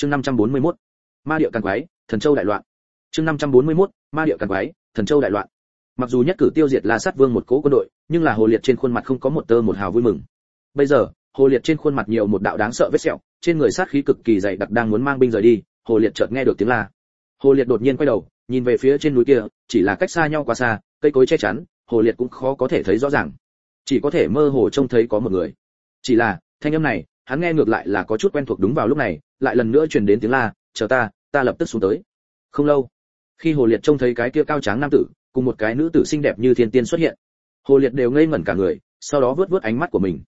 chương 541. ma địa càng quái, thần châu đại loạn chương 541. ma địa càng quái, thần châu đại loạn mặc dù nhất cử tiêu diệt la sát vương một cố quân đội, nhưng là hồ liệt trên khuôn mặt không có một tơ một hào vui mừng bây giờ, hồ liệt trên khuôn mặt nhiều một đạo đáng sợ vết sẹo, trên người sát khí cực kỳ dày đặc đang muốn mang binh rời đi, hồ liệt chợt nghe được tiếng la hồ liệt đột nhiên quay đầu, nhìn về phía trên núi kia, chỉ là cách xa nhau quá xa, cây cối che chắn, hồ liệt cũng khó có thể thấy rõ ràng chỉ có thể mơ hồ trông thấy có một người chỉ là, thanh âm này, hắn nghe ngược lại là có chút quen thuộc đúng vào lúc này lại lần nữa truyền đến tiếng la, chờ ta ta lập tức xuống tới. Không lâu, khi hồ liệt trông thấy cái kia cao tráng nam tử, cùng một cái nữ tử xinh đẹp như thiên tiên xuất hiện, hồ liệt đều ngây ngẩn cả người, sau đó vớt vớt ánh mắt của mình.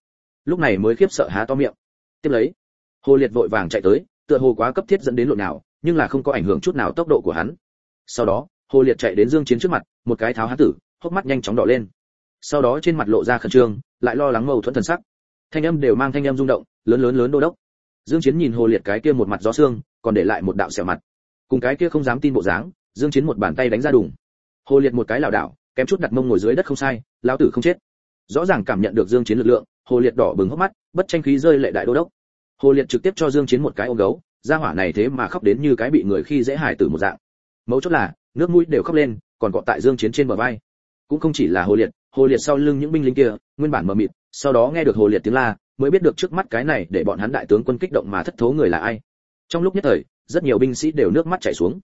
Lúc này mới khiếp sợ há to miệng. Tiếp lấy, hồ liệt vội vàng chạy tới, tựa hồ quá cấp thiết dẫn đến lộn nào, nhưng là không có ảnh hưởng chút nào tốc độ của hắn. Sau đó, hồ liệt chạy đến dương chiến trước mặt, một cái tháo há tử, hốc mắt nhanh chóng đỏ lên. Sau đó trên mặt lộ ra khẩn trương, lại lo lắng mâu thuẫn thần sắc. Thanh âm đều mang thanh âm rung động, lớn lớn lớn đô đốc dương chiến nhìn hồ liệt cái kia một mặt gió xương, còn để lại một đạo sẹo mặt. Cùng cái kia không dám tin bộ dáng, dương chiến một bàn tay đánh ra đùng. Hồ liệt một cái lảo đảo, kém chút đặt mông ngồi dưới đất không sai, lão tử không chết. Rõ ràng cảm nhận được dương chiến lực lượng, hồ liệt đỏ bừng hốc mắt, bất tranh khí rơi lệ đại đô đốc. Hồ liệt trực tiếp cho dương chiến một cái ôm gấu, gia hỏa này thế mà khóc đến như cái bị người khi dễ hại tử một dạng. Mấu chốt là, nước mũi đều khóc lên, còn cọ tại dương chiến trên bờ vai. Cũng không chỉ là hồ liệt hồ liệt sau lưng những binh lính kia, nguyên bản mờ mịt, sau đó nghe được hồ liệt tiếng la mới biết được trước mắt cái này để bọn hắn đại tướng quân kích động mà thất thố người là ai. Trong lúc nhất thời, rất nhiều binh sĩ đều nước mắt chảy xuống.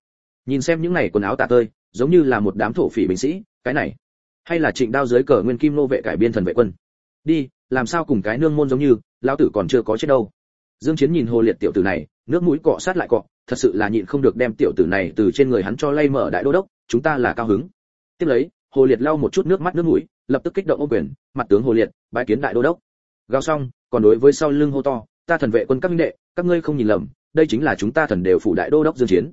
Nhìn xem những này quần áo tả tơi, giống như là một đám thổ phỉ binh sĩ, cái này, hay là trịnh đao dưới cờ nguyên kim nô vệ cải biên thần vệ quân. Đi, làm sao cùng cái nương môn giống như, lão tử còn chưa có chết đâu. Dương chiến nhìn hồ liệt tiểu tử này, nước mũi cọ sát lại cọ, thật sự là nhịn không được đem tiểu tử này từ trên người hắn cho lay mở đại đô đốc, chúng ta là cao hứng. Tiếp lấy, hồ liệt lau một chút nước mắt nước mũi, lập tức kích động ô quyền, mặt tướng hồ liệt, bái kiến đại đô đốc gào xong, còn đối với sau lưng hô to, ta thần vệ quân các minh đệ, các ngươi không nhìn lầm, đây chính là chúng ta thần đều phủ đại đô đốc dương chiến.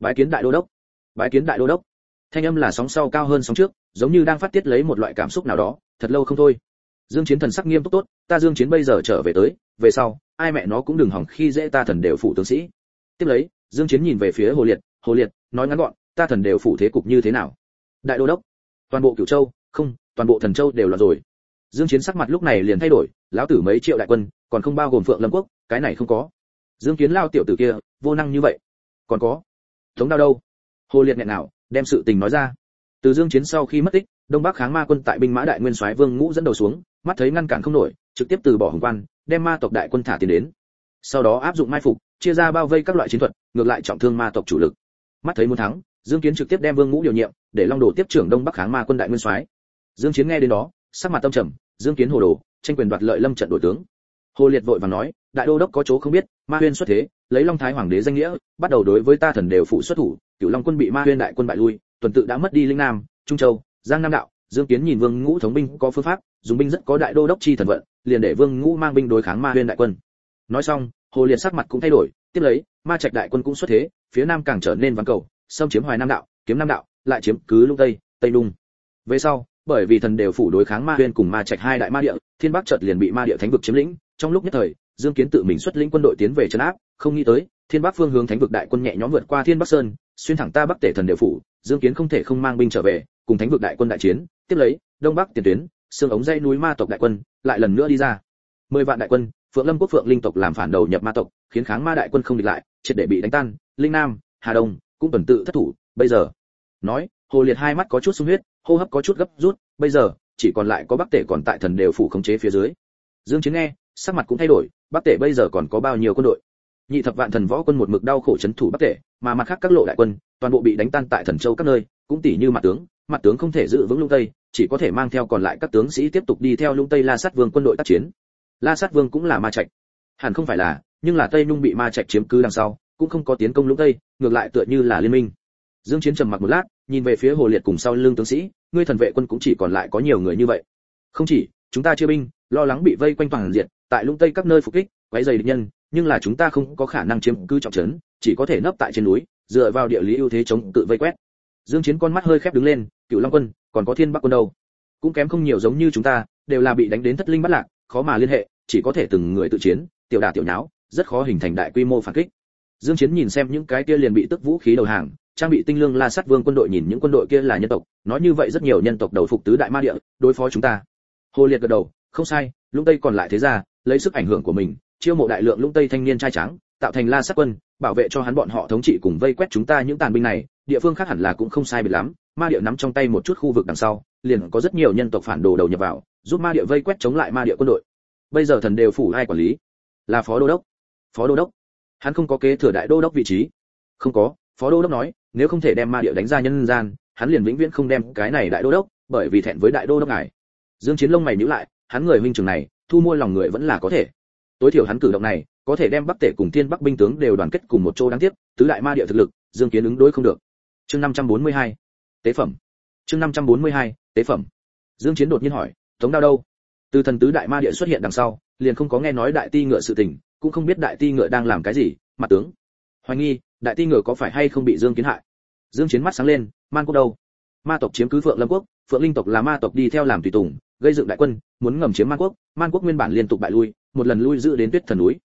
Bái kiến đại đô đốc. Bái kiến đại đô đốc. Thanh âm là sóng sau cao hơn sóng trước, giống như đang phát tiết lấy một loại cảm xúc nào đó, thật lâu không thôi. Dương chiến thần sắc nghiêm túc tốt, ta dương chiến bây giờ trở về tới, về sau, ai mẹ nó cũng đừng hỏng khi dễ ta thần đều phủ tướng sĩ. Tiếp lấy, dương chiến nhìn về phía hồ liệt hồ liệt, nói ngắn gọn, ta thần đều phủ thế cục như thế nào? Đại đô đốc. Toàn bộ cửu châu? Không, toàn bộ thần châu đều là rồi dương chiến sắc mặt lúc này liền thay đổi, lão tử mấy triệu đại quân, còn không bao gồm phượng lâm quốc, cái này không có. Dương kiến lao tiểu tử kia, vô năng như vậy. Còn có. Tống đao đâu? Hồ liệt nghẹn nào, đem sự tình nói ra. Từ dương chiến sau khi mất tích, đông bắc kháng ma quân tại binh mã đại nguyên soái vương ngũ dẫn đầu xuống, mắt thấy ngăn cản không nổi, trực tiếp từ bỏ hồng quan, đem ma tộc đại quân thả tiền đến. Sau đó áp dụng mai phục, chia ra bao vây các loại chiến thuật, ngược lại trọng thương ma tộc chủ lực. Mắt thấy muốn thắng, dương kiến trực tiếp đem vương ngũ điều nhiệm, để long đồ tiếp trưởng đông bắc kháng ma quân đại nguyên soái. Dương chiến nghe đến đó, sắc mặt tâm trầm dương kiến hồ đồ, tranh quyền đoạt lợi lâm trận đổi tướng. Hồ liệt vội vàng nói, đại đô đốc có chỗ không biết, ma huyên xuất thế, lấy long thái hoàng đế danh nghĩa, bắt đầu đối với ta thần đều phụ xuất thủ, cửu long quân bị ma huyên đại quân bại lui, tuần tự đã mất đi linh nam, trung châu, giang nam đạo, dương kiến nhìn vương ngũ thống binh có phương pháp, dùng binh rất có đại đô đốc chi thần vận, liền để vương ngũ mang binh đối kháng ma huyên đại quân. Nói xong, hồ liệt sắc mặt cũng thay đổi, tiếp lấy, ma trạch đại quân cũng xuất thế, phía nam càng trở nên vắng cầu, xâm chiếm hoài nam đạo, kiếm nam đạo, lại chiếm cứ lung tây tây đung. Về sau bởi vì thần đều phủ đối kháng ma huyên cùng ma trạch hai đại ma địa, thiên bắc chợt liền bị ma địa thánh vực chiếm lĩnh. Trong lúc nhất thời, dương kiến tự mình xuất lĩnh quân đội tiến về trấn áp, không nghĩ tới, thiên bắc phương hướng thánh vực đại quân nhẹ nhõm vượt qua thiên bắc sơn, xuyên thẳng ta bắc tể thần đều phủ, dương kiến không thể không mang binh trở về, cùng thánh vực đại quân đại chiến, tiếp lấy, đông bắc tiền tuyến, xương ống dây núi ma tộc đại quân, lại lần nữa đi ra. Mười vạn đại quân, phượng lâm quốc phượng linh tộc làm phản đầu nhập ma tộc, khiến kháng ma đại quân không địch lại, triệt để bị đánh tan. Linh nam, hà đông, cũng tuần tự thất thủ, bây giờ, nói hồ liệt hai mắt có chút sung huyết, hô hấp có chút gấp rút, bây giờ, chỉ còn lại có bắc tể còn tại thần đều phủ khống chế phía dưới. Dương chiến nghe, sắc mặt cũng thay đổi bắc tể bây giờ còn có bao nhiêu quân đội? Nhị thập vạn thần võ quân một mực đau khổ chấn thủ bắc tể, mà mặt khác các lộ đại quân, toàn bộ bị đánh tan tại thần châu các nơi, cũng tỷ như mặt tướng mặt tướng không thể giữ vững lung tây, chỉ có thể mang theo còn lại các tướng sĩ tiếp tục đi theo lung tây la sát vương quân đội tác chiến. La sát vương cũng là ma trạch. Hẳn không phải là, nhưng là tây nhung bị ma trạch chiếm cứ đằng sau, cũng không có tiến công lũng tây, ngược lại tựa như là liên minh dương chiến trầm mặc một lát, nhìn về phía hồ liệt cùng sau lưng tướng sĩ, ngươi thần vệ quân cũng chỉ còn lại có nhiều người như vậy. Không chỉ, chúng ta chưa binh, lo lắng bị vây quanh toàn diện, tại lũng tây các nơi phục kích, quấy rầy địch nhân, nhưng là chúng ta không có khả năng chiếm cứ trọng trấn, chỉ có thể nấp tại trên núi, dựa vào địa lý ưu thế chống tự vây quét. Dương chiến con mắt hơi khép đứng lên, cựu long quân, còn có thiên bắc quân đâu? Cũng kém không nhiều giống như chúng ta, đều là bị đánh đến thất linh bất lạc, khó mà liên hệ, chỉ có thể từng người tự chiến, tiểu đả tiểu nháo, rất khó hình thành đại quy mô phản kích. Dương chiến nhìn xem những cái kia liền bị tức vũ khí đầu hàng trang bị tinh lương la sát vương quân đội nhìn những quân đội kia là nhân tộc, nói như vậy rất nhiều nhân tộc đầu phục tứ đại ma địa, đối phó chúng ta. Hồ liệt gật đầu, không sai, lũng tây còn lại thế ra lấy sức ảnh hưởng của mình, chiêu mộ đại lượng lũng tây thanh niên trai trắng tạo thành la sát quân, bảo vệ cho hắn bọn họ thống trị cùng vây quét chúng ta những tàn binh này, địa phương khác hẳn là cũng không sai biệt lắm, ma địa nắm trong tay một chút khu vực đằng sau, liền có rất nhiều nhân tộc phản đồ đầu nhập vào, giúp ma địa vây quét chống lại ma địa quân đội. Bây giờ thần đều phủ ai quản lý, là phó đô đốc. Phó đô đốc. Hắn không có kế thừa đại đô đốc vị trí. Không có, phó đô đốc nói nếu không thể đem ma địa đánh ra nhân gian, hắn liền vĩnh viễn không đem cái này đại đô đốc, bởi vì thẹn với đại đô đốc ngài. Dương chiến lông mày nhíu lại, hắn người huynh trưởng này, thu mua lòng người vẫn là có thể. Tối thiểu hắn cử động này, có thể đem bắc tể cùng thiên bắc binh tướng đều đoàn kết cùng một chỗ đáng tiếc, tứ đại ma địa thực lực, dương kiến ứng đối không được. Chương 542 tế phẩm. Chương 542 tế phẩm. Dương chiến đột nhiên hỏi, tống đao đâu? Từ thần tứ đại ma địa xuất hiện đằng sau, liền không có nghe nói đại ti ngựa sự tình, cũng không biết đại ti ngựa đang làm cái gì, mặt tướng. Hoài nghi đại ti ngờ có phải hay không bị dương kiến hại? Dương chiến mắt sáng lên, man quốc đâu? Ma tộc chiếm cứ phượng lâm quốc, phượng linh tộc là ma tộc đi theo làm tùy tùng, gây dựng đại quân, muốn ngầm chiếm man quốc man quốc nguyên bản liên tục bại lui, một lần lui giữ đến tuyết thần núi.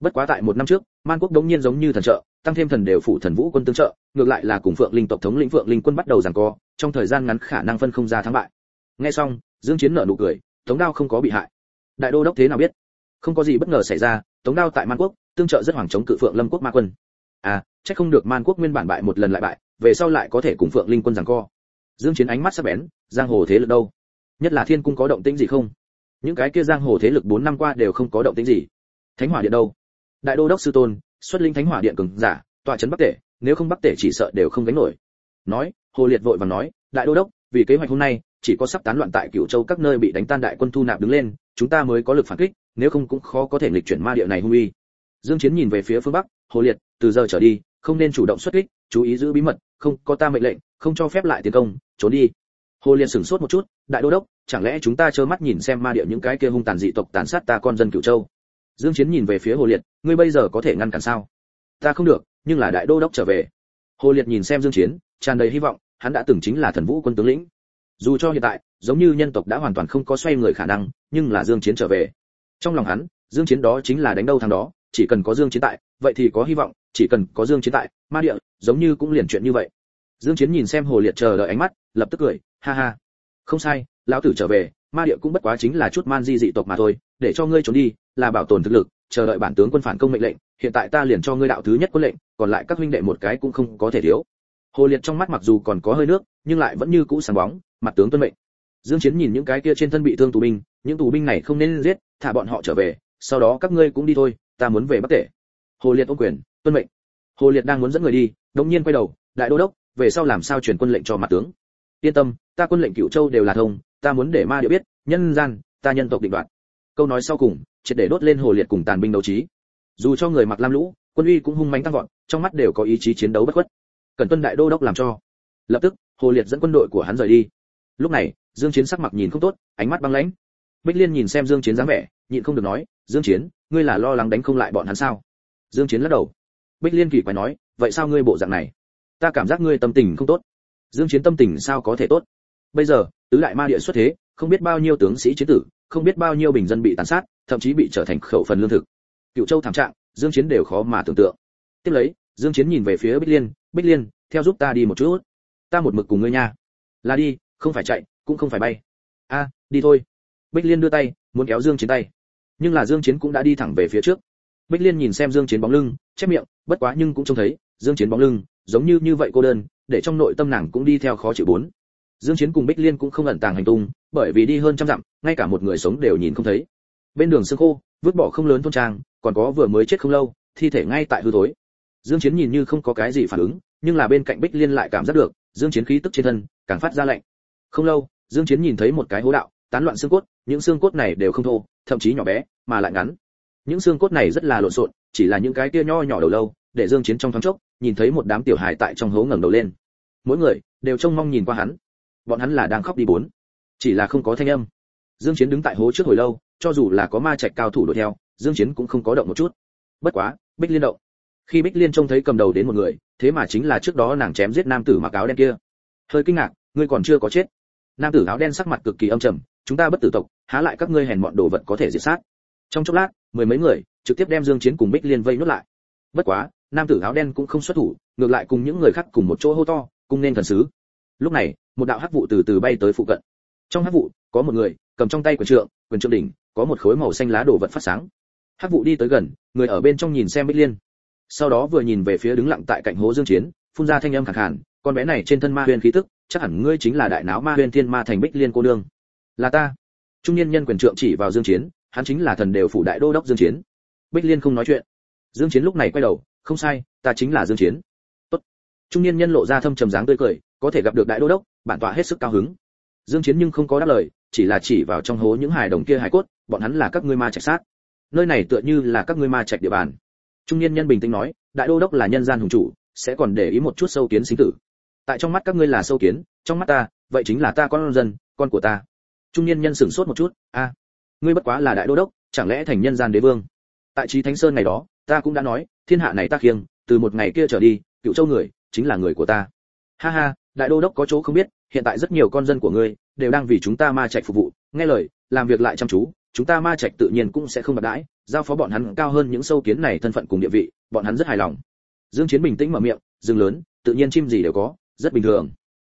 Bất quá tại một năm trước, man quốc đống nhiên giống như thần trợ, tăng thêm thần đều phụ thần vũ quân tương trợ, ngược lại là cùng phượng linh tộc thống lĩnh phượng linh quân bắt đầu giằng co, trong thời gian ngắn khả năng phân không ra thắng bại. Nghe xong, dương chiến nở nụ cười, tống đao không có bị hại. Đại đô đốc thế nào biết? Không có gì bất ngờ xảy ra, tống đao tại man quốc, tương trợ rất hoàng chống cự phượng lâm quốc ma quân à chắc không được man quốc nguyên bản bại một lần lại bại, về sau lại có thể cùng phượng linh quân giằng co. Dương chiến ánh mắt sắc bén, giang hồ thế lực đâu? Nhất là thiên cung có động tĩnh gì không? Những cái kia giang hồ thế lực 4 năm qua đều không có động tĩnh gì. Thánh hỏa điện đâu? Đại đô đốc sư tôn, xuất linh thánh hỏa điện cường giả, tọa trấn bắc tể, nếu không bắc tể chỉ sợ đều không gánh nổi. Nói, hồ liệt vội vàng nói, đại đô đốc, vì kế hoạch hôm nay, chỉ có sắp tán loạn tại cửu châu các nơi bị đánh tan đại quân thu nạp đứng lên, chúng ta mới có lực phản kích, nếu không cũng khó có thể nghịch chuyển ma địa này hung uy. Dương chiến nhìn về phía phương bắc hồ liệt, từ giờ trở đi, không nên chủ động xuất kích, chú ý giữ bí mật, không có ta mệnh lệnh, không cho phép lại tiến công, trốn đi. Hồ liệt sửng sốt một chút, đại đô đốc, chẳng lẽ chúng ta trơ mắt nhìn xem ma địa những cái kia hung tàn dị tộc tàn sát ta con dân cửu châu? Dương chiến nhìn về phía hồ liệt, ngươi bây giờ có thể ngăn cản sao? Ta không được, nhưng là đại đô đốc trở về. Hồ liệt nhìn xem dương chiến, tràn đầy hy vọng, hắn đã từng chính là thần vũ quân tướng lĩnh. Dù cho hiện tại, giống như nhân tộc đã hoàn toàn không có xoay người khả năng, nhưng là dương chiến trở về. Trong lòng hắn, dương chiến đó chính là đánh đâu thằng đó chỉ cần có dương chiến tại, vậy thì có hy vọng, chỉ cần có dương chiến tại, ma địa, giống như cũng liền chuyện như vậy. Dương chiến nhìn xem hồ liệt chờ đợi ánh mắt, lập tức cười, ha ha. Không sai, lão tử trở về, ma địa cũng bất quá chính là chút man di dị tộc mà thôi, để cho ngươi trốn đi, là bảo tồn thực lực, chờ đợi bản tướng quân phản công mệnh lệnh, hiện tại ta liền cho ngươi đạo thứ nhất quân lệnh, còn lại các huynh đệ một cái cũng không có thể thiếu. Hồ liệt trong mắt mặc dù còn có hơi nước, nhưng lại vẫn như cũ sáng bóng, mặt tướng tuân mệnh. Dương chiến nhìn những cái kia trên thân bị thương tù binh, những tù binh này không nên giết, thả bọn họ trở về, sau đó các ngươi cũng đi thôi ta muốn về bắc tể. Hồ liệt ôm quyền, tuân mệnh. Hồ liệt đang muốn dẫn người đi, đống nhiên quay đầu, đại đô đốc, về sau làm sao truyền quân lệnh cho mặt tướng? Yên tâm, ta quân lệnh cửu châu đều là thông, ta muốn để ma địa biết, nhân gian, ta nhân tộc định đoạt. Câu nói sau cùng, triệt để đốt lên hồ liệt cùng tàn binh đấu trí. Dù cho người mặc lam lũ, quân uy cũng hung mãnh tăng vọt, trong mắt đều có ý chí chiến đấu bất khuất. Cần tuân đại đô đốc làm cho. Lập tức, hồ liệt dẫn quân đội của hắn rời đi. Lúc này, dương chiến sắc mặt nhìn không tốt, ánh mắt băng lãnh. Bích liên nhìn xem dương chiến dáng vẻ, nhịn không được nói, dương chiến ngươi là lo lắng đánh không lại bọn hắn sao? Dương chiến lắc đầu. Bích liên kỳ quái nói, vậy sao ngươi bộ dạng này? Ta cảm giác ngươi tâm tình không tốt. Dương chiến tâm tình sao có thể tốt? Bây giờ, tứ đại ma địa xuất thế, không biết bao nhiêu tướng sĩ chiến tử, không biết bao nhiêu bình dân bị tàn sát, thậm chí bị trở thành khẩu phần lương thực. Cựu châu thảm trạng, dương chiến đều khó mà tưởng tượng. Tiếp lấy, dương chiến nhìn về phía bích liên bích liên, theo giúp ta đi một chút. Ta một mực cùng ngươi nha. Là đi, không phải chạy, cũng không phải bay. A, đi thôi. Bích liên đưa tay, muốn kéo dương chiến tay nhưng là dương chiến cũng đã đi thẳng về phía trước. Bích liên nhìn xem dương chiến bóng lưng, chép miệng, bất quá nhưng cũng trông thấy, dương chiến bóng lưng, giống như như vậy cô đơn, để trong nội tâm nàng cũng đi theo khó chịu bốn. Dương chiến cùng bích liên cũng không ẩn tàng hành tung, bởi vì đi hơn trăm dặm, ngay cả một người sống đều nhìn không thấy. Bên đường sương khô, vứt bỏ không lớn thôn trang, còn có vừa mới chết không lâu, thi thể ngay tại hư thối. Dương chiến nhìn như không có cái gì phản ứng, nhưng là bên cạnh bích liên lại cảm giác được, dương chiến khí tức trên thân càng phát ra lạnh. Không lâu, dương chiến nhìn thấy một cái hố đạo tán loạn xương cốt, những xương cốt này đều không thô, thậm chí nhỏ bé, mà lại ngắn. Những xương cốt này rất là lộn xộn, chỉ là những cái kia nho nhỏ đầu lâu, để dương chiến trong thoáng chốc, nhìn thấy một đám tiểu hài tại trong hố ngẩng đầu lên. Mỗi người, đều trông mong nhìn qua hắn. Bọn hắn là đang khóc đi bốn. Chỉ là không có thanh âm. Dương chiến đứng tại hố trước hồi lâu, cho dù là có ma trạch cao thủ đuổi theo, dương chiến cũng không có động một chút. Bất quá, bích liên động. Khi bích liên trông thấy cầm đầu đến một người, thế mà chính là trước đó nàng chém giết nam tử mặc áo đen kia. Hơi kinh ngạc, ngươi còn chưa có chết. Nam tử áo đen sắc mặt cực kỳ âm trầm chúng ta bất tử tộc, há lại các ngươi hèn mọn đồ vật có thể diệt sát. Trong chốc lát, mười mấy người trực tiếp đem dương chiến cùng bích liên vây nuốt lại. Bất quá, nam tử áo đen cũng không xuất thủ, ngược lại cùng những người khác cùng một chỗ hô to, cùng nên thần sứ. Lúc này, một đạo hắc vụ từ từ bay tới phụ cận. Trong hắc vụ, có một người cầm trong tay quyền trượng quyền trượng đỉnh, có một khối màu xanh lá đồ vật phát sáng. Hắc vụ đi tới gần, người ở bên trong nhìn xem bích liên. Sau đó vừa nhìn về phía đứng lặng tại cạnh hố dương chiến, phun ra thanh âm khàn khàn, con bé này trên thân ma huyền khí tức, chắc hẳn ngươi chính là đại náo ma huyền thiên ma thành bích liên cô đương là ta. Trung niên nhân quyền trượng chỉ vào dương chiến, hắn chính là thần đều phủ đại đô đốc dương chiến. Bích liên không nói chuyện. Dương chiến lúc này quay đầu, không sai, ta chính là dương chiến. Tốt. Trung niên nhân lộ ra thâm trầm dáng tươi cười, có thể gặp được đại đô đốc, bản tọa hết sức cao hứng. Dương chiến nhưng không có đáp lời, chỉ là chỉ vào trong hố những hài đồng kia hài cốt, bọn hắn là các ngươi ma trạch sát. Nơi này tựa như là các ngươi ma trạch địa bàn. Trung niên nhân bình tĩnh nói, đại đô đốc là nhân gian hùng chủ, sẽ còn để ý một chút sâu kiến sinh tử. Tại trong mắt các ngươi là sâu kiến, trong mắt ta, vậy chính là ta con dân, con của ta trung niên nhân sửng sốt một chút, a, ngươi bất quá là đại đô đốc, chẳng lẽ thành nhân gian đế vương? Tại trí thánh sơn ngày đó, ta cũng đã nói, thiên hạ này ta khiêng, từ một ngày kia trở đi, cựu châu người chính là người của ta. Ha ha, đại đô đốc có chỗ không biết, hiện tại rất nhiều con dân của ngươi đều đang vì chúng ta ma trạch phục vụ. Nghe lời, làm việc lại chăm chú, chúng ta ma trạch tự nhiên cũng sẽ không bạc đãi, giao phó bọn hắn cao hơn những sâu kiến này thân phận cùng địa vị, bọn hắn rất hài lòng. Dương chiến bình tĩnh mở miệng, rừng lớn, tự nhiên chim gì đều có, rất bình thường.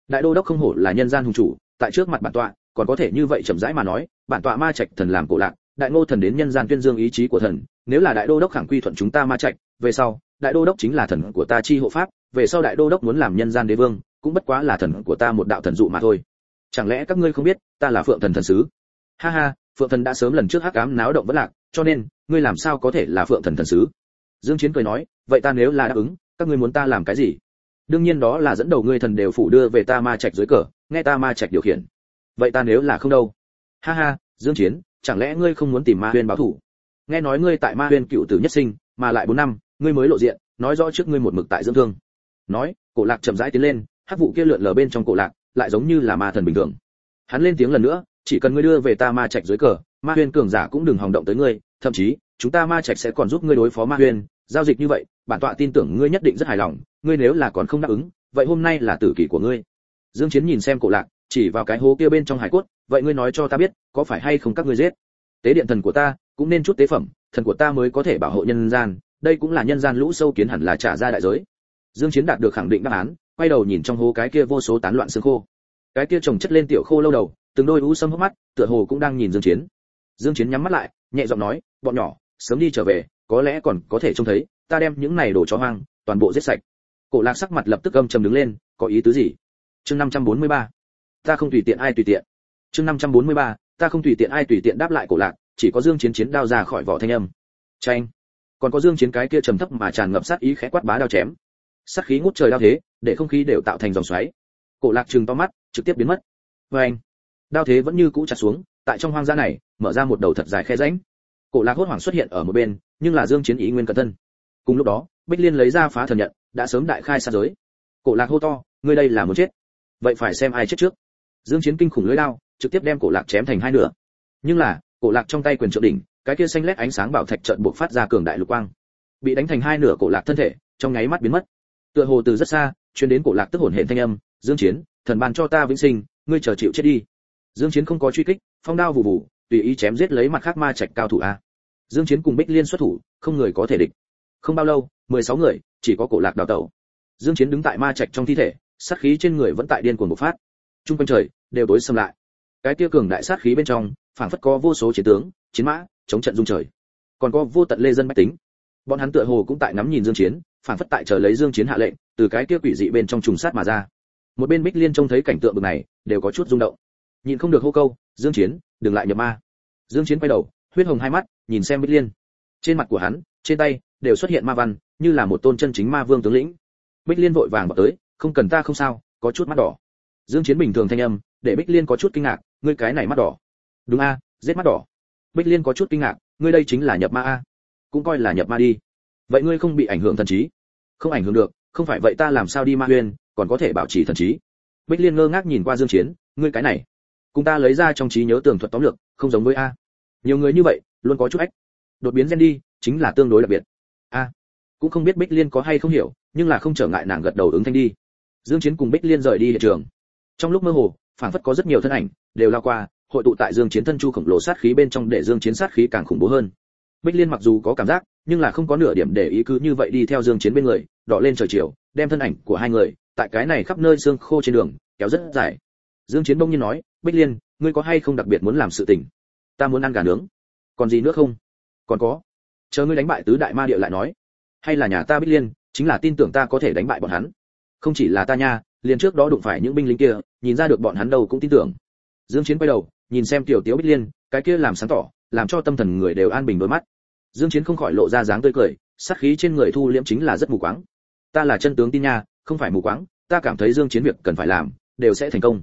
Đại đô đốc không hổ là nhân gian hùng chủ, tại trước mặt bản tọa còn có thể như vậy chậm rãi mà nói, bản tọa ma trạch thần làm cổ lạc, đại ngô thần đến nhân gian tuyên dương ý chí của thần, nếu là đại đô đốc khẳng quy thuận chúng ta ma trạch, về sau, đại đô đốc chính là thần của ta chi hộ pháp, về sau đại đô đốc muốn làm nhân gian đế vương, cũng bất quá là thần của ta một đạo thần dụ mà thôi. Chẳng lẽ các ngươi không biết, ta là phượng thần thần sứ? Ha ha, phượng thần đã sớm lần trước hắc ám náo động vẫn lạc, cho nên, ngươi làm sao có thể là phượng thần thần sứ? Dương chiến cười nói, vậy ta nếu là đáp ứng, các ngươi muốn ta làm cái gì? Đương nhiên đó là dẫn đầu ngươi thần đều phủ đưa về ta ma trạch dưới cờ, nghe ta ma trạch điều khiển vậy ta nếu là không đâu? Ha ha, dương chiến, chẳng lẽ ngươi không muốn tìm ma huyên báo thủ? Nghe nói ngươi tại ma huyên cựu tử nhất sinh, mà lại bốn năm, ngươi mới lộ diện, nói rõ trước ngươi một mực tại dưỡng thương. Nói, cổ lạc chậm rãi tiến lên, hắc vụ kia lượn lờ bên trong cổ lạc, lại giống như là ma thần bình thường. Hắn lên tiếng lần nữa, chỉ cần ngươi đưa về ta ma trạch dưới cờ, ma huyên cường giả cũng đừng hòng động tới ngươi, thậm chí, chúng ta ma trạch sẽ còn giúp ngươi đối phó ma huyên. Giao dịch như vậy, bản tọa tin tưởng ngươi nhất định rất hài lòng, ngươi nếu là còn không đáp ứng, vậy hôm nay là tử kỳ của ngươi. Dương chiến nhìn xem cổ lạc chỉ vào cái hố kia bên trong hải cốt, vậy ngươi nói cho ta biết, có phải hay không các ngươi giết? Tế điện thần của ta, cũng nên chút tế phẩm, thần của ta mới có thể bảo hộ nhân gian, đây cũng là nhân gian lũ sâu kiến hẳn là trả ra đại giới. Dương chiến đạt được khẳng định đáp án, quay đầu nhìn trong hố cái kia vô số tán loạn xương khô. Cái kia trồng chất lên tiểu khô lâu đầu, từng đôi u sâm hốc mắt, tựa hồ cũng đang nhìn dương chiến. Dương chiến nhắm mắt lại, nhẹ giọng nói, bọn nhỏ, sớm đi trở về, có lẽ còn có thể trông thấy, ta đem những này đồ chó hoang, toàn bộ giết sạch. Cổ lạc sắc mặt lập tức âm trầm đứng lên, có ý tứ gì? Chương 543 ta không tùy tiện ai tùy tiện. Chương 543 ta không tùy tiện ai tùy tiện đáp lại cổ lạc, chỉ có dương chiến chiến đao ra khỏi vỏ thanh âm. Tranh còn có dương chiến cái kia trầm thấp mà tràn ngập sát ý khẽ quát bá đao chém. Sát khí ngút trời đao thế, để không khí đều tạo thành dòng xoáy. Cổ lạc trừng to mắt, trực tiếp biến mất. Với anh đao thế vẫn như cũ chặt xuống, tại trong hoang dã này, mở ra một đầu thật dài khe rãnh. Cổ lạc hốt hoảng xuất hiện ở một bên, nhưng là dương chiến ý nguyên cẩn thân cùng lúc đó, bích liên lấy ra phá thần nhận, đã sớm đại khai sát giới. Cổ lạc hô to, ngươi đây là muốn chết. Vậy phải xem ai chết trước dương chiến kinh khủng lưỡi đao trực tiếp đem cổ lạc chém thành hai nửa. Nhưng là, cổ lạc trong tay quyền trợ đỉnh, cái kia xanh lét ánh sáng bảo thạch trận buộc phát ra cường đại lục quang. Bị đánh thành hai nửa cổ lạc thân thể, trong nháy mắt biến mất. Tựa hồ từ rất xa, truyền đến cổ lạc tức hồn hển thanh âm, dương chiến, thần ban cho ta vĩnh sinh, ngươi chờ chịu chết đi. Dương chiến không có truy kích, phong đao vụ vụ tùy ý chém giết lấy mặt khác ma trạch cao thủ a. Dương chiến cùng bích liên xuất thủ, không người có thể địch. Không bao lâu 16 người, chỉ có cổ lạc đào tẩu. Dương chiến đứng tại ma trạch trong thi thể, sát khí trên người vẫn tại điên cuồng bộc phát trung quanh trời, đều tối sầm lại. Cái kia cường đại sát khí bên trong, phảng phất có vô số chiến tướng, chiến mã, chống trận dung trời. Còn có vô tận lê dân bách tính. Bọn hắn tựa hồ cũng tại ngắm nhìn dương chiến, phảng phất tại chờ lấy dương chiến hạ lệnh, từ cái kia quỷ dị bên trong trùng sát mà ra. Một bên bích liên trông thấy cảnh tượng bực này, đều có chút rung động. Nhìn không được hô câu, dương chiến, đừng lại nhập ma. Dương chiến quay đầu, huyết hồng hai mắt, nhìn xem bích liên. Trên mặt của hắn, trên tay, đều xuất hiện ma văn, như là một tôn chân chính ma vương tướng lĩnh. Bích liên vội vàng bỏ tới, không cần ta không sao, có chút mắt đỏ dương chiến bình thường thanh âm, để bích liên có chút kinh ngạc, ngươi cái này mắt đỏ. Đúng a, giết mắt đỏ. Bích liên có chút kinh ngạc, ngươi đây chính là nhập ma a. Cũng coi là nhập ma đi. Vậy ngươi không bị ảnh hưởng thần trí? Không ảnh hưởng được, không phải vậy ta làm sao đi ma huyền, còn có thể bảo trì thần trí. Bích liên ngơ ngác nhìn qua dương chiến, ngươi cái này. Cùng ta lấy ra trong trí nhớ tường thuật tóm lược, không giống với a. Nhiều người như vậy, luôn có chút ách. Đột biến gen đi, chính là tương đối đặc biệt. A. Cũng không biết bích liên có hay không hiểu, nhưng là không trở ngại nàng gật đầu ứng thanh đi. Dương chiến cùng bích liên rời đi hiện trường trong lúc mơ hồ, phảng phất có rất nhiều thân ảnh, đều lao qua, hội tụ tại dương chiến thân chu khổng lồ sát khí bên trong để dương chiến sát khí càng khủng bố hơn. Bích liên mặc dù có cảm giác, nhưng là không có nửa điểm để ý cứ như vậy đi theo dương chiến bên người, đỏ lên trời chiều, đem thân ảnh của hai người, tại cái này khắp nơi xương khô trên đường, kéo rất dài. Dương chiến bỗng nhiên nói, bích liên, ngươi có hay không đặc biệt muốn làm sự tình? Ta muốn ăn gà nướng. Còn gì nữa không? Còn có. Chờ ngươi đánh bại tứ đại ma địa lại nói. Hay là nhà ta bích liên, chính là tin tưởng ta có thể đánh bại bọn hắn. Không chỉ là ta nha liền trước đó đụng phải những binh lính kia, nhìn ra được bọn hắn đâu cũng tin tưởng. Dương chiến quay đầu, nhìn xem tiểu tiếu bích liên, cái kia làm sáng tỏ, làm cho tâm thần người đều an bình đôi mắt. Dương chiến không khỏi lộ ra dáng tươi cười, sát khí trên người thu liễm chính là rất mù quáng. Ta là chân tướng tin nha, không phải mù quáng, ta cảm thấy dương chiến việc cần phải làm, đều sẽ thành công.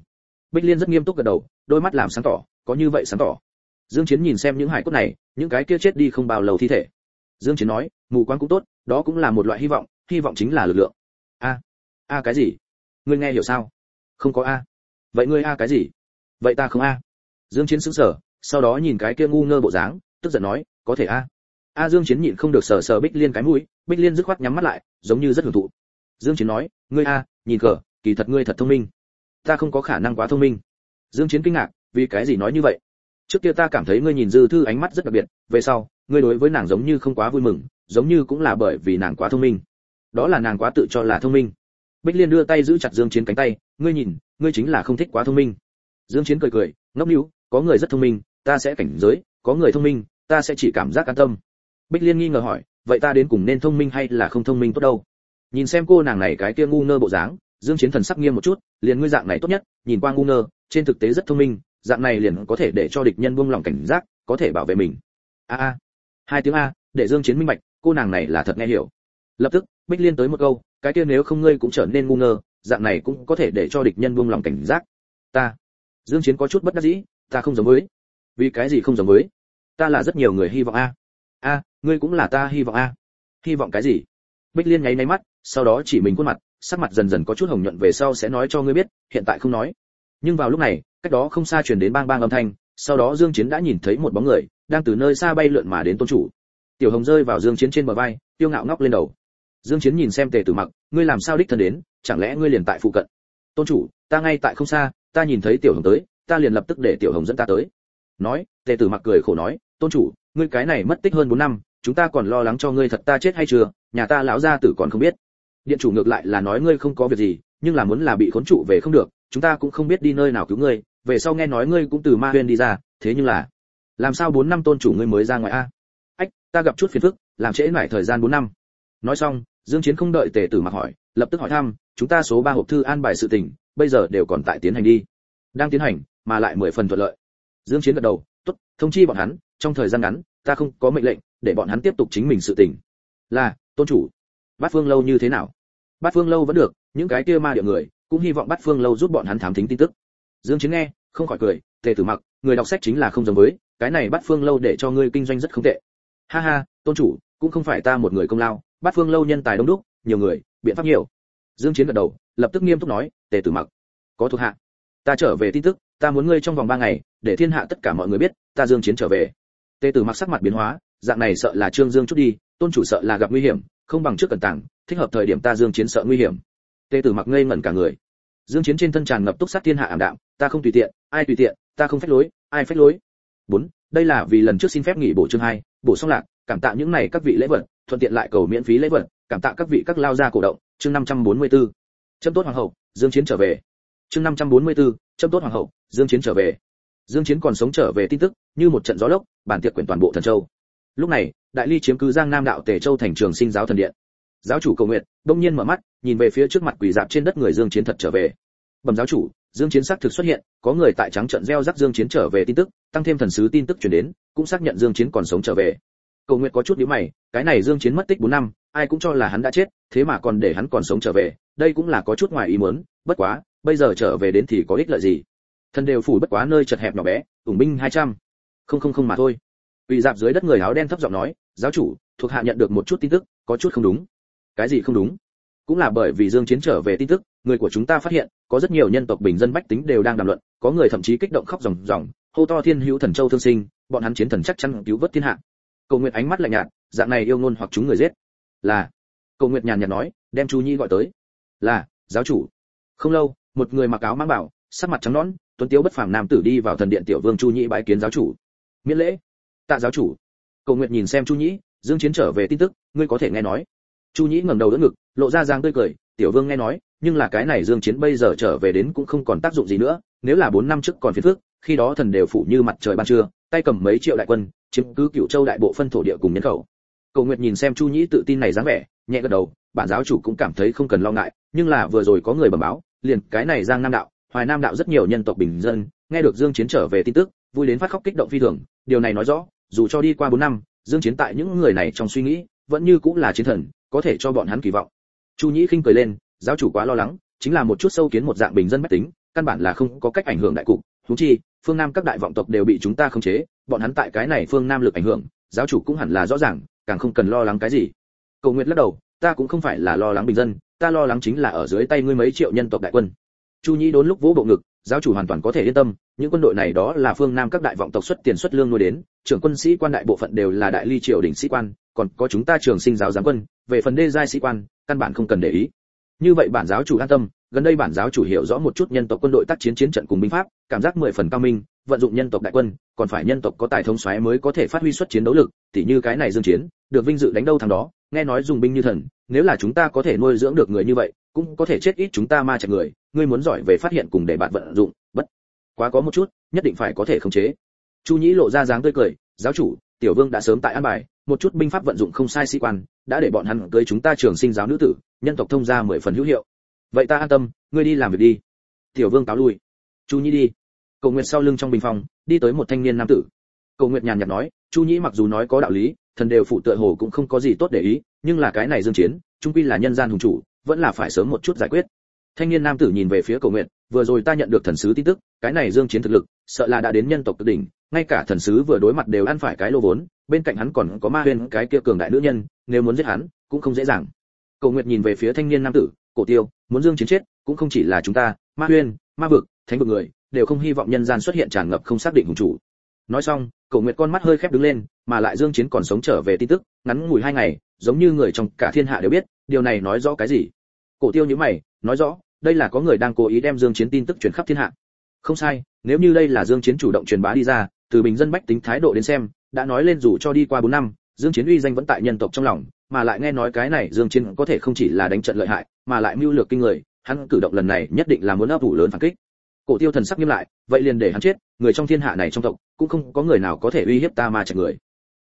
Bích liên rất nghiêm túc gật đầu, đôi mắt làm sáng tỏ, có như vậy sáng tỏ. Dương chiến nhìn xem những hải cốt này, những cái kia chết đi không bao lâu thi thể. Dương chiến nói, mù quáng cũng tốt, đó cũng là một loại hy vọng hy vọng chính là lực lượng. A a cái gì? Ngươi nghe hiểu sao? Không có a. Vậy ngươi a cái gì? Vậy ta không a. Dương chiến sững sờ, sau đó nhìn cái kia ngu ngơ bộ dáng, tức giận nói, có thể a. A dương chiến nhịn không được sờ sờ bích liên cái mũi, bích liên dứt khoát nhắm mắt lại, giống như rất hưởng thụ. Dương chiến nói, ngươi a, nhìn cờ, kỳ thật ngươi thật thông minh. Ta không có khả năng quá thông minh. Dương chiến kinh ngạc, vì cái gì nói như vậy? Trước kia ta cảm thấy ngươi nhìn dư thư ánh mắt rất đặc biệt, về sau, ngươi đối với nàng giống như không quá vui mừng, giống như cũng là bởi vì nàng quá thông minh. Đó là nàng quá tự cho là thông minh bích liên đưa tay giữ chặt dương chiến cánh tay, ngươi nhìn, ngươi chính là không thích quá thông minh. Dương chiến cười cười, ngốc níu có người rất thông minh, ta sẽ cảnh giới, có người thông minh, ta sẽ chỉ cảm giác an tâm. Bích liên nghi ngờ hỏi, vậy ta đến cùng nên thông minh hay là không thông minh tốt đâu? Nhìn xem cô nàng này cái kia ngu ngơ bộ dáng, dương chiến thần sắc nghiêm một chút, liền ngươi dạng này tốt nhất, nhìn qua ngu ngơ, trên thực tế rất thông minh, dạng này liền có thể để cho địch nhân buông lòng cảnh giác, có thể bảo vệ mình. A a. Hai tiếng a, để dương chiến minh bạch, cô nàng này là thật nghe hiểu. Lập tức, bích liên tới một câu cái kia nếu không ngươi cũng trở nên ngu ngơ, dạng này cũng có thể để cho địch nhân buông lòng cảnh giác. Ta, dương chiến có chút bất đắc dĩ, ta không giống với. Vì cái gì không giống với? Ta là rất nhiều người hy vọng a. A, ngươi cũng là ta hy vọng a. Hy vọng cái gì? Bích liên nháy nháy mắt, sau đó chỉ mình khuôn mặt, sắc mặt dần dần có chút hồng nhuận về sau sẽ nói cho ngươi biết, hiện tại không nói. Nhưng vào lúc này, cách đó không xa truyền đến bang bang âm thanh, sau đó dương chiến đã nhìn thấy một bóng người, đang từ nơi xa bay lượn mà đến tôn chủ. Tiểu hồng rơi vào dương chiến trên bờ vai tiêu ngạo ngóc lên đầu dương chiến nhìn xem tề tử mặc, ngươi làm sao đích thân đến? Chẳng lẽ ngươi liền tại phụ cận? Tôn chủ, ta ngay tại không xa, ta nhìn thấy tiểu hồng tới, ta liền lập tức để tiểu hồng dẫn ta tới. Nói, tề tử mặc cười khổ nói, tôn chủ, ngươi cái này mất tích hơn 4 năm, chúng ta còn lo lắng cho ngươi thật ta chết hay chưa, nhà ta lão gia tử còn không biết. Điện chủ ngược lại là nói, ngươi không có việc gì, nhưng là muốn là bị khốn trụ về không được, chúng ta cũng không biết đi nơi nào cứu ngươi, về sau nghe nói ngươi cũng từ ma huyên đi ra, thế nhưng là, làm sao bốn năm tôn chủ ngươi mới ra ngoài a? Ách, ta gặp chút phiền phức, làm trễ nải thời gian bốn năm nói xong, dương chiến không đợi tề tử mặc hỏi, lập tức hỏi thăm, chúng ta số ba hộp thư an bài sự tình, bây giờ đều còn tại tiến hành đi. Đang tiến hành, mà lại mười phần thuận lợi. Dương chiến gật đầu, tốt, thông chi bọn hắn, trong thời gian ngắn, ta không có mệnh lệnh, để bọn hắn tiếp tục chính mình sự tình. Là, tôn chủ. Bát phương lâu như thế nào? Bát phương lâu vẫn được, những cái kia ma địa người, cũng hy vọng bát phương lâu giúp bọn hắn thám thính tin tức. Dương chiến nghe, không khỏi cười, tề tử mặc, người đọc sách chính là không giống với, cái này bát phương lâu để cho ngươi kinh doanh rất không tệ ha ha, tôn chủ, cũng không phải ta một người công lao, bát phương lâu nhân tài đông đúc, nhiều người, biện pháp nhiều. Dương chiến gật đầu, lập tức nghiêm túc nói, tề tử mặc, có thuộc hạ. Ta trở về tin tức, ta muốn ngươi trong vòng ba ngày, để thiên hạ tất cả mọi người biết, ta dương chiến trở về. Tề tử mặc sắc mặt biến hóa, dạng này sợ là trương dương chút đi, tôn chủ sợ là gặp nguy hiểm, không bằng trước cẩn tàng, thích hợp thời điểm ta dương chiến sợ nguy hiểm. Tề tử mặc ngây ngẩn cả người. Dương chiến trên thân tràn ngập túc sát thiên hạ ảm đạm, ta không tùy tiện, ai tùy tiện, ta không phép lối, ai phép lối. Bốn, đây là vì lần trước xin phép nghỉ bổ chương hai bổ xong lạc cảm tạ những này các vị lễ vật thuận tiện lại cầu miễn phí lễ vật cảm tạ các vị các lao gia cổ động. Chương 544. châm tốt hoàng hậu dương chiến trở về. Chương 544, châm tốt hoàng hậu dương chiến trở về. Dương chiến còn sống trở về tin tức như một trận gió lốc bản tiệc quyển toàn bộ thần châu. Lúc này đại ly chiếm cứ giang nam đạo tề châu thành trường sinh giáo thần điện. Giáo chủ cầu nguyện đông nhiên mở mắt nhìn về phía trước mặt quỳ dạp trên đất người dương chiến thật trở về. Bẩm giáo chủ dương chiến xác thực xuất hiện, có người tại trắng trận gieo rắc dương chiến trở về tin tức, tăng thêm thần sứ tin tức truyền đến, cũng xác nhận dương chiến còn sống trở về. Cầu nguyện có chút nhíu mày, cái này dương chiến mất tích 4 năm, ai cũng cho là hắn đã chết, thế mà còn để hắn còn sống trở về, đây cũng là có chút ngoài ý muốn, bất quá, bây giờ trở về đến thì có ích lợi gì? Thần đều phủ bất quá nơi chật hẹp nhỏ bé, ủng binh 200. không không không mà thôi. Quỳ dạp dưới đất người áo đen thấp giọng nói, giáo chủ, thuộc hạ nhận được một chút tin tức, có chút không đúng. Cái gì không đúng? Cũng là bởi vì dương chiến trở về tin tức người của chúng ta phát hiện, có rất nhiều nhân tộc bình dân bách tính đều đang đàm luận, có người thậm chí kích động khóc ròng ròng, hô to thiên hữu thần châu thương sinh, bọn hắn chiến thần chắc chắn cứu vớt thiên hạ. Cầu nguyện ánh mắt lạnh nhạt, dạng này yêu ngôn hoặc chúng người giết. Là. Cầu nguyện nhàn nhạt nói, đem chu nhi gọi tới. Là, giáo chủ. Không lâu, một người mặc áo mang bảo, sắc mặt trắng nõn, tuấn tiếu bất phàm nam tử đi vào thần điện tiểu vương chu nhĩ bái kiến giáo chủ. Miễn lễ. Tạ giáo chủ. Cầu nguyện nhìn xem chu nhĩ dương chiến trở về tin tức, ngươi có thể nghe nói. Chu nhĩ ngẩng đầu đỡ ngực, lộ ra giang tươi cười tiểu vương nghe nói, nhưng là cái này dương chiến bây giờ trở về đến cũng không còn tác dụng gì nữa, nếu là 4 năm trước còn phiền phức, khi đó thần đều phụ như mặt trời ban trưa, tay cầm mấy triệu đại quân, chiếm cứ cửu châu đại bộ phân thổ địa cùng nhân khẩu. Cầu nguyệt nhìn xem chu nhĩ tự tin này dáng vẻ, nhẹ gật đầu, bản giáo chủ cũng cảm thấy không cần lo ngại, nhưng là vừa rồi có người bẩm báo, liền cái này giang nam đạo, hoài nam đạo rất nhiều nhân tộc bình dân, nghe được dương chiến trở về tin tức, vui đến phát khóc kích động phi thường, điều này nói rõ, dù cho đi qua 4 năm, dương chiến tại những người này trong suy nghĩ, vẫn như cũng là chiến thần, có thể cho bọn hắn kỳ vọng chu nhĩ khinh cười lên, giáo chủ quá lo lắng, chính là một chút sâu kiến một dạng bình dân bách tính, căn bản là không có cách ảnh hưởng đại cục. Huống chi, phương nam các đại vọng tộc đều bị chúng ta khống chế, bọn hắn tại cái này phương nam lực ảnh hưởng, giáo chủ cũng hẳn là rõ ràng, càng không cần lo lắng cái gì. Cầu nguyện lắc đầu, ta cũng không phải là lo lắng bình dân, ta lo lắng chính là ở dưới tay ngươi mấy triệu nhân tộc đại quân. Chu nhĩ đốn lúc vỗ bộ ngực, giáo chủ hoàn toàn có thể yên tâm, những quân đội này đó là phương nam các đại vọng tộc xuất tiền xuất lương nuôi đến, trưởng quân sĩ quan đại bộ phận đều là đại ly triều đỉnh sĩ quan, còn có chúng ta trường sinh giáo giám quân, về phần đê giai sĩ quan căn bản không cần để ý. Như vậy bản giáo chủ an tâm, gần đây bản giáo chủ hiểu rõ một chút nhân tộc quân đội tác chiến chiến trận cùng binh pháp, cảm giác mười phần cao minh, vận dụng nhân tộc đại quân, còn phải nhân tộc có tài thông xoáy mới có thể phát huy xuất chiến đấu lực, tỉ như cái này dương chiến, được vinh dự đánh đâu thằng đó, nghe nói dùng binh như thần, nếu là chúng ta có thể nuôi dưỡng được người như vậy, cũng có thể chết ít chúng ta ma chạy người, ngươi muốn giỏi về phát hiện cùng để bạn vận dụng, bất quá có một chút, nhất định phải có thể khống chế. Chu nhĩ lộ ra dáng tươi cười, giáo chủ, tiểu vương đã sớm tại an bài một chút binh pháp vận dụng không sai sĩ quan, đã để bọn hắn cưới chúng ta trường sinh giáo nữ tử, nhân tộc thông gia mười phần hữu hiệu. Vậy ta an tâm, ngươi đi làm việc đi. Tiểu vương cáo lui. Chu nhĩ đi. Cầu nguyện sau lưng trong bình phòng, đi tới một thanh niên nam tử. Cầu nguyện nhàn nhạt nói, chu nhĩ mặc dù nói có đạo lý, thần đều phụ tựa hồ cũng không có gì tốt để ý, nhưng là cái này dương chiến, trung quy là nhân gian hùng chủ, vẫn là phải sớm một chút giải quyết. Thanh niên nam tử nhìn về phía cầu nguyện vừa rồi ta nhận được thần sứ tin tức, cái này dương chiến thực lực, sợ là đã đến nhân tộc cực đỉnh ngay cả thần sứ vừa đối mặt đều ăn phải cái lô vốn, bên cạnh hắn còn có ma huyên cái kia cường đại nữ nhân, nếu muốn giết hắn, cũng không dễ dàng. Cầu nguyệt nhìn về phía thanh niên nam tử, cổ tiêu, muốn dương chiến chết, cũng không chỉ là chúng ta, ma huyên, ma vực, thánh vực người, đều không hy vọng nhân gian xuất hiện tràn ngập không xác định hùng chủ. Nói xong, cầu nguyệt con mắt hơi khép đứng lên, mà lại dương chiến còn sống trở về tin tức, ngắn ngủi hai ngày, giống như người trong cả thiên hạ đều biết, điều này nói rõ cái gì? Cổ tiêu như mày, nói rõ, đây là có người đang cố ý đem dương chiến tin tức truyền khắp thiên hạ. Không sai, nếu như đây là dương chiến chủ động truyền bá đi ra từ bình dân bách tính thái độ đến xem, đã nói lên dù cho đi qua 4 năm, dương chiến uy danh vẫn tại nhân tộc trong lòng, mà lại nghe nói cái này dương chiến có thể không chỉ là đánh trận lợi hại, mà lại mưu lược kinh người, hắn cử động lần này nhất định là muốn ấp ủ lớn phản kích. Cổ tiêu thần sắc nghiêm lại, vậy liền để hắn chết, người trong thiên hạ này trong tộc, cũng không có người nào có thể uy hiếp ta mà chạy người.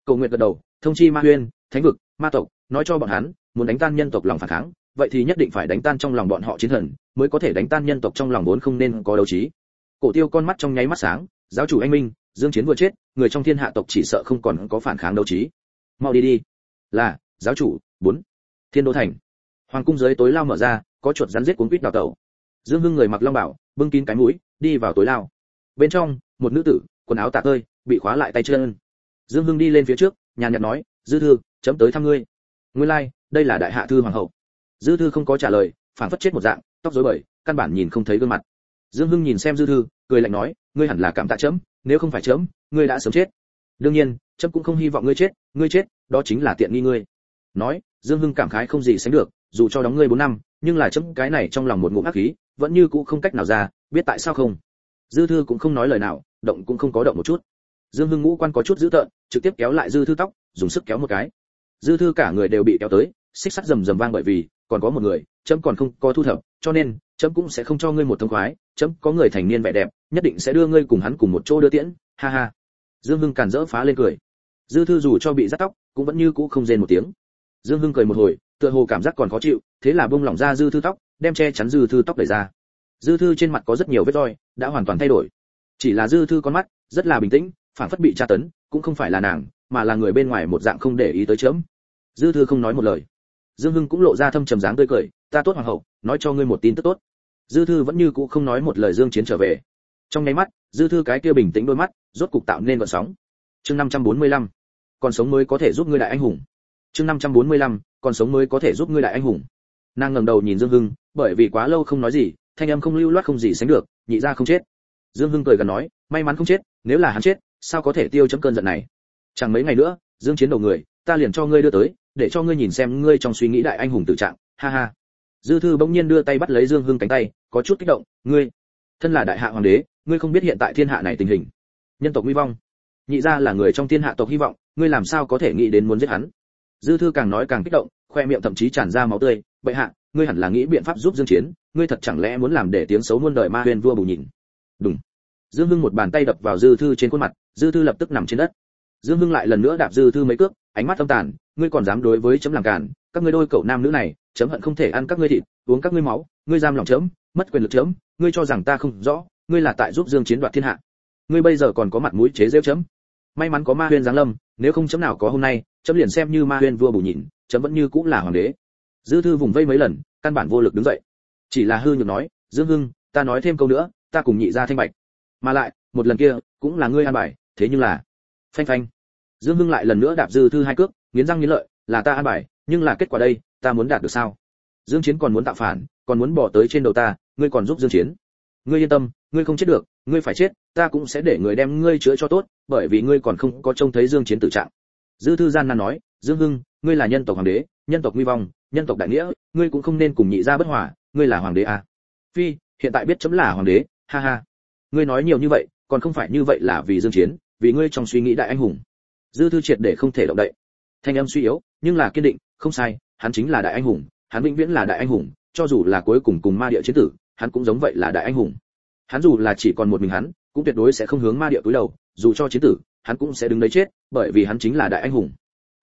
Cầu nguyện gật đầu, thông chi ma huyên, thánh vực, ma tộc, nói cho bọn hắn, muốn đánh tan nhân tộc lòng phản kháng, vậy thì nhất định phải đánh tan trong lòng bọn họ chiến thần, mới có thể đánh tan nhân tộc trong lòng vốn không nên có đấu trí. Cổ tiêu con mắt trong nháy mắt sáng giáo chủ anh minh dương chiến vừa chết người trong thiên hạ tộc chỉ sợ không còn có phản kháng đấu trí. Mau đi đi. Là giáo chủ bốn. Thiên đô thành. Hoàng cung dưới tối lao mở ra có chuột rắn giết cuốn quýt đào tẩu. Dương hưng người mặc long bảo bưng kín cái mũi đi vào tối lao. Bên trong một nữ tử quần áo tả tơi bị khóa lại tay chân. Dương hưng đi lên phía trước nhàn nhạt nói dư thư chấm tới thăm ngươi. Nguyên lai like, đây là đại hạ thư hoàng hậu. Dư thư không có trả lời phản phất chết một dạng tóc rối bời căn bản nhìn không thấy gương mặt dương hưng nhìn xem dư thư, cười lạnh nói, ngươi hẳn là cảm tạ chấm, nếu không phải chấm, ngươi đã sớm chết. Đương nhiên, chấm cũng không hy vọng ngươi chết ngươi chết, đó chính là tiện nghi ngươi. Nói, dương hưng cảm khái không gì sánh được, dù cho đóng ngươi bốn năm, nhưng là chấm cái này trong lòng một ngụm ác khí vẫn như cũ không cách nào ra, biết tại sao không? Dư thư cũng không nói lời nào, động cũng không có động một chút. Dương hưng ngũ quan có chút dữ tợn, trực tiếp kéo lại dư thư tóc, dùng sức kéo một cái. Dư thư cả người đều bị kéo tới, xích sắt rầm rầm vang bởi vì, còn có một người, chấm còn không có thu thập, cho nên chấm cũng sẽ không cho ngươi một thông khoái, chấm có người thành niên vẻ đẹp, nhất định sẽ đưa ngươi cùng hắn cùng một chỗ đưa tiễn, ha ha. Dương hưng càn rỡ phá lên cười. Dư thư dù cho bị rắt tóc, cũng vẫn như cũ không rên một tiếng. Dương hưng cười một hồi, tựa hồ cảm giác còn khó chịu, thế là bông lỏng ra dư thư tóc, đem che chắn dư thư tóc đẩy ra. Dư thư trên mặt có rất nhiều vết roi, đã hoàn toàn thay đổi. Chỉ là dư thư con mắt, rất là bình tĩnh phản phất bị tra tấn, cũng không phải là nàng, mà là người bên ngoài một dạng không để ý tới chớm dư thư không nói một lời. Dương hưng cũng lộ ra thâm trầm dáng tươi cười ta tốt hoàng hậu, nói cho ngươi một tin tức tốt. Dư thư vẫn như cũ không nói một lời dương chiến trở về. Trong nháy mắt, dư thư cái kia bình tĩnh đôi mắt, rốt cục tạo nên gợn sóng. Chương 545 còn sống mới có thể giúp ngươi đại anh hùng. Chương 545 còn sống mới có thể giúp ngươi đại anh hùng. Nàng ngẩng đầu nhìn dương hưng, bởi vì quá lâu không nói gì, thanh âm không lưu loát không gì sánh được, nhị ra không chết. Dương hưng cười gần nói, may mắn không chết, nếu là hắn chết, sao có thể tiêu chấm cơn giận này? Chẳng mấy ngày nữa, dương chiến đầu người, ta liền cho ngươi đưa tới, để cho ngươi nhìn xem ngươi trong suy nghĩ đại anh hùng tự trạng. Ha ha dư thư bỗng nhiên đưa tay bắt lấy dương hưng cánh tay, có chút kích động, ngươi, thân là đại hạ hoàng đế, ngươi không biết hiện tại thiên hạ này tình hình. Nhân tộc nguy vong. Nhị ra là người trong thiên hạ tộc hy vọng, ngươi làm sao có thể nghĩ đến muốn giết hắn? Dư thư càng nói càng kích động, khoe miệng thậm chí tràn ra máu tươi, bệ hạ, ngươi hẳn là nghĩ biện pháp giúp dương chiến, ngươi thật chẳng lẽ muốn làm để tiếng xấu muôn đời ma huyền vua bù nhìn? Đúng dương hưng một bàn tay đập vào dư thư trên khuôn mặt, dư thư lập tức nằm trên đất. Dương hưng lại lần nữa đạp dư thư mấy cước, ánh mắt âm tàn, ngươi còn dám đối với chấm làm cản các ngươi đôi cậu nam nữ này chấm hận không thể ăn các ngươi thịt, uống các ngươi máu, ngươi giam lòng chấm, mất quyền lực chấm, ngươi cho rằng ta không rõ, ngươi là tại giúp dương chiến đoạt thiên hạ. Ngươi bây giờ còn có mặt mũi chế giễu chấm. May mắn có ma huyên giáng lâm, nếu không chấm nào có hôm nay, chấm liền xem như ma huyên vua bù nhìn, chấm vẫn như cũng là hoàng đế. Dư thư vùng vây mấy lần, căn bản vô lực đứng dậy. Chỉ là hư nhược nói, dương hưng, ta nói thêm câu nữa, ta cùng nhị ra thanh bạch. Mà lại, một lần kia, cũng là ngươi an bài, thế nhưng là phanh phanh. Dương hưng lại lần nữa đạp dư thư hai cước, nghiến răng nghiến lợi, là ta an bài, nhưng là kết quả đây ta muốn đạt được sao? Dương chiến còn muốn tạo phản, còn muốn bỏ tới trên đầu ta, ngươi còn giúp dương chiến. Ngươi yên tâm, ngươi không chết được, ngươi phải chết, ta cũng sẽ để người đem ngươi chữa cho tốt, bởi vì ngươi còn không có trông thấy dương chiến tử trạng. Dư thư gian nan nói, dương hưng, ngươi là nhân tộc hoàng đế, nhân tộc nguy vong, nhân tộc đại nghĩa, ngươi cũng không nên cùng nhị gia bất hòa, ngươi là hoàng đế à? Phi, hiện tại biết chấm là hoàng đế, ha ha. Ngươi nói nhiều như vậy, còn không phải như vậy là vì dương chiến, vì ngươi trong suy nghĩ đại anh hùng. Dư thư triệt để không thể động đậy. Thanh âm suy yếu, nhưng là kiên định, không sai hắn chính là đại anh hùng, hắn vĩnh viễn là đại anh hùng, cho dù là cuối cùng cùng ma địa chiến tử, hắn cũng giống vậy là đại anh hùng. Hắn dù là chỉ còn một mình hắn, cũng tuyệt đối sẽ không hướng ma địa túi đầu, dù cho chiến tử, hắn cũng sẽ đứng đấy chết, bởi vì hắn chính là đại anh hùng.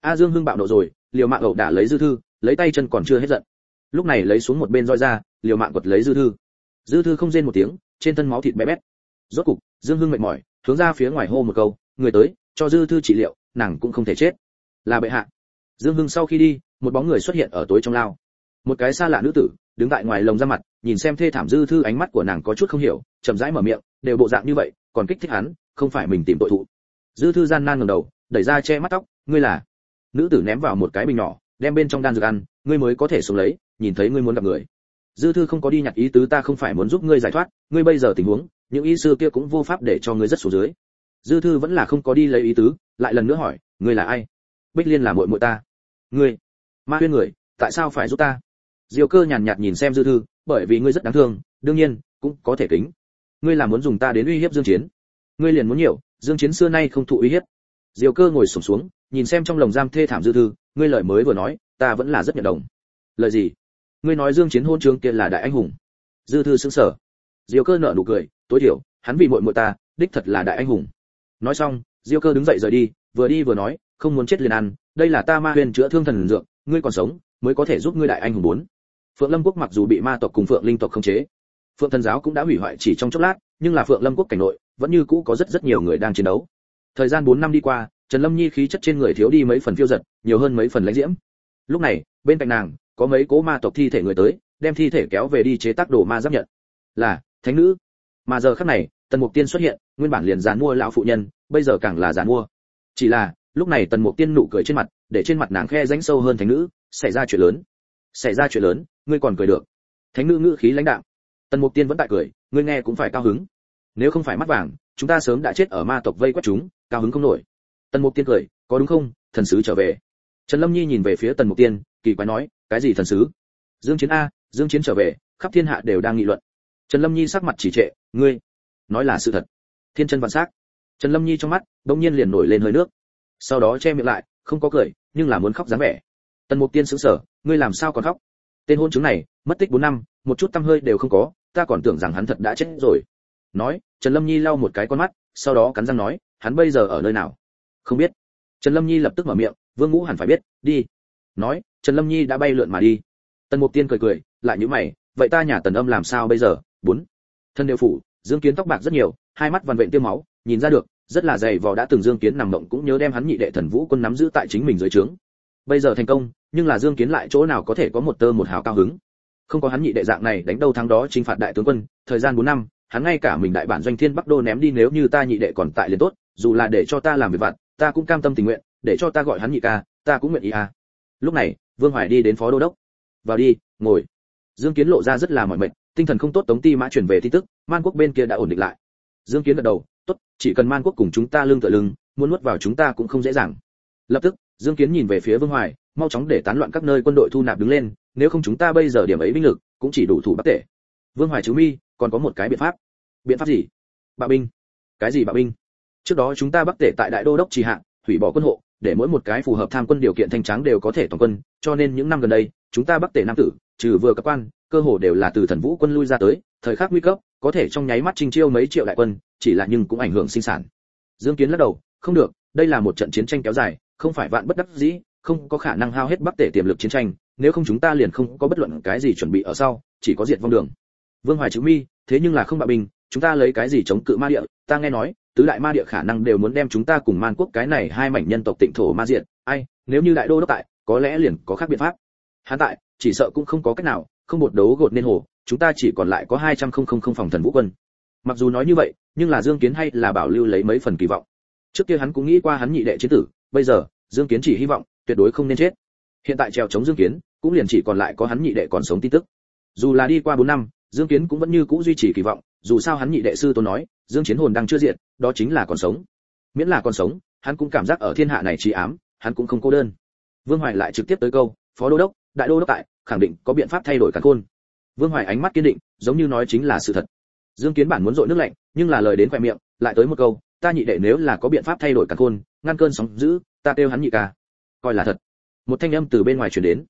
A dương hưng bạo nộ rồi, liều mạng ẩu đả lấy dư thư, lấy tay chân còn chưa hết giận. Lúc này lấy xuống một bên roi ra, liều mạng quật lấy dư thư. Dư thư không rên một tiếng, trên thân máu thịt bé bét. Rốt cục, dương hưng mệt mỏi, hướng ra phía ngoài hô một câu, người tới, cho dư thư trị liệu, nàng cũng không thể chết. Là bệ hạ. Dương hưng sau khi đi một bóng người xuất hiện ở tối trong lao. Một cái xa lạ nữ tử, đứng tại ngoài lồng ra mặt, nhìn xem thê thảm dư thư ánh mắt của nàng có chút không hiểu, chậm rãi mở miệng, đều bộ dạng như vậy, còn kích thích hắn, không phải mình tìm tội thụ. Dư thư gian nan ngẩng đầu, đẩy ra che mắt tóc, ngươi là? Nữ tử ném vào một cái bình nhỏ, đem bên trong đan dược ăn, ngươi mới có thể xuống lấy, nhìn thấy ngươi muốn gặp người. Dư thư không có đi nhặt ý tứ ta không phải muốn giúp ngươi giải thoát, ngươi bây giờ tình huống, những ý sư kia cũng vô pháp để cho ngươi rất xuống dưới. Dư thư vẫn là không có đi lấy ý tứ, lại lần nữa hỏi, ngươi là ai? Bích liên là muội muội ta. Ngươi? Ma huyên người tại sao phải giúp ta? Diều cơ nhàn nhạt nhìn xem dư thư bởi vì ngươi rất đáng thương đương nhiên cũng có thể kính. Ngươi là muốn dùng ta đến uy hiếp dương chiến. Ngươi liền muốn nhiều dương chiến xưa nay không thụ uy hiếp. Diều cơ ngồi sụp xuống, xuống nhìn xem trong lồng giam thê thảm dư thư ngươi lời mới vừa nói ta vẫn là rất nhận đồng. Lời gì? Ngươi nói dương chiến hôn trương kia là đại anh hùng. Dư thư sững sờ. Diều cơ nở nụ cười tối thiểu hắn vì muội muội ta đích thật là đại anh hùng. Nói xong diêu cơ đứng dậy rời đi vừa đi vừa nói không muốn chết liền ăn đây là ta ma huyền chữa thương thần dược ngươi còn sống, mới có thể giúp ngươi đại anh hùng bốn. Phượng lâm quốc mặc dù bị ma tộc cùng phượng linh tộc khống chế, phượng thần giáo cũng đã hủy hoại chỉ trong chốc lát, nhưng là phượng lâm quốc cảnh nội, vẫn như cũ có rất rất nhiều người đang chiến đấu. Thời gian 4 năm đi qua, trần lâm nhi khí chất trên người thiếu đi mấy phần phiêu giật, nhiều hơn mấy phần lãnh diễm. Lúc này, bên cạnh nàng, có mấy cố ma tộc thi thể người tới, đem thi thể kéo về đi chế tác đồ ma giáp nhận. Là, thánh nữ. Mà giờ khắc này, tần mục tiên xuất hiện, nguyên bản liền dàn mua lão phụ nhân, bây giờ càng là dàn mua. Chỉ là lúc này tần mục tiên nụ cười trên mặt, để trên mặt nàng khe rãnh sâu hơn thánh nữ, xảy ra chuyện lớn. Xảy ra chuyện lớn, ngươi còn cười được. Thánh nữ ngữ khí lãnh đạo tần mục tiên vẫn tại cười, ngươi nghe cũng phải cao hứng. Nếu không phải mắt vàng, chúng ta sớm đã chết ở ma tộc vây quét chúng, cao hứng không nổi. Tần mục tiên cười, có đúng không? Thần sứ trở về. Trần lâm nhi nhìn về phía tần mục tiên, kỳ quái nói, cái gì thần sứ? Dương chiến a, dương chiến trở về, khắp thiên hạ đều đang nghị luận. Trần lâm nhi sắc mặt chỉ trệ, ngươi, nói là sự thật. Thiên chân vạn sắc. Trần lâm nhi trong mắt bỗng nhiên liền nổi lên hơi nước sau đó che miệng lại, không có cười, nhưng là muốn khóc dáng vẻ. Tần mục tiên sững sờ, ngươi làm sao còn khóc? Tên hôn chứng này, mất tích bốn năm, một chút tâm hơi đều không có, ta còn tưởng rằng hắn thật đã chết rồi. Nói, trần lâm nhi lau một cái con mắt, sau đó cắn răng nói, hắn bây giờ ở nơi nào? Không biết. Trần lâm nhi lập tức mở miệng, vương ngũ hẳn phải biết, đi. Nói, trần lâm nhi đã bay lượn mà đi. Tần mục tiên cười cười, lại như mày, vậy ta nhà tần âm làm sao bây giờ? Bốn. Thân đều phủ, dương kiến tóc bạc rất nhiều, hai mắt vằn vện tiêu máu, nhìn ra được rất là dày vò đã từng dương kiến nằm mộng cũng nhớ đem hắn nhị đệ thần vũ quân nắm giữ tại chính mình dưới trướng. Bây giờ thành công, nhưng là dương kiến lại chỗ nào có thể có một tơ một hào cao hứng? Không có hắn nhị đệ dạng này đánh đâu thắng đó chinh phạt đại tướng quân, thời gian 4 năm, hắn ngay cả mình đại bản doanh thiên bắc đô ném đi nếu như ta nhị đệ còn tại liền tốt, dù là để cho ta làm việc vặt, ta cũng cam tâm tình nguyện, để cho ta gọi hắn nhị ca, ta cũng nguyện ý à. Lúc này, vương hoài đi đến phó đô đốc. Vào đi, ngồi. Dương kiến lộ ra rất là mỏi mệt, tinh thần không tốt tống ti mã chuyển về tin tức, man quốc bên kia đã ổn định lại. Dương kiến gật đầu tốt, chỉ cần man quốc cùng chúng ta lưng tựa lưng, muốn nuốt vào chúng ta cũng không dễ dàng. Lập tức, dương kiến nhìn về phía vương hoài, mau chóng để tán loạn các nơi quân đội thu nạp đứng lên, nếu không chúng ta bây giờ điểm ấy binh lực cũng chỉ đủ thủ bắc tể. Vương hoài chứ mi, còn có một cái biện pháp. Biện pháp gì? Bạo binh. Cái gì bạo binh? Trước đó chúng ta bắc tể tại đại đô đốc trì hạ, hủy bỏ quân hộ, để mỗi một cái phù hợp tham quân điều kiện thanh tráng đều có thể toàn quân, cho nên những năm gần đây, chúng ta bắc tể nam tử, trừ vừa cấp quan, cơ hồ đều là từ thần vũ quân lui ra tới, thời khắc nguy cấp có thể trong nháy mắt trinh chiêu mấy triệu đại quân, chỉ là nhưng cũng ảnh hưởng sinh sản. Dương kiến lắc đầu, không được, đây là một trận chiến tranh kéo dài, không phải vạn bất đắc dĩ, không có khả năng hao hết bắc tể tiềm lực chiến tranh, nếu không chúng ta liền không có bất luận cái gì chuẩn bị ở sau, chỉ có diệt vong đường. Vương hoài chữ mi, thế nhưng là không bạo binh, chúng ta lấy cái gì chống cự ma địa? Ta nghe nói, tứ đại ma địa khả năng đều muốn đem chúng ta cùng man quốc cái này hai mảnh nhân tộc tịnh thổ ma diện ai, nếu như đại đô đốc tại, có lẽ liền có khác biện pháp. Hắn tại, chỉ sợ cũng không có cách nào không một đấu gột nên hồ, chúng ta chỉ còn lại có hai trăm không không không phòng thần vũ quân. Mặc dù nói như vậy, nhưng là dương kiến hay là bảo lưu lấy mấy phần kỳ vọng. Trước kia hắn cũng nghĩ qua hắn nhị đệ chiến tử, bây giờ, dương kiến chỉ hy vọng, tuyệt đối không nên chết. Hiện tại trèo chống dương kiến, cũng liền chỉ còn lại có hắn nhị đệ còn sống tin tức. Dù là đi qua 4 năm, dương kiến cũng vẫn như cũ duy trì kỳ vọng, dù sao hắn nhị đệ sư tôn nói, dương chiến hồn đang chưa diệt, đó chính là còn sống. Miễn là còn sống, hắn cũng cảm giác ở thiên hạ này trí ám, hắn cũng không cô đơn. Vương hoài lại trực tiếp tới câu, phó đô đốc đại đô đốc tại, khẳng định có biện pháp thay đổi cả khôn. Vương hoài ánh mắt kiên định, giống như nói chính là sự thật. Dương kiến bản muốn dội nước lạnh, nhưng là lời đến khoe miệng, lại tới một câu, ta nhị đệ nếu là có biện pháp thay đổi cả khôn, ngăn cơn sóng dữ, ta kêu hắn nhị ca. Coi là thật. Một thanh âm từ bên ngoài truyền đến.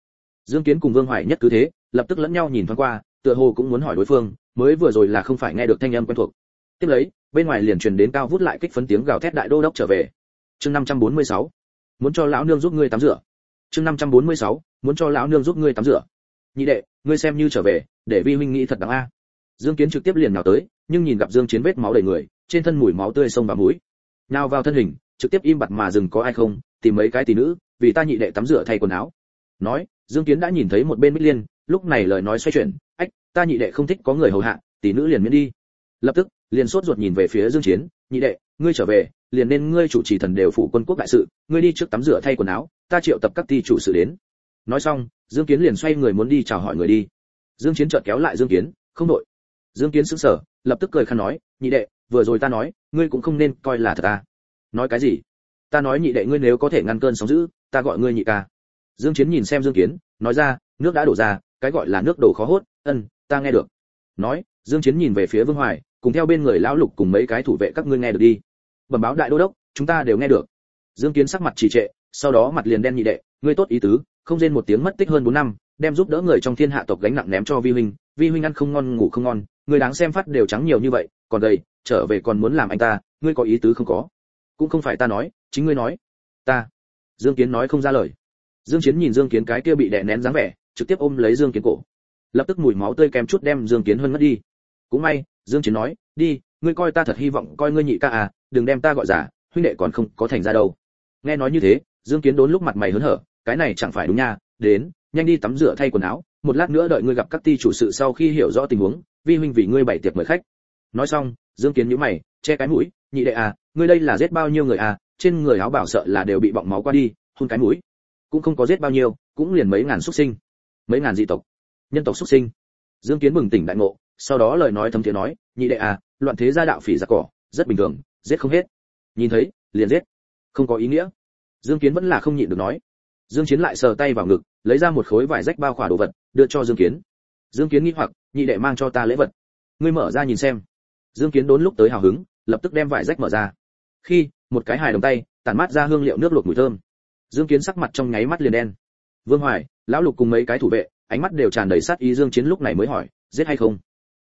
Dương kiến cùng vương hoài nhất cứ thế, lập tức lẫn nhau nhìn thoáng qua, tựa hồ cũng muốn hỏi đối phương, mới vừa rồi là không phải nghe được thanh âm quen thuộc. Tiếp lấy, bên ngoài liền truyền đến cao vút lại kích phấn tiếng gào thét đại đô đốc trở về. Chương 546 muốn cho lão nương giúp ngươi tắm rửa chương 546 muốn cho lão nương giúp ngươi tắm rửa. Nhị đệ, ngươi xem như trở về, để vi huynh nghĩ thật đáng a. Dương kiến trực tiếp liền nào tới, nhưng nhìn gặp dương chiến vết máu đầy người, trên thân mùi máu tươi sông vào mũi. Nhào vào thân hình, trực tiếp im bặt mà dừng có ai không, tìm mấy cái tỷ nữ, vì ta nhị đệ tắm rửa thay quần áo. Nói, dương kiến đã nhìn thấy một bên bích liên, lúc này lời nói xoay chuyển, ách, ta nhị đệ không thích có người hầu hạ, tỷ nữ liền miễn đi. Lập tức, liền sốt ruột nhìn về phía dương chiến, nhị đệ, ngươi trở về, liền nên ngươi chủ trì thần đều phủ quân quốc đại sự, ngươi đi trước tắm rửa thay quần áo ta triệu tập các ty chủ sự đến. Nói xong, dương kiến liền xoay người muốn đi chào hỏi người đi. Dương chiến chợt kéo lại dương kiến, không đội. Dương kiến sững sờ, lập tức cười khăn nói, nhị đệ, vừa rồi ta nói, ngươi cũng không nên coi là thật ta nói cái gì? Ta nói nhị đệ ngươi nếu có thể ngăn cơn sóng dữ, ta gọi ngươi nhị ca. Dương chiến nhìn xem dương kiến, nói ra, nước đã đổ ra, cái gọi là nước đổ khó hốt, ân, ta nghe được. Nói, dương chiến nhìn về phía vương hoài, cùng theo bên người lão lục cùng mấy cái thủ vệ các ngươi nghe được đi. Bẩm báo đại đô đốc, chúng ta đều nghe được. Dương kiến sắc mặt trì trệ sau đó mặt liền đen nhị đệ, ngươi tốt ý tứ, không rên một tiếng mất tích hơn 4 năm, đem giúp đỡ người trong thiên hạ tộc gánh nặng ném cho vi huynh vi huynh ăn không ngon, ngủ không ngon, người đáng xem phát đều trắng nhiều như vậy, còn đây trở về còn muốn làm anh ta, ngươi có ý tứ không có. Cũng không phải ta nói, chính ngươi nói. Ta. Dương kiến nói không ra lời. Dương chiến nhìn dương kiến cái kia bị đè nén dáng vẻ, trực tiếp ôm lấy dương kiến cổ. Lập tức mùi máu tươi kèm chút đem dương kiến hơn mất đi. Cũng may, dương chiến nói, đi, ngươi coi ta thật hy vọng coi ngươi nhị ca à đừng đem ta gọi giả, huynh đệ còn không có thành ra đâu. Nghe nói như thế dương kiến đốn lúc mặt mày hớn hở, cái này chẳng phải đúng nha, đến, nhanh đi tắm rửa thay quần áo, một lát nữa đợi ngươi gặp các ty chủ sự sau khi hiểu rõ tình huống, vi huynh vì ngươi bày tiệc mời khách. Nói xong, dương kiến nhíu mày, che cái mũi, nhị đệ à ngươi đây là giết bao nhiêu người à trên người áo bảo sợ là đều bị bọng máu qua đi hôn cái mũi. Cũng không có giết bao nhiêu, cũng liền mấy ngàn xuất sinh, mấy ngàn dị tộc, nhân tộc xuất sinh. Dương kiến bừng tỉnh đại ngộ, sau đó lời nói thấm thiế nói, nhị đệ à loạn thế gia đạo phỉ giặc cỏ, rất bình thường, giết không hết. Nhìn thấy, liền giết. Không có ý nghĩa dương kiến vẫn là không nhịn được nói. Dương chiến lại sờ tay vào ngực, lấy ra một khối vải rách bao khỏa đồ vật, đưa cho dương kiến. Dương kiến nghi hoặc, nhị đệ mang cho ta lễ vật. Ngươi mở ra nhìn xem. Dương kiến đốn lúc tới hào hứng, lập tức đem vải rách mở ra. Khi, một cái hài đồng tay, tản mát ra hương liệu nước luộc mùi thơm. Dương kiến sắc mặt trong nháy mắt liền đen. Vương hoài, lão lục cùng mấy cái thủ vệ, ánh mắt đều tràn đầy sát ý. Dương chiến lúc này mới hỏi, giết hay không?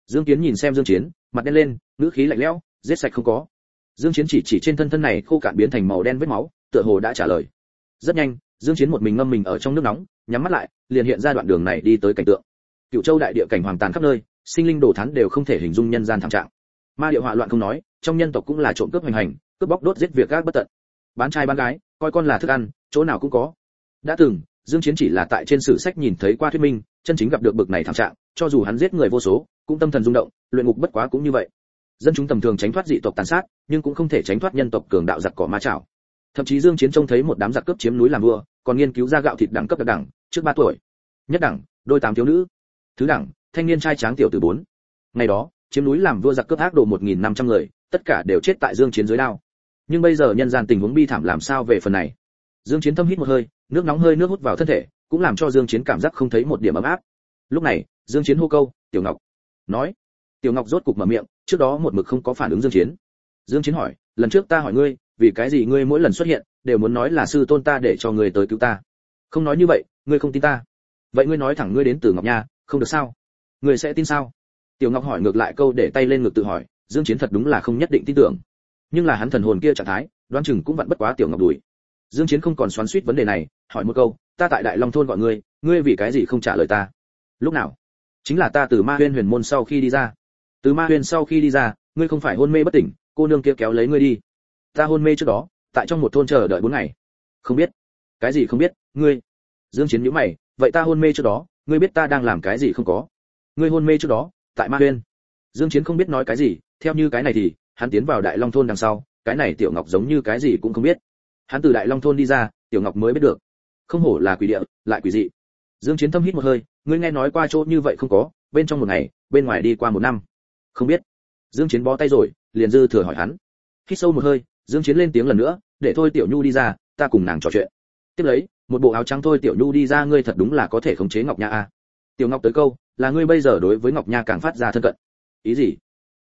Dương kiến nhìn xem dương chiến, mặt đen lên, ngữ khí lạnh lẽo, giết sạch không có. Dương chiến chỉ chỉ trên thân thân này khô cạn biến thành màu đen vết máu tựa hồ đã trả lời. Rất nhanh, dương chiến một mình ngâm mình ở trong nước nóng, nhắm mắt lại, liền hiện ra đoạn đường này đi tới cảnh tượng. Cựu châu đại địa cảnh hoàng tàn khắp nơi, sinh linh đồ thán đều không thể hình dung nhân gian thảm trạng. Ma địa họa loạn không nói, trong nhân tộc cũng là trộm cướp hành hành, cướp bóc đốt giết việc các bất tận. Bán trai bán gái, coi con là thức ăn, chỗ nào cũng có. Đã từng, dương chiến chỉ là tại trên sử sách nhìn thấy qua thuyết minh, chân chính gặp được bực này thảm trạng, cho dù hắn giết người vô số, cũng tâm thần rung động, luyện ngục bất quá cũng như vậy. Dân chúng tầm thường tránh thoát dị tộc tàn sát, nhưng cũng không thể tránh thoát nhân tộc cường đạo giặc cỏ ma chảo thậm chí dương chiến trông thấy một đám giặc cướp chiếm núi làm vua, còn nghiên cứu ra gạo thịt đẳng cấp đặc đẳng, trước 3 tuổi. Nhất đẳng, đôi tám thiếu nữ. Thứ đẳng, thanh niên trai tráng tiểu từ 4. ngày đó, chiếm núi làm vua giặc cướp ác đồ 1.500 người, tất cả đều chết tại dương chiến dưới đao. Nhưng bây giờ nhân gian tình huống bi thảm làm sao về phần này? Dương chiến thâm hít một hơi, nước nóng hơi nước hút vào thân thể, cũng làm cho dương chiến cảm giác không thấy một điểm ấm áp. Lúc này, dương chiến hô câu, tiểu ngọc. Nói. Tiểu ngọc rốt cục mở miệng, trước đó một mực không có phản ứng dương chiến. Dương chiến hỏi, lần trước ta hỏi ngươi vì cái gì ngươi mỗi lần xuất hiện đều muốn nói là sư tôn ta để cho ngươi tới cứu ta? Không nói như vậy, ngươi không tin ta. Vậy ngươi nói thẳng ngươi đến từ ngọc nha, không được sao? Ngươi sẽ tin sao? Tiểu ngọc hỏi ngược lại câu để tay lên ngực tự hỏi, dương chiến thật đúng là không nhất định tin tưởng. Nhưng là hắn thần hồn kia trạng thái, đoán chừng cũng vẫn bất quá tiểu ngọc đuổi. Dương chiến không còn xoắn xuýt vấn đề này, hỏi một câu, ta tại đại long thôn gọi ngươi ngươi vì cái gì không trả lời ta? Lúc nào? Chính là ta từ ma huyên huyền môn sau khi đi ra. Từ ma huyên sau khi đi ra, ngươi không phải hôn mê bất tỉnh, cô nương kia kéo lấy ngươi đi ta hôn mê trước đó, tại trong một thôn chờ đợi bốn ngày. Không biết. Cái gì không biết, ngươi? Dương chiến nhíu mày, vậy ta hôn mê trước đó, ngươi biết ta đang làm cái gì không có? Ngươi hôn mê trước đó, tại ma huyên. Dương chiến không biết nói cái gì, theo như cái này thì, hắn tiến vào đại long thôn đằng sau, cái này tiểu ngọc giống như cái gì cũng không biết. Hắn từ đại long thôn đi ra, tiểu ngọc mới biết được. Không hổ là quỷ địa, lại quỷ dị. Dương chiến thâm hít một hơi, ngươi nghe nói qua chỗ như vậy không có, bên trong một ngày, bên ngoài đi qua một năm. Không biết. Dương chiến bó tay rồi, liền dư thừa hỏi hắn. Hít sâu một hơi dương chiến lên tiếng lần nữa, để thôi tiểu nhu đi ra, ta cùng nàng trò chuyện. Tiếp lấy, một bộ áo trắng thôi tiểu nhu đi ra, ngươi thật đúng là có thể khống chế ngọc nha a. Tiểu ngọc tới câu, là ngươi bây giờ đối với ngọc nha càng phát ra thân cận. Ý gì?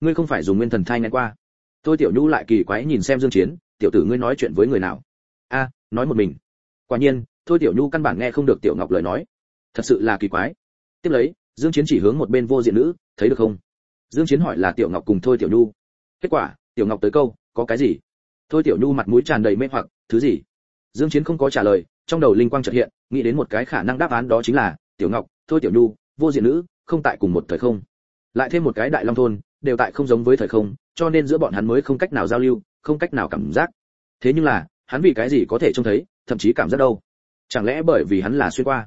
Ngươi không phải dùng nguyên thần thai ngay qua? Thôi tiểu nhu lại kỳ quái nhìn xem dương chiến, tiểu tử ngươi nói chuyện với người nào? A, nói một mình. Quả nhiên, thôi tiểu nhu căn bản nghe không được tiểu ngọc lời nói. Thật sự là kỳ quái. Tiếp lấy, dương chiến chỉ hướng một bên vô diện nữ, thấy được không? Dương chiến hỏi là tiểu ngọc cùng thôi tiểu nhu. Kết quả, tiểu ngọc tới câu, có cái gì? Thôi tiểu nhu mặt mũi tràn đầy mê hoặc, thứ gì? Dương chiến không có trả lời, trong đầu linh quang chợt hiện, nghĩ đến một cái khả năng đáp án đó chính là, tiểu ngọc, thôi tiểu nhu, vô diện nữ, không tại cùng một thời không. Lại thêm một cái đại long thôn, đều tại không giống với thời không, cho nên giữa bọn hắn mới không cách nào giao lưu, không cách nào cảm giác. Thế nhưng là, hắn vì cái gì có thể trông thấy, thậm chí cảm giác đâu? Chẳng lẽ bởi vì hắn là xuyên qua?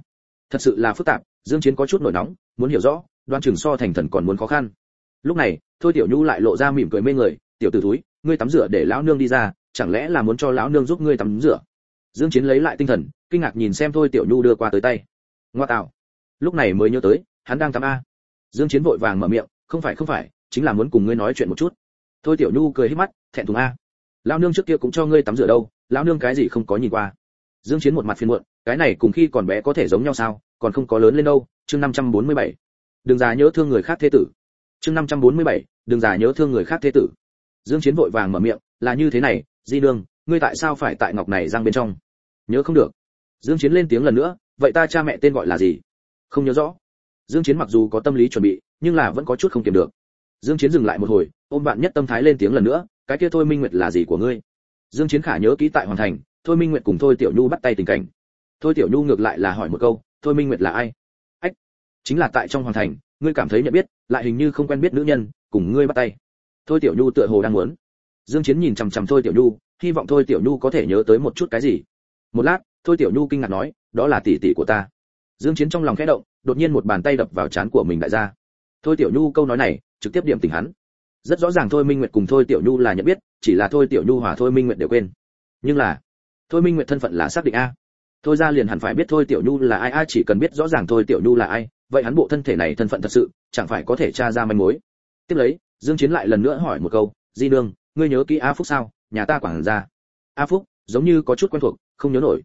Thật sự là phức tạp, dương chiến có chút nổi nóng, muốn hiểu rõ, đoan trường so thành thần còn muốn khó khăn. Lúc này, thôi tiểu nhu lại lộ ra mỉm cười mê người, tiểu tử túi ngươi tắm rửa để lão nương đi ra chẳng lẽ là muốn cho lão nương giúp ngươi tắm rửa? Dương chiến lấy lại tinh thần kinh ngạc nhìn xem thôi tiểu nhu đưa qua tới tay. Ngoa tạo. Lúc này mới nhớ tới hắn đang tắm a. Dương chiến vội vàng mở miệng không phải không phải chính là muốn cùng ngươi nói chuyện một chút. Thôi tiểu nhu cười hết mắt thẹn thùng a. Lão nương trước kia cũng cho ngươi tắm rửa đâu lão nương cái gì không có nhìn qua. Dương chiến một mặt phiền muộn cái này cùng khi còn bé có thể giống nhau sao còn không có lớn lên đâu chương 547. đừng già nhớ thương người khác thế tử. Chương 547, đừng già nhớ thương người khác thế tử dương chiến vội vàng mở miệng, là như thế này, di nương, ngươi tại sao phải tại ngọc này răng bên trong? Nhớ không được. Dương chiến lên tiếng lần nữa, vậy ta cha mẹ tên gọi là gì? Không nhớ rõ. Dương chiến mặc dù có tâm lý chuẩn bị, nhưng là vẫn có chút không kiềm được. Dương chiến dừng lại một hồi, ôm bạn nhất tâm thái lên tiếng lần nữa, cái kia thôi minh nguyệt là gì của ngươi? Dương chiến khả nhớ kỹ tại hoàn thành, thôi minh nguyệt cùng thôi tiểu nhu bắt tay tình cảnh. Thôi tiểu nhu ngược lại là hỏi một câu, thôi minh nguyệt là ai? Ách, chính là tại trong hoàn thành, ngươi cảm thấy nhận biết, lại hình như không quen biết nữ nhân, cùng ngươi bắt tay thôi tiểu nhu tựa hồ đang muốn. Dương chiến nhìn chằm chằm thôi tiểu nhu, hy vọng thôi tiểu nhu có thể nhớ tới một chút cái gì. Một lát, thôi tiểu nhu kinh ngạc nói, đó là tỷ tỷ của ta. Dương chiến trong lòng khẽ động, đột nhiên một bàn tay đập vào trán của mình đại gia thôi tiểu nhu câu nói này, trực tiếp điểm tỉnh hắn. Rất rõ ràng thôi minh nguyệt cùng thôi tiểu nhu là nhận biết, chỉ là thôi tiểu nhu hòa thôi minh nguyệt đều quên. Nhưng là, thôi minh nguyệt thân phận là xác định a. Thôi ra liền hẳn phải biết thôi tiểu nhu là ai, a chỉ cần biết rõ ràng thôi tiểu nhu là ai, vậy hắn bộ thân thể này thân phận thật sự, chẳng phải có thể tra ra manh mối. Tiếp lấy dương chiến lại lần nữa hỏi một câu di Nương, ngươi nhớ kỹ a phúc sao? Nhà ta quản gia. A phúc giống như có chút quen thuộc không nhớ nổi.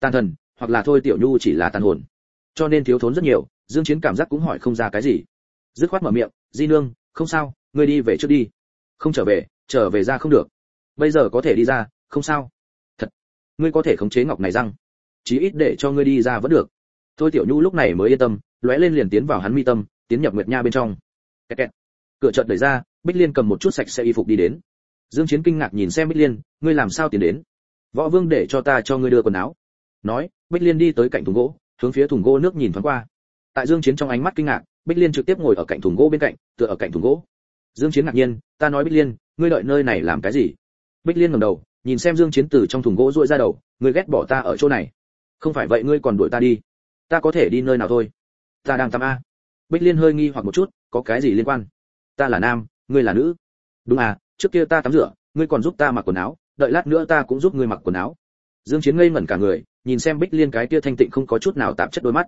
Tàn thần hoặc là thôi tiểu nhu chỉ là tàn hồn. Cho nên thiếu thốn rất nhiều dương chiến cảm giác cũng hỏi không ra cái gì. Dứt khoát mở miệng di nương không sao ngươi đi về trước đi. Không trở về trở về ra không được. Bây giờ có thể đi ra không sao. Thật ngươi có thể khống chế ngọc này răng. Chí ít để cho ngươi đi ra vẫn được. Thôi tiểu nhu lúc này mới yên tâm lóe lên liền tiến vào hắn mi tâm tiến nhập nguyệt nha bên trong. Kẹt kẹt cửa chợt đẩy ra, bích liên cầm một chút sạch sẽ y phục đi đến. Dương chiến kinh ngạc nhìn xem bích liên, ngươi làm sao tiến đến? Võ vương để cho ta cho ngươi đưa quần áo. Nói, bích liên đi tới cạnh thùng gỗ, hướng phía thùng gỗ nước nhìn thoáng qua. Tại dương chiến trong ánh mắt kinh ngạc, bích liên trực tiếp ngồi ở cạnh thùng gỗ bên cạnh, tựa ở cạnh thùng gỗ. Dương chiến ngạc nhiên, ta nói bích liên, ngươi đợi nơi này làm cái gì? Bích liên ngẩng đầu, nhìn xem dương chiến từ trong thùng gỗ duỗi ra đầu, ngươi ghét bỏ ta ở chỗ này. Không phải vậy ngươi còn đuổi ta đi. Ta có thể đi nơi nào thôi? Ta đang tắm a. Bích liên hơi nghi hoặc một chút, có cái gì liên quan? Ta là nam, ngươi là nữ. Đúng à trước kia ta tắm rửa, ngươi còn giúp ta mặc quần áo, đợi lát nữa ta cũng giúp ngươi mặc quần áo. Dương chiến ngây ngẩn cả người, nhìn xem bích liên cái kia thanh tịnh không có chút nào tạp chất đôi mắt.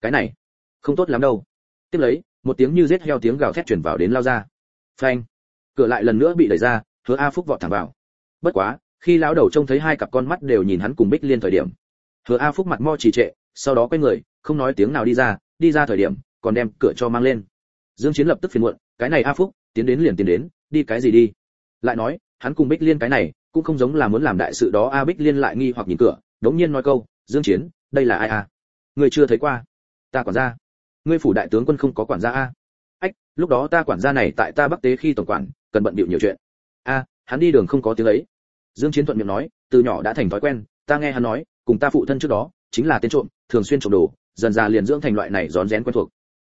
Cái này, không tốt lắm đâu. Tiếp lấy, một tiếng như rết heo tiếng gào thét truyền vào đến lao ra. Phanh. Cửa lại lần nữa bị đẩy ra, hứa a phúc vọt thẳng vào. Bất quá, khi lão đầu trông thấy hai cặp con mắt đều nhìn hắn cùng bích liên thời điểm, hứa a phúc mặt mo trì trệ, sau đó quay người, không nói tiếng nào đi ra đi ra thời điểm, còn đem cửa cho mang lên. Dương chiến lập tức phiền muộn cái này a phúc, tiến đến liền tiến đến, đi cái gì đi? Lại nói, hắn cùng bích liên cái này, cũng không giống là muốn làm đại sự đó, a bích liên lại nghi hoặc nhìn cửa, đống nhiên nói câu, dương chiến, đây là ai a? Người chưa thấy qua. Ta quản gia. Ngươi phủ đại tướng quân không có quản gia a? Ách, lúc đó ta quản gia này tại ta bắc tế khi tổng quản, cần bận bịu nhiều chuyện. A, hắn đi đường không có tiếng ấy. Dương chiến thuận miệng nói, từ nhỏ đã thành thói quen, ta nghe hắn nói, cùng ta phụ thân trước đó, chính là tên trộm, thường xuyên trộm đồ, dần già liền dưỡng thành loại này rón rén quen thuộc.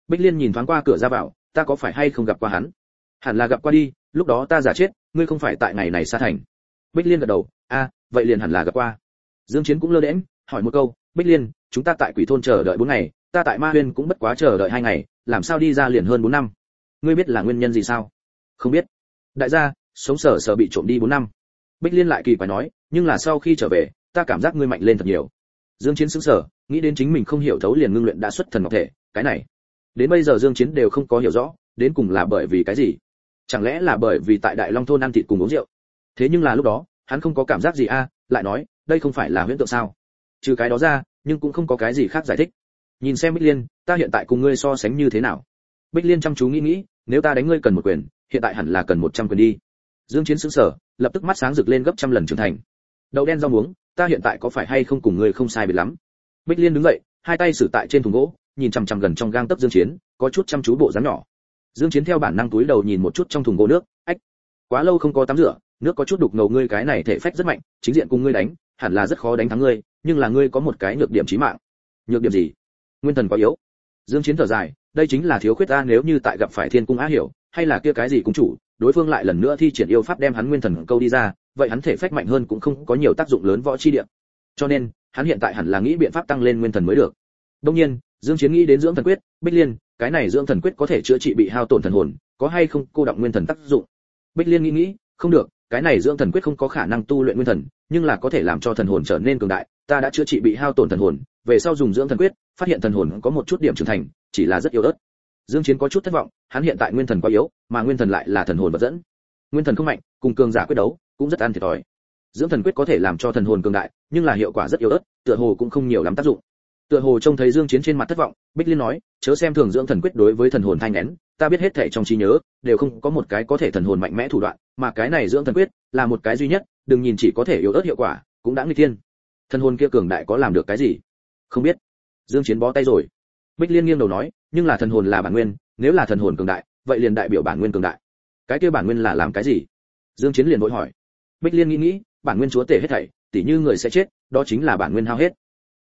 Bích liên nhìn thoáng qua cửa ra vào ta có phải hay không gặp qua hắn? Hẳn là gặp qua đi, lúc đó ta giả chết, ngươi không phải tại ngày này xa thành. Bích liên gật đầu, a, vậy liền hẳn là gặp qua. Dương chiến cũng lơ đễnh, hỏi một câu, bích liên, chúng ta tại quỷ thôn chờ đợi bốn ngày, ta tại ma huyên cũng bất quá chờ đợi hai ngày, làm sao đi ra liền hơn bốn năm? Ngươi biết là nguyên nhân gì sao? Không biết. Đại gia, sống sở sở bị trộm đi bốn năm. Bích liên lại kỳ quái nói, nhưng là sau khi trở về, ta cảm giác ngươi mạnh lên thật nhiều. Dương chiến sững sờ, nghĩ đến chính mình không hiểu thấu liền ngưng luyện đã xuất thần ngọc thể, cái này đến bây giờ dương chiến đều không có hiểu rõ, đến cùng là bởi vì cái gì? Chẳng lẽ là bởi vì tại đại long thôn ăn thịt cùng uống rượu? Thế nhưng là lúc đó, hắn không có cảm giác gì a, lại nói, đây không phải là huyễn tượng sao? Trừ cái đó ra, nhưng cũng không có cái gì khác giải thích. Nhìn xem bích liên, ta hiện tại cùng ngươi so sánh như thế nào? Bích liên chăm chú nghĩ nghĩ, nếu ta đánh ngươi cần một quyền, hiện tại hẳn là cần một trăm quyền đi. Dương chiến sững sờ, lập tức mắt sáng rực lên gấp trăm lần trưởng thành. Đậu đen rau muống, ta hiện tại có phải hay không cùng ngươi không sai biệt lắm? Bích liên đứng dậy, hai tay sử tại trên thùng gỗ nhìn chằm chằm gần trong gang tấc dương chiến, có chút chăm chú bộ dáng nhỏ. Dương chiến theo bản năng túi đầu nhìn một chút trong thùng gỗ nước, ách, quá lâu không có tắm rửa, nước có chút đục ngầu ngươi cái này thể phách rất mạnh, chính diện cùng ngươi đánh, hẳn là rất khó đánh thắng ngươi, nhưng là ngươi có một cái nhược điểm chí mạng. Nhược điểm gì? Nguyên thần quá yếu. Dương chiến thở dài, đây chính là thiếu khuyết ta nếu như tại gặp phải thiên cung á hiểu, hay là kia cái gì cũng chủ, đối phương lại lần nữa thi triển yêu pháp đem hắn nguyên thần câu đi ra, vậy hắn thể phách mạnh hơn cũng không có nhiều tác dụng lớn võ chi địa. Cho nên, hắn hiện tại hẳn là nghĩ biện pháp tăng lên nguyên thần mới được. Đương nhiên dương chiến nghĩ đến dưỡng thần quyết, bích liên, cái này dưỡng thần quyết có thể chữa trị bị hao tổn thần hồn, có hay không cô động nguyên thần tác dụng? Bích liên nghĩ nghĩ, không được, cái này dưỡng thần quyết không có khả năng tu luyện nguyên thần, nhưng là có thể làm cho thần hồn trở nên cường đại, ta đã chữa trị bị hao tổn thần hồn, về sau dùng dưỡng thần quyết, phát hiện thần hồn có một chút điểm trưởng thành, chỉ là rất yếu ớt. Dương chiến có chút thất vọng, hắn hiện tại nguyên thần quá yếu, mà nguyên thần lại là thần hồn vật dẫn. Nguyên thần không mạnh, cùng cường giả quyết đấu, cũng rất ăn thiệt thòi. Dưỡng thần quyết có thể làm cho thần hồn cường đại, nhưng là hiệu quả rất yếu ớt, tựa hồ cũng không nhiều lắm tác dụng tựa hồ trông thấy dương chiến trên mặt thất vọng, bích liên nói, chớ xem thường dưỡng thần quyết đối với thần hồn thanh nén, ta biết hết thảy trong trí nhớ, đều không có một cái có thể thần hồn mạnh mẽ thủ đoạn, mà cái này dưỡng thần quyết là một cái duy nhất, đừng nhìn chỉ có thể yếu ớt hiệu quả, cũng đã nguy thiên. Thần hồn kia cường đại có làm được cái gì? Không biết. Dương chiến bó tay rồi. Bích liên nghiêng đầu nói, nhưng là thần hồn là bản nguyên, nếu là thần hồn cường đại, vậy liền đại biểu bản nguyên cường đại. Cái kia bản nguyên là làm cái gì? Dương chiến liền vội hỏi. Bích liên nghĩ nghĩ, bản nguyên chúa tể hết thảy, tỉ như người sẽ chết, đó chính là bản nguyên hao hết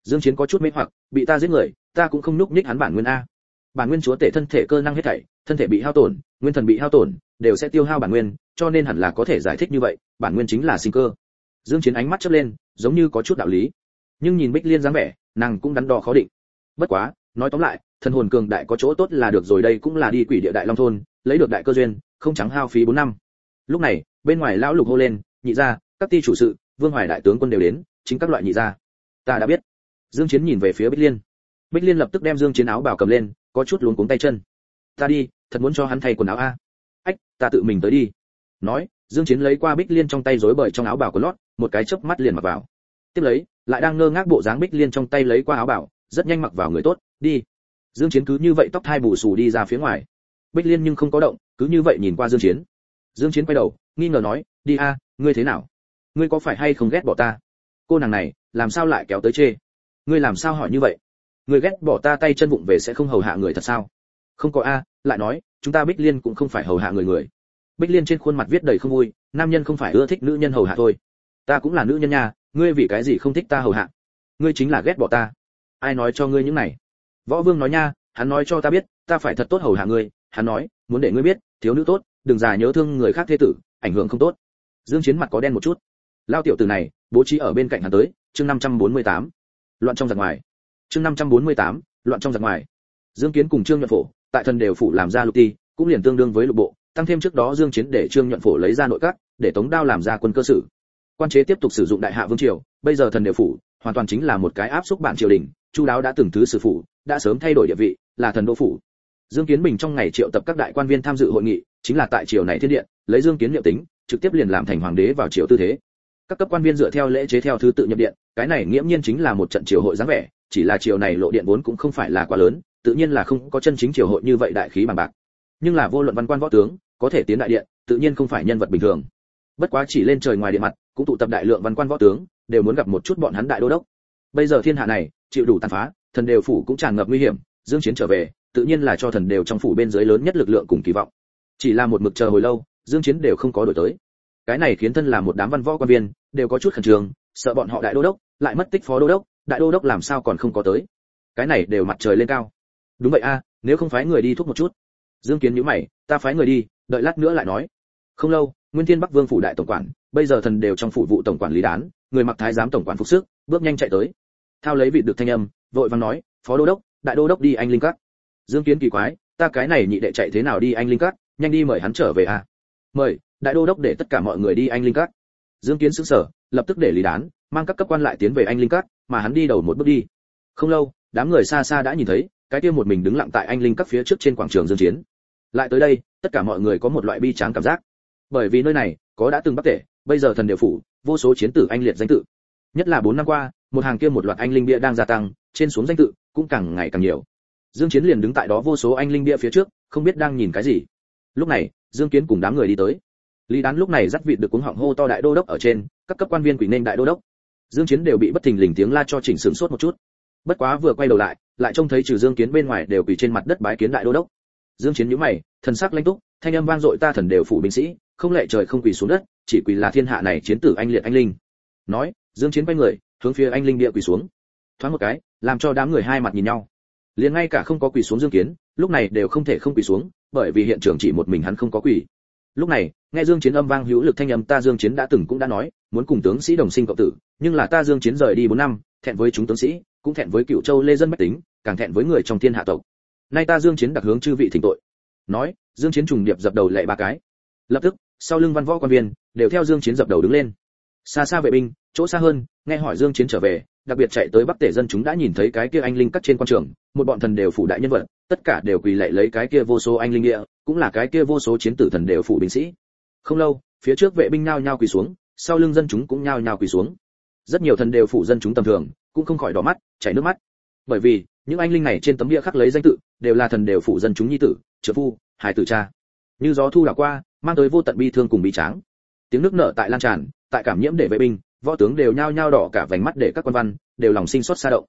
dương chiến có chút mê hoặc, bị ta giết người, ta cũng không núp nhích hắn bản nguyên a. Bản nguyên chúa tể thân thể cơ năng hết thảy, thân thể bị hao tổn, nguyên thần bị hao tổn, đều sẽ tiêu hao bản nguyên, cho nên hẳn là có thể giải thích như vậy, bản nguyên chính là sinh cơ. Dương chiến ánh mắt chớp lên, giống như có chút đạo lý. Nhưng nhìn bích liên dáng vẻ, nàng cũng đắn đo khó định. Bất quá, nói tóm lại, thần hồn cường đại có chỗ tốt là được rồi, đây cũng là đi quỷ địa đại long thôn, lấy được đại cơ duyên, không trắng hao phí 4 năm. Lúc này, bên ngoài lão lục hô lên, nhị gia, các ti chủ sự, vương hoài đại tướng quân đều đến, chính các loại nhị gia. Ta đã biết dương chiến nhìn về phía bích liên. Bích liên lập tức đem dương chiến áo bào cầm lên, có chút luống cuống tay chân. Ta đi, thật muốn cho hắn thay quần áo a. Ách, ta tự mình tới đi. Nói, dương chiến lấy qua bích liên trong tay rối bời trong áo bào của lót, một cái chớp mắt liền mặc vào. Tiếp lấy, lại đang ngơ ngác bộ dáng bích liên trong tay lấy qua áo bào rất nhanh mặc vào người tốt, đi. Dương chiến cứ như vậy tóc hai bù xù đi ra phía ngoài. Bích liên nhưng không có động, cứ như vậy nhìn qua dương chiến. Dương chiến quay đầu, nghi ngờ nói, đi a, ngươi thế nào? Ngươi có phải hay không ghét bỏ ta? Cô nàng này, làm sao lại kéo tới chê? Ngươi làm sao hỏi như vậy? Ngươi ghét bỏ ta tay chân vụng về sẽ không hầu hạ người thật sao? Không có a, lại nói, chúng ta bích liên cũng không phải hầu hạ người người. Bích liên trên khuôn mặt viết đầy không vui, nam nhân không phải ưa thích nữ nhân hầu hạ thôi. Ta cũng là nữ nhân nha, ngươi vì cái gì không thích ta hầu hạ? Ngươi chính là ghét bỏ ta. Ai nói cho ngươi những này? Võ vương nói nha, hắn nói cho ta biết, ta phải thật tốt hầu hạ ngươi. Hắn nói, muốn để ngươi biết, thiếu nữ tốt, đừng già nhớ thương người khác thế tử, ảnh hưởng không tốt. Dương chiến mặt có đen một chút. Lao tiểu tử này, bố trí ở bên cạnh hắn tới, chương 548 loạn trong giặc ngoài. Chương 548, loạn trong giặc ngoài. Dương kiến cùng trương nhuận phổ tại thần đều phủ làm ra lục ti cũng liền tương đương với lục bộ tăng thêm trước đó dương chiến để trương nhuận phổ lấy ra nội các để tống đao làm ra quân cơ sử quan chế tiếp tục sử dụng đại hạ vương triều bây giờ thần đều phủ hoàn toàn chính là một cái áp xúc bản triều đình chu đáo đã từng thứ sử phủ đã sớm thay đổi địa vị là thần đô phủ. Dương kiến bình trong ngày triệu tập các đại quan viên tham dự hội nghị chính là tại triều này thiên điện lấy dương kiến liệu tính trực tiếp liền làm thành hoàng đế vào triều tư thế các cấp quan viên dựa theo lễ chế theo thứ tự nhập điện, cái này nghiễm nhiên chính là một trận triều hội dáng vẻ, chỉ là triều này lộ điện vốn cũng không phải là quá lớn, tự nhiên là không có chân chính triều hội như vậy đại khí bằng bạc. Nhưng là vô luận văn quan võ tướng, có thể tiến đại điện, tự nhiên không phải nhân vật bình thường. Bất quá chỉ lên trời ngoài điện mặt, cũng tụ tập đại lượng văn quan võ tướng, đều muốn gặp một chút bọn hắn đại đô đốc. Bây giờ thiên hạ này, chịu đủ tàn phá, thần đều phủ cũng tràn ngập nguy hiểm, dương chiến trở về, tự nhiên là cho thần đều trong phủ bên dưới lớn nhất lực lượng cùng kỳ vọng. Chỉ là một mực chờ hồi lâu, dương chiến đều không có đổi tới cái này khiến thân là một đám văn võ quan viên, đều có chút khẩn trương, sợ bọn họ đại đô đốc, lại mất tích phó đô đốc, đại đô đốc làm sao còn không có tới. Cái này đều mặt trời lên cao. Đúng vậy a, nếu không phái người đi thúc một chút. Dương kiến nhíu mày, ta phái người đi, đợi lát nữa lại nói. Không lâu, nguyên thiên bắc vương phủ đại tổng quản, bây giờ thần đều trong phủ vụ tổng quản lý đán, người mặc thái giám tổng quản phục sức, bước nhanh chạy tới. Thao lấy vị được thanh âm, vội vàng nói, phó đô đốc, đại đô đốc đi anh linh cát dương kiến kỳ quái, ta cái này nhị đệ chạy thế nào đi anh linh cát nhanh đi mời hắn trở về à? Mời đại đô đốc để tất cả mọi người đi anh linh cát. Dương kiến sững sở, lập tức để lý đán mang các cấp quan lại tiến về anh linh cát mà hắn đi đầu một bước đi. Không lâu đám người xa xa đã nhìn thấy cái kia một mình đứng lặng tại anh linh các phía trước trên quảng trường dương chiến. Lại tới đây tất cả mọi người có một loại bi tráng cảm giác. Bởi vì nơi này có đã từng bắc tể bây giờ thần đều phủ vô số chiến tử anh liệt danh tự. Nhất là bốn năm qua một hàng kia một loạt anh linh bia đang gia tăng trên xuống danh tự cũng càng ngày càng nhiều. Dương chiến liền đứng tại đó vô số anh linh bia phía trước không biết đang nhìn cái gì. Lúc này dương kiến cùng đám người đi tới lý đán lúc này dắt vịt được cuống họng hô to đại đô đốc ở trên, các cấp quan viên quỷ nên đại đô đốc. Dương chiến đều bị bất thình lình tiếng la cho chỉnh sướng sốt một chút. Bất quá vừa quay đầu lại lại trông thấy trừ dương kiến bên ngoài đều quỳ trên mặt đất bái kiến đại đô đốc. Dương chiến nhíu mày, thần sắc lãnh túc, thanh âm vang dội ta thần đều phủ binh sĩ, không lệ trời không quỳ xuống đất, chỉ quỳ là thiên hạ này chiến tử anh liệt anh linh. Nói, dương chiến quay người, hướng phía anh linh địa quỳ xuống. Thoáng một cái, làm cho đám người hai mặt nhìn nhau. Liền ngay cả không có quỳ xuống dương kiến, lúc này đều không thể không quỳ xuống, bởi vì hiện trường chỉ một mình hắn không có quỳ. Lúc này nghe dương chiến âm vang hữu lực thanh âm, ta dương chiến đã từng cũng đã nói, muốn cùng tướng sĩ đồng sinh cộng tử, nhưng là ta dương chiến rời đi 4 năm, thẹn với chúng tướng sĩ, cũng thẹn với cựu châu lê dân bách tính, càng thẹn với người trong thiên hạ tộc. Nay ta dương chiến đặc hướng chư vị thỉnh tội. Nói, dương chiến trùng điệp dập đầu lệ ba cái. Lập tức, sau lưng văn võ quan viên, đều theo dương chiến dập đầu đứng lên. Xa xa vệ binh, chỗ xa hơn, nghe hỏi dương chiến trở về, đặc biệt chạy tới bắc tể dân chúng đã nhìn thấy cái kia anh linh cắt trên quan trường, một bọn thần đều phủ đại nhân vật, tất cả đều quỳ lạy lấy cái kia vô số anh linh địa, cũng là cái kia vô số chiến tử thần đều phủ binh sĩ không lâu, phía trước vệ binh nhao nhao quỳ xuống, sau lưng dân chúng cũng nhao nhao quỳ xuống. Rất nhiều thần đều phụ dân chúng tầm thường, cũng không khỏi đỏ mắt, chảy nước mắt. Bởi vì, những anh linh này trên tấm địa khắc lấy danh tự, đều là thần đều phụ dân chúng nhi tử, trợ phu hải tử cha. Như gió thu đảo qua, mang tới vô tận bi thương cùng bi tráng. Tiếng nước nở tại lan tràn, tại cảm nhiễm để vệ binh, võ tướng đều nhao nhao đỏ cả vành mắt để các quan văn, đều lòng sinh xót xa động.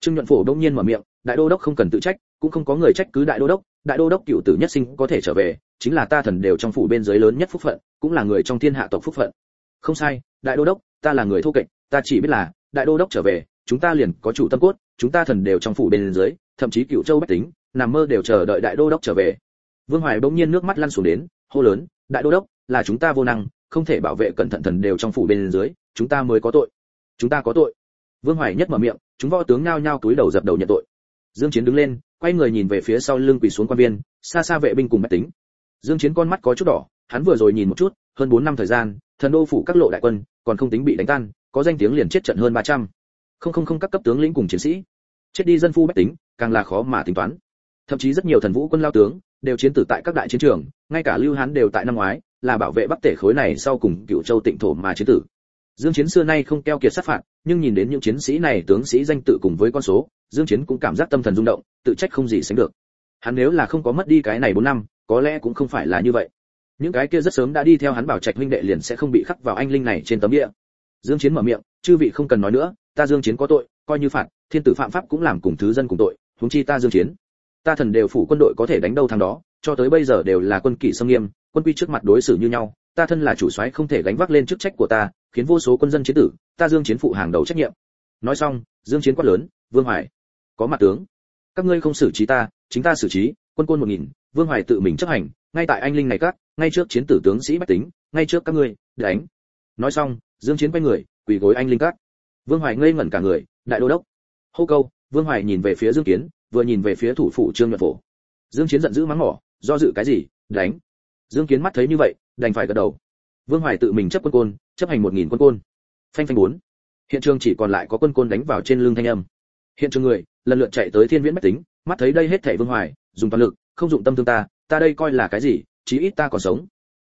Trương nhuận phổ đông nhiên mở miệng, đại đô đốc không cần tự trách, cũng không có người trách cứ đại đô đốc, đại đô đốc cựu tử nhất sinh có thể trở về chính là ta thần đều trong phủ bên dưới lớn nhất phúc phận, cũng là người trong thiên hạ tộc phúc phận. Không sai, đại đô đốc, ta là người thô kệch, ta chỉ biết là, đại đô đốc trở về, chúng ta liền có chủ tâm cốt, chúng ta thần đều trong phủ bên dưới, thậm chí cựu châu bách tính, nằm mơ đều chờ đợi đại đô đốc trở về. Vương hoài bỗng nhiên nước mắt lăn xuống đến, hô lớn, đại đô đốc, là chúng ta vô năng, không thể bảo vệ cẩn thận thần đều trong phủ bên dưới, chúng ta mới có tội. Chúng ta có tội. Vương hoài nhất mở miệng, chúng võ tướng nhao nhao túi đầu dập đầu nhận tội. Dương chiến đứng lên, quay người nhìn về phía sau lưng quỳ xuống quan viên, xa xa vệ binh cùng bách tính dương chiến con mắt có chút đỏ, hắn vừa rồi nhìn một chút, hơn 4 năm thời gian, thần đô phủ các lộ đại quân, còn không tính bị đánh tan, có danh tiếng liền chết trận hơn 300. không không không các cấp tướng lĩnh cùng chiến sĩ. Chết đi dân phu bách tính, càng là khó mà tính toán. Thậm chí rất nhiều thần vũ quân lao tướng, đều chiến tử tại các đại chiến trường, ngay cả lưu hán đều tại năm ngoái, là bảo vệ bắc tể khối này sau cùng cựu châu tịnh thổ mà chiến tử. Dương chiến xưa nay không keo kiệt sát phạt, nhưng nhìn đến những chiến sĩ này tướng sĩ danh tự cùng với con số, dương chiến cũng cảm giác tâm thần rung động, tự trách không gì sánh được hắn nếu là không có mất đi cái này 4 năm, có lẽ cũng không phải là như vậy. Những cái kia rất sớm đã đi theo hắn bảo trạch huynh đệ liền sẽ không bị khắc vào anh linh này trên tấm địa dương chiến mở miệng, chư vị không cần nói nữa, ta dương chiến có tội, coi như phạt, thiên tử phạm pháp cũng làm cùng thứ dân cùng tội, huống chi ta dương chiến. Ta thần đều phủ quân đội có thể đánh đâu thằng đó, cho tới bây giờ đều là quân kỷ sâm nghiêm, quân quy trước mặt đối xử như nhau, ta thân là chủ soái không thể gánh vác lên chức trách của ta, khiến vô số quân dân chiến tử, ta dương chiến phụ hàng đầu trách nhiệm. Nói xong, dương chiến quát lớn, vương hoài, có mặt tướng, các ngươi không xử trí ta chính ta xử trí, quân quân một nghìn, vương hoài tự mình chấp hành, ngay tại anh linh này các, ngay trước chiến tử tướng sĩ bách tính, ngay trước các ngươi đánh nói xong, dương chiến quay người, quỳ gối anh linh các. Vương hoài ngây ngẩn cả người, đại đô đốc. Hô câu, vương hoài nhìn về phía dương kiến, vừa nhìn về phía thủ phủ trương nhuận phổ. Dương chiến giận dữ mắng mỏ, do dự cái gì đánh dương kiến mắt thấy như vậy, đành phải gật đầu. Vương hoài tự mình chấp quân côn, chấp hành một nghìn quân côn. Phanh phanh bốn. Hiện trường chỉ còn lại có quân côn đánh vào trên lưng thanh âm. Hiện trường người lần lượt chạy tới thiên viễn bách tính, mắt thấy đây hết thảy vương hoài, dùng toàn lực, không dụng tâm thương ta ta đây coi là cái gì, chí ít ta còn sống.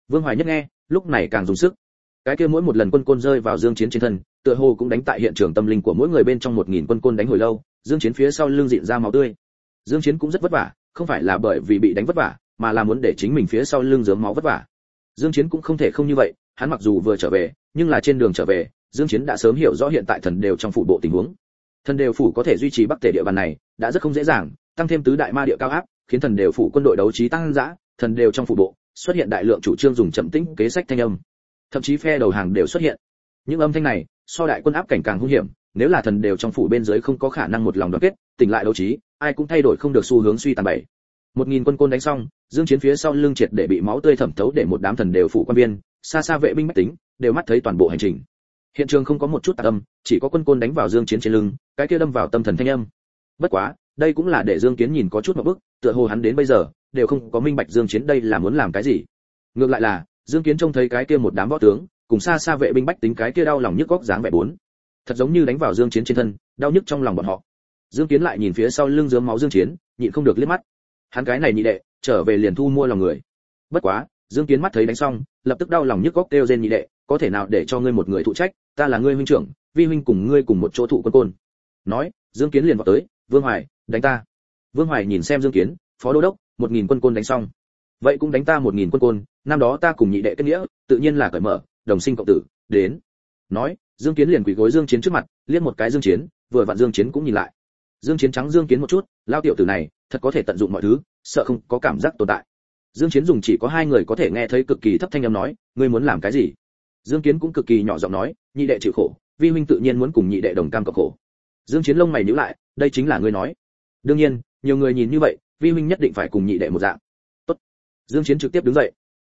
Vương hoài nhất nghe, lúc này càng dùng sức. Cái kia mỗi một lần quân côn rơi vào dương chiến trên thân, tựa hồ cũng đánh tại hiện trường tâm linh của mỗi người bên trong một nghìn quân côn đánh hồi lâu, dương chiến phía sau lưng dịn ra máu tươi. Dương chiến cũng rất vất vả, không phải là bởi vì bị đánh vất vả, mà là muốn để chính mình phía sau lưng dớm máu vất vả. Dương chiến cũng không thể không như vậy, hắn mặc dù vừa trở về, nhưng là trên đường trở về, dương chiến đã sớm hiểu rõ hiện tại thần đều trong phủ bộ tình huống thần đều phủ có thể duy trì bắc tề địa bàn này, đã rất không dễ dàng, tăng thêm tứ đại ma địa cao áp, khiến thần đều phủ quân đội đấu trí tăng dã, thần đều trong phủ bộ, xuất hiện đại lượng chủ trương dùng chậm tĩnh kế sách thanh âm. Thậm chí phe đầu hàng đều xuất hiện. Những âm thanh này, so đại quân áp cảnh càng hung hiểm, nếu là thần đều trong phủ bên dưới không có khả năng một lòng đoàn kết, tỉnh lại đấu trí, ai cũng thay đổi không được xu hướng suy tàn bảy một nghìn quân côn đánh xong, dương chiến phía sau lưng triệt để bị máu tươi thẩm thấu để một đám thần đều phủ quan viên, xa xa vệ binh mách tính, đều mắt thấy toàn bộ hành trình hiện trường không có một chút tạc âm, chỉ có quân côn đánh vào dương chiến trên lưng, cái kia đâm vào tâm thần thanh âm. Bất quá, đây cũng là để dương kiến nhìn có chút một bước. tựa hồ hắn đến bây giờ, đều không có minh bạch dương chiến đây là muốn làm cái gì. Ngược lại là, dương kiến trông thấy cái kia một đám võ tướng, cùng xa xa vệ binh bách tính cái kia đau lòng nhức góc dáng vẻ bốn. Thật giống như đánh vào dương chiến trên thân, đau nhức trong lòng bọn họ. Dương kiến lại nhìn phía sau lưng dướng máu dương chiến, nhịn không được liếc mắt. Hắn cái này nhị đệ, trở về liền thu mua lòng người. Bất quá, dương kiến mắt thấy đánh xong, lập tức đau lòng nhức góc kêu rên nhị đệ, có thể nào để cho ngươi một người thụ trách? Ta là ngươi huynh trưởng, vi huynh cùng ngươi cùng một chỗ thụ quân côn. Nói, dương kiến liền vào tới, vương hoài, đánh ta. Vương hoài nhìn xem dương kiến, phó đô đốc, một nghìn quân côn đánh xong. Vậy cũng đánh ta một nghìn quân côn, năm đó ta cùng nhị đệ kết nghĩa, tự nhiên là cởi mở, đồng sinh cộng tử, đến. Nói, dương kiến liền quỳ gối dương chiến trước mặt liên một cái dương chiến, vừa vặn dương chiến cũng nhìn lại. Dương chiến trắng dương kiến một chút, lao tiểu tử này, thật có thể tận dụng mọi thứ, sợ không có cảm giác tồn tại. Dương chiến dùng chỉ có hai người có thể nghe thấy cực kỳ thấp thanh âm nói, ngươi muốn làm cái gì? Dương kiến cũng cực kỳ nhỏ giọng nói, nhị đệ chịu khổ, vi huynh tự nhiên muốn cùng nhị đệ đồng cam cộng khổ. Dương chiến lông mày nhíu lại, đây chính là ngươi nói. Đương nhiên, nhiều người nhìn như vậy, vi huynh nhất định phải cùng nhị đệ một dạng. Tốt. Dương chiến trực tiếp đứng dậy.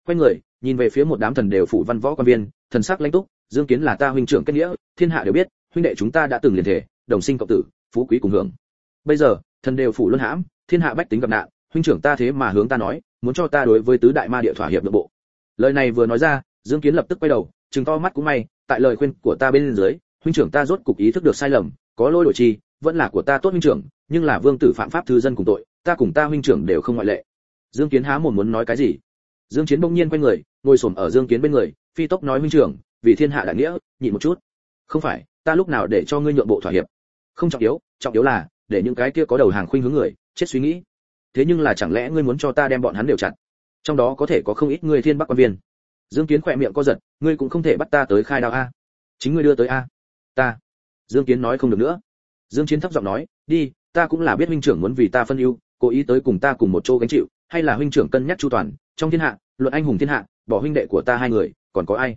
Quay người, nhìn về phía một đám thần đều phủ văn võ quan viên, thần sắc lãnh túc, dương kiến là ta huynh trưởng kết nghĩa, thiên hạ đều biết, huynh đệ chúng ta đã từng liền thể, đồng sinh cộng tử, phú quý cùng hưởng. Bây giờ, thần đều phủ luân hãm, thiên hạ bách tính gặp nạn, huynh trưởng ta thế mà hướng ta nói, muốn cho ta đối với tứ đại ma địa thỏa hiệp nội bộ. Lời này vừa nói ra, dương kiến lập tức quay đầu chừng to mắt cũng may, tại lời khuyên của ta bên dưới, huynh trưởng ta rốt cục ý thức được sai lầm, có lỗi đổi chi, vẫn là của ta tốt huynh trưởng, nhưng là vương tử phạm pháp thư dân cùng tội, ta cùng ta huynh trưởng đều không ngoại lệ. Dương kiến há mồm muốn nói cái gì? Dương chiến bỗng nhiên quay người, ngồi xổm ở dương kiến bên người, phi tốc nói huynh trưởng, vì thiên hạ đại nghĩa, nhịn một chút. Không phải, ta lúc nào để cho ngươi nhượng bộ thỏa hiệp? Không trọng yếu trọng yếu là, để những cái kia có đầu hàng khuynh hướng người, chết suy nghĩ. Thế nhưng là chẳng lẽ ngươi muốn cho ta đem bọn hắn đều chặt? Trong đó có thể có không ít người thiên bắc quan viên dương kiến khỏe miệng co giật, ngươi cũng không thể bắt ta tới khai đao a. Chính ngươi đưa tới a. Ta. Dương kiến nói không được nữa. Dương chiến thấp giọng nói, đi, ta cũng là biết huynh trưởng muốn vì ta phân ưu, cố ý tới cùng ta cùng một chỗ gánh chịu, hay là huynh trưởng cân nhắc chu toàn, trong thiên hạ, luận anh hùng thiên hạ, bỏ huynh đệ của ta hai người, còn có ai?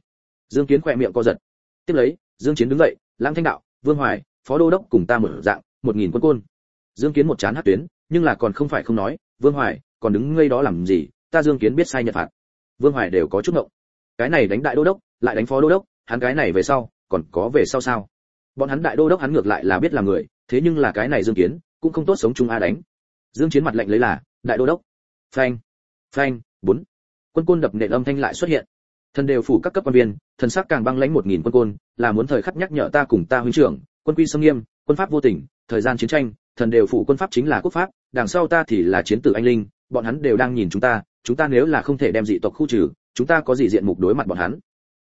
Dương kiến khỏe miệng co giật. Tiếp lấy, dương chiến đứng dậy, lãng thanh đạo, vương hoài, phó đô đốc cùng ta mở dạng, một nghìn quân côn. Dương kiến một chán hát tuyến, nhưng là còn không phải không nói, vương hoài, còn đứng ngây đó làm gì, ta dương kiến biết sai nhận phạt. Vương hoài đều có chút ngộng cái này đánh đại đô đốc, lại đánh phó đô đốc, hắn cái này về sau, còn có về sau sao? Bọn hắn đại đô đốc hắn ngược lại là biết làm người, thế nhưng là cái này dương kiến, cũng không tốt sống chung a đánh. Dương chiến mặt lệnh lấy là, đại đô đốc. Phanh phanh, bốn. Quân côn đập nện âm thanh lại xuất hiện. Thần đều phủ các cấp quan viên, thần sắc càng băng lãnh một nghìn quân côn, là muốn thời khắc nhắc nhở ta cùng ta huynh trưởng, quân quy sâm nghiêm, quân pháp vô tình, thời gian chiến tranh, thần đều phủ quân pháp chính là quốc pháp, đằng sau ta thì là chiến tử anh linh, bọn hắn đều đang nhìn chúng ta chúng ta nếu là không thể đem dị tộc khu trừ chúng ta có gì diện mục đối mặt bọn hắn?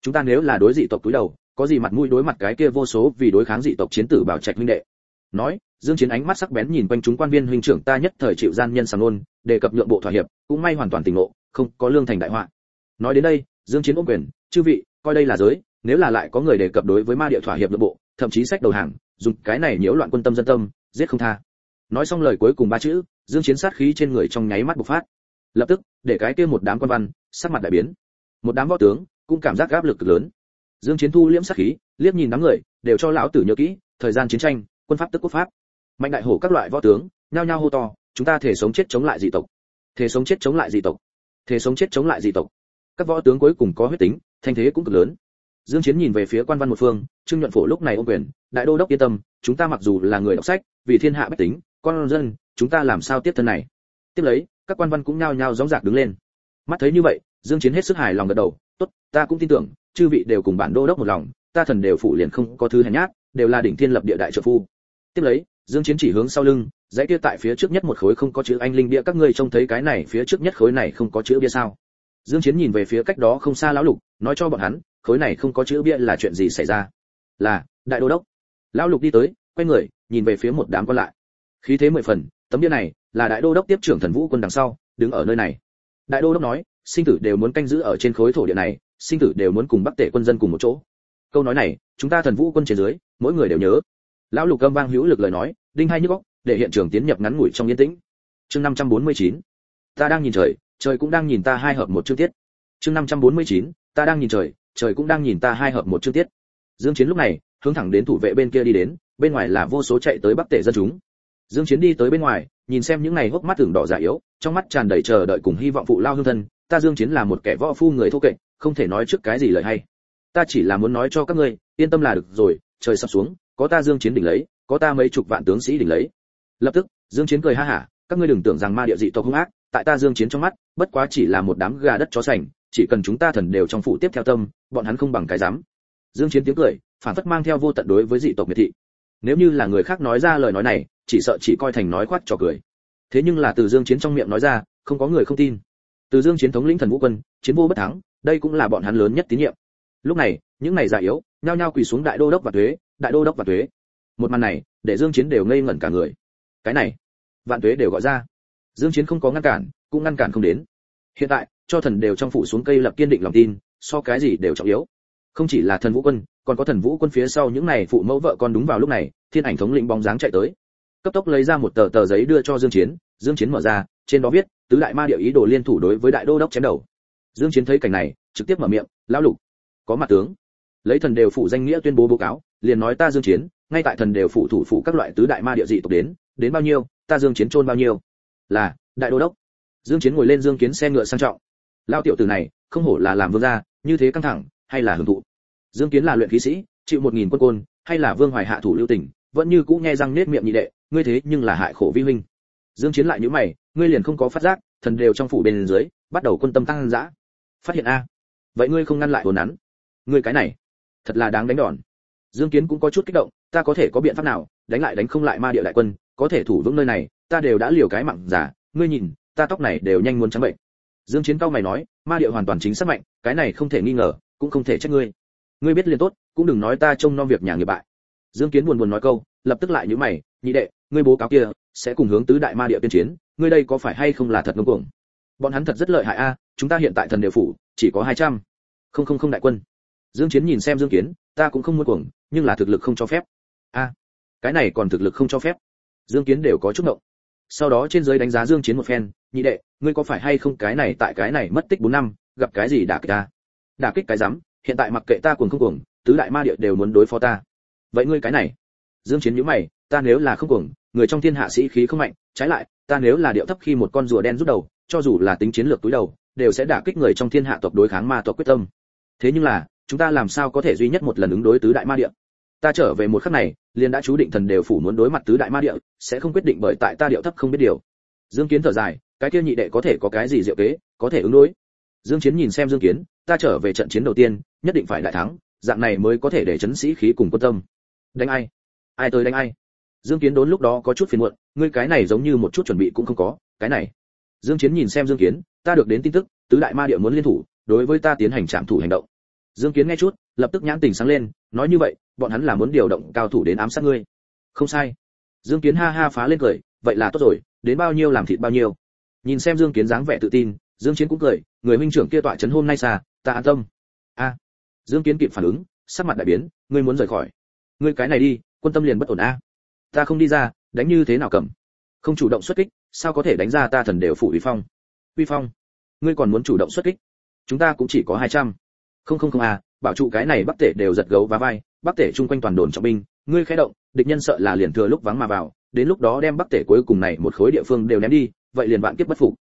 Chúng ta nếu là đối dị tộc túi đầu, có gì mặt mũi đối mặt cái kia vô số vì đối kháng dị tộc chiến tử bảo trạch huynh đệ? Nói, dương chiến ánh mắt sắc bén nhìn quanh chúng quan viên huynh trưởng ta nhất thời chịu gian nhân sàng luôn đề cập nhượng bộ thỏa hiệp, cũng may hoàn toàn tỉnh ngộ, không có lương thành đại họa. Nói đến đây, dương chiến ôm quyền, chư vị, coi đây là giới, nếu là lại có người đề cập đối với ma địa thỏa hiệp nội bộ, thậm chí sách đầu hàng, dùng cái này nhiễu loạn quân tâm dân tâm, giết không tha. Nói xong lời cuối cùng ba chữ, dương chiến sát khí trên người trong nháy mắt bộc phát lập tức, để cái kia một đám quan văn, sắc mặt đại biến. Một đám võ tướng, cũng cảm giác áp lực cực lớn. Dương chiến thu liễm sát khí, liếc nhìn đám người, đều cho lão tử nhớ kỹ, thời gian chiến tranh, quân pháp tức quốc pháp. Mạnh đại hổ các loại võ tướng, nhao nhao hô to, chúng ta thể sống chết chống lại dị tộc. Thể sống chết chống lại dị tộc. Thể sống chết chống lại dị tộc. Các võ tướng cuối cùng có huyết tính, thanh thế cũng cực lớn. Dương chiến nhìn về phía quan văn một phương, trương nhuận phổ lúc này ôm quyền, đại đô đốc yên tâm, chúng ta mặc dù là người đọc sách, vì thiên hạ bách tính, con dân, chúng ta làm sao tiếp thân này? Tiếp lấy, các quan văn cũng nhao nhao gióng giạc đứng lên. Mắt thấy như vậy, dương chiến hết sức hài lòng gật đầu, tốt, ta cũng tin tưởng, chư vị đều cùng bản đô đốc một lòng, ta thần đều phụ liền không có thứ hèn nhát, đều là đỉnh thiên lập địa đại trợ phu. Tiếp lấy, dương chiến chỉ hướng sau lưng, dãy kia tại phía trước nhất một khối không có chữ anh linh bia, các ngươi trông thấy cái này phía trước nhất khối này không có chữ bia sao? Dương chiến nhìn về phía cách đó không xa lão lục, nói cho bọn hắn, khối này không có chữ bia là chuyện gì xảy ra? Là, đại đô đốc. Lão lục đi tới, quay người, nhìn về phía một đám quan lại. Khí thế mười phần, tấm bia này là đại đô đốc tiếp trưởng thần vũ quân đằng sau, đứng ở nơi này. Đại đô đốc nói, sinh tử đều muốn canh giữ ở trên khối thổ địa này, sinh tử đều muốn cùng bắc tể quân dân cùng một chỗ. Câu nói này, chúng ta thần vũ quân trên dưới, mỗi người đều nhớ. Lão lục âm vang hữu lực lời nói, đinh hai nhức óc, để hiện trường tiến nhập ngắn ngủi trong yên tĩnh. Chương 549 ta đang nhìn trời trời cũng đang nhìn ta hai hợp một chương tiết. Chương 549 ta đang nhìn trời trời cũng đang nhìn ta hai hợp một chương tiết. Dương chiến lúc này, hướng thẳng đến thủ vệ bên kia đi đến, bên ngoài là vô số chạy tới bắc tể dân chúng. Dương chiến đi tới bên ngoài nhìn xem những này hốc mắt tưởng đỏ già yếu, trong mắt tràn đầy chờ đợi cùng hy vọng phụ lao hương thân, ta dương chiến là một kẻ võ phu người thô kệch, không thể nói trước cái gì lời hay. Ta chỉ là muốn nói cho các ngươi, yên tâm là được rồi, trời sắp xuống, có ta dương chiến đỉnh lấy, có ta mấy chục vạn tướng sĩ đỉnh lấy. Lập tức, dương chiến cười ha hả, các ngươi đừng tưởng rằng ma địa dị tộc hung ác, tại ta dương chiến trong mắt, bất quá chỉ là một đám gà đất chó sành, chỉ cần chúng ta thần đều trong phủ tiếp theo tâm, bọn hắn không bằng cái dám. Dương chiến tiếng cười, phản phất mang theo vô tận đối với dị tộc miệt thị nếu như là người khác nói ra lời nói này, chỉ sợ chỉ coi thành nói khoác trò cười. Thế nhưng là từ dương chiến trong miệng nói ra, không có người không tin. Từ dương chiến thống lĩnh thần vũ quân, chiến vô bất thắng, đây cũng là bọn hắn lớn nhất tín nhiệm. Lúc này, những này già yếu, nhao nhao quỳ xuống đại đô đốc và thuế, đại đô đốc và thuế. Một màn này, để dương chiến đều ngây ngẩn cả người. Cái này, vạn thuế đều gọi ra. Dương chiến không có ngăn cản, cũng ngăn cản không đến. Hiện tại, cho thần đều trong phủ xuống cây lập kiên định lòng tin, so cái gì đều trọng yếu. Không chỉ là thần vũ quân còn có thần vũ quân phía sau những này phụ mẫu vợ con đúng vào lúc này, thiên ảnh thống lĩnh bóng dáng chạy tới. Cấp tốc lấy ra một tờ tờ giấy đưa cho dương chiến dương chiến mở ra, trên đó viết, tứ đại ma địa ý đồ liên thủ đối với đại đô đốc chém đầu. Dương chiến thấy cảnh này, trực tiếp mở miệng, lão lục, có mặt tướng. Lấy thần đều phủ danh nghĩa tuyên bố báo cáo, liền nói, ta dương chiến, ngay tại thần đều phủ thủ phủ các loại tứ đại ma địa dị tộc đến đến bao nhiêu, ta dương chiến trôn bao nhiêu? Là, đại đô đốc. Dương chiến ngồi lên dương kiến xe ngựa sang trọng. Lao tiểu tử này, không hổ là làm vương gia, như thế căng thẳng, hay là hưởng thụ? Dương kiến là luyện khí sĩ, chịu một nghìn quân côn, hay là vương hoài hạ thủ lưu tình, vẫn như cũ nghe răng nết miệng nhị đệ, ngươi thế nhưng là hại khổ vi huynh. Dương chiến lại nhíu mày, ngươi liền không có phát giác, thần đều trong phủ bên dưới, bắt đầu quân tâm tăng dã. Phát hiện a, vậy ngươi không ngăn lại hồn nắn. Ngươi cái này, thật là đáng đánh đòn. Dương kiến cũng có chút kích động, ta có thể có biện pháp nào, đánh lại đánh không lại ma địa đại quân, có thể thủ vững nơi này, ta đều đã liều cái mạng giả, ngươi nhìn, ta tóc này đều nhanh muốn trắng bệnh. Dương chiến cao mày nói, ma địa hoàn toàn chính xác mạnh, cái này không thể nghi ngờ, cũng không thể trách ngươi ngươi biết liền tốt, cũng đừng nói ta trông nom việc nhà người bại. Dương kiến buồn buồn nói câu, lập tức lại nhíu mày, nhị đệ, ngươi bố cáo kia sẽ cùng hướng tứ đại ma địa tiên chiến, ngươi đây có phải hay không là thật ngông cuồng? Bọn hắn thật rất lợi hại a, chúng ta hiện tại thần đều phủ, chỉ có 200. không không không đại quân. Dương chiến nhìn xem dương kiến, ta cũng không muốn cuồng, nhưng là thực lực không cho phép. A, cái này còn thực lực không cho phép. Dương kiến đều có chút động sau đó trên dưới đánh giá dương chiến một phen, nhị đệ, ngươi có phải hay không cái này tại cái này mất tích 4 năm, gặp cái gì đả kích ta? Đả kích cái dám hiện tại mặc kệ ta cuồng không cuồng, tứ đại ma địa đều muốn đối phó ta. Vậy ngươi cái này, dương chiến nhíu mày, ta nếu là không cuồng, người trong thiên hạ sĩ khí không mạnh, trái lại, ta nếu là điệu thấp khi một con rùa đen rút đầu, cho dù là tính chiến lược túi đầu, đều sẽ đả kích người trong thiên hạ tộc đối kháng ma tộc quyết tâm. Thế nhưng là, chúng ta làm sao có thể duy nhất một lần ứng đối tứ đại ma địa? Ta trở về một khắc này, liền đã chú định thần đều phủ muốn đối mặt tứ đại ma địa, sẽ không quyết định bởi tại ta điệu thấp không biết điều. Dương kiến thở dài, cái kia nhị đệ có thể có cái gì diệu kế, có thể ứng đối? Dương chiến nhìn xem dương kiến ta trở về trận chiến đầu tiên, nhất định phải đại thắng, dạng này mới có thể để chấn sĩ khí cùng quân tâm. Đánh ai? Ai tới đánh ai? Dương kiến đốn lúc đó có chút phiền muộn, ngươi cái này giống như một chút chuẩn bị cũng không có, cái này. Dương chiến nhìn xem dương kiến, ta được đến tin tức, tứ đại ma địa muốn liên thủ, đối với ta tiến hành trạm thủ hành động. Dương kiến nghe chút, lập tức nhãn tình sáng lên, nói như vậy, bọn hắn là muốn điều động cao thủ đến ám sát ngươi. Không sai. Dương kiến ha ha phá lên cười, vậy là tốt rồi, đến bao nhiêu làm thịt bao nhiêu. Nhìn xem dương kiến dáng vẻ tự tin, dương chiến cũng cười, người huynh trưởng kia tọa chấn hôm nay xa ta an tâm. A. Dương kiến kịp phản ứng, sắc mặt đại biến, ngươi muốn rời khỏi. Ngươi cái này đi, quân tâm liền bất ổn a. Ta không đi ra, đánh như thế nào cầm? Không chủ động xuất kích, sao có thể đánh ra ta thần đều phủ uy phong? Uy phong, ngươi còn muốn chủ động xuất kích? Chúng ta cũng chỉ có 200. không không không a, bảo trụ cái này bắc tể đều giật gấu và vai, bắc tể chung quanh toàn đồn trọng binh, ngươi khẽ động, địch nhân sợ là liền thừa lúc vắng mà vào, đến lúc đó đem bắc tể cuối cùng này một khối địa phương đều ném đi, vậy liền vạn kiếp bất phục.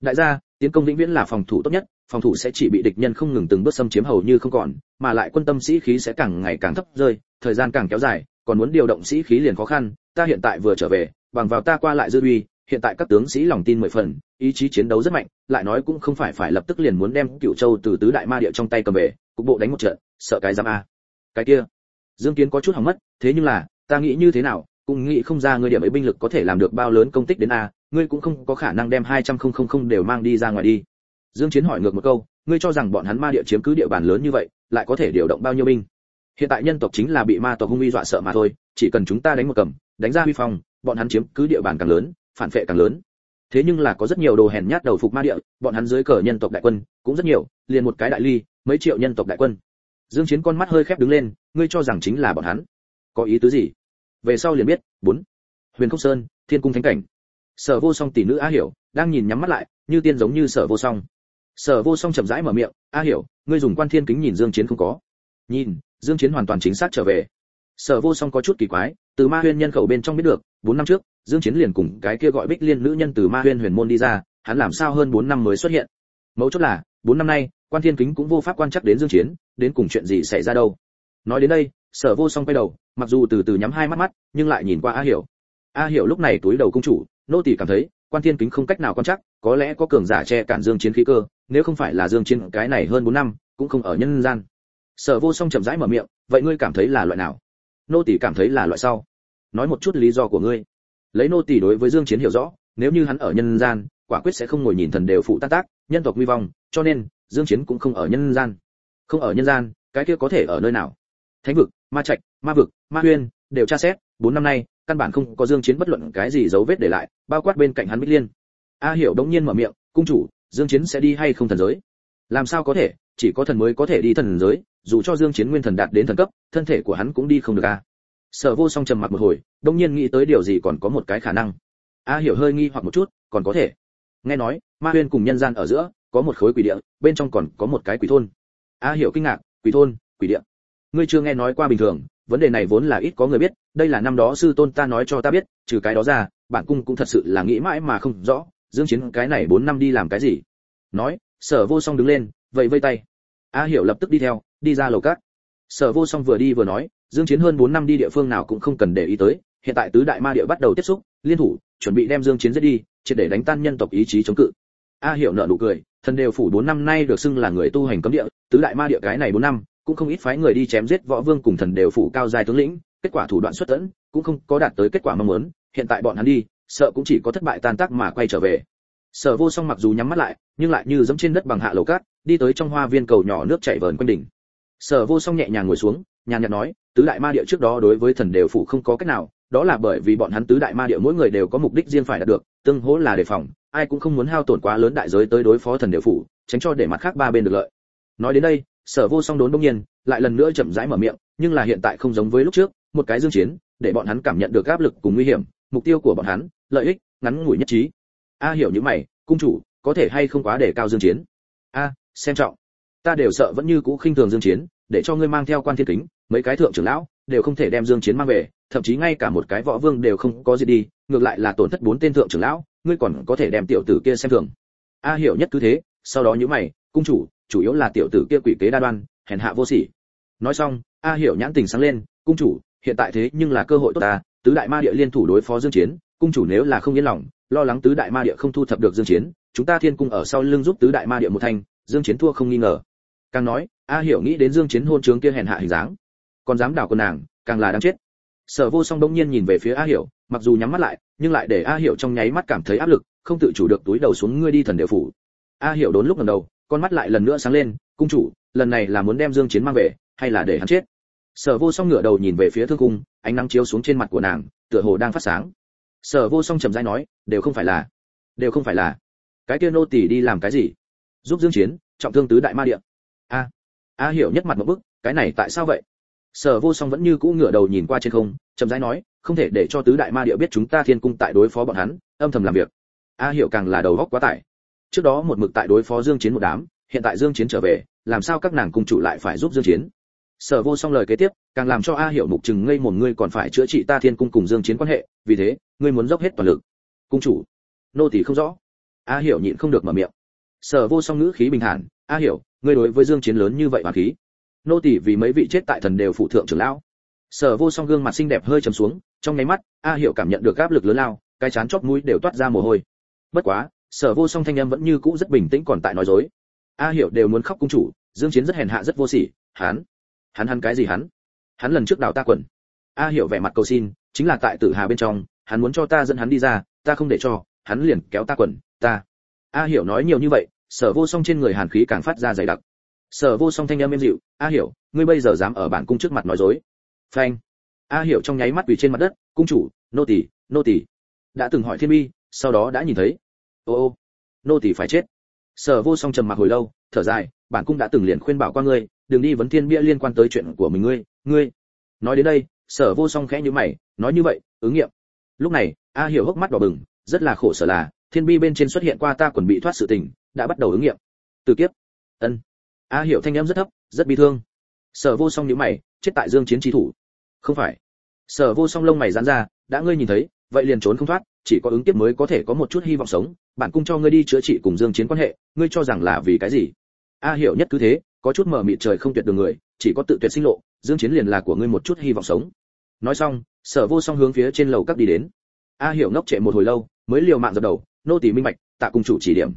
Đại gia tiến công vĩnh viễn là phòng thủ tốt nhất, phòng thủ sẽ chỉ bị địch nhân không ngừng từng bước xâm chiếm hầu như không còn, mà lại quân tâm sĩ khí sẽ càng ngày càng thấp rơi, thời gian càng kéo dài, còn muốn điều động sĩ khí liền khó khăn, ta hiện tại vừa trở về, bằng vào ta qua lại dư uy, hiện tại các tướng sĩ lòng tin mười phần, ý chí chiến đấu rất mạnh, lại nói cũng không phải phải lập tức liền muốn đem cựu châu từ tứ đại ma địa trong tay cầm về, cục bộ đánh một trận, sợ cái giam a. Cái kia, dương kiến có chút hỏng mất, thế nhưng là, ta nghĩ như thế nào, cũng nghĩ không ra ngươi điểm ấy binh lực có thể làm được bao lớn công tích đến a ngươi cũng không có khả năng đem hai trăm không không không đều mang đi ra ngoài đi. Dương chiến hỏi ngược một câu, ngươi cho rằng bọn hắn ma địa chiếm cứ địa bàn lớn như vậy, lại có thể điều động bao nhiêu binh? Hiện tại nhân tộc chính là bị ma tộc hung uy dọa sợ mà thôi, chỉ cần chúng ta đánh một cầm, đánh ra huy phong, bọn hắn chiếm cứ địa bàn càng lớn, phản phệ càng lớn. Thế nhưng là có rất nhiều đồ hèn nhát đầu phục ma địa, bọn hắn dưới cờ nhân tộc đại quân cũng rất nhiều, liền một cái đại ly, mấy triệu nhân tộc đại quân. Dương chiến con mắt hơi khép đứng lên, ngươi cho rằng chính là bọn hắn. Có ý tứ gì? Về sau liền biết. Bốn. Huyền không sơn, thiên cung thánh cảnh sở vô song tỷ nữ a hiểu đang nhìn nhắm mắt lại, như tiên giống như sở vô song. Sở vô song chậm rãi mở miệng, a hiểu, ngươi dùng quan thiên kính nhìn dương chiến không có? Nhìn, dương chiến hoàn toàn chính xác trở về. Sở vô song có chút kỳ quái, từ ma huyên nhân khẩu bên trong biết được, bốn năm trước, dương chiến liền cùng cái kia gọi bích liên nữ nhân từ ma huyên huyền môn đi ra, hắn làm sao hơn bốn năm mới xuất hiện? Mấu chốt là, bốn năm nay, quan thiên kính cũng vô pháp quan chắc đến dương chiến, đến cùng chuyện gì xảy ra đâu? Nói đến đây, sở vô song quay đầu, mặc dù từ từ nhắm hai mắt mắt, nhưng lại nhìn qua a hiểu. A hiểu lúc này túi đầu công chủ nô tỳ cảm thấy, quan thiên kính không cách nào quan chắc có lẽ có cường giả che cản dương chiến khí cơ, nếu không phải là dương chiến cái này hơn 4 năm, cũng không ở nhân gian. Sở vô song chậm rãi mở miệng, vậy ngươi cảm thấy là loại nào? Nô tỳ cảm thấy là loại sau. Nói một chút lý do của ngươi. Lấy nô tỳ đối với dương chiến hiểu rõ, nếu như hắn ở nhân gian, quả quyết sẽ không ngồi nhìn thần đều phụ tác tác, nhân tộc nguy vong, cho nên, dương chiến cũng không ở nhân gian. Không ở nhân gian, cái kia có thể ở nơi nào? Thánh vực, ma trạch, ma vực, ma huyên đều tra xét, bốn năm nay, căn bản không có dương chiến bất luận cái gì dấu vết để lại, bao quát bên cạnh hắn bích liên. A hiểu đống nhiên mở miệng, cung chủ, dương chiến sẽ đi hay không thần giới? Làm sao có thể, chỉ có thần mới có thể đi thần giới, dù cho dương chiến nguyên thần đạt đến thần cấp, thân thể của hắn cũng đi không được a. Sở vô song trầm mặt một hồi, đống nhiên nghĩ tới điều gì còn có một cái khả năng. A hiểu hơi nghi hoặc một chút, còn có thể. Nghe nói, ma huyên cùng nhân gian ở giữa, có một khối quỷ địa, bên trong còn có một cái quỷ thôn. A hiểu kinh ngạc, quỷ thôn, quỷ địa? Ngươi chưa nghe nói qua bình thường vấn đề này vốn là ít có người biết, đây là năm đó sư tôn ta nói cho ta biết, trừ cái đó ra bản cung cũng thật sự là nghĩ mãi mà không rõ, dương chiến cái này 4 năm đi làm cái gì? Nói, sở vô song đứng lên vậy vây tay. A hiểu lập tức đi theo, đi ra lầu cát. Sở vô song vừa đi vừa nói, dương chiến hơn 4 năm đi địa phương nào cũng không cần để ý tới, hiện tại tứ đại ma địa bắt đầu tiếp xúc, liên thủ, chuẩn bị đem dương chiến giết đi chỉ để đánh tan nhân tộc ý chí chống cự. A hiểu nở nụ cười, thần đều phủ 4 năm nay được xưng là người tu hành cấm địa, tứ đại ma địa cái này 4 năm cũng không ít phái người đi chém giết võ vương cùng thần đều phủ cao giai tướng lĩnh, kết quả thủ đoạn xuất tẫn cũng không có đạt tới kết quả mong muốn, hiện tại bọn hắn đi, sợ cũng chỉ có thất bại tan tác mà quay trở về. Sở vô song mặc dù nhắm mắt lại, nhưng lại như dẫm trên đất bằng hạ lầu cát, đi tới trong hoa viên cầu nhỏ nước chảy vờn quanh đỉnh. Sở vô song nhẹ nhàng ngồi xuống, nhàn nhạt nói, tứ đại ma địa trước đó đối với thần đều phủ không có cách nào, đó là bởi vì bọn hắn tứ đại ma địa mỗi người đều có mục đích riêng phải đạt được, tương hỗ là đề phòng, ai cũng không muốn hao tổn quá lớn đại giới tới đối phó thần đều phủ, tránh cho để mặt khác ba bên được lợi. Nói đến đây sở vô song đốn đông nhiên, lại lần nữa chậm rãi mở miệng, nhưng là hiện tại không giống với lúc trước, một cái dương chiến, để bọn hắn cảm nhận được áp lực cùng nguy hiểm, mục tiêu của bọn hắn, lợi ích, ngắn ngủi nhất trí. A hiểu những mày, cung chủ, có thể hay không quá để cao dương chiến? A, xem trọng. Ta đều sợ vẫn như cũ khinh thường dương chiến, để cho ngươi mang theo quan thiên kính, mấy cái thượng trưởng lão, đều không thể đem dương chiến mang về, thậm chí ngay cả một cái võ vương đều không có gì đi, ngược lại là tổn thất bốn tên thượng trưởng lão, ngươi còn có thể đem tiểu tử kia xem thường. A hiểu nhất cứ thế, sau đó những mày, cung chủ chủ yếu là tiểu tử kia quỷ kế đa đoan, hèn hạ vô sỉ. Nói xong, a hiểu nhãn tình sáng lên, cung chủ, hiện tại thế nhưng là cơ hội tốt ta, tứ đại ma địa liên thủ đối phó dương chiến, cung chủ nếu là không yên lòng, lo lắng tứ đại ma địa không thu thập được dương chiến, chúng ta thiên cung ở sau lưng giúp tứ đại ma địa một thành dương chiến thua không nghi ngờ. Càng nói, a hiểu nghĩ đến dương chiến hôn trướng kia hèn hạ hình dáng. Còn dám đảo con nàng, càng là đáng chết. Sở vô song đông nhiên nhìn về phía a hiểu, mặc dù nhắm mắt lại, nhưng lại để a hiểu trong nháy mắt cảm thấy áp lực, không tự chủ được túi đầu xuống ngươi đi thần địa phủ. A hiểu đốn lúc lần đầu con mắt lại lần nữa sáng lên, cung chủ, lần này là muốn đem dương chiến mang về, hay là để hắn chết? Sở vô song ngửa đầu nhìn về phía thương cung, ánh nắng chiếu xuống trên mặt của nàng, tựa hồ đang phát sáng. Sở vô song trầm rãi nói, đều không phải là, đều không phải là. Cái kia nô tỳ đi làm cái gì? Giúp dương chiến, trọng thương tứ đại ma địa. A a hiểu nhất mặt một bức, cái này tại sao vậy? Sở vô song vẫn như cũ ngửa đầu nhìn qua trên không trầm rãi nói, không thể để cho tứ đại ma địa biết chúng ta thiên cung tại đối phó bọn hắn, âm thầm làm việc. A hiểu càng là đầu góc quá tải trước đó một mực tại đối phó dương chiến một đám, hiện tại dương chiến trở về, làm sao các nàng cung chủ lại phải giúp dương chiến? Sở vô song lời kế tiếp, càng làm cho a hiểu mục chừng ngây một ngươi còn phải chữa trị ta thiên cung cùng dương chiến quan hệ, vì thế, ngươi muốn dốc hết toàn lực. Cung chủ. Nô tỳ không rõ. A hiểu nhịn không được mở miệng. Sở vô song ngữ khí bình thản, a hiểu, ngươi đối với dương chiến lớn như vậy hoàn khí. Nô tỳ vì mấy vị chết tại thần đều phụ thượng trưởng lão. Sở vô song gương mặt xinh đẹp hơi trầm xuống, trong nháy mắt, a hiểu cảm nhận được áp lực lớn lao, cái chán chóp mũi đều toát ra mồ hôi. Bất quá sở vô song thanh âm vẫn như cũ rất bình tĩnh còn tại nói dối. A hiểu đều muốn khóc cung chủ, dương chiến rất hèn hạ, rất vô sỉ. Hắn? Hắn hắn cái gì hắn? Hắn lần trước đào ta quần. A hiểu vẻ mặt cầu xin, chính là tại tử hà bên trong, hắn muốn cho ta dẫn hắn đi ra, ta không để cho, hắn liền kéo ta quần, ta. A hiểu nói nhiều như vậy, sở vô song trên người hàn khí càng phát ra dày đặc. Sở vô song thanh âm êm dịu, a hiểu, ngươi bây giờ dám ở bản cung trước mặt nói dối. Phanh. A hiểu trong nháy mắt quỳ trên mặt đất, cung chủ, nô tỳ nô tỳ. Đã từng hỏi thiên bi, sau đó đã nhìn thấy ô ô, nô tỳ phải chết. Sở vô song trầm mặc hồi lâu, thở dài, bản cung đã từng liền khuyên bảo qua ngươi, đừng đi vấn thiên bia liên quan tới chuyện của mình ngươi ngươi. Nói đến đây, sở vô song khẽ như mày, nói như vậy, ứng nghiệm. Lúc này, a hiểu hốc mắt đỏ bừng, rất là khổ sở là, thiên bi bên trên xuất hiện qua ta chuẩn bị thoát sự tình, đã bắt đầu ứng nghiệm. Từ kiếp. Ân. A hiểu thanh âm rất thấp, rất bi thương. Sở vô song nhíu mày, chết tại dương chiến chi thủ. Không phải. Sở vô song lông mày giãn ra, đã ngươi nhìn thấy, vậy liền trốn không thoát chỉ có ứng tiếp mới có thể có một chút hy vọng sống, bản cung cho ngươi đi chữa trị cùng dương chiến quan hệ, ngươi cho rằng là vì cái gì? A hiểu nhất cứ thế, có chút mở mịt trời không tuyệt đường người, chỉ có tự tuyệt sinh lộ, dương chiến liền là của ngươi một chút hy vọng sống. Nói xong, sở vô song hướng phía trên lầu các đi đến. A hiểu ngốc trệ một hồi lâu, mới liều mạng dập đầu, nô tỳ minh bạch, tạ cung chủ chỉ điểm.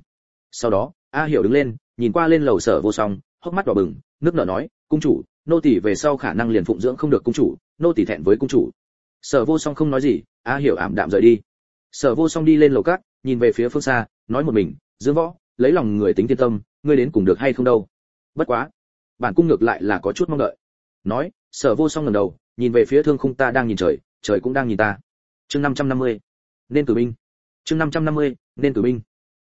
Sau đó, a hiểu đứng lên, nhìn qua lên lầu sở vô song, hốc mắt đỏ bừng, nước nở nói, cung chủ, nô tỳ về sau khả năng liền phụng dưỡng không được cung chủ, nô tỳ thẹn với cung chủ. Sở vô song không nói gì, a hiểu ảm đạm rời đi sở vô song đi lên lầu cát nhìn về phía phương xa nói một mình dương võ lấy lòng người tính thiên tâm ngươi đến cùng được hay không đâu? Bất quá bản cung ngược lại là có chút mong đợi. Nói sở vô song ngẩng đầu nhìn về phía thương khung ta đang nhìn trời trời cũng đang nhìn ta. Chương 550. nên cử binh. Chương 550, nên cử binh.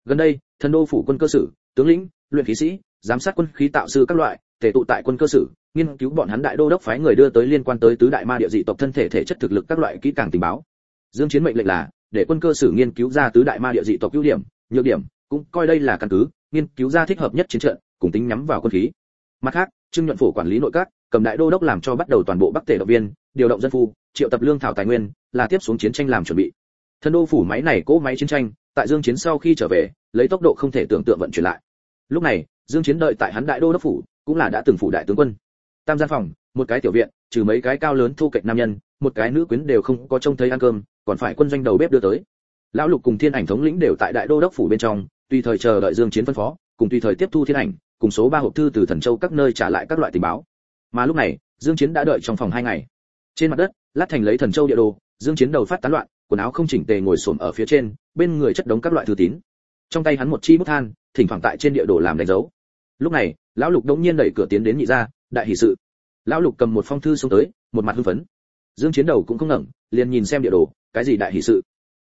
Gần đây thần đô phủ quân cơ sử tướng lĩnh luyện khí sĩ giám sát quân khí tạo sư các loại thể tụ tại quân cơ sử nghiên cứu bọn hắn đại đô đốc phái người đưa tới liên quan tới tứ đại ma địa dị tộc thân thể thể chất thực lực các loại kỹ càng tình báo. Dương chiến mệnh lệnh là để quân cơ sử nghiên cứu ra tứ đại ma địa dị tộc ưu điểm, nhược điểm, cũng coi đây là căn cứ, nghiên cứu ra thích hợp nhất chiến trận, cùng tính nhắm vào quân khí. Mặt khác, trương nhuận phủ quản lý nội các, cầm đại đô đốc làm cho bắt đầu toàn bộ bắc tề động viên, điều động dân phu, triệu tập lương thảo tài nguyên, là tiếp xuống chiến tranh làm chuẩn bị. Thân đô phủ máy này cố máy chiến tranh, tại dương chiến sau khi trở về, lấy tốc độ không thể tưởng tượng vận chuyển lại. Lúc này, dương chiến đợi tại hắn đại đô đốc phủ, cũng là đã từng phủ đại tướng quân. Tam gian phòng, một cái tiểu viện, trừ mấy cái cao lớn thu kịch nam nhân, một cái nữ quyến đều không có trông thấy ăn cơm còn phải quân doanh đầu bếp đưa tới. Lão lục cùng thiên ảnh thống lĩnh đều tại đại đô đốc phủ bên trong tùy thời chờ đợi dương chiến phân phó cùng tùy thời tiếp thu thiên ảnh cùng số ba hộp thư từ thần châu các nơi trả lại các loại tình báo. Mà lúc này dương chiến đã đợi trong phòng hai ngày. Trên mặt đất lát thành lấy thần châu địa đồ dương chiến đầu phát tán loạn quần áo không chỉnh tề ngồi xổm ở phía trên bên người chất đống các loại thư tín. Trong tay hắn một chi bút than thỉnh thoảng tại trên địa đồ làm đánh dấu. Lúc này lão lục đống nhiên đẩy cửa tiến đến nhị ra, đại hỷ sự. Lão lục cầm một phong thư xuống tới một mặt hưng phấn. Dương chiến đầu cũng không ngẩng liền nhìn xem địa đồ cái gì đại hỷ sự?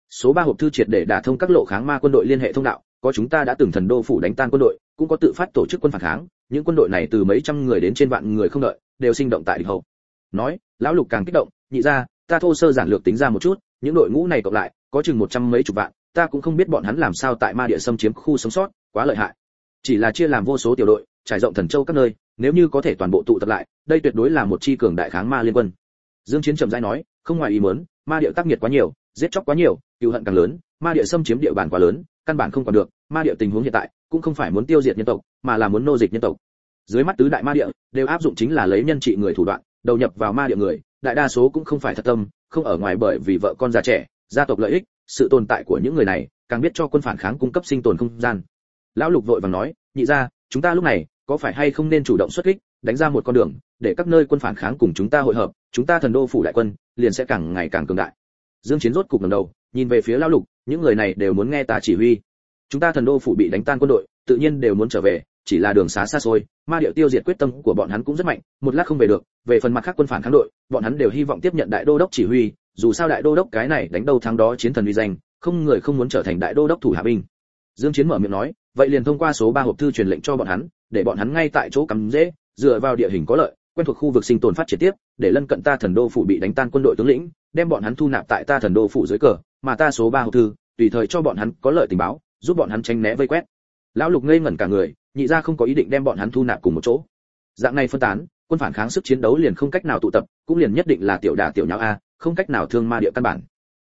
Số ba hộp thư triệt để đả thông các lộ kháng ma quân đội liên hệ thông đạo, có chúng ta đã từng thần đô phủ đánh tan quân đội, cũng có tự phát tổ chức quân phản kháng, những quân đội này từ mấy trăm người đến trên vạn người không đợi, đều sinh động tại địch hậu. Nói, lão lục càng kích động, nhị ra ta thô sơ giản lược tính ra một chút, những đội ngũ này cộng lại, có chừng một trăm mấy chục vạn, ta cũng không biết bọn hắn làm sao tại ma địa xâm chiếm khu sống sót, quá lợi hại. Chỉ là chia làm vô số tiểu đội, trải rộng thần châu các nơi, nếu như có thể toàn bộ tụ tập lại, đây tuyệt đối là một chi cường đại kháng ma liên quân. Dương chiến chậm rãi nói, không ngoài ý muốn ma địa tác nghiệt quá nhiều giết chóc quá nhiều cừu hận càng lớn ma địa xâm chiếm địa bàn quá lớn căn bản không còn được ma địa tình huống hiện tại cũng không phải muốn tiêu diệt nhân tộc mà là muốn nô dịch nhân tộc. Dưới mắt tứ đại ma địa đều áp dụng chính là lấy nhân trị người thủ đoạn đầu nhập vào ma địa người đại đa số cũng không phải thật tâm không ở ngoài bởi vì vợ con già trẻ gia tộc lợi ích sự tồn tại của những người này càng biết cho quân phản kháng cung cấp sinh tồn không gian. Lão lục vội vàng nói nhị gia, chúng ta lúc này có phải hay không nên chủ động xuất kích đánh ra một con đường, để các nơi quân phản kháng cùng chúng ta hội hợp, chúng ta thần đô phủ đại quân, liền sẽ càng ngày càng cường đại. Dương chiến rốt cục ngẩng đầu, nhìn về phía lão lục, những người này đều muốn nghe ta chỉ huy. Chúng ta thần đô phủ bị đánh tan quân đội, tự nhiên đều muốn trở về, chỉ là đường xá xa xôi, ma điệu tiêu diệt quyết tâm của bọn hắn cũng rất mạnh, một lát không về được, về phần mặt khác quân phản kháng đội, bọn hắn đều hy vọng tiếp nhận đại đô đốc chỉ huy, dù sao đại đô đốc cái này đánh đầu thắng đó chiến thần uy danh, không người không muốn trở thành đại đô đốc thủ hạ binh. Dương chiến mở miệng nói, vậy liền thông qua số ba hộp thư truyền lệnh cho bọn hắn, để bọn hắn ngay tại chỗ cắm dễ dựa vào địa hình có lợi, quen thuộc khu vực sinh tồn phát triển tiếp, để lân cận ta thần đô phủ bị đánh tan quân đội tướng lĩnh, đem bọn hắn thu nạp tại ta thần đô phủ dưới cờ, mà ta số ba hộp thư, tùy thời cho bọn hắn có lợi tình báo, giúp bọn hắn tránh né vây quét. Lão lục ngây ngẩn cả người, nhị ra không có ý định đem bọn hắn thu nạp cùng một chỗ. Dạng này phân tán, quân phản kháng sức chiến đấu liền không cách nào tụ tập, cũng liền nhất định là tiểu đà tiểu nháo a, không cách nào thương ma địa căn bản.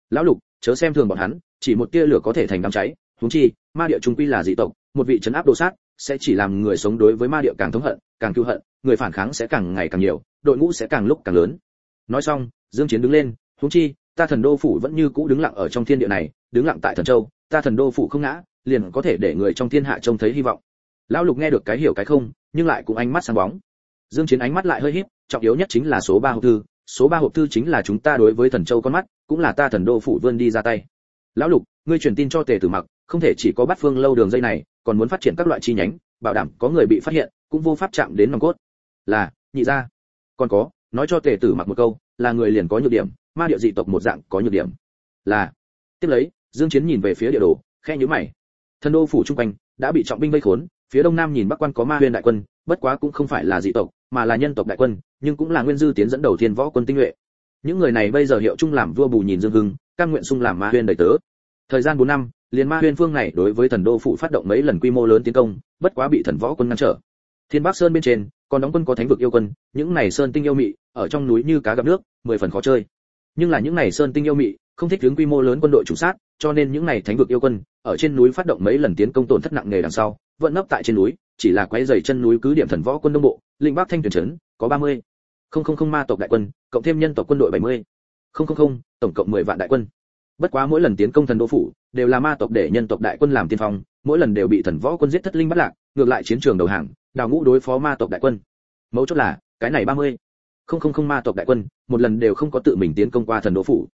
Lão lục, chớ xem thường bọn hắn, chỉ một tia lửa có thể thành đám cháy, huống chi, ma địa trung quy là dị tộc, một vị trấn áp đồ sát sẽ chỉ làm người sống đối với ma địa càng thống hận, càng cứu hận, người phản kháng sẽ càng ngày càng nhiều, đội ngũ sẽ càng lúc càng lớn. Nói xong, dương chiến đứng lên, huống chi, ta thần đô phủ vẫn như cũ đứng lặng ở trong thiên địa này, đứng lặng tại thần châu, ta thần đô phủ không ngã, liền có thể để người trong thiên hạ trông thấy hy vọng. Lão lục nghe được cái hiểu cái không, nhưng lại cũng ánh mắt sáng bóng. Dương chiến ánh mắt lại hơi híp, trọng yếu nhất chính là số ba hộp thư, số ba hộp thư chính là chúng ta đối với thần châu con mắt, cũng là ta thần đô phủ vươn đi ra tay. Lão lục, ngươi truyền tin cho tề tử mặc, không thể chỉ có bắt phương lâu đường dây này còn muốn phát triển các loại chi nhánh, bảo đảm có người bị phát hiện, cũng vô pháp chạm đến nòng cốt. Là, nhị gia. Còn có, nói cho tề tử mặc một câu, là người liền có nhược điểm, ma địa dị tộc một dạng có nhược điểm. Là. Tiếp lấy, dương chiến nhìn về phía địa đồ khe nhíu mày. Thần đô phủ trung quanh đã bị trọng binh vây khốn, phía đông nam nhìn bắc quan có ma huyền đại quân, bất quá cũng không phải là dị tộc, mà là nhân tộc đại quân, nhưng cũng là nguyên dư tiến dẫn đầu thiên võ quân tinh nhuệ. Những người này bây giờ hiệu chung làm vua bù nhìn dương hưng, cam nguyện sung làm ma huyền đại tớ. Thời gian 4 năm liền ma huyền phương này đối với thần đô phụ phát động mấy lần quy mô lớn tiến công, bất quá bị thần võ quân ngăn trở thiên bắc sơn bên trên, còn đóng quân có thánh vực yêu quân, những này sơn tinh yêu mị, ở trong núi như cá gặp nước, mười phần khó chơi nhưng là những này sơn tinh yêu mị, không thích hướng quy mô lớn quân đội chủ sát, cho nên những này thánh vực yêu quân, ở trên núi phát động mấy lần tiến công tổn thất nặng nề đằng sau, vẫn nấp tại trên núi, chỉ là quấy dày chân núi cứ điểm thần võ quân đông bộ, linh bắc thanh tuyển trấn, có 30. không không không ma tộc đại quân, cộng thêm nhân tộc quân đội 70. không không không, tổng cộng 10 vạn đại quân bất quá mỗi lần tiến công thần đô phủ, đều là ma tộc để nhân tộc đại quân làm tiên phong, mỗi lần đều bị thần võ quân giết thất linh bắt lạc, ngược lại chiến trường đầu hàng, đào ngũ đối phó ma tộc đại quân. Mấu chốt là, cái này 30. không không không ma tộc đại quân, một lần đều không có tự mình tiến công qua thần đô phủ.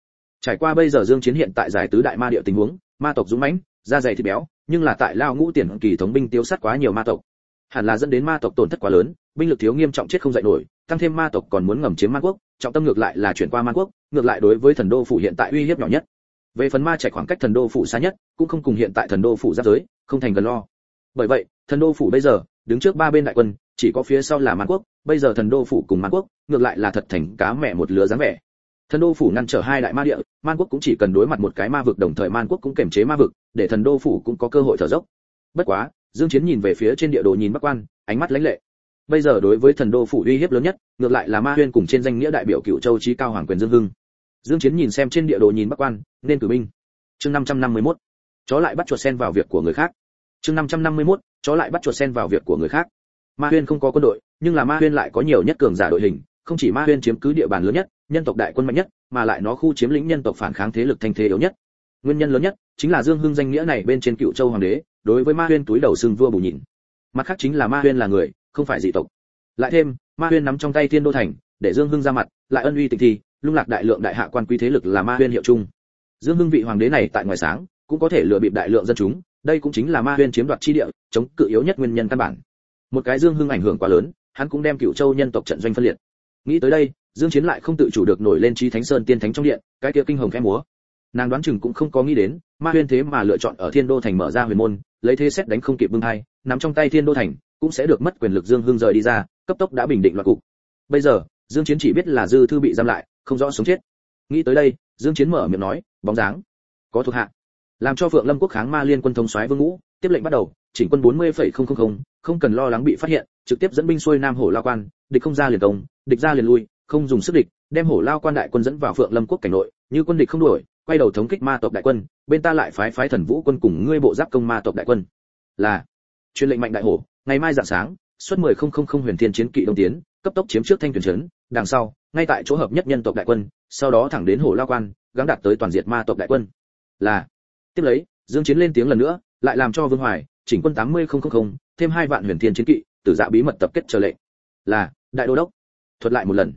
Trải qua bây giờ dương chiến hiện tại giải tứ đại ma địa tình huống, ma tộc dũng mãnh, da dày thịt béo, nhưng là tại lao ngũ tiền kỳ thống binh tiêu sát quá nhiều ma tộc. Hẳn là dẫn đến ma tộc tổn thất quá lớn, binh lực thiếu nghiêm trọng chết không dậy nổi, tăng thêm ma tộc còn muốn ngầm chiếm man quốc, trọng tâm ngược lại là chuyển qua man quốc, ngược lại đối với thần đô phủ hiện tại uy hiếp nhỏ nhất về phần ma chạy khoảng cách thần đô phủ xa nhất, cũng không cùng hiện tại thần đô phủ giáp giới, không thành gần lo. Bởi vậy, thần đô phủ bây giờ, đứng trước ba bên đại quân, chỉ có phía sau là man quốc, bây giờ thần đô phủ cùng man quốc, ngược lại là thật thành cá mẹ một lứa dáng vẻ. Thần đô phủ ngăn trở hai đại ma địa man quốc cũng chỉ cần đối mặt một cái ma vực, đồng thời man quốc cũng kiềm chế ma vực, để thần đô phủ cũng có cơ hội thở dốc. Bất quá, dương chiến nhìn về phía trên địa đồ nhìn bắc quan, ánh mắt lãnh lệ. Bây giờ đối với thần đô phủ uy hiếp lớn nhất, ngược lại là ma huyên cùng trên danh nghĩa đại biểu cựu châu chí cao hoàng quyền dương hưng dương chiến nhìn xem trên địa đồ nhìn bắc quan, nên cử binh. Chương 551 chó lại bắt chuột sen vào việc của người khác. Chương 551 chó lại bắt chuột sen vào việc của người khác. Ma huyên không có quân đội, nhưng là ma huyên lại có nhiều nhất cường giả đội hình. Không chỉ ma huyên chiếm cứ địa bàn lớn nhất, nhân tộc đại quân mạnh nhất, mà lại nó khu chiếm lĩnh nhân tộc phản kháng thế lực thanh thế yếu nhất. Nguyên nhân lớn nhất chính là dương hưng danh nghĩa này bên trên cựu châu hoàng đế, đối với ma huyên túi đầu xương vua bù nhìn mặt khác chính là ma huyên là người, không phải dị tộc. Lại thêm, ma huyên nắm trong tay thiên đô thành để dương hưng ra mặt, lại ân uy tịnh thi, lung lạc đại lượng đại hạ quan quý thế lực là ma huyên hiệu chung. Dương hưng vị hoàng đế này tại ngoài sáng, cũng có thể lừa bịp đại lượng dân chúng, đây cũng chính là ma huyên chiếm đoạt chi địa, chống cự yếu nhất nguyên nhân căn bản. Một cái dương hưng ảnh hưởng quá lớn, hắn cũng đem cựu châu nhân tộc trận doanh phân liệt. Nghĩ tới đây, dương chiến lại không tự chủ được nổi lên trí thánh sơn tiên thánh trong điện, cái kia kinh hồng khẽ múa. Nàng đoán chừng cũng không có nghĩ đến, ma huyên thế mà lựa chọn ở thiên đô thành mở ra huyền môn, lấy thế xét đánh không kịp bưng hai nắm trong tay thiên đô thành, cũng sẽ được mất quyền lực dương hưng rời đi ra, cấp tốc đã bình định loạt cục. Bây giờ dương chiến chỉ biết là dư thư bị giam lại không rõ sống chết. Nghĩ tới đây dương chiến mở miệng nói bóng dáng có thuộc hạ. Làm cho phượng lâm quốc kháng ma liên quân thống soái vương ngũ tiếp lệnh bắt đầu chỉnh quân 40,000, không cần lo lắng bị phát hiện trực tiếp dẫn binh xuôi nam hổ lao quan địch không ra liền công địch ra liền lui không dùng sức địch đem hổ lao quan đại quân dẫn vào phượng lâm quốc cảnh nội như quân địch không đuổi quay đầu thống kích ma tộc đại quân bên ta lại phái phái thần vũ quân cùng ngươi bộ giáp công ma tộc đại quân. Là truyền lệnh mạnh đại hổ ngày mai dạng sáng xuất 10000 huyền thiên chiến kỵ đông tiến cấp tốc chiếm trước thanh tuyển trấn, đằng sau, ngay tại chỗ hợp nhất nhân tộc đại quân, sau đó thẳng đến hổ lao quan, gắng đạt tới toàn diệt ma tộc đại quân. Là, tiếp lấy, dương chiến lên tiếng lần nữa, lại làm cho vương hoài, chỉnh quân 80000 thêm hai vạn huyền thiên chiến kỵ, tử dạ bí mật tập kết chờ lệnh. Là, đại đô đốc, thuật lại một lần.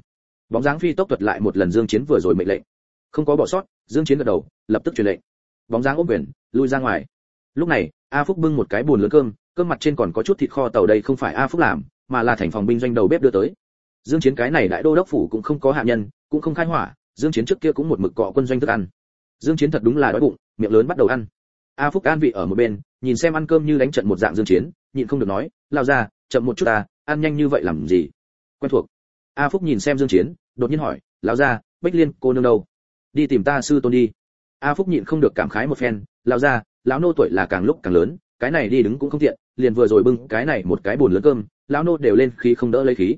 Bóng dáng phi tốc thuật lại một lần dương chiến vừa rồi mệnh lệnh. Không có bỏ sót, dương chiến gật đầu, lập tức truyền lệnh. Bóng dáng ôm quyền, lui ra ngoài. Lúc này, a phúc bưng một cái buồn lớn cơm cơm mặt trên còn có chút thịt kho tàu đây không phải a phúc làm mà là thành phòng binh doanh đầu bếp đưa tới. Dương chiến cái này đại đô đốc phủ cũng không có hạ nhân, cũng không khai hỏa, dương chiến trước kia cũng một mực cọ quân doanh thức ăn. Dương chiến thật đúng là đói bụng, miệng lớn bắt đầu ăn. A phúc an vị ở một bên, nhìn xem ăn cơm như đánh trận một dạng dương chiến, nhịn không được nói lao ra chậm một chút ta, ăn nhanh như vậy làm gì? Quen thuộc. A phúc nhìn xem dương chiến, đột nhiên hỏi, lão gia, bách liên cô nương đâu? Đi tìm ta sư tôn đi. A phúc nhịn không được cảm khái một phen, lão gia, lão nô tuổi là càng lúc càng lớn, cái này đi đứng cũng không tiện, liền vừa rồi bưng cái này một cái bồn lớn cơm lão nô đều lên khí không đỡ lấy khí.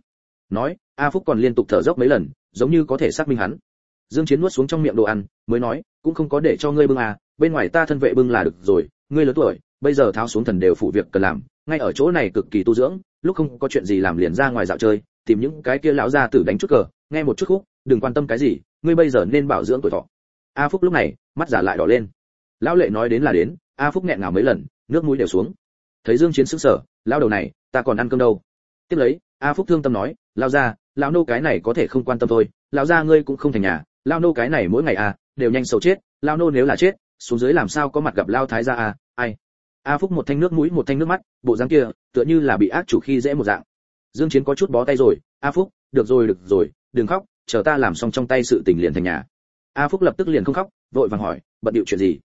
Nói, a phúc còn liên tục thở dốc mấy lần, giống như có thể xác minh hắn. Dương chiến nuốt xuống trong miệng đồ ăn, mới nói, cũng không có để cho ngươi bưng à bên ngoài ta thân vệ bưng là được rồi, ngươi lớn tuổi, bây giờ tháo xuống thần đều phụ việc cần làm, ngay ở chỗ này cực kỳ tu dưỡng, lúc không có chuyện gì làm liền ra ngoài dạo chơi, tìm những cái kia lão gia tử đánh chút cờ, nghe một chút khúc, đừng quan tâm cái gì, ngươi bây giờ nên bảo dưỡng tuổi thọ. A phúc lúc này, mắt giả lại đỏ lên. Lão lệ nói đến là đến, a phúc nghẹn ngào mấy lần, nước mũi đều xuống thấy dương chiến sững sờ, lão đầu này, ta còn ăn cơm đâu? Tiếp lấy, a phúc thương tâm nói, lão gia, lão nô cái này có thể không quan tâm thôi, lão gia ngươi cũng không thành nhà, lão nô cái này mỗi ngày à đều nhanh sầu chết, lão nô nếu là chết, xuống dưới làm sao có mặt gặp lao thái gia à ai? A phúc một thanh nước mũi, một thanh nước mắt, bộ dáng kia, tựa như là bị ác chủ khi dễ một dạng. Dương chiến có chút bó tay rồi, a phúc, được rồi được rồi, đừng khóc, chờ ta làm xong trong tay sự tình liền thành nhà. A phúc lập tức liền không khóc, vội vàng hỏi, bận điệu chuyện gì?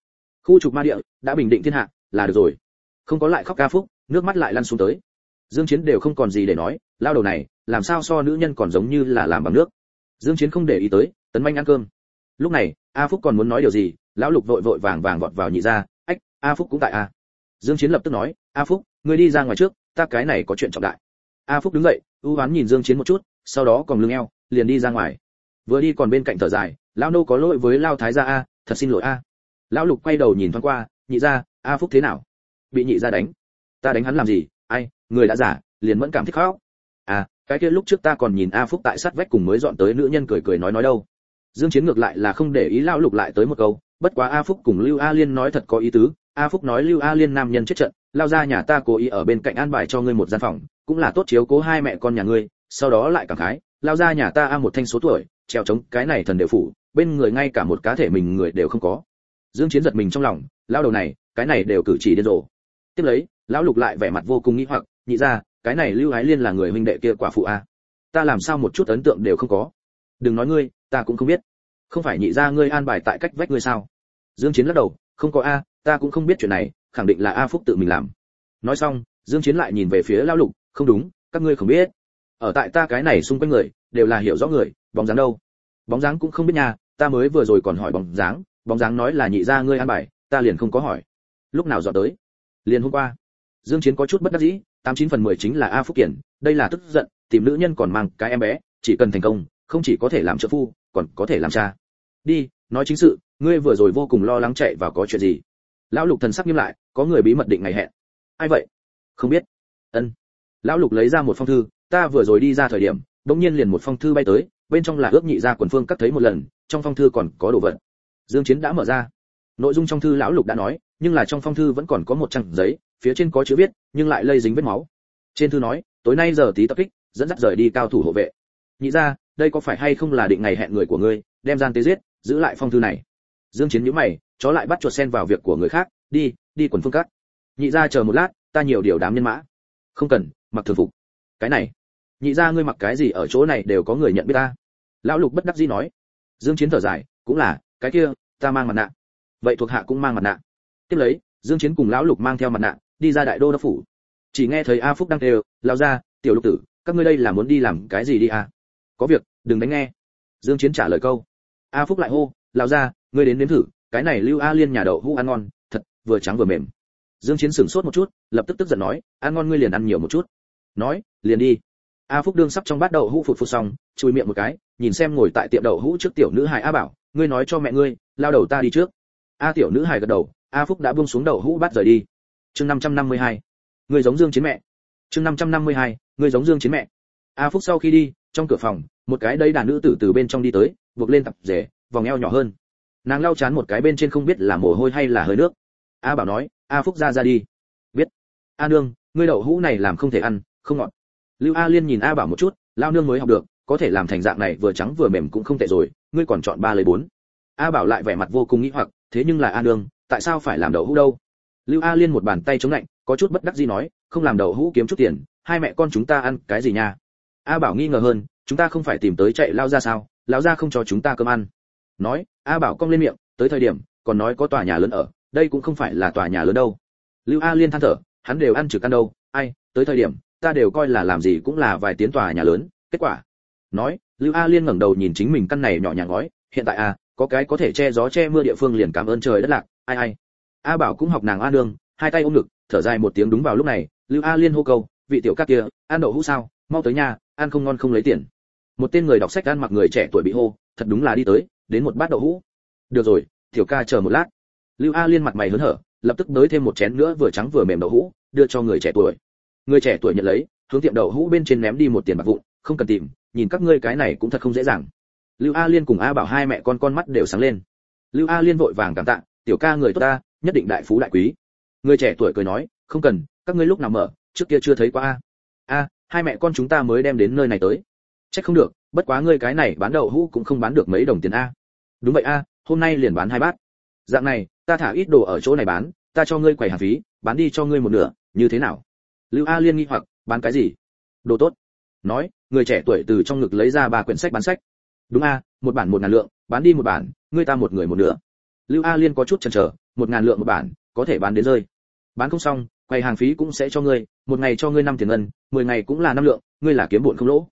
Khu trục ma địa, đã bình định thiên hạ, là được rồi không có lại khóc ca phúc, nước mắt lại lăn xuống tới. Dương chiến đều không còn gì để nói, lao đầu này, làm sao so nữ nhân còn giống như là làm bằng nước. Dương chiến không để ý tới, tấn manh ăn cơm. Lúc này, a phúc còn muốn nói điều gì, lão lục vội vội vàng vàng vọt vào nhị ra, ách, a phúc cũng tại a. Dương chiến lập tức nói, a phúc, ngươi đi ra ngoài trước, ta cái này có chuyện trọng đại. A phúc đứng dậy, ưu hoán nhìn dương chiến một chút, sau đó còn lưng eo, liền đi ra ngoài. Vừa đi còn bên cạnh thở dài, lão nô có lỗi với lao thái gia a, thật xin lỗi a. Lão lục quay đầu nhìn thoáng qua, nhị gia, a phúc thế nào? Bị nhị gia đánh. Ta đánh hắn làm gì? Ai, người đã giả, liền mẫn cảm thích khóc. À cái kia lúc trước ta còn nhìn a phúc tại sát vách cùng mới dọn tới nữ nhân cười cười nói nói đâu. Dương chiến ngược lại là không để ý lão lục lại tới một câu, bất quá a phúc cùng lưu a liên nói thật có ý tứ. A phúc nói lưu a liên nam nhân chết trận, lao ra nhà ta cố ý ở bên cạnh an bài cho ngươi một gian phòng, cũng là tốt chiếu cố hai mẹ con nhà ngươi, sau đó lại cảm khái, lao ra nhà ta a một thanh số tuổi treo trống, cái này thần đều phủ, bên người ngay cả một cá thể mình người đều không có. Dương chiến giật mình trong lòng, lao đầu này, cái này đều cử chỉ điên rồ tiếp lấy, lão lục lại vẻ mặt vô cùng nghi hoặc, nhị ra, cái này lưu ái liên là người huynh đệ kia quả phụ a. Ta làm sao một chút ấn tượng đều không có? Đừng nói ngươi, ta cũng không biết. Không phải nhị ra ngươi an bài tại cách vách ngươi sao? Dương chiến lắc đầu, không có a, ta cũng không biết chuyện này, khẳng định là a phúc tự mình làm. Nói xong, dương chiến lại nhìn về phía lão lục, không đúng, các ngươi không biết. Ở tại ta cái này xung quanh người, đều là hiểu rõ người, bóng dáng đâu? Bóng dáng cũng không biết nha, ta mới vừa rồi còn hỏi bóng dáng bóng dáng nói là nhị ra ngươi an bài, ta liền không có hỏi. Lúc nào dọn tới? Liền hôm qua. Dương chiến có chút bất đắc dĩ, tám chín phần mười chính là a phúc kiển, đây là tức giận, tìm nữ nhân còn mang cái em bé, chỉ cần thành công, không chỉ có thể làm trợ phu, còn có thể làm cha. Đi, nói chính sự, ngươi vừa rồi vô cùng lo lắng chạy vào có chuyện gì? Lão lục thần sắc nghiêm lại, có người bí mật định ngày hẹn. Ai vậy? Không biết. Ân. Lão lục lấy ra một phong thư, ta vừa rồi đi ra thời điểm đống nhiên liền một phong thư bay tới, bên trong là ước nhị ra quần phương cắt thấy một lần, trong phong thư còn có đồ vật. Dương chiến đã mở ra nội dung trong thư lão lục đã nói, nhưng là trong phong thư vẫn còn có một trang giấy, phía trên có chữ viết, nhưng lại lây dính vết máu. Trên thư nói, tối nay giờ tí tập kích, dẫn dắt rời đi cao thủ hộ vệ. Nhị ra đây có phải hay không là định ngày hẹn người của ngươi, đem gian tế giết, giữ lại phong thư này? Dương chiến nhíu mày, chó lại bắt chuột sen vào việc của người khác, đi đi quần phương cắt nhị ra chờ một lát, ta nhiều điều đám nhân mã. Không cần, mặc thường phục. Cái này, nhị ra ngươi mặc cái gì ở chỗ này đều có người nhận biết ta. Lão lục bất đắc dĩ nói. Dương chiến thở dài, cũng là, cái kia, ta mang mặt nạ vậy thuộc hạ cũng mang mặt nạ. Tiếp lấy, dương chiến cùng lão lục mang theo mặt nạ, đi ra đại đô đốc phủ. Chỉ nghe thấy a phúc đang kêu lao ra tiểu lục tử, các ngươi đây là muốn đi làm cái gì đi à? Có việc, đừng đánh nghe. Dương chiến trả lời câu. A phúc lại hô lao ra ngươi đến nếm thử, cái này lưu a liên nhà đậu hũ ăn ngon, thật, vừa trắng vừa mềm. Dương chiến sửng sốt một chút, lập tức tức giận nói, ăn ngon ngươi liền ăn nhiều một chút. Nói, liền đi. A phúc đương sắp trong bát đậu hũ phụt phụt xong, chui miệng một cái, nhìn xem ngồi tại tiệm đậu hũ trước tiểu nữ hài a bảo, ngươi nói cho mẹ ngươi, lao đầu ta đi trước a tiểu nữ hài gật đầu, a phúc đã buông xuống đầu hũ bắt rời đi. Chương 552. ngươi giống dương chiến mẹ. Chương 552. ngươi giống dương chiến mẹ. A phúc sau khi đi, trong cửa phòng, một cái đấy đàn nữ tử từ bên trong đi tới, buộc lên tập rể, vòng eo nhỏ hơn. Nàng lau chán một cái bên trên không biết là mồ hôi hay là hơi nước. A bảo nói, a phúc ra ra đi. Biết. A nương, ngươi đậu hũ này làm không thể ăn, không ngọt. Lưu a liên nhìn a bảo một chút lao nương mới học được, có thể làm thành dạng này vừa trắng vừa mềm cũng không tệ rồi, ngươi còn chọn ba lấy bốn. A bảo lại vẻ mặt vô cùng nghĩ hoặc thế nhưng là a nương, tại sao phải làm đậu hũ đâu? Lưu a liên một bàn tay chống lạnh, có chút bất đắc dĩ nói, không làm đậu hũ kiếm chút tiền, hai mẹ con chúng ta ăn cái gì nha? A bảo nghi ngờ hơn, chúng ta không phải tìm tới chạy lao ra sao? Lão ra không cho chúng ta cơm ăn. Nói, a bảo cong lên miệng, tới thời điểm, còn nói có tòa nhà lớn ở, đây cũng không phải là tòa nhà lớn đâu. Lưu a liên than thở, hắn đều ăn trực ăn đâu, ai, tới thời điểm, ta đều coi là làm gì cũng là vài tiếng tòa nhà lớn, kết quả. Nói, lưu a liên ngẩng đầu nhìn chính mình căn này nhỏ nhàng ngói, hiện tại a có cái có thể che gió che mưa địa phương liền cảm ơn trời đất lạc, ai ai. A bảo cũng học nàng a nương, hai tay ôm ngực, thở dài một tiếng đúng vào lúc này, lưu a liên hô câu, vị tiểu các kia, ăn đậu hũ sao, mau tới nhà, ăn không ngon không lấy tiền. Một tên người đọc sách ăn mặc người trẻ tuổi bị hô, thật đúng là đi tới, đến một bát đậu hũ. Được rồi, tiểu ca chờ một lát. Lưu a liên mặt mày hớn hở, lập tức đới thêm một chén nữa vừa trắng vừa mềm đậu hũ, đưa cho người trẻ tuổi. Người trẻ tuổi nhận lấy, hướng tiệm đậu hũ bên trên ném đi một tiền bạc vụn, không cần tìm, nhìn các ngươi cái này cũng thật không dễ dàng lưu a liên cùng a bảo hai mẹ con con mắt đều sáng lên. Lưu a liên vội vàng cảm tạ, tiểu ca người tốt ta, nhất định đại phú đại quý. Người trẻ tuổi cười nói, không cần, các ngươi lúc nào mở, trước kia chưa thấy qua a. A, hai mẹ con chúng ta mới đem đến nơi này tới. Trách không được, bất quá ngươi cái này bán đậu hũ cũng không bán được mấy đồng tiền a. Đúng vậy a, hôm nay liền bán hai bát. Dạng này, ta thả ít đồ ở chỗ này bán, ta cho ngươi quầy hàng phí, bán đi cho ngươi một nửa, như thế nào? Lưu a liên nghi hoặc, bán cái gì? Đồ tốt. Nói, người trẻ tuổi từ trong ngực lấy ra ba quyển sách bán sách đúng a, một bản một ngàn lượng, bán đi một bản, ngươi ta một người một nửa. Lưu a liên có chút chần chờ, một ngàn lượng một bản, có thể bán đến rơi. Bán không xong, quầy hàng phí cũng sẽ cho ngươi, một ngày cho ngươi năm tiền ngân, mười ngày cũng là năm lượng, ngươi là kiếm bổn không lỗ.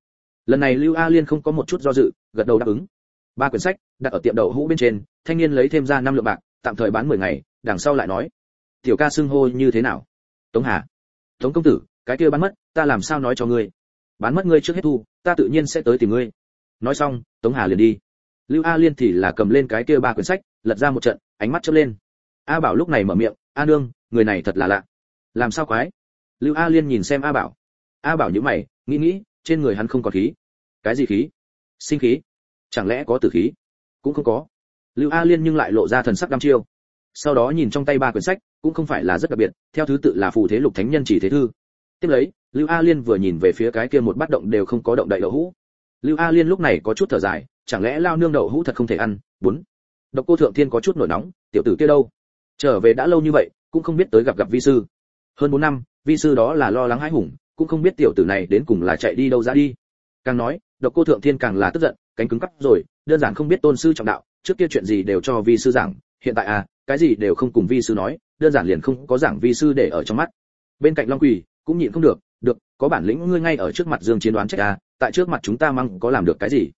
Lần này lưu a liên không có một chút do dự, gật đầu đáp ứng. Ba quyển sách, đặt ở tiệm đậu hũ bên trên, thanh niên lấy thêm ra năm lượng bạc, tạm thời bán mười ngày, đằng sau lại nói. Tiểu ca xưng hô như thế nào? Tống hà. Tống công tử, cái kia bán mất, ta làm sao nói cho ngươi? Bán mất ngươi trước hết thu, ta tự nhiên sẽ tới tìm ngươi nói xong, tống hà liền đi. Lưu a liên thì là cầm lên cái kia ba quyển sách, lật ra một trận, ánh mắt chớp lên. A bảo lúc này mở miệng, a nương, người này thật là lạ. Làm sao quái? Lưu a liên nhìn xem a bảo. A bảo nhíu mày, nghĩ nghĩ, trên người hắn không có khí. Cái gì khí? Sinh khí? Chẳng lẽ có tử khí? Cũng không có. Lưu a liên nhưng lại lộ ra thần sắc đăm chiêu. Sau đó nhìn trong tay ba quyển sách, cũng không phải là rất đặc biệt, theo thứ tự là phù thế lục thánh nhân chỉ thế thư. Tiếp lấy, lưu a liên vừa nhìn về phía cái kia một bắt động đều không có động đậy đậu hũ lưu a liên lúc này có chút thở dài, chẳng lẽ lao nương đậu hũ thật không thể ăn? Bốn. Độc cô thượng thiên có chút nổi nóng, tiểu tử kia đâu? Trở về đã lâu như vậy, cũng không biết tới gặp gặp vi sư. Hơn bốn năm, vi sư đó là lo lắng hãi hùng, cũng không biết tiểu tử này đến cùng là chạy đi đâu ra đi. Càng nói, độc cô thượng thiên càng là tức giận, cánh cứng cắp rồi, đơn giản không biết tôn sư trọng đạo, trước kia chuyện gì đều cho vi sư giảng, hiện tại à cái gì đều không cùng vi sư nói, đơn giản liền không có giảng vi sư để ở trong mắt. Bên cạnh long quỷ cũng nhịn không được được, có bản lĩnh ngươi ngay ở trước mặt dương chiến đoán trách à tại trước mặt chúng ta măng có làm được cái gì?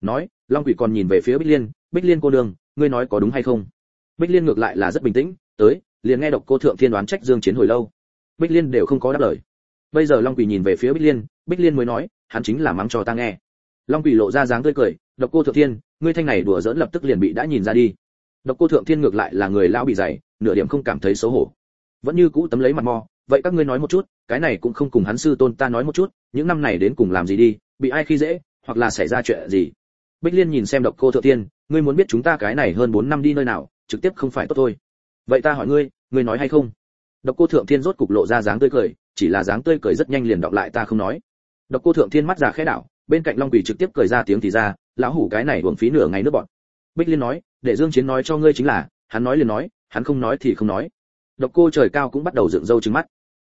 Nói, long quỷ còn nhìn về phía bích liên bích liên cô đường ngươi nói có đúng hay không? Bích liên ngược lại là rất bình tĩnh, tới, liền nghe độc cô thượng thiên đoán trách dương chiến hồi lâu. Bích liên đều không có đáp lời. Bây giờ long quỷ nhìn về phía bích liên bích liên mới nói, hắn chính là mắng cho ta nghe. Long quỷ lộ ra dáng tươi cười, độc cô thượng thiên, ngươi thanh này đùa dỡn lập tức liền bị đã nhìn ra đi. Độc cô thượng thiên ngược lại là người lão bị dày, nửa điểm không cảm thấy xấu hổ. Vẫn như cũ tấm lấy mặt mò vậy các ngươi nói một chút, cái này cũng không cùng hắn sư tôn ta nói một chút, những năm này đến cùng làm gì đi bị ai khi dễ hoặc là xảy ra chuyện gì. Bích liên nhìn xem độc cô thượng tiên, ngươi muốn biết chúng ta cái này hơn 4 năm đi nơi nào trực tiếp không phải tốt thôi. Vậy ta hỏi ngươi ngươi nói hay không? Độc cô thượng thiên rốt cục lộ ra dáng tươi cười chỉ là dáng tươi cười rất nhanh liền đọc lại ta không nói. Độc cô thượng thiên mắt già khẽ đảo bên cạnh long quỷ trực tiếp cười ra tiếng thì ra lão hủ cái này uổng phí nửa ngày nước bọn. Bích liên nói để dương chiến nói cho ngươi chính là hắn nói liền nói hắn không nói thì không nói. Độc cô trời cao cũng bắt đầu dựng râu trừng mắt.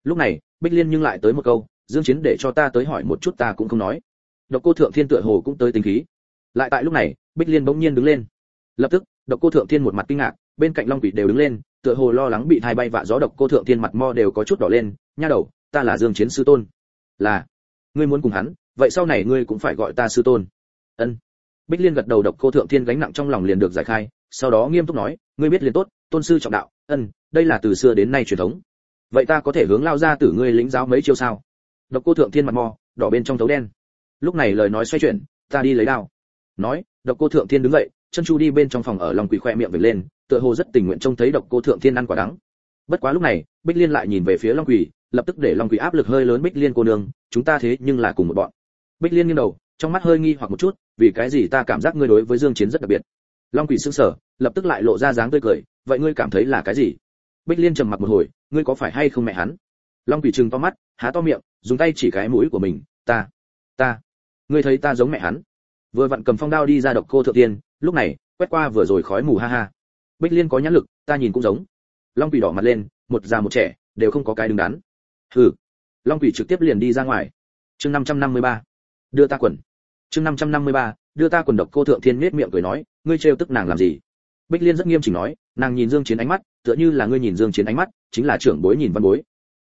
Lúc này bích liên nhưng lại tới một câu dương chiến để cho ta tới hỏi một chút ta cũng không nói độc cô thượng thiên tựa hồ cũng tới tính khí. Lại tại lúc này, bích liên bỗng nhiên đứng lên. Lập tức, độc cô thượng thiên một mặt kinh ngạc, bên cạnh long quỷ đều đứng lên, tựa hồ lo lắng bị thai bay vạ gió độc cô thượng thiên mặt mo đều có chút đỏ lên, nha đầu, ta là dương chiến sư tôn. Là, ngươi muốn cùng hắn, vậy sau này ngươi cũng phải gọi ta sư tôn. Ân. Bích liên gật đầu độc cô thượng thiên gánh nặng trong lòng liền được giải khai, sau đó nghiêm túc nói, ngươi biết liền tốt, tôn sư trọng đạo, ân, đây là từ xưa đến nay truyền thống. Vậy ta có thể hướng lao ra tử ngươi lĩnh giáo mấy chiêu sao? Độc cô thượng thiên mặt mò đỏ bên trong thấu đen lúc này lời nói xoay chuyển, ta đi lấy đao. Nói, độc cô thượng thiên đứng dậy, chân chu đi bên trong phòng ở lòng quỷ khoe miệng về lên, tựa hồ rất tình nguyện trông thấy độc cô thượng thiên ăn quả đắng. Bất quá lúc này, bích liên lại nhìn về phía long quỷ, lập tức để long quỷ áp lực hơi lớn bích liên cô nương, chúng ta thế nhưng là cùng một bọn. Bích liên nghiêng đầu, trong mắt hơi nghi hoặc một chút, vì cái gì ta cảm giác ngươi đối với dương chiến rất đặc biệt. Long quỷ sững sờ, lập tức lại lộ ra dáng tươi cười, vậy ngươi cảm thấy là cái gì? Bích liên trầm mặc một hồi, ngươi có phải hay không mẹ hắn? Long quỷ trừng to mắt, há to miệng, dùng tay chỉ cái mũi của mình, ta ta ngươi thấy ta giống mẹ hắn. Vừa vặn cầm phong đao đi ra độc cô thượng tiên lúc này quét qua vừa rồi khói mù ha ha. Bích liên có nhãn lực ta nhìn cũng giống. Long quỷ đỏ mặt lên một già một trẻ đều không có cái đứng đắn. Hừ. Long quỷ trực tiếp liền đi ra ngoài. Chương 553. đưa ta quần. Chương 553, đưa ta quần độc cô thượng thiên miết miệng cười nói ngươi trêu tức nàng làm gì? Bích liên rất nghiêm chỉnh nói nàng nhìn dương chiến ánh mắt tựa như là ngươi nhìn dương chiến ánh mắt chính là trưởng bối nhìn văn bối.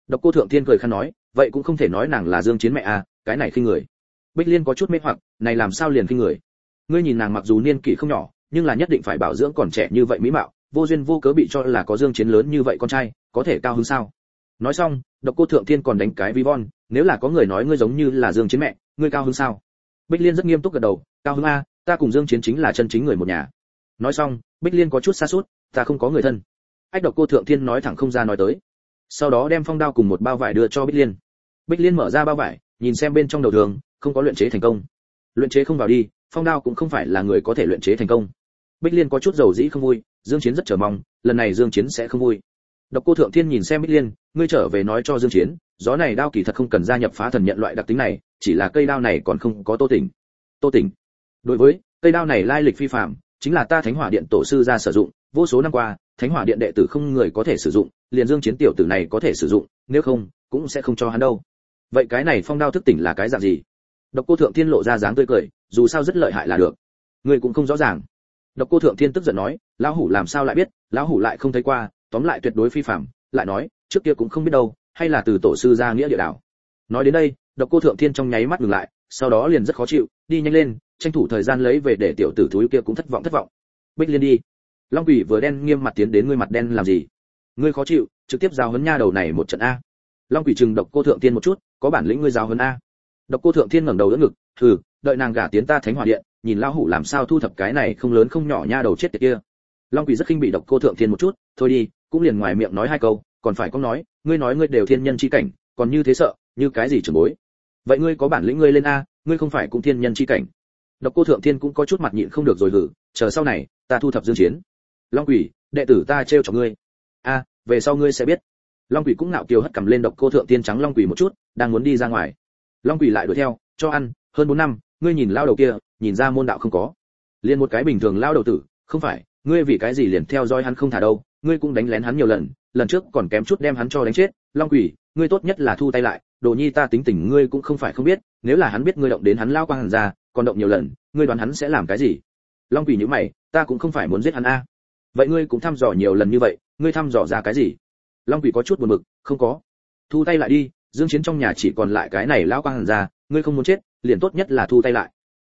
Độc cô thượng thiên cười khăn nói vậy cũng không thể nói nàng là dương chiến mẹ à cái này khi người bích liên có chút mê hoặc, này làm sao liền khi người. Ngươi nhìn nàng mặc dù niên kỷ không nhỏ, nhưng là nhất định phải bảo dưỡng còn trẻ như vậy mỹ mạo, vô duyên vô cớ bị cho là có dương chiến lớn như vậy con trai, có thể cao hứng sao? Nói xong, độc cô thượng thiên còn đánh cái vi von, nếu là có người nói ngươi giống như là dương chiến mẹ, ngươi cao hứng sao? Bích liên rất nghiêm túc gật đầu, cao hứng a, ta cùng dương chiến chính là chân chính người một nhà. Nói xong, bích liên có chút xa suốt ta không có người thân. Ách độc cô thượng thiên nói thẳng không ra nói tới. Sau đó đem phong đao cùng một bao vải đưa cho bích liên. Bích liên mở ra bao vải nhìn xem bên trong đầu đường, không có luyện chế thành công. Luyện chế không vào đi, phong đao cũng không phải là người có thể luyện chế thành công. Bích liên có chút dầu dĩ không vui, dương chiến rất chờ mong, lần này dương chiến sẽ không vui. Độc cô thượng thiên nhìn xem bích liên, ngươi trở về nói cho dương chiến, gió này đao kỳ thật không cần gia nhập phá thần nhận loại đặc tính này, chỉ là cây đao này còn không có tô tỉnh. Tô tỉnh. Đối với, cây đao này lai lịch phi phàm, chính là ta thánh hỏa điện tổ sư ra sử dụng, vô số năm qua, thánh hỏa điện đệ tử không người có thể sử dụng, liền dương chiến tiểu tử này có thể sử dụng, nếu không, cũng sẽ không cho hắn đâu vậy cái này phong đao thức tỉnh là cái dạng gì? Độc cô thượng thiên lộ ra dáng tươi cười, dù sao rất lợi hại là được. Người cũng không rõ ràng. Độc cô thượng thiên tức giận nói, lão hủ làm sao lại biết? Lão hủ lại không thấy qua, tóm lại tuyệt đối phi phạm lại nói, trước kia cũng không biết đâu, hay là từ tổ sư ra nghĩa địa đảo nói đến đây, độc cô thượng thiên trong nháy mắt ngừng lại, sau đó liền rất khó chịu, đi nhanh lên, tranh thủ thời gian lấy về để tiểu tử thúi kia cũng thất vọng thất vọng. Bích liên đi. Long quỷ vừa đen nghiêm mặt tiến đến, ngươi mặt đen làm gì? Ngươi khó chịu, trực tiếp giao hấn nha đầu này một trận a long quỷ chừng độc cô thượng tiên một chút, có bản lĩnh ngươi giao hơn a. Độc cô thượng thiên ngẩng đầu đỡ ngực thử đợi nàng gả tiến ta thánh hỏa điện, nhìn lão hủ làm sao thu thập cái này không lớn không nhỏ nha đầu chết tiệt kia. Long quỷ rất khinh bị độc cô thượng thiên một chút, thôi đi, cũng liền ngoài miệng nói hai câu, còn phải có nói, ngươi nói ngươi đều thiên nhân chi cảnh, còn như thế sợ, như cái gì trưởng bối? Vậy ngươi có bản lĩnh ngươi lên a, ngươi không phải cũng thiên nhân chi cảnh? Độc cô thượng thiên cũng có chút mặt nhịn không được rồi hử, chờ sau này, ta thu thập dương chiến. Long quỷ, đệ tử ta trêu cho ngươi. A, về sau ngươi sẽ biết long quỷ cũng ngạo kiều hất cầm lên độc cô thượng tiên trắng long quỷ một chút, đang muốn đi ra ngoài. Long quỷ lại đuổi theo, cho ăn, hơn 4 năm, ngươi nhìn lao đầu kia, nhìn ra môn đạo không có. Liền một cái bình thường lao đầu tử, không phải, ngươi vì cái gì liền theo dõi hắn không thả đâu, ngươi cũng đánh lén hắn nhiều lần lần trước còn kém chút đem hắn cho đánh chết. Long quỷ, ngươi tốt nhất là thu tay lại, đồ nhi ta tính tình ngươi cũng không phải không biết, nếu là hắn biết ngươi động đến hắn lao quang hàn ra, còn động nhiều lần, ngươi đoán hắn sẽ làm cái gì? Long quỷ nhíu mày, ta cũng không phải muốn giết hắn a. Vậy ngươi cũng thăm dò nhiều lần như vậy, ngươi thăm dò ra cái gì? Long quỷ có chút buồn bực, không có. Thu tay lại đi, dương chiến trong nhà chỉ còn lại cái này lão quang hàn ra, ngươi không muốn chết, liền tốt nhất là thu tay lại.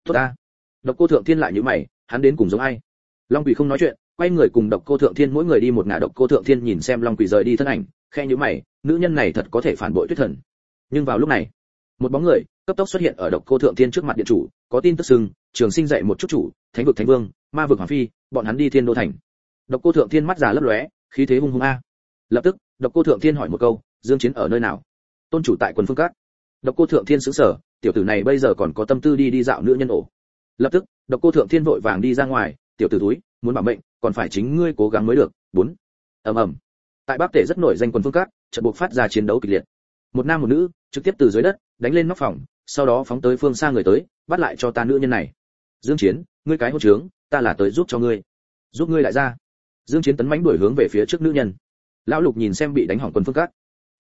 Tốt ta. Độc cô thượng thiên lại như mày, hắn đến cùng giống ai? Long quỷ không nói chuyện, quay người cùng độc cô thượng thiên mỗi người đi một ngả. Độc cô thượng thiên nhìn xem long quỷ rời đi thân ảnh khe như mày, nữ nhân này thật có thể phản bội tuyết thần. Nhưng vào lúc này, một bóng người, cấp tốc xuất hiện ở độc cô thượng thiên trước mặt điện chủ, có tin tức sưng trường sinh dạy một chút chủ, thánh vực thánh vương, ma vực hoàng phi, bọn hắn đi thiên đô thành. Độc cô thượng thiên mắt già lấp lóe, khí thế hung hung a lập tức, độc cô thượng thiên hỏi một câu, dương chiến ở nơi nào? Tôn chủ tại quần phương cát độc cô thượng thiên sững sờ, tiểu tử này bây giờ còn có tâm tư đi đi dạo nữ nhân ổ. Lập tức, độc cô thượng thiên vội vàng đi ra ngoài, tiểu tử túi, muốn bảo mệnh, còn phải chính ngươi cố gắng mới được. Bốn. Ầm ầm. Tại bắc tể rất nổi danh quân phương cát trận buộc phát ra chiến đấu kịch liệt. Một nam một nữ, trực tiếp từ dưới đất, đánh lên nóc phòng, sau đó phóng tới phương xa người tới, bắt lại cho ta nữ nhân này. Dương chiến, ngươi cái hỗn trướng, ta là tới giúp cho ngươi. Giúp ngươi lại ra. Dương chiến tấn mãnh đuổi hướng về phía trước nữ nhân lão lục nhìn xem bị đánh hỏng quân phương cát.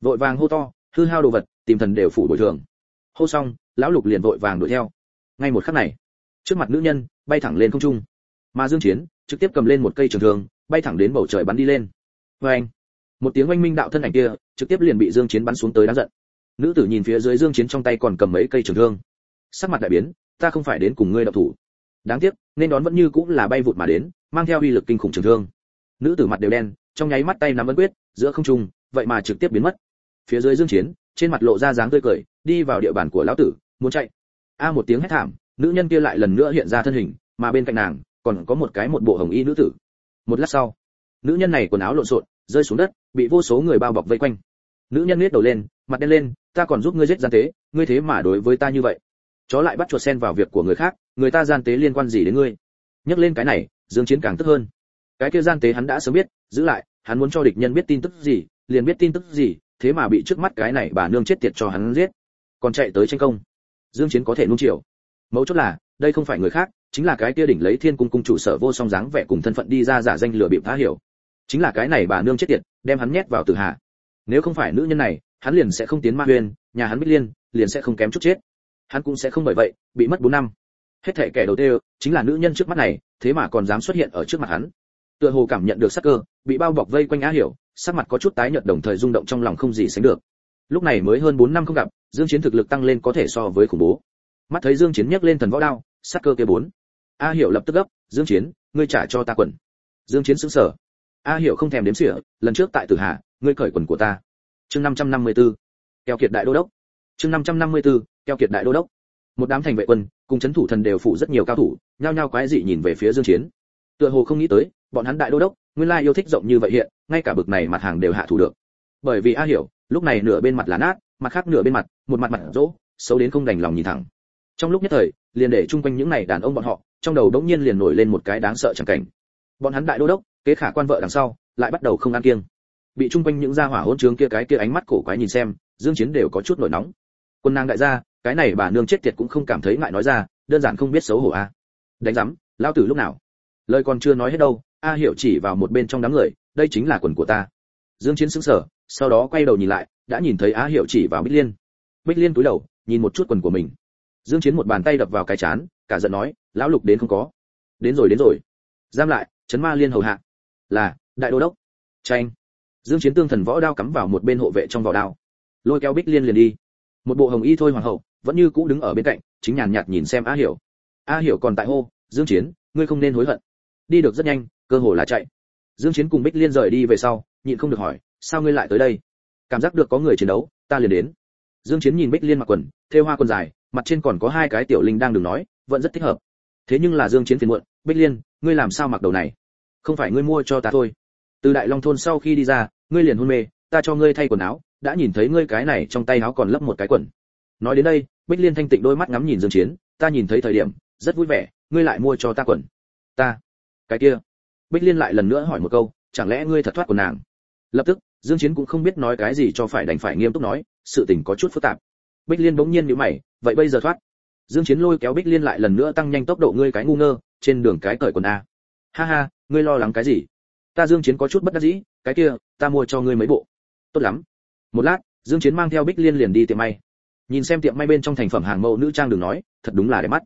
Vội vàng hô to, hư hao đồ vật, tìm thần đều phủ bồi thường. Hô xong, lão lục liền vội vàng đuổi theo. Ngay một khắc này, trước mặt nữ nhân bay thẳng lên không trung. Mà dương chiến trực tiếp cầm lên một cây trường thương, bay thẳng đến bầu trời bắn đi lên. Với anh một tiếng oanh minh đạo thân ảnh kia trực tiếp liền bị dương chiến bắn xuống tới đáng giận. Nữ tử nhìn phía dưới dương chiến trong tay còn cầm mấy cây trường thương. Sắc mặt đại biến, ta không phải đến cùng ngươi đạo thủ. Đáng tiếc, nên đón vẫn như cũng là bay vụt mà đến, mang theo uy lực kinh khủng trường thương. Nữ tử mặt đều đen trong nháy mắt tay nắm ấn quyết, giữa không trung, vậy mà trực tiếp biến mất. Phía dưới dương chiến, trên mặt lộ ra dáng tươi cười, đi vào địa bàn của lão tử, muốn chạy. A một tiếng hét thảm, nữ nhân kia lại lần nữa hiện ra thân hình, mà bên cạnh nàng, còn có một cái một bộ hồng y nữ tử. Một lát sau, nữ nhân này quần áo lộn xộn, rơi xuống đất, bị vô số người bao bọc vây quanh. Nữ nhân nết đầu lên, mặt đen lên, ta còn giúp ngươi giết gian tế, ngươi thế mà đối với ta như vậy. Chó lại bắt chuột sen vào việc của người khác, người ta gian tế liên quan gì đến ngươi? Nhắc lên cái này, dương chiến càng tức hơn cái kia gian tế hắn đã sớm biết, giữ lại, hắn muốn cho địch nhân biết tin tức gì, liền biết tin tức gì, thế mà bị trước mắt cái này bà nương chết tiệt cho hắn giết. Còn chạy tới tranh công. Dương chiến có thể nuông chiều. Mấu chốt là, đây không phải người khác, chính là cái kia đỉnh lấy thiên cung cung chủ sở vô song dáng vẻ cùng thân phận đi ra giả danh lừa bịp phá hiểu. Chính là cái này bà nương chết tiệt, đem hắn nhét vào tử hạ. Nếu không phải nữ nhân này, hắn liền sẽ không tiến ma huyền, nhà hắn bích liên, liền sẽ không kém chút chết. Hắn cũng sẽ không bởi vậy, bị mất 4 năm. Hết thảy kẻ đầu tiên, chính là nữ nhân trước mắt này, thế mà còn dám xuất hiện ở trước mặt hắn tựa hồ cảm nhận được sắc cơ, bị bao bọc vây quanh á hiểu, sắc mặt có chút tái nhợt đồng thời rung động trong lòng không gì sánh được. Lúc này mới hơn 4 năm không gặp, dương chiến thực lực tăng lên có thể so với khủng bố. Mắt thấy dương chiến nhấc lên thần võ đao, sắc cơ kia bốn. A hiểu lập tức gấp, dương chiến, ngươi trả cho ta quần. Dương chiến sững sờ. A hiểu không thèm đếm xỉa, lần trước tại tử hà, ngươi cởi quần của ta. Chương 554 keo kiệt đại đô đốc. Chương 554 keo kiệt đại đô đốc. Một đám thành vệ quân, cùng chấn thủ thần đều phụ rất nhiều cao thủ, nhao nhao quái dị nhìn về phía dương chiến. Tựa hồ không nghĩ tới bọn hắn đại đô đốc, nguyên lai yêu thích rộng như vậy hiện, ngay cả bực này mặt hàng đều hạ thủ được. Bởi vì a hiểu, lúc này nửa bên mặt là nát, mặt khác nửa bên mặt, một mặt mặt rỗ, xấu đến không đành lòng nhìn thẳng. Trong lúc nhất thời, liền để chung quanh những này đàn ông bọn họ, trong đầu đống nhiên liền nổi lên một cái đáng sợ chẳng cảnh. Bọn hắn đại đô đốc, kế khả quan vợ đằng sau, lại bắt đầu không ăn kiêng. Bị chung quanh những gia hỏa hỗn trướng kia cái kia ánh mắt cổ quái nhìn xem, dương chiến đều có chút nổi nóng. Quân nàng đại gia, cái này bà nương chết tiệt cũng không cảm thấy ngại nói ra, đơn giản không biết xấu hổ a đánh rắm lao tử lúc nào? Lời còn chưa nói hết đâu a hiểu chỉ vào một bên trong đám người, đây chính là quần của ta. Dương chiến sững sờ, sau đó quay đầu nhìn lại, đã nhìn thấy a hiểu chỉ vào bích liên. Bích liên cúi đầu, nhìn một chút quần của mình. Dương chiến một bàn tay đập vào cái chán, cả giận nói, lão lục đến không có. Đến rồi đến rồi. Giam lại, chấn ma liên hầu hạ. Là, đại đô đốc. Tranh dương chiến tương thần võ đao cắm vào một bên hộ vệ trong vỏ đao. Lôi kéo bích liên liền đi. Một bộ hồng y thôi hoàng hậu, vẫn như cũ đứng ở bên cạnh, chính nhàn nhạt nhìn xem a hiểu. A hiểu còn tại hô, dương chiến, ngươi không nên hối hận. Đi được rất nhanh cơ hồ là chạy. Dương chiến cùng bích liên rời đi về sau, nhịn không được hỏi, sao ngươi lại tới đây? Cảm giác được có người chiến đấu, ta liền đến. Dương chiến nhìn bích liên mặc quần, thêu hoa quần dài, mặt trên còn có hai cái tiểu linh đang đừng nói, vẫn rất thích hợp. Thế nhưng là dương chiến phiền muộn, bích liên, ngươi làm sao mặc đầu này? Không phải ngươi mua cho ta thôi. Từ đại long thôn sau khi đi ra, ngươi liền hôn mê, ta cho ngươi thay quần áo, đã nhìn thấy ngươi cái này trong tay áo còn lấp một cái quần. Nói đến đây, bích liên thanh tịnh đôi mắt ngắm nhìn dương chiến, ta nhìn thấy thời điểm, rất vui vẻ, ngươi lại mua cho ta quần. Ta. Cái kia bích liên lại lần nữa hỏi một câu, chẳng lẽ ngươi thật thoát của nàng? Lập tức, dương chiến cũng không biết nói cái gì cho phải đành phải nghiêm túc nói, sự tình có chút phức tạp. Bích liên bỗng nhiên nhíu mày, vậy bây giờ thoát? Dương chiến lôi kéo bích liên lại lần nữa tăng nhanh tốc độ ngươi cái ngu ngơ, trên đường cái cởi quần a. Ha ha, ngươi lo lắng cái gì? Ta dương chiến có chút bất đắc dĩ, cái kia, ta mua cho ngươi mấy bộ. Tốt lắm. Một lát, dương chiến mang theo bích liên liền đi tiệm may. Nhìn xem tiệm may bên trong thành phẩm hàng mẫu nữ trang đừng nói, thật đúng là đẹp mắt.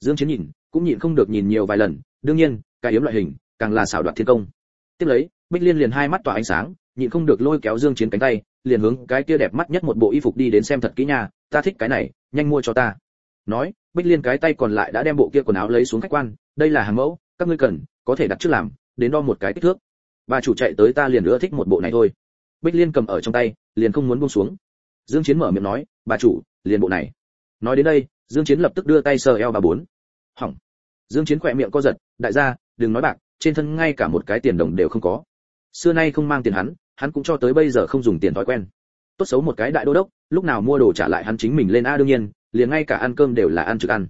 Dương chiến nhìn, cũng nhịn không được nhìn nhiều vài lần, đương nhiên, cái yếm loại hình càng là xảo đoạt thiên công. Tiếp lấy, bích liên liền hai mắt tỏa ánh sáng, nhịn không được lôi kéo dương chiến cánh tay, liền hướng cái kia đẹp mắt nhất một bộ y phục đi đến xem thật kỹ nha, ta thích cái này, nhanh mua cho ta. Nói, bích liên cái tay còn lại đã đem bộ kia quần áo lấy xuống khách quan, đây là hàng mẫu, các ngươi cần, có thể đặt trước làm, đến đo một cái kích thước. Bà chủ chạy tới ta liền ưa thích một bộ này thôi. Bích liên cầm ở trong tay, liền không muốn buông xuống. Dương chiến mở miệng nói, bà chủ, liền bộ này. Nói đến đây, dương chiến lập tức đưa tay sờ eo bà bốn. Hỏng. Dương chiến quẹt miệng co giật, đại gia, đừng nói bạc trên thân ngay cả một cái tiền đồng đều không có. Xưa nay không mang tiền hắn hắn cũng cho tới bây giờ không dùng tiền thói quen. Tốt xấu một cái đại đô đốc, lúc nào mua đồ trả lại hắn chính mình lên a đương nhiên, liền ngay cả ăn cơm đều là ăn trực ăn.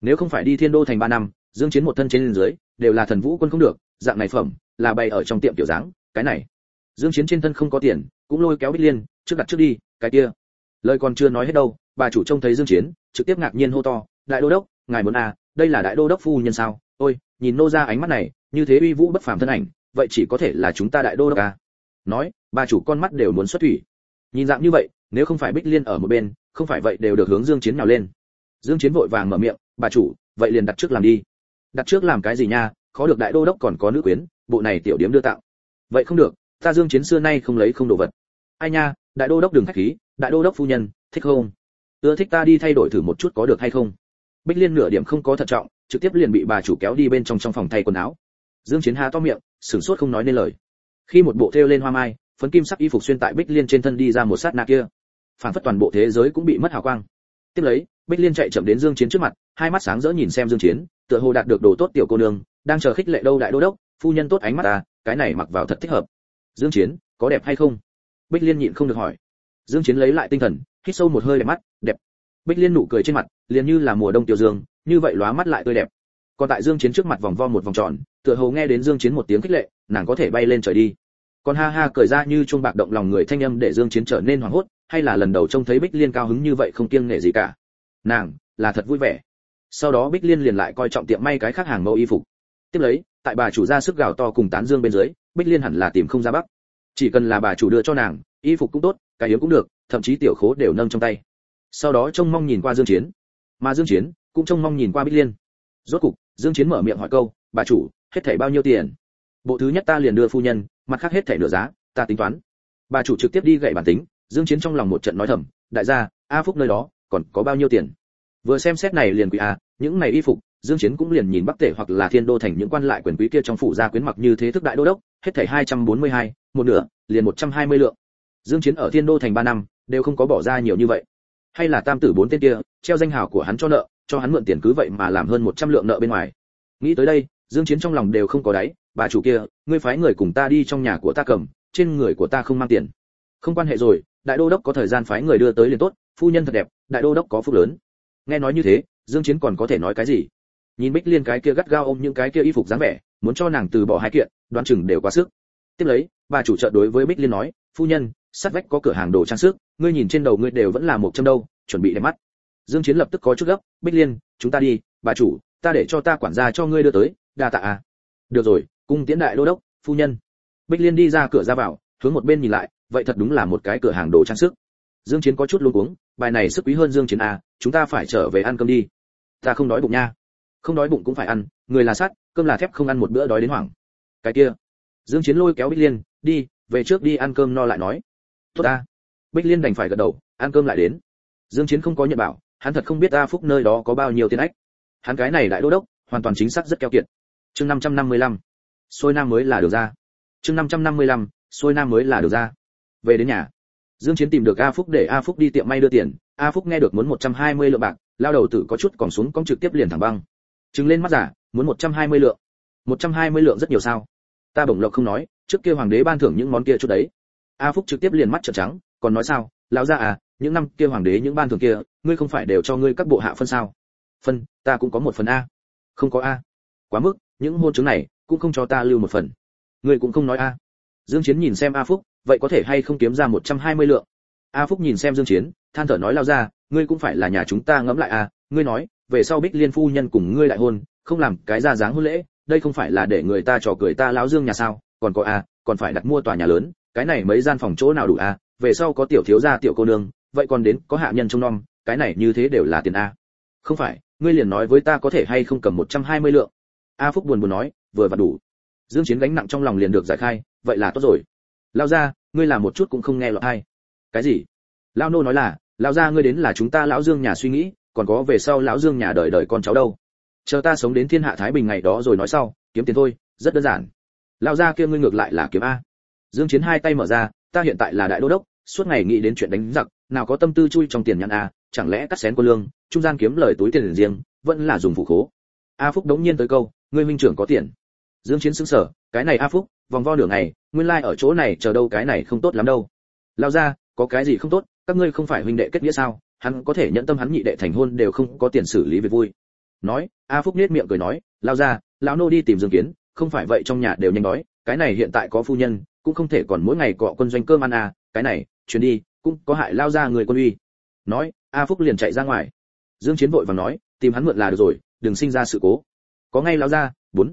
Nếu không phải đi thiên đô thành ba năm, dương chiến một thân trên dưới, đều là thần vũ quân không được, dạng này phẩm, là bày ở trong tiệm tiểu dáng, cái này. Dương chiến trên thân không có tiền, cũng lôi kéo bích liên, trước đặt trước đi, cái kia. Lời còn chưa nói hết đâu, bà chủ trông thấy dương chiến, trực tiếp ngạc nhiên hô to, đại đô đốc, ngài muốn à đây là đại đô đốc phu nhân sao? Ôi, nhìn nô gia ánh mắt này như thế uy vũ bất phàm thân ảnh, vậy chỉ có thể là chúng ta đại đô đốc a nói, bà chủ con mắt đều muốn xuất thủy. Nhìn dạng như vậy, nếu không phải bích liên ở một bên, không phải vậy đều được hướng dương chiến nào lên. Dương chiến vội vàng mở miệng, bà chủ, vậy liền đặt trước làm đi. Đặt trước làm cái gì nha? Khó được đại đô đốc còn có nữ quyến, bộ này tiểu điếm đưa tặng. Vậy không được, ta dương chiến xưa nay không lấy không đồ vật. Ai nha, đại đô đốc đừng khách khí, đại đô đốc phu nhân, thích không? Ưa thích ta đi thay đổi thử một chút có được hay không? Bích liên nửa điểm không có thận trọng, trực tiếp liền bị bà chủ kéo đi bên trong trong phòng thay quần áo dương chiến há to miệng, sửng sốt không nói nên lời. Khi một bộ thêu lên hoa mai, phấn kim sắc y phục xuyên tại bích liên trên thân đi ra một sát na kia. Phản phất toàn bộ thế giới cũng bị mất hào quang. Tiếp lấy, bích liên chạy chậm đến dương chiến trước mặt, hai mắt sáng rỡ nhìn xem dương chiến, tựa hồ đạt được đồ tốt tiểu cô nương, đang chờ khích lệ đâu đại đô đốc, phu nhân tốt ánh mắt ta cái này mặc vào thật thích hợp. Dương chiến, có đẹp hay không? Bích liên nhịn không được hỏi. Dương chiến lấy lại tinh thần, hít sâu một hơi đẹp mắt, đẹp. Bích liên nụ cười trên mặt, liền như là mùa đông tiểu dương, như vậy lóa mắt lại tươi đẹp còn tại dương chiến trước mặt vòng vo một vòng tròn, tựa hồ nghe đến dương chiến một tiếng khích lệ, nàng có thể bay lên trời đi. Còn ha ha cười ra như chuông bạc động lòng người thanh âm để dương chiến trở nên hoảng hốt, hay là lần đầu trông thấy bích liên cao hứng như vậy không kiêng nể gì cả. Nàng, là thật vui vẻ. Sau đó bích liên liền lại coi trọng tiệm may cái khác hàng mẫu y phục. Tiếp lấy, tại bà chủ ra sức gào to cùng tán dương bên dưới, bích liên hẳn là tìm không ra bắc chỉ cần là bà chủ đưa cho nàng, y phục cũng tốt, cái yếu cũng được, thậm chí tiểu khố đều nâng trong tay. Sau đó trông mong nhìn qua dương chiến. Mà dương chiến cũng trông mong nhìn qua bích liên. Rốt cục dương chiến mở miệng hỏi câu bà chủ hết thảy bao nhiêu tiền? Bộ thứ nhất ta liền đưa phu nhân mặt khác hết thảy nửa giá ta tính toán. Bà chủ trực tiếp đi gậy bản tính dương chiến trong lòng một trận nói thầm đại gia a phúc nơi đó còn có bao nhiêu tiền? Vừa xem xét này liền quỷ a những này y phục dương chiến cũng liền nhìn bắc tể hoặc là thiên đô thành những quan lại quyền quý kia trong phủ gia quyến mặc như thế thức đại đô đốc hết thảy 242, một nửa liền 120 lượng. Dương chiến ở thiên đô thành 3 năm đều không có bỏ ra nhiều như vậy. Hay là tam tử bốn tên kia treo danh hào của hắn cho nợ cho hắn mượn tiền cứ vậy mà làm hơn 100 lượng nợ bên ngoài. Nghĩ tới đây, dương chiến trong lòng đều không có đáy, bà chủ kia, ngươi phái người cùng ta đi trong nhà của ta cầm, trên người của ta không mang tiền. Không quan hệ rồi, đại đô đốc có thời gian phái người đưa tới liền tốt, phu nhân thật đẹp, đại đô đốc có phúc lớn. Nghe nói như thế, dương chiến còn có thể nói cái gì? Nhìn bích liên cái kia gắt gao ôm những cái kia y phục dáng vẻ, muốn cho nàng từ bỏ hai kiện, đoán chừng đều quá sức. Tiếp lấy, bà chủ trợ đối với bích liên nói, phu nhân, sát vách có cửa hàng đồ trang sức, ngươi nhìn trên đầu ngươi đều vẫn là một châm đâu, chuẩn bị để mắt dương chiến lập tức có chút gấp, bích liên, chúng ta đi, bà chủ, ta để cho ta quản gia cho ngươi đưa tới, đa tạ à được rồi, cung tiễn đại đô đốc, phu nhân. Bích liên đi ra cửa ra vào, hướng một bên nhìn lại, vậy thật đúng là một cái cửa hàng đồ trang sức. Dương chiến có chút luống cuống, bài này sức quý hơn dương chiến à chúng ta phải trở về ăn cơm đi. Ta không đói bụng nha. Không đói bụng cũng phải ăn, người là sắt, cơm là thép không ăn một bữa đói đến hoảng. Cái kia. Dương chiến lôi kéo bích liên, đi, về trước đi ăn cơm no lại nói. Tốt ta. Bích liên đành phải gật đầu, ăn cơm lại đến. Dương chiến không có nhận bảo hắn thật không biết a phúc nơi đó có bao nhiêu tiền ách. Hắn cái này đại đô đốc, hoàn toàn chính xác rất keo kiệt. Chương 555 xuôi nam mới là được ra. Chương 555 xuôi nam mới là được ra. Về đến nhà, dương chiến tìm được a phúc để a phúc đi tiệm may đưa tiền. A phúc nghe được muốn 120 lượng bạc, lao đầu tử có chút còn xuống cong trực tiếp liền thẳng băng. Trừng lên mắt giả, muốn 120 lượng. 120 lượng rất nhiều sao? Ta bổng lộc không nói, trước kia hoàng đế ban thưởng những món kia chút đấy. A phúc trực tiếp liền mắt trợn trắng, còn nói sao? Lão gia à những năm kia hoàng đế những ban thưởng kia ngươi không phải đều cho ngươi các bộ hạ phân sao? Phân, ta cũng có một phần a. Không có a. Quá mức, những hôn chứng này cũng không cho ta lưu một phần. Ngươi cũng không nói a. Dương chiến nhìn xem a phúc, vậy có thể hay không kiếm ra 120 lượng? A phúc nhìn xem dương chiến, than thở nói lao ra, ngươi cũng phải là nhà chúng ta ngẫm lại a. Ngươi nói, về sau bích liên phu nhân cùng ngươi lại hôn, không làm cái ra dáng hôn lễ, đây không phải là để người ta trò cười ta lão dương nhà sao? Còn có a, còn phải đặt mua tòa nhà lớn, cái này mấy gian phòng chỗ nào đủ a? Về sau có tiểu thiếu gia, tiểu cô nương, vậy còn đến có hạ nhân trông nom cái này như thế đều là tiền a. Không phải, ngươi liền nói với ta có thể hay không cầm 120 lượng. A phúc buồn buồn nói, vừa và đủ. Dương chiến gánh nặng trong lòng liền được giải khai, vậy là tốt rồi. Lao ra ngươi làm một chút cũng không nghe lọt hay cái gì? Lao nô nói là, lao ra ngươi đến là chúng ta lão dương nhà suy nghĩ, còn có về sau lão dương nhà đời đời con cháu đâu. Chờ ta sống đến thiên hạ thái bình ngày đó rồi nói sau, kiếm tiền thôi, rất đơn giản. Lao ra kia ngươi ngược lại là kiếm a. Dương chiến hai tay mở ra, ta hiện tại là đại đô đốc, suốt ngày nghĩ đến chuyện đánh giặc, nào có tâm tư chui trong tiền nhãn a chẳng lẽ cắt xén quân lương, trung gian kiếm lời túi tiền riêng, vẫn là dùng phụ khố? A phúc đống nhiên tới câu, ngươi huynh trưởng có tiền. Dương chiến sững sờ, cái này a phúc, vòng vo nửa ngày, nguyên lai like ở chỗ này chờ đâu cái này không tốt lắm đâu. Lao ra có cái gì không tốt, các ngươi không phải huynh đệ kết nghĩa sao? Hắn có thể nhận tâm hắn nhị đệ thành hôn đều không có tiền xử lý việc vui. Nói, a phúc nết miệng cười nói lao ra lão nô đi tìm dương kiến, không phải vậy trong nhà đều nhanh đói, cái này hiện tại có phu nhân, cũng không thể còn mỗi ngày cọ quân doanh cơm ăn à cái này chuyến đi, cũng có hại lao ra người quân uy nói, a phúc liền chạy ra ngoài. Dương chiến vội vàng nói, tìm hắn mượn là được rồi, đừng sinh ra sự cố. Có ngay lão ra bốn.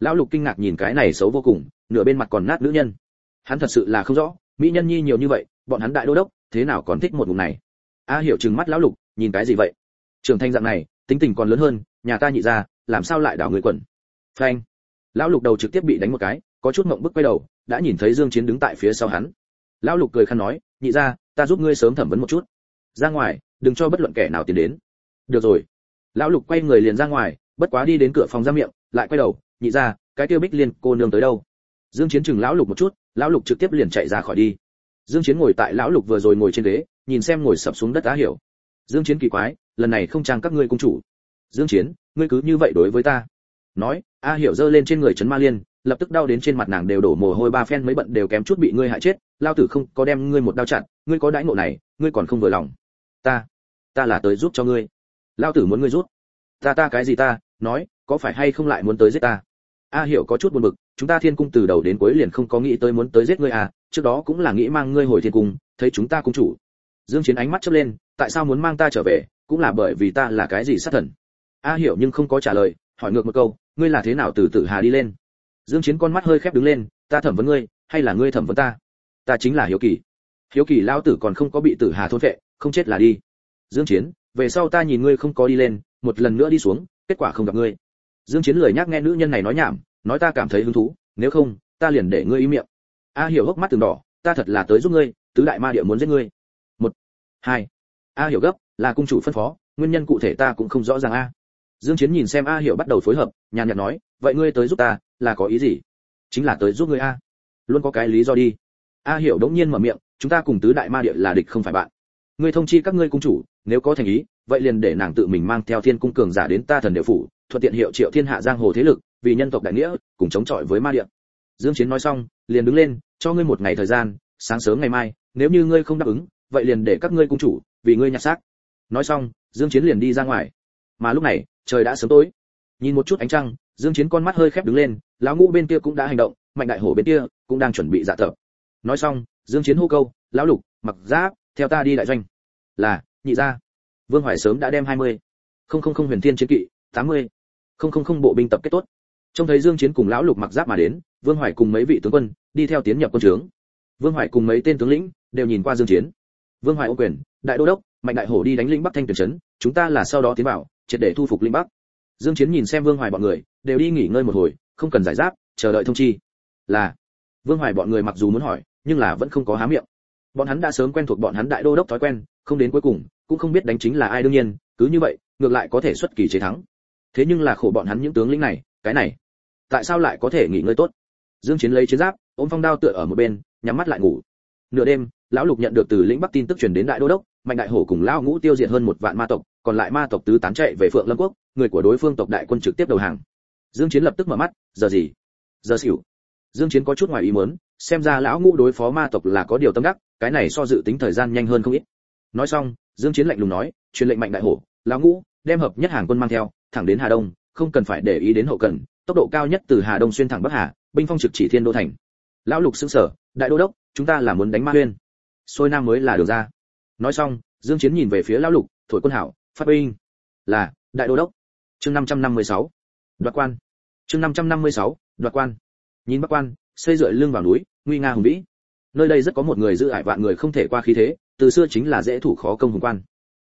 Lão lục kinh ngạc nhìn cái này xấu vô cùng, nửa bên mặt còn nát nữ nhân. Hắn thật sự là không rõ, mỹ nhân nhi nhiều như vậy, bọn hắn đại đô đốc, thế nào còn thích một vùng này? A hiểu chừng mắt lão lục, nhìn cái gì vậy? Trưởng thành dạng này, tính tình còn lớn hơn, nhà ta nhị ra làm sao lại đảo người quần? Phanh. Lão lục đầu trực tiếp bị đánh một cái, có chút mộng bức quay đầu, đã nhìn thấy dương chiến đứng tại phía sau hắn. Lão lục cười khăn nói, nhị ra ta giúp ngươi sớm thẩm vấn một chút ra ngoài, đừng cho bất luận kẻ nào tiến đến. Được rồi. Lão lục quay người liền ra ngoài, bất quá đi đến cửa phòng ra miệng, lại quay đầu, nhị ra, cái tiêu bích liên, cô nương tới đâu? Dương chiến chừng lão lục một chút, lão lục trực tiếp liền chạy ra khỏi đi. Dương chiến ngồi tại lão lục vừa rồi ngồi trên ghế, nhìn xem ngồi sập xuống đất đã hiểu. Dương chiến kỳ quái, lần này không trang các ngươi cung chủ. Dương chiến, ngươi cứ như vậy đối với ta. Nói, a hiểu giơ lên trên người trấn ma liên, lập tức đau đến trên mặt nàng đều đổ mồ hôi ba phen, mấy bận đều kém chút bị ngươi hại chết. Lao tử không có đem ngươi một đao chặn, ngươi có đãi ngộ này, ngươi còn không vừa lòng ta ta là tới giúp cho ngươi. Lao tử muốn ngươi rút ta ta cái gì ta? Nói, có phải hay không lại muốn tới giết ta? A hiểu có chút buồn bực, chúng ta thiên cung từ đầu đến cuối liền không có nghĩ tới muốn tới giết ngươi à trước đó cũng là nghĩ mang ngươi hồi thiên cung, thấy chúng ta cung chủ. Dương chiến ánh mắt chớp lên, tại sao muốn mang ta trở về, cũng là bởi vì ta là cái gì sát thần? A hiểu nhưng không có trả lời, hỏi ngược một câu, ngươi là thế nào từ tử hà đi lên? Dương chiến con mắt hơi khép đứng lên, ta thẩm vấn ngươi, hay là ngươi thẩm vấn ta? Ta chính là hiếu kỳ. Hiếu kỳ lão tử còn không có bị tử hà thôn vệ không chết là đi. Dương chiến, về sau ta nhìn ngươi không có đi lên, một lần nữa đi xuống, kết quả không gặp ngươi. Dương chiến lười nhắc nghe nữ nhân này nói nhảm, nói ta cảm thấy hứng thú, nếu không, ta liền để ngươi im miệng. A hiểu hốc mắt từng đỏ, ta thật là tới giúp ngươi, tứ đại ma địa muốn giết ngươi. Một, hai, a hiểu gấp, là cung chủ phân phó, nguyên nhân cụ thể ta cũng không rõ ràng a. Dương chiến nhìn xem a hiểu bắt đầu phối hợp, nhàn nhạt nói, vậy ngươi tới giúp ta, là có ý gì? Chính là tới giúp ngươi a. Luôn có cái lý do đi. A hiểu đống nhiên mở miệng, chúng ta cùng tứ đại ma địa là địch không phải bạn ngươi thông chi các ngươi cung chủ, nếu có thành ý, vậy liền để nàng tự mình mang theo thiên cung cường giả đến ta thần địa phủ, thuận tiện hiệu triệu thiên hạ giang hồ thế lực, vì nhân tộc đại nghĩa, cùng chống chọi với ma địa. Dương chiến nói xong, liền đứng lên, cho ngươi một ngày thời gian, sáng sớm ngày mai, nếu như ngươi không đáp ứng, vậy liền để các ngươi cung chủ, vì ngươi nhặt xác. Nói xong, dương chiến liền đi ra ngoài. Mà lúc này, trời đã sớm tối. Nhìn một chút ánh trăng, dương chiến con mắt hơi khép đứng lên, lão ngũ bên kia cũng đã hành động, mạnh đại hổ bên kia cũng đang chuẩn bị dạ tập nói xong, dương chiến hô câu, lão lục, mặc giáp theo ta đi đại doanh. Là, nhị gia. Vương hoài sớm đã đem 20. không không không huyền thiên chiến kỵ 80. không không không bộ binh tập kết tốt. Trông thấy dương chiến cùng lão lục mặc giáp mà đến, vương hoài cùng mấy vị tướng quân đi theo tiến nhập quân trướng. Vương hoài cùng mấy tên tướng lĩnh đều nhìn qua dương chiến. Vương hoài ô quyền, đại đô đốc, mạnh đại hổ đi đánh lĩnh bắc thanh tuyển trấn chúng ta là sau đó tiến vào, triệt để thu phục lĩnh bắc. Dương chiến nhìn xem vương hoài bọn người, đều đi nghỉ ngơi một hồi, không cần giải giáp, chờ đợi thông chi. Là, vương hoài bọn người mặc dù muốn hỏi, nhưng là vẫn không có há miệng bọn hắn đã sớm quen thuộc bọn hắn đại đô đốc thói quen, không đến cuối cùng, cũng không biết đánh chính là ai đương nhiên, cứ như vậy, ngược lại có thể xuất kỳ chế thắng. Thế nhưng là khổ bọn hắn những tướng lĩnh này, cái này, tại sao lại có thể nghỉ ngơi tốt? Dương chiến lấy chiến giáp, ôm phong đao tựa ở một bên, nhắm mắt lại ngủ. Nửa đêm, lão lục nhận được từ lĩnh bắc tin tức truyền đến đại đô đốc, mạnh đại hổ cùng lão ngũ tiêu diệt hơn một vạn ma tộc, còn lại ma tộc tứ tán chạy về phượng lâm quốc, người của đối phương tộc đại quân trực tiếp đầu hàng. Dương chiến lập tức mở mắt, giờ gì? Giờ xỉu. Dương chiến có chút ngoài ý muốn, xem ra lão ngũ đối phó ma tộc là có điều tâm đắc cái này so dự tính thời gian nhanh hơn không ít. Nói xong, dương chiến lạnh lùng nói, truyền lệnh mạnh đại hổ, lão ngũ, đem hợp nhất hàng quân mang theo, thẳng đến hà đông, không cần phải để ý đến hậu cần, tốc độ cao nhất từ hà đông xuyên thẳng bắc hà, binh phong trực chỉ thiên đô thành. Lão lục sững sở, đại đô đốc, chúng ta là muốn đánh ma huyên. Xôi nam mới là đường ra. Nói xong, dương chiến nhìn về phía lão lục, thổi quân hảo, phát binh. Là, đại đô đốc. Chương 556 đoạt quan. Chương 556 đoạt quan. Nhìn bắc quan, xây dựa lưng vào núi, nguy nga hùng vĩ nơi đây rất có một người giữ ải vạn người không thể qua khí thế, từ xưa chính là dễ thủ khó công hùng quan.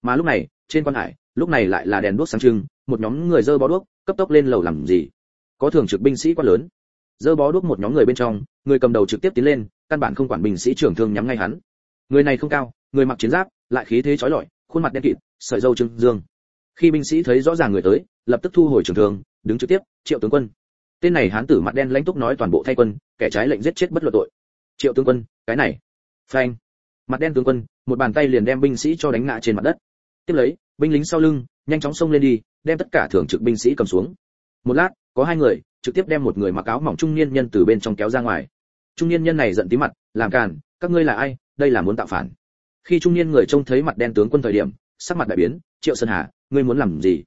Mà lúc này, trên quan hải, lúc này lại là đèn đuốc sáng trưng, một nhóm người dơ bó đuốc, cấp tốc lên lầu làm gì? Có thường trực binh sĩ quá lớn. Dơ bó đuốc một nhóm người bên trong, người cầm đầu trực tiếp tiến lên, căn bản không quản binh sĩ trưởng thương nhắm ngay hắn. Người này không cao, người mặc chiến giáp, lại khí thế chói lọi, khuôn mặt đen kịt, sợi râu trưng dương. Khi binh sĩ thấy rõ ràng người tới, lập tức thu hồi trường thương, đứng trực tiếp, triệu tướng quân. Tên này hán tử mặt đen lãnh túc nói toàn bộ thay quân, kẻ trái lệnh giết chết bất luận tội triệu tướng quân, cái này. Phanh. Mặt đen tướng quân, một bàn tay liền đem binh sĩ cho đánh ngã trên mặt đất. Tiếp lấy, binh lính sau lưng, nhanh chóng xông lên đi, đem tất cả thường trực binh sĩ cầm xuống. Một lát, có hai người, trực tiếp đem một người mặc áo mỏng trung niên nhân từ bên trong kéo ra ngoài. Trung niên nhân này giận tí mặt, làm càn, các ngươi là ai, đây là muốn tạo phản. Khi trung niên người trông thấy mặt đen tướng quân thời điểm, sắc mặt đại biến, triệu sơn hà, ngươi muốn làm gì?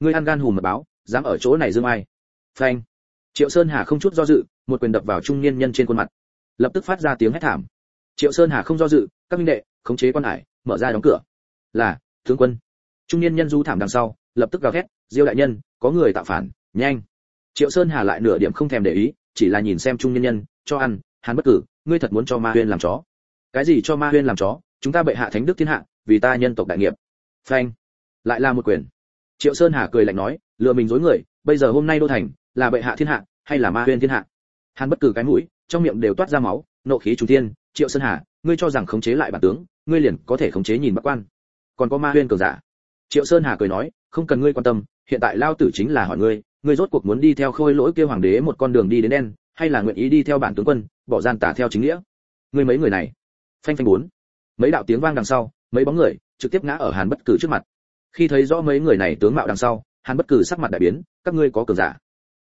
Ngươi ăn gan hùm mật báo, dám ở chỗ này dương ai? Phanh. Triệu sơn hà không chút do dự, một quyền đập vào trung niên nhân trên khuôn mặt lập tức phát ra tiếng hét thảm. Triệu sơn hà không do dự, các minh đệ, khống chế quan hải, mở ra đóng cửa. Là, tướng quân. Trung niên nhân du thảm đằng sau, lập tức gào thét, diêu đại nhân, có người tạo phản, nhanh. Triệu sơn hà lại nửa điểm không thèm để ý, chỉ là nhìn xem trung niên nhân, cho ăn hắn bất cử ngươi thật muốn cho ma huyên làm chó. Cái gì cho ma huyên làm chó? Chúng ta bệ hạ thánh đức thiên hạ, vì ta nhân tộc đại nghiệp. Phanh, lại là một quyền. Triệu sơn hà cười lạnh nói, lừa mình dối người, bây giờ hôm nay đô thành, là bệ hạ thiên hạ, hay là ma huyên thiên hạ? Hắn bất cử cái mũi, trong miệng đều toát ra máu, nộ khí trung thiên, triệu sơn hà, ngươi cho rằng khống chế lại bản tướng, ngươi liền có thể khống chế nhìn bắc quan. Còn có ma huyên cường giả. Triệu sơn hà cười nói, không cần ngươi quan tâm, hiện tại lao tử chính là hỏi ngươi ngươi rốt cuộc muốn đi theo khôi lỗi kêu hoàng đế một con đường đi đến đen, hay là nguyện ý đi theo bản tướng quân, bỏ gian tả theo chính nghĩa? Ngươi mấy người này, phanh phanh bốn. Mấy đạo tiếng vang đằng sau, mấy bóng người trực tiếp ngã ở hàn bất cử trước mặt. Khi thấy rõ mấy người này tướng mạo đằng sau, hàn bất cử sắc mặt đại biến, các ngươi có cường giả.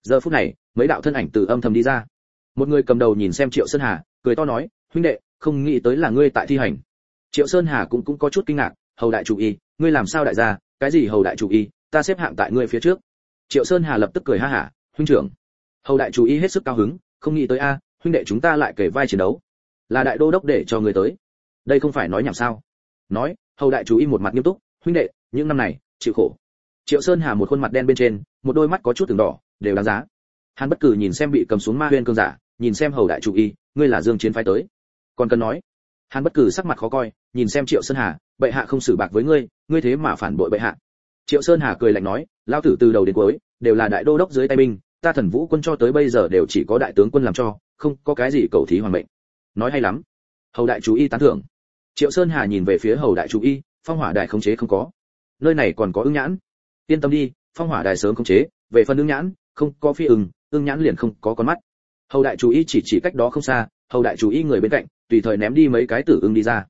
Giờ phút này, mấy đạo thân ảnh từ âm thầm đi ra một người cầm đầu nhìn xem triệu sơn hà, cười to nói, huynh đệ, không nghĩ tới là ngươi tại thi hành. Triệu sơn hà cũng cũng có chút kinh ngạc, hầu đại chủ y, ngươi làm sao đại gia? Cái gì hầu đại chủ y? Ta xếp hạng tại ngươi phía trước. Triệu sơn hà lập tức cười ha hả, huynh trưởng, hầu đại chủ y hết sức cao hứng, không nghĩ tới a, huynh đệ chúng ta lại kể vai chiến đấu. Là đại đô đốc để cho người tới. Đây không phải nói nhảm sao? Nói, hầu đại chủ y một mặt nghiêm túc, huynh đệ, những năm này, chịu khổ. Triệu sơn hà một khuôn mặt đen bên trên, một đôi mắt có chút từng đỏ, đều đáng giá. Hắn bất cử nhìn xem bị cầm xuống ma huyên cương giả nhìn xem hầu đại chủ y, ngươi là dương chiến phái tới. Còn cần nói. Hắn bất cử sắc mặt khó coi, nhìn xem triệu sơn hà, bệ hạ không xử bạc với ngươi ngươi thế mà phản bội bệ hạ. Triệu sơn hà cười lạnh nói lao tử từ đầu đến cuối, đều là đại đô đốc dưới tay binh, ta thần vũ quân cho tới bây giờ đều chỉ có đại tướng quân làm cho, không có cái gì cầu thí hoàng mệnh. Nói hay lắm. Hầu đại chủ y tán thưởng. Triệu sơn hà nhìn về phía hầu đại chủ y, phong hỏa đài không chế không có. Nơi này còn có ứng nhãn. Yên tâm đi, phong hỏa đài sớm không chế, về phần ứng nhãn, không có phi ưng ứng nhãn liền không có con mắt hầu đại chủ y chỉ chỉ cách đó không xa, hầu đại chủ y người bên cạnh, tùy thời ném đi mấy cái tử ưng đi ra.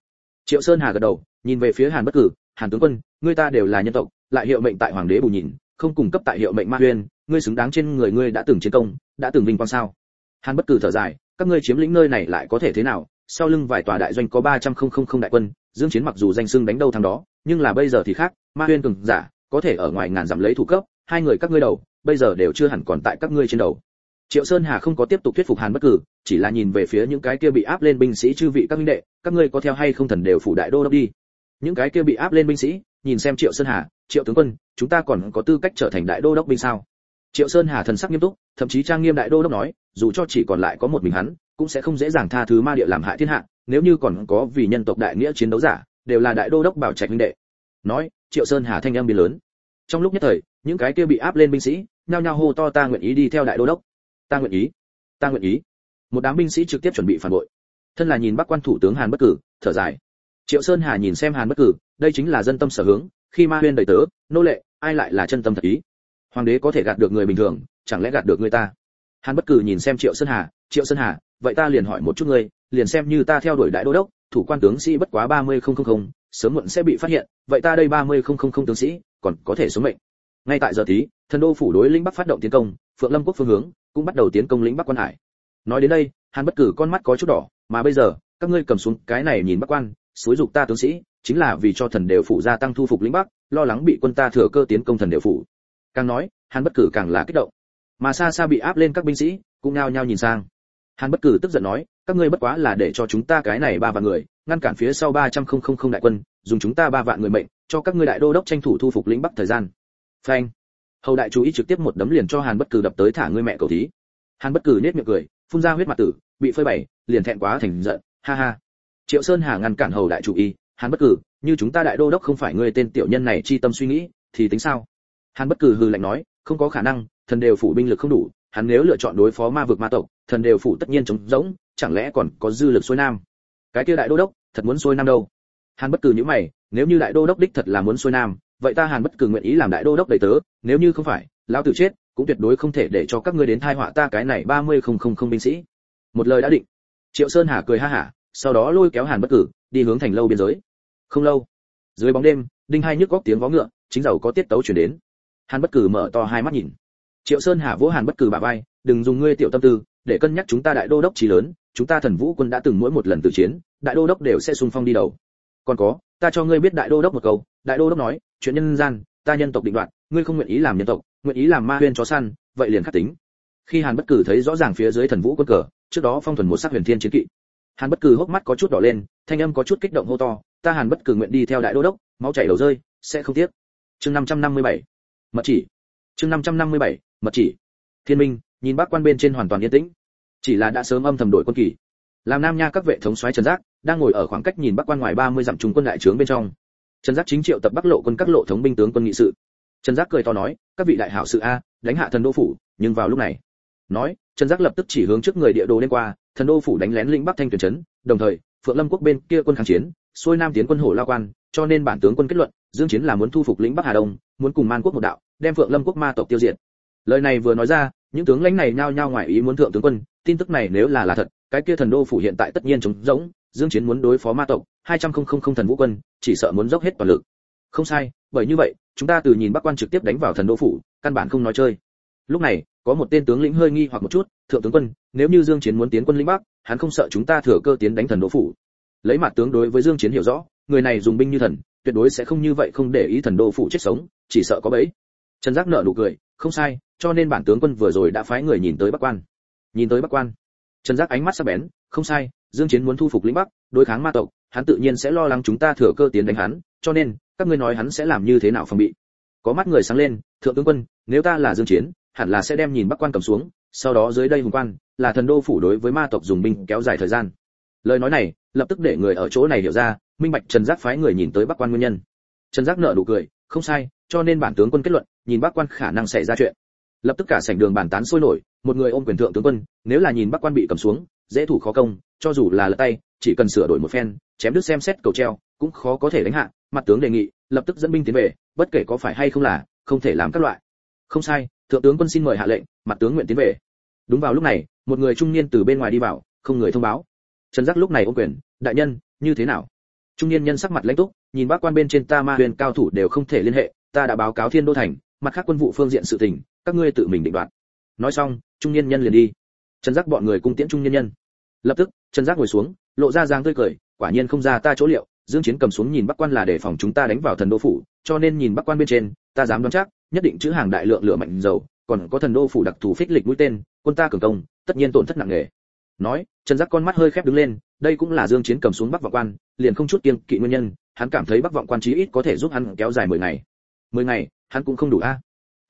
Triệu sơn hà gật đầu, nhìn về phía hàn bất cử, hàn tướng quân, ngươi ta đều là nhân tộc, lại hiệu mệnh tại hoàng đế bù nhìn, không cung cấp tại hiệu mệnh ma huyên, ngươi xứng đáng trên người ngươi đã từng chiến công, đã từng vinh quang sao? Hàn bất cử thở dài, các ngươi chiếm lĩnh nơi này lại có thể thế nào? Sau lưng vài tòa đại doanh có ba trăm không không không đại quân, dương chiến mặc dù danh xưng đánh đâu thằng đó, nhưng là bây giờ thì khác, ma huyên cường giả, có thể ở ngoài ngàn dặm lấy thủ cấp, hai người các ngươi đầu, bây giờ đều chưa hẳn còn tại các ngươi trên đầu triệu sơn hà không có tiếp tục thuyết phục hàn bất cử, chỉ là nhìn về phía những cái kia bị áp lên binh sĩ chư vị các minh đệ, các ngươi có theo hay không thần đều phủ đại đô đốc đi. Những cái kia bị áp lên binh sĩ, nhìn xem triệu sơn hà, triệu tướng quân, chúng ta còn có tư cách trở thành đại đô đốc binh sao? Triệu sơn hà thần sắc nghiêm túc, thậm chí trang nghiêm đại đô đốc nói, dù cho chỉ còn lại có một mình hắn, cũng sẽ không dễ dàng tha thứ ma địa làm hại thiên hạ, nếu như còn có vì nhân tộc đại nghĩa chiến đấu giả, đều là đại đô đốc bảo trạch minh đệ. Nói, triệu sơn hà thanh âm biến lớn. Trong lúc nhất thời, những cái kia bị áp lên binh sĩ, nhao nhao hô to ta nguyện ý đi theo đại đô đốc ta nguyện ý, ta nguyện ý. Một đám binh sĩ trực tiếp chuẩn bị phản bội. Thân là nhìn bắc quan thủ tướng hàn bất cử, thở dài. Triệu sơn hà nhìn xem hàn bất cử, đây chính là dân tâm sở hướng, khi ma huyên đầy tớ, nô lệ, ai lại là chân tâm thật ý? Hoàng đế có thể gạt được người bình thường, chẳng lẽ gạt được người ta? Hàn bất cử nhìn xem triệu sơn hà, triệu sơn hà, vậy ta liền hỏi một chút ngươi, liền xem như ta theo đuổi đại đô đốc, thủ quan tướng sĩ bất quá ba mươi không không không, sớm muộn sẽ bị phát hiện, vậy ta đây ba mươi không không không tướng sĩ, còn có thể sống mệnh. Ngay tại giờ tí, thần đô phủ đối lĩnh bắc phát động tiến công phượng lâm quốc phương hướng, cũng bắt đầu tiến công lĩnh bắc quan hải. Nói đến đây, hàn bất cử con mắt có chút đỏ, mà bây giờ, các ngươi cầm xuống cái này nhìn bắc quan, xúi dục ta tướng sĩ, chính là vì cho thần đều phủ gia tăng thu phục lĩnh bắc, lo lắng bị quân ta thừa cơ tiến công thần đều phủ. Càng nói, hàn bất cử càng là kích động. Mà xa xa bị áp lên các binh sĩ, cũng nao nhao nhìn sang. Hàn bất cử tức giận nói, các ngươi bất quá là để cho chúng ta cái này ba vạn người, ngăn cản phía sau ba trăm không không không đại quân, dùng chúng ta ba vạn người mệnh, cho các ngươi đại đô đốc tranh thủ thu phục lĩnh bắc thời gian. Phanh hầu đại chú ý trực tiếp một đấm liền cho hàn bất cử đập tới thả ngươi mẹ cầu thí. Hàn bất cử nết miệng cười, phun ra huyết mặt tử, bị phơi bày, liền thẹn quá thành giận, ha ha. Triệu sơn hà ngăn cản hầu đại chủ ý, hàn bất cử, như chúng ta đại đô đốc không phải ngươi tên tiểu nhân này chi tâm suy nghĩ, thì tính sao? Hàn bất cử hừ lạnh nói, không có khả năng, thần đều phủ binh lực không đủ, hắn nếu lựa chọn đối phó ma vực ma tộc, thần đều phủ tất nhiên chống rỗng, chẳng lẽ còn có dư lực xuôi nam? Cái kia đại đô đốc, thật muốn xuôi nam đâu? Hàn bất cử nhíu mày, nếu như đại đô đốc đích thật là muốn xuôi nam vậy ta hàn bất cử nguyện ý làm đại đô đốc đầy tớ, nếu như không phải, lão tử chết, cũng tuyệt đối không thể để cho các ngươi đến thai họa ta cái này ba mươi không không không binh sĩ. Một lời đã định. Triệu sơn hà cười ha hả, sau đó lôi kéo hàn bất cử, đi hướng thành lâu biên giới. Không lâu, dưới bóng đêm, đinh hai nhức góc tiếng vó ngựa, chính giàu có tiết tấu chuyển đến. Hàn bất cử mở to hai mắt nhìn. Triệu sơn hà vỗ hàn bất cử bà vai, đừng dùng ngươi tiểu tâm tư, để cân nhắc chúng ta đại đô đốc trí lớn, chúng ta thần vũ quân đã từng mỗi một lần tự chiến, đại đô đốc đều sẽ xung phong đi đầu. Còn có, ta cho ngươi biết đại đô đốc một câu, đại đô đốc nói chuyện nhân gian, ta nhân tộc định đoạt, ngươi không nguyện ý làm nhân tộc, nguyện ý làm ma huyên chó săn, vậy liền khắc tính. Khi hàn bất cử thấy rõ ràng phía dưới thần vũ quân cờ, trước đó phong thuần một sắc huyền thiên chiến kỵ. Hàn bất cử hốc mắt có chút đỏ lên, thanh âm có chút kích động hô to, ta hàn bất cử nguyện đi theo đại đô đốc, máu chảy đầu rơi, sẽ không tiếc. Chương 557 mật chỉ. Chương 557 mật chỉ. Thiên minh, nhìn bác quan bên trên hoàn toàn yên tĩnh. Chỉ là đã sớm âm thầm đổi quân kỳ. Làm nam nha các vệ thống soái trần giác, đang ngồi ở khoảng cách nhìn bắc quan ngoài 30 dặm trung quân đại trướng bên trong trần giác chính triệu tập bắc lộ quân các lộ thống binh tướng quân nghị sự. Trần giác cười to nói, các vị đại hảo sự a, đánh hạ thần đô phủ, nhưng vào lúc này. Nói, trần giác lập tức chỉ hướng trước người địa đồ lên qua, thần đô phủ đánh lén lĩnh bắc thanh tuyển trấn đồng thời, phượng lâm quốc bên kia quân kháng chiến, xuôi nam tiến quân hổ lao quan, cho nên bản tướng quân kết luận, dương chiến là muốn thu phục lĩnh bắc hà đông, muốn cùng man quốc một đạo, đem phượng lâm quốc ma tộc tiêu diệt. Lời này vừa nói ra, những tướng lãnh này nhao nhao ngoài ý muốn thượng tướng quân, tin tức này nếu là là thật, cái kia thần đô phủ hiện tại tất nhiên trống rỗng, dương chiến muốn đối phó ma tộc hai trăm không không không thần vũ quân, chỉ sợ muốn dốc hết toàn lực. Không sai, bởi như vậy, chúng ta từ nhìn bắc quan trực tiếp đánh vào thần đô phủ, căn bản không nói chơi. Lúc này, có một tên tướng lĩnh hơi nghi hoặc một chút, thượng tướng quân, nếu như dương chiến muốn tiến quân lĩnh bắc, hắn không sợ chúng ta thừa cơ tiến đánh thần đô phủ? Lấy mặt tướng đối với dương chiến hiểu rõ, người này dùng binh như thần, tuyệt đối sẽ không như vậy không để ý thần đô phủ chết sống, chỉ sợ có bẫy. Trần giác nở nụ cười, không sai, cho nên bản tướng quân vừa rồi đã phái người nhìn tới bắc quan. Nhìn tới bắc quan, trần giác ánh mắt sắc bén, không sai, dương chiến muốn thu phục lĩnh bắc, đối kháng ma tộc hắn tự nhiên sẽ lo lắng chúng ta thừa cơ tiến đánh hắn, cho nên, các ngươi nói hắn sẽ làm như thế nào phòng bị. Có mắt người sáng lên, thượng tướng quân, nếu ta là dương chiến, hẳn là sẽ đem nhìn bắc quan cầm xuống, sau đó dưới đây hùng quan, là thần đô phủ đối với ma tộc dùng binh kéo dài thời gian. Lời nói này, lập tức để người ở chỗ này hiểu ra, minh bạch trần giác phái người nhìn tới bắc quan nguyên nhân. Trần giác nở nụ cười, không sai, cho nên bản tướng quân kết luận, nhìn bắc quan khả năng xảy ra chuyện. Lập tức cả sảnh đường bàn tán sôi nổi, một người ôm quyền thượng tướng quân, nếu là nhìn bắc quan bị cầm xuống dễ thủ khó công, cho dù là lật tay, chỉ cần sửa đổi một phen, chém đứt xem xét cầu treo, cũng khó có thể đánh hạ. Mặt tướng đề nghị, lập tức dẫn binh tiến về, bất kể có phải hay không là, không thể làm các loại. Không sai, thượng tướng quân xin mời hạ lệnh, mặt tướng nguyện tiến về. Đúng vào lúc này, một người trung niên từ bên ngoài đi vào, không người thông báo. Trần giác lúc này ôm quyền, đại nhân, như thế nào? Trung niên nhân sắc mặt lãnh túc, nhìn bác quan bên trên ta ma huyền cao thủ đều không thể liên hệ, ta đã báo cáo thiên đô thành, mặt khác quân vụ phương diện sự tình, các ngươi tự mình định đoạt. Nói xong, trung niên nhân liền đi trần giác bọn người cung tiễn trung nhân nhân. Lập tức, trần giác ngồi xuống, lộ ra giang tươi cười, quả nhiên không ra ta chỗ liệu, dương chiến cầm xuống nhìn bắc quan là để phòng chúng ta đánh vào thần đô phủ, cho nên nhìn bắc quan bên trên, ta dám đoán chắc, nhất định chữ hàng đại lượng lửa mạnh dầu, còn có thần đô phủ đặc thù phích lịch mũi tên, quân ta cường công, tất nhiên tổn thất nặng nề. Nói, trần giác con mắt hơi khép đứng lên, đây cũng là dương chiến cầm xuống bắc vọng quan, liền không chút kiêng kỵ nguyên nhân, hắn cảm thấy bắc vọng quan chí ít có thể giúp hắn kéo dài 10 ngày. 10 ngày, hắn cũng không đủ a.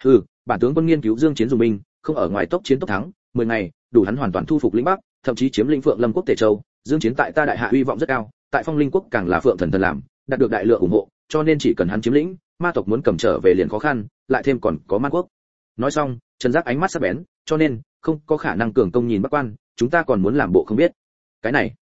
Hừ, bản tướng quân nghiên cứu dương chiến dùng binh, không ở ngoài tốc chiến tốc thắng 10 ngày, đủ hắn hoàn toàn thu phục lĩnh bắc, thậm chí chiếm lĩnh phượng lâm quốc tề châu. Dương chiến tại ta đại hạ uy vọng rất cao, tại phong linh quốc càng là phượng thần thần làm, đạt được đại lượng ủng hộ, cho nên chỉ cần hắn chiếm lĩnh, ma tộc muốn cầm trở về liền khó khăn, lại thêm còn có man quốc. Nói xong, trần giác ánh mắt sắc bén, cho nên, không có khả năng cường công nhìn bắc quan, chúng ta còn muốn làm bộ không biết. Cái này,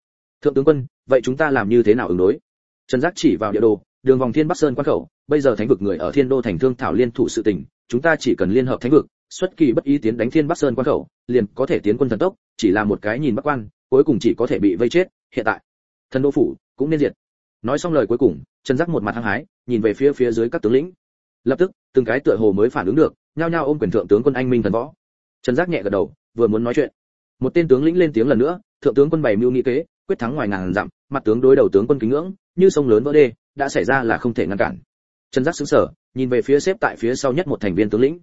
thượng tướng quân, vậy chúng ta làm như thế nào ứng đối? Trần giác chỉ vào địa đồ, đường vòng thiên bắc sơn quan khẩu, bây giờ thánh vực người ở thiên đô thành thương thảo liên thủ sự tình chúng ta chỉ cần liên hợp thánh vực, xuất kỳ bất ý tiến đánh thiên bắc sơn quan khẩu, liền có thể tiến quân thần tốc, chỉ là một cái nhìn bắc quan, cuối cùng chỉ có thể bị vây chết, hiện tại. Thần đô phủ cũng nên diệt. Nói xong lời cuối cùng, trần giác một mặt hăng hái, nhìn về phía phía dưới các tướng lĩnh. Lập tức, từng cái tựa hồ mới phản ứng được, nhao nhao ôm quyền thượng tướng quân anh minh thần võ. Trần giác nhẹ gật đầu, vừa muốn nói chuyện. Một tên tướng lĩnh lên tiếng lần nữa, thượng tướng quân bày mưu nghị kế, quyết thắng ngoài ngàn dặm, mặt tướng đối đầu tướng quân kính ngưỡng, như sông lớn vỡ đê, đã xảy ra là không thể ngăn cản trần giác sững sờ, nhìn về phía xếp tại phía sau nhất một thành viên tướng lĩnh.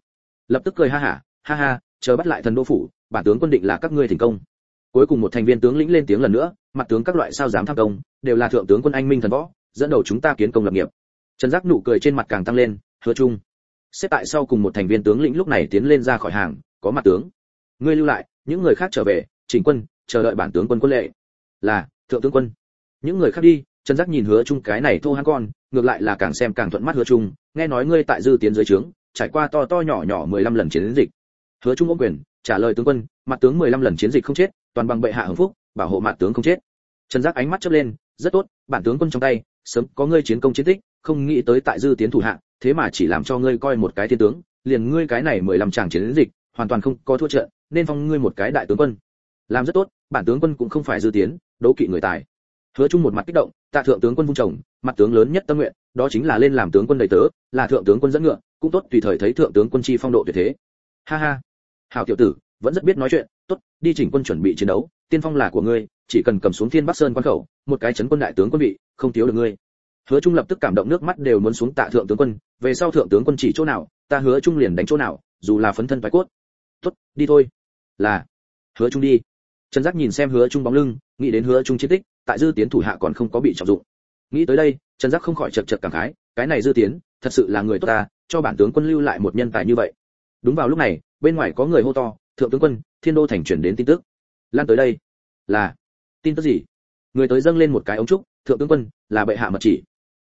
Lập tức cười ha hả, ha ha, chờ bắt lại thần đô phủ, bản tướng quân định là các ngươi thành công. Cuối cùng một thành viên tướng lĩnh lên tiếng lần nữa, mặt tướng các loại sao dám tham công, đều là thượng tướng quân anh minh thần võ, dẫn đầu chúng ta kiến công lập nghiệp. Trần giác nụ cười trên mặt càng tăng lên, hứa chung xếp tại sau cùng một thành viên tướng lĩnh lúc này tiến lên ra khỏi hàng, có mặt tướng. Ngươi lưu lại, những người khác trở về, chỉnh quân, chờ đợi bản tướng quân quân lệ. Là, thượng tướng quân. Những người khác đi trần giác nhìn hứa trung cái này thô hắn con, ngược lại là càng xem càng thuận mắt hứa trung. nghe nói ngươi tại dư tiến dưới trướng, trải qua to to nhỏ nhỏ 15 lần chiến dịch. Hứa trung ôm quyền, trả lời tướng quân, mặt tướng 15 lần chiến dịch không chết, toàn bằng bệ hạ hưng phúc, bảo hộ mặt tướng không chết. Trần giác ánh mắt chớp lên, rất tốt, bản tướng quân trong tay, sớm có ngươi chiến công chiến tích, không nghĩ tới tại dư tiến thủ hạ, thế mà chỉ làm cho ngươi coi một cái thiên tướng, liền ngươi cái này 15 tràng chiến dịch, hoàn toàn không có thua trận, nên phong ngươi một cái đại tướng quân. Làm rất tốt, bản tướng quân cũng không phải dư tiến, đấu kỵ người tài. Hứa trung một mặt kích động tạ thượng tướng quân vung chồng, mặt tướng lớn nhất tâm nguyện, đó chính là lên làm tướng quân đầy tớ, là thượng tướng quân dẫn ngựa, cũng tốt tùy thời thấy thượng tướng quân chi phong độ tuyệt thế. Ha ha. Hảo tiểu tử, vẫn rất biết nói chuyện, tốt, đi chỉnh quân chuẩn bị chiến đấu, tiên phong là của ngươi, chỉ cần cầm xuống thiên bắc sơn quan khẩu, một cái chấn quân đại tướng quân vị không thiếu được ngươi. Hứa trung lập tức cảm động nước mắt đều muốn xuống tạ thượng tướng quân, về sau thượng tướng quân chỉ chỗ nào, ta hứa trung liền đánh chỗ nào, dù là phấn thân phải cốt. Tốt, đi thôi. Là, hứa trung đi. Trần giác nhìn xem hứa trung bóng lưng, nghĩ đến hứa trung chiến tích tại dư tiến thủ hạ còn không có bị trọng dụng. Nghĩ tới đây, trần giác không khỏi chật chật cảm khái, cái này dư tiến, thật sự là người tốt ta, cho bản tướng quân lưu lại một nhân tài như vậy. Đúng vào lúc này, bên ngoài có người hô to, thượng tướng quân, thiên đô thành chuyển đến tin tức. Lan tới đây, là, tin tức gì? Người tới dâng lên một cái ống trúc, thượng tướng quân, là bệ hạ mật chỉ.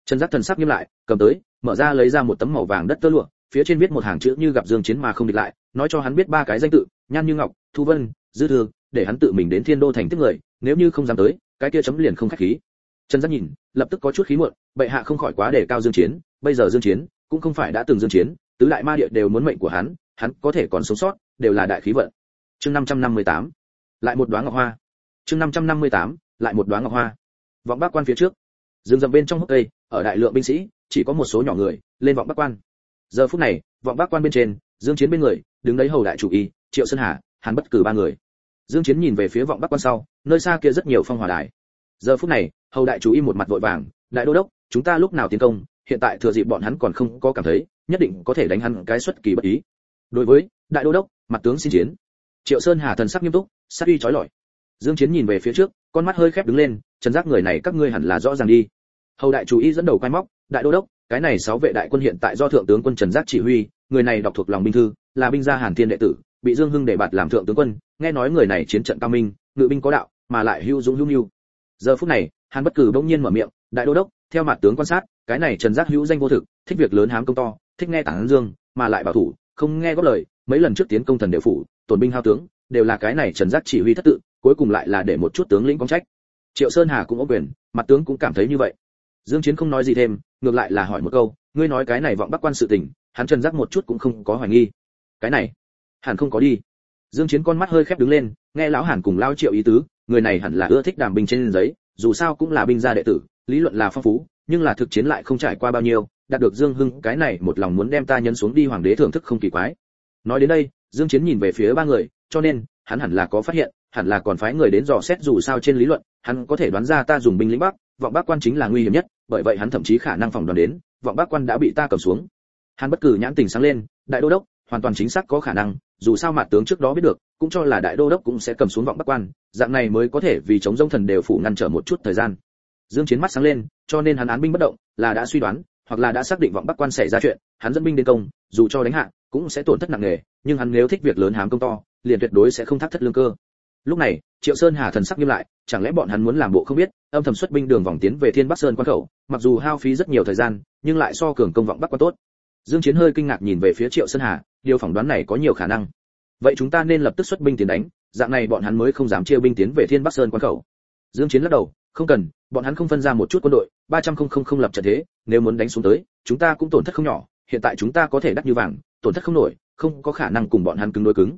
Trần giác thần sắc nghiêm lại, cầm tới, mở ra lấy ra một tấm màu vàng đất tơ lụa, phía trên viết một hàng chữ như gặp dương chiến mà không địch lại, nói cho hắn biết ba cái danh tự, nhan như ngọc, thu vân, dư thường để hắn tự mình đến thiên đô thành tiếp người, nếu như không dám tới cái kia chấm liền không khách khí. Trần giác nhìn, lập tức có chút khí muộn, bệ hạ không khỏi quá để cao dương chiến, bây giờ dương chiến cũng không phải đã từng dương chiến, tứ đại ma địa đều muốn mệnh của hắn hắn có thể còn sống sót, đều là đại khí vận. Chương 558 lại một đóa ngọc hoa. Chương 558 lại một đóa ngọc hoa. Vọng bắc quan phía trước. Dương dầm bên trong hốc cây, ở đại lượng binh sĩ, chỉ có một số nhỏ người, lên vọng bắc quan. Giờ phút này, vọng bắc quan bên trên, dương chiến bên người, đứng đấy hầu đại chủ y, triệu sơn hà hắn bất cử ba người dương chiến nhìn về phía vọng bắc quan sau, nơi xa kia rất nhiều phong hỏa đài. Giờ phút này, hầu đại chú ý một mặt vội vàng, đại đô đốc, chúng ta lúc nào tiến công, hiện tại thừa dịp bọn hắn còn không có cảm thấy, nhất định có thể đánh hắn cái xuất kỳ bất ý. Đối với, đại đô đốc, mặt tướng xin chiến. Triệu sơn hà thần sắc nghiêm túc sát uy chói lọi. Dương chiến nhìn về phía trước, con mắt hơi khép đứng lên, trần giác người này các ngươi hẳn là rõ ràng đi. Hầu đại chú ý dẫn đầu quay móc, đại đô đốc, cái này sáu vệ đại quân hiện tại do thượng tướng quân trần giác chỉ huy, người này đọc thuộc lòng binh thư, là binh gia hàn thiên đệ tử bị dương hưng để bạt làm thượng tướng quân, nghe nói người này chiến trận cao minh, ngự binh có đạo, mà lại hưu dũng hữu nhu giờ phút này, hàn bất cử bỗng nhiên mở miệng, đại đô đốc, theo mặt tướng quan sát, cái này trần giác hữu danh vô thực, thích việc lớn hám công to, thích nghe tảng dương, mà lại bảo thủ, không nghe góp lời, mấy lần trước tiến công thần đều phủ, tổn binh hao tướng, đều là cái này trần giác chỉ huy thất tự, cuối cùng lại là để một chút tướng lĩnh công trách. Triệu sơn hà cũng ốp quyền, mặt tướng cũng cảm thấy như vậy. Dương chiến không nói gì thêm, ngược lại là hỏi một câu, ngươi nói cái này vọng bắc quan sự tình, hắn trần giác một chút cũng không có hoài nghi. Cái này hẳn không có đi. Dương chiến con mắt hơi khép đứng lên, nghe lão hàn cùng lao triệu ý tứ, người này hẳn là ưa thích đàm binh trên giấy, dù sao cũng là binh gia đệ tử, lý luận là phong phú, nhưng là thực chiến lại không trải qua bao nhiêu, đạt được dương hưng, cái này một lòng muốn đem ta nhấn xuống đi hoàng đế thưởng thức không kỳ quái. Nói đến đây, dương chiến nhìn về phía ba người, cho nên, hắn hẳn là có phát hiện, hẳn là còn phái người đến dò xét dù sao trên lý luận, hắn có thể đoán ra ta dùng binh lĩnh bắc, vọng bắc quan chính là nguy hiểm nhất, bởi vậy hắn thậm chí khả năng phòng đoán đến, vọng bắc quan đã bị ta cầm xuống. Hắn bất cử nhãn tình sáng lên, đại đô đốc hoàn toàn chính xác có khả năng, dù sao mặt tướng trước đó biết được, cũng cho là đại đô đốc cũng sẽ cầm xuống vọng bắc quan, dạng này mới có thể vì chống dông thần đều phủ ngăn trở một chút thời gian. Dương chiến mắt sáng lên, cho nên hắn án binh bất động, là đã suy đoán, hoặc là đã xác định vọng bắc quan xảy ra chuyện, hắn dẫn binh đến công, dù cho đánh hạ, cũng sẽ tổn thất nặng nề, nhưng hắn nếu thích việc lớn hám công to, liền tuyệt đối sẽ không thắt thất lương cơ. Lúc này, triệu sơn hà thần sắc nghiêm lại, chẳng lẽ bọn hắn muốn làm bộ không biết, âm thầm xuất binh đường vòng tiến về thiên bắc sơn quan khẩu, mặc dù hao phí rất nhiều thời gian, nhưng lại so cường công vọng bắc quan tốt. Dương chiến hơi kinh ngạc nhìn về phía triệu sơn hà điều phỏng đoán này có nhiều khả năng. Vậy chúng ta nên lập tức xuất binh tiến đánh, dạng này bọn hắn mới không dám chia binh tiến về thiên bắc sơn quan khẩu. Dương chiến lắc đầu, không cần, bọn hắn không phân ra một chút quân đội, ba trăm không không không lập trận thế, nếu muốn đánh xuống tới, chúng ta cũng tổn thất không nhỏ, hiện tại chúng ta có thể đắt như vàng, tổn thất không nổi, không có khả năng cùng bọn hắn cứng đối cứng.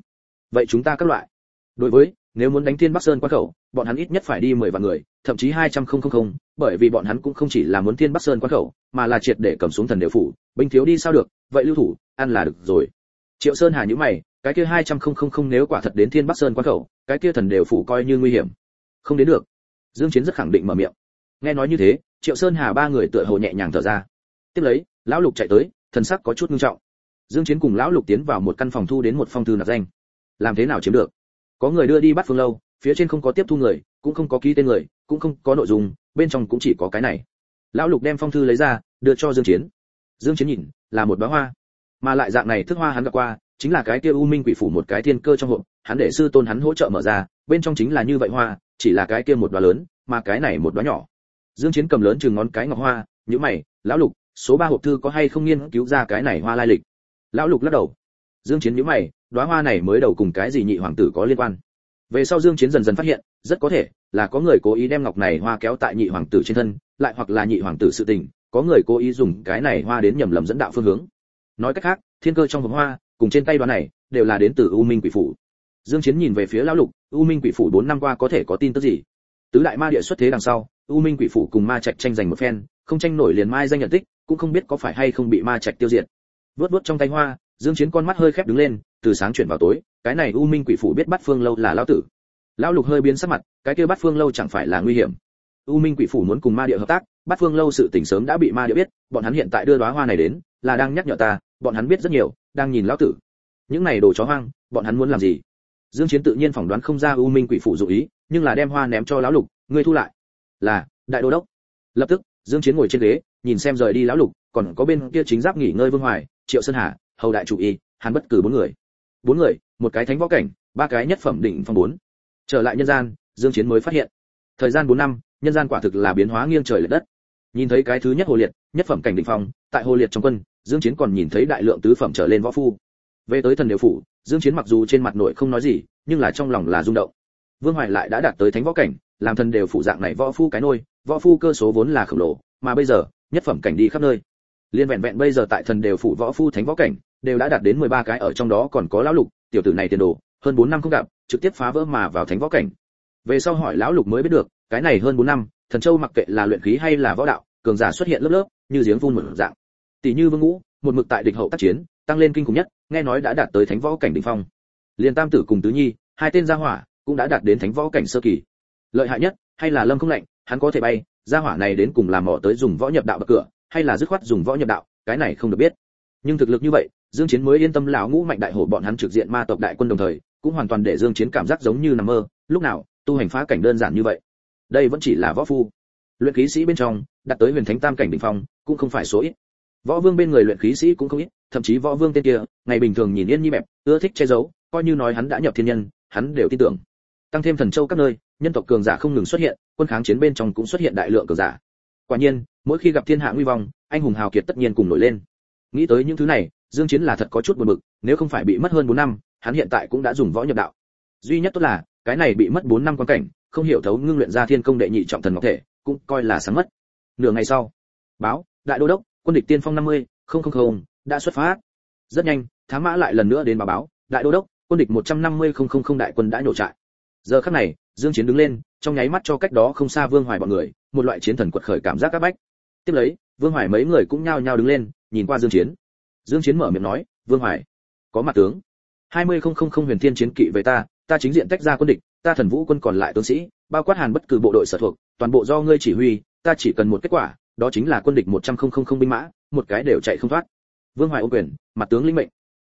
Vậy chúng ta các loại. Đối với, nếu muốn đánh thiên bắc sơn quan khẩu, bọn hắn ít nhất phải đi 10 vạn người, thậm chí 200 không không không, bởi vì bọn hắn cũng không chỉ là muốn thiên bắc sơn quan khẩu, mà là triệt để cầm xuống thần đều phủ, binh thiếu đi sao được, vậy lưu thủ, ăn là được rồi triệu sơn hà nhữ mày, cái kia 200 không không không nếu quả thật đến thiên bắc sơn quan khẩu, cái kia thần đều phủ coi như nguy hiểm. Không đến được. Dương chiến rất khẳng định mở miệng. Nghe nói như thế, triệu sơn hà ba người tựa hồ nhẹ nhàng thở ra. Tiếp lấy, lão lục chạy tới, thần sắc có chút nghiêm trọng. Dương chiến cùng lão lục tiến vào một căn phòng thu đến một phong thư nạp danh. Làm thế nào chiếm được? Có người đưa đi bắt phương lâu, phía trên không có tiếp thu người, cũng không có ký tên người, cũng không có nội dung, bên trong cũng chỉ có cái này. Lão lục đem phong thư lấy ra, đưa cho dương chiến. Dương chiến nhìn, là một bá hoa mà lại dạng này thức hoa hắn gặp qua, chính là cái kia u minh quỷ phủ một cái thiên cơ trong hộp, hắn để sư tôn hắn hỗ trợ mở ra, bên trong chính là như vậy hoa, chỉ là cái kia một đóa lớn, mà cái này một đóa nhỏ. Dương chiến cầm lớn chừng ngón cái ngọc hoa, nhíu mày, lão lục, số ba hộp thư có hay không nghiên cứu ra cái này hoa lai lịch? Lão lục lắc đầu. Dương chiến nhíu mày, đóa hoa này mới đầu cùng cái gì nhị hoàng tử có liên quan? Về sau dương chiến dần dần phát hiện, rất có thể là có người cố ý đem ngọc này hoa kéo tại nhị hoàng tử trên thân, lại hoặc là nhị hoàng tử sự tình, có người cố ý dùng cái này hoa đến nhầm lầm dẫn đạo phương hướng nói cách khác, thiên cơ trong hộp hoa, cùng trên tay đoán này, đều là đến từ u minh quỷ phủ. Dương chiến nhìn về phía lão lục, u minh quỷ phủ 4 năm qua có thể có tin tức gì? Tứ đại ma địa xuất thế đằng sau, u minh quỷ phủ cùng ma trạch tranh giành một phen, không tranh nổi liền mai danh nhận tích, cũng không biết có phải hay không bị ma trạch tiêu diệt. Vớt vớt trong tay hoa, dương chiến con mắt hơi khép đứng lên, từ sáng chuyển vào tối, cái này u minh quỷ phủ biết bắt phương lâu là lão tử. Lão lục hơi biến sắc mặt, cái kia bắt phương lâu chẳng phải là nguy hiểm. U minh quỷ phủ muốn cùng ma địa hợp tác, bắt phương lâu sự tình sớm đã bị ma địa biết, bọn hắn hiện tại đưa đóa hoa này đến, là đang nhắc nhở ta bọn hắn biết rất nhiều, đang nhìn lão tử. Những này đồ chó hoang, bọn hắn muốn làm gì? Dương chiến tự nhiên phỏng đoán không ra u minh quỷ phủ dụ ý, nhưng là đem hoa ném cho lão lục, ngươi thu lại. Là, đại đô đốc. Lập tức, dương chiến ngồi trên ghế, nhìn xem rời đi lão lục, còn có bên kia chính giáp nghỉ ngơi vương hoài, triệu sơn hà, hầu đại chủ y hắn bất cử bốn người. Bốn người, một cái thánh võ cảnh, ba cái nhất phẩm định phong bốn. Trở lại nhân gian, dương chiến mới phát hiện. Thời gian 4 năm, nhân gian quả thực là biến hóa nghiêng trời lệch đất. Nhìn thấy cái thứ nhất hồ liệt, nhất phẩm cảnh định phong, tại hồ liệt trong quân dương chiến còn nhìn thấy đại lượng tứ phẩm trở lên võ phu. Về tới thần đều phủ, dương chiến mặc dù trên mặt nội không nói gì, nhưng là trong lòng là rung động. Vương hoài lại đã đạt tới thánh võ cảnh, làm thần đều phụ dạng này võ phu cái nôi, võ phu cơ số vốn là khổng lồ, mà bây giờ, nhất phẩm cảnh đi khắp nơi. Liên vẹn vẹn bây giờ tại thần đều phụ võ phu thánh võ cảnh, đều đã đạt đến 13 cái ở trong đó còn có lão lục, tiểu tử này tiền đồ, hơn 4 năm không gặp, trực tiếp phá vỡ mà vào thánh võ cảnh. Về sau hỏi lão lục mới biết được, cái này hơn 4 năm, thần châu mặc kệ là luyện khí hay là võ đạo, cường giả xuất hiện lớp lớp, như giếng phun một dạng tỷ như vương ngũ, một mực tại địch hậu tác chiến, tăng lên kinh khủng nhất, nghe nói đã đạt tới thánh võ cảnh đỉnh phong. Liên tam tử cùng tứ nhi, hai tên gia hỏa, cũng đã đạt đến thánh võ cảnh sơ kỳ. Lợi hại nhất, hay là lâm không lạnh, hắn có thể bay, gia hỏa này đến cùng làm mỏ tới dùng võ nhập đạo bậc cửa, hay là dứt khoát dùng võ nhập đạo, cái này không được biết. Nhưng thực lực như vậy, dương chiến mới yên tâm lão ngũ mạnh đại hổ bọn hắn trực diện ma tộc đại quân đồng thời, cũng hoàn toàn để dương chiến cảm giác giống như nằm mơ, lúc nào, tu hành phá cảnh đơn giản như vậy. Đây vẫn chỉ là võ phu. Luyện khí sĩ bên trong, đạt tới huyền thánh tam cảnh đỉnh phong, cũng không phải số ít võ vương bên người luyện khí sĩ cũng không ít, thậm chí võ vương tên kia, ngày bình thường nhìn yên nhi mẹp, ưa thích che giấu, coi như nói hắn đã nhập thiên nhân, hắn đều tin tưởng. Tăng thêm thần châu các nơi, nhân tộc cường giả không ngừng xuất hiện, quân kháng chiến bên trong cũng xuất hiện đại lượng cường giả. Quả nhiên, mỗi khi gặp thiên hạ nguy vong, anh hùng hào kiệt tất nhiên cùng nổi lên. Nghĩ tới những thứ này, dương chiến là thật có chút buồn bực, nếu không phải bị mất hơn 4 năm, hắn hiện tại cũng đã dùng võ nhập đạo. Duy nhất tốt là, cái này bị mất 4 năm quan cảnh, không hiểu thấu ngưng luyện ra thiên công đệ nhị trọng thần ngọc thể, cũng coi là sáng mất. Nửa ngày sau, báo, đại đô đốc quân địch tiên phong 50, không không không đã xuất phát. Rất nhanh thám mã lại lần nữa đến báo báo đại đô đốc quân địch 150 không không không đại quân đã nhổ trại. Giờ khắc này dương chiến đứng lên trong nháy mắt cho cách đó không xa vương hoài bọn người một loại chiến thần quật khởi cảm giác các bách. Tiếp lấy vương hoài mấy người cũng nhao nhao đứng lên nhìn qua dương chiến. Dương chiến mở miệng nói vương hoài có mặt tướng. 20000 huyền thiên chiến kỵ về ta ta chính diện tách ra quân địch ta thần vũ quân còn lại tướng sĩ bao quát hàn bất cứ bộ đội sở thuộc toàn bộ do ngươi chỉ huy ta chỉ cần một kết quả đó chính là quân địch 100.000 binh mã, một cái đều chạy không thoát. Vương hoài ô quyền, mặt tướng lĩnh mệnh.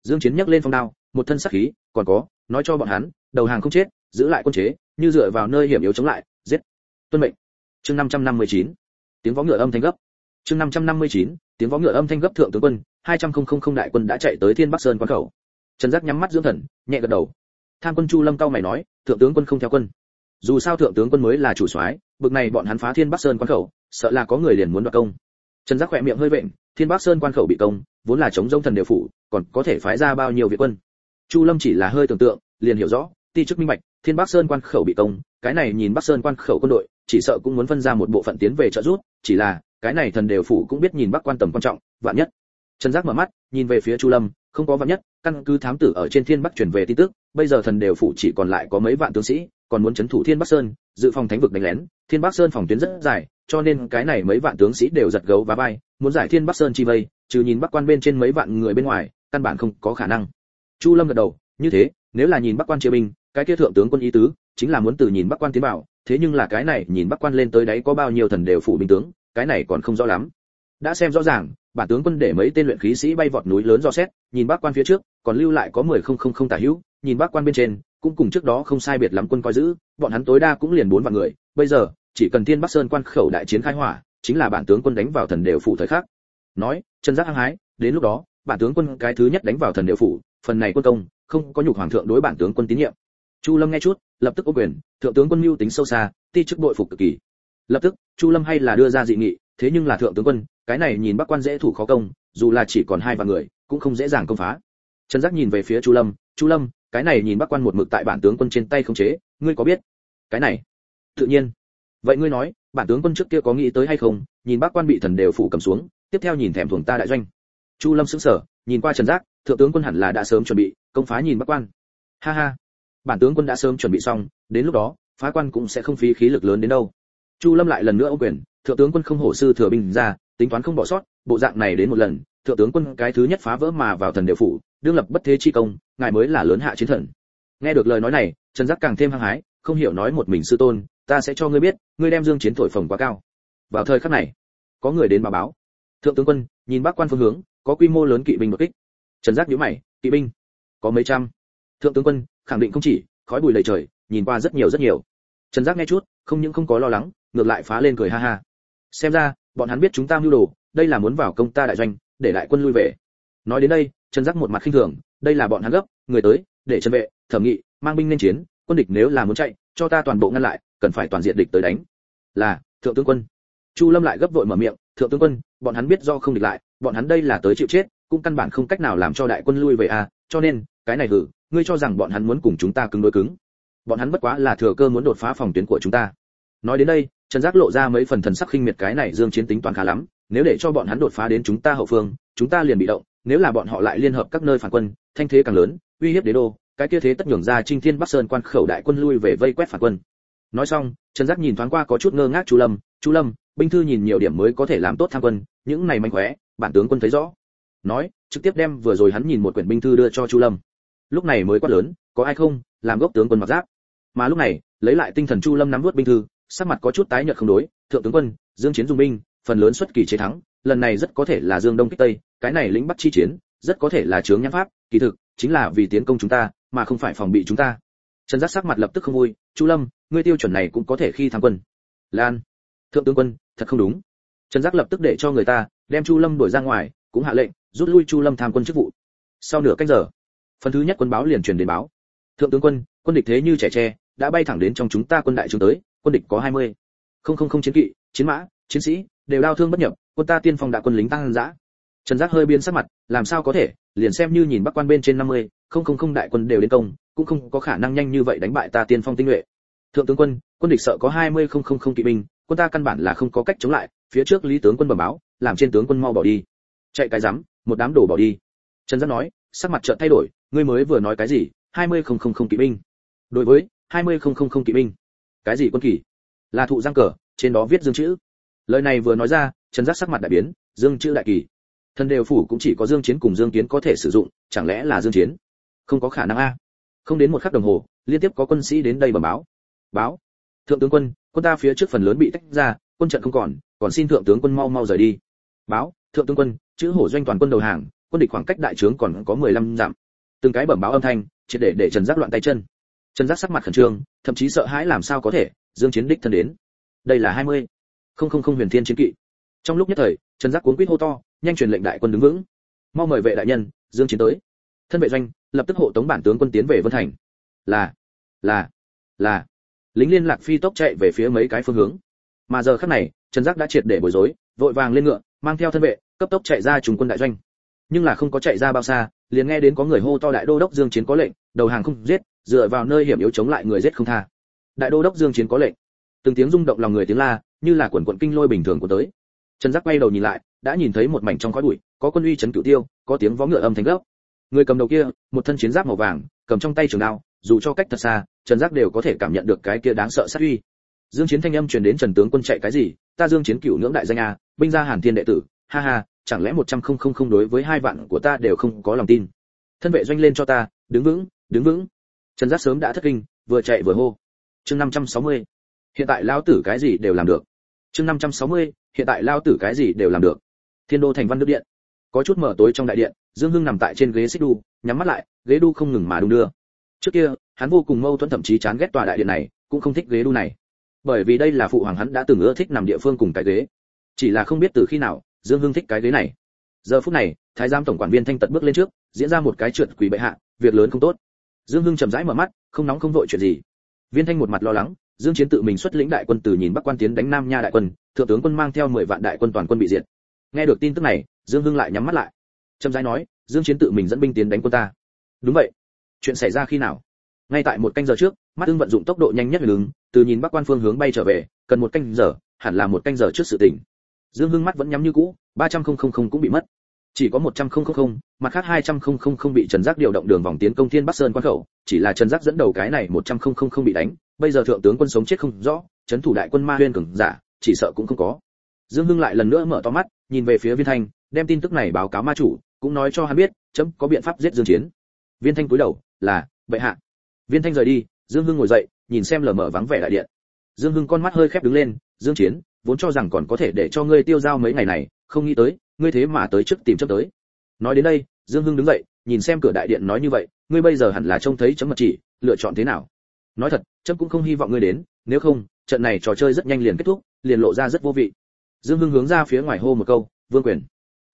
Dương chiến nhấc lên phong đao, một thân sắc khí, còn có, nói cho bọn hắn, đầu hàng không chết, giữ lại quân chế, như dựa vào nơi hiểm yếu chống lại, giết. Tuân mệnh. Chương 559 tiếng võ ngựa âm thanh gấp. Chương 559 tiếng võ ngựa âm thanh gấp thượng tướng quân 200.000 đại quân đã chạy tới thiên bắc sơn quan khẩu. Trần giác nhắm mắt dưỡng thần, nhẹ gật đầu. Tham quân chu lâm cao mày nói, thượng tướng quân không theo quân. Dù sao thượng tướng quân mới là chủ soái, bực này bọn hắn phá thiên bắc sơn quan khẩu sợ là có người liền muốn đoạt công. Trần giác khỏe miệng hơi vện, thiên bắc sơn quan khẩu bị công, vốn là chống dông thần đều phủ, còn có thể phái ra bao nhiêu viện quân? Chu lâm chỉ là hơi tưởng tượng, liền hiểu rõ, ti chức minh bạch, thiên bắc sơn quan khẩu bị công, cái này nhìn bắc sơn quan khẩu quân đội, chỉ sợ cũng muốn phân ra một bộ phận tiến về trợ giúp, chỉ là, cái này thần đều phủ cũng biết nhìn bắc quan tầm quan trọng, vạn nhất. Trần giác mở mắt, nhìn về phía chu lâm, không có vạn nhất, căn cứ thám tử ở trên thiên bắc truyền về tin tức, bây giờ thần đều phủ chỉ còn lại có mấy vạn tướng sĩ, còn muốn chấn thủ thiên bắc sơn, dự phòng thánh vực đánh lén thiên bắc sơn phòng tuyến rất dài, cho nên cái này mấy vạn tướng sĩ đều giật gấu và vai, muốn giải thiên bắc sơn chi vây, trừ nhìn bắc quan bên trên mấy vạn người bên ngoài, căn bản không có khả năng. Chu lâm gật đầu, như thế, nếu là nhìn bắc quan chia binh, cái kia thượng tướng quân ý tứ, chính là muốn từ nhìn bắc quan tiến bảo thế nhưng là cái này nhìn bắc quan lên tới đấy có bao nhiêu thần đều phụ binh tướng, cái này còn không rõ lắm. Đã xem rõ ràng, bản tướng quân để mấy tên luyện khí sĩ bay vọt núi lớn do xét, nhìn bắc quan phía trước, còn lưu lại có mười không không không tả hữu, nhìn bắc quan bên trên, cũng cùng trước đó không sai biệt lắm quân coi giữ, bọn hắn tối đa cũng liền bốn vạn người, bây giờ chỉ cần tiên bắc sơn quan khẩu đại chiến khai hỏa, chính là bản tướng quân đánh vào thần đều phủ thời khắc. Nói chân giác hăng hái, đến lúc đó, bản tướng quân cái thứ nhất đánh vào thần đều phủ, phần này quân công, không có nhục hoàng thượng đối bản tướng quân tín nhiệm. Chu lâm nghe chút, lập tức ô quyền, thượng tướng quân mưu tính sâu xa, ti chức bội phục cực kỳ. Lập tức, chu lâm hay là đưa ra dị nghị, thế nhưng là thượng tướng quân, cái này nhìn bắc quan dễ thủ khó công, dù là chỉ còn hai vạn người, cũng không dễ dàng công phá. Trần giác nhìn về phía chu lâm chu lâm, cái này nhìn bắc quan một mực tại bản tướng quân trên tay không chế, ngươi có biết? Cái này. Tự nhiên vậy ngươi nói, bản tướng quân trước kia có nghĩ tới hay không? Nhìn bác quan bị thần đều phủ cầm xuống, tiếp theo nhìn thèm thuồng ta đại doanh. Chu lâm sững sờ, nhìn qua trần giác, thượng tướng quân hẳn là đã sớm chuẩn bị, công phá nhìn bác quan. Ha ha. Bản tướng quân đã sớm chuẩn bị xong, đến lúc đó, phá quan cũng sẽ không phí khí lực lớn đến đâu. Chu lâm lại lần nữa ô quyền, thượng tướng quân không hổ sư thừa binh ra, tính toán không bỏ sót, bộ dạng này đến một lần, thượng tướng quân cái thứ nhất phá vỡ mà vào thần đều phủ, đương lập bất thế chi công, ngài mới là lớn hạ chiến thần. Nghe được lời nói này, trần giác càng thêm hăng hái, không hiểu nói một mình sư tôn ta sẽ cho ngươi biết, ngươi đem dương chiến thổi phồng quá cao. Vào thời khắc này, có người đến báo báo. Thượng tướng quân, nhìn bắc quan phương hướng, có quy mô lớn kỵ binh đột kích. Trần giác nhíu mày, kỵ binh, có mấy trăm. Thượng tướng quân, khẳng định không chỉ, khói bụi lầy trời, nhìn qua rất nhiều rất nhiều. Trần giác nghe chút, không những không có lo lắng, ngược lại phá lên cười ha ha. Xem ra, bọn hắn biết chúng ta mưu đồ, đây là muốn vào công ta đại doanh, để đại quân lui về. Nói đến đây, trần giác một mặt khinh thường, đây là bọn hắn gấp, người tới, để chân vệ, thẩm nghị, mang binh lên chiến, quân địch nếu là muốn chạy, cho ta toàn bộ ngăn lại cần phải toàn diện địch tới đánh. Là, thượng tướng quân. Chu lâm lại gấp vội mở miệng, thượng tướng quân, bọn hắn biết do không địch lại, bọn hắn đây là tới chịu chết, cũng căn bản không cách nào làm cho đại quân lui về à cho nên, cái này hử, ngươi cho rằng bọn hắn muốn cùng chúng ta cứng đối cứng. Bọn hắn bất quá là thừa cơ muốn đột phá phòng tuyến của chúng ta. Nói đến đây, trần giác lộ ra mấy phần thần sắc khinh miệt, cái này dương chiến tính toán khá lắm, nếu để cho bọn hắn đột phá đến chúng ta hậu phương, chúng ta liền bị động, nếu là bọn họ lại liên hợp các nơi phản quân, thanh thế càng lớn, uy hiếp đế đô, cái kia thế tất nhường ra trinh thiên bắc sơn quan khẩu đại quân lui về vây quét phản quân nói xong, trần giác nhìn thoáng qua có chút ngơ ngác chu lâm. Chu lâm, binh thư nhìn nhiều điểm mới có thể làm tốt tham quân, những này manh khóe, bản tướng quân thấy rõ. Nói, trực tiếp đem vừa rồi hắn nhìn một quyển binh thư đưa cho chu lâm. Lúc này mới quát lớn, có ai không? Làm gốc tướng quân mặc giáp. Mà lúc này, lấy lại tinh thần chu lâm nắm vút binh thư, sắc mặt có chút tái nhợt không đối, thượng tướng quân, dương chiến dùng binh, phần lớn xuất kỳ chế thắng, lần này rất có thể là dương đông kích tây, cái này lĩnh bắc chi chiến, rất có thể là chướng nhãn pháp, kỳ thực, chính là vì tiến công chúng ta, mà không phải phòng bị chúng ta. Trần giác sắc mặt lập tức không vui, chu lâm ngươi tiêu chuẩn này cũng có thể khi tham quân. Lan thượng tướng quân thật không đúng. Trần giác lập tức để cho người ta đem chu lâm đuổi ra ngoài cũng hạ lệnh rút lui chu lâm tham quân chức vụ. Sau nửa canh giờ phần thứ nhất quân báo liền truyền đến báo. Thượng tướng quân quân địch thế như trẻ tre đã bay thẳng đến trong chúng ta quân đại chúng tới quân địch có 20. không không không chiến kỵ chiến mã chiến sĩ đều đau thương bất nhập quân ta tiên phong đã quân lính tăng dã. Trần giác hơi biến sắc mặt làm sao có thể liền xem như nhìn bắc quan bên trên 50, không không không đại quân đều đến công cũng không có khả năng nhanh như vậy đánh bại ta tiên phong tinh nhuệ thượng tướng quân quân địch sợ có 20 không không không kỵ binh, quân ta căn bản là không có cách chống lại, phía trước lý tướng quân bẩm báo, làm trên tướng quân mau bỏ đi. Chạy cái rắm, một đám đổ bỏ đi. Trần giác nói, sắc mặt chợt thay đổi, ngươi mới vừa nói cái gì 20 không không không kỵ binh. Đối với 20 không không không kỵ binh. Cái gì quân kỳ? Là thụ giang cờ, trên đó viết dương chữ. Lời này vừa nói ra, trần giác sắc mặt đại biến, dương chữ đại kỳ. Thần đều phủ cũng chỉ có dương chiến cùng dương kiến có thể sử dụng, chẳng lẽ là dương chiến? Không có khả năng a. Không đến một khắc đồng hồ, liên tiếp có quân sĩ đến đây bẩm báo báo. Thượng tướng quân quân ta phía trước phần lớn bị tách ra, quân trận không còn còn xin thượng tướng quân mau mau rời đi. Báo, thượng tướng quân, chữ hổ doanh toàn quân đầu hàng, quân địch khoảng cách đại trướng còn có 15 dặm. Từng cái bẩm báo âm thanh chỉ để để trần giác loạn tay chân. Trần giác sắc mặt khẩn trương, thậm chí sợ hãi làm sao có thể, dương chiến đích thân đến. Đây là 20. không không không huyền thiên chiến kỵ. Trong lúc nhất thời, trần giác cuốn quýt hô to, nhanh truyền lệnh đại quân đứng vững. Mau mời vệ đại nhân, dương chiến tới. Thân vệ doanh, lập tức hộ tống bản tướng quân tiến về vân thành. Là là là lính liên lạc phi tốc chạy về phía mấy cái phương hướng. Mà giờ khắc này, trần giác đã triệt để bối rối, vội vàng lên ngựa, mang theo thân vệ, cấp tốc chạy ra trùng quân đại doanh. Nhưng là không có chạy ra bao xa, liền nghe đến có người hô to đại đô đốc dương chiến có lệnh, đầu hàng không giết, dựa vào nơi hiểm yếu chống lại người giết không tha. Đại đô đốc dương chiến có lệnh. Từng tiếng rung động lòng người tiếng la, như là quần quận kinh lôi bình thường của tới. Trần giác quay đầu nhìn lại, đã nhìn thấy một mảnh trong khói bụi, có quân uy chấn cửu tiêu, có tiếng vó ngựa âm thanh gấp. Người cầm đầu kia, một thân chiến giáp màu vàng, cầm trong tay trường đao dù cho cách thật xa trần giác đều có thể cảm nhận được cái kia đáng sợ sát uy. Dương chiến thanh âm truyền đến trần tướng quân chạy cái gì? Ta dương chiến cửu ngưỡng đại danh a binh gia hàn thiên đệ tử. Ha ha chẳng lẽ một trăm không không không đối với hai vạn của ta đều không có lòng tin? Thân vệ doanh lên cho ta đứng vững đứng vững. Trần giác sớm đã thất kinh vừa chạy vừa hô. Chương 560. hiện tại lao tử cái gì đều làm được. Chương 560, hiện tại lao tử cái gì đều làm được. Thiên đô thành văn đức điện. Có chút mở tối trong đại điện dương hưng nằm tại trên ghế xích đu nhắm mắt lại ghế đu không ngừng mà đung đưa trước kia, hắn vô cùng mâu thuẫn thậm chí chán ghét tòa đại điện này, cũng không thích ghế đu này. Bởi vì đây là phụ hoàng hắn đã từng ưa thích nằm địa phương cùng cái ghế. Chỉ là không biết từ khi nào, dương hưng thích cái ghế này. Giờ phút này, thái giám tổng quản viên thanh tật bước lên trước, diễn ra một cái trượt quỷ bệ hạ, việc lớn không tốt. Dương hưng chậm rãi mở mắt, không nóng không vội chuyện gì. Viên thanh một mặt lo lắng, dương chiến tự mình xuất lĩnh đại quân từ nhìn bắc quan tiến đánh nam nha đại quân, thượng tướng quân mang theo 10 vạn đại quân toàn quân bị diệt. Nghe được tin tức này, dương hưng lại nhắm mắt lại. Chậm rãi nói, dương chiến tự mình dẫn binh tiến đánh quân ta. Đúng vậy chuyện xảy ra khi nào? Ngay tại một canh giờ trước, mắt ưng vận dụng tốc độ nhanh nhất hướng từ nhìn bắc quan phương hướng bay trở về, cần một canh giờ, hẳn là một canh giờ trước sự tỉnh dương hưng mắt vẫn nhắm như cũ, ba trăm không không không cũng bị mất. Chỉ có một trăm không không không, mặt khác hai trăm không không không bị trần giác điều động đường vòng tiến công thiên bắc sơn quan khẩu, chỉ là trần giác dẫn đầu cái này một trăm không không không bị đánh, bây giờ thượng tướng quân sống chết không rõ trấn thủ đại quân ma huyên cường giả, chỉ sợ cũng không có. Dương hưng lại lần nữa mở to mắt, nhìn về phía viên thanh, đem tin tức này báo cáo ma chủ, cũng nói cho hắn biết, chấm có biện pháp giết dương chiến viên thanh cúi đầu, là, bệ hạ. Viên thanh rời đi, dương hưng ngồi dậy, nhìn xem lờ mờ vắng vẻ đại điện. Dương hưng con mắt hơi khép đứng lên, dương chiến, vốn cho rằng còn có thể để cho ngươi tiêu giao mấy ngày này, không nghĩ tới, ngươi thế mà tới trước tìm chấp tới. Nói đến đây, dương hưng đứng dậy, nhìn xem cửa đại điện nói như vậy, ngươi bây giờ hẳn là trông thấy chấm mật chỉ, lựa chọn thế nào? Nói thật, chấm cũng không hy vọng ngươi đến, nếu không, trận này trò chơi rất nhanh liền kết thúc, liền lộ ra rất vô vị. Dương hưng hướng ra phía ngoài hô một câu, vương quyền.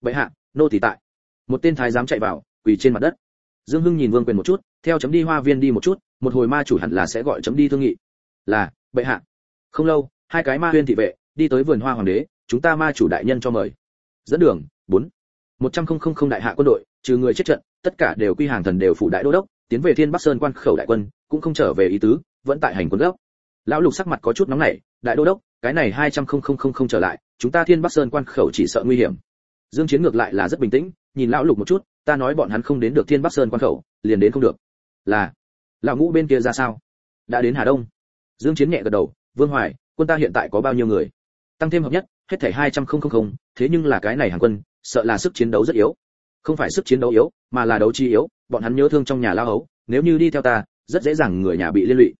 Bệ hạ, nô tỳ tại. Một tên thái giám chạy vào, quỳ trên mặt đất dương hưng nhìn vương quyền một chút, theo chấm đi hoa viên đi một chút, một hồi ma chủ hẳn là sẽ gọi chấm đi thương nghị. Là, bệ hạ. Không lâu, hai cái ma huyên thị vệ đi tới vườn hoa hoàng đế, chúng ta ma chủ đại nhân cho mời. Dẫn đường, bốn. Một trăm không không không đại hạ quân đội, trừ người chết trận, tất cả đều quy hàng thần đều phủ đại đô đốc, tiến về thiên bắc sơn quan khẩu đại quân, cũng không trở về ý tứ, vẫn tại hành quân gốc. Lão lục sắc mặt có chút nóng nảy, đại đô đốc, cái này hai trăm không không không không trở lại, chúng ta thiên bắc sơn quan khẩu chỉ sợ nguy hiểm. Dương chiến ngược lại là rất bình tĩnh, nhìn lão lục một chút ta nói bọn hắn không đến được thiên bắc sơn quan khẩu, liền đến không được. Là, lão ngũ bên kia ra sao? Đã đến hà đông. Dương chiến nhẹ gật đầu, vương hoài, quân ta hiện tại có bao nhiêu người? Tăng thêm hợp nhất, hết thảy hai trăm không không không, thế nhưng là cái này hàng quân, sợ là sức chiến đấu rất yếu. Không phải sức chiến đấu yếu, mà là đấu chi yếu, bọn hắn nhớ thương trong nhà lao hấu, nếu như đi theo ta, rất dễ dàng người nhà bị liên lụy.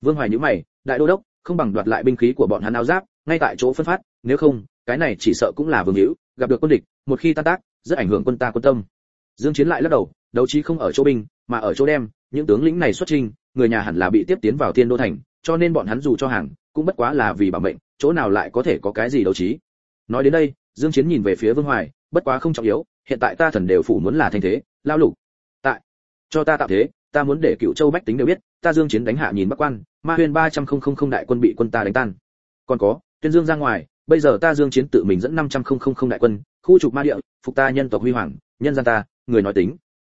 Vương hoài nhíu mày, đại đô đốc, không bằng đoạt lại binh khí của bọn hắn áo giáp, ngay tại chỗ phân phát, nếu không, cái này chỉ sợ cũng là vương hữu, gặp được quân địch, một khi tan tác, rất ảnh hưởng quân ta quân tâm dương chiến lại lắc đầu, đấu trí không ở chỗ binh, mà ở chỗ đem, những tướng lĩnh này xuất trình người nhà hẳn là bị tiếp tiến vào thiên đô thành, cho nên bọn hắn dù cho hàng, cũng bất quá là vì bảo mệnh, chỗ nào lại có thể có cái gì đấu trí. Nói đến đây, dương chiến nhìn về phía vương hoài, bất quá không trọng yếu, hiện tại ta thần đều phủ muốn là thanh thế, lao lục. Tại, cho ta tạo thế, ta muốn để cựu châu bách tính đều biết, ta dương chiến đánh hạ nhìn bắc quan, ma huyền ba trăm không không không đại quân bị quân ta đánh tan. Còn có, tuyên dương ra ngoài, bây giờ ta dương chiến tự mình dẫn năm trăm không không không đại quân, khu trục ma địa, phục ta nhân tộc huy hoàng, nhân gian ta người nói tính.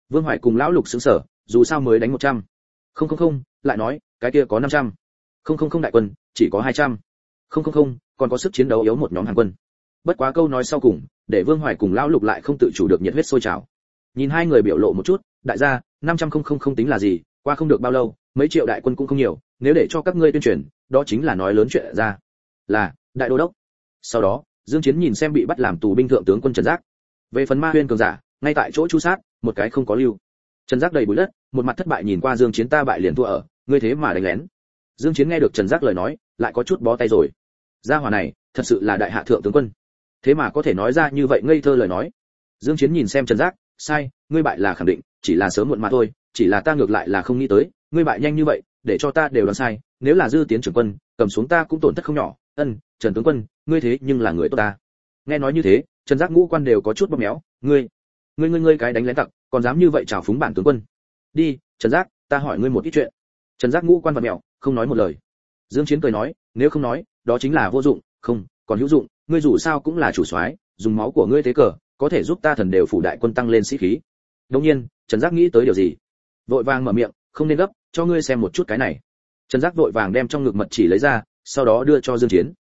Vương hoài cùng lão lục sững sở dù sao mới đánh một trăm. Không không không, lại nói, cái kia có năm trăm. Không không không đại quân, chỉ có hai trăm. Không không không, còn có sức chiến đấu yếu một nhóm hàng quân. Bất quá câu nói sau cùng, để vương hoài cùng lão lục lại không tự chủ được nhiệt huyết sôi trào. Nhìn hai người biểu lộ một chút, đại gia, năm trăm không không không tính là gì, qua không được bao lâu, mấy triệu đại quân cũng không nhiều, nếu để cho các ngươi tuyên truyền, đó chính là nói lớn chuyện ra. Là, đại đô đốc. Sau đó, dương chiến nhìn xem bị bắt làm tù binh thượng tướng quân trần giác. Về phần ma huyên cường giả ngay tại chỗ chu sát, một cái không có lưu. Trần giác đầy bụi đất, một mặt thất bại nhìn qua dương chiến ta bại liền thua ở, ngươi thế mà đánh lén. Dương chiến nghe được trần giác lời nói, lại có chút bó tay rồi. Gia hỏa này, thật sự là đại hạ thượng tướng quân. Thế mà có thể nói ra như vậy ngây thơ lời nói. Dương chiến nhìn xem trần giác, sai, ngươi bại là khẳng định, chỉ là sớm muộn mà thôi, chỉ là ta ngược lại là không nghĩ tới, ngươi bại nhanh như vậy, để cho ta đều đoán sai, nếu là dư tiến trưởng quân, cầm xuống ta cũng tổn thất không nhỏ. Ân, trần tướng quân, ngươi thế nhưng là người tốt ta. Nghe nói như thế, trần giác ngũ quan đều có chút bóp méo, ngươi ngươi ngươi ngươi cái đánh lén tặc, còn dám như vậy chào phúng bản tướng quân. Đi, trần giác, ta hỏi ngươi một ít chuyện. Trần giác ngũ quan vật mèo không nói một lời. Dương chiến cười nói, nếu không nói, đó chính là vô dụng, không, còn hữu dụng, ngươi dù sao cũng là chủ soái, dùng máu của ngươi thế cờ, có thể giúp ta thần đều phủ đại quân tăng lên sĩ khí. Đương nhiên, trần giác nghĩ tới điều gì? Vội vàng mở miệng, không nên gấp, cho ngươi xem một chút cái này. Trần giác vội vàng đem trong ngực mật chỉ lấy ra, sau đó đưa cho dương chiến.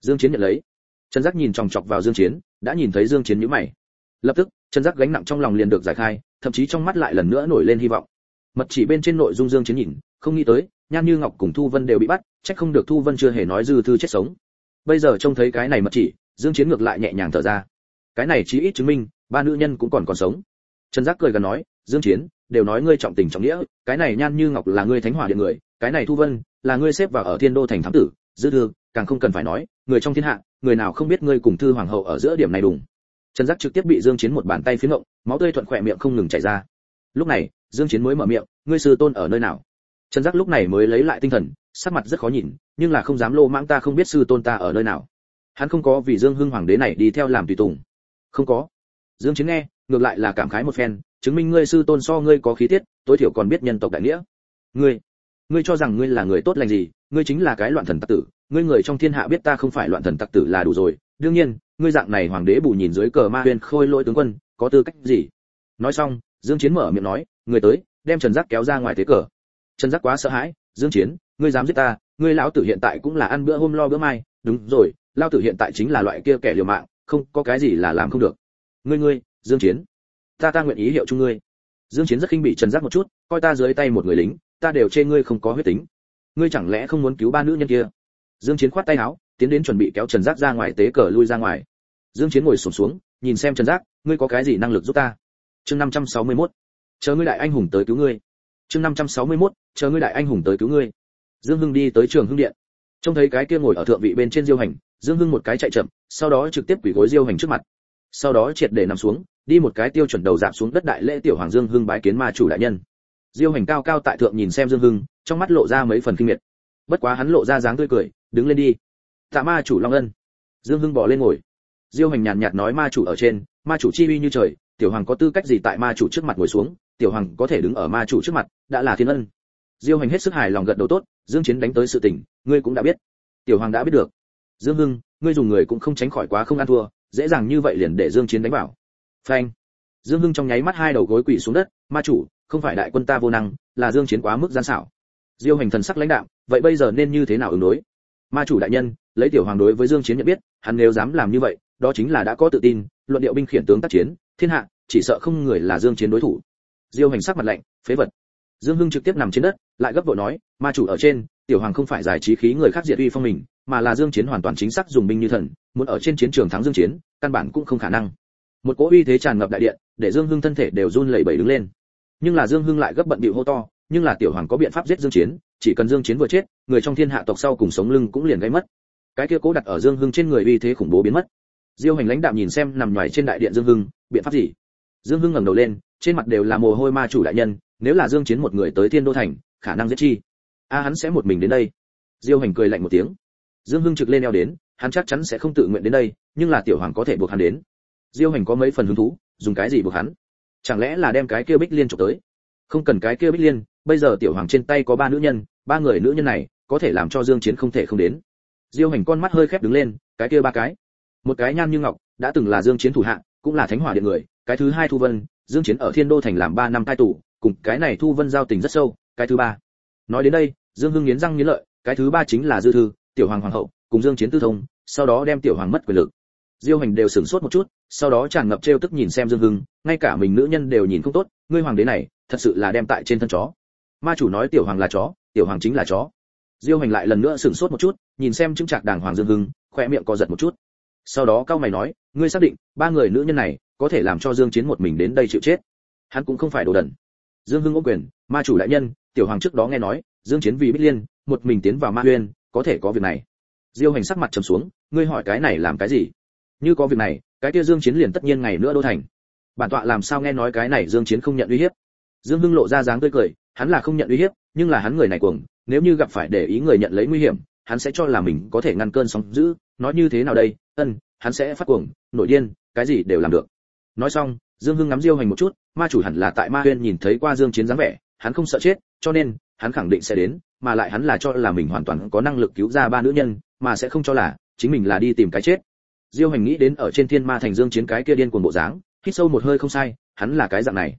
Dương chiến nhận lấy. Trần giác nhìn chòng chọc vào dương chiến, đã nhìn thấy dương chiến nhíu mày. Lập tức chân giác gánh nặng trong lòng liền được giải khai, thậm chí trong mắt lại lần nữa nổi lên hy vọng. Mật chỉ bên trên nội dung dương chiến nhìn, không nghĩ tới, nhan như ngọc cùng thu vân đều bị bắt trách không được thu vân chưa hề nói dư thư chết sống. Bây giờ trông thấy cái này mật chỉ, dương chiến ngược lại nhẹ nhàng thở ra. Cái này chí ít chứng minh, ba nữ nhân cũng còn còn sống. Trần giác cười gần nói, dương chiến, đều nói ngươi trọng tình trọng nghĩa, cái này nhan như ngọc là ngươi thánh hỏa điện người, cái này thu vân, là ngươi xếp vào ở thiên đô thành thám tử, dư thư, càng không cần phải nói, người trong thiên hạ, người nào không biết ngươi cùng thư hoàng hậu ở giữa điểm này đùng trần giác trực tiếp bị dương chiến một bàn tay phiến ngộng, máu tươi thuận khỏe miệng không ngừng chảy ra. Lúc này, dương chiến mới mở miệng, ngươi sư tôn ở nơi nào? Trần giác lúc này mới lấy lại tinh thần, sắc mặt rất khó nhìn, nhưng là không dám lô mãng ta không biết sư tôn ta ở nơi nào. Hắn không có vì dương hưng hoàng đế này đi theo làm tùy tùng. Không có. Dương chiến nghe, ngược lại là cảm khái một phen, chứng minh ngươi sư tôn so ngươi có khí tiết, tối thiểu còn biết nhân tộc đại nghĩa. Ngươi ngươi cho rằng ngươi là người tốt lành gì? Ngươi chính là cái loạn thần tặc tử, ngươi người trong thiên hạ biết ta không phải loạn thần tặc tử là đủ rồi. Đương nhiên ngươi dạng này hoàng đế bù nhìn dưới cờ ma huyền khôi lỗi tướng quân, có tư cách gì? Nói xong, dương chiến mở miệng nói, người tới, đem trần giác kéo ra ngoài thế cờ. Trần giác quá sợ hãi, dương chiến, ngươi dám giết ta, ngươi lão tử hiện tại cũng là ăn bữa hôm lo bữa mai. Đúng rồi, lão tử hiện tại chính là loại kia kẻ liều mạng, không, có cái gì là làm không được. Ngươi ngươi, dương chiến, ta ta nguyện ý hiệu chung ngươi. Dương chiến rất khinh bị trần giác một chút, coi ta dưới tay một người lính, ta đều chê ngươi không có huyết tính. Ngươi chẳng lẽ không muốn cứu ba nữ nhân kia? Dương chiến khoát tay áo tiến đến chuẩn bị kéo trần giác ra ngoài tế cờ lui ra ngoài. Dương chiến ngồi sụp xuống, xuống nhìn xem trần giác ngươi có cái gì năng lực giúp ta? Chương 561 chờ ngươi đại anh hùng tới cứu ngươi. Chương 561 chờ ngươi đại anh hùng tới cứu ngươi. Dương hưng đi tới trường hưng điện. Trông thấy cái kia ngồi ở thượng vị bên trên diêu hành dương hưng một cái chạy chậm sau đó trực tiếp quỳ gối diêu hành trước mặt. Sau đó triệt để nằm xuống đi một cái tiêu chuẩn đầu dạp xuống đất đại lễ tiểu hoàng dương hưng bái kiến ma chủ đại nhân. Diêu hành cao cao tại thượng nhìn xem dương hưng trong mắt lộ ra mấy phần kinh miệt. Bất quá hắn lộ ra dáng tươi cười đứng lên đi tạ ma chủ long ân. Dương hưng bỏ lên ngồi. Diêu hành nhàn nhạt nói ma chủ ở trên, ma chủ chi uy như trời, tiểu hoàng có tư cách gì tại ma chủ trước mặt ngồi xuống, tiểu hoàng có thể đứng ở ma chủ trước mặt, đã là thiên ân. Diêu hành hết sức hài lòng gật đầu tốt, dương chiến đánh tới sự tình, ngươi cũng đã biết. Tiểu hoàng đã biết được. Dương hưng, ngươi dùng người cũng không tránh khỏi quá không ăn thua, dễ dàng như vậy liền để dương chiến đánh vào. Phanh. Dương hưng trong nháy mắt hai đầu gối quỳ xuống đất, ma chủ, không phải đại quân ta vô năng, là dương chiến quá mức gian xảo. Diêu hành thần sắc lãnh đạm, vậy bây giờ nên như thế nào ứng đối? Ma chủ đại nhân, lấy tiểu hoàng đối với dương chiến nhận biết, hắn nếu dám làm như vậy, đó chính là đã có tự tin, luận điệu binh khiển tướng tác chiến, thiên hạ, chỉ sợ không người là dương chiến đối thủ. Diêu hành sắc mặt lạnh, phế vật. Dương hưng trực tiếp nằm trên đất, lại gấp vội nói, ma chủ ở trên, tiểu hoàng không phải giải trí khí người khác diệt uy phong mình, mà là dương chiến hoàn toàn chính xác dùng binh như thần, muốn ở trên chiến trường thắng dương chiến, căn bản cũng không khả năng. Một cỗ uy thế tràn ngập đại điện, để dương hưng thân thể đều run lẩy bẩy đứng lên. Nhưng là dương hưng lại gấp bận bịu hô to, nhưng là tiểu hoàng có biện pháp giết dương chiến chỉ cần dương chiến vừa chết, người trong thiên hạ tộc sau cùng sống lưng cũng liền gây mất. Cái kia cố đặt ở dương hưng trên người uy thế khủng bố biến mất. Diêu hành lãnh đạm nhìn xem nằm nhòi trên đại điện dương hưng, biện pháp gì? Dương hưng ngẩng đầu lên, trên mặt đều là mồ hôi ma chủ đại nhân, nếu là dương chiến một người tới thiên đô thành, khả năng giết chi? A, hắn sẽ một mình đến đây. Diêu hành cười lạnh một tiếng. Dương hưng trực lên eo đến, hắn chắc chắn sẽ không tự nguyện đến đây, nhưng là tiểu hoàng có thể buộc hắn đến. Diêu hành có mấy phần hứng thú, dùng cái gì buộc hắn? Chẳng lẽ là đem cái kia bích liên trộm tới? Không cần cái kia bích liên, bây giờ tiểu hoàng trên tay có ba nữ nhân ba người nữ nhân này có thể làm cho dương chiến không thể không đến. Diêu hành con mắt hơi khép đứng lên, cái kia ba cái. Một cái nhan như ngọc, đã từng là dương chiến thủ hạ, cũng là thánh hỏa điện người, cái thứ hai thu vân, dương chiến ở thiên đô thành làm ba năm cai tù, cùng cái này thu vân giao tình rất sâu, cái thứ ba. Nói đến đây, dương hưng nghiến răng nghiến lợi, cái thứ ba chính là dư thư, tiểu hoàng hoàng hậu, cùng dương chiến tư thông, sau đó đem tiểu hoàng mất quyền lực. Diêu hành đều sửng sốt một chút, sau đó tràn ngập trêu tức nhìn xem dương hưng, ngay cả mình nữ nhân đều nhìn không tốt, ngươi hoàng đế này, thật sự là đem tại trên thân chó. Ma chủ nói tiểu hoàng là chó tiểu hoàng chính là chó. Diêu hành lại lần nữa sửng sốt một chút, nhìn xem chứng trạc đàng hoàng dương hưng khoe miệng co giật một chút. Sau đó cao mày nói, ngươi xác định, ba người nữ nhân này có thể làm cho dương chiến một mình đến đây chịu chết? Hắn cũng không phải đồ đần. Dương hưng ô quyền, ma chủ đại nhân, tiểu hoàng trước đó nghe nói, dương chiến vì bích liên, một mình tiến vào ma uyên, có thể có việc này. Diêu hành sắc mặt trầm xuống, ngươi hỏi cái này làm cái gì? Như có việc này, cái kia dương chiến liền tất nhiên ngày nữa đô thành. Bản tọa làm sao nghe nói cái này dương chiến không nhận uy hiếp? Dương hưng lộ ra dáng tươi cười, hắn là không nhận uy hiếp, nhưng là hắn người này cuồng, nếu như gặp phải để ý người nhận lấy nguy hiểm, hắn sẽ cho là mình có thể ngăn cơn sóng dữ, nói như thế nào đây, ân, hắn sẽ phát cuồng, nổi điên, cái gì đều làm được. Nói xong, dương hưng ngắm diêu hành một chút, ma chủ hẳn là tại ma huyên nhìn thấy qua dương chiến dáng vẻ, hắn không sợ chết, cho nên, hắn khẳng định sẽ đến, mà lại hắn là cho là mình hoàn toàn có năng lực cứu ra ba nữ nhân, mà sẽ không cho là, chính mình là đi tìm cái chết. Diêu hành nghĩ đến ở trên thiên ma thành dương chiến cái kia điên cuồng bộ dáng, hít sâu một hơi không sai, hắn là cái dạng này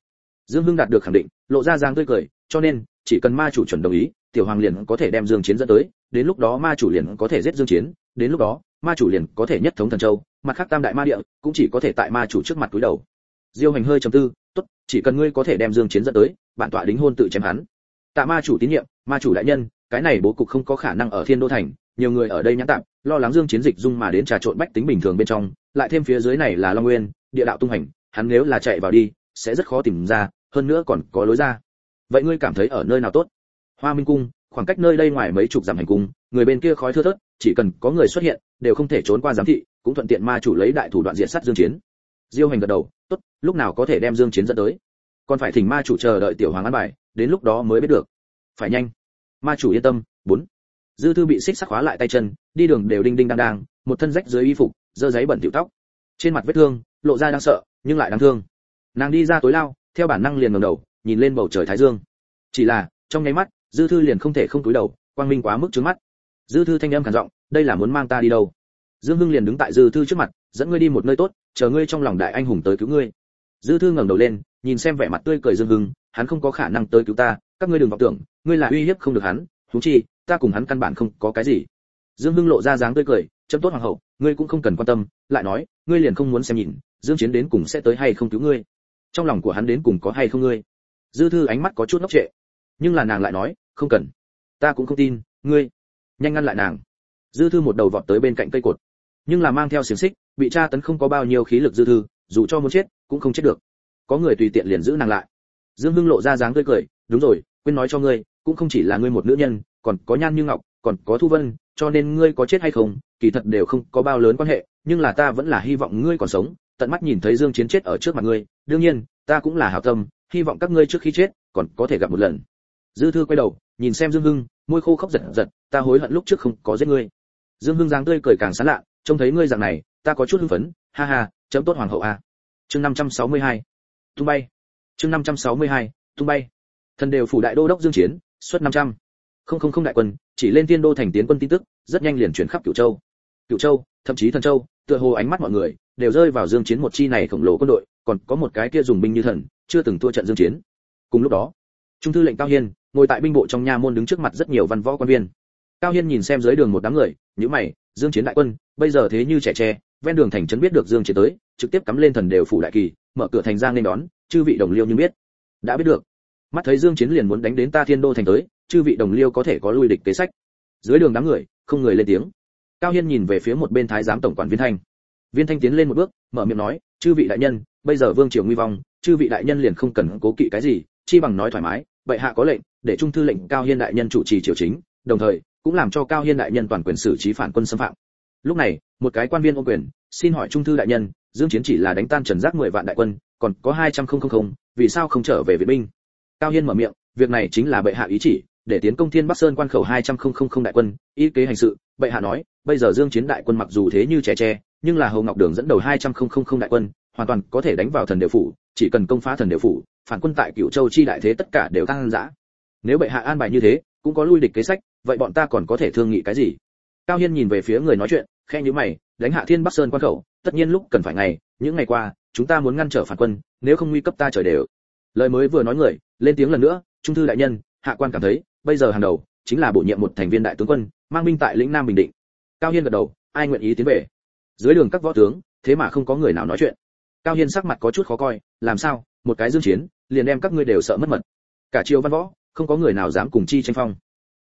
dương hưng đạt được khẳng định, lộ ra dáng tươi cười, cho nên, chỉ cần ma chủ chuẩn đồng ý, tiểu hoàng liền có thể đem dương chiến dẫn tới, đến lúc đó ma chủ liền có thể giết dương chiến, đến lúc đó, ma chủ liền có thể nhất thống thần châu, mặt khác tam đại ma địa, cũng chỉ có thể tại ma chủ trước mặt túi đầu. Diêu hành hơi trầm tư, tốt, chỉ cần ngươi có thể đem dương chiến dẫn tới, bản tọa đính hôn tự chém hắn. Tạ ma chủ tín nhiệm, ma chủ đại nhân, cái này bố cục không có khả năng ở thiên đô thành, nhiều người ở đây nhãn tạm, lo lắng dương chiến dịch dung mà đến trà trộn bách tính bình thường bên trong, lại thêm phía dưới này là long nguyên, địa đạo tung hành, hắn nếu là chạy vào đi sẽ rất khó tìm ra, hơn nữa còn có lối ra. Vậy ngươi cảm thấy ở nơi nào tốt? Hoa minh cung, khoảng cách nơi đây ngoài mấy chục dặm hành cung, người bên kia khói thưa thớt, chỉ cần có người xuất hiện, đều không thể trốn qua giám thị, cũng thuận tiện ma chủ lấy đại thủ đoạn diện sát dương chiến. Diêu hành gật đầu, tốt, lúc nào có thể đem dương chiến dẫn tới? Còn phải thỉnh ma chủ chờ đợi tiểu hoàng an bài, đến lúc đó mới biết được. Phải nhanh. Ma chủ yên tâm, bốn. Dư thư bị xích sắc khóa lại tay chân, đi đường đều đinh đinh đang đang, một thân rách dưới y phục, dơ giấy bẩn tiểu tóc. Trên mặt vết thương, lộ ra đang sợ, nhưng lại đáng thương nàng đi ra tối lao, theo bản năng liền ngẩng đầu, nhìn lên bầu trời thái dương. Chỉ là, trong nháy mắt, dư thư liền không thể không cúi đầu, quang minh quá mức trước mắt. Dư thư thanh âm khàn giọng, đây là muốn mang ta đi đâu? Dương hưng liền đứng tại dư thư trước mặt, dẫn ngươi đi một nơi tốt, chờ ngươi trong lòng đại anh hùng tới cứu ngươi. Dư thư ngẩng đầu lên, nhìn xem vẻ mặt tươi cười dương hưng, hắn không có khả năng tới cứu ta, các ngươi đừng vọng tưởng, ngươi là uy hiếp không được hắn thú chi, ta cùng hắn căn bản không có cái gì. Dương hưng lộ ra dáng tươi cười, chấm tốt hoàng hậu, ngươi cũng không cần quan tâm, lại nói, ngươi liền không muốn xem nhìn, dương chiến đến cùng sẽ tới hay không cứu ngươi? Trong lòng của hắn đến cùng có hay không ngươi? Dư thư ánh mắt có chút ngốc trệ. Nhưng là nàng lại nói, không cần. Ta cũng không tin, ngươi. Nhanh ngăn lại nàng. Dư thư một đầu vọt tới bên cạnh cây cột. Nhưng là mang theo xiềng xích, bị tra tấn không có bao nhiêu khí lực dư thư, dù cho muốn chết, cũng không chết được. Có người tùy tiện liền giữ nàng lại. Dương hưng lộ ra dáng tươi cười, đúng rồi, quên nói cho ngươi, cũng không chỉ là ngươi một nữ nhân, còn có nhan như ngọc, còn có thu vân, cho nên ngươi có chết hay không, kỳ thật đều không có bao lớn quan hệ, nhưng là ta vẫn là hy vọng ngươi còn sống tận mắt nhìn thấy dương chiến chết ở trước mặt ngươi đương nhiên ta cũng là hảo tâm hy vọng các ngươi trước khi chết còn có thể gặp một lần. Dư thư quay đầu nhìn xem dương hưng môi khô khóc giật giật ta hối hận lúc trước không có giết ngươi. Dương hưng dáng tươi cười càng sán lạ trông thấy ngươi dạng này ta có chút hưng phấn ha ha chấm tốt hoàng hậu a chương 562. tung bay. Chương 562, tung bay. Thần đều phủ đại đô đốc dương chiến suất 500. không không không đại quân chỉ lên tiên đô thành tiến quân tin tức rất nhanh liền chuyển khắp cửu châu. Cửu châu thậm chí thần châu tựa hồ ánh mắt mọi người đều rơi vào dương chiến một chi này khổng lồ quân đội, còn có một cái kia dùng binh như thần, chưa từng thua trận dương chiến. Cùng lúc đó, trung thư lệnh cao hiên ngồi tại binh bộ trong nha môn đứng trước mặt rất nhiều văn võ quan viên. Cao hiên nhìn xem dưới đường một đám người, nhíu mày, dương chiến đại quân, bây giờ thế như trẻ tre, ven đường thành trấn biết được dương chiến tới, trực tiếp cắm lên thần đều phủ đại kỳ, mở cửa thành giang nên đón, chư vị đồng liêu như biết. Đã biết được. Mắt thấy dương chiến liền muốn đánh đến ta thiên đô thành tới, chư vị đồng liêu có thể có lui địch kế sách. Dưới đường đám người, không người lên tiếng cao hiên nhìn về phía một bên thái giám tổng quản viên thanh. Viên thanh tiến lên một bước, mở miệng nói, chư vị đại nhân, bây giờ vương triều nguy vong, chư vị đại nhân liền không cần cố kỵ cái gì, chi bằng nói thoải mái, bệ hạ có lệnh, để trung thư lệnh cao hiên đại nhân chủ trì triều chính, đồng thời, cũng làm cho cao hiên đại nhân toàn quyền xử trí phản quân xâm phạm. Lúc này, một cái quan viên ô quyền, xin hỏi trung thư đại nhân, dương chiến chỉ là đánh tan trần giác 10 vạn đại quân, còn có 200 không không không, vì sao không trở về viện binh? Cao hiên mở miệng, việc này chính là bệ hạ ý chỉ, để tiến công thiên bắc sơn quan khẩu 200 không không không đại quân, ý kế hành sự bệ hạ nói, bây giờ dương chiến đại quân mặc dù thế như trẻ tre, nhưng là hầu ngọc đường dẫn đầu 200 không không không đại quân, hoàn toàn có thể đánh vào thần đều phủ, chỉ cần công phá thần đều phủ, phản quân tại cửu châu chi đại thế tất cả đều tăng dã. Nếu bệ hạ an bài như thế, cũng có lui địch kế sách, vậy bọn ta còn có thể thương nghị cái gì? Cao hiên nhìn về phía người nói chuyện khe như mày, đánh hạ thiên bắc sơn quan khẩu, tất nhiên lúc cần phải ngày, những ngày qua, chúng ta muốn ngăn trở phản quân, nếu không nguy cấp ta trời đều. Lời mới vừa nói người, lên tiếng lần nữa, trung thư đại nhân, hạ quan cảm thấy, bây giờ hàng đầu, chính là bổ nhiệm một thành viên đại tướng quân mang binh tại lĩnh nam bình định. Cao hiên gật đầu, ai nguyện ý tiến về? Dưới đường các võ tướng, thế mà không có người nào nói chuyện. Cao hiên sắc mặt có chút khó coi, làm sao, một cái dương chiến, liền đem các ngươi đều sợ mất mật. Cả triều văn võ, không có người nào dám cùng chi tranh phong.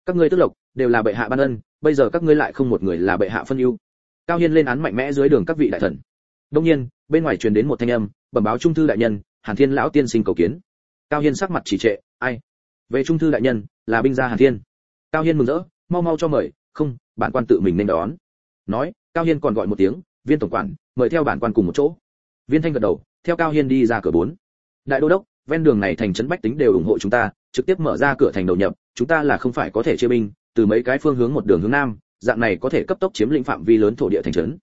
Các ngươi tức lộc, đều là bệ hạ ban ân, bây giờ các ngươi lại không một người là bệ hạ phân ưu. Cao hiên lên án mạnh mẽ dưới đường các vị đại thần. Đông nhiên, bên ngoài truyền đến một thanh âm, bẩm báo trung thư đại nhân, hàn thiên lão tiên sinh cầu kiến. Cao hiên sắc mặt chỉ trệ, ai? Về trung thư đại nhân, là binh gia hàn thiên. Cao hiên mừng rỡ, mau mau cho mời không, bản quan tự mình nên đón. Nói, cao hiên còn gọi một tiếng, viên tổng quản, mời theo bản quan cùng một chỗ. Viên thanh gật đầu, theo cao hiên đi ra cửa bốn. Đại đô đốc, ven đường này thành trấn bách tính đều ủng hộ chúng ta, trực tiếp mở ra cửa thành đầu nhập, chúng ta là không phải có thể chia binh, từ mấy cái phương hướng một đường hướng nam, dạng này có thể cấp tốc chiếm lĩnh phạm vi lớn thổ địa thành trấn.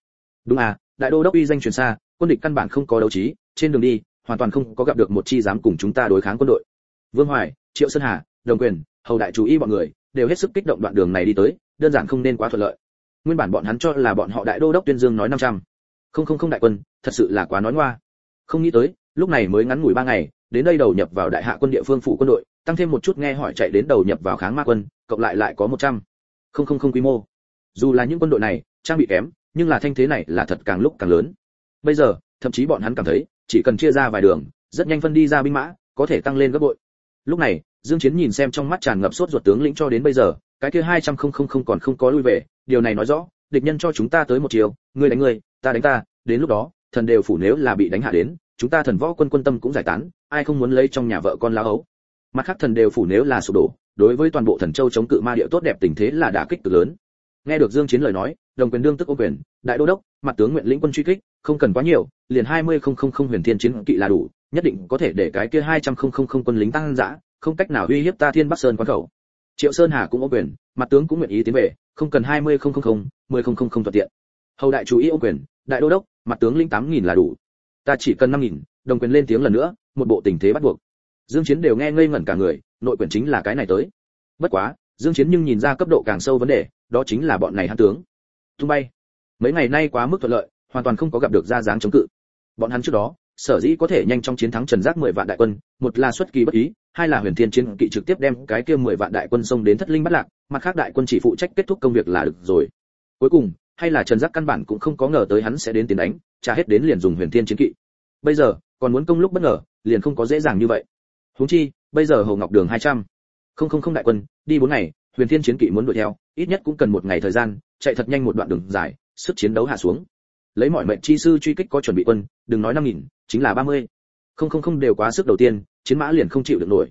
Đúng à đại đô đốc uy danh truyền xa, quân địch căn bản không có đấu trí, trên đường đi, hoàn toàn không có gặp được một chi dám cùng chúng ta đối kháng quân đội. Vương hoài, triệu sơn hà, đồng quyền, hầu đại chú ý bọn người đều hết sức kích động đoạn đường này đi tới, đơn giản không nên quá thuận lợi. Nguyên bản bọn hắn cho là bọn họ đại đô đốc tuyên dương nói 500. không không không đại quân, thật sự là quá nói ngoa. Không nghĩ tới, lúc này mới ngắn ngủi ba ngày, đến đây đầu nhập vào đại hạ quân địa phương phụ quân đội, tăng thêm một chút nghe hỏi chạy đến đầu nhập vào kháng ma quân, cộng lại lại có 100. không không không quy mô. Dù là những quân đội này, trang bị kém, nhưng là thanh thế này là thật càng lúc càng lớn. Bây giờ, thậm chí bọn hắn cảm thấy, chỉ cần chia ra vài đường, rất nhanh phân đi ra binh mã, có thể tăng lên gấp bội lúc này, dương chiến nhìn xem trong mắt tràn ngập sốt ruột tướng lĩnh cho đến bây giờ, cái kia hai trăm không không không còn không có lui về, điều này nói rõ, địch nhân cho chúng ta tới một chiều, ngươi đánh ngươi, ta đánh ta, đến lúc đó, thần đều phủ nếu là bị đánh hạ đến, chúng ta thần võ quân quân tâm cũng giải tán, ai không muốn lấy trong nhà vợ con lá ấu mặt khác thần đều phủ nếu là sụp đổ, đối với toàn bộ thần châu chống cự ma địa tốt đẹp tình thế là đả kích cực lớn. Nghe được dương chiến lời nói, đồng quyền đương tức ô quyền, đại đô đốc, mặt tướng nguyện lĩnh quân truy kích, không cần quá nhiều, liền hai mươi không không không huyền thiên chiến kỵ là đủ nhất định có thể để cái kia hai trăm không không không quân lính tăng dã, không cách nào uy hiếp ta thiên bắc sơn quan khẩu. Triệu sơn hà cũng ô quyền, mặt tướng cũng nguyện ý tiến về, không cần hai mươi không không không, mười không không không thuận tiện. Hầu đại chú ý ô quyền, đại đô đốc, mặt tướng lĩnh tám nghìn là đủ. Ta chỉ cần năm nghìn, đồng quyền lên tiếng lần nữa, một bộ tình thế bắt buộc. Dương chiến đều nghe ngây ngẩn cả người, nội quyền chính là cái này tới. Bất quá, dương chiến nhưng nhìn ra cấp độ càng sâu vấn đề, đó chính là bọn này hắn tướng. Tung bay. Mấy ngày nay quá mức thuận lợi, hoàn toàn không có gặp được ra dáng chống cự. Bọn hắn trước đó sở dĩ có thể nhanh trong chiến thắng trần giác 10 vạn đại quân, một là xuất kỳ bất ý, hai là huyền thiên chiến kỵ trực tiếp đem cái kia 10 vạn đại quân xông đến thất linh bắt lạc, mặt khác đại quân chỉ phụ trách kết thúc công việc là được rồi. Cuối cùng, hay là trần giác căn bản cũng không có ngờ tới hắn sẽ đến tiến đánh, trả hết đến liền dùng huyền thiên chiến kỵ. Bây giờ, còn muốn công lúc bất ngờ, liền không có dễ dàng như vậy. Huống chi, bây giờ hồ ngọc đường 200. không không không đại quân, đi bốn ngày, huyền thiên chiến kỵ muốn đuổi theo, ít nhất cũng cần một ngày thời gian, chạy thật nhanh một đoạn đường dài, sức chiến đấu hạ xuống. Lấy mọi mệnh chi sư truy kích có chuẩn bị quân, đừng nói năm nghìn chính là ba mươi. Không không không đều quá sức đầu tiên, chiến mã liền không chịu được nổi.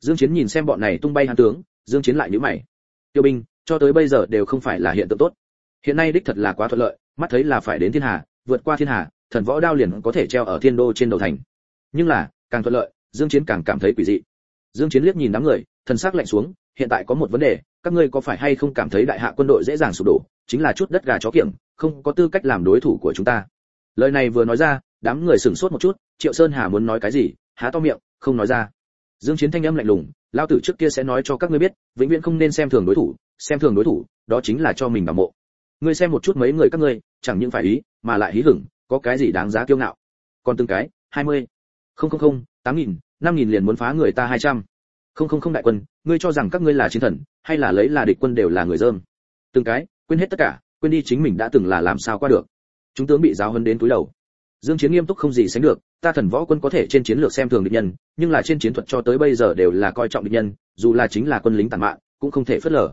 Dương chiến nhìn xem bọn này tung bay hàn tướng, dương chiến lại nhíu mày. Tiêu binh, cho tới bây giờ đều không phải là hiện tượng tốt. Hiện nay đích thật là quá thuận lợi, mắt thấy là phải đến thiên hà, vượt qua thiên hà, thần võ đao liền có thể treo ở thiên đô trên đầu thành. Nhưng là, càng thuận lợi, dương chiến càng cảm thấy quỷ dị. Dương chiến liếc nhìn đám người, thần sắc lạnh xuống, hiện tại có một vấn đề, các ngươi có phải hay không cảm thấy đại hạ quân đội dễ dàng sụp đổ, chính là chút đất gà chó kiểng, không có tư cách làm đối thủ của chúng ta. Lời này vừa nói ra đám người sửng sốt một chút, triệu sơn hà muốn nói cái gì, há to miệng, không nói ra. Dương chiến thanh âm lạnh lùng, lao tử trước kia sẽ nói cho các ngươi biết, vĩnh viễn không nên xem thường đối thủ, xem thường đối thủ, đó chính là cho mình bảo mộ. Ngươi xem một chút mấy người các ngươi, chẳng những phải ý, mà lại hí hửng, có cái gì đáng giá kiêu ngạo. Còn từng cái 20. không không không, tám nghìn, năm nghìn liền muốn phá người ta 200. không không không đại quân, ngươi cho rằng các ngươi là chiến thần, hay là lấy là địch quân đều là người dơm. Từng cái, quên hết tất cả, quên đi chính mình đã từng là làm sao qua được. Chúng tướng bị giáo huấn đến túi đầu dương chiến nghiêm túc không gì sánh được, ta thần võ quân có thể trên chiến lược xem thường địch nhân, nhưng là trên chiến thuật cho tới bây giờ đều là coi trọng địch nhân, dù là chính là quân lính tàn mạng cũng không thể phớt lờ.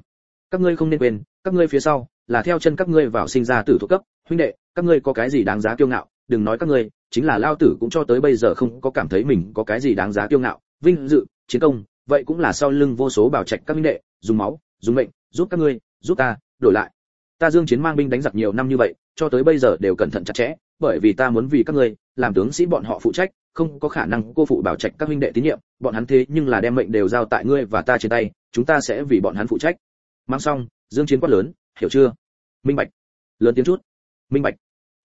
Các ngươi không nên quên, các ngươi phía sau, là theo chân các ngươi vào sinh ra tử thuộc cấp, huynh đệ, các ngươi có cái gì đáng giá kiêu ngạo, đừng nói các ngươi, chính là lao tử cũng cho tới bây giờ không có cảm thấy mình có cái gì đáng giá kiêu ngạo. Vinh dự, chiến công, vậy cũng là sau lưng vô số bảo trạch các huynh đệ, dùng máu, dùng mệnh, giúp các ngươi, giúp ta, đổi lại. Ta dương chiến mang binh đánh giặc nhiều năm như vậy, cho tới bây giờ đều cẩn thận chặt chẽ bởi vì ta muốn vì các ngươi, làm tướng sĩ bọn họ phụ trách, không có khả năng cô phụ bảo trạch các huynh đệ tín nhiệm, bọn hắn thế nhưng là đem mệnh đều giao tại ngươi và ta trên tay, chúng ta sẽ vì bọn hắn phụ trách. Mang xong, dương chiến quát lớn, hiểu chưa? Minh bạch. Lớn tiếng chút. Minh bạch.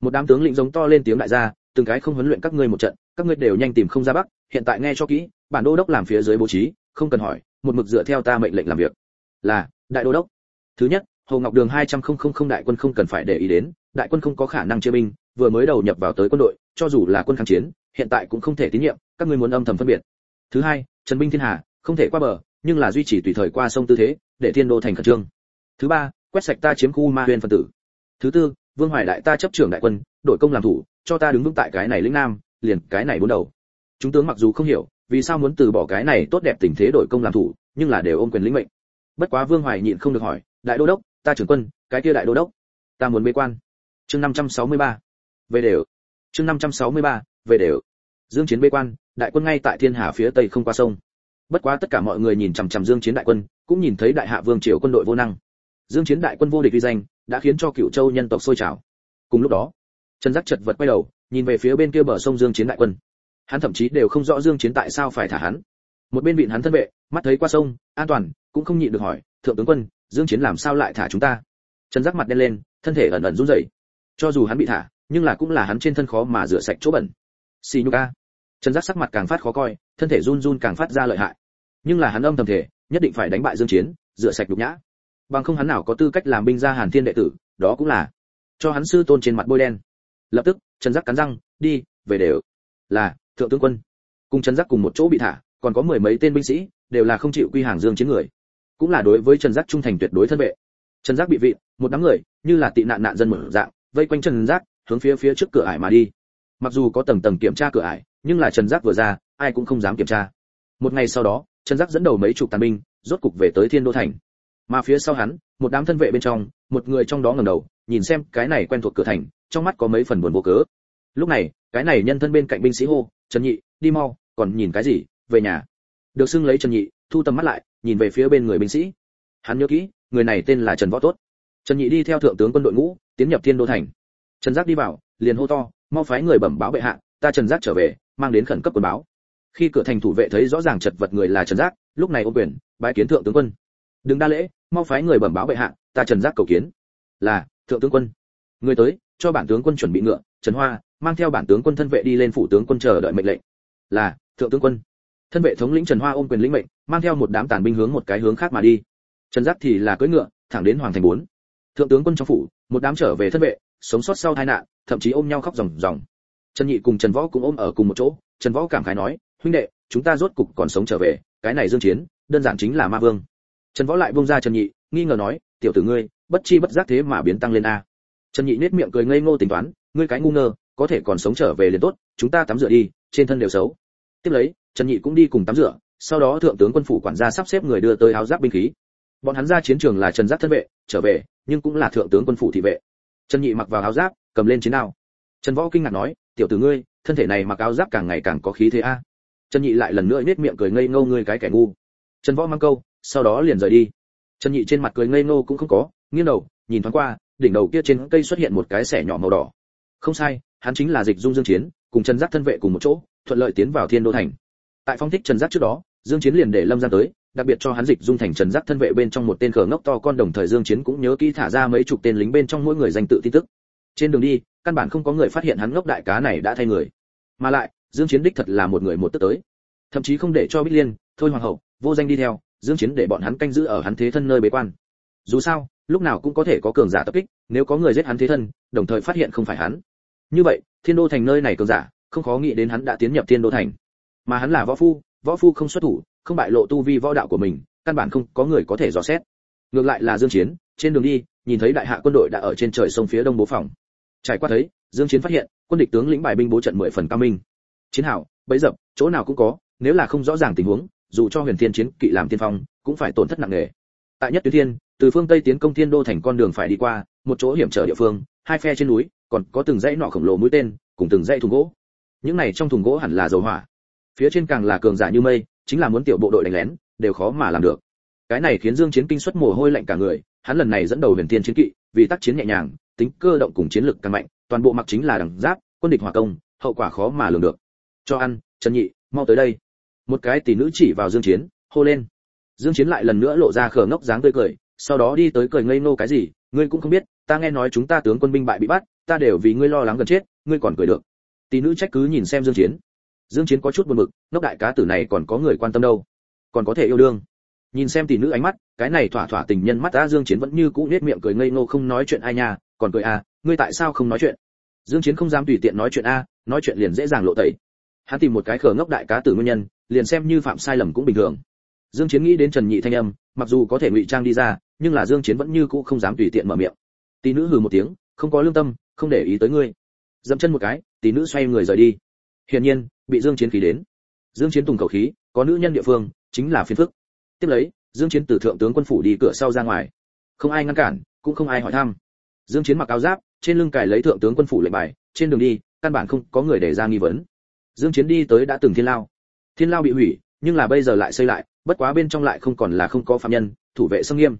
Một đám tướng lĩnh giống to lên tiếng đại gia, từng cái không huấn luyện các ngươi một trận, các ngươi đều nhanh tìm không ra bắc, hiện tại nghe cho kỹ, bản đô đốc làm phía dưới bố trí, không cần hỏi, một mực dựa theo ta mệnh lệnh làm việc. Là, đại đô đốc. Thứ nhất, hồ ngọc đường hai trăm không không không đại quân không cần phải để ý đến, đại quân không có khả năng chia binh vừa mới đầu nhập vào tới quân đội, cho dù là quân kháng chiến, hiện tại cũng không thể tín nhiệm, các ngươi muốn âm thầm phân biệt. Thứ hai, trần binh thiên hà, không thể qua bờ, nhưng là duy trì tùy thời qua sông tư thế, để thiên đô thành khẩn trương. Thứ ba, quét sạch ta chiếm khu ma huyền phân tử. Thứ tư, vương hoài đại ta chấp trưởng đại quân đội công làm thủ, cho ta đứng vững tại cái này lĩnh nam, liền cái này bốn đầu. Chúng tướng mặc dù không hiểu, vì sao muốn từ bỏ cái này tốt đẹp tình thế đổi công làm thủ, nhưng là đều ôm quyền lĩnh mệnh. Bất quá vương hoài nhịn không được hỏi, đại đô đốc, ta trưởng quân, cái kia đại đô đốc, ta muốn bế quan. Chương 563 về đều. Chương 563, về đều. Dương chiến bế quan đại quân ngay tại thiên hà phía tây không qua sông. Bất quá tất cả mọi người nhìn chằm chằm dương chiến đại quân cũng nhìn thấy đại hạ vương triều quân đội vô năng. Dương chiến đại quân vô địch uy danh đã khiến cho cựu châu nhân tộc sôi trào. Cùng lúc đó trần giác chật vật quay đầu nhìn về phía bên kia bờ sông dương chiến đại quân. Hắn thậm chí đều không rõ dương chiến tại sao phải thả hắn. Một bên vịn hắn thân vệ mắt thấy qua sông an toàn cũng không nhịn được hỏi thượng tướng quân dương chiến làm sao lại thả chúng ta? Trần giác mặt đen lên thân thể ẩn ẩn run rẩy. Cho dù hắn bị thả nhưng là cũng là hắn trên thân khó mà rửa sạch chỗ bẩn. Xì nhục a trần giác sắc mặt càng phát khó coi, thân thể run run càng phát ra lợi hại. Nhưng là hắn âm thầm thể, nhất định phải đánh bại dương chiến, rửa sạch nhục nhã. Bằng không hắn nào có tư cách làm binh gia hàn thiên đệ tử, đó cũng là cho hắn sư tôn trên mặt bôi đen. Lập tức, trần giác cắn răng, đi, về đều. Là, thượng tướng quân. Cùng trần giác cùng một chỗ bị thả, còn có mười mấy tên binh sĩ, đều là không chịu quy hàng dương chiến người. Cũng là đối với trần giác trung thành tuyệt đối thân vệ. Trần giác bị vị một đám người, như là tị nạn nạn dân mở dạng, vây quanh trần giác hướng phía phía trước cửa ải mà đi. Mặc dù có tầng tầng kiểm tra cửa ải, nhưng là trần giác vừa ra, ai cũng không dám kiểm tra. Một ngày sau đó, trần giác dẫn đầu mấy chục tàn binh, rốt cục về tới thiên đô thành. Mà phía sau hắn, một đám thân vệ bên trong, một người trong đó ngẩng đầu, nhìn xem cái này quen thuộc cửa thành, trong mắt có mấy phần buồn vô cớ. Lúc này, cái này nhân thân bên cạnh binh sĩ hô, trần nhị, đi mau, còn nhìn cái gì, về nhà. Được xưng lấy trần nhị, thu tầm mắt lại, nhìn về phía bên người binh sĩ. Hắn nhớ kỹ, người này tên là trần võ tốt. Trần nhị đi theo thượng tướng quân đội ngũ, tiến nhập thiên đô thành trần giác đi vào, liền hô to, mau phái người bẩm báo bệ hạ, ta trần giác trở về, mang đến khẩn cấp quân báo. Khi cửa thành thủ vệ thấy rõ ràng chật vật người là trần giác, lúc này ô quyền, bái kiến thượng tướng quân. Đừng đa lễ, mau phái người bẩm báo bệ hạ, ta trần giác cầu kiến. Là, thượng tướng quân. Người tới, cho bản tướng quân chuẩn bị ngựa, trần hoa, mang theo bản tướng quân thân vệ đi lên phủ tướng quân chờ đợi mệnh lệnh. Là, thượng tướng quân. Thân vệ thống lĩnh trần hoa ôm quyền lĩnh mệnh, mang theo một đám tàn binh hướng một cái hướng khác mà đi. Trần giác thì là cưỡi ngựa, thẳng đến hoàng thành bốn. Thượng tướng quân trong phủ, một đám trở về thân vệ sống sót sau tai nạn, thậm chí ôm nhau khóc ròng ròng. Trần nhị cùng trần võ cũng ôm ở cùng một chỗ, trần võ cảm khái nói, huynh đệ, chúng ta rốt cục còn sống trở về, cái này dương chiến, đơn giản chính là ma vương. Trần võ lại buông ra trần nhị, nghi ngờ nói, tiểu tử ngươi, bất chi bất giác thế mà biến tăng lên a. Trần nhị nét miệng cười ngây ngô tính toán, ngươi cái ngu ngơ, có thể còn sống trở về liền tốt, chúng ta tắm rửa đi, trên thân đều xấu. Tiếp lấy, trần nhị cũng đi cùng tắm rửa, sau đó thượng tướng quân phủ quản gia sắp xếp người đưa tới áo giáp binh khí. Bọn hắn ra chiến trường là trần giác thân vệ, trở về, nhưng cũng là thượng tướng quân phủ thị vệ trần nhị mặc vào áo giáp, cầm lên chiến đao. Trần võ kinh ngạc nói, tiểu tử ngươi, thân thể này mặc áo giáp càng ngày càng có khí thế a. Trần nhị lại lần nữa nết miệng cười ngây ngô ngươi cái kẻ ngu. Trần võ mang câu, sau đó liền rời đi. Trần nhị trên mặt cười ngây ngô cũng không có, nghiêng đầu, nhìn thoáng qua, đỉnh đầu kia trên cây xuất hiện một cái xẻ nhỏ màu đỏ. Không sai, hắn chính là dịch dung dương chiến, cùng trần giác thân vệ cùng một chỗ, thuận lợi tiến vào thiên đô thành. Tại phong thích trần giác trước đó, dương chiến liền để lâm giang tới đặc biệt cho hắn dịch dung thành trần giác thân vệ bên trong một tên cờ ngốc to con đồng thời dương chiến cũng nhớ kỹ thả ra mấy chục tên lính bên trong mỗi người danh tự tin tức. Trên đường đi, căn bản không có người phát hiện hắn ngốc đại cá này đã thay người. Mà lại, dương chiến đích thật là một người một tức tới. Thậm chí không để cho bích liên, thôi hoàng hậu, vô danh đi theo, dương chiến để bọn hắn canh giữ ở hắn thế thân nơi bế quan. Dù sao, lúc nào cũng có thể có cường giả tập kích, nếu có người giết hắn thế thân, đồng thời phát hiện không phải hắn. Như vậy, thiên đô thành nơi này cường giả, không khó nghĩ đến hắn đã tiến nhập thiên đô thành. Mà hắn là võ phu võ phu không xuất thủ, không bại lộ tu vi võ đạo của mình, căn bản không có người có thể dò xét. Ngược lại là dương chiến, trên đường đi, nhìn thấy đại hạ quân đội đã ở trên trời sông phía đông bố phòng. Trải qua thấy, dương chiến phát hiện, quân địch tướng lĩnh bài binh bố trận mười phần cao minh. Chiến hảo bấy dập, chỗ nào cũng có, nếu là không rõ ràng tình huống, dù cho huyền thiên chiến kỵ làm tiên phong, cũng phải tổn thất nặng nề. Tại nhất tuyến thiên, từ phương tây tiến công thiên đô thành con đường phải đi qua, một chỗ hiểm trở địa phương, hai phe trên núi, còn có từng dãy nọ khổng lồ mũi tên, cùng từng dãy thùng gỗ. Những này trong thùng gỗ hẳn là dầu hỏa phía trên càng là cường giả như mây, chính là muốn tiểu bộ đội đánh lén, đều khó mà làm được. Cái này khiến dương chiến kinh xuất mồ hôi lạnh cả người, hắn lần này dẫn đầu huyền thiên chiến kỵ, vì tác chiến nhẹ nhàng, tính cơ động cùng chiến lực càng mạnh, toàn bộ mặc chính là đằng giáp, quân địch hỏa công, hậu quả khó mà lường được. Cho ăn, trần nhị, mau tới đây. Một cái tỷ nữ chỉ vào dương chiến, hô lên. Dương chiến lại lần nữa lộ ra khờ ngốc dáng tươi cười, sau đó đi tới cười ngây ngô cái gì, ngươi cũng không biết, ta nghe nói chúng ta tướng quân binh bại bị bắt, ta đều vì ngươi lo lắng gần chết, ngươi còn cười được. Tỷ nữ trách cứ nhìn xem dương chiến dương chiến có chút buồn bực, ngốc đại cá tử này còn có người quan tâm đâu? Còn có thể yêu đương. Nhìn xem tỷ nữ ánh mắt, cái này thỏa thỏa tình nhân mắt ta dương chiến vẫn như cũ nét miệng cười ngây ngô không nói chuyện ai nha, còn cười à ngươi tại sao không nói chuyện? Dương chiến không dám tùy tiện nói chuyện a, nói chuyện liền dễ dàng lộ tẩy. Hắn tìm một cái khờ ngốc đại cá tử nguyên nhân, liền xem như phạm sai lầm cũng bình thường. Dương chiến nghĩ đến trần nhị thanh âm, mặc dù có thể ngụy trang đi ra, nhưng là dương chiến vẫn như cũ không dám tùy tiện mở miệng. Tỷ nữ hừ một tiếng, không có lương tâm, không để ý tới ngươi. Dậm chân một cái, tỷ nữ xoay người rời đi. Hiển nhiên bị dương chiến khí đến. Dương chiến tùng khẩu khí, có nữ nhân địa phương, chính là phiền phức. Tiếp lấy, dương chiến từ thượng tướng quân phủ đi cửa sau ra ngoài. Không ai ngăn cản, cũng không ai hỏi thăm. Dương chiến mặc áo giáp, trên lưng cài lấy thượng tướng quân phủ lệnh bài, trên đường đi, căn bản không có người để ra nghi vấn. Dương chiến đi tới đã từng thiên lao. Thiên lao bị hủy, nhưng là bây giờ lại xây lại, bất quá bên trong lại không còn là không có phạm nhân, thủ vệ sông nghiêm.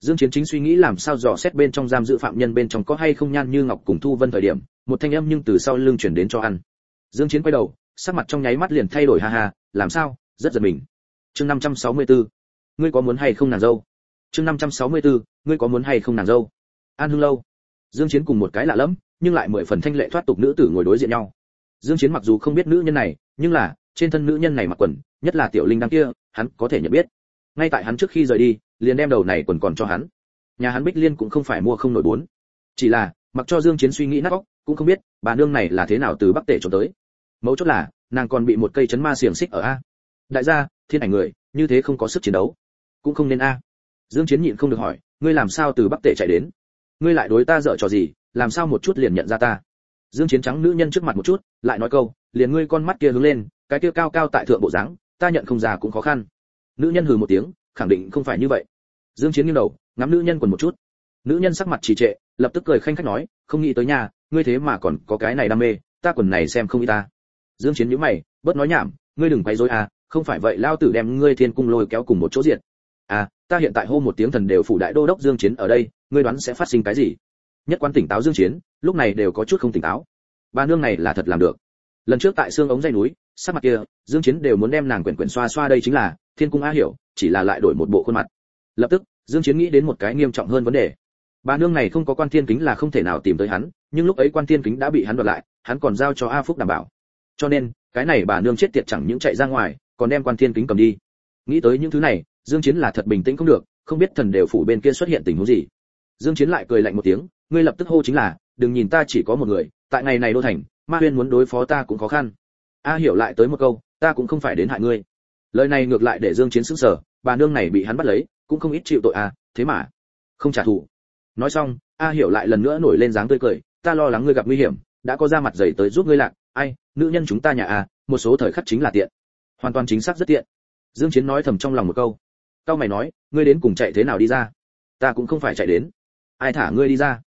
Dương chiến chính suy nghĩ làm sao dò xét bên trong giam giữ phạm nhân bên trong có hay không nhan như ngọc cùng thu vân thời điểm, một thanh âm nhưng từ sau lưng chuyển đến cho ăn dương chiến quay đầu sắc mặt trong nháy mắt liền thay đổi ha ha, làm sao? Rất giật mình. Chương 564 ngươi có muốn hay không nàng dâu? Chương 564 ngươi có muốn hay không nàng dâu? An hưng lâu. Dương chiến cùng một cái lạ lẫm, nhưng lại mười phần thanh lệ thoát tục nữ tử ngồi đối diện nhau. Dương chiến mặc dù không biết nữ nhân này, nhưng là, trên thân nữ nhân này mặc quần, nhất là tiểu linh đang kia, hắn có thể nhận biết. Ngay tại hắn trước khi rời đi, liền đem đầu này quần còn cho hắn. Nhà hắn bích liên cũng không phải mua không nổi bốn. Chỉ là, mặc cho dương chiến suy nghĩ nát óc, cũng không biết bà nương này là thế nào từ bắc tể trốn tới mấu chốt là, nàng còn bị một cây chấn ma xiềng xích ở a. Đại gia, thiên ảnh người, như thế không có sức chiến đấu. Cũng không nên a. Dương chiến nhịn không được hỏi, ngươi làm sao từ bắc tể chạy đến? Ngươi lại đối ta dở trò gì, làm sao một chút liền nhận ra ta? Dương chiến trắng nữ nhân trước mặt một chút, lại nói câu, liền ngươi con mắt kia hướng lên, cái kia cao cao tại thượng bộ dáng, ta nhận không ra cũng khó khăn. Nữ nhân hừ một tiếng, khẳng định không phải như vậy. Dương chiến nghiêng đầu, ngắm nữ nhân quần một chút. Nữ nhân sắc mặt trì trệ, lập tức cười khanh khách nói, không nghĩ tới nhà ngươi thế mà còn có cái này đam mê, ta quần này xem không y ta dương chiến nhíu mày, bớt nói nhảm, ngươi đừng quấy rối à không phải vậy lao tử đem ngươi thiên cung lôi kéo cùng một chỗ diện à ta hiện tại hô một tiếng thần đều phủ đại đô đốc dương chiến ở đây, ngươi đoán sẽ phát sinh cái gì? Nhất quan tỉnh táo dương chiến, lúc này đều có chút không tỉnh táo. Ba nương này là thật làm được. Lần trước tại xương ống dây núi, sắc mặt kia, dương chiến đều muốn đem nàng quyển quyển xoa xoa đây chính là, thiên cung a hiểu, chỉ là lại đổi một bộ khuôn mặt. Lập tức, dương chiến nghĩ đến một cái nghiêm trọng hơn vấn đề. Bà nương này không có quan thiên kính là không thể nào tìm tới hắn, nhưng lúc ấy quan thiên kính đã bị hắn đoạt lại, hắn còn giao cho a phúc đảm bảo cho nên, cái này bà nương chết tiệt chẳng những chạy ra ngoài, còn đem quan thiên kính cầm đi. Nghĩ tới những thứ này, dương chiến là thật bình tĩnh không được, không biết thần đều phủ bên kia xuất hiện tình huống gì. Dương chiến lại cười lạnh một tiếng, ngươi lập tức hô chính là, đừng nhìn ta chỉ có một người, tại ngày này đô thành, ma huyên muốn đối phó ta cũng khó khăn. A hiểu lại tới một câu, ta cũng không phải đến hại ngươi. Lời này ngược lại để dương chiến sững sờ, bà nương này bị hắn bắt lấy, cũng không ít chịu tội à thế mà không trả thù. Nói xong, a hiểu lại lần nữa nổi lên dáng tươi cười, ta lo lắng ngươi gặp nguy hiểm đã có ra mặt dày tới giúp ngươi lạc. Ai, nữ nhân chúng ta nhà à một số thời khắc chính là tiện. Hoàn toàn chính xác rất tiện. Dương chiến nói thầm trong lòng một câu. Cao mày nói, ngươi đến cùng chạy thế nào đi ra? Ta cũng không phải chạy đến. Ai thả ngươi đi ra?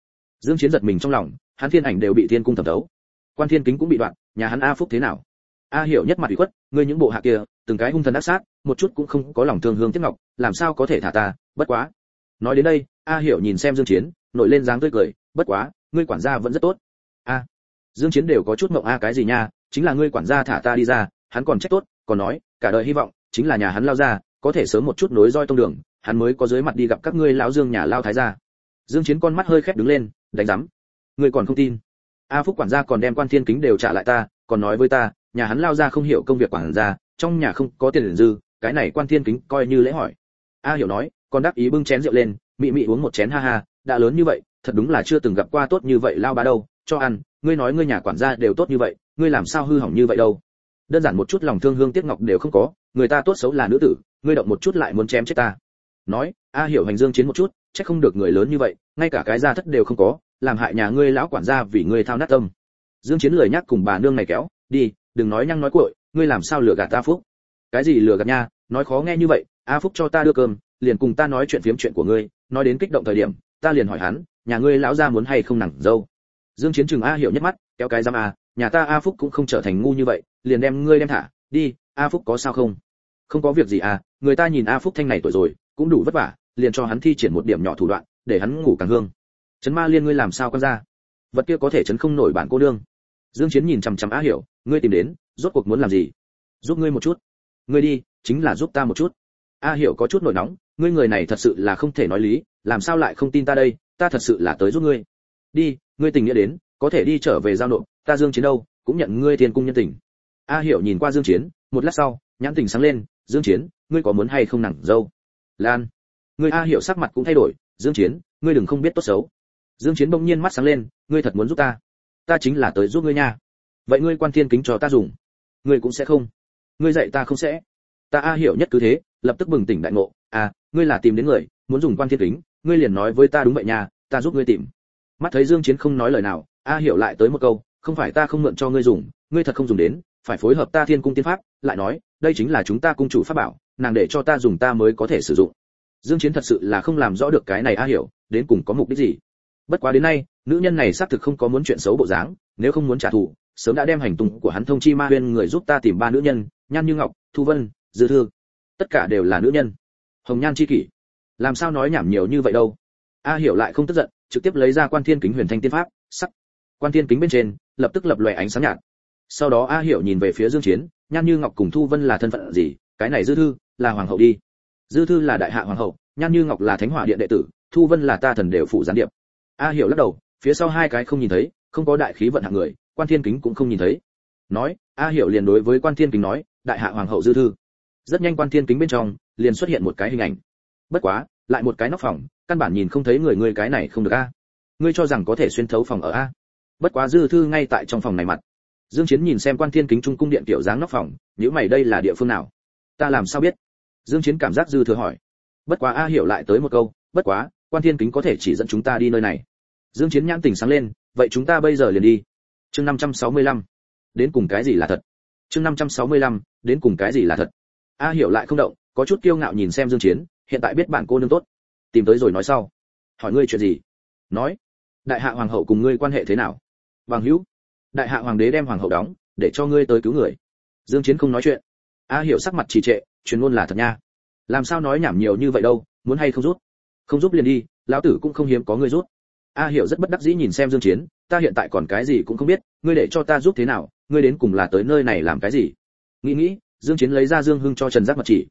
Dương chiến giật mình trong lòng, hắn thiên ảnh đều bị thiên cung thẩm thấu. Quan thiên kính cũng bị đoạn, nhà hắn a phúc thế nào? A hiểu nhất mặt ủy khuất, ngươi những bộ hạ kia, từng cái hung thần ác sát, một chút cũng không có lòng thương hương tiếc ngọc, làm sao có thể thả ta, bất quá. Nói đến đây, a hiểu nhìn xem dương chiến, nổi lên dáng tươi cười, bất quá, ngươi quản gia vẫn rất tốt. A dương chiến đều có chút mộng, a, cái gì nha? Chính là ngươi quản gia thả ta đi ra, hắn còn trách tốt, còn nói, cả đời hy vọng, chính là nhà hắn lao ra, có thể sớm một chút nối roi tông đường, hắn mới có dưới mặt đi gặp các ngươi lão dương nhà lao thái gia. Dương chiến con mắt hơi khép đứng lên, đánh rắm ngươi còn không tin? A phúc quản gia còn đem quan thiên kính đều trả lại ta, còn nói với ta, nhà hắn lao ra không hiểu công việc quản gia, trong nhà không có tiền dư, cái này quan thiên kính coi như lễ hỏi. A hiểu nói, còn đáp ý bưng chén rượu lên, mị mị uống một chén, ha ha, đã lớn như vậy, thật đúng là chưa từng gặp qua tốt như vậy, lao bá đâu, cho ăn ngươi nói ngươi nhà quản gia đều tốt như vậy, ngươi làm sao hư hỏng như vậy đâu? Đơn giản một chút lòng thương hương tiếc ngọc đều không có, người ta tốt xấu là nữ tử, ngươi động một chút lại muốn chém chết ta. Nói, a hiểu hành dương chiến một chút, chắc không được người lớn như vậy, ngay cả cái gia thất đều không có, làm hại nhà ngươi lão quản gia vì ngươi thao nát tâm. Dương chiến lời nhắc cùng bà nương này kéo, đi, đừng nói nhăng nói cuội, ngươi làm sao lừa gạt ta phúc? Cái gì lừa gạt nha, nói khó nghe như vậy, a phúc cho ta đưa cơm, liền cùng ta nói chuyện phiếm chuyện của ngươi, nói đến kích động thời điểm, ta liền hỏi hắn, nhà ngươi lão gia muốn hay không nặng dâu? Dương chiến trường a hiểu nhất mắt, kéo cái giam a, nhà ta a phúc cũng không trở thành ngu như vậy, liền đem ngươi đem thả, đi, a phúc có sao không? Không có việc gì à người ta nhìn a phúc thanh này tuổi rồi, cũng đủ vất vả, liền cho hắn thi triển một điểm nhỏ thủ đoạn, để hắn ngủ càng hương. Chấn ma liên ngươi làm sao con ra? Vật kia có thể chấn không nổi bản cô đương dương chiến nhìn chằm chằm a hiểu, ngươi tìm đến, rốt cuộc muốn làm gì? Giúp ngươi một chút. Ngươi đi, chính là giúp ta một chút. A hiểu có chút nổi nóng, ngươi người này thật sự là không thể nói lý, làm sao lại không tin ta đây, ta thật sự là tới giúp ngươi đi, ngươi tình nghĩa đến, có thể đi trở về giao nộp, ta dương chiến đâu, cũng nhận ngươi tiền cung nhân tình. A hiểu nhìn qua dương chiến, một lát sau, nhãn tình sáng lên, dương chiến, ngươi có muốn hay không nặng dâu? Lan. Ngươi a hiểu sắc mặt cũng thay đổi, dương chiến, ngươi đừng không biết tốt xấu. Dương chiến bỗng nhiên mắt sáng lên, ngươi thật muốn giúp ta. Ta chính là tới giúp ngươi nha. Vậy ngươi quan thiên kính cho ta dùng. Ngươi cũng sẽ không. Ngươi dạy ta không sẽ. Ta a hiểu nhất cứ thế, lập tức bừng tỉnh đại ngộ. À ngươi là tìm đến người, muốn dùng quan thiên kính, ngươi liền nói với ta đúng vậy nha, ta giúp ngươi tìm mắt thấy dương chiến không nói lời nào, a hiểu lại tới một câu, không phải ta không mượn cho ngươi dùng, ngươi thật không dùng đến, phải phối hợp ta thiên cung tiên pháp. Lại nói, đây chính là chúng ta cung chủ pháp bảo, nàng để cho ta dùng ta mới có thể sử dụng. Dương chiến thật sự là không làm rõ được cái này a hiểu, đến cùng có mục đích gì. Bất quá đến nay, nữ nhân này xác thực không có muốn chuyện xấu bộ dáng, nếu không muốn trả thù, sớm đã đem hành tung của hắn thông chi ma huyên người giúp ta tìm ba nữ nhân, nhan như ngọc, thu vân, dư thư. Tất cả đều là nữ nhân. Hồng nhan chi kỷ. Làm sao nói nhảm nhiều như vậy đâu? A hiểu lại không tức giận trực tiếp lấy ra quan thiên kính huyền thanh tiên pháp, sắc. Quan thiên kính bên trên, lập tức lập lòe ánh sáng nhạt. Sau đó a hiểu nhìn về phía dương chiến nhan như ngọc cùng thu vân là thân phận gì, cái này dư thư là hoàng hậu đi. Dư thư là đại hạ hoàng hậu nhan như ngọc là thánh hỏa điện đệ tử, thu vân là ta thần đều phụ gián điệp. A hiểu lắc đầu, phía sau hai cái không nhìn thấy, không có đại khí vận hạng người, quan thiên kính cũng không nhìn thấy. Nói, a hiểu liền đối với quan thiên kính nói, đại hạ hoàng hậu dư thư. Rất nhanh quan thiên kính bên trong, liền xuất hiện một cái hình ảnh. Bất quá lại một cái nóc phòng căn bản nhìn không thấy người ngươi cái này không được a. À? Ngươi cho rằng có thể xuyên thấu phòng ở a? À? Bất quá dư thư ngay tại trong phòng này mặt. Dương chiến nhìn xem quan thiên kính trung cung điện tiểu dáng nóc phòng nếu mày đây là địa phương nào? Ta làm sao biết? Dương chiến cảm giác dư thừa hỏi. Bất quá a hiểu lại tới một câu bất quá quan thiên kính có thể chỉ dẫn chúng ta đi nơi này. Dương chiến nhãn tỉnh sáng lên vậy chúng ta bây giờ liền đi. Chương 565 đến cùng cái gì là thật? Chương 565, đến cùng cái gì là thật? A hiểu lại không động có chút kiêu ngạo nhìn xem dương chiến hiện tại biết bạn cô nương tốt. Tìm tới rồi nói sau. Hỏi ngươi chuyện gì? Nói. Đại hạ hoàng hậu cùng ngươi quan hệ thế nào? Bằng hữu. Đại hạ hoàng đế đem hoàng hậu đóng, để cho ngươi tới cứu người. Dương chiến không nói chuyện. A hiểu sắc mặt trì trệ truyền ngôn là thật nha. Làm sao nói nhảm nhiều như vậy đâu, muốn hay không rút? Không giúp liền đi, lão tử cũng không hiếm có ngươi rút. A hiểu rất bất đắc dĩ nhìn xem dương chiến, ta hiện tại còn cái gì cũng không biết, ngươi để cho ta giúp thế nào, ngươi đến cùng là tới nơi này làm cái gì? Nghĩ nghĩ, dương chiến lấy ra dương hưng cho trần giác mặt chỉ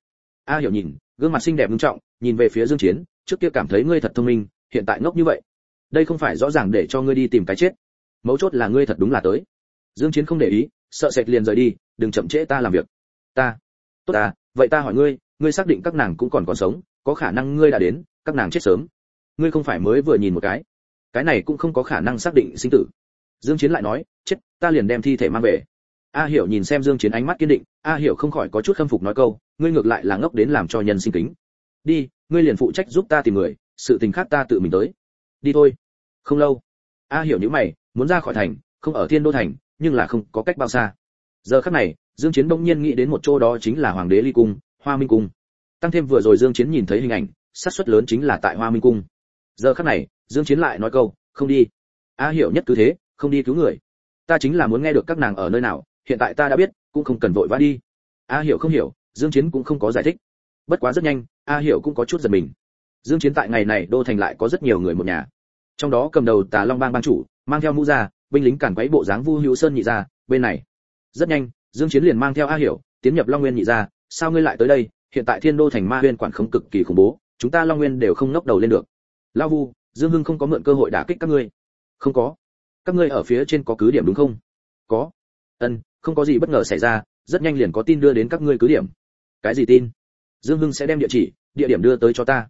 a hiểu nhìn, gương mặt xinh đẹp nghiêm trọng, nhìn về phía dương chiến, trước kia cảm thấy ngươi thật thông minh, hiện tại ngốc như vậy. Đây không phải rõ ràng để cho ngươi đi tìm cái chết. Mấu chốt là ngươi thật đúng là tới. Dương chiến không để ý, sợ sệt liền rời đi, đừng chậm trễ ta làm việc. Ta. Tốt à vậy ta hỏi ngươi ngươi xác định các nàng cũng còn còn sống, có khả năng ngươi đã đến, các nàng chết sớm. Ngươi không phải mới vừa nhìn một cái. Cái này cũng không có khả năng xác định sinh tử. Dương chiến lại nói, chết, ta liền đem thi thể mang về. A hiểu nhìn xem dương chiến ánh mắt kiên định, a hiểu không khỏi có chút khâm phục nói câu ngươi ngược lại là ngốc đến làm cho nhân sinh kính. Đi, ngươi liền phụ trách giúp ta tìm người, sự tình khác ta tự mình tới. Đi thôi. Không lâu. A hiểu những mày, muốn ra khỏi thành, không ở thiên đô thành, nhưng là không có cách bao xa. Giờ khắc này, dương chiến đông nhiên nghĩ đến một chỗ đó chính là hoàng đế ly cung, hoa minh cung. Tăng thêm vừa rồi dương chiến nhìn thấy hình ảnh, xác suất lớn chính là tại hoa minh cung. Giờ khắc này, dương chiến lại nói câu, không đi. A hiểu nhất cứ thế, không đi cứu người. Ta chính là muốn nghe được các nàng ở nơi nào, hiện tại ta đã biết, cũng không cần vội vã đi. A hiểu không hiểu dương chiến cũng không có giải thích. Bất quá rất nhanh, a hiểu cũng có chút giật mình. Dương chiến tại ngày này đô thành lại có rất nhiều người một nhà. Trong đó cầm đầu tà long bang bang chủ, mang theo mũ ra, binh lính cản quấy bộ dáng vu hữu sơn nhị ra, bên này. Rất nhanh, dương chiến liền mang theo a hiểu, tiến nhập long nguyên nhị ra. Sao ngươi lại tới đây? Hiện tại thiên đô thành ma nguyên quản không cực kỳ khủng bố, chúng ta long nguyên đều không ngóc đầu lên được. Lao vu, dương hưng không có mượn cơ hội đả kích các ngươi. Không có. Các ngươi ở phía trên có cứ điểm đúng không? Có. Ân, không có gì bất ngờ xảy ra. Rất nhanh liền có tin đưa đến các ngươi cứ điểm cái gì tin? Dương hưng sẽ đem địa chỉ, địa điểm đưa tới cho ta.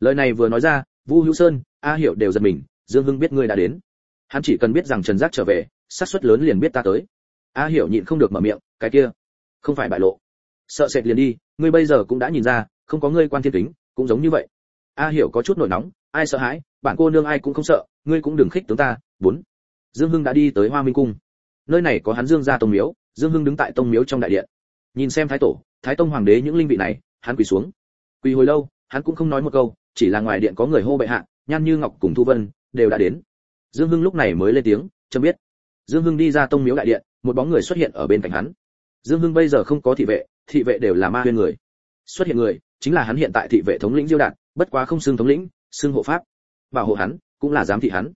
Lời này vừa nói ra, vu hữu sơn, a hiểu đều giật mình, dương hưng biết ngươi đã đến. Hắn chỉ cần biết rằng trần giác trở về, xác suất lớn liền biết ta tới. A hiểu nhịn không được mở miệng, cái kia, không phải bại lộ. Sợ sệt liền đi, ngươi bây giờ cũng đã nhìn ra, không có ngươi quan thiên kính, cũng giống như vậy. A hiểu có chút nổi nóng, ai sợ hãi, bạn cô nương ai cũng không sợ, ngươi cũng đừng khích tướng ta. Bốn. Dương hưng đã đi tới hoa minh cung. Nơi này có hắn dương gia tông miếu, dương hưng đứng tại tông miếu trong đại điện. Nhìn xem thái tổ thái tông hoàng đế những linh vị này, hắn quỳ xuống. Quỳ hồi lâu, hắn cũng không nói một câu, chỉ là ngoài điện có người hô bệ hạ, nhan như ngọc cùng thu vân đều đã đến. Dương hưng lúc này mới lên tiếng, chấm biết. Dương hưng đi ra tông miếu đại điện, một bóng người xuất hiện ở bên cạnh hắn. Dương hưng bây giờ không có thị vệ thị vệ đều là ma huyên người. Xuất hiện người, chính là hắn hiện tại thị vệ thống lĩnh diêu đạt, bất quá không xưng thống lĩnh, xưng hộ pháp. Bảo hộ hắn, cũng là giám thị hắn.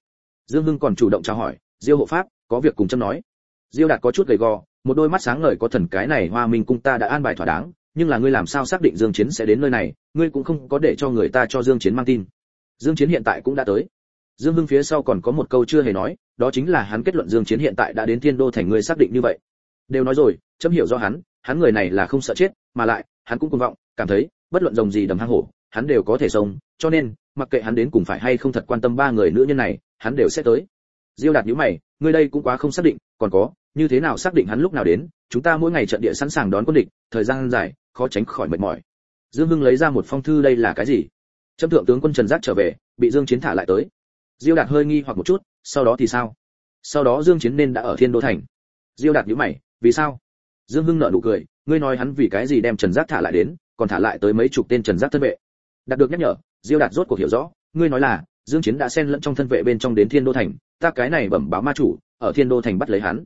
Dương hưng còn chủ động chào hỏi, diêu hộ pháp, có việc cùng châm nói. Diêu đạt có chút gầy gò một đôi mắt sáng ngời có thần cái này hoa minh cung ta đã an bài thỏa đáng, nhưng là ngươi làm sao xác định dương chiến sẽ đến nơi này, ngươi cũng không có để cho người ta cho dương chiến mang tin. Dương chiến hiện tại cũng đã tới. Dương hưng phía sau còn có một câu chưa hề nói, đó chính là hắn kết luận dương chiến hiện tại đã đến thiên đô thành ngươi xác định như vậy. Đều nói rồi, chấm hiểu do hắn hắn người này là không sợ chết, mà lại, hắn cũng cuồng vọng, cảm thấy, bất luận rồng gì đầm hang hổ, hắn đều có thể sống, cho nên, mặc kệ hắn đến cùng phải hay không thật quan tâm ba người nữ nhân này, hắn đều sẽ tới. Diêu đạt nhíu mày, ngươi đây cũng quá không xác định, còn có như thế nào xác định hắn lúc nào đến, chúng ta mỗi ngày trận địa sẵn sàng đón quân địch, thời gian dài, khó tránh khỏi mệt mỏi. Dương hưng lấy ra một phong thư đây là cái gì? Trâm thượng tướng quân trần giác trở về, bị dương chiến thả lại tới. Diêu đạt hơi nghi hoặc một chút, sau đó thì sao? Sau đó dương chiến nên đã ở thiên đô thành. Diêu đạt nhíu mày, vì sao? Dương hưng nở nụ cười, ngươi nói hắn vì cái gì đem trần giác thả lại đến, còn thả lại tới mấy chục tên trần giác thân vệ. Đạt được nhắc nhở, diêu đạt rốt cuộc hiểu rõ, ngươi nói là, dương chiến đã xen lẫn trong thân vệ bên trong đến thiên đô thành, ta cái này bẩm báo ma chủ, ở thiên đô thành bắt lấy hắn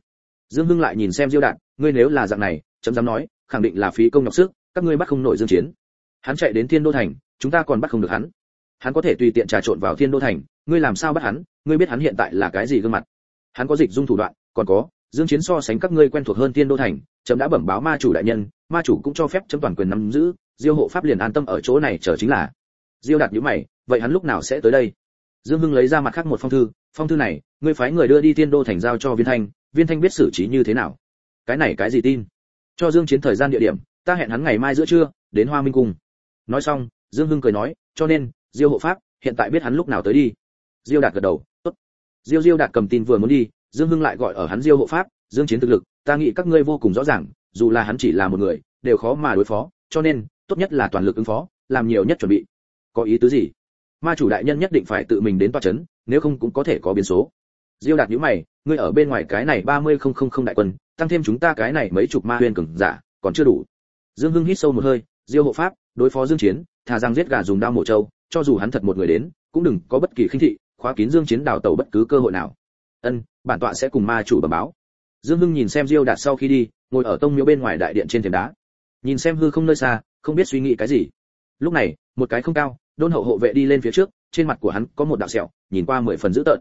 dương hưng lại nhìn xem diêu đạt, ngươi nếu là dạng này, chấm dám nói, khẳng định là phí công nhọc sức, các ngươi bắt không nổi dương chiến. Hắn chạy đến thiên đô thành, chúng ta còn bắt không được hắn. Hắn có thể tùy tiện trà trộn vào thiên đô thành, ngươi làm sao bắt hắn, ngươi biết hắn hiện tại là cái gì gương mặt? Hắn có dịch dung thủ đoạn, còn có, dương chiến so sánh các ngươi quen thuộc hơn thiên đô thành, chấm đã bẩm báo ma chủ đại nhân, ma chủ cũng cho phép chấm toàn quyền nắm giữ, diêu hộ pháp liền an tâm ở chỗ này chờ chính là. Diêu đạt nhíu mày, vậy hắn lúc nào sẽ tới đây? Dương hưng lấy ra mặt khác một phong thư phong thư này, ngươi phái người đưa đi thiên đô thành giao cho viên thanh viên thanh biết xử trí như thế nào? Cái này cái gì tin? Cho dương chiến thời gian địa điểm, ta hẹn hắn ngày mai giữa trưa, đến hoa minh cung. Nói xong, dương hưng cười nói, cho nên, diêu hộ pháp, hiện tại biết hắn lúc nào tới đi. Diêu đạt gật đầu, tốt. Diêu diêu đạt cầm tin vừa muốn đi, dương hưng lại gọi ở hắn diêu hộ pháp, dương chiến thực lực, ta nghĩ các ngươi vô cùng rõ ràng, dù là hắn chỉ là một người, đều khó mà đối phó, cho nên, tốt nhất là toàn lực ứng phó, làm nhiều nhất chuẩn bị. Có ý tứ gì? Ma chủ đại nhân nhất định phải tự mình đến tòa chấn, nếu không cũng có thể có biến số diêu đạt nhíu mày, ngươi ở bên ngoài cái này ba mươi không không không đại quân, tăng thêm chúng ta cái này mấy chục ma huyền cường giả, còn chưa đủ. Dương hưng hít sâu một hơi, diêu hộ pháp, đối phó dương chiến, thà rằng giết gà dùng đao mổ trâu, cho dù hắn thật một người đến, cũng đừng có bất kỳ khinh thị, khóa kín dương chiến đào tẩu bất cứ cơ hội nào. Ân, bản tọa sẽ cùng ma chủ bẩm báo. Dương hưng nhìn xem diêu đạt sau khi đi, ngồi ở tông miếu bên ngoài đại điện trên thềm đá. Nhìn xem hư không nơi xa, không biết suy nghĩ cái gì. Lúc này, một cái không cao, đôn hậu hộ vệ đi lên phía trước, trên mặt của hắn có một đạo sẹo, nhìn qua mười phần dữ tợn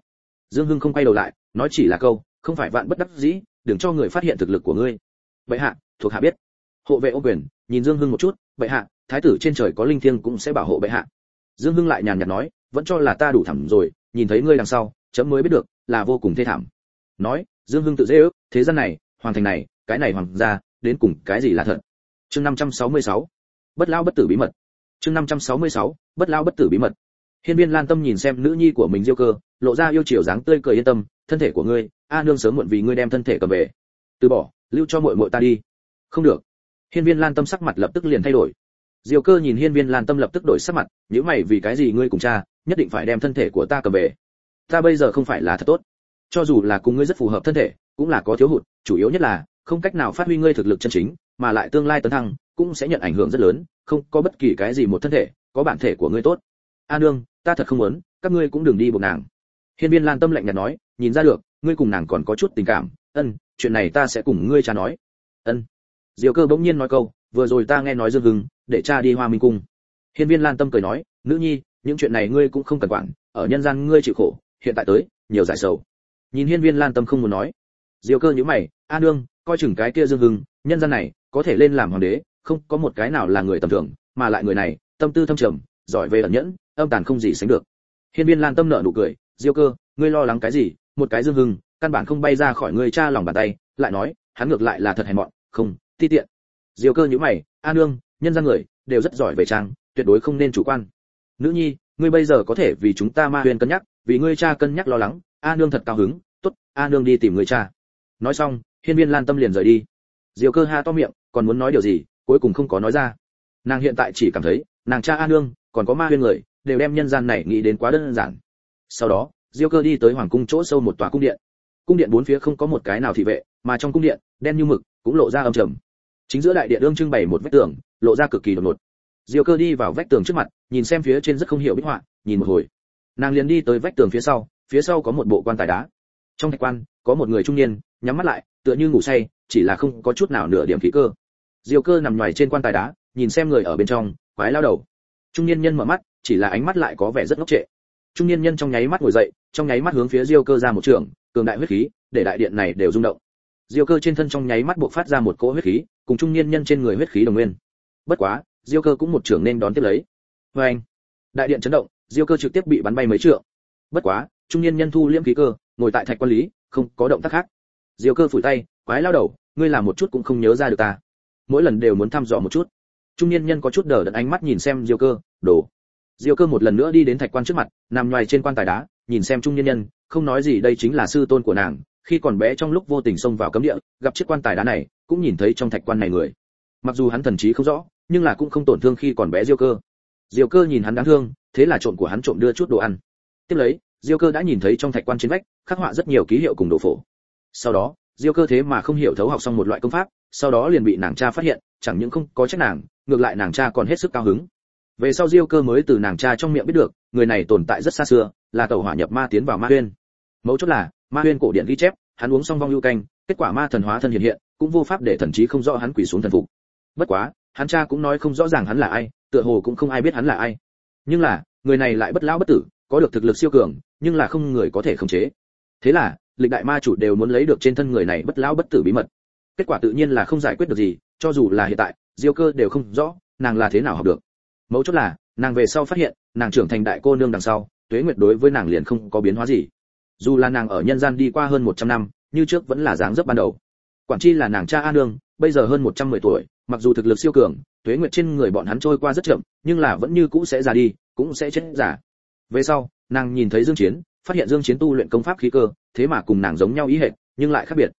dương hưng không quay đầu lại, nói chỉ là câu, không phải vạn bất đắc dĩ, đừng cho người phát hiện thực lực của ngươi. Bệ hạ, thuộc hạ biết. Hộ vệ ô quyền, nhìn dương hưng một chút, bệ hạ, thái tử trên trời có linh thiêng cũng sẽ bảo hộ bệ hạ. Dương hưng lại nhàn nhạt nói, vẫn cho là ta đủ thẳm rồi, nhìn thấy ngươi đằng sau, chấm mới biết được là vô cùng thê thảm. Nói, dương hưng tự dễ ước, thế gian này, hoàng thành này, cái này hoàng gia, đến cùng cái gì là thật? Chương 566. bất lao bất tử bí mật. Chương 566. bất lao bất tử bí mật hiên viên lan tâm nhìn xem nữ nhi của mình diêu cơ, lộ ra yêu chiều dáng tươi cười yên tâm, thân thể của ngươi, a, nương sớm muộn vì ngươi đem thân thể cầm về. Từ bỏ, lưu cho muội muội ta đi. Không được. Hiên viên lan tâm sắc mặt lập tức liền thay đổi. Diêu cơ nhìn hiên viên lan tâm lập tức đổi sắc mặt nếu mày, vì cái gì ngươi cùng cha, nhất định phải đem thân thể của ta cầm về? Ta bây giờ không phải là thật tốt. Cho dù là cùng ngươi rất phù hợp thân thể, cũng là có thiếu hụt, chủ yếu nhất là, không cách nào phát huy ngươi thực lực chân chính, mà lại tương lai tấn thăng, cũng sẽ nhận ảnh hưởng rất lớn, không có bất kỳ cái gì một thân thể, có bản thể của ngươi tốt a nương, ta thật không muốn, các ngươi cũng đừng đi buộc nàng. Hiên viên lan tâm lạnh nhạt nói, nhìn ra được, ngươi cùng nàng còn có chút tình cảm, ân, chuyện này ta sẽ cùng ngươi cha nói. Ân. Diều cơ bỗng nhiên nói câu, vừa rồi ta nghe nói dương hưng, để cha đi hoa minh cung. Hiên viên lan tâm cười nói, nữ nhi, những chuyện này ngươi cũng không cần quản, ở nhân gian ngươi chịu khổ, hiện tại tới, nhiều giải sầu. Nhìn hiên viên lan tâm không muốn nói. Diều cơ nhíu mày, a nương, coi chừng cái kia dương hưng, nhân gian này, có thể lên làm hoàng đế, không có một cái nào là người tầm thường, mà lại người này, tâm tư thâm trầm, giỏi về ẩn nhẫn âm tàn không gì sánh được. Hiên viên lan tâm nở nụ cười, diêu cơ, ngươi lo lắng cái gì? Một cái dương hưng, căn bản không bay ra khỏi ngươi cha lòng bàn tay. Lại nói, hắn ngược lại là thật hèn mọn, không, ti tiện. Diêu cơ nhíu mày, a nương, nhân gian người, đều rất giỏi về trang, tuyệt đối không nên chủ quan. Nữ nhi, ngươi bây giờ có thể vì chúng ta ma huyền cân nhắc, vì ngươi cha cân nhắc lo lắng. A nương thật cao hứng, tốt, a nương đi tìm người cha. Nói xong, hiên viên lan tâm liền rời đi. Diều cơ ha to miệng, còn muốn nói điều gì? Cuối cùng không có nói ra. Nàng hiện tại chỉ cảm thấy, nàng cha a nương, còn có ma huyên người đều đem nhân gian này nghĩ đến quá đơn giản. Sau đó, diêu cơ đi tới hoàng cung chỗ sâu một tòa cung điện. Cung điện bốn phía không có một cái nào thị vệ, mà trong cung điện, đen như mực, cũng lộ ra âm trầm. Chính giữa đại điện đương trưng bày một vách tường, lộ ra cực kỳ đột ngột. Diêu cơ đi vào vách tường trước mặt, nhìn xem phía trên rất không hiểu bích họa, nhìn một hồi. Nàng liền đi tới vách tường phía sau phía sau có một bộ quan tài đá. Trong thạch quan, có một người trung niên, nhắm mắt lại, tựa như ngủ say, chỉ là không có chút nào nửa điểm khí cơ. Diêu cơ nằm ngoài trên quan tài đá, nhìn xem người ở bên trong, quái lao đầu. Trung niên nhân mở mắt chỉ là ánh mắt lại có vẻ rất ngốc trệ. Trung niên nhân trong nháy mắt ngồi dậy, trong nháy mắt hướng phía diêu cơ ra một trường, cường đại huyết khí, để đại điện này đều rung động. Diêu cơ trên thân trong nháy mắt bộc phát ra một cỗ huyết khí, cùng trung niên nhân trên người huyết khí đồng nguyên. Bất quá, diêu cơ cũng một trường nên đón tiếp lấy. Vê anh, đại điện chấn động, diêu cơ trực tiếp bị bắn bay mấy trượng. Bất quá, trung niên nhân thu liễm khí cơ, ngồi tại thạch quan lý, không có động tác khác. Diêu cơ phủi tay, quái lao đầu, ngươi làm một chút cũng không nhớ ra được ta. Mỗi lần đều muốn thăm dò một chút. Trung niên nhân có chút đờ đẫn ánh mắt nhìn xem diêu cơ, đồ diêu cơ một lần nữa đi đến thạch quan trước mặt, nằm ngoài trên quan tài đá, nhìn xem trung Nhân nhân, không nói gì, đây chính là sư tôn của nàng, khi còn bé trong lúc vô tình xông vào cấm địa, gặp chiếc quan tài đá này, cũng nhìn thấy trong thạch quan này người. Mặc dù hắn thần trí không rõ, nhưng là cũng không tổn thương khi còn bé diêu cơ. Diêu cơ nhìn hắn đáng thương, thế là trộm của hắn trộm đưa chút đồ ăn. Tiếp lấy, diêu cơ đã nhìn thấy trong thạch quan trên vách, khắc họa rất nhiều ký hiệu cùng đồ phổ. Sau đó, diêu cơ thế mà không hiểu thấu học xong một loại công pháp, sau đó liền bị nàng cha phát hiện, chẳng những không có trách nàng, ngược lại nàng cha còn hết sức cao hứng về sau diêu cơ mới từ nàng cha trong miệng biết được, người này tồn tại rất xa xưa, là tàu hỏa nhập ma tiến vào ma huyên. Mấu chốt là, ma huyên cổ điện ghi chép, hắn uống xong vong lưu canh, kết quả ma thần hóa thân hiện hiện, cũng vô pháp để thần trí không rõ hắn quỳ xuống thần phục. Bất quá, hắn cha cũng nói không rõ ràng hắn là ai, tựa hồ cũng không ai biết hắn là ai. Nhưng là, người này lại bất lão bất tử, có được thực lực siêu cường, nhưng là không người có thể khống chế. Thế là, lịch đại ma chủ đều muốn lấy được trên thân người này bất lão bất tử bí mật. Kết quả tự nhiên là không giải quyết được gì, cho dù là hiện tại, diêu cơ đều không rõ nàng là thế nào học được mấu chốt là, nàng về sau phát hiện, nàng trưởng thành đại cô nương đằng sau, tuế nguyệt đối với nàng liền không có biến hóa gì. Dù là nàng ở nhân gian đi qua hơn 100 năm, như trước vẫn là dáng dấp ban đầu. Quản chi là nàng cha a nương, bây giờ hơn 110 tuổi, mặc dù thực lực siêu cường, tuế nguyệt trên người bọn hắn trôi qua rất chậm, nhưng là vẫn như cũ sẽ già đi, cũng sẽ chết giả về sau, nàng nhìn thấy dương chiến, phát hiện dương chiến tu luyện công pháp khí cơ, thế mà cùng nàng giống nhau ý hệt, nhưng lại khác biệt.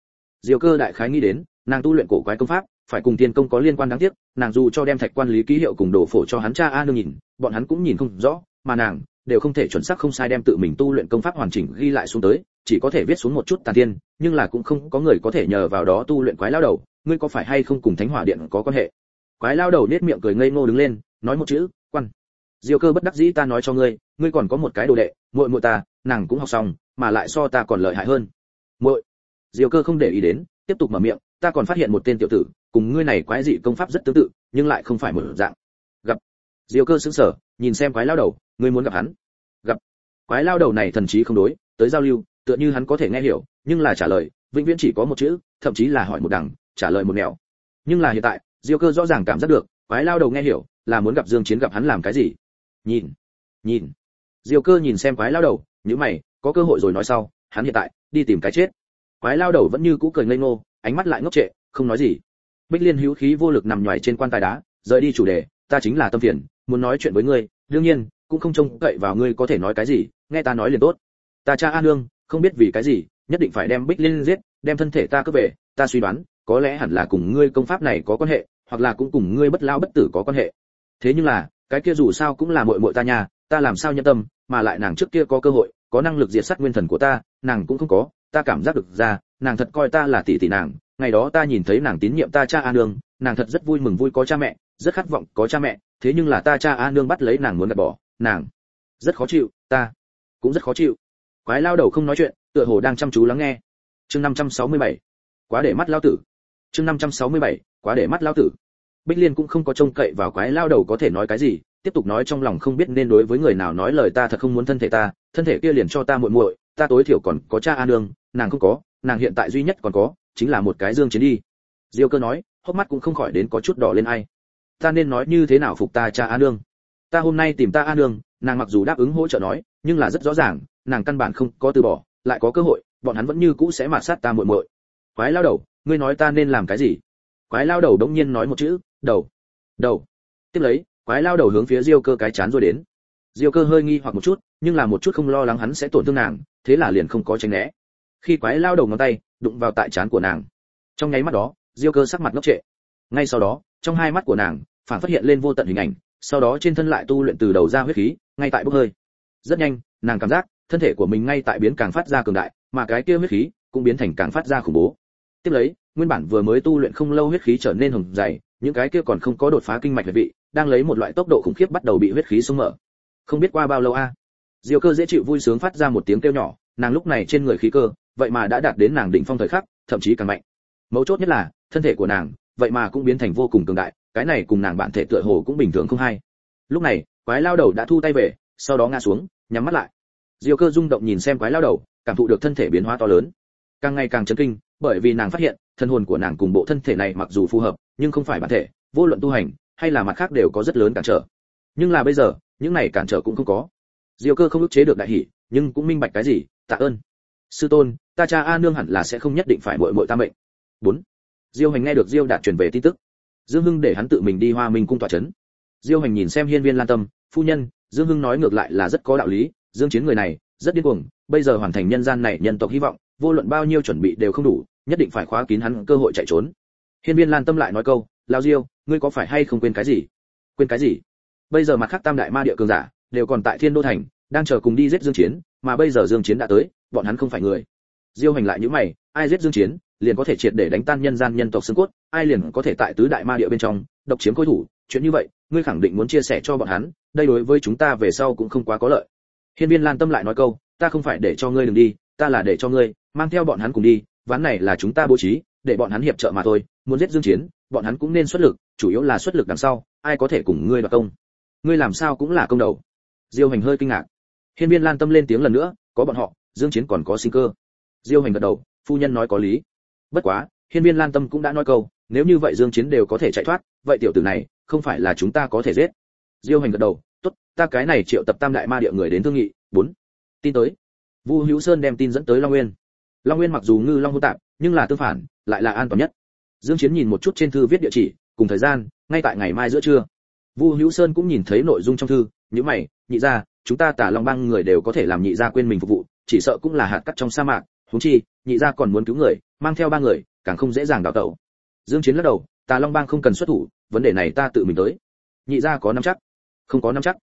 Diều cơ đại khái nghĩ đến, nàng tu luyện cổ quái công pháp phải cùng tiên công có liên quan đáng tiếc, nàng dù cho đem thạch quan lý ký hiệu cùng đồ phổ cho hắn cha a nương nhìn, bọn hắn cũng nhìn không rõ, mà nàng đều không thể chuẩn xác không sai đem tự mình tu luyện công pháp hoàn chỉnh ghi lại xuống tới, chỉ có thể viết xuống một chút tàn tiên nhưng là cũng không có người có thể nhờ vào đó tu luyện quái lao đầu, ngươi có phải hay không cùng thánh hỏa điện có quan hệ? Quái lao đầu nết miệng cười ngây ngô đứng lên, nói một chữ, quan, diêu cơ bất đắc dĩ ta nói cho ngươi ngươi còn có một cái đồ đệ, muội muội ta, nàng cũng học xong, mà lại so ta còn lợi hại hơn. Muội? Diêu cơ không để ý đến, tiếp tục mở miệng ta còn phát hiện một tên tiểu tử, cùng ngươi này quái dị công pháp rất tương tự, nhưng lại không phải một dạng. Gặp. Diêu cơ sững sờ, nhìn xem quái lao đầu, ngươi muốn gặp hắn. Gặp. Quái lao đầu này thần trí không đối, tới giao lưu, tựa như hắn có thể nghe hiểu, nhưng là trả lời, vĩnh viễn chỉ có một chữ, thậm chí là hỏi một đằng, trả lời một nẻo. Nhưng là hiện tại, diêu cơ rõ ràng cảm giác được, quái lao đầu nghe hiểu, là muốn gặp dương chiến gặp hắn làm cái gì. Nhìn. Nhìn. Diêu cơ nhìn xem quái lao đầu nếu mày, có cơ hội rồi nói sau, hắn hiện tại, đi tìm cái chết. Quái lao đầu vẫn như cũ cười ngây ngô ánh mắt lại ngốc trệ, không nói gì. Bích liên hữu khí vô lực nằm nhòi trên quan tài đá, rời đi chủ đề, ta chính là tâm phiền, muốn nói chuyện với ngươi, đương nhiên, cũng không trông cậy vào ngươi có thể nói cái gì, nghe ta nói liền tốt. Ta cha an nương, không biết vì cái gì, nhất định phải đem bích liên giết, đem thân thể ta cướp về, ta suy đoán, có lẽ hẳn là cùng ngươi công pháp này có quan hệ, hoặc là cũng cùng ngươi bất lao bất tử có quan hệ. Thế nhưng là, cái kia dù sao cũng là muội muội ta nhà, ta làm sao nhân tâm, mà lại nàng trước kia có cơ hội, có năng lực diệt sát nguyên thần của ta, nàng cũng không có ta cảm giác được ra, nàng thật coi ta là tỷ tỷ nàng, ngày đó ta nhìn thấy nàng tín nhiệm ta cha a nương, nàng thật rất vui mừng vui có cha mẹ, rất khát vọng có cha mẹ, thế nhưng là ta cha a nương bắt lấy nàng muốn gạt bỏ, nàng rất khó chịu, ta cũng rất khó chịu quái lao đầu không nói chuyện, tựa hồ đang chăm chú lắng nghe chương 567. quá để mắt lao tử chương 567. quá để mắt lao tử bích liên cũng không có trông cậy vào quái lao đầu có thể nói cái gì, tiếp tục nói trong lòng không biết nên đối với người nào nói lời ta thật không muốn thân thể ta, thân thể kia liền cho ta muội muội ta tối thiểu còn có cha a nương, nàng không có, nàng hiện tại duy nhất còn có, chính là một cái dương chiến đi. Diêu cơ nói, hốc mắt cũng không khỏi đến có chút đỏ lên ai. Ta nên nói như thế nào phục ta cha a nương? Ta hôm nay tìm ta a nương, nàng mặc dù đáp ứng hỗ trợ nói, nhưng là rất rõ ràng, nàng căn bản không có từ bỏ, lại có cơ hội, bọn hắn vẫn như cũ sẽ mạt sát ta muội muội. Quái lao đầu, ngươi nói ta nên làm cái gì? Quái lao đầu đống nhiên nói một chữ, đầu đầu. Tiếp lấy, quái lao đầu hướng phía diêu cơ cái chán rồi đến diêu cơ hơi nghi hoặc một chút, nhưng là một chút không lo lắng hắn sẽ tổn thương nàng, thế là liền không có tránh né. Khi quái lao đầu ngón tay đụng vào tại chán của nàng, trong nháy mắt đó, diêu cơ sắc mặt ngốc trệ. Ngay sau đó, trong hai mắt của nàng, phản phát hiện lên vô tận hình ảnh, sau đó trên thân lại tu luyện từ đầu ra huyết khí, ngay tại bốc hơi. Rất nhanh, nàng cảm giác, thân thể của mình ngay tại biến càng phát ra cường đại, mà cái kia huyết khí cũng biến thành càng phát ra khủng bố. Tiếp lấy, nguyên bản vừa mới tu luyện không lâu huyết khí trở nên hồng dày, những cái kia còn không có đột phá kinh mạch về vị, đang lấy một loại tốc độ khủng khiếp bắt đầu bị huyết khí xông mở không biết qua bao lâu a. Diêu cơ dễ chịu vui sướng phát ra một tiếng kêu nhỏ, nàng lúc này trên người khí cơ, vậy mà đã đạt đến nàng đỉnh phong thời khắc, thậm chí càng mạnh. Mấu chốt nhất là, thân thể của nàng, vậy mà cũng biến thành vô cùng cường đại, cái này cùng nàng bạn thể tựa hồ cũng bình thường không hay. Lúc này, quái lao đầu đã thu tay về, sau đó ngã xuống, nhắm mắt lại. Diêu cơ rung động nhìn xem quái lao đầu, cảm thụ được thân thể biến hóa to lớn. Càng ngày càng chấn kinh, bởi vì nàng phát hiện, thân hồn của nàng cùng bộ thân thể này mặc dù phù hợp, nhưng không phải bản thể, vô luận tu hành, hay là mặt khác đều có rất lớn cản trở. Nhưng là bây giờ những này cản trở cũng không có. Diêu cơ không ức chế được đại hỷ nhưng cũng minh bạch cái gì, tạ ơn. Sư tôn, ta cha a nương hẳn là sẽ không nhất định phải muội muội ta mệnh. Bốn. Diêu hành nghe được diêu đạt truyền về tin tức. Dương hưng để hắn tự mình đi hoa minh cung tòa chấn diêu hành nhìn xem hiên viên lan tâm, phu nhân, dương hưng nói ngược lại là rất có đạo lý, dương chiến người này rất điên cuồng, bây giờ hoàn thành nhân gian này nhân tộc hy vọng, vô luận bao nhiêu chuẩn bị đều không đủ, nhất định phải khóa kín hắn cơ hội chạy trốn. Hiên viên lan tâm lại nói câu, lao diêu, ngươi có phải hay không quên cái gì? Quên cái gì? Bây giờ mặt khác tam đại ma địa cường giả đều còn tại thiên đô thành, đang chờ cùng đi giết dương chiến, mà bây giờ dương chiến đã tới, bọn hắn không phải người. Diêu hành lại những mày, ai giết dương chiến, liền có thể triệt để đánh tan nhân gian nhân tộc xương cốt, ai liền có thể tại tứ đại ma địa bên trong, độc chiếm khối thủ, chuyện như vậy, ngươi khẳng định muốn chia sẻ cho bọn hắn, đây đối với chúng ta về sau cũng không quá có lợi. Hiên viên lan tâm lại nói câu, ta không phải để cho ngươi đừng đi, ta là để cho ngươi, mang theo bọn hắn cùng đi, ván này là chúng ta bố trí, để bọn hắn hiệp trợ mà thôi, muốn giết dương chiến, bọn hắn cũng nên xuất lực, chủ yếu là xuất lực đằng sau, ai có thể cùng ngươi đoạt công ngươi làm sao cũng là công đầu. Diêu hành hơi kinh ngạc. Hiên viên lan tâm lên tiếng lần nữa, có bọn họ, dương chiến còn có sinh cơ. Diêu hành gật đầu, phu nhân nói có lý. Bất quá, hiên viên lan tâm cũng đã nói câu, nếu như vậy dương chiến đều có thể chạy thoát, vậy tiểu tử này, không phải là chúng ta có thể giết. Diêu hành gật đầu, tốt, ta cái này triệu tập tam đại ma địa người đến thương nghị, bốn, tin tới. Vu hữu sơn đem tin dẫn tới long nguyên. Long nguyên mặc dù ngư long hỗn tạp, nhưng là tương phản, lại là an toàn nhất. Dương chiến nhìn một chút trên thư viết địa chỉ, cùng thời gian, ngay tại ngày mai giữa trưa vu hữu sơn cũng nhìn thấy nội dung trong thư những mày, nhị gia, chúng ta tả long bang người đều có thể làm nhị gia quên mình phục vụ, chỉ sợ cũng là hạt cát trong sa mạc, huống chi, nhị gia còn muốn cứu người, mang theo ba người, càng không dễ dàng đào tẩu. Dương chiến lắc đầu tà long bang không cần xuất thủ, vấn đề này ta tự mình tới. Nhị gia có nắm chắc? Không có nắm chắc.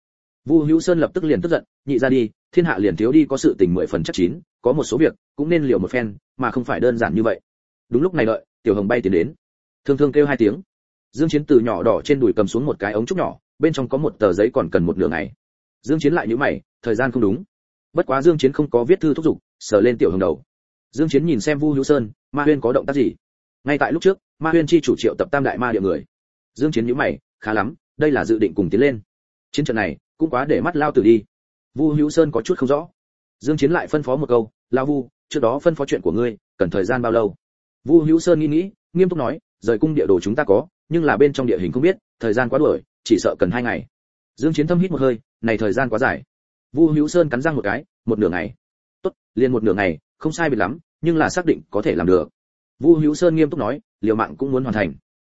Vu hữu sơn lập tức liền tức giận, nhị ra đi, thiên hạ liền thiếu đi có sự tình mười phần chắc chín, có một số việc, cũng nên liều một phen, mà không phải đơn giản như vậy. Đúng lúc này đợi, tiểu hồng bay tiến đến. Thương thương kêu hai tiếng dương chiến từ nhỏ đỏ trên đùi cầm xuống một cái ống trúc nhỏ, bên trong có một tờ giấy còn cần một nửa ngày. Dương chiến lại nhíu mày, thời gian không đúng. Bất quá dương chiến không có viết thư thúc giục, sờ lên tiểu hồng đầu. Dương chiến nhìn xem vu hữu sơn, ma huyên có động tác gì? Ngay tại lúc trước, ma huyên chi chủ triệu tập tam đại ma địa người. Dương chiến nhíu mày, khá lắm, đây là dự định cùng tiến lên. Chiến trận này, cũng quá để mắt lao tử đi. Vu hữu sơn có chút không rõ. Dương chiến lại phân phó một câu, lao vu, trước đó phân phó chuyện của ngươi, cần thời gian bao lâu? Vu hữu sơn nghĩ nghĩ, nghiêm túc nói rời cung địa đồ chúng ta có, nhưng là bên trong địa hình không biết, thời gian quá đuổi, chỉ sợ cần hai ngày. Dương chiến thâm hít một hơi, này thời gian quá dài. Vu hữu sơn cắn răng một cái, một nửa ngày. Tốt, liền một nửa ngày, không sai biệt lắm, nhưng là xác định có thể làm được. Vu hữu sơn nghiêm túc nói, liều mạng cũng muốn hoàn thành.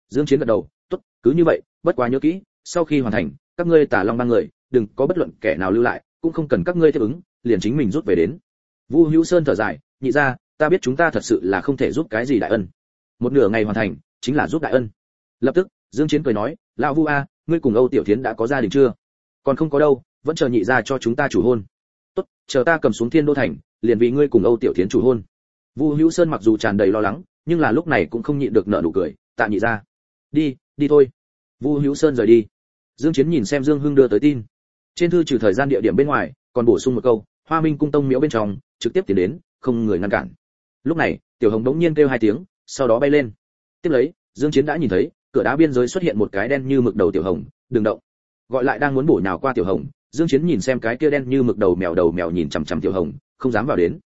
Dương chiến gật đầu, tốt, cứ như vậy, bất quá nhớ kỹ, sau khi hoàn thành, các ngươi tả long ba người, đừng có bất luận kẻ nào lưu lại, cũng không cần các ngươi tiếp ứng, liền chính mình rút về đến. Vu hữu sơn thở dài, nhị ra, ta biết chúng ta thật sự là không thể giúp cái gì đại ân. Một nửa ngày hoàn thành chính là giúp đại ân. Lập tức, dương chiến cười nói, lão vu a, ngươi cùng âu tiểu thiến đã có gia đình chưa? Còn không có đâu, vẫn chờ nhị gia cho chúng ta chủ hôn. Tốt, chờ ta cầm xuống thiên đô thành, liền vì ngươi cùng âu tiểu thiến chủ hôn. Vu hữu sơn mặc dù tràn đầy lo lắng, nhưng là lúc này cũng không nhịn được nở nụ cười, tạ nhị gia. Đi đi thôi. Vu hữu sơn rời đi. Dương chiến nhìn xem dương hưng đưa tới tin. Trên thư trừ thời gian địa điểm bên ngoài, còn bổ sung một câu, hoa minh cung tông miếu bên trong, trực tiếp tiến đến, không người ngăn cản. Lúc này, tiểu hồng đống nhiên kêu hai tiếng, sau đó bay lên tiếp lấy, dương chiến đã nhìn thấy, cửa đá biên giới xuất hiện một cái đen như mực đầu tiểu hồng, đừng động. Gọi lại đang muốn bổ nhào qua tiểu hồng, dương chiến nhìn xem cái kia đen như mực đầu mèo đầu mèo nhìn chằm chằm tiểu hồng, không dám vào đến.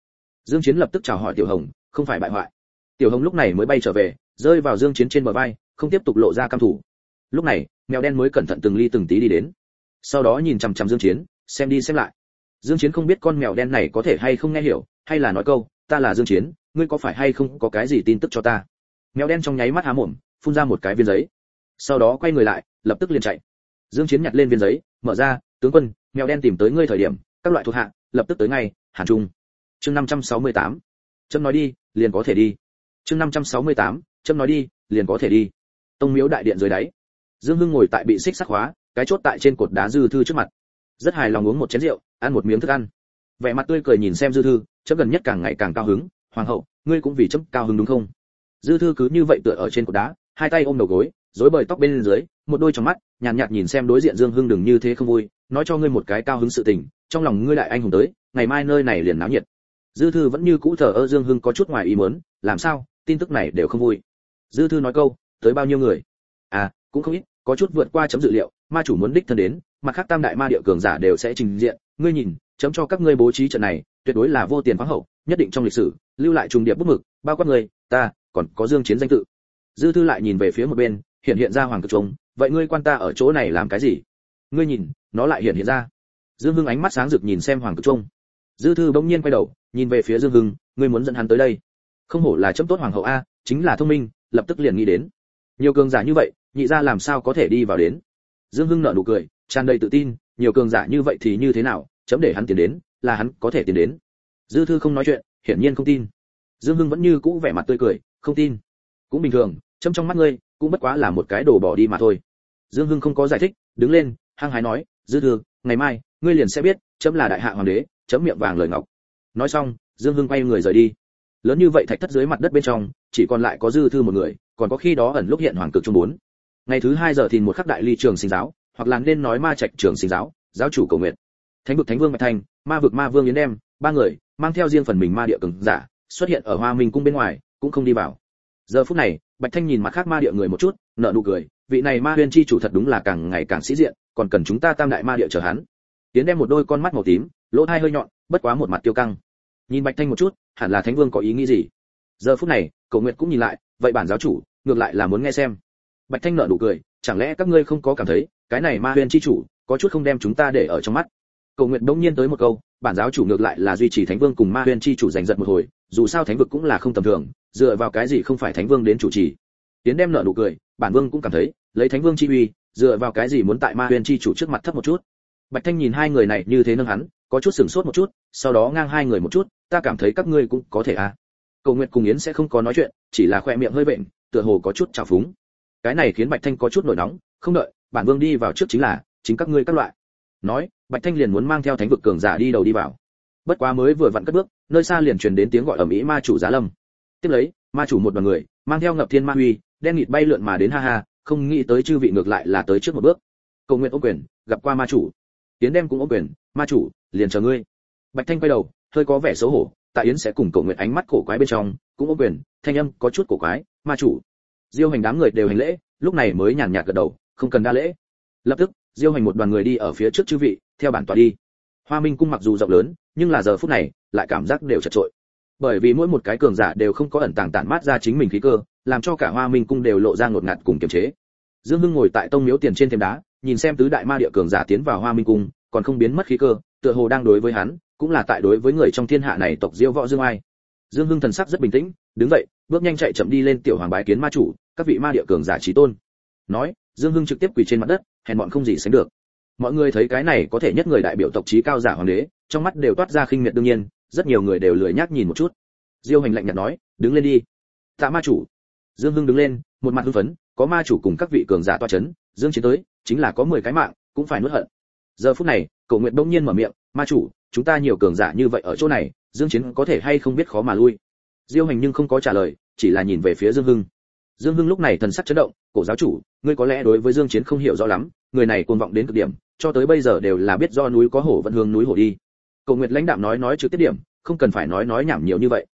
Dương chiến lập tức chào hỏi tiểu hồng, không phải bại hoại. Tiểu hồng lúc này mới bay trở về, rơi vào dương chiến trên bờ vai, không tiếp tục lộ ra cam thủ lúc này, mèo đen mới cẩn thận từng ly từng tí đi đến. Sau đó nhìn chằm chằm dương chiến, xem đi xem lại. Dương chiến không biết con mèo đen này có thể hay không nghe hiểu, hay là nói câu, ta là dương chiến, ngươi có phải hay không có cái gì tin tức cho ta? Mèo đen trong nháy mắt há mồm, phun ra một cái viên giấy. Sau đó quay người lại, lập tức liền chạy. Dương chiến nhặt lên viên giấy, mở ra, tướng quân, mèo đen tìm tới ngươi thời điểm, các loại thuộc hạ, lập tức tới ngay, hàn trung. Chương 568. chấm nói đi, liền có thể đi. Chương 568. chấm nói đi, liền có thể đi. Tông miếu đại điện dưới đáy. Dương hưng ngồi tại bị xích sắc hóa cái chốt tại trên cột đá dư thư trước mặt. Rất hài lòng uống một chén rượu, ăn một miếng thức ăn. Vẻ mặt tươi cười nhìn xem dư thư, chấm gần nhất càng ngày càng cao hứng. Hoàng hậu, ngươi cũng vì chấm cao hứng đúng không? Dư thư cứ như vậy tựa ở trên cột đá hai tay ôm đầu gối rối bời tóc bên dưới một đôi trong mắt nhàn nhạt, nhạt nhìn xem đối diện dương hưng đừng như thế không vui nói cho ngươi một cái cao hứng sự tình trong lòng ngươi lại anh hùng tới ngày mai nơi này liền náo nhiệt. Dư thư vẫn như cũ thờ ơ dương hưng có chút ngoài ý muốn làm sao tin tức này đều không vui. Dư thư nói câu tới bao nhiêu người? À cũng không ít có chút vượt qua chấm dự liệu ma chủ muốn đích thân đến mặt khác tam đại ma địa cường giả đều sẽ trình diện ngươi nhìn chấm cho các ngươi bố trí trận này tuyệt đối là vô tiền khoáng hậu nhất định trong lịch sử lưu lại trùng điệp bút mực bao quát người ta còn có dương chiến danh tự. Dư thư lại nhìn về phía một bên, hiện hiện ra hoàng cực trung vậy ngươi quan ta ở chỗ này làm cái gì? Ngươi nhìn, nó lại hiện hiện ra. Dương hưng ánh mắt sáng rực nhìn xem hoàng cực trung dư thư bỗng nhiên quay đầu, nhìn về phía dương hưng, ngươi muốn dẫn hắn tới đây. Không hổ là chấm tốt hoàng hậu a, chính là thông minh, lập tức liền nghĩ đến. Nhiều cường giả như vậy, nhị gia làm sao có thể đi vào đến? Dương hưng nở nụ cười, tràn đầy tự tin, nhiều cường giả như vậy thì như thế nào, chấm để hắn tiến đến, là hắn có thể tiến đến. Dư thư không nói chuyện, hiển nhiên không tin. Dương hưng vẫn như cũ vẻ mặt tươi cười không tin. Cũng bình thường, châm trong mắt ngươi, cũng bất quá là một cái đồ bỏ đi mà thôi. Dương hưng không có giải thích, đứng lên, hăng hái nói, dư thư, ngày mai, ngươi liền sẽ biết, chấm là đại hạ hoàng đế, chấm miệng vàng lời ngọc. Nói xong, dương hưng quay người rời đi. Lớn như vậy thạch thất dưới mặt đất bên trong, chỉ còn lại có dư thư một người, còn có khi đó ẩn lúc hiện hoàng cực trung bốn. Ngày thứ hai giờ thì một khắc đại ly trường sinh giáo, hoặc là nên nói ma trạch trường sinh giáo giáo chủ cầu nguyện. Thánh vực thánh vương mạch thành ma vực ma vương yến đem, ba người, mang theo riêng phần mình ma địa cường giả, xuất hiện ở hoa minh cung bên ngoài cũng không đi vào. Giờ phút này, bạch thanh nhìn mặt khác ma địa người một chút, nở nụ cười, vị này ma huyên chi chủ thật đúng là càng ngày càng sĩ diện, còn cần chúng ta tam đại ma địa chờ hắn. Tiến đem một đôi con mắt màu tím, lỗ thai hơi nhọn, bất quá một mặt tiêu căng. Nhìn bạch thanh một chút, hẳn là thánh vương có ý nghĩ gì? Giờ phút này cầu nguyện cũng nhìn lại, vậy bản giáo chủ, ngược lại là muốn nghe xem. Bạch thanh nở nụ cười, chẳng lẽ các ngươi không có cảm thấy, cái này ma huyên chi chủ, có chút không đem chúng ta để ở trong mắt? Cầu nguyện đông nhiên tới một câu, bản giáo chủ ngược lại là duy trì thánh vương cùng ma huyền chi chủ giành giật một hồi, dù sao thánh vực cũng là không tầm thường, dựa vào cái gì không phải thánh vương đến chủ trì. Tiến đem nở nụ cười, bản vương cũng cảm thấy, lấy thánh vương chi uy, dựa vào cái gì muốn tại ma huyền chi chủ trước mặt thấp một chút? Bạch thanh nhìn hai người này như thế nâng hắn, có chút sửng sốt một chút, sau đó ngang hai người một chút, ta cảm thấy các ngươi cũng có thể à. Cầu nguyện cùng yến sẽ không có nói chuyện, chỉ là khoe miệng hơi bệnh tựa hồ có chút trào phúng. Cái này khiến bạch thanh có chút nổi nóng, không đợi, bản vương đi vào trước chính là, chính các ngươi các loại nói, bạch thanh liền muốn mang theo thánh vực cường giả đi đầu đi vào. Bất quá mới vừa vặn cất bước, nơi xa liền truyền đến tiếng gọi ở mỹ ma chủ giá lâm. Tiếp lấy, ma chủ một đoàn người, mang theo ngập thiên ma huy, đen nghịt bay lượn mà đến ha ha, không nghĩ tới chư vị ngược lại là tới trước một bước. Cầu nguyện ô quyền, gặp qua ma chủ. Tiến đem cũng ô quyền, ma chủ, liền chờ ngươi. Bạch thanh quay đầu, hơi có vẻ xấu hổ tại yến sẽ cùng cầu nguyện ánh mắt cổ quái bên trong, cũng ô quyền, thanh âm có chút cổ quái, ma chủ. Diêu hành đám người đều hành lễ, lúc này mới nhàn nhạt gật đầu, không cần đa lễ. Lập tức diêu hành một đoàn người đi ở phía trước chư vị, theo bản tòa đi. Hoa minh cung mặc dù rộng lớn, nhưng là giờ phút này, lại cảm giác đều chật trội. Bởi vì mỗi một cái cường giả đều không có ẩn tàng tản mát ra chính mình khí cơ, làm cho cả hoa minh cung đều lộ ra ngột ngạt cùng kiềm chế. Dương hưng ngồi tại tông miếu tiền trên thềm đá, nhìn xem tứ đại ma địa cường giả tiến vào hoa minh cung, còn không biến mất khí cơ, tựa hồ đang đối với hắn, cũng là tại đối với người trong thiên hạ này tộc diêu võ dương ai. Dương hưng thần sắc rất bình tĩnh, đứng dậy, bước nhanh chạy chậm đi lên tiểu hoàng bái kiến ma chủ, các vị ma địa cường giả trí tôn. Nói dương hưng trực tiếp quỳ trên mặt đất, hèn bọn không gì sánh được. Mọi người thấy cái này có thể nhất người đại biểu tộc trí cao giả hoàng đế, trong mắt đều toát ra khinh miệt đương nhiên, rất nhiều người đều lười nhác nhìn một chút. Diêu hành lạnh nhạt nói, đứng lên đi. Tạ ma chủ. Dương hưng đứng lên, một mặt hưng phấn, có ma chủ cùng các vị cường giả toa chấn, dương chiến tới, chính là có 10 cái mạng, cũng phải nuốt hận. Giờ phút này cầu nguyện bỗng nhiên mở miệng, ma chủ, chúng ta nhiều cường giả như vậy ở chỗ này, dương chiến có thể hay không biết khó mà lui? Diêu hành nhưng không có trả lời, chỉ là nhìn về phía dương hưng dương hưng lúc này thần sắc chấn động, cổ giáo chủ, ngươi có lẽ đối với dương chiến không hiểu rõ lắm, người này cuồng vọng đến cực điểm, cho tới bây giờ đều là biết do núi có hổ vẫn hướng núi hổ đi. Cầu nguyệt lãnh đạm nói nói trực tiếp điểm, không cần phải nói nói nhảm nhiều như vậy.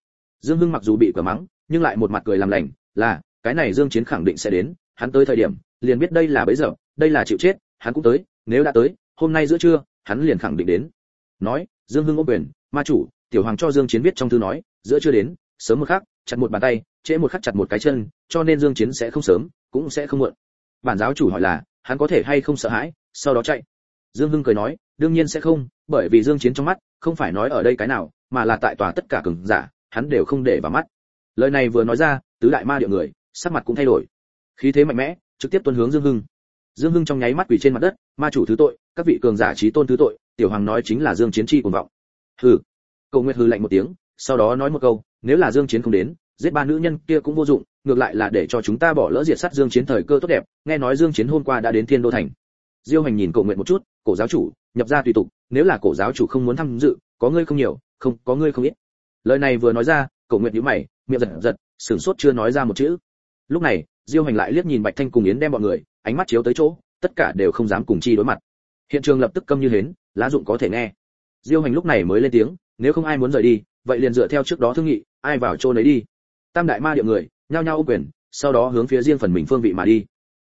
Dương hưng mặc dù bị quả mắng, nhưng lại một mặt cười làm lành, là, cái này dương chiến khẳng định sẽ đến, hắn tới thời điểm, liền biết đây là bấy giờ, đây là chịu chết, hắn cũng tới, nếu đã tới, hôm nay giữa trưa, hắn liền khẳng định đến. Nói, dương hưng ôm quyền, ma chủ, tiểu hoàng cho dương chiến viết trong thư nói, giữa trưa đến, sớm một khắc, chặt một bàn tay trễ một khắc chặt một cái chân, cho nên dương chiến sẽ không sớm, cũng sẽ không muộn. Bản giáo chủ hỏi là, hắn có thể hay không sợ hãi, sau đó chạy. Dương hưng cười nói, đương nhiên sẽ không, bởi vì dương chiến trong mắt, không phải nói ở đây cái nào, mà là tại tòa tất cả cường giả, hắn đều không để vào mắt. Lời này vừa nói ra, tứ đại ma địa người, sắc mặt cũng thay đổi. Khí thế mạnh mẽ, trực tiếp tuân hướng dương hưng. Dương hưng trong nháy mắt quỳ trên mặt đất, ma chủ thứ tội, các vị cường giả trí tôn thứ tội, tiểu hoàng nói chính là dương chiến chi cuồng vọng. Hừ. Cầu nguyệt hừ lạnh một tiếng, sau đó nói một câu, nếu là dương chiến không đến giết ba nữ nhân kia cũng vô dụng, ngược lại là để cho chúng ta bỏ lỡ diệt sát dương chiến thời cơ tốt đẹp, nghe nói dương chiến hôm qua đã đến thiên đô thành. Diêu hành nhìn cổ nguyện một chút, cổ giáo chủ, nhập ra tùy tục, nếu là cổ giáo chủ không muốn tham dự, có ngươi không nhiều, không, có ngươi không ít. Lời này vừa nói ra cổ nguyện nhíu mày, miệng giật giật, sửng sốt chưa nói ra một chữ. Lúc này, diêu hành lại liếc nhìn bạch thanh cùng yến đem bọn người, ánh mắt chiếu tới chỗ, tất cả đều không dám cùng chi đối mặt. Hiện trường lập tức câm như hến, lá dụng có thể nghe. Diêu hành lúc này mới lên tiếng, nếu không ai muốn rời đi, vậy liền dựa theo trước đó thương nghị, ai vào chỗ nấy đi tam đại ma địa người nhao nhao ô quyền sau đó hướng phía riêng phần mình phương vị mà đi.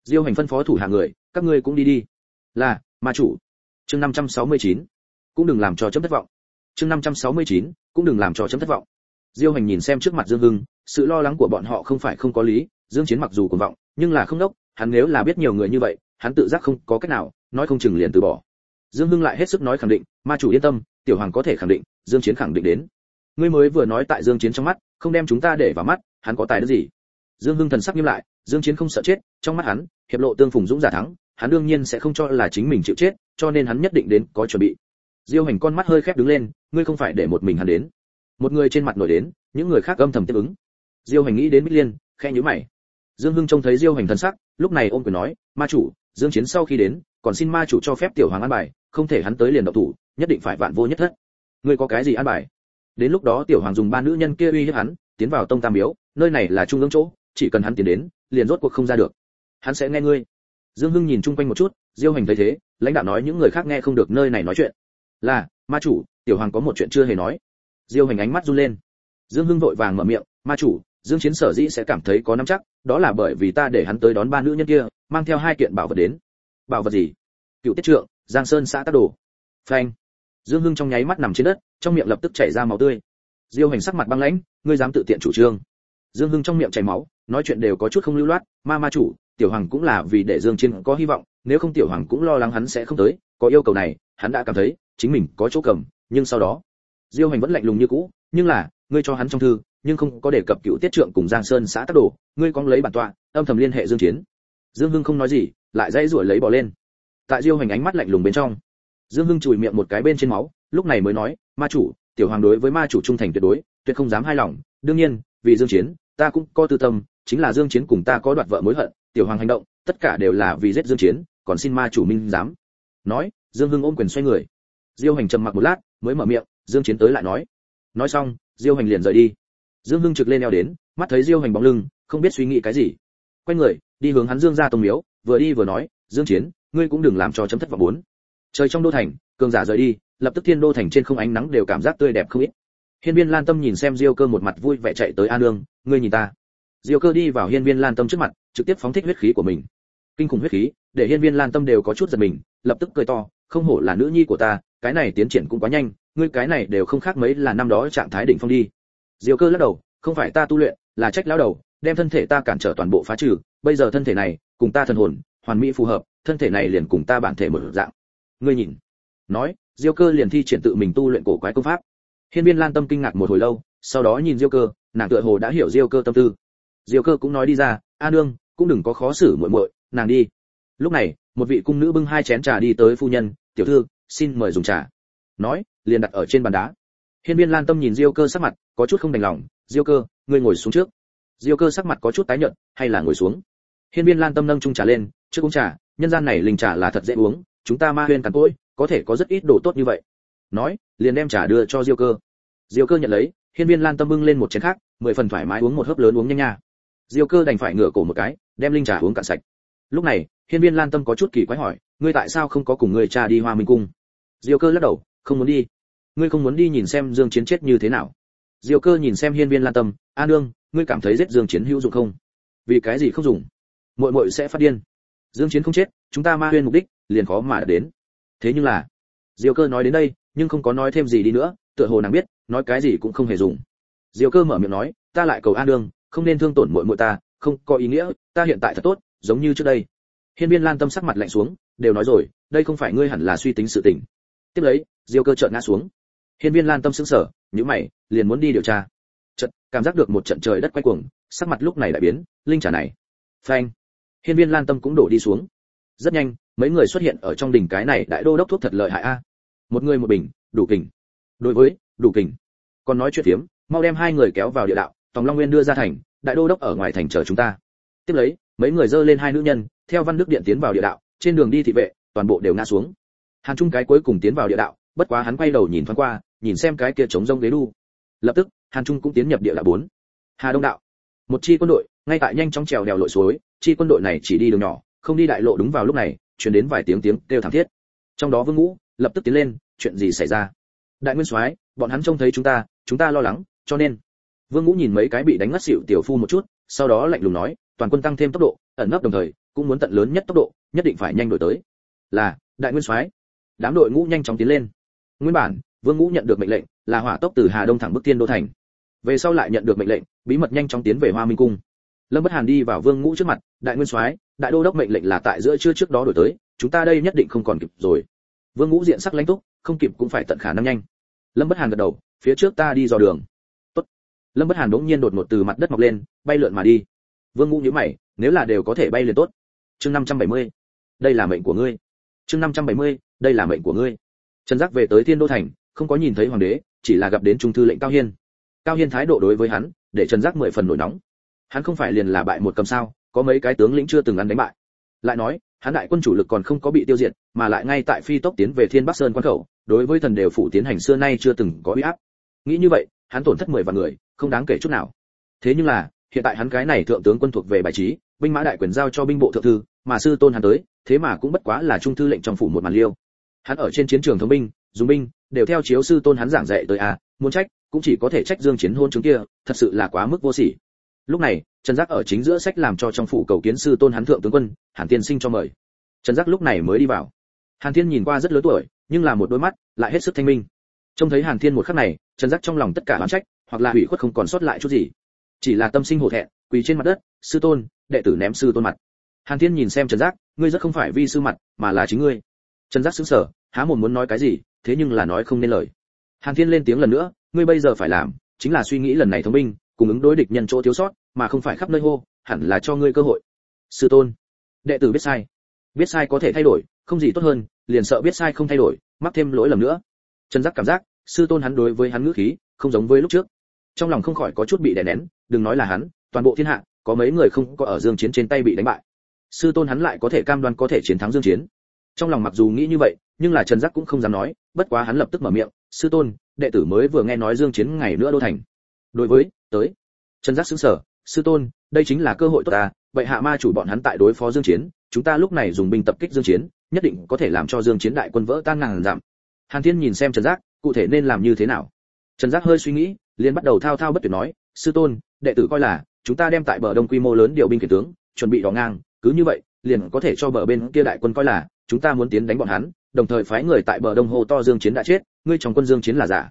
Diêu hành phân phó thủ hạ người các ngươi cũng đi đi. Là ma chủ. Chương 569. cũng đừng làm cho chấm thất vọng. Chương 569, cũng đừng làm cho chấm thất vọng. Diêu hành nhìn xem trước mặt dương hưng sự lo lắng của bọn họ không phải không có lý dương chiến mặc dù cuồng vọng nhưng là không đốc hắn nếu là biết nhiều người như vậy hắn tự giác không có cách nào nói không chừng liền từ bỏ. Dương hưng lại hết sức nói khẳng định ma chủ yên tâm tiểu hoàng có thể khẳng định dương chiến khẳng định đến. Ngươi mới vừa nói tại dương chiến trong mắt không đem chúng ta để vào mắt, hắn có tài đức gì? Dương hưng thần sắc nghiêm lại, dương chiến không sợ chết, trong mắt hắn, hiệp lộ tương phùng dũng giả thắng, hắn đương nhiên sẽ không cho là chính mình chịu chết, cho nên hắn nhất định đến có chuẩn bị. Diêu hành con mắt hơi khép đứng lên, ngươi không phải để một mình hắn đến. Một người trên mặt nổi đến, những người khác âm thầm tiếp ứng. Diêu hành nghĩ đến bích liên, khẽ nhíu mày. Dương hưng trông thấy diêu hành thần sắc, lúc này ôm quyền nói, ma chủ, dương chiến sau khi đến, còn xin ma chủ cho phép tiểu hoàng an bài, không thể hắn tới liền động thủ, nhất định phải vạn vô nhất thất. Ngươi có cái gì an bài? Đến lúc đó tiểu hoàng dùng ba nữ nhân kia uy hiếp hắn, tiến vào tông tam miếu, nơi này là trung ương chỗ, chỉ cần hắn tiến đến, liền rốt cuộc không ra được. Hắn sẽ nghe ngươi. Dương hưng nhìn chung quanh một chút, diêu hành thấy thế, lãnh đạo nói những người khác nghe không được nơi này nói chuyện. Là, ma chủ, tiểu hoàng có một chuyện chưa hề nói. Diêu hành ánh mắt run lên. Dương hưng vội vàng mở miệng, ma chủ, dương chiến sở dĩ sẽ cảm thấy có nắm chắc, đó là bởi vì ta để hắn tới đón ba nữ nhân kia, mang theo hai kiện bảo vật đến. Bảo vật gì? Cựu tiết trượng, giang sơn xã tác đồ. Phanh dương hưng trong nháy mắt nằm trên đất, trong miệng lập tức chảy ra máu tươi. Diêu hành sắc mặt băng lãnh, ngươi dám tự tiện chủ trương. Dương hưng trong miệng chảy máu, nói chuyện đều có chút không lưu loát, ma ma chủ, tiểu hoàng cũng là vì để dương chiến có hy vọng, nếu không tiểu hoàng cũng lo lắng hắn sẽ không tới, có yêu cầu này, hắn đã cảm thấy, chính mình có chỗ cầm, nhưng sau đó diêu hành vẫn lạnh lùng như cũ, nhưng là, ngươi cho hắn trong thư, nhưng không có đề cập cựu tiết trượng cùng giang sơn xã tác đồ, ngươi có lấy bản tọa, âm thầm liên hệ dương chiến. Dương hưng không nói gì, lại dãy ruổi lấy bỏ lên. Tại diêu hành ánh mắt lạnh lùng bên trong dương hưng chùi miệng một cái bên trên máu, lúc này mới nói, ma chủ, tiểu hoàng đối với ma chủ trung thành tuyệt đối, tuyệt không dám hai lòng. Đương nhiên, vì dương chiến, ta cũng có tư tâm, chính là dương chiến cùng ta có đoạt vợ mối hận, tiểu hoàng hành động, tất cả đều là vì giết dương chiến, còn xin ma chủ minh dám nói, dương hưng ôm quyền xoay người. Diêu hành trầm mặc một lát, mới mở miệng, dương chiến tới lại nói. Nói xong, diêu hành liền rời đi. Dương hưng trực lên eo đến, mắt thấy diêu hành bóng lưng, không biết suy nghĩ cái gì. Quay người, đi hướng hắn dương ra tông miếu, vừa đi vừa nói, dương chiến, ngươi cũng đừng làm cho chấm thất vọng bốn trời trong đô thành, cường giả rời đi, lập tức thiên đô thành trên không ánh nắng đều cảm giác tươi đẹp không ít. Hiên viên lan tâm nhìn xem diêu cơ một mặt vui vẻ chạy tới an nương ngươi nhìn ta. Diêu cơ đi vào hiên viên lan tâm trước mặt, trực tiếp phóng thích huyết khí của mình. Kinh khủng huyết khí, để hiên viên lan tâm đều có chút giật mình, lập tức cười to, không hổ là nữ nhi của ta, cái này tiến triển cũng quá nhanh, ngươi cái này đều không khác mấy là năm đó trạng thái đỉnh phong đi. Diêu cơ lắc đầu, không phải ta tu luyện, là trách lão đầu, đem thân thể ta cản trở toàn bộ phá trừ, bây giờ thân thể này, cùng ta thần hồn, hoàn mỹ phù hợp, thân thể này liền cùng ta bản thể một dạng ngươi nhìn. Nói, diêu cơ liền thi triển tự mình tu luyện cổ quái công pháp. Hiên viên lan tâm kinh ngạc một hồi lâu, sau đó nhìn diêu cơ, nàng tựa hồ đã hiểu diêu cơ tâm tư. Diêu cơ cũng nói đi ra, a nương, cũng đừng có khó xử muội muội, nàng đi. Lúc này, một vị cung nữ bưng hai chén trà đi tới phu nhân, tiểu thư, xin mời dùng trà. Nói, liền đặt ở trên bàn đá. Hiên viên lan tâm nhìn diêu cơ sắc mặt có chút không đành lòng, diêu cơ, ngươi ngồi xuống trước. Diêu cơ sắc mặt có chút tái nhợt, hay là ngồi xuống? Hiên viên lan tâm nâng chung trà lên, trước uống trà, nhân gian này linh trà là thật dễ uống chúng ta ma huyên cắn cỗi, có thể có rất ít đồ tốt như vậy. Nói, liền đem trà đưa cho diêu cơ. Diêu cơ nhận lấy, hiên viên lan tâm bưng lên một chén khác, mười phần thoải mái uống một hớp lớn uống nhanh nha. Diêu cơ đành phải ngửa cổ một cái, đem linh trà uống cạn sạch. Lúc này, hiên viên lan tâm có chút kỳ quái hỏi, ngươi tại sao không có cùng người cha đi hoa minh cung? Diêu cơ lắc đầu, không muốn đi. Ngươi không muốn đi nhìn xem dương chiến chết như thế nào. Diêu cơ nhìn xem hiên viên lan tâm, a nương, ngươi cảm thấy giết dương chiến hữu dụng không? Vì cái gì không dùng? Muội muội sẽ phát điên. Dương chiến không chết, chúng ta ma huyên mục đích liền khó mà đến. Thế nhưng là, diêu cơ nói đến đây, nhưng không có nói thêm gì đi nữa, tựa hồ nàng biết, nói cái gì cũng không hề dùng. Diêu cơ mở miệng nói, ta lại cầu an đương không nên thương tổn muội muội ta, không có ý nghĩa, ta hiện tại thật tốt, giống như trước đây. Hiên viên lan tâm sắc mặt lạnh xuống, đều nói rồi, đây không phải ngươi hẳn là suy tính sự tình. Tiếp lấy, diêu cơ trợn ngã xuống. Hiên viên lan tâm sững sờ, nhíu mày, liền muốn đi điều tra. Chợt, cảm giác được một trận trời đất quay cuồng, sắc mặt lúc này lại biến, linh trả này. Phanh. Hiên viên lan tâm cũng đổ đi xuống. Rất nhanh mấy người xuất hiện ở trong đỉnh cái này đại đô đốc thuốc thật lợi hại a. Một người một bình, đủ kình. Đối với, đủ kình. Còn nói chuyện tiếm mau đem hai người kéo vào địa đạo, tòng long nguyên đưa ra thành, đại đô đốc ở ngoài thành chờ chúng ta. Tiếp lấy, mấy người dơ lên hai nữ nhân, theo văn đức điện tiến vào địa đạo, trên đường đi thị vệ, toàn bộ đều ngã xuống. Hàn trung cái cuối cùng tiến vào địa đạo, bất quá hắn quay đầu nhìn thoáng qua, nhìn xem cái kia trống rông ghế đu. Lập tức, hàn trung cũng tiến nhập địa đạo bốn. Hà đông đạo. Một chi quân đội, ngay tại nhanh chóng trèo đèo lội suối, chi quân đội này chỉ đi đường nhỏ, không đi đại lộ đúng vào lúc này truyền đến vài tiếng tiếng kêu thảm thiết. Trong đó vương ngũ lập tức tiến lên, chuyện gì xảy ra? Đại nguyên soái, bọn hắn trông thấy chúng ta chúng ta lo lắng, cho nên. Vương ngũ nhìn mấy cái bị đánh ngất xỉu tiểu phu một chút, sau đó lạnh lùng nói, toàn quân tăng thêm tốc độ, ẩn nấp đồng thời, cũng muốn tận lớn nhất tốc độ, nhất định phải nhanh đổi tới. Là, đại nguyên soái. Đám đội ngũ nhanh chóng tiến lên. Nguyên bản, vương ngũ nhận được mệnh lệnh là hỏa tốc từ hà đông thẳng bức tiên đô thành. Về sau lại nhận được mệnh lệnh, bí mật nhanh chóng tiến về hoa minh cung lâm bất hàn đi vào vương ngũ trước mặt đại nguyên soái đại đô đốc mệnh lệnh là tại giữa trưa trước đó đổi tới chúng ta đây nhất định không còn kịp rồi. Vương ngũ diện sắc lãnh túc không kịp cũng phải tận khả năng nhanh. Lâm bất hàn gật đầu phía trước ta đi dò đường. Tốt. Lâm bất hàn đống nhiên đột ngột từ mặt đất mọc lên bay lượn mà đi. Vương ngũ nhíu mày nếu là đều có thể bay liền tốt. Chương 570. đây là mệnh của ngươi. Chương 570, đây là mệnh của ngươi. Trần giác về tới thiên đô thành không có nhìn thấy hoàng đế chỉ là gặp đến trung thư lệnh cao hiên. Cao hiên thái độ đối với hắn để trần giác mười phần nổi nóng hắn không phải liền là bại một cầm sao, có mấy cái tướng lĩnh chưa từng ăn đánh bại. Lại nói, hắn đại quân chủ lực còn không có bị tiêu diệt, mà lại ngay tại phi tốc tiến về thiên bắc sơn quan khẩu, đối với thần đều phủ tiến hành xưa nay chưa từng có uy áp. Nghĩ như vậy, hắn tổn thất mười vạn người, không đáng kể chút nào. Thế nhưng là, hiện tại hắn cái này thượng tướng quân thuộc về bài trí, binh mã đại quyền giao cho binh bộ thượng thư, mà sư tôn hắn tới, thế mà cũng bất quá là trung thư lệnh trong phủ một màn liêu. Hắn ở trên chiến trường thống binh, dùng binh, đều theo chiếu sư tôn hắn giảng dạy tới a muốn trách, cũng chỉ có thể trách dương chiến hôn chứng kia, thật sự là quá mức vô sỉ lúc này, trần giác ở chính giữa sách làm cho trong phủ cầu kiến sư tôn hắn thượng tướng quân, hàn tiên sinh cho mời. Trần giác lúc này mới đi vào. Hàn thiên nhìn qua rất lớn tuổi, nhưng là một đôi mắt lại hết sức thanh minh. Trông thấy hàn thiên một khắc này, trần giác trong lòng tất cả oán trách, hoặc là hủy khuất không còn sót lại chút gì. Chỉ là tâm sinh hổ thẹn, quỳ trên mặt đất, sư tôn, đệ tử ném sư tôn mặt. Hàn thiên nhìn xem trần giác, ngươi rất không phải vi sư mặt, mà là chính ngươi. Trần giác sững sờ, há mồm muốn nói cái gì, thế nhưng là nói không nên lời. Hàn thiên lên tiếng lần nữa, ngươi bây giờ phải làm, chính là suy nghĩ lần này thông minh cùng ứng đối địch nhân chỗ thiếu sót, mà không phải khắp nơi hô, hẳn là cho ngươi cơ hội. Sư tôn, đệ tử biết sai. Biết sai có thể thay đổi, không gì tốt hơn, liền sợ biết sai không thay đổi, mắc thêm lỗi lầm nữa. Trần giác cảm giác, sư tôn hắn đối với hắn ngữ khí, không giống với lúc trước. Trong lòng không khỏi có chút bị đè nén, đừng nói là hắn, toàn bộ thiên hạ, có mấy người không có ở dương chiến trên tay bị đánh bại. Sư tôn hắn lại có thể cam đoan có thể chiến thắng dương chiến. Trong lòng mặc dù nghĩ như vậy, nhưng là trần giác cũng không dám nói, bất quá hắn lập tức mở miệng, sư tôn, đệ tử mới vừa nghe nói dương chiến ngày nữa đô thành đối với, tới. Trần giác xứng sở sư tôn, đây chính là cơ hội tốt ta, vậy hạ ma chủ bọn hắn tại đối phó dương chiến, chúng ta lúc này dùng binh tập kích dương chiến, nhất định có thể làm cho dương chiến đại quân vỡ tan ngàn giảm hàn thiên nhìn xem trần giác, cụ thể nên làm như thế nào? Trần giác hơi suy nghĩ, liền bắt đầu thao thao bất tuyệt nói, sư tôn, đệ tử coi là, chúng ta đem tại bờ đông quy mô lớn điều binh khiển tướng, chuẩn bị đỏ ngang, cứ như vậy, liền có thể cho bờ bên kia đại quân coi là, chúng ta muốn tiến đánh bọn hắn, đồng thời phái người tại bờ đông hồ to dương chiến đã chết, ngươi trong quân dương chiến là giả.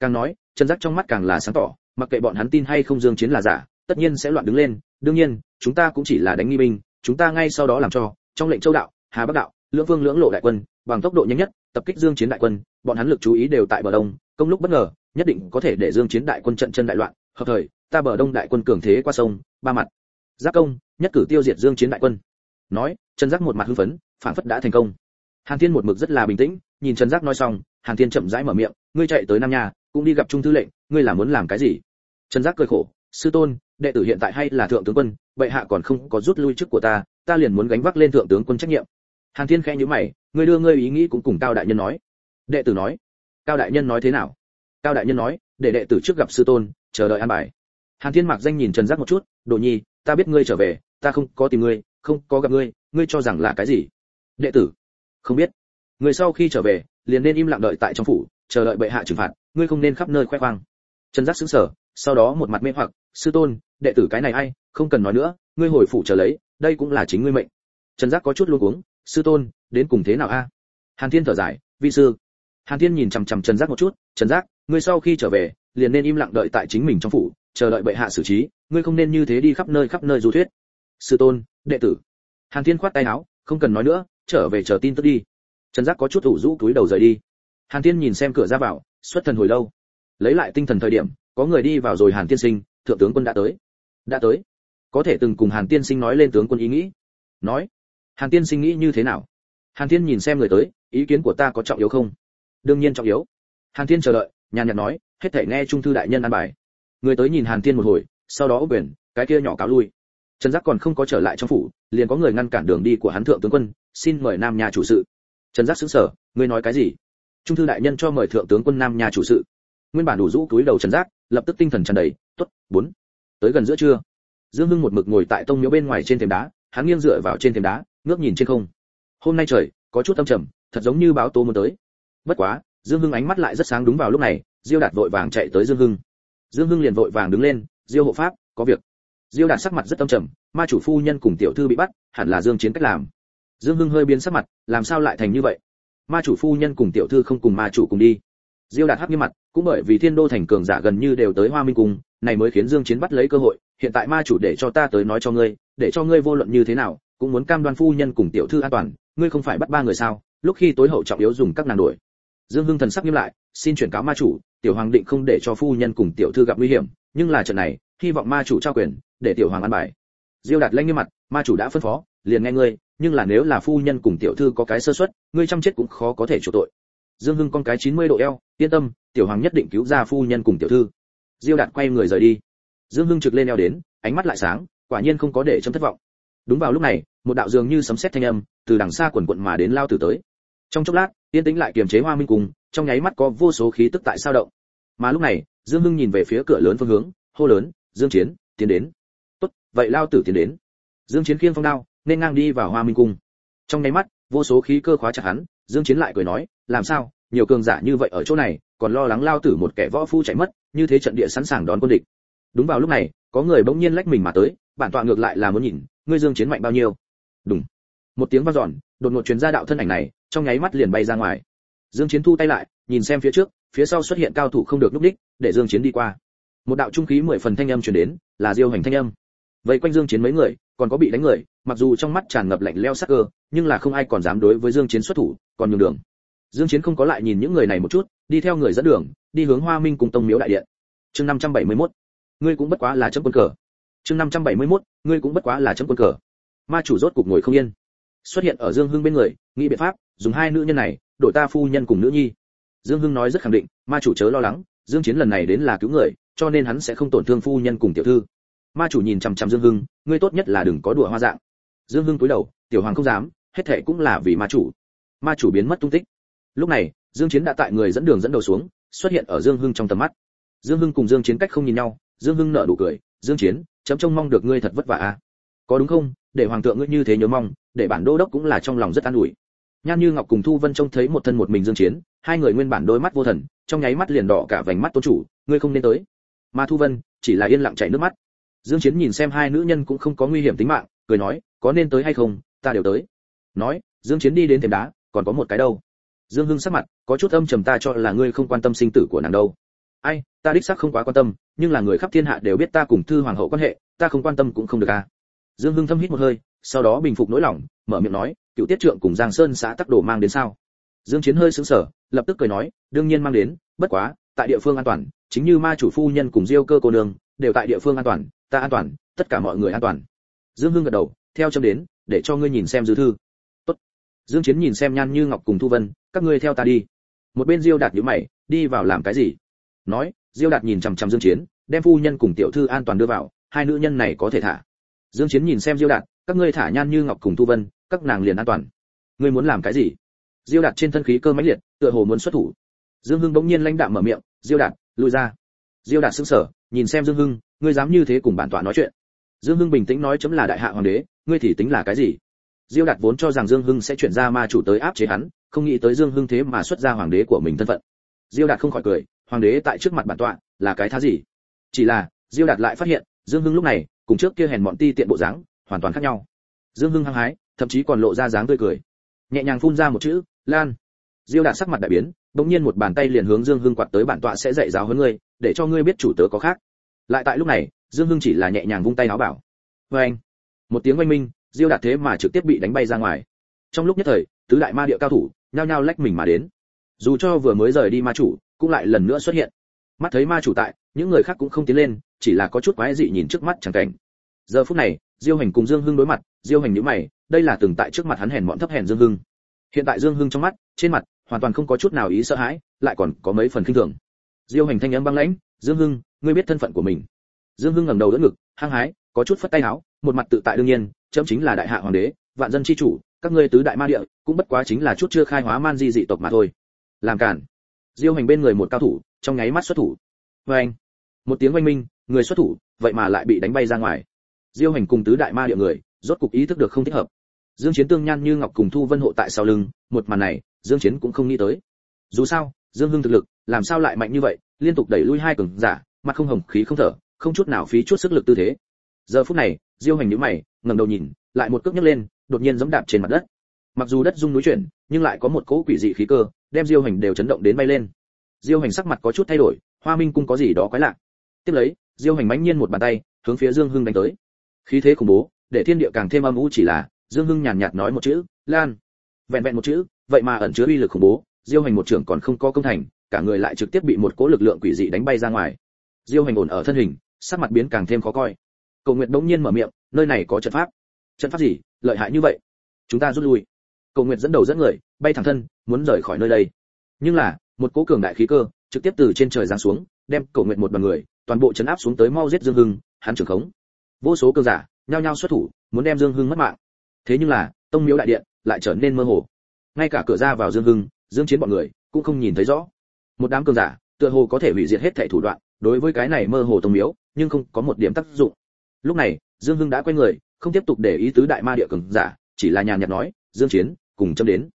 Càng nói, trần giác trong mắt càng là sáng tỏ mặc kệ bọn hắn tin hay không dương chiến là giả, tất nhiên sẽ loạn đứng lên. Đương nhiên, chúng ta cũng chỉ là đánh nghi binh, chúng ta ngay sau đó làm cho, trong lệnh châu đạo, hà bắc đạo, lưỡng vương lưỡng lộ đại quân, bằng tốc độ nhanh nhất, tập kích dương chiến đại quân, bọn hắn lực chú ý đều tại bờ đông, công lúc bất ngờ, nhất định có thể để dương chiến đại quân trận chân đại loạn. Hợp thời, ta bờ đông đại quân cường thế qua sông, ba mặt. Giáp công, nhất cử tiêu diệt dương chiến đại quân. Nói, trần giác một mặt hưng phấn, phản phất đã thành công. Hàn thiên một mực rất là bình tĩnh, nhìn trần giác nói xong, hàn thiên chậm rãi mở miệng, ngươi chạy tới nam nhà cũng đi gặp trung thư lệnh, ngươi là muốn làm cái gì? Trần giác cười khổ, sư tôn, đệ tử hiện tại hay là thượng tướng quân, bệ hạ còn không có rút lui chức của ta ta liền muốn gánh vác lên thượng tướng quân trách nhiệm. Hàn thiên khẽ nhíu mày ngươi đưa ngươi ý nghĩ cũng cùng cao đại nhân nói. Đệ tử nói, cao đại nhân nói thế nào? Cao đại nhân nói, để đệ tử trước gặp sư tôn, chờ đợi an bài. Hàn thiên mặc danh nhìn trần giác một chút, đồ nhi, ta biết ngươi trở về, ta không có tìm ngươi, không có gặp ngươi ngươi cho rằng là cái gì? Đệ tử? Không biết. Người sau khi trở về, liền nên im lặng đợi tại trong phủ, chờ đợi bệ hạ trừng phạt, ngươi không nên khắp nơi khoe khoang. Trần giác sững sờ sau đó một mặt mê hoặc, sư tôn, đệ tử cái này ai, không cần nói nữa, ngươi hồi phủ chờ lấy, đây cũng là chính ngươi mệnh. Trần giác có chút luống cuống, sư tôn, đến cùng thế nào a? Hàn thiên thở dài, vi sư. Hàn thiên nhìn chằm chằm trần giác một chút, trần giác, ngươi sau khi trở về, liền nên im lặng đợi tại chính mình trong phủ, chờ đợi bệ hạ xử trí, ngươi không nên như thế đi khắp nơi khắp nơi du thuyết. Sư tôn, đệ tử. Hàn thiên khoát tay áo, không cần nói nữa, trở về chờ tin tức đi. Trần giác có chút ủ rũ túi đầu rời đi. Hàn thiên nhìn xem cửa ra vào, xuất thần hồi lâu. Lấy lại tinh thần thời điểm có người đi vào rồi hàn tiên sinh, thượng tướng quân đã tới. Đã tới. Có thể từng cùng hàn tiên sinh nói lên tướng quân ý nghĩ. Nói. Hàn tiên sinh nghĩ như thế nào? Hàn thiên nhìn xem người tới, ý kiến của ta có trọng yếu không? Đương nhiên trọng yếu. Hàn thiên chờ đợi, nhàn nhạt nói, hết thể nghe trung thư đại nhân an bài. Người tới nhìn hàn thiên một hồi, sau đó ốc quyền, cái kia nhỏ cáo lui. Trần giác còn không có trở lại trong phủ, liền có người ngăn cản đường đi của hắn thượng tướng quân, xin mời nam nhà chủ sự. Trần giác sững sờ, ngươi nói cái gì? Trung thư đại nhân cho mời thượng tướng quân nam nhà chủ sự. Nguyên bản đủ rũ túi đầu trần giác lập tức tinh thần tràn đầy, tốt, bốn, tới gần giữa trưa. Dương hưng một mực ngồi tại tông miếu bên ngoài trên thềm đá, hắn nghiêng dựa vào trên thềm đá, ngước nhìn trên không. Hôm nay trời có chút âm trầm, thật giống như báo tố muốn tới. Bất quá, dương hưng ánh mắt lại rất sáng đúng vào lúc này, diêu đạt vội vàng chạy tới dương hưng. Dương hưng liền vội vàng đứng lên, diêu hộ pháp, có việc. Diêu đạt sắc mặt rất âm trầm, ma chủ phu nhân cùng tiểu thư bị bắt, hẳn là dương chiến cách làm. Dương hưng hơi biến sắc mặt, làm sao lại thành như vậy? Ma chủ phu nhân cùng tiểu thư không cùng ma chủ cùng đi diêu đạt hắc nghiêm mặt, cũng bởi vì thiên đô thành cường giả gần như đều tới hoa minh cung, này mới khiến dương chiến bắt lấy cơ hội, hiện tại ma chủ để cho ta tới nói cho ngươi, để cho ngươi vô luận như thế nào, cũng muốn cam đoan phu nhân cùng tiểu thư an toàn, ngươi không phải bắt ba người sao? Lúc khi tối hậu trọng yếu dùng các nàng đuổi. Dương hưng thần sắc nghiêm lại, xin chuyển cáo ma chủ, tiểu hoàng định không để cho phu nhân cùng tiểu thư gặp nguy hiểm, nhưng là trận này, hy vọng ma chủ trao quyền, để tiểu hoàng an bài. Diêu đạt lanh nghiêm mặt, ma chủ đã phân phó, liền nghe ngươi, nhưng là nếu là phu nhân cùng tiểu thư có cái sơ suất, ngươi chăm chết cũng khó có thể chủ tội dương hưng con cái 90 độ eo, yên tâm, tiểu hoàng nhất định cứu ra phu nhân cùng tiểu thư. Diêu đạt quay người rời đi. Dương hưng trực lên eo đến, ánh mắt lại sáng, quả nhiên không có để chấm thất vọng. Đúng vào lúc này, một đạo dường như sấm sét thanh âm, từ đằng xa quần quận mà đến lao tử tới. Trong chốc lát, yên tĩnh lại kiềm chế hoa minh cùng, trong nháy mắt có vô số khí tức tại sao động. Mà lúc này, dương hưng nhìn về phía cửa lớn phương hướng, hô lớn, dương chiến, tiến đến. Tốt, vậy lao tử tiến đến. Dương chiến khiêng phong đao, nên ngang đi vào hoa minh cung. Trong nháy mắt, vô số khí cơ khóa chặt hắn, dương chiến lại cười nói làm sao, nhiều cường giả như vậy ở chỗ này, còn lo lắng lao tử một kẻ võ phu chạy mất, như thế trận địa sẵn sàng đón quân địch. Đúng vào lúc này, có người bỗng nhiên lách mình mà tới, bản tọa ngược lại là muốn nhìn, ngươi dương chiến mạnh bao nhiêu. Đúng một tiếng vang dọn, đột ngột truyền ra đạo thân ảnh này, trong nháy mắt liền bay ra ngoài. Dương chiến thu tay lại, nhìn xem phía trước, phía sau xuất hiện cao thủ không được núp đích để dương chiến đi qua. Một đạo trung khí mười phần thanh âm truyền đến, là diêu hành thanh âm. Vậy quanh dương chiến mấy người, còn có bị đánh người, mặc dù trong mắt tràn ngập lạnh lẽo sắc cơ, nhưng là không ai còn dám đối với dương chiến xuất thủ, còn nhường đường dương chiến không có lại nhìn những người này một chút, đi theo người dẫn đường, đi hướng hoa minh cùng tông miếu đại điện. Chương 571 ngươi cũng bất quá là chấm quân cờ. Chương 571 ngươi cũng bất quá là chấm quân cờ. Ma chủ rốt cục ngồi không yên. Xuất hiện ở dương hưng bên người, nghĩ biện pháp, dùng hai nữ nhân này, đổi ta phu nhân cùng nữ nhi. Dương hưng nói rất khẳng định, ma chủ chớ lo lắng, dương chiến lần này đến là cứu người, cho nên hắn sẽ không tổn thương phu nhân cùng tiểu thư. Ma chủ nhìn chằm chằm dương hưng, ngươi tốt nhất là đừng có đùa hoa dạng. Dương hưng cúi đầu, tiểu hoàng không dám, hết thệ cũng là vì ma chủ. Ma chủ biến mất tung tích lúc này, dương chiến đã tại người dẫn đường dẫn đầu xuống, xuất hiện ở dương hưng trong tầm mắt. Dương hưng cùng dương chiến cách không nhìn nhau, dương hưng nở nụ cười, dương chiến, chấm trông mong được ngươi thật vất vả à? Có đúng không? Để hoàng thượng ngươi như thế nhớ mong, để bản đô đốc cũng là trong lòng rất an ủi. Nhan như ngọc cùng thu vân trông thấy một thân một mình dương chiến, hai người nguyên bản đôi mắt vô thần, trong nháy mắt liền đỏ cả vành mắt tôn chủ, ngươi không nên tới. Mà thu vân chỉ là yên lặng chảy nước mắt. Dương chiến nhìn xem hai nữ nhân cũng không có nguy hiểm tính mạng, cười nói, có nên tới hay không? Ta đều tới. Nói, dương chiến đi đến thềm đá, còn có một cái đâu? Dương hưng sắc mặt, có chút âm trầm ta cho là ngươi không quan tâm sinh tử của nàng đâu. Ai, ta đích xác không quá quan tâm, nhưng là người khắp thiên hạ đều biết ta cùng thư hoàng hậu quan hệ, ta không quan tâm cũng không được à. Dương hưng thâm hít một hơi, sau đó bình phục nỗi lòng, mở miệng nói, cựu tiết trượng cùng giang sơn xã tắc đồ mang đến sao? Dương chiến hơi sững sờ, lập tức cười nói, đương nhiên mang đến, bất quá, tại địa phương an toàn, chính như ma chủ phu nhân cùng diêu cơ cô nương, đều tại địa phương an toàn, ta an toàn, tất cả mọi người an toàn. Dương hưng gật đầu, theo chấm đến, để cho ngươi nhìn xem dư thư dương chiến nhìn xem nhan như ngọc cùng thu vân, các ngươi theo ta đi. Một bên diêu đạt nhíu mày, đi vào làm cái gì? Nói, diêu đạt nhìn chằm chằm dương chiến, đem phu nhân cùng tiểu thư an toàn đưa vào, hai nữ nhân này có thể thả. Dương chiến nhìn xem diêu đạt, các ngươi thả nhan như ngọc cùng thu vân, các nàng liền an toàn. Ngươi muốn làm cái gì? Diêu đạt trên thân khí cơ mãnh liệt, tựa hồ muốn xuất thủ. Dương hưng bỗng nhiên lãnh đạm mở miệng, diêu đạt, lui ra. Diêu đạt sững sờ, nhìn xem dương hưng, ngươi dám như thế cùng bản tọa nói chuyện? Dương hưng bình tĩnh nói chấm là đại hạ hoàng đế, ngươi thì tính là cái gì? Diêu đạt vốn cho rằng dương hưng sẽ chuyển ra ma chủ tới áp chế hắn, không nghĩ tới dương hưng thế mà xuất ra hoàng đế của mình thân phận. Diêu đạt không khỏi cười, hoàng đế tại trước mặt bản tọa là cái thá gì? Chỉ là, diêu đạt lại phát hiện, dương hưng lúc này, cùng trước kia hèn mọn ti tiện bộ dáng, hoàn toàn khác nhau. Dương hưng hăng hái, thậm chí còn lộ ra dáng tươi cười. Nhẹ nhàng phun ra một chữ, lan. Diêu đạt sắc mặt đại biến, bỗng nhiên một bàn tay liền hướng dương hưng quạt tới, bản tọa sẽ dạy giáo hơn ngươi, để cho ngươi biết chủ tớ có khác. Lại tại lúc này, dương hưng chỉ là nhẹ nhàng vung tay áo bảo vê anh một tiếng oanh minh diêu đạt thế mà trực tiếp bị đánh bay ra ngoài. Trong lúc nhất thời, tứ đại ma địa cao thủ nhao nhao lách mình mà đến. Dù cho vừa mới rời đi ma chủ, cũng lại lần nữa xuất hiện. Mắt thấy ma chủ tại, những người khác cũng không tiến lên, chỉ là có chút quái dị nhìn trước mắt chẳng cảnh. Giờ phút này, diêu hành cùng dương hưng đối mặt, diêu hành nhíu mày, đây là từng tại trước mặt hắn hèn mọn thấp hèn dương hưng. Hiện tại dương hưng trong mắt, trên mặt, hoàn toàn không có chút nào ý sợ hãi, lại còn có mấy phần khinh thường. Diêu hành thanh âm băng lãnh, dương hưng, ngươi biết thân phận của mình. Dương hưng ngẩng đầu đỡ ngực, hăng hái, có chút phất tay áo, một mặt tự tại đương nhiên chấm chính là đại hạ hoàng đế, vạn dân chi chủ, các ngươi tứ đại ma địa, cũng bất quá chính là chút chưa khai hóa man di dị tộc mà thôi. Làm cản. Diêu hành bên người một cao thủ, trong nháy mắt xuất thủ. Vê anh, một tiếng oanh minh, người xuất thủ, vậy mà lại bị đánh bay ra ngoài. Diêu hành cùng tứ đại ma địa người, rốt cục ý thức được không thích hợp. Dương chiến tương nhan như ngọc cùng thu vân hộ tại sau lưng, một màn này, dương chiến cũng không nghĩ tới. Dù sao, dương hưng thực lực, làm sao lại mạnh như vậy, liên tục đẩy lui hai cường giả, mặt không hồng khí không thở, không chút nào phí chút sức lực tư thế. Giờ phút này diêu hành nhíu mày, ngẩng đầu nhìn, lại một cước nhấc lên, đột nhiên giẫm đạp trên mặt đất. Mặc dù đất rung núi chuyển, nhưng lại có một cỗ quỷ dị khí cơ, đem diêu hành đều chấn động đến bay lên. Diêu hành sắc mặt có chút thay đổi, hoa minh cung có gì đó quái lạ. Tiếp lấy, diêu hành mãnh nhiên một bàn tay, hướng phía dương hưng đánh tới. Khí thế khủng bố, để thiên địa càng thêm âm u chỉ là, dương hưng nhàn nhạt nói một chữ, lan. Vẹn vẹn một chữ, vậy mà ẩn chứa uy lực khủng bố, diêu hành một trưởng còn không có công thành, cả người lại trực tiếp bị một cỗ lực lượng quỷ dị đánh bay ra ngoài. Diêu hành ổn ở thân hình, sắc mặt biến càng thêm khó coi cầu Nguyệt đống nhiên mở miệng, nơi này có trận pháp. Trận pháp gì? Lợi hại như vậy. Chúng ta rút lui. Cầu Nguyệt dẫn đầu dẫn người, bay thẳng thân, muốn rời khỏi nơi đây. Nhưng là, một cỗ cường đại khí cơ, trực tiếp từ trên trời giáng xuống, đem cầu Nguyệt một đoàn người, toàn bộ chấn áp xuống tới mau giết dương hưng, hắn trưởng khống. Vô số cường giả, nhao nhao xuất thủ, muốn đem dương hưng mất mạng. Thế nhưng là, tông miếu đại điện lại trở nên mơ hồ. Ngay cả cửa ra vào dương hưng, dương chiến bọn người cũng không nhìn thấy rõ. Một đám cường giả, tựa hồ có thể hủy diệt hết thảy thủ đoạn, đối với cái này mơ hồ tông miếu, nhưng không có một điểm tác dụng lúc này, dương hưng đã quay người, không tiếp tục để ý tứ đại ma địa cường giả, chỉ là nhàn nhạt nói, dương chiến, cùng châm đến.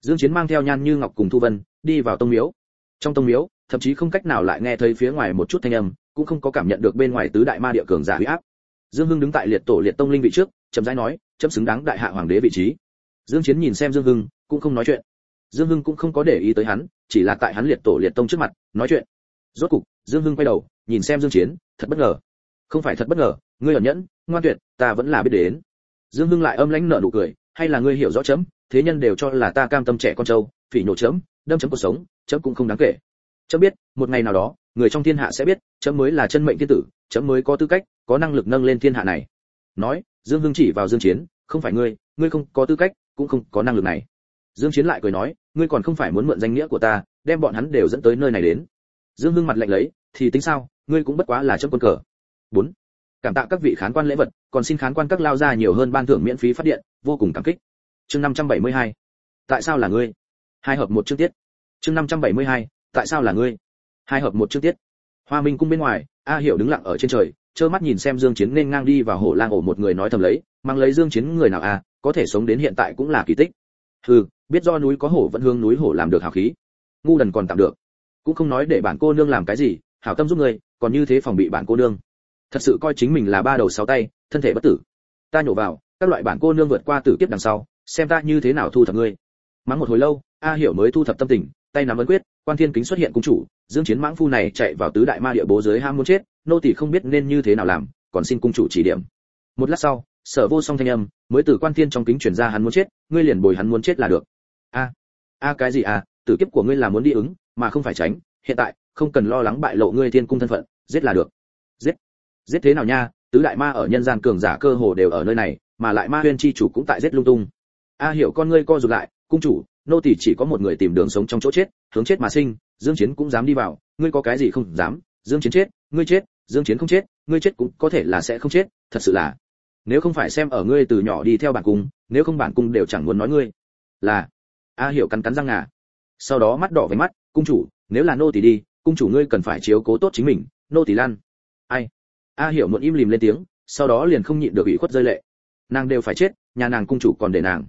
Dương chiến mang theo nhan như ngọc cùng thu vân, đi vào tông miếu. Trong tông miếu, thậm chí không cách nào lại nghe thấy phía ngoài một chút thanh âm, cũng không có cảm nhận được bên ngoài tứ đại ma địa cường giả uy áp. Dương hưng đứng tại liệt tổ liệt tông linh vị trước, chậm rãi nói, chấm xứng đáng đại hạ hoàng đế vị trí. Dương chiến nhìn xem dương hưng, cũng không nói chuyện. Dương hưng cũng không có để ý tới hắn, chỉ là tại hắn liệt tổ liệt tông trước mặt, nói chuyện. Rốt cục, dương hưng quay đầu, nhìn xem dương chiến, thật bất ngờ. Không phải thật bất ngờ ngươi ở nhẫn, ngoan tuyệt, ta vẫn là biết đến. Dương hưng lại âm lãnh nở nụ cười, hay là ngươi hiểu rõ chấm, thế nhân đều cho là ta cam tâm trẻ con trâu, phỉ nhổ chấm, đâm chấm cuộc sống, chấm cũng không đáng kể. Chấm biết, một ngày nào đó, người trong thiên hạ sẽ biết, chấm mới là chân mệnh thiên tử, chấm mới có tư cách, có năng lực nâng lên thiên hạ này. Nói, dương hưng chỉ vào dương chiến, không phải ngươi ngươi không có tư cách, cũng không có năng lực này. Dương chiến lại cười nói, ngươi còn không phải muốn mượn danh nghĩa của ta, đem bọn hắn đều dẫn tới nơi này đến. Dương hưng mặt lạnh lấy, thì tính sao, ngươi cũng bất quá là chấm quân cờ. 4 cảm tạ các vị khán quan lễ vật còn xin khán quan các lao ra nhiều hơn ban thưởng miễn phí phát điện vô cùng cảm kích. Chương 572. tại sao là ngươi? Hai hợp một chương tiết. Chương 572, tại sao là ngươi? Hai hợp một chương tiết. Hoa minh cung bên ngoài a hiểu đứng lặng ở trên trời trơ mắt nhìn xem dương chiến nên ngang đi vào hổ lang ổ một người nói thầm lấy mang lấy dương chiến người nào a có thể sống đến hiện tại cũng là kỳ tích. Hừ biết do núi có hổ vẫn hương núi hổ làm được hào khí. Ngu đần còn tạm được. Cũng không nói để bản cô nương làm cái gì hảo tâm giúp người còn như thế phòng bị bản cô nương thật sự coi chính mình là ba đầu sáu tay, thân thể bất tử. Ta nhổ vào, các loại bản cô nương vượt qua tử kiếp đằng sau, xem ta như thế nào thu thập ngươi. Mắng một hồi lâu, a hiểu mới thu thập tâm tình, tay nắm ấn quyết, quan thiên kính xuất hiện cung chủ, dương chiến mãng phu này chạy vào tứ đại ma địa bố giới ham muốn chết, nô tỳ không biết nên như thế nào làm, còn xin cung chủ chỉ điểm. Một lát sau, sở vô song thanh âm, mới từ quan thiên trong kính truyền ra hắn muốn chết, ngươi liền bồi hắn muốn chết là được. A a cái gì à tử kiếp của ngươi là muốn đi ứng, mà không phải tránh, hiện tại, không cần lo lắng bại lộ ngươi thiên cung thân phận, giết là được giết thế nào nha, tứ đại ma ở nhân gian cường giả cơ hồ đều ở nơi này, mà lại ma huyên chi chủ cũng tại giết lung tung. A hiểu con ngươi co rụt lại, cung chủ, nô tỳ chỉ có một người tìm đường sống trong chỗ chết, hướng chết mà sinh, dương chiến cũng dám đi vào, ngươi có cái gì không dám, dương chiến chết, ngươi chết, dương chiến không chết, ngươi chết cũng có thể là sẽ không chết, thật sự là, nếu không phải xem ở ngươi từ nhỏ đi theo bản cung, nếu không bản cung đều chẳng muốn nói ngươi. Là, a hiểu cắn cắn răng ngà. Sau đó mắt đỏ với mắt, cung chủ, nếu là nô tỳ đi, cung chủ ngươi cần phải chiếu cố tốt chính mình, nô tỳ lan. Ai? A hiểu muộn im lìm lên tiếng, sau đó liền không nhịn được ủy khuất rơi lệ. Nàng đều phải chết, nhà nàng cung chủ còn để nàng.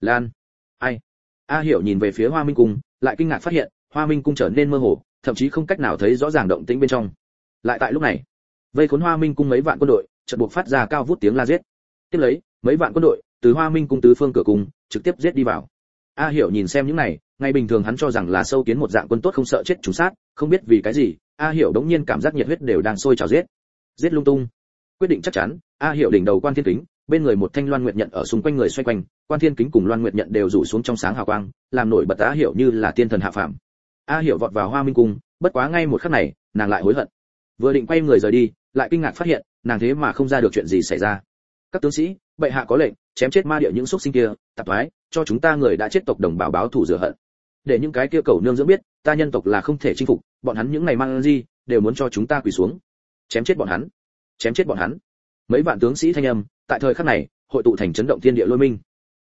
Lan. Ai? A hiểu nhìn về phía hoa minh cung, lại kinh ngạc phát hiện, hoa minh cung trở nên mơ hồ, thậm chí không cách nào thấy rõ ràng động tĩnh bên trong. Lại tại lúc này, vây khốn hoa minh cung mấy vạn quân đội, chợt buộc phát ra cao vút tiếng la giết. Tiếp lấy, mấy vạn quân đội, từ hoa minh cung tứ phương cửa cung, trực tiếp giết đi vào. A hiểu nhìn xem những này ngày bình thường hắn cho rằng là sâu kiến một dạng quân tốt không sợ chết trùng sát, không biết vì cái gì, a hiểu đống nhiên cảm giác nhiệt huyết đều đang sôi trào giết giết lung tung. Quyết định chắc chắn, a hiệu đỉnh đầu quan thiên kính, bên người một thanh loan nguyệt nhận ở xung quanh người xoay quanh, quan thiên kính cùng loan nguyệt nhận đều rủ xuống trong sáng hào quang, làm nổi bật a hiệu như là tiên thần hạ phàm. A hiệu vọt vào hoa minh cung, bất quá ngay một khắc này, nàng lại hối hận. Vừa định quay người rời đi, lại kinh ngạc phát hiện, nàng thế mà không ra được chuyện gì xảy ra. Các tướng sĩ, bệ hạ có lệnh, chém chết ma địa những xuất sinh kia, tạp thoái, cho chúng ta người đã chết tộc đồng bào báo thủ rửa hận. Để những cái kia cầu nương dưỡng biết, ta nhân tộc là không thể chinh phục, bọn hắn những ngày mang gì đều muốn cho chúng ta quỳ xuống chém chết bọn hắn. Chém chết bọn hắn. Mấy vạn tướng sĩ thanh âm, tại thời khắc này, hội tụ thành chấn động thiên địa lôi minh.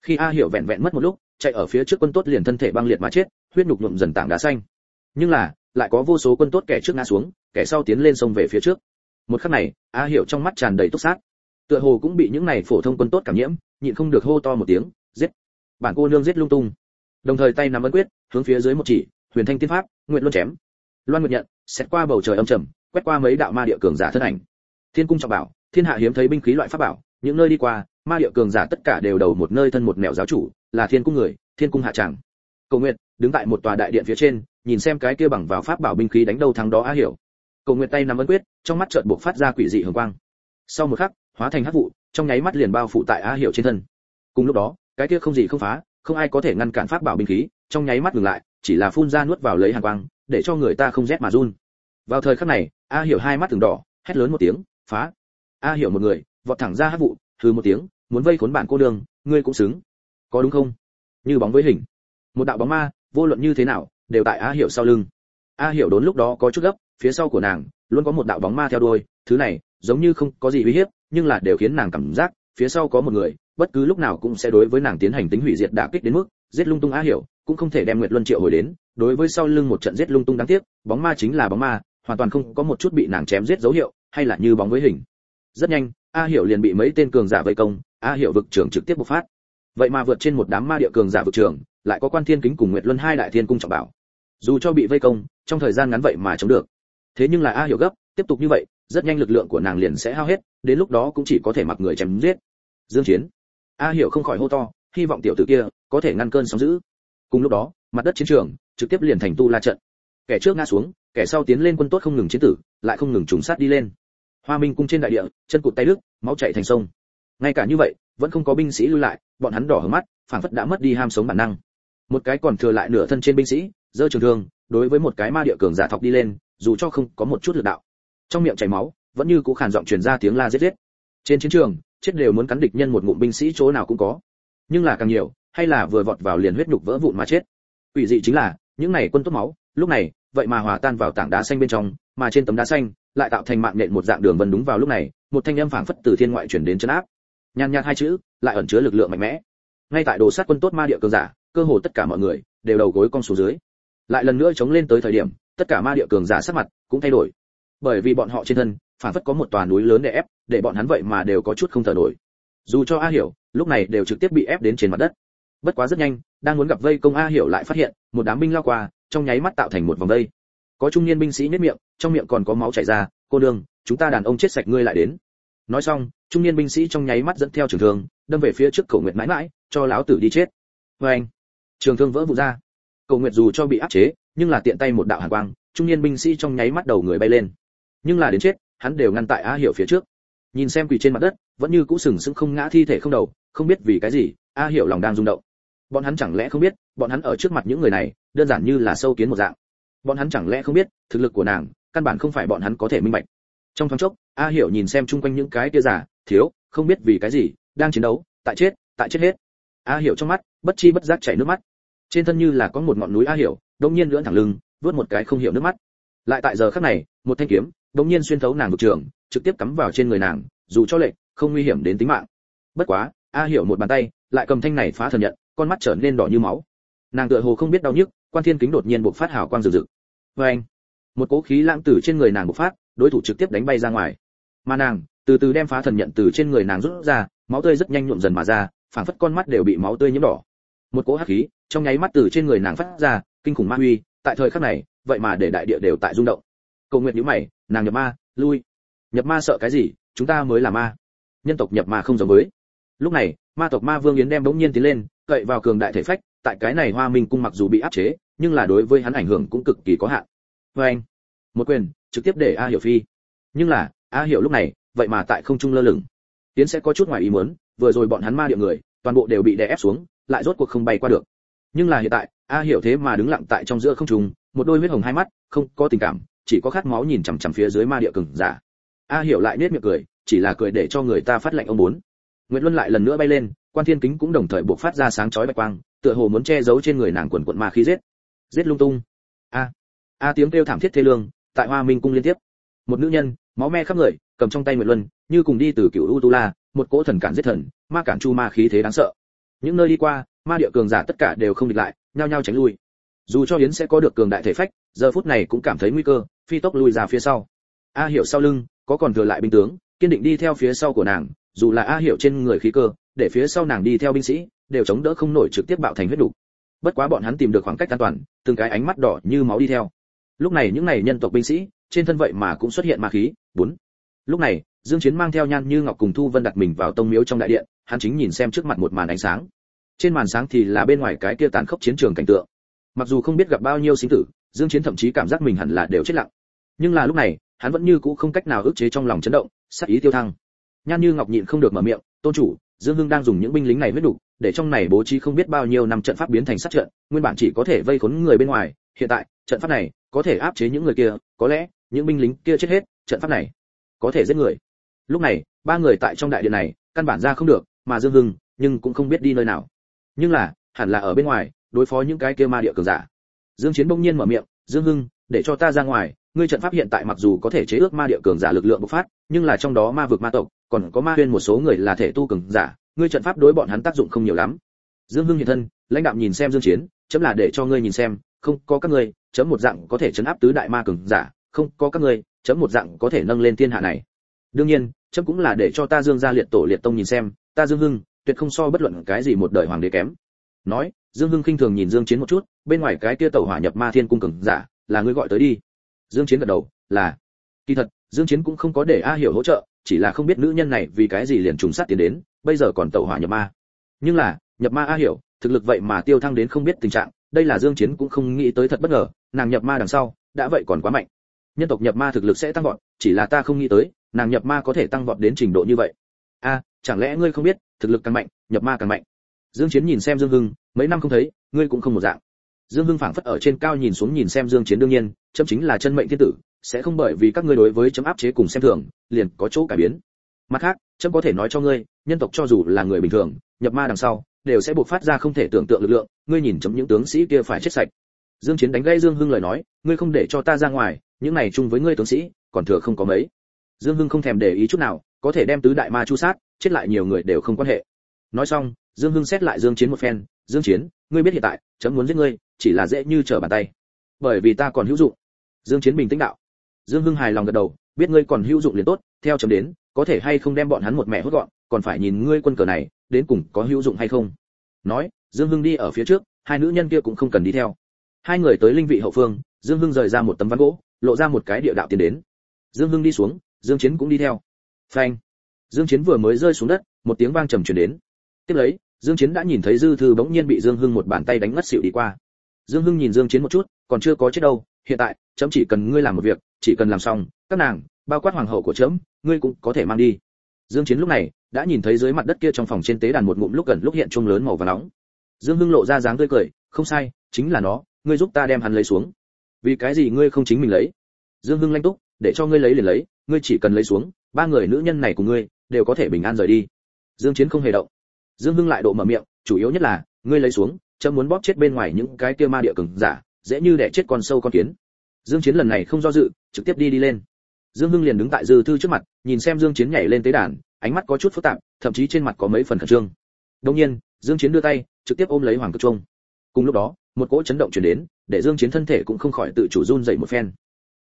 Khi a hiểu vẹn vẹn mất một lúc, chạy ở phía trước quân tốt liền thân thể băng liệt mà chết, huyết nhục nhuộm dần tảng đá xanh. Nhưng là, lại có vô số quân tốt kẻ trước ngã xuống, kẻ sau tiến lên sông về phía trước. Một khắc này, a hiểu trong mắt tràn đầy túc sát. Tựa hồ cũng bị những này phổ thông quân tốt cảm nhiễm, nhịn không được hô to một tiếng, giết! Bản cô nương giết lung tung. Đồng thời tay nắm ấn quyết, hướng phía dưới một chỉ, huyền thanh tiên pháp, nguyện luôn chém. Loan nguyện nhận xét qua bầu trời âm trầm quét qua mấy đạo ma địa cường giả thân ảnh. Thiên cung trọng bảo, thiên hạ hiếm thấy binh khí loại pháp bảo, những nơi đi qua, ma địa cường giả tất cả đều đầu một nơi thân một mẹo giáo chủ, là thiên cung người, thiên cung hạ tràng. Cầu nguyện đứng tại một tòa đại điện phía trên, nhìn xem cái kia bằng vào pháp bảo binh khí đánh đâu thắng đó á hiểu. Cầu nguyện tay nắm ấn quyết, trong mắt chợt buộc phát ra quỷ dị hường quang. Sau một khắc, hóa thành hắc vụ, trong nháy mắt liền bao phủ tại á hiểu trên thân. Cùng lúc đó, cái kia không gì không phá, không ai có thể ngăn cản pháp bảo binh khí, trong nháy mắt ngừng lại, chỉ là phun ra nuốt vào lấy hàn quang, để cho người ta không rét mà run. Vào thời khắc này a hiểu hai mắt từng đỏ, hét lớn một tiếng, phá! A hiểu một người, vọt thẳng ra hắc vụ, hừ một tiếng, muốn vây khốn bản cô đường ngươi cũng xứng. Có đúng không? Như bóng với hình. Một đạo bóng ma, vô luận như thế nào, đều tại a hiểu sau lưng. A hiểu đốn lúc đó có chút gấp, phía sau của nàng, luôn có một đạo bóng ma theo đuôi, thứ này, giống như không có gì uy hiếp, nhưng là đều khiến nàng cảm giác, phía sau có một người, bất cứ lúc nào cũng sẽ đối với nàng tiến hành tính hủy diệt đả kích đến mức, giết lung tung a hiểu, cũng không thể đem nguyệt luân triệu hồi đến. Đối với sau lưng một trận giết lung tung đáng tiếc, bóng ma chính là bóng ma hoàn toàn không có một chút bị nàng chém giết dấu hiệu, hay là như bóng với hình. Rất nhanh, a hiểu liền bị mấy tên cường giả vây công, a hiểu vực trưởng trực tiếp bộc phát. Vậy mà vượt trên một đám ma địa cường giả vực trưởng, lại có quan thiên kính cùng nguyệt luân hai đại thiên cung trọng bảo. Dù cho bị vây công, trong thời gian ngắn vậy mà chống được. Thế nhưng là a hiểu gấp, tiếp tục như vậy, rất nhanh lực lượng của nàng liền sẽ hao hết, đến lúc đó cũng chỉ có thể mặc người chém giết. Dương chiến. A hiểu không khỏi hô to, hy vọng tiểu tử kia có thể ngăn cơn sóng dữ. Cùng lúc đó, mặt đất chiến trường trực tiếp liền thành tu la trận. Kẻ trước ngã xuống kẻ sau tiến lên quân tốt không ngừng chiến tử, lại không ngừng trùng sát đi lên. Hoa minh cung trên đại địa, chân cụt tay đức máu chảy thành sông. Ngay cả như vậy, vẫn không có binh sĩ lưu lại, bọn hắn đỏ hở mắt, phảng phất đã mất đi ham sống bản năng. Một cái còn thừa lại nửa thân trên binh sĩ, giơ trường thương, đối với một cái ma địa cường giả thọc đi lên, dù cho không có một chút lực đạo. Trong miệng chảy máu, vẫn như cũ khàn giọng truyền ra tiếng la giết giết. Trên chiến trường, chết đều muốn cắn địch nhân một ngụm binh sĩ chỗ nào cũng có. Nhưng là càng nhiều, hay là vừa vọt vào liền huyết nhục vỡ vụn mà chết. Ủy dị chính là, những này quân tốt máu, lúc này vậy mà hòa tan vào tảng đá xanh bên trong, mà trên tấm đá xanh lại tạo thành mạng nện một dạng đường vân đúng vào lúc này, một thanh âm phảng phất từ thiên ngoại chuyển đến chân áp. Nhàn nhạt hai chữ lại ẩn chứa lực lượng mạnh mẽ. Ngay tại đồ sát quân tốt ma địa cường giả, cơ hồ tất cả mọi người đều đầu gối cong xuống dưới. Lại lần nữa chống lên tới thời điểm, tất cả ma địa cường giả sắc mặt cũng thay đổi. Bởi vì bọn họ trên thân phản phất có một tòa núi lớn để ép, để bọn hắn vậy mà đều có chút không thở nổi. Dù cho a hiểu lúc này đều trực tiếp bị ép đến trên mặt đất. Bất quá rất nhanh, đang muốn gặp vây công a hiểu lại phát hiện, một đám binh lao qua trong nháy mắt tạo thành một vòng vây. Có trung niên binh sĩ nhếch miệng trong miệng còn có máu chảy ra cô Đường, chúng ta đàn ông chết sạch ngươi lại đến. Nói xong trung niên binh sĩ trong nháy mắt dẫn theo trường thương đâm về phía trước cầu nguyệt mãi mãi cho lão tử đi chết. Vê anh trường thương vỡ vụn ra. Cầu nguyệt dù cho bị áp chế nhưng là tiện tay một đạo hàn quang trung niên binh sĩ trong nháy mắt đầu người bay lên. Nhưng là đến chết hắn đều ngăn tại a hiểu phía trước. Nhìn xem quỳ trên mặt đất vẫn như cũ sừng sững không ngã thi thể không đầu không biết vì cái gì a hiểu lòng đang rung động. Bọn hắn chẳng lẽ không biết bọn hắn ở trước mặt những người này đơn giản như là sâu kiến một dạng. Bọn hắn chẳng lẽ không biết, thực lực của nàng, căn bản không phải bọn hắn có thể minh bạch. Trong thoáng chốc, a hiểu nhìn xem chung quanh những cái kia giả, thiếu, không biết vì cái gì, đang chiến đấu, tại chết tại chết hết. A hiểu trong mắt, bất chi bất giác chảy nước mắt. Trên thân như là có một ngọn núi a hiểu, đột nhiên lưỡn thẳng lưng, vớt một cái không hiểu nước mắt. Lại tại giờ khắc này, một thanh kiếm, đột nhiên xuyên thấu nàng ngực trường, trực tiếp cắm vào trên người nàng, dù cho lệnh không nguy hiểm đến tính mạng. Bất quá, a hiểu một bàn tay, lại cầm thanh này phá thần nhận, con mắt trở nên đỏ như máu. Nàng tựa hồ không biết đau nhức quan thiên kính đột nhiên bộc phát hào quang rực rực. Vê anh, một cỗ khí lãng tử trên người nàng bộc phát, đối thủ trực tiếp đánh bay ra ngoài. Mà nàng, từ từ đem phá thần nhận từ trên người nàng rút ra, máu tươi rất nhanh nhuộm dần mà ra, phảng phất con mắt đều bị máu tươi nhiễm đỏ. Một cỗ hắc khí, trong nháy mắt từ trên người nàng phát ra, kinh khủng ma huy, tại thời khắc này, vậy mà để đại địa đều tại rung động. Cầu nguyện nhíu mày, nàng nhập ma, lui. Nhập ma sợ cái gì? Chúng ta mới là ma. Nhân tộc nhập ma không giống với. Lúc này, ma tộc ma vương yến đem bỗng nhiên tiến lên, cậy vào cường đại thể phách tại cái này hoa minh cung mặc dù bị áp chế, nhưng là đối với hắn ảnh hưởng cũng cực kỳ có hạn. Vê anh, một quyền, trực tiếp để a hiểu phi. Nhưng là, a hiểu lúc này, vậy mà tại không trung lơ lửng. Tiến sẽ có chút ngoài ý muốn, vừa rồi bọn hắn ma địa người, toàn bộ đều bị đè ép xuống, lại rốt cuộc không bay qua được. Nhưng là hiện tại, a hiểu thế mà đứng lặng tại trong giữa không trung, một đôi huyết hồng hai mắt, không có tình cảm, chỉ có khát máu nhìn chằm chằm phía dưới ma địa cường giả. A hiểu lại nết miệng cười, chỉ là cười để cho người ta phát lệnh ông bốn. Nguyễn luân lại lần nữa bay lên, quan thiên kính cũng đồng thời buộc phát ra sáng chói bạch quang tựa hồ muốn che giấu trên người nàng quần quận ma khí giết. Giết lung tung. A a tiếng kêu thảm thiết thê lương, tại hoa minh cung liên tiếp. Một nữ nhân, máu me khắp người, cầm trong tay nguyệt luân, như cùng đi từ cựu u tu la một cỗ thần cản giết thần, ma cản chu ma khí thế đáng sợ. Những nơi đi qua, ma địa cường giả tất cả đều không địch lại, nhao nhao tránh lui. Dù cho yến sẽ có được cường đại thể phách, giờ phút này cũng cảm thấy nguy cơ, phi tốc lui ra phía sau. A hiểu sau lưng, có còn thừa lại binh tướng, kiên định đi theo phía sau của nàng, dù là a hiểu trên người khí cơ, để phía sau nàng đi theo binh sĩ đều chống đỡ không nổi trực tiếp bạo thành huyết đủ bất quá bọn hắn tìm được khoảng cách an toàn, từng cái ánh mắt đỏ như máu đi theo. Lúc này những này nhân tộc binh sĩ, trên thân vậy mà cũng xuất hiện ma khí, bốn. Lúc này, dương chiến mang theo nhan như ngọc cùng thu vân đặt mình vào tông miếu trong đại điện, hắn chính nhìn xem trước mặt một màn ánh sáng. Trên màn sáng thì là bên ngoài cái kia tàn khốc chiến trường cảnh tượng. Mặc dù không biết gặp bao nhiêu sinh tử, dương chiến thậm chí cảm giác mình hẳn là đều chết lặng. Nhưng là lúc này, hắn vẫn như cũ không cách nào ức chế trong lòng chấn động sát ý tiêu thăng. Nhan như ngọc nhịn không được mở miệng, tôn chủ, dương hưng đang dùng những binh lính này huyết đủ để trong này bố trí không biết bao nhiêu năm trận pháp biến thành sát trận, nguyên bản chỉ có thể vây khốn người bên ngoài. Hiện tại, trận pháp này có thể áp chế những người kia, có lẽ những binh lính kia chết hết, trận pháp này có thể giết người. Lúc này, ba người tại trong đại điện này, căn bản ra không được, mà dương hưng, nhưng cũng không biết đi nơi nào. Nhưng là, hẳn là ở bên ngoài, đối phó những cái kia ma địa cường giả. Dương chiến bỗng nhiên mở miệng, dương hưng, để cho ta ra ngoài, ngươi trận pháp hiện tại mặc dù có thể chế ước ma địa cường giả lực lượng bộc phát, nhưng là trong đó ma vực ma tộc, còn có ma huyên một số người là thể tu cường giả ngươi trận pháp đối bọn hắn tác dụng không nhiều lắm. Dương hưng hiện thân, lãnh đạo nhìn xem dương chiến, chấm là để cho ngươi nhìn xem, không có các ngươi, chấm một dạng có thể chấn áp tứ đại ma cường giả, không có các ngươi, chấm một dạng có thể nâng lên thiên hạ này. Đương nhiên, chấm cũng là để cho ta dương gia liệt tổ liệt tông nhìn xem, ta dương hưng, tuyệt không so bất luận cái gì một đời hoàng đế kém. Nói, dương hưng khinh thường nhìn dương chiến một chút, bên ngoài cái kia tẩu hỏa nhập ma thiên cung cường giả, là ngươi gọi tới đi. Dương chiến gật đầu, là. Kỳ thật, dương chiến cũng không có để a hiểu hỗ trợ, chỉ là không biết nữ nhân này vì cái gì liền trùng sát tiến đến bây giờ còn tẩu hỏa nhập ma. Nhưng là, nhập ma a hiểu, thực lực vậy mà tiêu thăng đến không biết tình trạng, đây là dương chiến cũng không nghĩ tới thật bất ngờ, nàng nhập ma đằng sau, đã vậy còn quá mạnh. Nhân tộc nhập ma thực lực sẽ tăng vọt, chỉ là ta không nghĩ tới, nàng nhập ma có thể tăng vọt đến trình độ như vậy. A, chẳng lẽ ngươi không biết, thực lực càng mạnh, nhập ma càng mạnh? Dương chiến nhìn xem dương hưng, mấy năm không thấy, ngươi cũng không một dạng. Dương hưng phảng phất ở trên cao nhìn xuống nhìn xem dương chiến đương nhiên, chấm chính là chân mệnh thiên tử, sẽ không bởi vì các ngươi đối với chấm áp chế cùng xem thường, liền có chỗ cải biến mặt khác trâm có thể nói cho ngươi, nhân tộc cho dù là người bình thường, nhập ma đằng sau, đều sẽ buộc phát ra không thể tưởng tượng lực lượng, ngươi nhìn chấm những tướng sĩ kia phải chết sạch. Dương chiến đánh gây dương hưng lời nói, ngươi không để cho ta ra ngoài, những này chung với ngươi tướng sĩ, còn thừa không có mấy. Dương hưng không thèm để ý chút nào, có thể đem tứ đại ma chu sát, chết lại nhiều người đều không quan hệ. Nói xong, dương hưng xét lại dương chiến một phen, dương chiến, ngươi biết hiện tại, chấm muốn giết ngươi, chỉ là dễ như trở bàn tay. Bởi vì ta còn hữu dụng. Dương chiến bình tĩnh đạo. Dương hưng hài lòng gật đầu, biết ngươi còn hữu dụng liền tốt, theo chấm đến có thể hay không đem bọn hắn một mẹ hốt gọn, còn phải nhìn ngươi quân cờ này, đến cùng có hữu dụng hay không? Nói, dương hưng đi ở phía trước, hai nữ nhân kia cũng không cần đi theo. Hai người tới linh vị hậu phương, dương hưng rời ra một tấm ván gỗ, lộ ra một cái địa đạo tiến đến. Dương hưng đi xuống, dương chiến cũng đi theo. Phanh. Dương chiến vừa mới rơi xuống đất, một tiếng vang trầm truyền đến. Tiếp lấy, dương chiến đã nhìn thấy dư thư bỗng nhiên bị dương hưng một bàn tay đánh ngất xỉu đi qua. Dương hưng nhìn dương chiến một chút, còn chưa có chết đâu, hiện tại, chấm chỉ cần ngươi làm một việc, chỉ cần làm xong, các nàng bao quát hoàng hậu của chấm ngươi cũng có thể mang đi. Dương chiến lúc này đã nhìn thấy dưới mặt đất kia trong phòng trên tế đàn một ngụm lúc gần lúc hiện trung lớn màu vàng nóng. Dương hưng lộ ra dáng tươi cười, không sai, chính là nó, ngươi giúp ta đem hắn lấy xuống. Vì cái gì ngươi không chính mình lấy? Dương hưng lanh túc, để cho ngươi lấy liền lấy, ngươi chỉ cần lấy xuống, ba người nữ nhân này của ngươi đều có thể bình an rời đi. Dương chiến không hề động. Dương hưng lại độ mở miệng, chủ yếu nhất là, ngươi lấy xuống, chấm muốn bóp chết bên ngoài những cái kia ma địa cường giả, dễ như đẻ chết con sâu con kiến. Dương chiến lần này không do dự, trực tiếp đi đi lên dương hưng liền đứng tại dư thư trước mặt nhìn xem dương chiến nhảy lên tế đàn ánh mắt có chút phức tạp thậm chí trên mặt có mấy phần khẩn trương. Đương nhiên dương chiến đưa tay trực tiếp ôm lấy hoàng cực trung. Cùng lúc đó một cỗ chấn động truyền đến để dương chiến thân thể cũng không khỏi tự chủ run dậy một phen.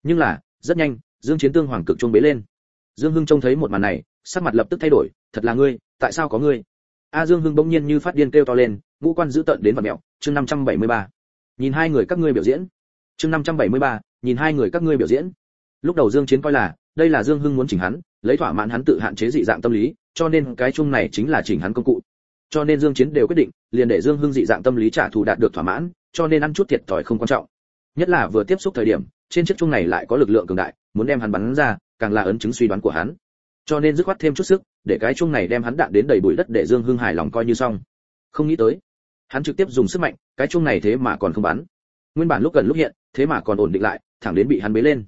Nhưng là rất nhanh dương chiến tương hoàng cực trung bế lên. Dương hưng trông thấy một màn này sắc mặt lập tức thay đổi thật là ngươi tại sao có ngươi? A dương hưng bỗng nhiên như phát điên kêu to lên ngũ quan giữ tận đến vật mẹo chương 573. nhìn hai người các ngươi biểu diễn. Chương 573, nhìn hai người các ngươi biểu diễn lúc đầu dương chiến coi là, đây là dương hưng muốn chỉnh hắn, lấy thỏa mãn hắn tự hạn chế dị dạng tâm lý, cho nên cái chung này chính là chỉnh hắn công cụ. Cho nên dương chiến đều quyết định, liền để dương hưng dị dạng tâm lý trả thù đạt được thỏa mãn, cho nên ăn chút thiệt thòi không quan trọng. Nhất là vừa tiếp xúc thời điểm, trên chiếc chung này lại có lực lượng cường đại, muốn đem hắn bắn ra, càng là ấn chứng suy đoán của hắn. Cho nên dứt khoát thêm chút sức, để cái chung này đem hắn đạn đến đầy bụi đất để dương hưng hài lòng coi như xong. Không nghĩ tới, hắn trực tiếp dùng sức mạnh, cái chung này thế mà còn không bắn. Nguyên bản lúc gần lúc hiện, thế mà còn ổn định lại, thẳng đến bị hắn bế lên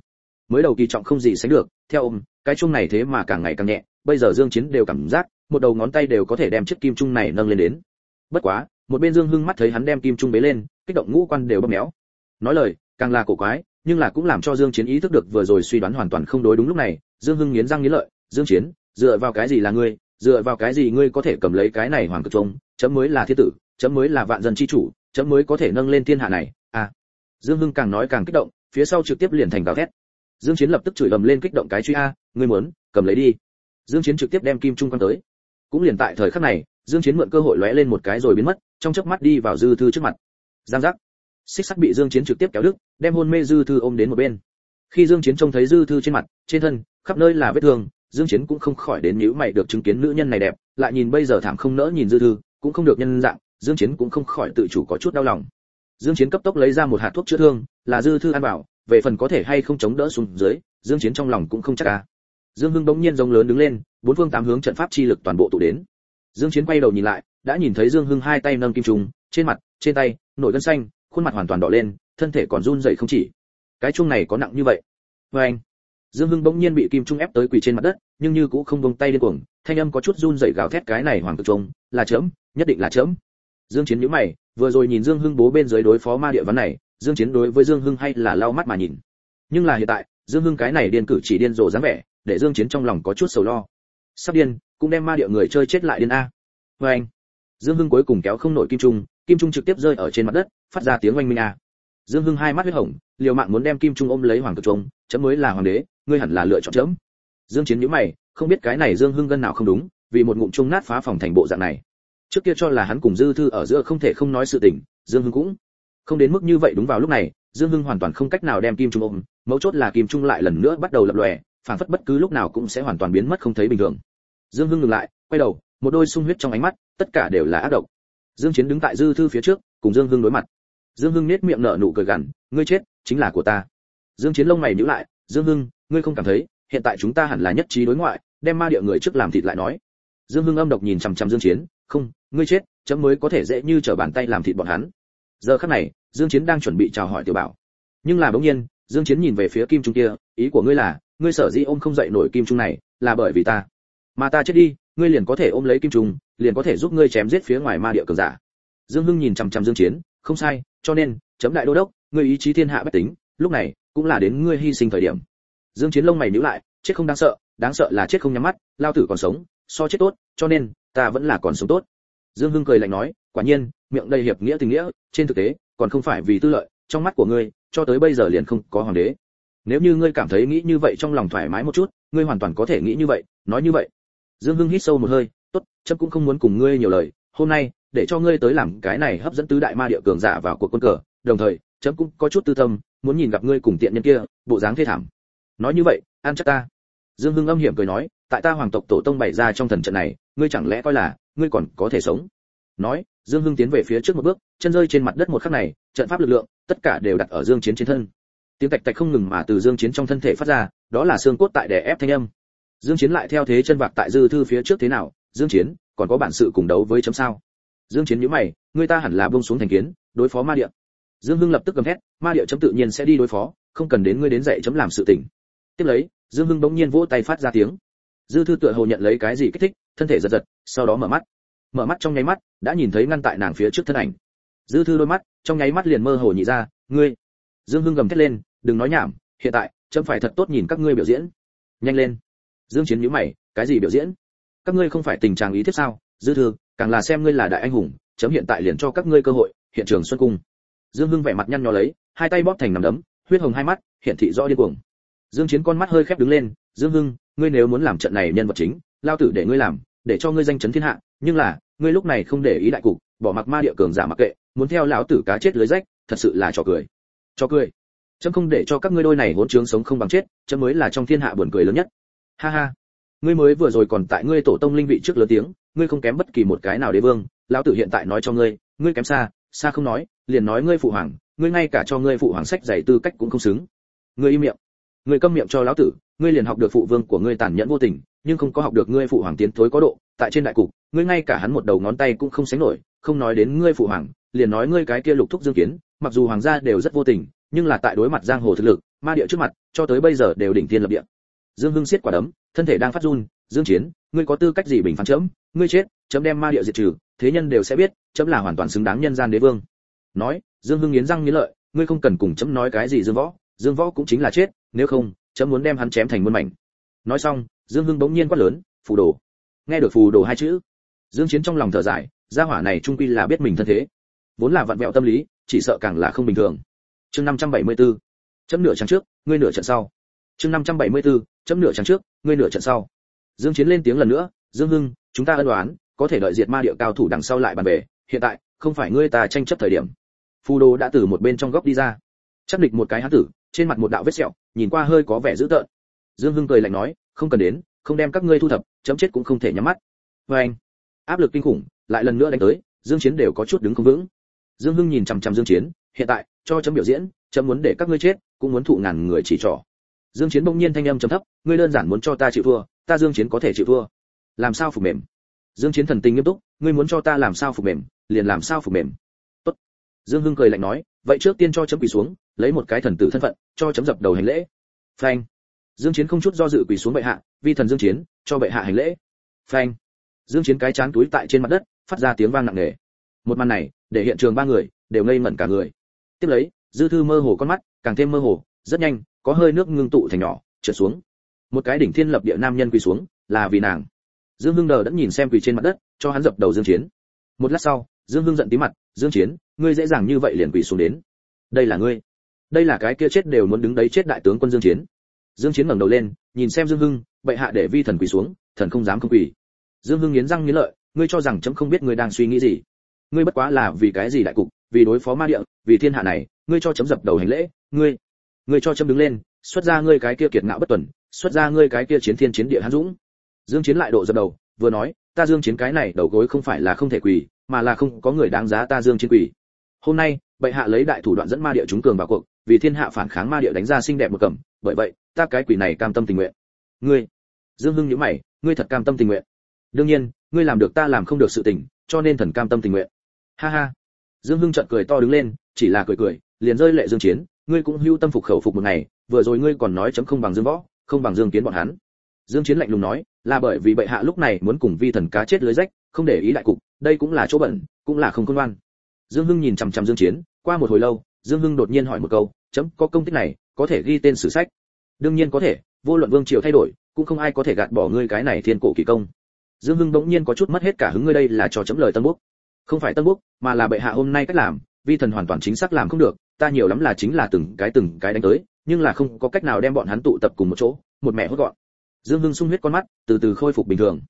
mới đầu kỳ trọng không gì sánh được theo ông, cái chung này thế mà càng ngày càng nhẹ bây giờ dương chiến đều cảm giác một đầu ngón tay đều có thể đem chiếc kim chung này nâng lên đến. Bất quá một bên dương hưng mắt thấy hắn đem kim chung bế lên kích động ngũ quan đều bóp méo. Nói lời càng là cổ quái nhưng là cũng làm cho dương chiến ý thức được vừa rồi suy đoán hoàn toàn không đối đúng lúc này dương hưng nghiến răng nghiến lợi dương chiến dựa vào cái gì là ngươi dựa vào cái gì ngươi có thể cầm lấy cái này hoàng cực trung chấm mới là thiên tử chấm mới là vạn dân chi chủ chấm mới có thể nâng lên thiên hạ này? À. Dương hưng càng nói càng kích động phía sau trực tiếp liền thành gào thét dương chiến lập tức chửi ầm lên kích động cái truy a, ngươi muốn, cầm lấy đi. Dương chiến trực tiếp đem kim trung quan tới. Cũng liền tại thời khắc này, dương chiến mượn cơ hội lóe lên một cái rồi biến mất, trong chớp mắt đi vào dư thư trước mặt. Giang giác. Xích sắt bị dương chiến trực tiếp kéo đứt, đem hôn mê dư thư ôm đến một bên. Khi dương chiến trông thấy dư thư trên mặt, trên thân, khắp nơi là vết thương, dương chiến cũng không khỏi đến nhíu mày được chứng kiến nữ nhân này đẹp, lại nhìn bây giờ thảm không nỡ nhìn dư thư, cũng không được nhân dạng, dương chiến cũng không khỏi tự chủ có chút đau lòng. Dương chiến cấp tốc lấy ra một hạt thuốc chữa thương, là dư thư ăn vào về phần có thể hay không chống đỡ xuống dưới, dương chiến trong lòng cũng không chắc à. Dương hưng bỗng nhiên giống lớn đứng lên, bốn phương tám hướng trận pháp chi lực toàn bộ tụ đến. Dương chiến quay đầu nhìn lại, đã nhìn thấy dương hưng hai tay nâng kim trùng trên mặt, trên tay nổi gân xanh, khuôn mặt hoàn toàn đỏ lên, thân thể còn run rẩy không chỉ. Cái chung này có nặng như vậy. Với anh, dương hưng bỗng nhiên bị kim trung ép tới quỳ trên mặt đất, nhưng như cũng không buông tay điên cuồng, thanh âm có chút run rẩy gào thét cái này hoàng cực trung, là chớm, nhất định là chớm. Dương chiến nhíu mày, vừa rồi nhìn dương hưng bố bên dưới đối phó ma địa văn này dương chiến đối với dương hưng hay là lau mắt mà nhìn. Nhưng là hiện tại, dương hưng cái này điên cử chỉ điên rồ dáng vẻ, để dương chiến trong lòng có chút sầu lo. Sắp điên, cũng đem ma địa người chơi chết lại điên a. Với anh, dương hưng cuối cùng kéo không nổi kim trung kim trung trực tiếp rơi ở trên mặt đất, phát ra tiếng oanh minh a. Dương hưng hai mắt huyết hồng, liều mạng muốn đem kim trung ôm lấy hoàng cực trung, chấm mới là hoàng đế, ngươi hẳn là lựa chọn chấm. Dương chiến nhíu mày, không biết cái này dương hưng gân nào không đúng, vì một ngụm trung nát phá phòng thành bộ dạng này. Trước kia cho là hắn cùng dư thư ở giữa không thể không nói sự tình, dương hưng cũng không đến mức như vậy đúng vào lúc này, dương hưng hoàn toàn không cách nào đem kim trung ôm, mấu chốt là kim trung lại lần nữa bắt đầu lập lòe phản phất bất cứ lúc nào cũng sẽ hoàn toàn biến mất không thấy bình thường. Dương hưng ngừng lại, quay đầu, một đôi sung huyết trong ánh mắt, tất cả đều là ác độc. Dương chiến đứng tại dư thư phía trước, cùng dương hưng đối mặt. Dương hưng nét miệng nở nụ cười gằn, ngươi chết, chính là của ta. Dương chiến lông mày nhíu lại, dương hưng, ngươi không cảm thấy, hiện tại chúng ta hẳn là nhất trí đối ngoại, đem ma địa người trước làm thịt lại nói. Dương hưng âm độc nhìn chằm chằm dương chiến, không, ngươi chết, chấm mới có thể dễ như trở bàn tay làm thịt bọn hắn. Giờ khắc này dương chiến đang chuẩn bị chào hỏi tiểu bảo. Nhưng là bỗng nhiên, dương chiến nhìn về phía kim trung kia, ý của ngươi là, ngươi sở dĩ ôm không dậy nổi kim trung này, là bởi vì ta. Mà ta chết đi, ngươi liền có thể ôm lấy kim trung, liền có thể giúp ngươi chém giết phía ngoài ma địa cường giả. Dương hưng nhìn chằm chằm dương chiến, không sai, cho nên, chấm đại đô đốc, ngươi ý chí thiên hạ bất tính, lúc này, cũng là đến ngươi hy sinh thời điểm. Dương chiến lông mày nhíu lại, chết không đáng sợ đáng sợ là chết không nhắm mắt, lao tử còn sống, so chết tốt, cho nên, ta vẫn là còn sống tốt. Dương hưng cười lạnh nói, quả nhiên, miệng đầy hiệp nghĩa tình nghĩa, trên thực tế còn không phải vì tư lợi, trong mắt của ngươi, cho tới bây giờ liền không có hoàng đế. Nếu như ngươi cảm thấy nghĩ như vậy trong lòng thoải mái một chút, ngươi hoàn toàn có thể nghĩ như vậy, nói như vậy. Dương hưng hít sâu một hơi, tốt chấp cũng không muốn cùng ngươi nhiều lời, hôm nay, để cho ngươi tới làm cái này hấp dẫn tứ đại ma địa cường giả vào cuộc quân cờ, đồng thời, chấm cũng có chút tư tâm, muốn nhìn gặp ngươi cùng tiện nhân kia, bộ dáng thê thảm. Nói như vậy an chắc ta. Dương hưng âm hiểm cười nói, tại ta hoàng tộc tổ tông bày ra trong thần trận này, ngươi chẳng lẽ coi là, ngươi còn có thể sống? Nói, dương hưng tiến về phía trước một bước, chân rơi trên mặt đất một khắc này, trận pháp lực lượng, tất cả đều đặt ở dương chiến trên thân. Tiếng tạch tạch không ngừng mà từ dương chiến trong thân thể phát ra, đó là xương cốt tại đè ép thanh âm. Dương chiến lại theo thế chân vạc tại dư thư phía trước thế nào? Dương chiến, còn có bản sự cùng đấu với chấm sao? Dương chiến nhíu mày, người ta hẳn là buông xuống thành kiến, đối phó ma địa. Dương hưng lập tức gầm thét, ma địa chấm tự nhiên sẽ đi đối phó, không cần đến ngươi đến dạy chấm làm sự tình. Tiếp lấy, dương hưng bỗng nhiên vỗ tay phát ra tiếng. Dư thư tựa hồ nhận lấy cái gì kích thích, thân thể giật giật, sau đó mở mắt mở mắt trong nháy mắt, đã nhìn thấy ngăn tại nàng phía trước thân ảnh. Dư thư đôi mắt, trong nháy mắt liền mơ hồ nhị ra, ngươi. Dương hưng gầm thét lên, đừng nói nhảm, hiện tại, chấm phải thật tốt nhìn các ngươi biểu diễn. Nhanh lên. Dương chiến nhíu mày, cái gì biểu diễn? Các ngươi không phải tình trạng ý tiếp sao? Dư thư, càng là xem ngươi là đại anh hùng, chấm hiện tại liền cho các ngươi cơ hội, hiện trường xuân cung. Dương hưng vẻ mặt nhăn nhó lấy, hai tay bóp thành nắm đấm, huyết hồng hai mắt, hiện thị rõ điên cuồng. Dương chiến con mắt hơi khép đứng lên, dương hưng, ngươi nếu muốn làm trận này nhân vật chính, lao tử để ngươi làm, để cho ngươi danh chấn thiên hạ nhưng là, ngươi lúc này không để ý đại cục, bỏ mặc ma địa cường giả mặc kệ, muốn theo lão tử cá chết lưới rách, thật sự là trò cười. Trò cười? Chấm không để cho các ngươi đôi này hỗn trướng sống không bằng chết, chấm mới là trong thiên hạ buồn cười lớn nhất. Ha ha. Ngươi mới vừa rồi còn tại ngươi tổ tông linh vị trước lớn tiếng, ngươi không kém bất kỳ một cái nào đế vương, lão tử hiện tại nói cho ngươi ngươi kém xa xa không nói, liền nói ngươi phụ hoàng, ngươi ngay cả cho ngươi phụ hoàng sách dạy tư cách cũng không xứng. Ngươi im miệng. Ngươi câm miệng cho lão tử, ngươi liền học được phụ vương của ngươi tàn nhẫn vô tình nhưng không có học được ngươi phụ hoàng tiến thối có độ, tại trên đại cục, ngươi ngay cả hắn một đầu ngón tay cũng không sánh nổi, không nói đến ngươi phụ hoàng, liền nói ngươi cái kia lục thúc dương kiến, mặc dù hoàng gia đều rất vô tình, nhưng là tại đối mặt giang hồ thực lực, ma địa trước mặt, cho tới bây giờ đều đỉnh tiên lập địa. Dương hưng siết quả đấm, thân thể đang phát run, dương chiến, ngươi có tư cách gì bình phán chấm? Ngươi chết, chấm đem ma địa diệt trừ, thế nhân đều sẽ biết, chấm là hoàn toàn xứng đáng nhân gian đế vương. Nói, dương hưng nghiến răng nghiến lợi, ngươi không cần cùng chấm nói cái gì dương võ dương võ cũng chính là chết, nếu không, chấm muốn đem hắn chém thành muôn mảnh. Nói xong dương hưng bỗng nhiên quát lớn, phù đồ. Nghe được phù đồ hai chữ, dương chiến trong lòng thở dài, gia hỏa này trung quy là biết mình thân thế. Vốn là vặn vẹo tâm lý, chỉ sợ càng là không bình thường. Chương 574 chấm nửa trận trước, ngươi nửa trận sau. Chương 574 chấm nửa trận trước, ngươi nửa trận sau. Dương chiến lên tiếng lần nữa, dương hưng, chúng ta ân đoán có thể đợi diệt ma địa cao thủ đằng sau lại bàn về, hiện tại, không phải ngươi ta tranh chấp thời điểm. Phù đồ đã từ một bên trong góc đi ra. Chắc địch một cái hán tử, trên mặt một đạo vết sẹo, nhìn qua hơi có vẻ dữ tợn. Dương hưng cười lạnh nói không cần đến, không đem các ngươi thu thập, chấm chết cũng không thể nhắm mắt. Vê anh, áp lực kinh khủng, lại lần nữa đánh tới, dương chiến đều có chút đứng không vững. Dương hưng nhìn chằm chằm dương chiến, hiện tại, cho chấm biểu diễn, chấm muốn để các ngươi chết, cũng muốn thụ ngàn người chỉ trỏ. Dương chiến bỗng nhiên thanh âm trầm thấp, ngươi đơn giản muốn cho ta chịu thua, ta dương chiến có thể chịu thua. Làm sao phục mềm? Dương chiến thần tình nghiêm túc, ngươi muốn cho ta làm sao phục mềm, liền làm sao phục mềm. Tốt. Dương hưng cười lạnh nói, vậy trước tiên cho chấm quỳ xuống, lấy một cái thần tử thân phận, cho chấm dập đầu hành lễ. Phanh dương chiến không chút do dự quỳ xuống bệ hạ, vi thần dương chiến, cho bệ hạ hành lễ. Phanh. Dương chiến cái chán túi tại trên mặt đất, phát ra tiếng vang nặng nề. Một màn này, để hiện trường ba người đều ngây ngẩn cả người. Tiếp lấy, dư thư mơ hồ con mắt, càng thêm mơ hồ, rất nhanh, có hơi nước ngưng tụ thành nhỏ, trượt xuống. Một cái đỉnh thiên lập địa nam nhân quỳ xuống, là vì nàng. Dương hưng đờ đã nhìn xem quỳ trên mặt đất, cho hắn dập đầu dương chiến. Một lát sau, dương hưng giận tí mặt, dương chiến, ngươi dễ dàng như vậy liền quỳ xuống đến. Đây là ngươi. Đây là cái kia chết đều muốn đứng đấy chết đại tướng quân dương chiến dương chiến ngẩng đầu lên, nhìn xem dương hưng, bệ hạ để vi thần quỳ xuống, thần không dám không quỳ. Dương hưng nghiến răng nghiến lợi, ngươi cho rằng chấm không biết ngươi đang suy nghĩ gì. Ngươi bất quá là vì cái gì đại cục, vì đối phó ma địa, vì thiên hạ này, ngươi cho chấm dập đầu hành lễ, ngươi ngươi cho chấm đứng lên, xuất ra ngươi cái kia kiệt ngạo bất tuần, xuất ra ngươi cái kia chiến thiên chiến địa hán dũng. Dương chiến lại độ dập đầu, vừa nói, ta dương chiến cái này đầu gối không phải là không thể quỳ, mà là không có người đáng giá ta dương chiến quỳ. Hôm nay, bệ hạ lấy đại thủ đoạn dẫn ma địa chúng cường vào cuộc vì thiên hạ phản kháng ma địa đánh ra xinh đẹp một cẩm bởi vậy, ta cái quỷ này cam tâm tình nguyện. Ngươi, dương hưng nhíu mày, ngươi thật cam tâm tình nguyện. Đương nhiên, ngươi làm được ta làm không được sự tình, cho nên thần cam tâm tình nguyện. Ha ha. Dương hưng chợt cười to đứng lên, chỉ là cười cười, liền rơi lệ dương chiến, ngươi cũng hưu tâm phục khẩu phục một ngày, vừa rồi ngươi còn nói chấm không bằng dương võ, không bằng dương kiến bọn hắn. Dương chiến lạnh lùng nói, là bởi vì bệ hạ lúc này muốn cùng vi thần cá chết lưới rách, không để ý đại cục, đây cũng là chỗ bẩn, cũng là không công ngoan. Dương hưng nhìn chằm chằm dương chiến, qua một hồi lâu dương hưng đột nhiên hỏi một câu, chấm, có công tích này, có thể ghi tên sử sách? Đương nhiên có thể, vô luận vương triều thay đổi, cũng không ai có thể gạt bỏ ngươi cái này thiên cổ kỳ công. Dương hưng bỗng nhiên có chút mất hết cả hứng ngươi đây là cho chấm lời tân quốc không phải tân quốc mà là bệ hạ hôm nay cách làm, vi thần hoàn toàn chính xác làm không được, ta nhiều lắm là chính là từng cái từng cái đánh tới, nhưng là không có cách nào đem bọn hắn tụ tập cùng một chỗ, một mẹ hốt gọn. Dương hưng sung huyết con mắt, từ từ khôi phục bình thường.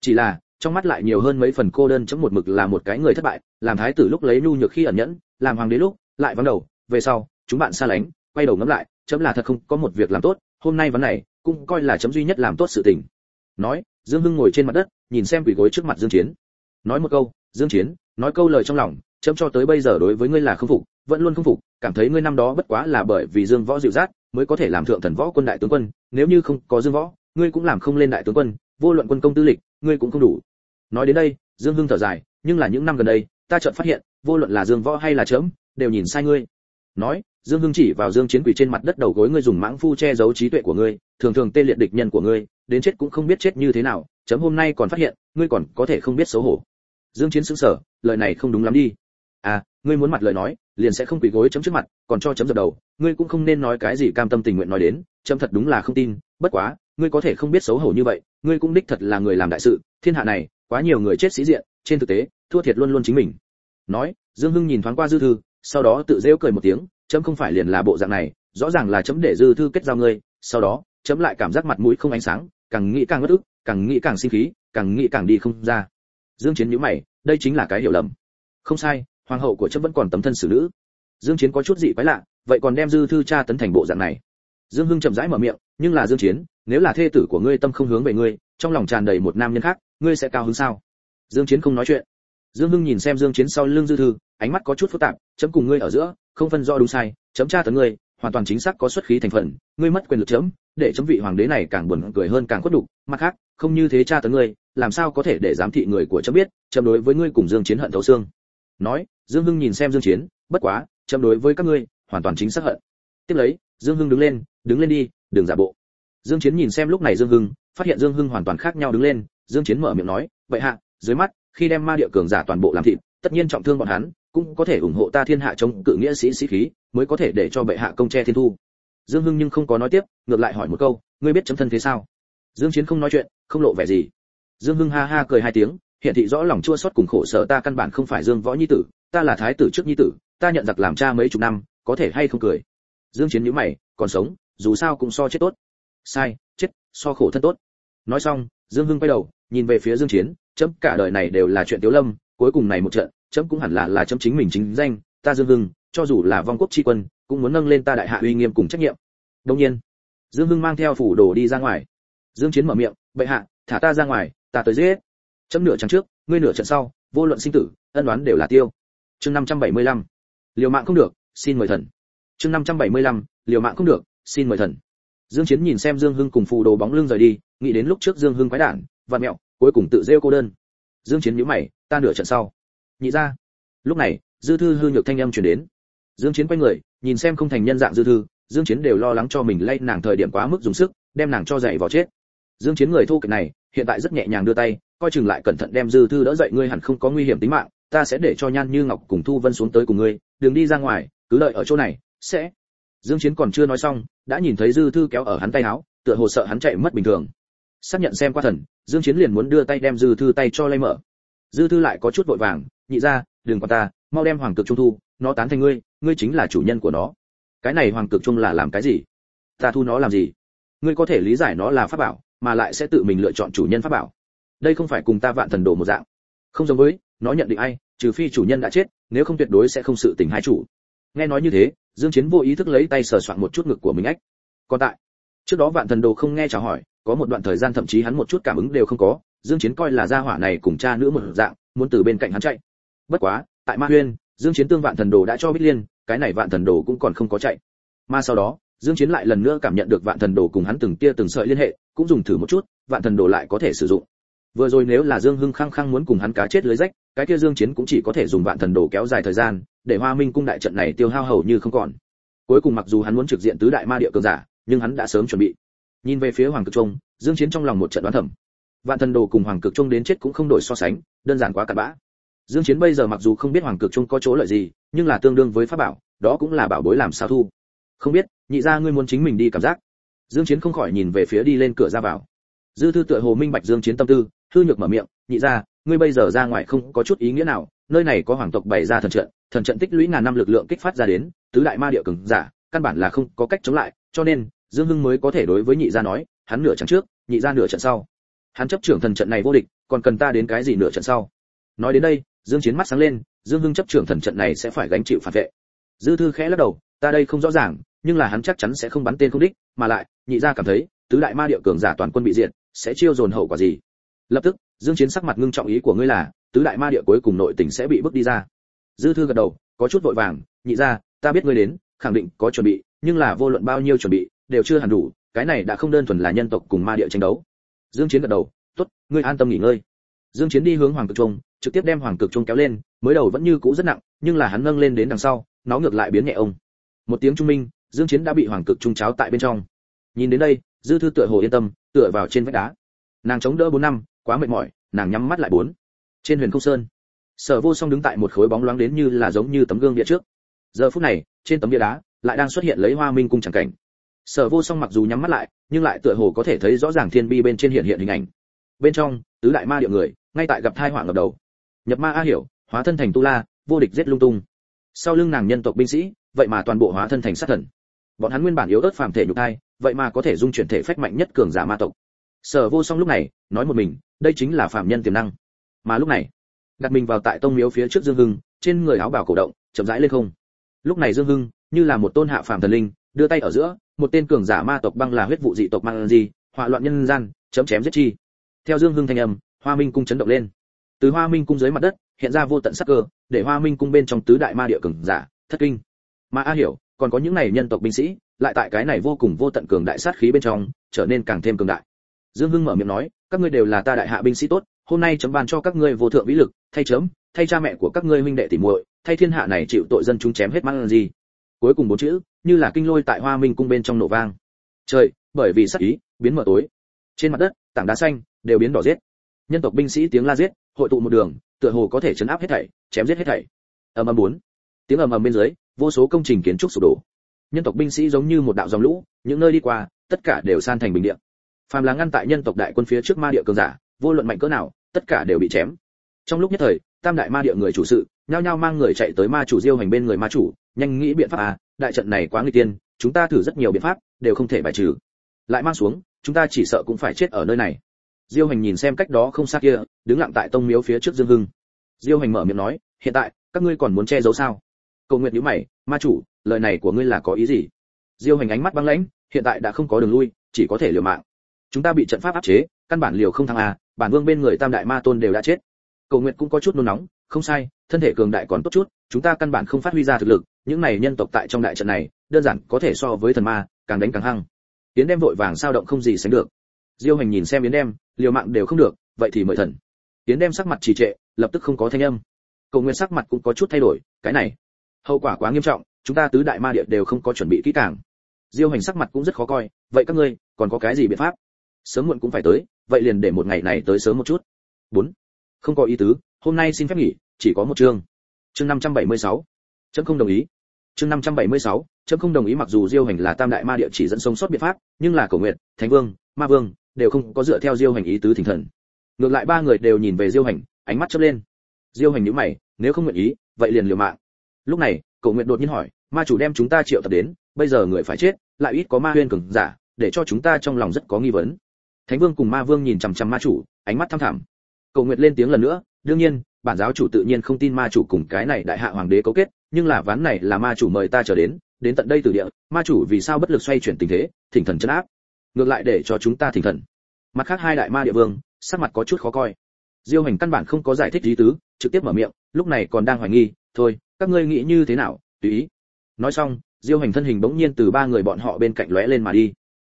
Chỉ là, trong mắt lại nhiều hơn mấy phần cô đơn chấm một mực là một cái người thất bại, làm thái tử lúc lấy nhu nhược khi ẩn nhẫn, làm hoàng đế lúc lại vắng đầu, về sau, chúng bạn xa lánh, quay đầu ngẫm lại, chấm là thật không, có một việc làm tốt, hôm nay vấn này, cũng coi là chấm duy nhất làm tốt sự tình. Nói, dương hưng ngồi trên mặt đất, nhìn xem quỷ gối trước mặt dương chiến. Nói một câu, dương chiến, nói câu lời trong lòng, chấm cho tới bây giờ đối với ngươi là không phục, vẫn luôn không phục, cảm thấy ngươi năm đó bất quá là bởi vì dương võ dịu dắt, mới có thể làm thượng thần võ quân đại tướng quân, nếu như không có dương võ, ngươi cũng làm không lên đại tướng quân, vô luận quân công tư lịch, ngươi cũng không đủ. Nói đến đây, dương hưng thở dài, nhưng là những năm gần đây, ta chợt phát hiện, vô luận là dương võ hay là chấm đều nhìn sai ngươi. Nói, dương hưng chỉ vào dương chiến quỷ trên mặt đất đầu gối ngươi dùng mãng phu che giấu trí tuệ của ngươi, thường thường tê liệt địch nhân của ngươi, đến chết cũng không biết chết như thế nào, chấm hôm nay còn phát hiện, ngươi còn có thể không biết xấu hổ. Dương chiến sững sờ, lời này không đúng lắm đi. À ngươi muốn mặt lời nói, liền sẽ không quỳ gối chấm trước mặt, còn cho chấm dập đầu, ngươi cũng không nên nói cái gì cam tâm tình nguyện nói đến, chấm thật đúng là không tin, bất quá, ngươi có thể không biết xấu hổ như vậy, ngươi cũng đích thật là người làm đại sự, thiên hạ này, quá nhiều người chết sĩ diện, trên thực tế, thua thiệt luôn luôn chính mình. Nói, dương hưng nhìn thoáng qua dư thư sau đó tự rêu cười một tiếng, chấm không phải liền là bộ dạng này, rõ ràng là chấm để dư thư kết giao ngươi. Sau đó, chấm lại cảm giác mặt mũi không ánh sáng, càng nghĩ càng ngất ức, càng nghĩ càng sinh khí, càng nghĩ càng đi không ra. Dương chiến nhíu mày, đây chính là cái hiểu lầm. Không sai, hoàng hậu của chấm vẫn còn tấm thân xử nữ. Dương chiến có chút dị quái lạ, vậy còn đem dư thư cha tấn thành bộ dạng này? Dương hưng chậm rãi mở miệng, nhưng là dương chiến, nếu là thê tử của ngươi tâm không hướng về ngươi, trong lòng tràn đầy một nam nhân khác, ngươi sẽ cao hứng sao? Dương chiến không nói chuyện. Dương hưng nhìn xem dương chiến sau lưng dư thư ánh mắt có chút phức tạp, chấm cùng ngươi ở giữa, không phân rõ đúng sai, chấm tra tấn ngươi, hoàn toàn chính xác có xuất khí thành phần, ngươi mất quyền lực chấm, để chấm vị hoàng đế này càng buồn cười hơn càng khuất đục mặt khác, không như thế tra tấn ngươi, làm sao có thể để giám thị người của chấm biết, chấm đối với ngươi cùng dương chiến hận thấu xương. Nói, dương hưng nhìn xem dương chiến, bất quá, chấm đối với các ngươi, hoàn toàn chính xác hận. Tiếp lấy, dương hưng đứng lên đứng lên đi, đừng giả bộ. Dương chiến nhìn xem lúc này dương hưng, phát hiện dương hưng hoàn toàn khác nhau đứng lên, dương chiến mở miệng nói, vậy hạ, dưới mắt, khi đem ma địa cường giả toàn bộ làm thịt, tất nhiên trọng thương bọn hắn cũng có thể ủng hộ ta thiên hạ chống cự nghĩa sĩ sĩ khí, mới có thể để cho bệ hạ công che thiên thu. Dương hưng nhưng không có nói tiếp, ngược lại hỏi một câu, ngươi biết chấm thân thế sao? Dương chiến không nói chuyện, không lộ vẻ gì. Dương hưng ha ha cười hai tiếng, hiện thị rõ lòng chua xót cùng khổ sở ta căn bản không phải dương võ nhi tử, ta là thái tử trước nhi tử, ta nhận giặc làm cha mấy chục năm, có thể hay không cười? Dương chiến nhíu mày, còn sống, dù sao cũng so chết tốt. Sai, chết, so khổ thân tốt. Nói xong, dương hưng quay đầu, nhìn về phía dương chiến, chấm, cả đời này đều là chuyện tiểu lâm, cuối cùng này một trận chấm cũng hẳn là là chấm chính mình chính danh, ta dương hưng, cho dù là vong quốc tri quân, cũng muốn nâng lên ta đại hạ uy nghiêm cùng trách nhiệm. Đông nhiên, dương hưng mang theo phủ đồ đi ra ngoài. Dương chiến mở miệng, bệ hạ, thả ta ra ngoài, ta tới giết. Chấm nửa trận trước, ngươi nửa trận sau, vô luận sinh tử, ân đoán đều là tiêu. Chương 575. liều mạng không được, xin mời thần. Chương 575. liều mạng không được, xin mời thần. Dương chiến nhìn xem dương hưng cùng phù đồ bóng lưng rời đi, nghĩ đến lúc trước dương hưng quái đản và mẹo, cuối cùng tự rêu cô đơn. Dương chiến nhíu mày, ta nửa trận sau nhị ra. Lúc này, dư thư hư nhược thanh âm truyền đến. Dương chiến quay người, nhìn xem không thành nhân dạng dư thư, dương chiến đều lo lắng cho mình lay nàng thời điểm quá mức dùng sức, đem nàng cho dậy vào chết. Dương chiến người thu kịch này, hiện tại rất nhẹ nhàng đưa tay, coi chừng lại cẩn thận đem dư thư đỡ dậy, ngươi hẳn không có nguy hiểm tính mạng, ta sẽ để cho nhan như ngọc cùng thu vân xuống tới cùng ngươi, đừng đi ra ngoài, cứ đợi ở chỗ này, sẽ. Dương chiến còn chưa nói xong, đã nhìn thấy dư thư kéo ở hắn tay áo, tựa hồ sợ hắn chạy mất bình thường. Xác nhận xem qua thần, dương chiến liền muốn đưa tay đem dư thư tay cho lay mở. Dư thư lại có chút vội vàng nhị ra, đừng quan ta, mau đem hoàng cực trung thu, nó tán thành ngươi ngươi chính là chủ nhân của nó. Cái này hoàng cực trung là làm cái gì? Ta thu nó làm gì? Ngươi có thể lý giải nó là pháp bảo, mà lại sẽ tự mình lựa chọn chủ nhân pháp bảo. Đây không phải cùng ta vạn thần đồ một dạng. Không giống với, nó nhận định ai, trừ phi chủ nhân đã chết, nếu không tuyệt đối sẽ không sự tình hai chủ. Nghe nói như thế, dương chiến vô ý thức lấy tay sờ soạn một chút ngực của mình ách. Còn tại, trước đó vạn thần đồ không nghe chào hỏi, có một đoạn thời gian thậm chí hắn một chút cảm ứng đều không có, dương chiến coi là gia hỏa này cùng cha nữ một dạng, muốn từ bên cạnh hắn chạy bất quá, tại ma huyên, dương chiến tương vạn thần đồ đã cho bích liên, cái này vạn thần đồ cũng còn không có chạy. Mà sau đó, dương chiến lại lần nữa cảm nhận được vạn thần đồ cùng hắn từng tia từng sợi liên hệ, cũng dùng thử một chút, vạn thần đồ lại có thể sử dụng. Vừa rồi nếu là dương hưng khăng khăng muốn cùng hắn cá chết lưới rách, cái kia dương chiến cũng chỉ có thể dùng vạn thần đồ kéo dài thời gian, để hoa minh cung đại trận này tiêu hao hầu như không còn. Cuối cùng mặc dù hắn muốn trực diện tứ đại ma địa cường giả, nhưng hắn đã sớm chuẩn bị. Nhìn về phía hoàng cực trung, dương chiến trong lòng một trận đoán thầm. Vạn thần đồ cùng hoàng cực trung đến chết cũng không đổi so sánh, đơn giản quá cặn bã dương chiến bây giờ mặc dù không biết hoàng cực trung có chỗ lợi gì nhưng là tương đương với pháp bảo đó cũng là bảo bối làm sao thu. Không biết nhị gia ngươi muốn chính mình đi cảm giác. Dương chiến không khỏi nhìn về phía đi lên cửa ra vào. Dư thư tựa hồ minh bạch dương chiến tâm tư thư nhược mở miệng nhị gia, ngươi bây giờ ra ngoài không có chút ý nghĩa nào nơi này có hoàng tộc bày ra thần trận thần trận tích lũy ngàn năm lực lượng kích phát ra đến tứ đại ma địa cường giả căn bản là không có cách chống lại cho nên dương hưng mới có thể đối với nhị gia nói hắn nửa trận trước nhị gia nửa trận sau. Hắn chấp trưởng thần trận này vô địch còn cần ta đến cái gì nửa trận sau? Nói đến đây, dương chiến mắt sáng lên, dương hưng chấp trưởng thần trận này sẽ phải gánh chịu phản vệ. Dư thư khẽ lắc đầu, ta đây không rõ ràng, nhưng là hắn chắc chắn sẽ không bắn tên không đích, mà lại, nhị gia cảm thấy, tứ đại ma địa cường giả toàn quân bị diệt, sẽ chiêu dồn hậu quả gì? Lập tức, dương chiến sắc mặt ngưng trọng ý của ngươi là, tứ đại ma địa cuối cùng nội tình sẽ bị bước đi ra. Dư thư gật đầu, có chút vội vàng, nhị gia, ta biết ngươi đến, khẳng định có chuẩn bị, nhưng là vô luận bao nhiêu chuẩn bị, đều chưa hẳn đủ, cái này đã không đơn thuần là nhân tộc cùng ma địa tranh đấu. Dương chiến gật đầu, tốt, ngươi an tâm nghỉ ngơi. Dương chiến đi hướng hoàng cực trung trực tiếp đem hoàng cực trung kéo lên, mới đầu vẫn như cũ rất nặng, nhưng là hắn nâng lên đến đằng sau, nó ngược lại biến nhẹ ông. Một tiếng trung minh, dương chiến đã bị hoàng cực trung cháo tại bên trong. Nhìn đến đây, dư thư tựa hồ yên tâm, tựa vào trên vách đá. Nàng chống đỡ bốn năm, quá mệt mỏi, nàng nhắm mắt lại bốn. Trên huyền không sơn, sở vô song đứng tại một khối bóng loáng đến như là giống như tấm gương địa trước. Giờ phút này, trên tấm bia đá, lại đang xuất hiện lấy hoa minh cung chẳng cảnh. Sở vô song mặc dù nhắm mắt lại, nhưng lại tựa hồ có thể thấy rõ ràng thiên bi bên trên hiện hiện hình ảnh. Bên trong, tứ đại ma địa người, ngay tại gặp thai họa ngập đầu nhập ma a hiểu, hóa thân thành tu la, vô địch giết lung tung. Sau lưng nàng nhân tộc binh sĩ, vậy mà toàn bộ hóa thân thành sát thần. Bọn hắn nguyên bản yếu ớt phàm thể nhục thai, vậy mà có thể dung chuyển thể phách mạnh nhất cường giả ma tộc. Sở vô song lúc này, nói một mình, đây chính là phàm nhân tiềm năng. Mà lúc này, đặt mình vào tại tông miếu phía trước dương hưng, trên người áo bào cổ động, chậm rãi lên không. Lúc này dương hưng, như là một tôn hạ phàm thần linh, đưa tay ở giữa, một tên cường giả ma tộc băng là huyết vụ dị tộc mang gì hỏa loạn nhân gian, chấm chém giết chi. Theo dương hưng thanh âm, hoa minh cung chấn động lên từ hoa minh cung dưới mặt đất, hiện ra vô tận sắc cơ, để hoa minh cung bên trong tứ đại ma địa cường giả, thất kinh. Mà a hiểu, còn có những này nhân tộc binh sĩ, lại tại cái này vô cùng vô tận cường đại sát khí bên trong, trở nên càng thêm cường đại. Dương hưng mở miệng nói, các ngươi đều là ta đại hạ binh sĩ tốt, hôm nay chấm ban cho các ngươi vô thượng vĩ lực, thay chấm, thay cha mẹ của các ngươi huynh đệ tỉ muội, thay thiên hạ này chịu tội dân chúng chém hết mang gì. Cuối cùng bốn chữ, như là kinh lôi tại hoa minh cung bên trong nổ vang. Trời, bởi vì sát ý, biến mở tối. Trên mặt đất, tảng đá xanh, đều biến đỏ giết. Nhân tộc binh sĩ tiếng la giết hội tụ một đường, tựa hồ có thể chấn áp hết thảy, chém giết hết thảy. Ầm ầm bốn. Tiếng ầm ầm bên dưới, vô số công trình kiến trúc sụp đổ. Nhân tộc binh sĩ giống như một đạo dòng lũ, những nơi đi qua, tất cả đều san thành bình địa. Phàm là ngăn tại nhân tộc đại quân phía trước ma địa cường giả, vô luận mạnh cỡ nào, tất cả đều bị chém. Trong lúc nhất thời, tam đại ma địa người chủ sự, nhao nhao mang người chạy tới ma chủ diêu hành bên người ma chủ, nhanh nghĩ biện pháp à đại trận này quá nguy tiên, chúng ta thử rất nhiều biện pháp, đều không thể bài trừ. Lại mang xuống, chúng ta chỉ sợ cũng phải chết ở nơi này diêu hành nhìn xem cách đó không xa kia, đứng lặng tại tông miếu phía trước dương hưng. Diêu hành mở miệng nói, hiện tại, các ngươi còn muốn che giấu sao? Cầu nguyện nhíu mày, ma chủ, lời này của ngươi là có ý gì? Diêu hành ánh mắt băng lãnh, hiện tại đã không có đường lui, chỉ có thể liều mạng. Chúng ta bị trận pháp áp chế, căn bản liều không thắng à bản vương bên người tam đại ma tôn đều đã chết. Cầu nguyện cũng có chút nôn nóng, không sai, thân thể cường đại còn tốt chút, chúng ta căn bản không phát huy ra thực lực, những này nhân tộc tại trong đại trận này, đơn giản có thể so với thần ma, càng đánh càng hăng. Yến đem vội vàng sao động không gì sánh được. Diêu hành nhìn xem yến đem liều mạng đều không được vậy thì mời thần. Tiến đem sắc mặt trì trệ lập tức không có thanh âm. Cầu nguyện sắc mặt cũng có chút thay đổi cái này hậu quả quá nghiêm trọng chúng ta tứ đại ma địa đều không có chuẩn bị kỹ càng. Diêu hành sắc mặt cũng rất khó coi vậy các ngươi còn có cái gì biện pháp? Sớm muộn cũng phải tới vậy liền để một ngày này tới sớm một chút. Bốn không có ý tứ hôm nay xin phép nghỉ chỉ có một chương. Chương 576. chấm không đồng ý. Chương 576, chấm không đồng ý mặc dù diêu hành là tam đại ma địa chỉ dẫn sống sót biện pháp nhưng là cổ nguyện thánh vương ma vương đều không có dựa theo diêu hành ý tứ thỉnh thần. Ngược lại ba người đều nhìn về diêu hành, ánh mắt chớp lên. Diêu hành nhíu mày, nếu không nguyện ý, vậy liền liều mạng. Lúc này, cổ nguyện đột nhiên hỏi, ma chủ đem chúng ta triệu tập đến, bây giờ người phải chết, lại ít có ma huyên cường giả, để cho chúng ta trong lòng rất có nghi vấn. Thánh vương cùng ma vương nhìn chằm chằm ma chủ, ánh mắt thăm thẳm. Cậu nguyện lên tiếng lần nữa, đương nhiên, bản giáo chủ tự nhiên không tin ma chủ cùng cái này đại hạ hoàng đế cấu kết, nhưng là ván này là ma chủ mời ta trở đến đến tận đây từ địa, ma chủ vì sao bất lực xoay chuyển tình thế, thỉnh thần chân áp ngược lại để cho chúng ta thỉnh thần. Mặt khác hai đại ma địa vương, sắc mặt có chút khó coi. Diêu hành căn bản không có giải thích lý tứ, trực tiếp mở miệng, lúc này còn đang hoài nghi, thôi, các ngươi nghĩ như thế nào, tùy ý. Nói xong, diêu hành thân hình bỗng nhiên từ ba người bọn họ bên cạnh lóe lên mà đi.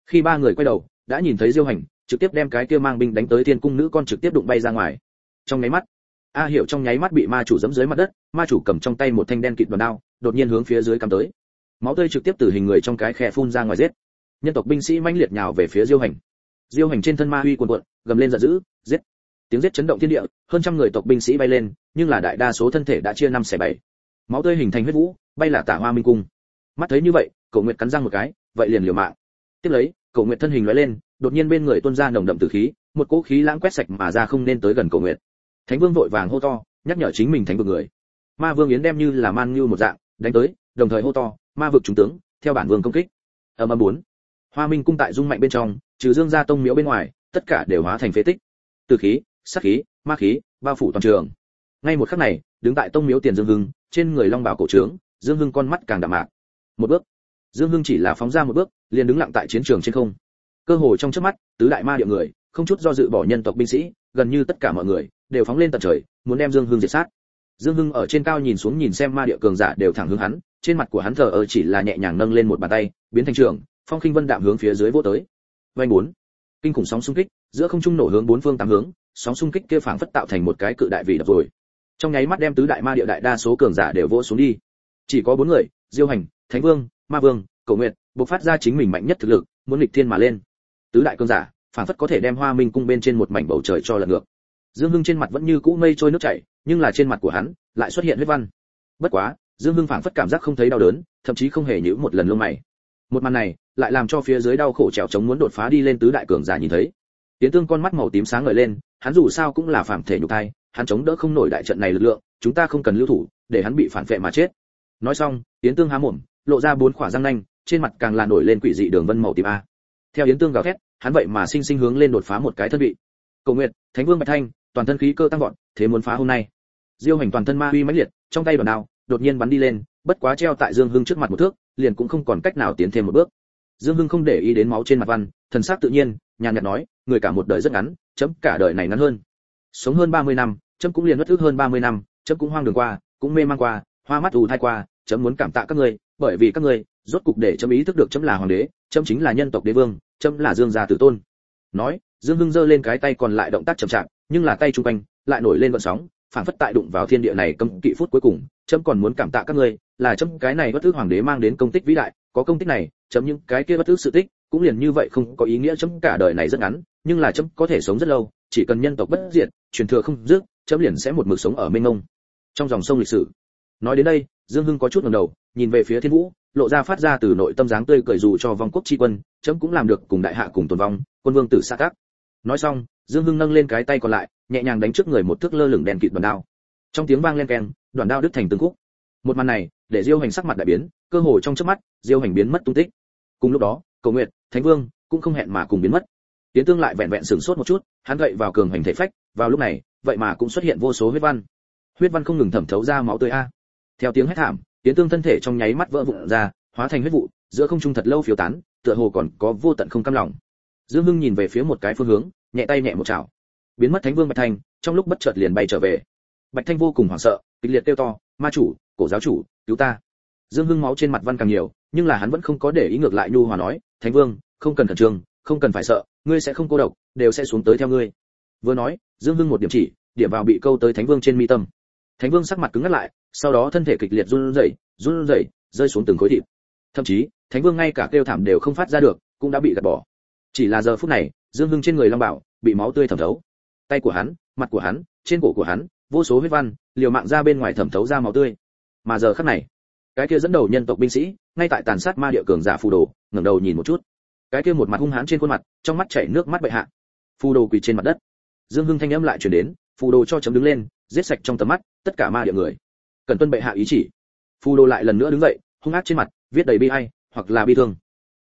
Khi ba người quay đầu, đã nhìn thấy diêu hành, trực tiếp đem cái kia mang binh đánh tới thiên cung nữ con trực tiếp đụng bay ra ngoài. Trong nháy mắt, a hiểu trong nháy mắt bị ma chủ giẫm dưới mặt đất, ma chủ cầm trong tay một thanh đen kịt đoàn đao, đột nhiên hướng phía dưới cắm tới. Máu tươi trực tiếp từ hình người trong cái khe phun ra ngoài giết nhân tộc binh sĩ mãnh liệt nhào về phía diêu hành. Diêu hành trên thân ma huy cuồn cuộn, gầm lên giận dữ, giết. Tiếng giết chấn động thiên địa, hơn trăm người tộc binh sĩ bay lên, nhưng là đại đa số thân thể đã chia năm xẻ bảy. Máu tươi hình thành huyết vũ, bay là tả hoa minh cung. Mắt thấy như vậy cậu nguyệt cắn răng một cái, vậy liền liều mạng. Tiếp lấy cậu nguyệt thân hình lóe lên, đột nhiên bên người tuôn ra nồng đậm tử khí, một cỗ khí lãng quét sạch mà ra không nên tới gần cổ nguyệt. thánh vương vội vàng hô to, nhắc nhở chính mình thánh vực người. Ma vương yến đem như là man như một dạng, đánh tới, đồng thời hô to, ma vực trung tướng, theo bản vương công kích. Ở âm bốn hoa minh cung tại dung mạnh bên trong, trừ dương gia tông miếu bên ngoài, tất cả đều hóa thành phế tích. Từ khí, sát khí, ma khí, bao phủ toàn trường. Ngay một khắc này, đứng tại tông miếu tiền dương hưng, trên người long bảo cổ trướng, dương hưng con mắt càng đạm mạc. Một bước. Dương hưng chỉ là phóng ra một bước, liền đứng lặng tại chiến trường trên không. Cơ hồ trong chớp mắt, tứ đại ma địa người, không chút do dự bỏ nhân tộc binh sĩ, gần như tất cả mọi người, đều phóng lên tận trời, muốn đem dương hưng diệt sát. Dương hưng ở trên cao nhìn xuống nhìn xem ma địa cường giả đều thẳng hướng hắn, trên mặt của hắn thờ ơ chỉ là nhẹ nhàng nâng lên một bàn tay, biến thành trường phong khinh vân đạm hướng phía dưới vô tới. Vanh bốn. Kinh khủng sóng xung kích, giữa không trung nổ hướng bốn phương tám hướng, sóng xung kích kia phảng phất tạo thành một cái cự đại vị đập rồi. Trong nháy mắt đem tứ đại ma địa đại đa số cường giả đều vỗ xuống đi. Chỉ có bốn người, diêu hành, thánh vương, ma vương cầu nguyện bộc phát ra chính mình mạnh nhất thực lực, muốn lịch thiên mà lên. Tứ đại cường giả, phảng phất có thể đem hoa minh cung bên trên một mảnh bầu trời cho lật ngược. Dương hưng trên mặt vẫn như cũ mây trôi nước chảy, nhưng là trên mặt của hắn lại xuất hiện huyết văn. Bất quá, dương hưng phảng phất cảm giác không thấy đau đớn, thậm chí không hề nhíu một lần lông mày một màn này lại làm cho phía dưới đau khổ trèo chống muốn đột phá đi lên tứ đại cường giả nhìn thấy. Tiến tương con mắt màu tím sáng ngời lên, hắn dù sao cũng là phàm thể nhục thai, hắn chống đỡ không nổi đại trận này lực lượng, chúng ta không cần lưu thủ, để hắn bị phản vệ mà chết. Nói xong tiến tương há mồm, lộ ra bốn khỏa răng nanh, trên mặt càng là nổi lên quỷ dị đường vân màu tím a. Theo yến tương gào thét, hắn vậy mà sinh sinh hướng lên đột phá một cái thân vị. Cầu nguyện, thánh vương bạch thanh, toàn thân khí cơ tăng vọt, thế muốn phá hôm nay. Diêu hành toàn thân ma uy mãnh liệt, trong tay đoàn đao đột nhiên bắn đi lên, bất quá treo tại dương hưng trước mặt một thước liền cũng không còn cách nào tiến thêm một bước. Dương hưng không để ý đến máu trên mặt văn, thần sắc tự nhiên, nhàn nhạt nói, người cả một đời rất ngắn, chấm cả đời này ngắn hơn. Sống hơn 30 năm, chấm cũng liền mất ước hơn 30 năm, chấm cũng hoang đường qua, cũng mê mang qua, hoa mắt ù thai qua, chấm muốn cảm tạ các ngươi, bởi vì các ngươi, rốt cục để chấm ý thức được chấm là hoàng đế, chấm chính là nhân tộc đế vương, chấm là dương gia tử tôn. Nói, dương hưng giơ lên cái tay còn lại động tác chậm chạp, nhưng là tay trung quanh, lại nổi lên vận sóng, phản phất tại đụng vào thiên địa này cấm kỵ phút cuối cùng, chấm còn muốn cảm tạ các ngươi là chấm cái này bất ước hoàng đế mang đến công tích vĩ đại, có công tích này, chấm những cái kia bất ước sự tích, cũng liền như vậy không có ý nghĩa chấm cả đời này rất ngắn, nhưng là chấm có thể sống rất lâu, chỉ cần nhân tộc bất diệt, truyền thừa không dứt, chấm liền sẽ một mực sống ở mênh mông. Trong dòng sông lịch sử, nói đến đây, dương hưng có chút ngẩng đầu, nhìn về phía thiên vũ, lộ ra phát ra từ nội tâm dáng tươi cười dù cho vong quốc chi quân, chấm cũng làm được cùng đại hạ cùng tồn vong, quân vương tử xa tác nói xong, dương hưng nâng lên cái tay còn lại, nhẹ nhàng đánh trước người một thước lơ lửng đèn kịt đoàn đao. Trong tiếng vang lên keng, đoàn đao đứt thành từng khúc. Một màn này để diêu hành sắc mặt đại biến, cơ hồ trong chớp mắt, diêu hành biến mất tung tích. Cùng lúc đó, cầu nguyện thánh vương cũng không hẹn mà cùng biến mất. Tiến tương lại vẹn vẹn sửng sốt một chút, hắn gậy vào cường hành thể phách, vào lúc này, vậy mà cũng xuất hiện vô số huyết văn. Huyết văn không ngừng thẩm thấu ra máu tươi a. Theo tiếng hét thảm, tiến tương thân thể trong nháy mắt vỡ vụn ra, hóa thành huyết vụ, giữa không trung thật lâu phiêu tán, tựa hồ còn có vô tận không cam lòng. Dương hưng nhìn về phía một cái phương hướng, nhẹ tay nhẹ một chảo. Biến mất thánh vương bạch thanh, trong lúc bất chợt liền bay trở về. Bạch thanh vô cùng hoảng sợ, kịch liệt kêu to, ma chủ, cổ giáo chủ cứu ta. Dương hưng máu trên mặt văn càng nhiều, nhưng là hắn vẫn không có để ý ngược lại nhu hòa nói, thánh vương, không cần khẩn trương, không cần phải sợ, ngươi sẽ không cô độc, đều sẽ xuống tới theo ngươi. Vừa nói, dương hưng một điểm chỉ, điểm vào bị câu tới thánh vương trên mi tâm. Thánh vương sắc mặt cứng ngắt lại, sau đó thân thể kịch liệt run rẩy run rẩy, rơi xuống từng khối thịt. Thậm chí, thánh vương ngay cả kêu thảm đều không phát ra được, cũng đã bị gạt bỏ. Chỉ là giờ phút này, dương hưng trên người long bảo bị máu tươi thẩm thấu. Tay của hắn, mặt của hắn, trên cổ của hắn, vô số huyết văn, liều mạng ra bên ngoài thẩm thấu ra máu tươi mà giờ khắc này, cái kia dẫn đầu nhân tộc binh sĩ, ngay tại tàn sát ma địa cường giả phù đồ, ngẩng đầu nhìn một chút. Cái kia một mặt hung hãn trên khuôn mặt, trong mắt chảy nước mắt bệ hạ. Phù đồ quỳ trên mặt đất. Dương hưng thanh âm lại truyền đến, phù đồ cho chấm đứng lên, giết sạch trong tầm mắt tất cả ma địa người. Cần tuân bệ hạ ý chỉ. Phù đồ lại lần nữa đứng dậy, hung ác trên mặt, viết đầy bi ai, hoặc là bi thương.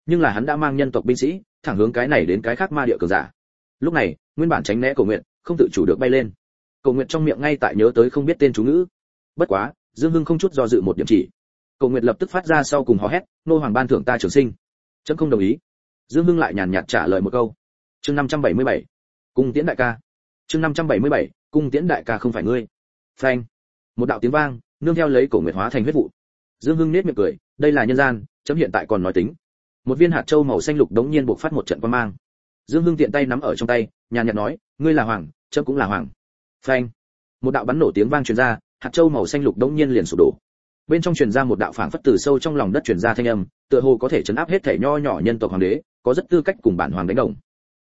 Nhưng là hắn đã mang nhân tộc binh sĩ, thẳng hướng cái này đến cái khác ma địa cường giả. Lúc này, nguyên bản tránh né cầu nguyện, không tự chủ được bay lên. Cầu nguyện trong miệng ngay tại nhớ tới không biết tên chú ngữ. Bất quá dương hưng không chút do dự một điểm chỉ. Cầu nguyện lập tức phát ra sau cùng hò hét, nô hoàng ban thưởng ta trường sinh. Chấm không đồng ý. Dương hưng lại nhàn nhạt trả lời một câu. Chương 577. cung tiễn đại ca. Chương 577. cung tiễn đại ca không phải ngươi. Phanh. Một đạo tiếng vang, nương theo lấy cổ nguyệt hóa thành huyết vụ. Dương hưng nết miệng cười, đây là nhân gian, chấm hiện tại còn nói tính. Một viên hạt châu màu xanh lục đống nhiên buộc phát một trận quan mang. Dương hưng tiện tay nắm ở trong tay, nhàn nhạt nói, ngươi là hoàng, chấm cũng là hoàng. Phanh. Một đạo bắn nổ tiếng vang truyền ra hạt châu màu xanh lục đống nhiên liền sụp đổ. Bên trong truyền ra một đạo phảng phất từ sâu trong lòng đất truyền ra thanh âm, tựa hồ có thể chấn áp hết thể nho nhỏ nhân tộc hoàng đế, có rất tư cách cùng bản hoàng đánh đồng.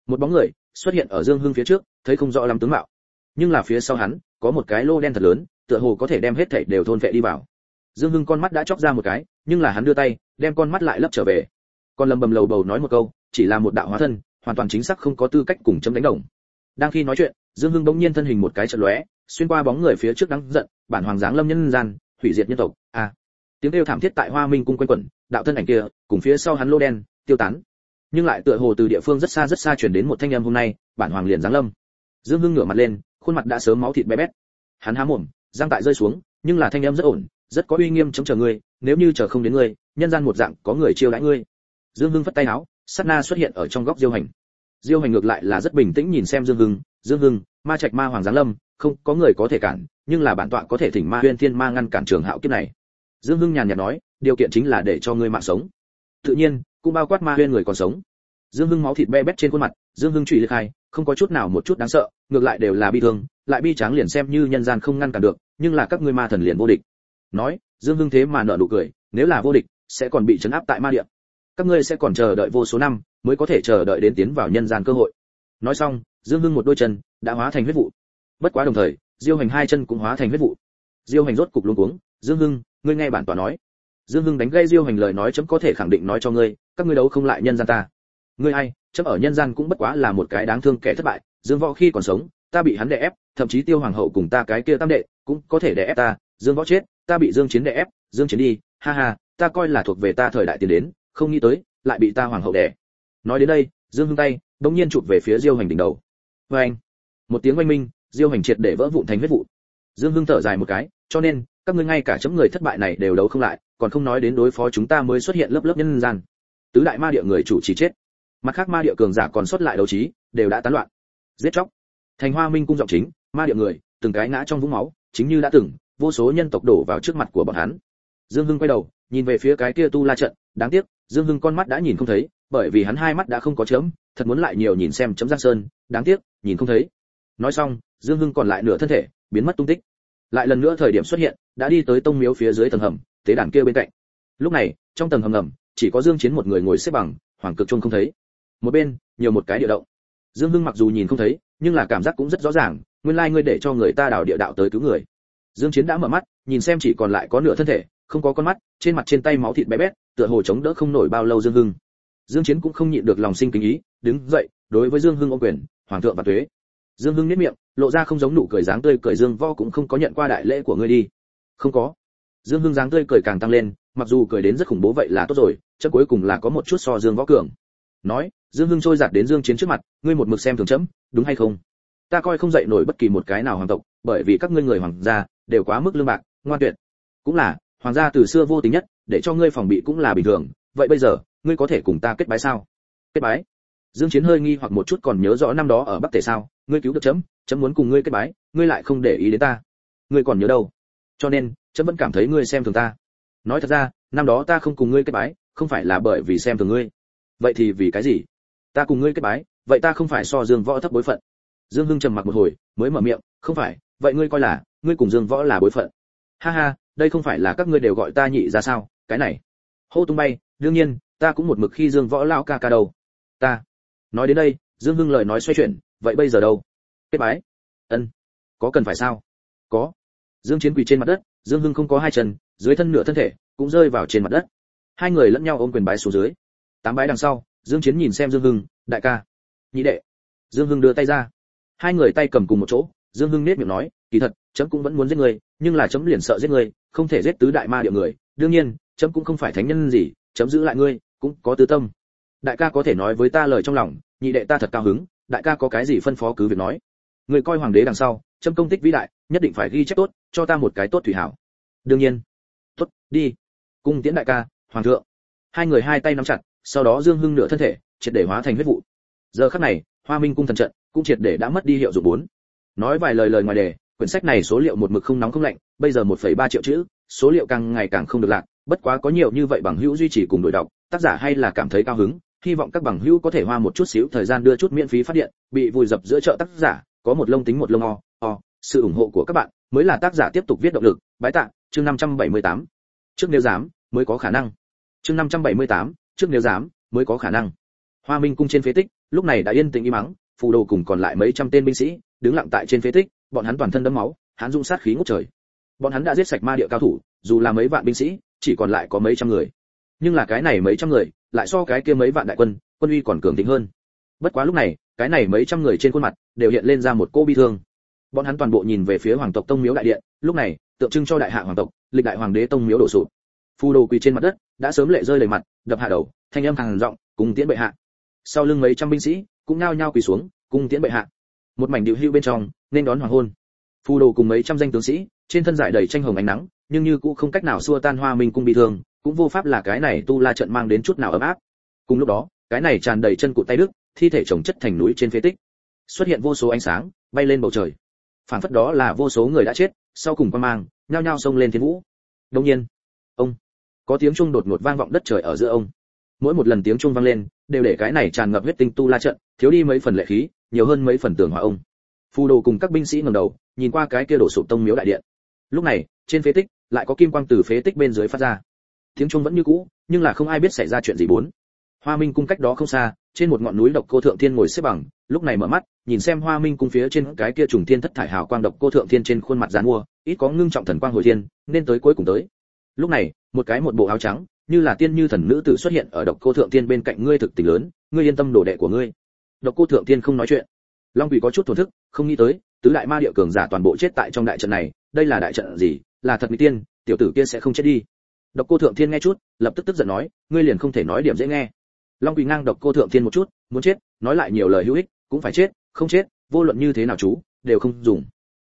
Một bóng người xuất hiện ở dương hưng phía trước, thấy không rõ lắm tướng mạo. Nhưng là phía sau hắn, có một cái lô đen thật lớn, tựa hồ có thể đem hết thảy đều thôn vệ đi vào. Dương hưng con mắt đã chóc ra một cái, nhưng là hắn đưa tay, đem con mắt lại lấp trở về. Còn lầm bầm lầu bầu nói một câu, chỉ là một đạo hóa thân, hoàn toàn chính xác không có tư cách cùng chấm đánh đồng. Đang khi nói chuyện, dương hưng bỗng nhiên thân hình một cái chật lóe xuyên qua bóng người phía trước đang giận, bản hoàng giáng lâm nhân gian, hủy diệt nhân tộc. A à. tiếng kêu thảm thiết tại hoa minh cung quanh quẩn, đạo thân ảnh kia, cùng phía sau hắn lô đen, tiêu tán. Nhưng lại tựa hồ từ địa phương rất xa rất xa truyền đến một thanh âm hôm nay, bản hoàng liền giáng lâm. Dương hưng ngửa mặt lên, khuôn mặt đã sớm máu thịt bé bét. Hắn há mồm, giang tại rơi xuống, nhưng là thanh âm rất ổn, rất có uy nghiêm chống chờ ngươi, nếu như chờ không đến ngươi, nhân gian một dạng có người chiêu đãi ngươi. Dương hưng phất tay áo, sát na xuất hiện ở trong góc diêu hành. Diêu hành ngược lại là rất bình tĩnh nhìn xem dương hưng. Dương hưng, ma trạch ma hoàng giáng lâm không có người có thể cản, nhưng là bản tọa có thể thỉnh ma huyên thiên ma ngăn cản trường hạo kiếp này. Dương hưng nhàn nhạt nói, điều kiện chính là để cho ngươi mạng sống. Tự nhiên, cũng bao quát ma huyên người còn sống. Dương hưng máu thịt be bét trên khuôn mặt, dương hưng trụy lực hai, không có chút nào một chút đáng sợ, ngược lại đều là bi thương, lại bi tráng liền xem như nhân gian không ngăn cản được, nhưng là các ngươi ma thần liền vô địch. Nói, dương hưng thế mà nở nụ cười, nếu là vô địch, sẽ còn bị chấn áp tại ma địa. Các ngươi sẽ còn chờ đợi vô số năm, mới có thể chờ đợi đến tiến vào nhân gian cơ hội. Nói xong, dương hưng một đôi chân, đã hóa thành huyết vụ bất quá đồng thời, diêu hành hai chân cũng hóa thành huyết vụ. Diêu hành rốt cục luống cuống, dương hưng, ngươi nghe bản tòa nói. Dương hưng đánh gây diêu hành lời nói chấm có thể khẳng định nói cho ngươi, các ngươi đấu không lại nhân gian ta. Ngươi hay chấm ở nhân gian cũng bất quá là một cái đáng thương kẻ thất bại, dương võ khi còn sống, ta bị hắn đè ép, thậm chí tiêu hoàng hậu cùng ta cái kia tam đệ cũng có thể đè ép ta, dương võ chết, ta bị dương chiến đè ép, dương chiến đi, ha ha, ta coi là thuộc về ta thời đại tiền đến, không nghĩ tới, lại bị ta hoàng hậu đè. Nói đến đây, dương hưng tay đống nhiên chụp về phía diêu hành đỉnh đầu. Với anh một tiếng oanh minh diêu hành triệt để vỡ vụn thành huyết vụ. Dương hưng thở dài một cái, cho nên, các ngươi ngay cả chấm người thất bại này đều đấu không lại, còn không nói đến đối phó chúng ta mới xuất hiện lớp lớp nhân gian. Tứ đại ma địa người chủ chỉ chết. Mặt khác ma địa cường giả còn xuất lại đấu trí, đều đã tán loạn. Giết chóc. Thành hoa minh cung giọng chính, ma địa người, từng cái ngã trong vũng máu, chính như đã từng, vô số nhân tộc đổ vào trước mặt của bọn hắn. Dương hưng quay đầu, nhìn về phía cái kia tu la trận, đáng tiếc, dương hưng con mắt đã nhìn không thấy, bởi vì hắn hai mắt đã không có chấm, thật muốn lại nhiều nhìn xem chấm giang sơn, đáng tiếc, nhìn không thấy. Nói xong dương hưng còn lại nửa thân thể, biến mất tung tích. Lại lần nữa thời điểm xuất hiện, đã đi tới tông miếu phía dưới tầng hầm, tế đàn kia bên cạnh. Lúc này, trong tầng hầm ngầm, chỉ có dương chiến một người ngồi xếp bằng, hoàng cực trung không thấy. Một bên, nhiều một cái địa động. Dương hưng mặc dù nhìn không thấy, nhưng là cảm giác cũng rất rõ ràng, nguyên lai like ngươi để cho người ta đào địa đạo tới cứu người. Dương chiến đã mở mắt, nhìn xem chỉ còn lại có nửa thân thể, không có con mắt, trên mặt trên tay máu thịt bé bét, tựa hồ chống đỡ không nổi bao lâu dương hưng. Dương chiến cũng không nhịn được lòng sinh kính ý, đứng dậy, đối với dương hưng ôm quyền, hoàng thượng và tuế dương hưng nếp miệng, lộ ra không giống nụ cười dáng tươi cười dương võ cũng không có nhận qua đại lễ của ngươi đi. Không có. Dương hưng dáng tươi cười càng tăng lên, mặc dù cười đến rất khủng bố vậy là tốt rồi chắc cuối cùng là có một chút so dương võ cường. Nói, dương hưng trôi giạt đến dương chiến trước mặt, ngươi một mực xem thường chấm, đúng hay không? Ta coi không dậy nổi bất kỳ một cái nào hoàng tộc, bởi vì các ngươi người hoàng gia đều quá mức lương bạc, ngoan tuyệt. Cũng là, hoàng gia từ xưa vô tình nhất, để cho ngươi phòng bị cũng là bình thường, vậy bây giờ, ngươi có thể cùng ta kết bái sao? Kết bái? Dương chiến hơi nghi hoặc một chút còn nhớ rõ năm đó ở bắc tề sao? Ngươi cứu được chấm chấm muốn cùng ngươi kết bái, ngươi lại không để ý đến ta. Ngươi còn nhớ đâu? Cho nên, chấm vẫn cảm thấy ngươi xem thường ta. Nói thật ra, năm đó ta không cùng ngươi kết bái, không phải là bởi vì xem thường ngươi. Vậy thì vì cái gì? Ta cùng ngươi kết bái, vậy ta không phải so dương võ thấp bối phận. Dương hưng trầm mặc một hồi, mới mở miệng, không phải, vậy ngươi coi là, ngươi cùng dương võ là bối phận. Ha ha, đây không phải là các ngươi đều gọi ta nhị ra sao, cái này. Hô tung bay, đương nhiên, ta cũng một mực khi dương võ lao ca ca đầu. ta. Nói đến đây, dương hưng lời nói xoay chuyển vậy bây giờ đâu? Kết bái. Ân. Có cần phải sao? Có. Dương chiến quỳ trên mặt đất, dương hưng không có hai chân, dưới thân nửa thân thể cũng rơi vào trên mặt đất. Hai người lẫn nhau ôm quyền bái xuống dưới. Tám bái đằng sau, dương chiến nhìn xem dương hưng, đại ca. Nhị đệ. Dương hưng đưa tay ra. Hai người tay cầm cùng một chỗ, dương hưng nét miệng nói, kỳ thật, chấm cũng vẫn muốn giết người nhưng là chấm liền sợ giết người không thể giết tứ đại ma địa người. Đương nhiên, chấm cũng không phải thánh nhân gì, chấm giữ lại ngươi cũng có tư tâm. Đại ca có thể nói với ta lời trong lòng, nhị đệ ta thật cao hứng đại ca có cái gì phân phó cứ việc nói. Người coi hoàng đế đằng sau châm công tích vĩ đại nhất định phải ghi chép tốt cho ta một cái tốt thủy hảo. Đương nhiên. Tốt đi. Cung tiễn đại ca hoàng thượng. Hai người hai tay nắm chặt sau đó dương hưng nửa thân thể triệt để hóa thành huyết vụ. Giờ khắc này hoa minh cung thần trận cũng triệt để đã mất đi hiệu dụng bốn. Nói vài lời lời ngoài đề quyển sách này số liệu một mực không nóng không lạnh bây giờ 1,3 triệu chữ số liệu càng ngày càng không được lạc bất quá có nhiều như vậy bằng hữu duy trì cùng đổi đọc tác giả hay là cảm thấy cao hứng hy vọng các bằng hữu có thể hoa một chút xíu thời gian đưa chút miễn phí phát điện bị vùi dập giữa chợ tác giả có một lông tính một lông o o sự ủng hộ của các bạn mới là tác giả tiếp tục viết động lực bái tạ chương 578. trước nếu dám mới có khả năng. Chương 578, trước nếu dám mới có khả năng. Hoa minh cung trên phế tích lúc này đã yên tĩnh im mắng phù đồ cùng còn lại mấy trăm tên binh sĩ đứng lặng tại trên phế tích bọn hắn toàn thân đẫm máu hắn dung sát khí ngút trời. Bọn hắn đã giết sạch ma địa cao thủ dù là mấy vạn binh sĩ chỉ còn lại có mấy trăm người. Nhưng là cái này mấy trăm người lại so cái kia mấy vạn đại quân quân uy còn cường thịnh hơn. Bất quá lúc này, cái này mấy trăm người trên khuôn mặt đều hiện lên ra một cô bi thương. Bọn hắn toàn bộ nhìn về phía hoàng tộc tông miếu đại điện, lúc này, tượng trưng cho đại hạ hoàng tộc, lịch đại hoàng đế tông miếu đổ sụp. Phù đồ quỳ trên mặt đất, đã sớm lệ rơi đầy mặt, đập hạ đầu, thanh âm hàng giọng cùng tiễn bệ hạ. Sau lưng mấy trăm binh sĩ, cũng nao nhao quỳ xuống cùng tiễn bệ hạ. Một mảnh điệu hưu bên trong, nên đón hoàng hôn. Phù đồ cùng mấy trăm danh tướng sĩ, trên thân giải đầy tranh hồng ánh nắng, nhưng như cũng không cách nào xua tan hoa minh cung bị thương cũng vô pháp là cái này tu la trận mang đến chút nào ấm áp. Cùng lúc đó, cái này tràn đầy chân cụt tay đức, thi thể chồng chất thành núi trên phế tích. Xuất hiện vô số ánh sáng, bay lên bầu trời. Phản phất đó là vô số người đã chết, sau cùng quan mang, nhao nhao xông lên thiên vũ. Đông nhiên, ông, có tiếng chuông đột ngột vang vọng đất trời ở giữa ông. Mỗi một lần tiếng chuông vang lên, đều để cái này tràn ngập huyết tinh tu la trận, thiếu đi mấy phần lệ khí, nhiều hơn mấy phần tường hòa ông. Phù đồ cùng các binh sĩ ngẩng đầu, nhìn qua cái kia đổ sụp tông miếu đại điện. Lúc này, trên phế tích, lại có kim quang từ phế tích bên dưới phát ra tiếng chuông vẫn như cũ, nhưng là không ai biết xảy ra chuyện gì bốn. Hoa minh cung cách đó không xa, trên một ngọn núi độc cô thượng thiên ngồi xếp bằng, lúc này mở mắt, nhìn xem hoa minh cung phía trên cái kia trùng thiên thất thải hào quang độc cô thượng thiên trên khuôn mặt giàn mua, ít có ngưng trọng thần quang hồi thiên, nên tới cuối cùng tới. Lúc này, một cái một bộ áo trắng, như là tiên như thần nữ tử xuất hiện ở độc cô thượng thiên bên cạnh ngươi thực tình lớn, ngươi yên tâm đồ đệ của ngươi. Độc cô thượng thiên không nói chuyện. Long quỷ có chút thổn thức, không nghĩ tới, tứ đại ma địa cường giả toàn bộ chết tại trong đại trận này, đây là đại trận gì, là thật mỹ tiên, tiểu tử kia sẽ không chết đi độc cô thượng thiên nghe chút, lập tức tức giận nói, ngươi liền không thể nói điểm dễ nghe. Long quỳ ngang độc cô thượng thiên một chút, muốn chết, nói lại nhiều lời hữu ích, cũng phải chết, không chết, vô luận như thế nào chú, đều không dùng.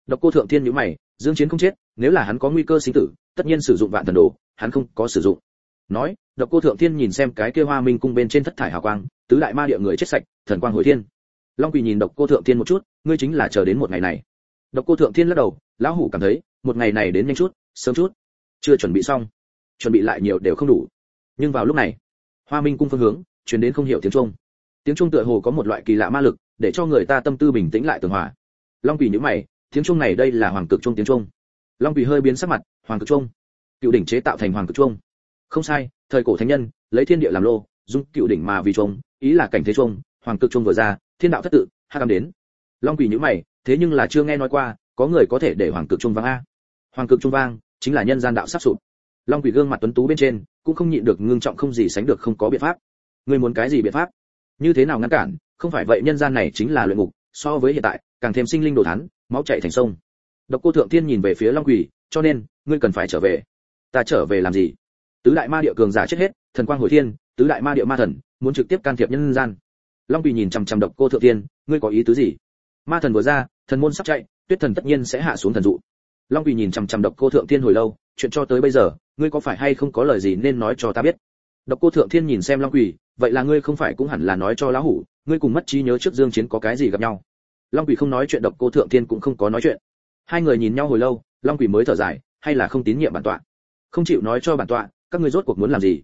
Độc cô thượng thiên nhíu mày, dương chiến không chết, nếu là hắn có nguy cơ sinh tử, tất nhiên sử dụng vạn thần đồ, hắn không có sử dụng. Nói, độc cô thượng thiên nhìn xem cái kia hoa minh cung bên trên thất thải hào quang, tứ đại ma địa người chết sạch, thần quang hồi thiên. Long quỳ nhìn độc cô thượng thiên một chút, ngươi chính là chờ đến một ngày này. Độc cô thượng thiên lắc đầu, lão hủ cảm thấy, một ngày này đến nhanh chút, sớm chút. Chưa chuẩn bị xong chuẩn bị lại nhiều đều không đủ. Nhưng vào lúc này, hoa minh cung phương hướng truyền đến không hiểu tiếng trung. Tiếng trung tựa hồ có một loại kỳ lạ ma lực, để cho người ta tâm tư bình tĩnh lại tường hòa. Long quỳ nhíu mày, tiếng trung này đây là hoàng cực trung tiếng trung. Long quỳ hơi biến sắc mặt, hoàng cực trung. Cựu đỉnh chế tạo thành hoàng cực trung. Không sai, thời cổ thánh nhân, lấy thiên địa làm lô dung cựu đỉnh mà vì trung, ý là cảnh thế trung, hoàng cực trung vừa ra, thiên đạo thất tự, hắc âm đến. Long quỳ nhíu mày, thế nhưng là chưa nghe nói qua, có người có thể để hoàng cực trung vang a. Hoàng cực trung vang, chính là nhân gian đạo sắp sụp long quỷ gương mặt tuấn tú bên trên, cũng không nhịn được ngưng trọng không gì sánh được không có biện pháp. Ngươi muốn cái gì biện pháp? Như thế nào ngăn cản? Không phải vậy nhân gian này chính là luyện ngục, so với hiện tại, càng thêm sinh linh đồ thán, máu chảy thành sông. Độc cô thượng thiên nhìn về phía long quỷ, cho nên, ngươi cần phải trở về. Ta trở về làm gì? Tứ đại ma địa cường giả chết hết, thần quang hồi thiên, tứ đại ma địa ma thần, muốn trực tiếp can thiệp nhân gian. Long quỷ nhìn chằm chằm độc cô thượng thiên, ngươi có ý tứ gì? Ma thần vừa ra, thần môn sắp chạy, tuyết thần tất nhiên sẽ hạ xuống thần dụ. Long quỷ nhìn chằm chằm độc cô thượng thiên hồi lâu chuyện cho tới bây giờ, ngươi có phải hay không có lời gì nên nói cho ta biết? Độc cô thượng thiên nhìn xem long quỷ vậy là ngươi không phải cũng hẳn là nói cho lão hủ, ngươi cùng mất trí nhớ trước dương chiến có cái gì gặp nhau? Long quỷ không nói chuyện, độc cô thượng thiên cũng không có nói chuyện. Hai người nhìn nhau hồi lâu, long quỷ mới thở dài, hay là không tín nhiệm bản tọa? Không chịu nói cho bản tọa, các ngươi rốt cuộc muốn làm gì?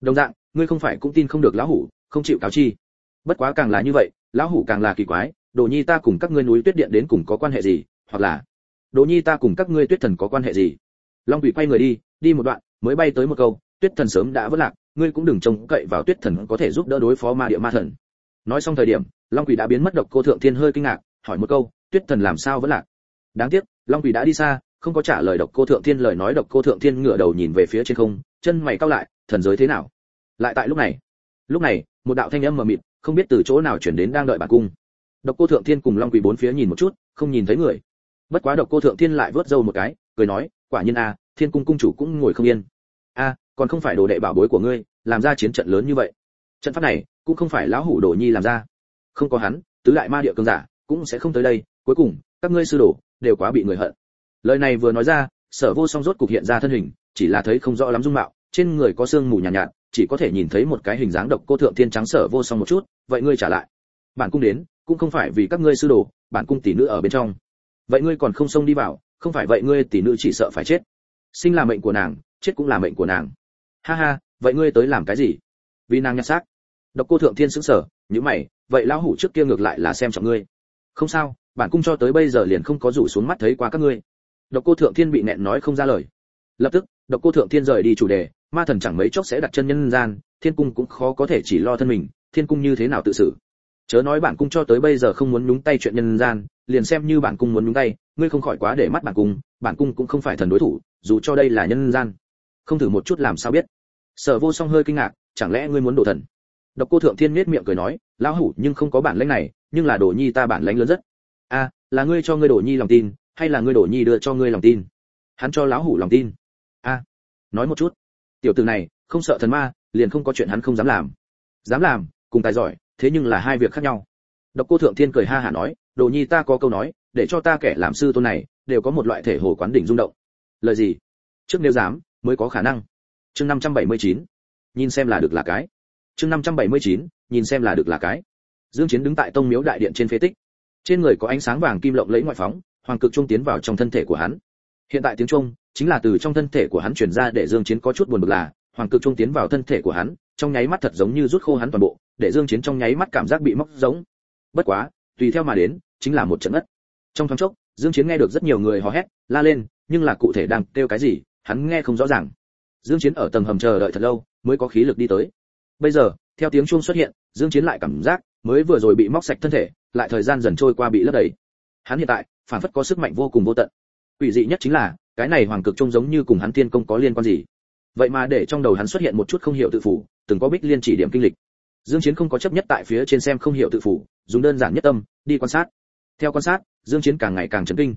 Đồng dạng, ngươi không phải cũng tin không được lão hủ, không chịu cáo chi. Bất quá càng là như vậy, lão hủ càng là kỳ quái, đồ nhi ta cùng các ngươi núi tuyết điện đến cùng có quan hệ gì, hoặc là đồ nhi ta cùng các ngươi tuyết thần có quan hệ gì? Long quỷ quay người đi đi một đoạn, mới bay tới một câu, tuyết thần sớm đã vỡ lạc, ngươi cũng đừng trông cậy vào tuyết thần có thể giúp đỡ đối phó ma địa ma thần. Nói xong thời điểm, long quỷ đã biến mất độc cô thượng thiên hơi kinh ngạc, hỏi một câu, tuyết thần làm sao vẫn lạc? Đáng tiếc, long quỷ đã đi xa, không có trả lời độc cô thượng thiên, lời nói độc cô thượng thiên ngửa đầu nhìn về phía trên không, chân mày cau lại, thần giới thế nào? Lại tại lúc này lúc này, một đạo thanh âm mờ mịt, không biết từ chỗ nào chuyển đến đang đợi bản cung. Độc cô thượng thiên cùng long quỷ bốn phía nhìn một chút, không nhìn thấy người. Bất quá độc cô thượng thiên lại vớt râu một cái cười nói quả nhiên a thiên cung cung chủ cũng ngồi không yên. A còn không phải đồ đệ bảo bối của ngươi làm ra chiến trận lớn như vậy. Trận pháp này cũng không phải lão hủ đồ nhi làm ra. Không có hắn tứ đại ma địa cường giả cũng sẽ không tới đây cuối cùng các ngươi sư đồ đều quá bị người hận. Lời này vừa nói ra sở vô song rốt cục hiện ra thân hình chỉ là thấy không rõ lắm dung mạo trên người có sương mù nhàn nhạt, nhạt chỉ có thể nhìn thấy một cái hình dáng độc cô thượng thiên trắng sở vô song một chút vậy ngươi trả lại. Bản cung đến cũng không phải vì các ngươi sư đồ bản cung tỷ nữ ở bên trong. Vậy ngươi còn không xông đi vào không phải vậy ngươi tỷ nữ chỉ sợ phải chết. Sinh là mệnh của nàng, chết cũng là mệnh của nàng. Ha ha, vậy ngươi tới làm cái gì? Vì nàng nhặt xác. Độc cô thượng thiên sững sở như mày, vậy lão hủ trước kia ngược lại là xem trọng ngươi. Không sao, bản cung cho tới bây giờ liền không có rủ xuống mắt thấy qua các ngươi. Độc cô thượng thiên bị nẹn nói không ra lời. Lập tức, độc cô thượng thiên rời đi chủ đề, ma thần chẳng mấy chốc sẽ đặt chân nhân gian, thiên cung cũng khó có thể chỉ lo thân mình, thiên cung như thế nào tự xử? Chớ nói bản cung cho tới bây giờ không muốn nhúng tay chuyện nhân gian, liền xem như bản cung muốn nhúng tay ngươi không khỏi quá để mắt bản cung bản cung cũng không phải thần đối thủ, dù cho đây là nhân gian. Không thử một chút làm sao biết. Sở vô song hơi kinh ngạc, chẳng lẽ ngươi muốn đổ thần? Độc cô thượng thiên miết miệng cười nói, lão hủ, nhưng không có bản lĩnh này, nhưng là đồ nhi ta bản lãnh lớn rất. A là ngươi cho ngươi đồ nhi lòng tin, hay là ngươi đồ nhi đưa cho ngươi lòng tin? Hắn cho lão hủ lòng tin. A nói một chút. Tiểu tử này, không sợ thần ma, liền không có chuyện hắn không dám làm. Dám làm, cùng tài giỏi, thế nhưng là hai việc khác nhau. Độc cô thượng thiên cười ha hả nói đồ nhi ta có câu nói để cho ta kẻ làm sư tôn này đều có một loại thể hồ quán đỉnh rung động. Lời gì? Trước nếu dám mới có khả năng. Chương 579. nhìn xem là được là cái. Chương 579, nhìn xem là được là cái. Dương chiến đứng tại tông miếu đại điện trên phế tích. Trên người có ánh sáng vàng kim lộng lẫy ngoại phóng hoàng cực trung tiến vào trong thân thể của hắn. Hiện tại tiếng trung chính là từ trong thân thể của hắn truyền ra để dương chiến có chút buồn bực là hoàng cực trung tiến vào thân thể của hắn trong nháy mắt thật giống như rút khô hắn toàn bộ để dương chiến trong nháy mắt cảm giác bị móc giống bất quá tùy theo mà đến chính là một trận ngất trong thoáng chốc, dương chiến nghe được rất nhiều người hò hét, la lên, nhưng là cụ thể đang kêu cái gì, hắn nghe không rõ ràng. Dương chiến ở tầng hầm chờ đợi thật lâu, mới có khí lực đi tới. Bây giờ, theo tiếng chuông xuất hiện, dương chiến lại cảm giác mới vừa rồi bị móc sạch thân thể, lại thời gian dần trôi qua bị lấp đầy. Hắn hiện tại, phản phất có sức mạnh vô cùng vô tận. Quỷ dị nhất chính là, cái này hoàng cực trông giống như cùng hắn tiên công có liên quan gì. Vậy mà để trong đầu hắn xuất hiện một chút không hiểu tự phủ, từng có bích liên chỉ điểm kinh lịch. Dương chiến không có chấp nhất tại phía trên xem không hiểu tự phủ, dùng đơn giản nhất tâm, đi quan sát theo quan sát, dương chiến càng ngày càng chấn kinh.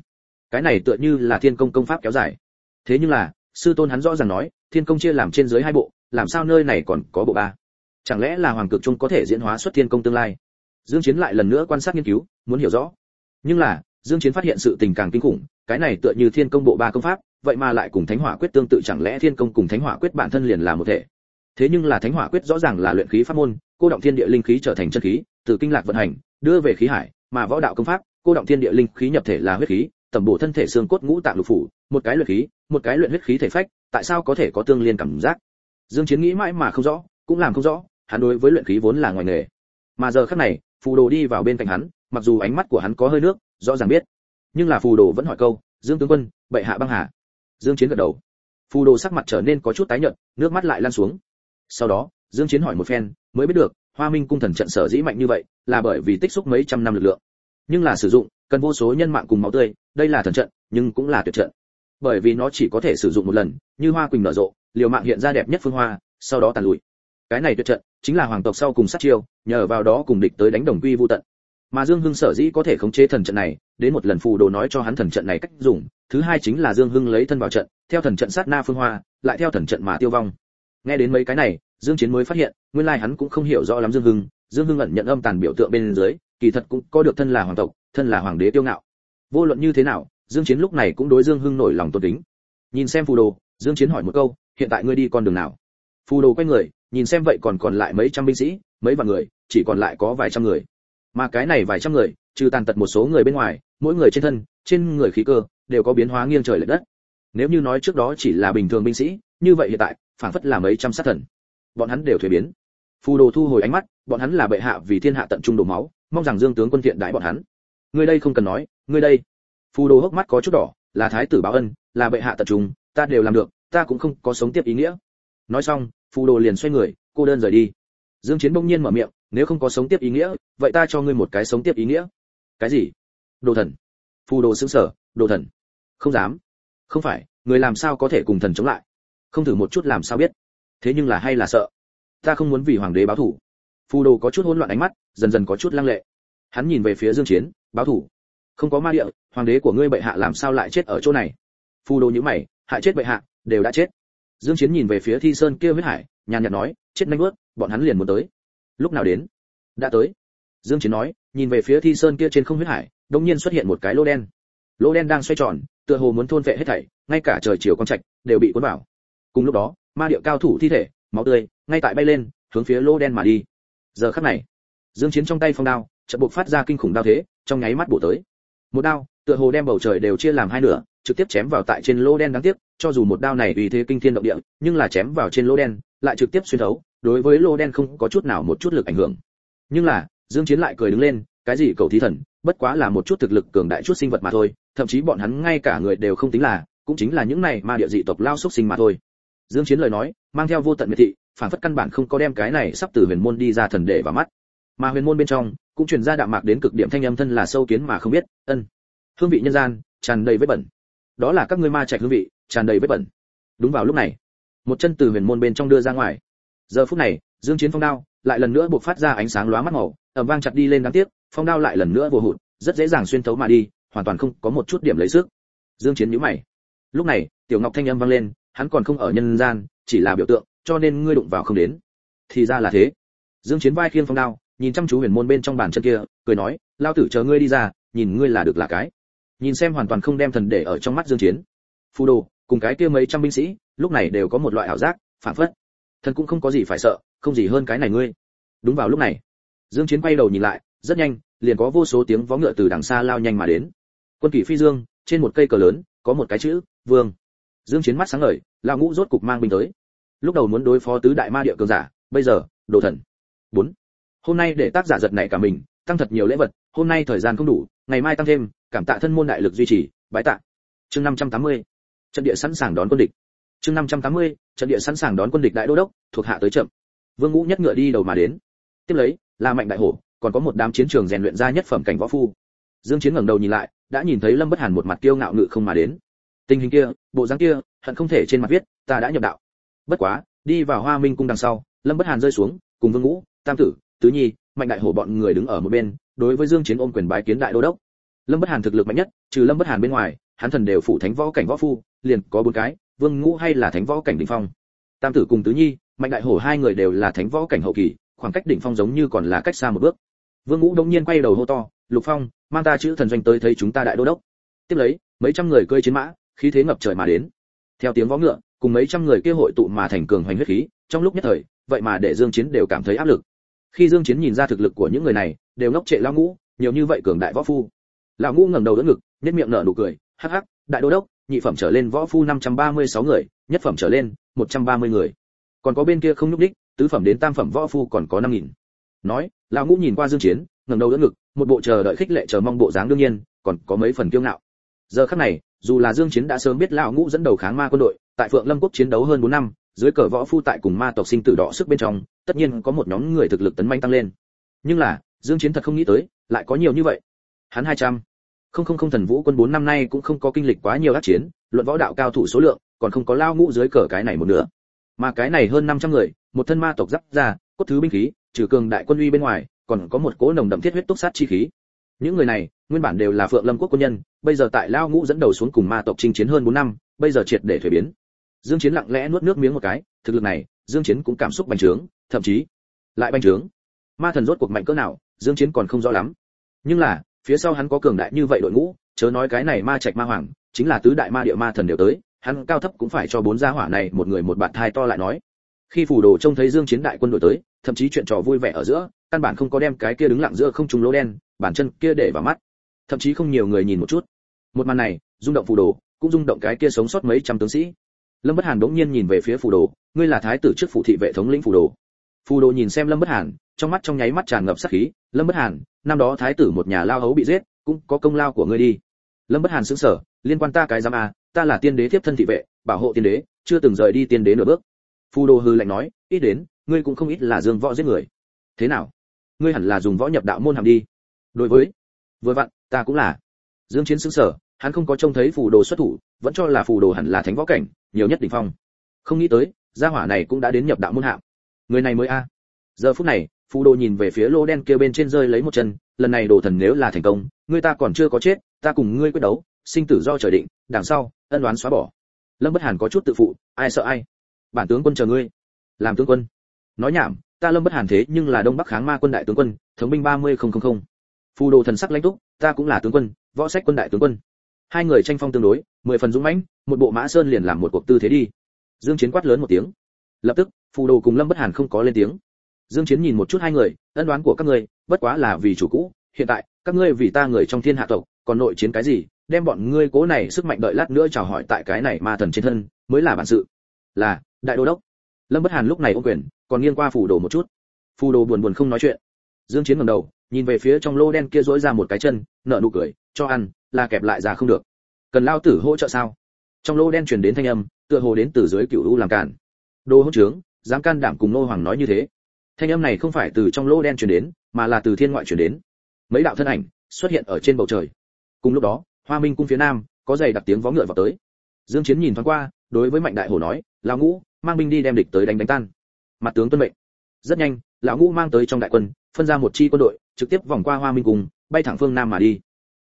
Cái này tựa như là thiên công công pháp kéo dài. Thế nhưng là, sư tôn hắn rõ ràng nói, thiên công chia làm trên dưới hai bộ, làm sao nơi này còn có bộ ba? Chẳng lẽ là hoàng cực trung có thể diễn hóa xuất thiên công tương lai? Dương chiến lại lần nữa quan sát nghiên cứu, muốn hiểu rõ. Nhưng là, dương chiến phát hiện sự tình càng kinh khủng, cái này tựa như thiên công bộ ba công pháp, vậy mà lại cùng thánh hỏa quyết tương tự chẳng lẽ thiên công cùng thánh hỏa quyết bản thân liền là một thể? Thế nhưng là thánh hỏa quyết rõ ràng là luyện khí pháp môn, cô động thiên địa linh khí trở thành chân khí, từ kinh lạc vận hành, đưa về khí hải mà võ đạo công pháp, cô động thiên địa linh khí nhập thể là huyết khí, tẩm bổ thân thể xương cốt ngũ tạng lục phủ, một cái luyện khí, một cái luyện huyết khí thể phách, tại sao có thể có tương liên cảm giác? Dương chiến nghĩ mãi mà không rõ, cũng làm không rõ, hắn đối với luyện khí vốn là ngoài nghề. Mà giờ khắc này, phù đồ đi vào bên cạnh hắn, mặc dù ánh mắt của hắn có hơi nước, rõ ràng biết. Nhưng là phù đồ vẫn hỏi câu, dương tướng quân, bệ hạ băng hà? Dương chiến gật đầu. Phù đồ sắc mặt trở nên có chút tái nhợt, nước mắt lại lan xuống. Sau đó, dương chiến hỏi một phen, mới biết được hoa minh cung thần trận sở dĩ mạnh như vậy là bởi vì tích xúc mấy trăm năm lực lượng. Nhưng là sử dụng, cần vô số nhân mạng cùng máu tươi, đây là thần trận, nhưng cũng là tuyệt trận. Bởi vì nó chỉ có thể sử dụng một lần, như hoa quỳnh nở rộ, liều mạng hiện ra đẹp nhất phương hoa, sau đó tàn lụi. Cái này tuyệt trận, chính là hoàng tộc sau cùng sát chiêu, nhờ vào đó cùng địch tới đánh đồng quy vu tận. Mà dương hưng sở dĩ có thể khống chế thần trận này, đến một lần phù đồ nói cho hắn thần trận này cách dùng, thứ hai chính là dương hưng lấy thân vào trận, theo thần trận sát na phương hoa, lại theo thần trận mà tiêu vong. Nghe đến mấy cái này dương chiến mới phát hiện, nguyên lai hắn cũng không hiểu rõ lắm dương hưng. Dương hưng ẩn nhận âm tàn biểu tượng bên dưới, kỳ thật cũng có được thân là hoàng tộc, thân là hoàng đế tiêu ngạo. Vô luận như thế nào, dương chiến lúc này cũng đối dương hưng nổi lòng tôn kính. Nhìn xem phù đồ, dương chiến hỏi một câu, hiện tại ngươi đi con đường nào? Phù đồ quay người, nhìn xem vậy còn còn lại mấy trăm binh sĩ, mấy vạn người, chỉ còn lại có vài trăm người. Mà cái này vài trăm người, trừ tàn tật một số người bên ngoài, mỗi người trên thân, trên người khí cơ, đều có biến hóa nghiêng trời lệch đất. Nếu như nói trước đó chỉ là bình thường binh sĩ, như vậy hiện tại phản phất là mấy trăm sát thần bọn hắn đều thuế biến. Phù đồ thu hồi ánh mắt, bọn hắn là bệ hạ vì thiên hạ tận trung đổ máu, mong rằng dương tướng quân thiện đại bọn hắn. Ngươi đây không cần nói ngươi đây. Phù đồ hốc mắt có chút đỏ, là thái tử báo ân, là bệ hạ tận trung, ta đều làm được, ta cũng không có sống tiếp ý nghĩa. Nói xong, phù đồ liền xoay người, cô đơn rời đi. Dương chiến bỗng nhiên mở miệng, nếu không có sống tiếp ý nghĩa, vậy ta cho ngươi một cái sống tiếp ý nghĩa. Cái gì? Đồ thần. Phù đồ sững sở, đồ thần. Không dám. Không phải, người làm sao có thể cùng thần chống lại? Không thử một chút làm sao biết? Thế nhưng là hay là sợ. Ta không muốn vì hoàng đế báo thủ. Phù đồ có chút hỗn loạn ánh mắt, dần dần có chút lăng lệ. Hắn nhìn về phía dương chiến, báo thủ. Không có ma địa, hoàng đế của ngươi bệ hạ làm sao lại chết ở chỗ này? Phù đồ nhíu mày, hại chết bệ hạ, đều đã chết. Dương chiến nhìn về phía thi sơn kia huyết hải, nhàn nhạt nói, chết nhanh bước bọn hắn liền muốn tới. Lúc nào đến? Đã tới. Dương chiến nói, nhìn về phía thi sơn kia trên không huyết hải, đột nhiên xuất hiện một cái lỗ đen. Lỗ đen đang xoay tròn, tựa hồ muốn thôn vệ hết thảy, ngay cả trời chiều con trạch đều bị cuốn vào. Cùng lúc đó ma điệu cao thủ thi thể, máu tươi, ngay tại bay lên, hướng phía Lô đen mà đi. Giờ khắc này, dương chiến trong tay phong đao, chợt buộc phát ra kinh khủng đao thế, trong nháy mắt bổ tới. Một đao, tựa hồ đem bầu trời đều chia làm hai nửa, trực tiếp chém vào tại trên Lô đen đáng tiếc, cho dù một đao này uy thế kinh thiên động địa, nhưng là chém vào trên Lô đen, lại trực tiếp xuyên thấu, đối với Lô đen không có chút nào một chút lực ảnh hưởng. Nhưng là, dương chiến lại cười đứng lên, cái gì cầu thí thần, bất quá là một chút thực lực cường đại chút sinh vật mà thôi, thậm chí bọn hắn ngay cả người đều không tính là, cũng chính là những này ma địa dị tộc lao xúc sinh mà thôi dương chiến lời nói, mang theo vô tận miệt thị, phản phất căn bản không có đem cái này sắp từ huyền môn đi ra thần đệ vào mắt. Mà huyền môn bên trong, cũng truyền ra đạm mạc đến cực điểm thanh âm thân là sâu kiến mà không biết, ân. Hương vị nhân gian, tràn đầy vết bẩn. Đó là các ngươi ma trạch hương vị, tràn đầy vết bẩn. Đúng vào lúc này, một chân từ huyền môn bên trong đưa ra ngoài. Giờ phút này, dương chiến phong đao lại lần nữa buộc phát ra ánh sáng lóa mắt màu, ầm vang chặt đi lên đáng tiếc, phong đao lại lần nữa vô hụt, rất dễ dàng xuyên thấu mà đi, hoàn toàn không có một chút điểm lấy sức. Dương chiến nhíu mày. Lúc này, tiểu ngọc thanh âm vang lên hắn còn không ở nhân gian, chỉ là biểu tượng, cho nên ngươi đụng vào không đến. Thì ra là thế. Dương chiến vai khiêng phong đao, nhìn chăm chú huyền môn bên trong bàn chân kia, cười nói lao tử chờ ngươi đi ra, nhìn ngươi là được là cái. Nhìn xem hoàn toàn không đem thần để ở trong mắt dương chiến. Phù đồ, cùng cái kia mấy trăm binh sĩ, lúc này đều có một loại ảo giác, phản phất. Thần cũng không có gì phải sợ, không gì hơn cái này ngươi. Đúng vào lúc này, dương chiến quay đầu nhìn lại, rất nhanh, liền có vô số tiếng vó ngựa từ đằng xa lao nhanh mà đến. Quân kỷ phi dương, trên một cây cờ lớn, có một cái chữ, vương dương chiến mắt sáng ngời lão ngũ rốt cục mang binh tới. Lúc đầu muốn đối phó tứ đại ma địa cường giả bây giờ đồ thần. 4. hôm nay để tác giả giật này cả mình tăng thật nhiều lễ vật hôm nay thời gian không đủ ngày mai tăng thêm cảm tạ thân môn đại lực duy trì bái tạ. Chương 580. trận địa sẵn sàng đón quân địch. Chương 580, trận địa sẵn sàng đón quân địch đại đô đốc thuộc hạ tới chậm. Vương ngũ nhất ngựa đi đầu mà đến. Tiếp lấy là mạnh đại hổ còn có một đám chiến trường rèn luyện ra nhất phẩm cảnh võ phu. Dương chiến ngẩng đầu nhìn lại đã nhìn thấy lâm bất hàn một mặt kiêu ngạo ngự không mà đến tình hình kia, bộ dáng kia, hận không thể trên mặt viết, ta đã nhập đạo. Bất quá, đi vào hoa minh cung đằng sau, lâm bất hàn rơi xuống, cùng vương ngũ, tam tử, tứ nhi, mạnh đại hổ bọn người đứng ở một bên, đối với dương chiến ôm quyền bái kiến đại đô đốc. Lâm bất hàn thực lực mạnh nhất, trừ lâm bất hàn bên ngoài, hắn thần đều phụ thánh võ cảnh võ phu, liền có bốn cái, vương ngũ hay là thánh võ cảnh đỉnh phong. Tam tử cùng tứ nhi, mạnh đại hổ hai người đều là thánh võ cảnh hậu kỳ, khoảng cách đỉnh phong giống như còn là cách xa một bước. Vương ngũ đống nhiên quay đầu hô to, lục phong, mang ta chữ thần doanh tới thấy chúng ta đại đô đốc. Tiếp lấy, mấy trăm người cơi chiến mã khí thế ngập trời mà đến. Theo tiếng vó ngựa, cùng mấy trăm người kia hội tụ mà thành cường hoành huyết khí, trong lúc nhất thời, vậy mà để dương chiến đều cảm thấy áp lực. Khi dương chiến nhìn ra thực lực của những người này, đều ngốc trệ lao ngũ, nhiều như vậy cường đại võ phu. Lão ngũ ngẩng đầu đỡ ngực nhất miệng nở nụ cười, hắc hắc, đại đô đốc, nhị phẩm trở lên võ phu 536 người, nhất phẩm trở lên 130 người. Còn có bên kia không nhúc đích tứ phẩm đến tam phẩm võ phu còn có 5000 nói, lão ngũ nhìn qua dương chiến, ngẩng đầu đỡ ngực, một bộ chờ đợi khích lệ chờ mong bộ dáng đương nhiên, còn có mấy phần kiêu ngạo. Giờ khắc này dù là dương chiến đã sớm biết lão ngũ dẫn đầu kháng ma quân đội, tại phượng lâm quốc chiến đấu hơn 4 năm, dưới cờ võ phu tại cùng ma tộc sinh tử đỏ sức bên trong, tất nhiên có một nhóm người thực lực tấn manh tăng lên. Nhưng là, dương chiến thật không nghĩ tới, lại có nhiều như vậy. Hắn 200 không không không thần vũ quân 4 năm nay cũng không có kinh lịch quá nhiều ác chiến, luận võ đạo cao thủ số lượng, còn không có lao ngũ dưới cờ cái này một nửa. Mà cái này hơn 500 người, một thân ma tộc giáp ra, cốt thứ binh khí, trừ cường đại quân uy bên ngoài, còn có một cỗ nồng đậm thiết huyết túc sát chi khí những người này, nguyên bản đều là phượng lâm quốc quân nhân, bây giờ tại lao ngũ dẫn đầu xuống cùng ma tộc chinh chiến hơn 4 năm, bây giờ triệt để thuế biến. Dương chiến lặng lẽ nuốt nước miếng một cái, thực lực này, dương chiến cũng cảm xúc bành trướng, thậm chí lại bành trướng. Ma thần rốt cuộc mạnh cỡ nào, dương chiến còn không rõ lắm. Nhưng là, phía sau hắn có cường đại như vậy đội ngũ, chớ nói cái này ma trạch ma hoàng, chính là tứ đại ma địa ma thần đều tới, hắn cao thấp cũng phải cho bốn gia hỏa này một người một bạn thai to lại nói. Khi phủ đồ trông thấy dương chiến đại quân đội tới, thậm chí chuyện trò vui vẻ ở giữa, căn bản không có đem cái kia đứng lặng giữa không trung lỗ đen bản chân kia để vào mắt. Thậm chí không nhiều người nhìn một chút. Một màn này, rung động phủ đồ, cũng rung động cái kia sống sót mấy trăm tướng sĩ. Lâm bất hàn đống nhiên nhìn về phía phủ đồ, ngươi là thái tử trước phủ thị vệ thống lĩnh phủ đồ. Phù đồ nhìn xem lâm bất hàn, trong mắt trong nháy mắt tràn ngập sát khí, lâm bất hàn, năm đó thái tử một nhà lao hấu bị giết, cũng có công lao của ngươi đi. Lâm bất hàn sững sờ, liên quan ta cái giám à ta là tiên đế tiếp thân thị vệ, bảo hộ tiên đế, chưa từng rời đi tiên đế nửa bước. Phù đồ hư lạnh nói, ít đến, ngươi cũng không ít là dương võ giết người. Thế nào? Ngươi hẳn là dùng võ nhập đạo môn hàm đi đối với, vừa vặn, ta cũng là. Dương chiến sững sở hắn không có trông thấy phù đồ xuất thủ, vẫn cho là phù đồ hẳn là thánh võ cảnh, nhiều nhất đỉnh phong. Không nghĩ tới, gia hỏa này cũng đã đến nhập đạo môn hạng. Người này mới a. Giờ phút này, phù đồ nhìn về phía lô đen kia bên trên rơi lấy một chân, lần này đồ thần nếu là thành công, người ta còn chưa có chết, ta cùng ngươi quyết đấu, sinh tử do trời định, đằng sau, ân đoán xóa bỏ. Lâm bất hàn có chút tự phụ, ai sợ ai? Bản tướng quân chờ ngươi. Làm tướng quân. Nói nhảm, ta lâm bất hàn thế nhưng là đông bắc kháng ma quân đại tướng quân, thống binh ba mươi không không không phù đồ thần sắc lãnh túc, ta cũng là tướng quân, võ sách quân đại tướng quân. Hai người tranh phong tương đối, mười phần dũng mãnh, một bộ mã sơn liền làm một cuộc tư thế đi. Dương chiến quát lớn một tiếng. Lập tức, phù đồ cùng lâm bất hàn không có lên tiếng. Dương chiến nhìn một chút hai người, ân đoán của các ngươi, bất quá là vì chủ cũ, hiện tại, các ngươi vì ta người trong thiên hạ tộc, còn nội chiến cái gì, đem bọn ngươi cố này sức mạnh đợi lát nữa chào hỏi tại cái này ma thần trên thân, mới là bản sự. Là, đại đô đốc. Lâm bất hàn lúc này ôm quyền, còn nghiêng qua phù đồ một chút. Phù đồ buồn buồn không nói chuyện dương chiến ngẩng đầu, nhìn về phía trong lô đen kia rỗi ra một cái chân, nở nụ cười, cho ăn, là kẹp lại ra không được. Cần lao tử hỗ trợ sao? Trong lô đen truyền đến thanh âm, tựa hồ đến từ dưới cựu u làm cản. Đồ hỗn trướng, dám can đảm cùng nô hoàng nói như thế. Thanh âm này không phải từ trong lô đen truyền đến, mà là từ thiên ngoại truyền đến. Mấy đạo thân ảnh xuất hiện ở trên bầu trời. Cùng lúc đó, hoa minh cung phía nam, có giày đặc tiếng vó ngựa vào tới. Dương chiến nhìn thoáng qua, đối với mạnh đại hổ nói, lão ngũ, mang binh đi đem địch tới đánh đánh tan. Mặt tướng tuân mệnh. Rất nhanh lão ngũ mang tới trong đại quân, phân ra một chi quân đội, trực tiếp vòng qua hoa minh cung, bay thẳng phương nam mà đi.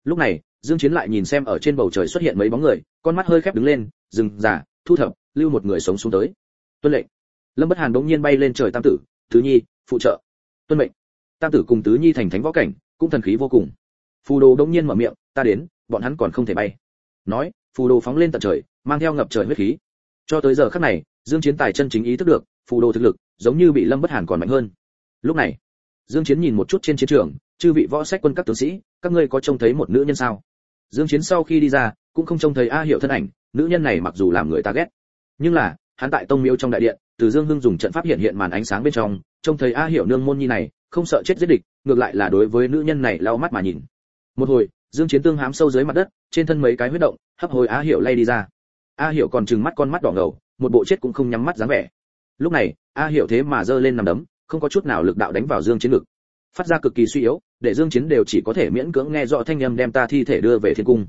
Lúc này, dương chiến lại nhìn xem ở trên bầu trời xuất hiện mấy bóng người, con mắt hơi khép đứng lên, dừng giả thu thập, lưu một người sống xuống tới. Tuân lệnh. Lâm bất hàn đống nhiên bay lên trời tam tử, tứ nhi, phụ trợ. Tuân mệnh. Tam tử cùng tứ nhi thành thánh võ cảnh, cũng thần khí vô cùng. Phù đồ đống nhiên mở miệng, ta đến, bọn hắn còn không thể bay. Nói, phù đồ phóng lên tận trời, mang theo ngập trời huyết khí. Cho tới giờ khắc này, dương chiến tài chân chính ý thức được, phù đồ thực lực giống như bị lâm bất hàn còn mạnh hơn lúc này, dương chiến nhìn một chút trên chiến trường, chư vị võ sách quân các tướng sĩ, các ngươi có trông thấy một nữ nhân sao? Dương chiến sau khi đi ra, cũng không trông thấy a hiệu thân ảnh, nữ nhân này mặc dù làm người ta ghét, nhưng là, hắn tại tông miếu trong đại điện, từ dương hưng dùng trận pháp hiện hiện màn ánh sáng bên trong, trông thấy a hiệu nương môn nhi này, không sợ chết giết địch, ngược lại là đối với nữ nhân này lau mắt mà nhìn. Một hồi, dương chiến tương hám sâu dưới mặt đất, trên thân mấy cái huyết động, hấp hồi a hiệu lay đi ra. A hiệu còn trừng mắt con mắt đỏ ngầu, một bộ chết cũng không nhắm mắt dáng vẻ. Lúc này, a hiệu thế mà giơ lên nằm đấm không có chút nào lực đạo đánh vào dương chiến ngực. Phát ra cực kỳ suy yếu, để dương chiến đều chỉ có thể miễn cưỡng nghe rõ thanh âm đem ta thi thể đưa về thiên cung.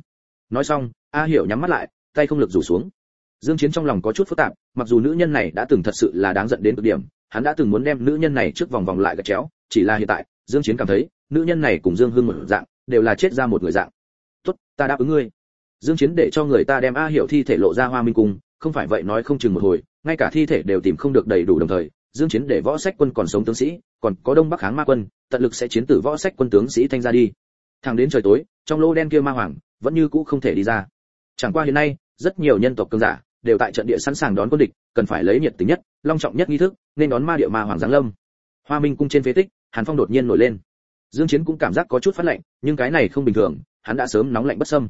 Nói xong, a hiểu nhắm mắt lại, tay không lực rủ xuống. Dương chiến trong lòng có chút phức tạp, mặc dù nữ nhân này đã từng thật sự là đáng giận đến cực điểm, hắn đã từng muốn đem nữ nhân này trước vòng vòng lại gạch chéo, chỉ là hiện tại, dương chiến cảm thấy, nữ nhân này cùng dương hương một dạng, đều là chết ra một người dạng. Tốt, ta đáp ứng ngươi. Dương chiến để cho người ta đem a hiểu thi thể lộ ra hoa minh cung, không phải vậy nói không chừng một hồi, ngay cả thi thể đều tìm không được đầy đủ đồng thời dương chiến để võ sách quân còn sống tướng sĩ, còn có đông bắc kháng ma quân, tận lực sẽ chiến tử võ sách quân tướng sĩ thanh ra đi. Thẳng đến trời tối, trong lô đen kia ma hoàng vẫn như cũ không thể đi ra. Chẳng qua hiện nay, rất nhiều nhân tộc cường giả đều tại trận địa sẵn sàng đón quân địch, cần phải lấy nhiệt tình nhất, long trọng nhất nghi thức, nên đón ma địa ma hoàng giáng lâm. Hoa minh cung trên phế tích, hàn phong đột nhiên nổi lên. Dương chiến cũng cảm giác có chút phát lạnh, nhưng cái này không bình thường, hắn đã sớm nóng lạnh bất sâm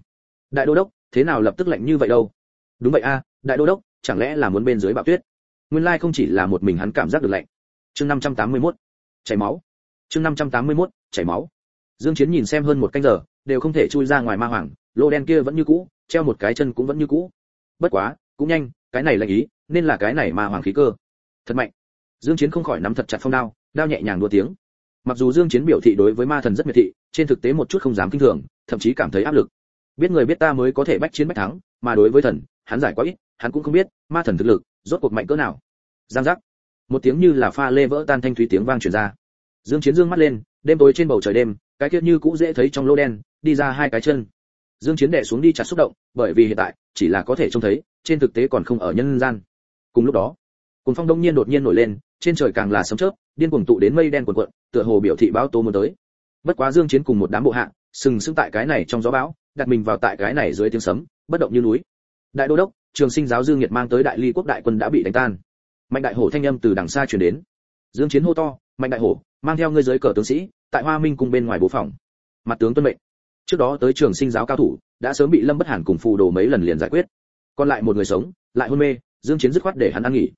đại đô đốc, thế nào lập tức lạnh như vậy đâu? Đúng vậy a, đại đô đốc, chẳng lẽ là muốn bên dưới bạo tuyết? Nguyên lai không chỉ là một mình hắn cảm giác được lạnh. Chương 581 chảy máu. Chương 581 chảy máu. Dương chiến nhìn xem hơn một canh giờ, đều không thể chui ra ngoài ma hoàng, lô đen kia vẫn như cũ, treo một cái chân cũng vẫn như cũ. Bất quá, cũng nhanh, cái này là ý, nên là cái này ma hoàng khí cơ. Thật mạnh. Dương chiến không khỏi nắm thật chặt phong đao đao nhẹ nhàng đua tiếng. Mặc dù dương chiến biểu thị đối với ma thần rất miệt thị, trên thực tế một chút không dám kinh thường, thậm chí cảm thấy áp lực. Biết người biết ta mới có thể bách chiến bách thắng, mà đối với thần, hắn giải quá ít, hắn cũng không biết, ma thần thực lực, rốt cuộc mạnh cỡ nào giang giác. Một tiếng như là pha lê vỡ tan thanh thúy tiếng vang truyền ra. Dương chiến dương mắt lên, đêm tối trên bầu trời đêm, cái kia như cũ dễ thấy trong lô đen, đi ra hai cái chân. Dương chiến đè xuống đi chặt xúc động, bởi vì hiện tại, chỉ là có thể trông thấy, trên thực tế còn không ở nhân gian. Cùng lúc đó, cuồng phong đông nhiên đột nhiên nổi lên, trên trời càng là sấm chớp, điên cuồng tụ đến mây đen cuộn cuộn, tựa hồ biểu thị bão tố muốn tới. Bất quá dương chiến cùng một đám bộ hạ, sừng sững tại cái này trong gió bão, đặt mình vào tại cái này dưới tiếng sấm, bất động như núi. Đại đô đốc, trường sinh giáo dương nhiệt mang tới đại ly quốc đại quân đã bị đánh tan mạnh đại hổ thanh âm từ đằng xa truyền đến. Dương chiến hô to, mạnh đại hổ, mang theo ngươi giới cờ tướng sĩ, tại hoa minh cung bên ngoài bố phòng. Mặt tướng tuân mệnh. Trước đó tới trường sinh giáo cao thủ, đã sớm bị lâm bất hàn cùng phù đồ mấy lần liền giải quyết. Còn lại một người sống, lại hôn mê, dương chiến dứt khoát để hắn ăn nghỉ.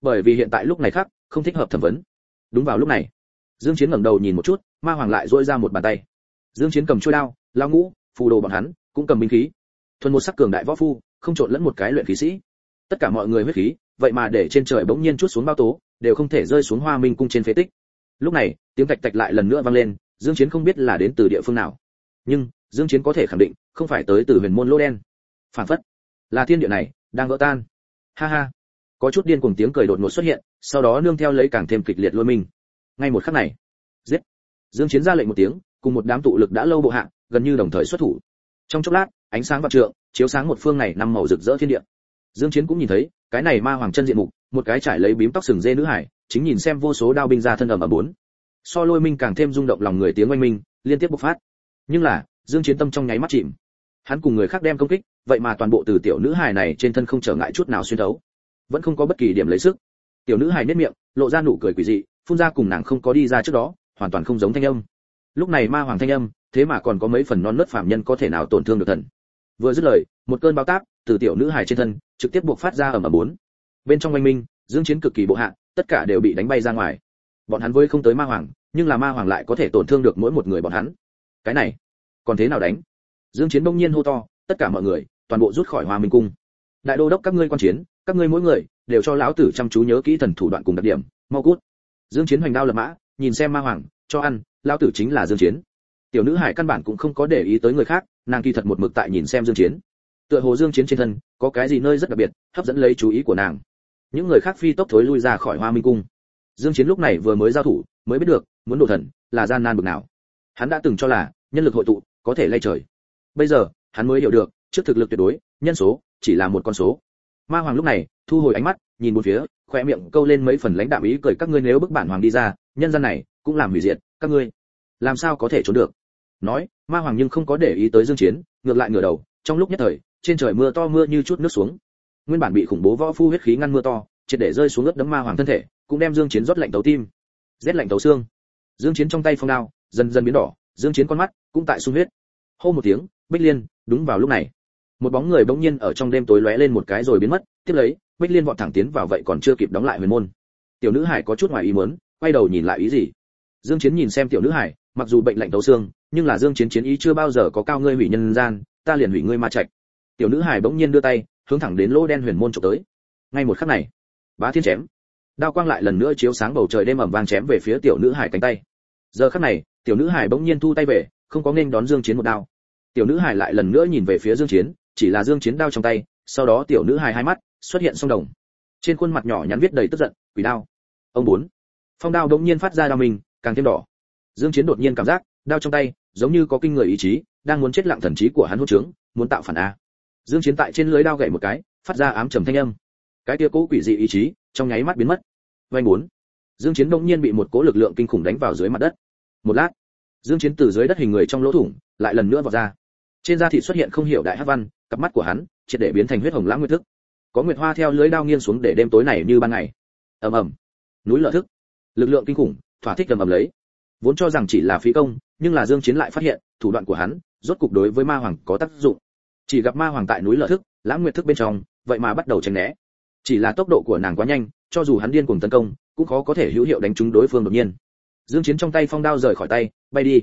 Bởi vì hiện tại lúc này khác, không thích hợp thẩm vấn. Đúng vào lúc này, dương chiến ngẩng đầu nhìn một chút, ma hoàng lại duỗi ra một bàn tay. Dương chiến cầm chuôi đao, lao ngũ, phù đồ bọn hắn, cũng cầm binh khí. Thuần một sắc cường đại võ phu, không trộn lẫn một cái luyện khí sĩ. Tất cả mọi người huyết khí vậy mà để trên trời bỗng nhiên chút xuống bao tố, đều không thể rơi xuống hoa minh cung trên phế tích. Lúc này, tiếng tạch tạch lại lần nữa vang lên, dương chiến không biết là đến từ địa phương nào. Nhưng, dương chiến có thể khẳng định, không phải tới từ huyền môn lô đen. Phản phất, là thiên địa này, đang vỡ tan. Ha ha. Có chút điên cuồng tiếng cười đột ngột xuất hiện, sau đó nương theo lấy càng thêm kịch liệt lôi mình. Ngay một khắc này, giết. Dương chiến ra lệnh một tiếng, cùng một đám tụ lực đã lâu bộ hạ, gần như đồng thời xuất thủ. Trong chốc lát, ánh sáng vạn trượng, chiếu sáng một phương này năm màu rực rỡ thiên địa dương chiến cũng nhìn thấy, cái này ma hoàng chân diện mục, một cái trải lấy bím tóc sừng dê nữ hải, chính nhìn xem vô số đao binh ra thân ẩm ở bốn. So lôi minh càng thêm rung động lòng người tiếng oanh minh, liên tiếp bộc phát. Nhưng là, dương chiến tâm trong nháy mắt chìm. Hắn cùng người khác đem công kích, vậy mà toàn bộ từ tiểu nữ hài này trên thân không trở ngại chút nào xuyên thấu. Vẫn không có bất kỳ điểm lấy sức. Tiểu nữ hài nét miệng, lộ ra nụ cười quỷ dị, phun ra cùng nàng không có đi ra trước đó, hoàn toàn không giống thanh âm. Lúc này ma hoàng thanh âm, thế mà còn có mấy phần non nớt phạm nhân có thể nào tổn thương được thần. Vừa dứt lời, một cơn báo táp từ tiểu nữ hài trên thân, trực tiếp buộc phát ra ở mà bốn. Bên trong oanh minh, dương chiến cực kỳ bộ hạ, tất cả đều bị đánh bay ra ngoài. Bọn hắn với không tới ma hoàng, nhưng là ma hoàng lại có thể tổn thương được mỗi một người bọn hắn. Cái này, còn thế nào đánh? Dương chiến bỗng nhiên hô to, tất cả mọi người, toàn bộ rút khỏi hoa minh cung. Đại đô đốc các ngươi quan chiến, các ngươi mỗi người, đều cho lão tử chăm chú nhớ kỹ thần thủ đoạn cùng đặc điểm, mau cút. Dương chiến hoành đao lập mã, nhìn xem ma hoàng, cho ăn, lão tử chính là dương chiến. Tiểu nữ hải căn bản cũng không có để ý tới người khác, nàng kỳ thật một mực tại nhìn xem dương chiến tựa hồ dương chiến trên thân, có cái gì nơi rất đặc biệt, hấp dẫn lấy chú ý của nàng. Những người khác phi tốc thối lui ra khỏi hoa minh cung. Dương chiến lúc này vừa mới giao thủ, mới biết được, muốn độ thần, là gian nan bực nào. Hắn đã từng cho là, nhân lực hội tụ, có thể lay trời. Bây giờ, hắn mới hiểu được, trước thực lực tuyệt đối, nhân số, chỉ là một con số. Ma hoàng lúc này, thu hồi ánh mắt, nhìn một phía khoe miệng câu lên mấy phần lãnh đạm ý cười, các ngươi nếu bức bản hoàng đi ra, nhân dân này, cũng làm hủy diệt, các ngươi. Làm sao có thể trốn được? Nói, ma hoàng nhưng không có để ý tới dương chiến, ngược lại ngửa đầu, trong lúc nhất thời trên trời mưa to mưa như chút nước xuống. Nguyên bản bị khủng bố võ phu huyết khí ngăn mưa to, triệt để rơi xuống ướt đấm ma hoàng thân thể, cũng đem dương chiến rót lạnh tấu tim. Rét lạnh tấu xương. Dương chiến trong tay phong đao, dần dần biến đỏ, dương chiến con mắt cũng tại sung huyết. Hô một tiếng, bích liên, đúng vào lúc này. Một bóng người bỗng nhiên ở trong đêm tối lóe lên một cái rồi biến mất, tiếp lấy, bích liên vọt thẳng tiến vào vậy còn chưa kịp đóng lại huyền môn. Tiểu nữ hải có chút ngoài ý muốn, quay đầu nhìn lại ý gì. Dương chiến nhìn xem tiểu nữ hải, mặc dù bệnh lạnh tấu xương, nhưng là dương chiến chiến ý chưa bao giờ có cao ngươi hủy nhân gian, ta liền hủy ngươi ma trạch tiểu nữ hải bỗng nhiên đưa tay, hướng thẳng đến lỗ đen huyền môn trộm tới. Ngay một khắc này, bá thiên chém. Đao quang lại lần nữa chiếu sáng bầu trời đêm ẩm vang chém về phía tiểu nữ hải cánh tay. Giờ khắc này, tiểu nữ hải bỗng nhiên thu tay về, không có nên đón dương chiến một đao. Tiểu nữ hải lại lần nữa nhìn về phía dương chiến, chỉ là dương chiến đao trong tay, sau đó tiểu nữ hải hai mắt xuất hiện song đồng. Trên khuôn mặt nhỏ nhắn viết đầy tức giận, quỷ đao. Ông bốn. Phong đao đống nhiên phát ra đao mình, càng thêm đỏ. Dương chiến đột nhiên cảm giác, đao trong tay giống như có kinh người ý chí, đang muốn chết lặng thần trí của hắn hốt trướng, muốn tạo phản a dương chiến tại trên lưới đao gậy một cái, phát ra ám trầm thanh âm. Cái kia cố quỷ dị ý chí, trong nháy mắt biến mất. Vay muốn dương chiến đột nhiên bị một cỗ lực lượng kinh khủng đánh vào dưới mặt đất. Một lát, dương chiến từ dưới đất hình người trong lỗ thủng, lại lần nữa vọt ra. Trên da thịt xuất hiện không hiểu đại hắc văn, cặp mắt của hắn triệt để biến thành huyết hồng lãng nguyên thức. Có nguyệt hoa theo lưới đao nghiêng xuống để đêm tối này như ban ngày. Ầm ầm. Núi lở thức. Lực lượng kinh khủng, thỏa thích ầm ầm lấy. Vốn cho rằng chỉ là phí công, nhưng là dương chiến lại phát hiện, thủ đoạn của hắn rốt cục đối với ma hoàng có tác dụng chỉ gặp ma hoàng tại núi lở thức lãng nguyệt thức bên trong, vậy mà bắt đầu tránh né. Chỉ là tốc độ của nàng quá nhanh, cho dù hắn điên cuồng tấn công, cũng khó có thể hữu hiệu đánh trúng đối phương đột nhiên. Dương chiến trong tay phong đao rời khỏi tay, bay đi.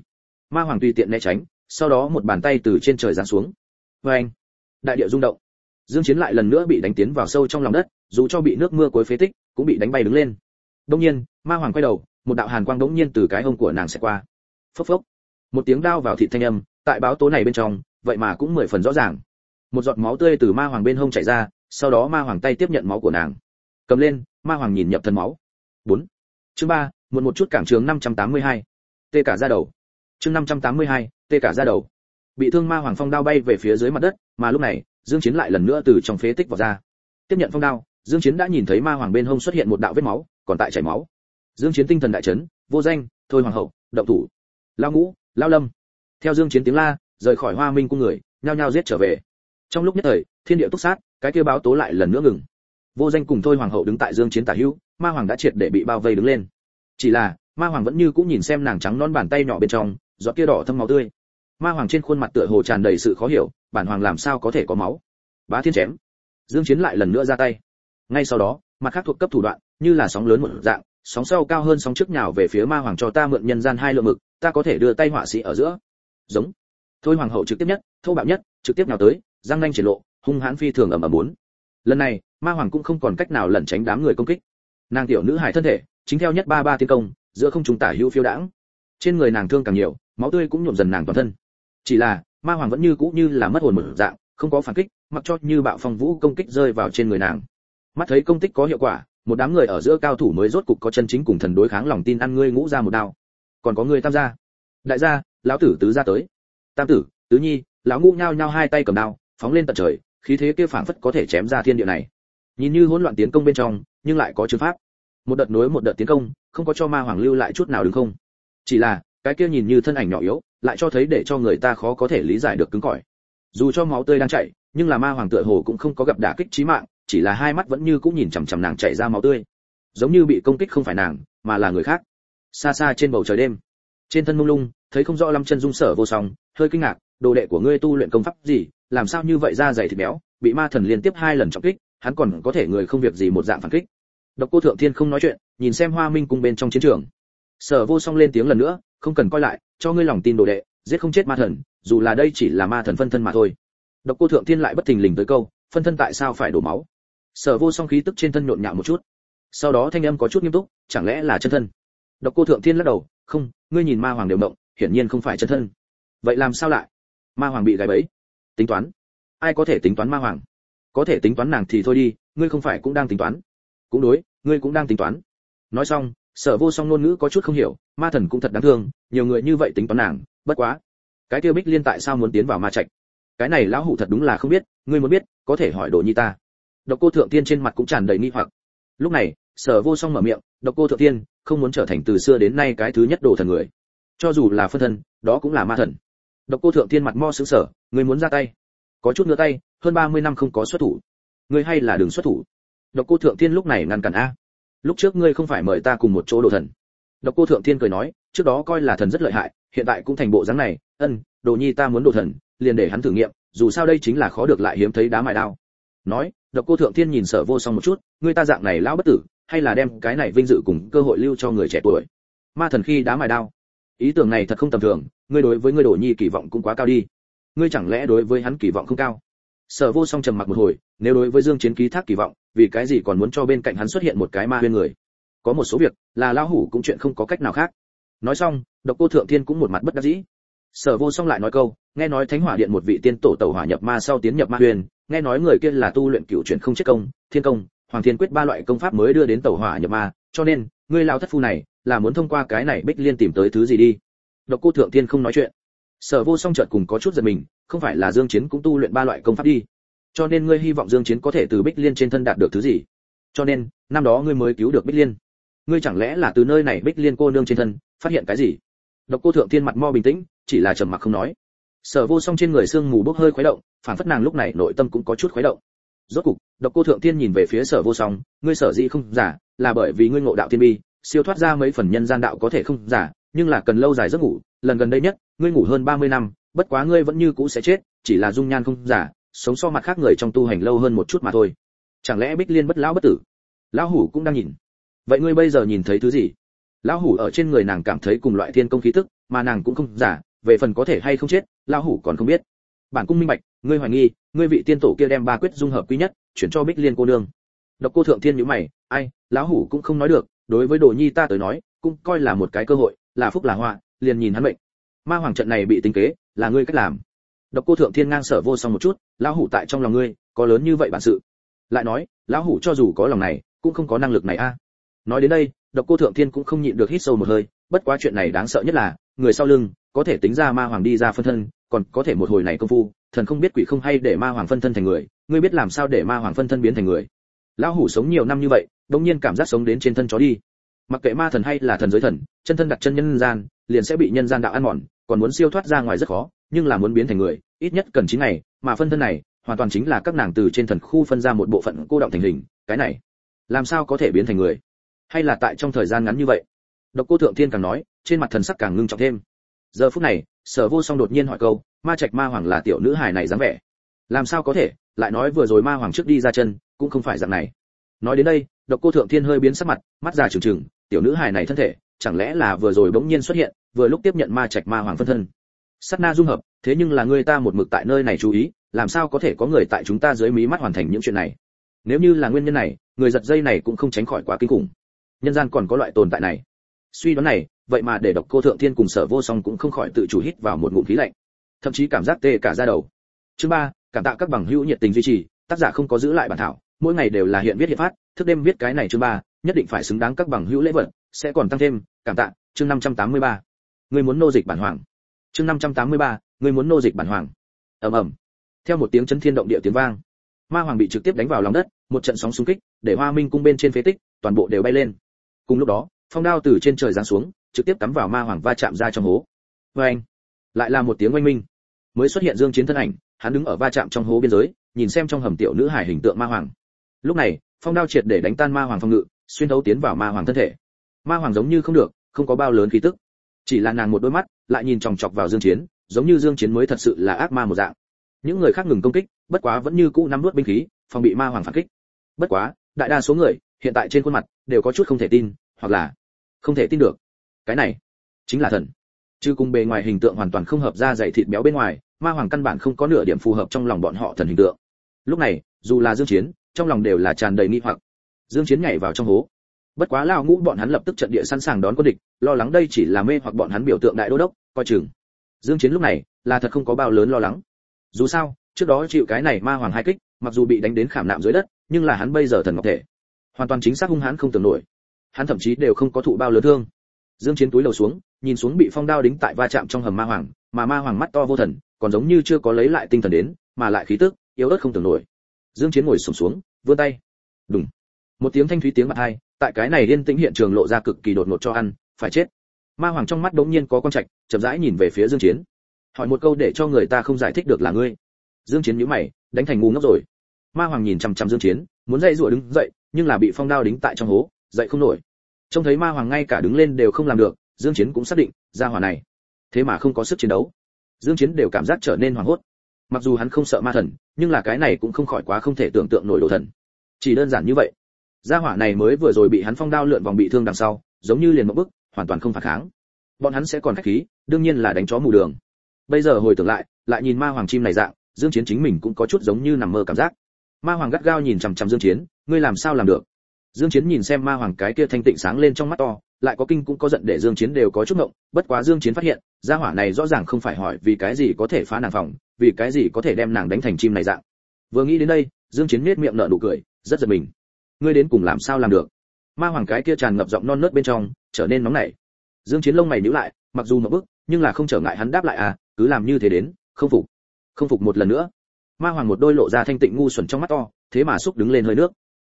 Ma hoàng tùy tiện né tránh, sau đó một bàn tay từ trên trời giáng xuống. Với anh, đại địa rung động. Dương chiến lại lần nữa bị đánh tiến vào sâu trong lòng đất, dù cho bị nước mưa cuối phế tích, cũng bị đánh bay đứng lên. Đột nhiên, ma hoàng quay đầu, một đạo hàn quang đống nhiên từ cái hông của nàng sẽ qua. Phốc phốc. Một tiếng đao vào thịt thanh âm, tại báo tố này bên trong vậy mà cũng mười phần rõ ràng. Một giọt máu tươi từ ma hoàng bên hông chảy ra sau đó ma hoàng tay tiếp nhận máu của nàng. Cầm lên ma hoàng nhìn nhập thần máu. Bốn. Chương ba một một chút cảng trường 582. tê cả ra đầu. Chương 582, tê cả ra đầu. Bị thương ma hoàng phong đao bay về phía dưới mặt đất mà lúc này dương chiến lại lần nữa từ trong phế tích vào ra. Tiếp nhận phong đao dương chiến đã nhìn thấy ma hoàng bên hông xuất hiện một đạo vết máu còn tại chảy máu. Dương chiến tinh thần đại chấn vô danh thôi hoàng hậu động thủ. Lao ngũ lao lâm. Theo dương chiến tiếng la rời khỏi hoa minh cung người, nhao nhao giết trở về. Trong lúc nhất thời, thiên địa túc sát, cái kia báo tố lại lần nữa ngừng. Vô danh cùng thôi hoàng hậu đứng tại dương chiến tả hữu, ma hoàng đã triệt để bị bao vây đứng lên. Chỉ là, ma hoàng vẫn như cũng nhìn xem nàng trắng non bàn tay nhỏ bên trong, giọt kia đỏ thâm máu tươi. Ma hoàng trên khuôn mặt tựa hồ tràn đầy sự khó hiểu, bản hoàng làm sao có thể có máu? Bá thiên chém. Dương chiến lại lần nữa ra tay. Ngay sau đó, mặt khác thuộc cấp thủ đoạn, như là sóng lớn một dạng, sóng sau cao hơn sóng trước nhào về phía ma hoàng cho ta mượn nhân gian hai lượng mực, ta có thể đưa tay họa sĩ ở giữa. Giống thôi hoàng hậu trực tiếp nhất, thô bạo nhất, trực tiếp nào tới, giang nhanh triển lộ, hung hãn phi thường ầm ầm muốn lần này, ma hoàng cũng không còn cách nào lẩn tránh đám người công kích. Nàng tiểu nữ hài thân thể, chính theo nhất ba ba tiến công, giữa không trung tả hữu phiêu đãng. Trên người nàng thương càng nhiều, máu tươi cũng nhuộm dần nàng toàn thân. Chỉ là, ma hoàng vẫn như cũ như là mất hồn một dạng, không có phản kích, mặc cho như bạo phong vũ công kích rơi vào trên người nàng. Mắt thấy công tích có hiệu quả, một đám người ở giữa cao thủ mới rốt cục có chân chính cùng thần đối kháng lòng tin ăn ngươi ngũ ra một đao. Còn có người tham gia. Đại gia, lão tử tứ ra tới tam tử, tứ nhi, lão ngũ nhao nhao hai tay cầm đao, phóng lên tận trời, khí thế kia phảng phất có thể chém ra thiên địa này. Nhìn như hỗn loạn tiến công bên trong, nhưng lại có chứng pháp. Một đợt nối một đợt tiến công, không có cho ma hoàng lưu lại chút nào đứng không. Chỉ là, cái kia nhìn như thân ảnh nhỏ yếu, lại cho thấy để cho người ta khó có thể lý giải được cứng cỏi. Dù cho máu tươi đang chảy, nhưng là ma hoàng tựa hồ cũng không có gặp đả kích chí mạng, chỉ là hai mắt vẫn như cũng nhìn chằm chằm nàng chảy ra máu tươi. Giống như bị công kích không phải nàng, mà là người khác. Xa xa trên bầu trời đêm, trên thân mông lung thấy không rõ lâm chân dung sở vô song, hơi kinh ngạc, đồ đệ của ngươi tu luyện công pháp gì, làm sao như vậy ra dày thịt béo, bị ma thần liên tiếp hai lần trọng kích, hắn còn có thể người không việc gì một dạng phản kích. Độc cô thượng thiên không nói chuyện, nhìn xem hoa minh cung bên trong chiến trường. Sở vô song lên tiếng lần nữa, không cần coi lại, cho ngươi lòng tin đồ đệ, giết không chết ma thần, dù là đây chỉ là ma thần phân thân mà thôi. Độc cô thượng thiên lại bất thình lình tới câu, phân thân tại sao phải đổ máu? Sở vô song khí tức trên thân nhộn nhạo một chút. Sau đó thanh âm có chút nghiêm túc, chẳng lẽ là chân thân? Độc cô thượng thiên lắc đầu, không, ngươi nhìn ma hoàng đều động hiển nhiên không phải chân thân. Vậy làm sao lại? Ma hoàng bị gài bẫy. Tính toán. Ai có thể tính toán ma hoàng? Có thể tính toán nàng thì thôi đi, ngươi không phải cũng đang tính toán. Cũng đối, ngươi cũng đang tính toán. Nói xong, sở vô song ngôn ngữ có chút không hiểu, ma thần cũng thật đáng thương, nhiều người như vậy tính toán nàng, bất quá. Cái kia bích liên tại sao muốn tiến vào ma trạch? Cái này lão hủ thật đúng là không biết, ngươi muốn biết, có thể hỏi đồ nhi ta. Độc cô thượng tiên trên mặt cũng tràn đầy nghi hoặc. Lúc này, sở vô song mở miệng, độc cô thượng tiên, không muốn trở thành từ xưa đến nay cái thứ nhất đồ thần người cho dù là phân thân, đó cũng là ma thần. Độc cô thượng Thiên mặt mo sững sở người muốn ra tay. Có chút ngửa tay, hơn 30 năm không có xuất thủ. Ngươi hay là đừng xuất thủ. Độc cô thượng Thiên lúc này ngăn cản a. Lúc trước ngươi không phải mời ta cùng một chỗ đồ thần. Độc cô thượng Thiên cười nói, trước đó coi là thần rất lợi hại, hiện tại cũng thành bộ dáng này. Ân, đồ nhi ta muốn đồ thần, liền để hắn thử nghiệm, dù sao đây chính là khó được lại hiếm thấy đá mài đao. Nói, độc cô thượng thiên nhìn sở vô song một chút, ngươi ta dạng này lão bất tử, hay là đem cái này vinh dự cùng cơ hội lưu cho người trẻ tuổi. Ma thần khi đá mài đao ý tưởng này thật không tầm thường, ngươi đối với ngươi Đổ nhi kỳ vọng cũng quá cao đi. Ngươi chẳng lẽ đối với hắn kỳ vọng không cao? Sở vô song trầm mặc một hồi, nếu đối với dương chiến ký thác kỳ vọng, vì cái gì còn muốn cho bên cạnh hắn xuất hiện một cái ma huyên người? Có một số việc, là lão hủ cũng chuyện không có cách nào khác. Nói xong, độc cô thượng thiên cũng một mặt bất đắc dĩ. Sở vô song lại nói câu, nghe nói thánh hỏa điện một vị tiên tổ tẩu hỏa nhập ma sau tiến nhập ma huyền, nghe nói người kia là tu luyện cửu chuyển không chết công, thiên công, hoàng thiên quyết ba loại công pháp mới đưa đến tẩu hỏa nhập ma, cho nên, ngươi Lão thất phu này là muốn thông qua cái này bích liên tìm tới thứ gì đi. Độc cô thượng tiên không nói chuyện. Sở vô song chợt cùng có chút giật mình, không phải là dương chiến cũng tu luyện ba loại công pháp đi. Cho nên ngươi hy vọng dương chiến có thể từ bích liên trên thân đạt được thứ gì? Cho nên, năm đó ngươi mới cứu được bích liên. Ngươi chẳng lẽ là từ nơi này bích liên cô nương trên thân, phát hiện cái gì? Độc cô thượng tiên mặt mo bình tĩnh, chỉ là trầm mặc không nói. Sở vô song trên người xương mù bốc hơi khuấy động, phản phất nàng lúc này nội tâm cũng có chút khuấy động. Rốt cục, độc cô thượng tiên nhìn về phía sở vô song, ngươi sở dĩ không giả, là bởi vì ngươi ngộ đạo thiên bi siêu thoát ra mấy phần nhân gian đạo có thể không giả, nhưng là cần lâu dài giấc ngủ, lần gần đây nhất, ngươi ngủ hơn 30 năm, bất quá ngươi vẫn như cũ sẽ chết, chỉ là dung nhan không giả, sống so mặt khác người trong tu hành lâu hơn một chút mà thôi. Chẳng lẽ bích liên bất lão bất tử? Lão hủ cũng đang nhìn. Vậy ngươi bây giờ nhìn thấy thứ gì? Lão hủ ở trên người nàng cảm thấy cùng loại thiên công khí tức, mà nàng cũng không giả, về phần có thể hay không chết, lão hủ còn không biết. Bản cung minh bạch, ngươi hoài nghi, ngươi vị tiên tổ kia đem ba quyết dung hợp quý nhất, chuyển cho bích liên cô nương. Độc cô thượng thiên nhíu mày, ai, lão hủ cũng không nói được đối với đồ nhi ta tới nói, cũng coi là một cái cơ hội, là phúc là họa, liền nhìn hắn mệnh. Ma hoàng trận này bị tính kế, là ngươi cách làm. Độc cô thượng thiên ngang sở vô song một chút, lão hủ tại trong lòng ngươi, có lớn như vậy bản sự. Lại nói, lão hủ cho dù có lòng này, cũng không có năng lực này a. Nói đến đây, độc cô thượng thiên cũng không nhịn được hít sâu một hơi, bất quá chuyện này đáng sợ nhất là, người sau lưng, có thể tính ra ma hoàng đi ra phân thân, còn có thể một hồi này công phu, thần không biết quỷ không hay để ma hoàng phân thân thành người, ngươi biết làm sao để ma hoàng phân thân biến thành người lão hủ sống nhiều năm như vậy, đống nhiên cảm giác sống đến trên thân chó đi. Mặc kệ ma thần hay là thần giới thần, chân thân đặt chân nhân gian, liền sẽ bị nhân gian đạo ăn mòn, còn muốn siêu thoát ra ngoài rất khó, nhưng là muốn biến thành người, ít nhất cần chín ngày, mà phân thân này, hoàn toàn chính là các nàng từ trên thần khu phân ra một bộ phận cô động thành hình, cái này, làm sao có thể biến thành người? Hay là tại trong thời gian ngắn như vậy? Độc cô thượng thiên càng nói, trên mặt thần sắc càng ngưng trọng thêm. Giờ phút này, sở vô song đột nhiên hỏi câu, ma trạch ma hoàng là tiểu nữ hài này dáng vẻ? Làm sao có thể? Lại nói vừa rồi ma hoàng trước đi ra chân cũng không phải dạng này. Nói đến đây, độc cô thượng thiên hơi biến sắc mặt, mắt già trừng trừng, tiểu nữ hài này thân thể, chẳng lẽ là vừa rồi bỗng nhiên xuất hiện, vừa lúc tiếp nhận ma trạch ma hoàng phân thân. Sát na dung hợp, thế nhưng là người ta một mực tại nơi này chú ý, làm sao có thể có người tại chúng ta dưới mí mắt hoàn thành những chuyện này? Nếu như là nguyên nhân này, người giật dây này cũng không tránh khỏi quá kinh khủng. Nhân gian còn có loại tồn tại này. Suy đoán này, vậy mà để độc cô thượng thiên cùng sở vô song cũng không khỏi tự chủ hít vào một ngụm khí lạnh. Thậm chí cảm giác tê cả da đầu. Chương ba, cảm tạ các bằng hữu nhiệt tình duy trì, tác giả không có giữ lại bản thảo mỗi ngày đều là hiện viết hiện phát thức đêm viết cái này chương ba nhất định phải xứng đáng các bằng hữu lễ vật sẽ còn tăng thêm cảm tạ chương 583. người muốn nô dịch bản hoàng. Chương 583, người muốn nô dịch bản hoàng. Ầm ầm. Theo một tiếng chấn thiên động địa tiếng vang ma hoàng bị trực tiếp đánh vào lòng đất một trận sóng xung kích để hoa minh cung bên trên phế tích toàn bộ đều bay lên. Cùng lúc đó phong đao từ trên trời giáng xuống trực tiếp cắm vào ma hoàng va chạm ra trong hố. Vê anh lại là một tiếng oanh minh. Mới xuất hiện dương chiến thân ảnh hắn đứng ở va chạm trong hố biên giới nhìn xem trong hầm tiểu nữ hải hình tượng ma hoàng lúc này, phong đao triệt để đánh tan ma hoàng phong ngự, xuyên thấu tiến vào ma hoàng thân thể. Ma hoàng giống như không được, không có bao lớn khí tức. Chỉ là nàng một đôi mắt, lại nhìn chòng chọc vào dương chiến, giống như dương chiến mới thật sự là ác ma một dạng. Những người khác ngừng công kích, bất quá vẫn như cũ nắm nuốt binh khí, phòng bị ma hoàng phản kích. Bất quá, đại đa số người, hiện tại trên khuôn mặt, đều có chút không thể tin, hoặc là không thể tin được. Cái này, chính là thần. Chứ cùng bề ngoài hình tượng hoàn toàn không hợp ra dày thịt béo bên ngoài, ma hoàng căn bản không có nửa điểm phù hợp trong lòng bọn họ thần hình tượng. Lúc này, dù là dương chiến trong lòng đều là tràn đầy nghi hoặc. Dương chiến nhảy vào trong hố. Bất quá lao ngũ bọn hắn lập tức trận địa sẵn sàng đón quân địch lo lắng đây chỉ là mê hoặc bọn hắn biểu tượng đại đô đốc coi chừng. Dương chiến lúc này là thật không có bao lớn lo lắng. Dù sao trước đó chịu cái này ma hoàng hai kích mặc dù bị đánh đến khảm nạm dưới đất nhưng là hắn bây giờ thần ngọc thể. Hoàn toàn chính xác hung hãn không tưởng nổi. Hắn thậm chí đều không có thụ bao lớn thương. Dương chiến túi đầu xuống nhìn xuống bị phong đao đính tại va chạm trong hầm ma hoàng mà ma hoàng mắt to vô thần còn giống như chưa có lấy lại tinh thần đến mà lại khí tức yếu ớt không tưởng nổi. Dương chiến ngồi sụp xuống, xuống vươn tay. Đùng. Một tiếng thanh thúy tiếng bạc hai, tại cái này yên tĩnh hiện trường lộ ra cực kỳ đột ngột cho ăn, phải chết. Ma hoàng trong mắt đống nhiên có con trạch, chậm rãi nhìn về phía dương chiến. Hỏi một câu để cho người ta không giải thích được là ngươi. Dương chiến nhíu mày, đánh thành ngu ngốc rồi. Ma hoàng nhìn chăm chăm dương chiến, muốn dậy rủa đứng dậy, nhưng là bị phong đao đính tại trong hố, dậy không nổi. Trông thấy ma hoàng ngay cả đứng lên đều không làm được, dương chiến cũng xác định ra hỏa này. Thế mà không có sức chiến đấu. Dương chiến đều cảm giác trở nên hoảng hốt mặc dù hắn không sợ ma thần, nhưng là cái này cũng không khỏi quá không thể tưởng tượng nổi đồ thần. Chỉ đơn giản như vậy, gia hỏa này mới vừa rồi bị hắn phong đao lượn vòng bị thương đằng sau, giống như liền một bức hoàn toàn không phản kháng. Bọn hắn sẽ còn khách khí, đương nhiên là đánh chó mù đường. Bây giờ hồi tưởng lại lại nhìn ma hoàng chim này dạng, dương chiến chính mình cũng có chút giống như nằm mơ cảm giác. Ma hoàng gắt gao nhìn chằm chằm dương chiến, ngươi làm sao làm được? Dương chiến nhìn xem ma hoàng cái kia thanh tịnh sáng lên trong mắt to, lại có kinh cũng có giận để dương chiến đều có chút ngộng, bất quá dương chiến phát hiện, gia hỏa này rõ ràng không phải hỏi vì cái gì có thể phá nàng phòng vì cái gì có thể đem nàng đánh thành chim này dạng? Vừa nghĩ đến đây, dương chiến nét miệng nở nụ cười, rất giật mình. Ngươi đến cùng làm sao làm được? Ma hoàng cái kia tràn ngập giọng non nớt bên trong, trở nên nóng nảy. Dương chiến lông mày nhíu lại, mặc dù một bước, nhưng là không trở ngại hắn đáp lại à cứ làm như thế đến, không phục. Không phục một lần nữa. Ma hoàng một đôi lộ ra thanh tịnh ngu xuẩn trong mắt to, thế mà xúc đứng lên hơi nước.